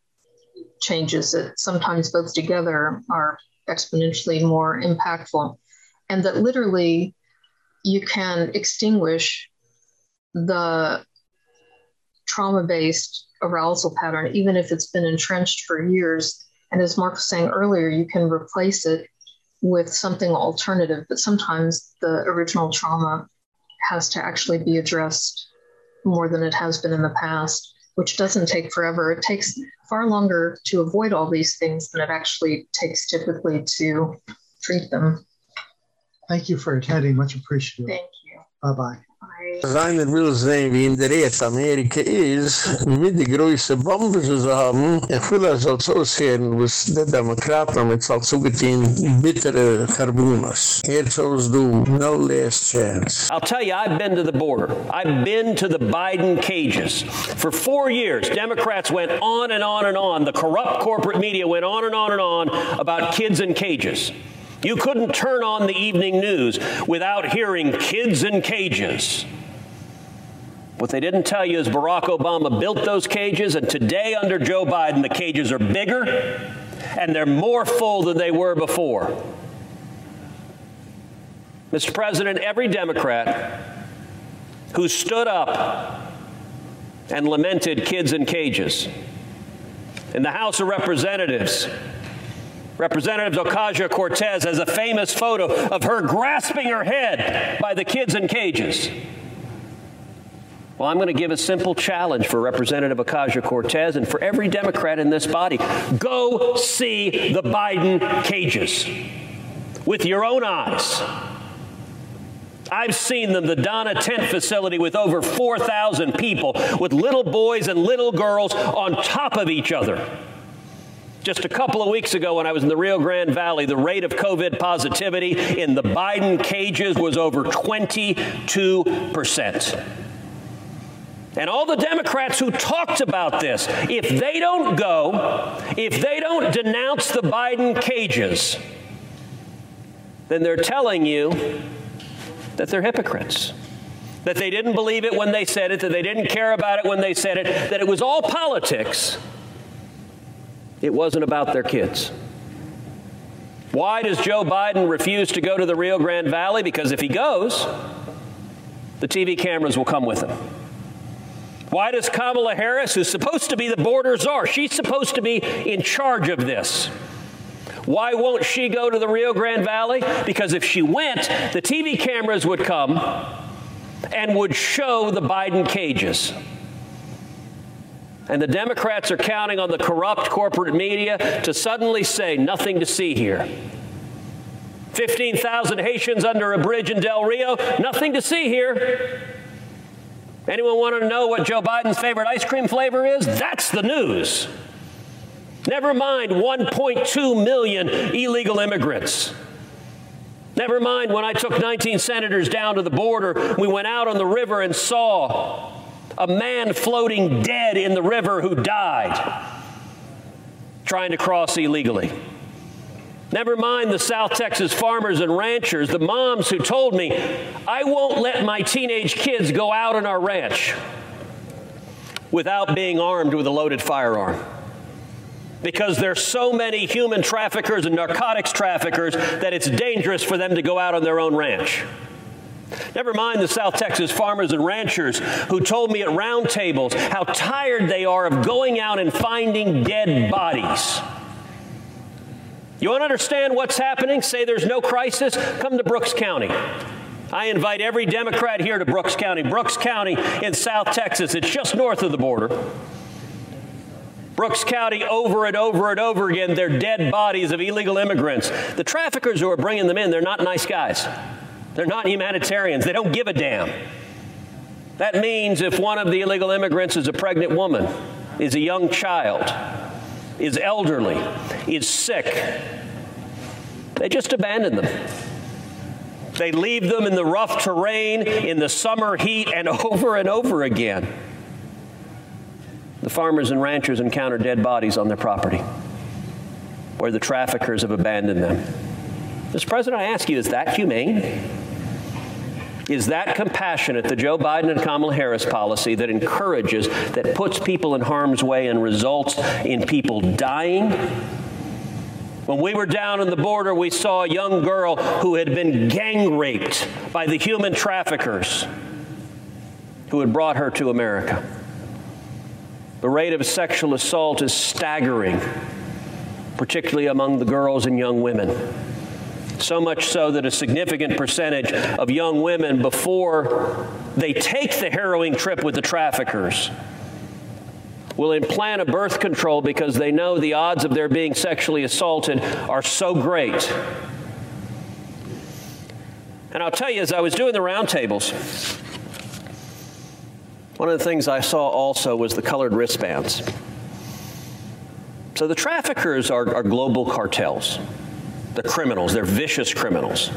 changes it, sometimes both together are exponentially more impactful. And that literally you can extinguish the trauma based arousal pattern, even if it's been entrenched for years. And as Mark was saying earlier, you can replace it with something alternative, but sometimes the original trauma has to actually be addressed more than it has been in the past, which doesn't take forever. It takes far longer to avoid all these things than it actually takes typically to treat
them. Thank you for attending. Much appreciated. Thank you. Bye bye.
Seine will sehen, wie in der Amerika ist, haben. Ich will das als was Demokraten zugetein, bittere Karbunas. Jetzt aus du, no last chance.
I'll tell you, I've been to the border. I've been to the Biden cages. For four years, Democrats went on and on and on. The corrupt corporate media went on and on and on about kids in cages. You couldn't turn on the evening news without hearing kids in cages. What they didn't tell you is Barack Obama built those cages and today under Joe Biden the cages are bigger and they're more full than they were before. Mr. President, every Democrat who stood up and lamented kids in cages in the House of Representatives Representative Ocasio Cortez has a famous photo of her grasping her head by the kids in cages. Well, I'm going to give a simple challenge for Representative Ocasio-Cortez and for every Democrat in this body. Go see the Biden cages with your own eyes. I've seen them, the Donna Tent facility with over 4,000 people with little boys and little girls on top of each other just a couple of weeks ago when I was in the Rio Grande Valley, the rate of COVID positivity in the Biden cages was over 22%. And all the Democrats who talked about this, if they don't go, if they don't denounce the Biden cages, then they're telling you that they're hypocrites. That they didn't believe it when they said it, that they didn't care about it when they said it, that it was all politics. It wasn't about their kids. Why does Joe Biden refuse to go to the Rio Grande Valley? Because if he goes, the TV cameras will come with him. Why does Kamala Harris, who's supposed to be the border czar, she's supposed to be in charge of this? Why won't she go to the Rio Grande Valley? Because if she went, the TV cameras would come and would show the Biden cages. And the Democrats are counting on the corrupt corporate media to suddenly say nothing to see here. 15,000 Haitians under a bridge in Del Rio, nothing to see here. Anyone want to know what Joe Biden's favorite ice cream flavor is? That's the news. Never mind 1.2 million illegal immigrants. Never mind when I took 19 senators down to the border, we went out on the river and saw a man floating dead in the river who died trying to cross illegally. Never mind the South Texas farmers and ranchers, the moms who told me, I won't let my teenage kids go out on our ranch without being armed with a loaded firearm. Because there's so many human traffickers and narcotics traffickers that it's dangerous for them to go out on their own ranch. Never mind the South Texas farmers and ranchers who told me at round tables how tired they are of going out and finding dead bodies. You want to understand what's happening? Say there's no crisis? Come to Brooks County. I invite every Democrat here to Brooks County. Brooks County in South Texas, it's just north of the border. Brooks County over and over and over again, they're dead bodies of illegal immigrants. The traffickers who are bringing them in, they're not nice guys. They're not humanitarians. They don't give a damn. That means if one of the illegal immigrants is a pregnant woman, is a young child, is elderly, is sick, they just abandon them. They leave them in the rough terrain, in the summer heat, and over and over again. The farmers and ranchers encounter dead bodies on their property where the traffickers have abandoned them. Mr. President, I ask you, is that humane? Is that compassionate, the Joe Biden and Kamala Harris policy that encourages, that puts people in harm's way and results in people dying? When we were down on the border, we saw a young girl who had been gang raped by the human traffickers who had brought her to America. The rate of sexual assault is staggering, particularly among the girls and young women so much so that a significant percentage of young women before they take the harrowing trip with the traffickers will implant a birth control because they know the odds of their being sexually assaulted are so great. And I'll tell you as I was doing the roundtables one of the things I saw also was the colored wristbands. So the traffickers are, are global cartels. The criminals. They're vicious criminals.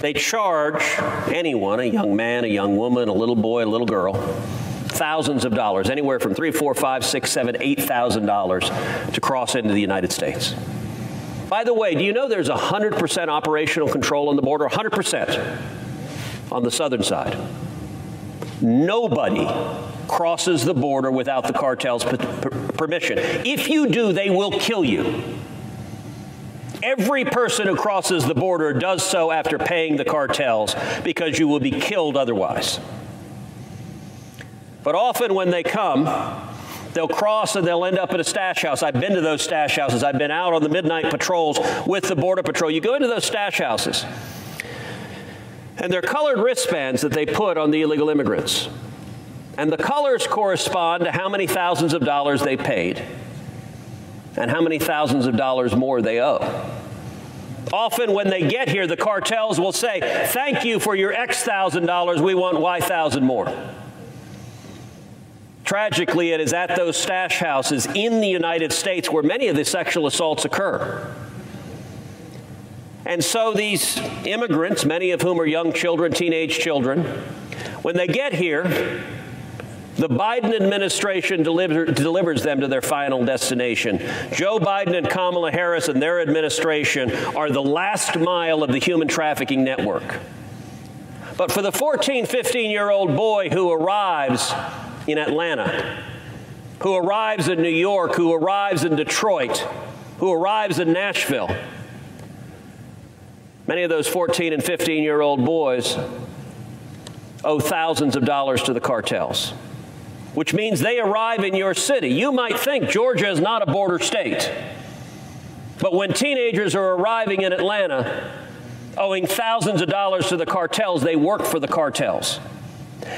They charge anyone, a young man, a young woman, a little boy, a little girl, thousands of dollars, anywhere from three, four, five, six, seven, eight thousand dollars to cross into the United States. By the way, do you know there's 100% operational control on the border, 100% on the southern side. Nobody crosses the border without the cartel's permission. If you do, they will kill you. Every person who crosses the border does so after paying the cartels because you will be killed otherwise. But often when they come, they'll cross and they'll end up at a stash house. I've been to those stash houses. I've been out on the midnight patrols with the border patrol. You go into those stash houses. And they're colored wristbands that they put on the illegal immigrants. And the colors correspond to how many thousands of dollars they paid and how many thousands of dollars more they owe. Often when they get here the cartels will say, "Thank you for your X thousand dollars, we want Y thousand more." Tragically, it is at those stash houses in the United States where many of the sexual assaults occur. And so these immigrants, many of whom are young children, teenage children, when they get here, the Biden administration deliver, delivers them to their final destination. Joe Biden and Kamala Harris and their administration are the last mile of the human trafficking network. But for the 14, 15-year-old boy who arrives in Atlanta, who arrives in New York, who arrives in Detroit, who arrives in Nashville, many of those 14 and 15-year-old boys owe thousands of dollars to the cartels which means they arrive in your city. You might think Georgia is not a border state. But when teenagers are arriving in Atlanta owing thousands of dollars to the cartels, they work for the cartels.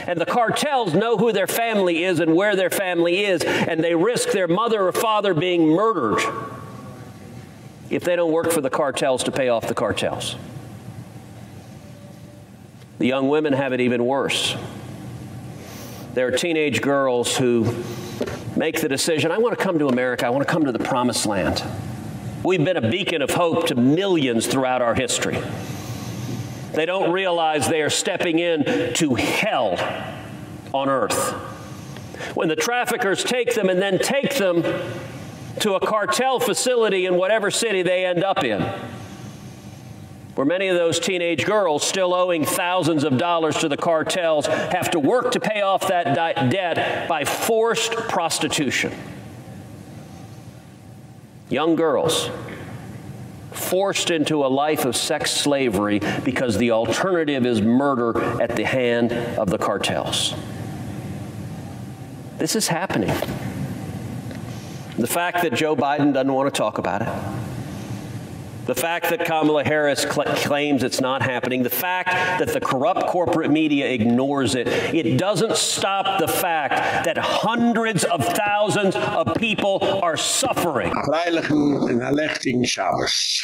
And the cartels know who their family is and where their family is, and they risk their mother or father being murdered if they don't work for the cartels to pay off the cartels. The young women have it even worse there are teenage girls who make the decision, I want to come to America, I want to come to the promised land. We've been a beacon of hope to millions throughout our history. They don't realize they are stepping in to hell on earth. When the traffickers take them and then take them to a cartel facility in whatever city they end up in where many of those teenage girls still owing thousands of dollars to the cartels have to work to pay off that debt by forced prostitution. Young girls forced into a life of sex slavery because the alternative is murder at the hand of the cartels. This is happening. The fact that Joe Biden doesn't want to talk about it the fact that Kamala Harris cl claims it's not happening, the fact that the corrupt corporate media ignores it, it doesn't stop the fact that hundreds of thousands of people are suffering. Freilichen in Shabbos.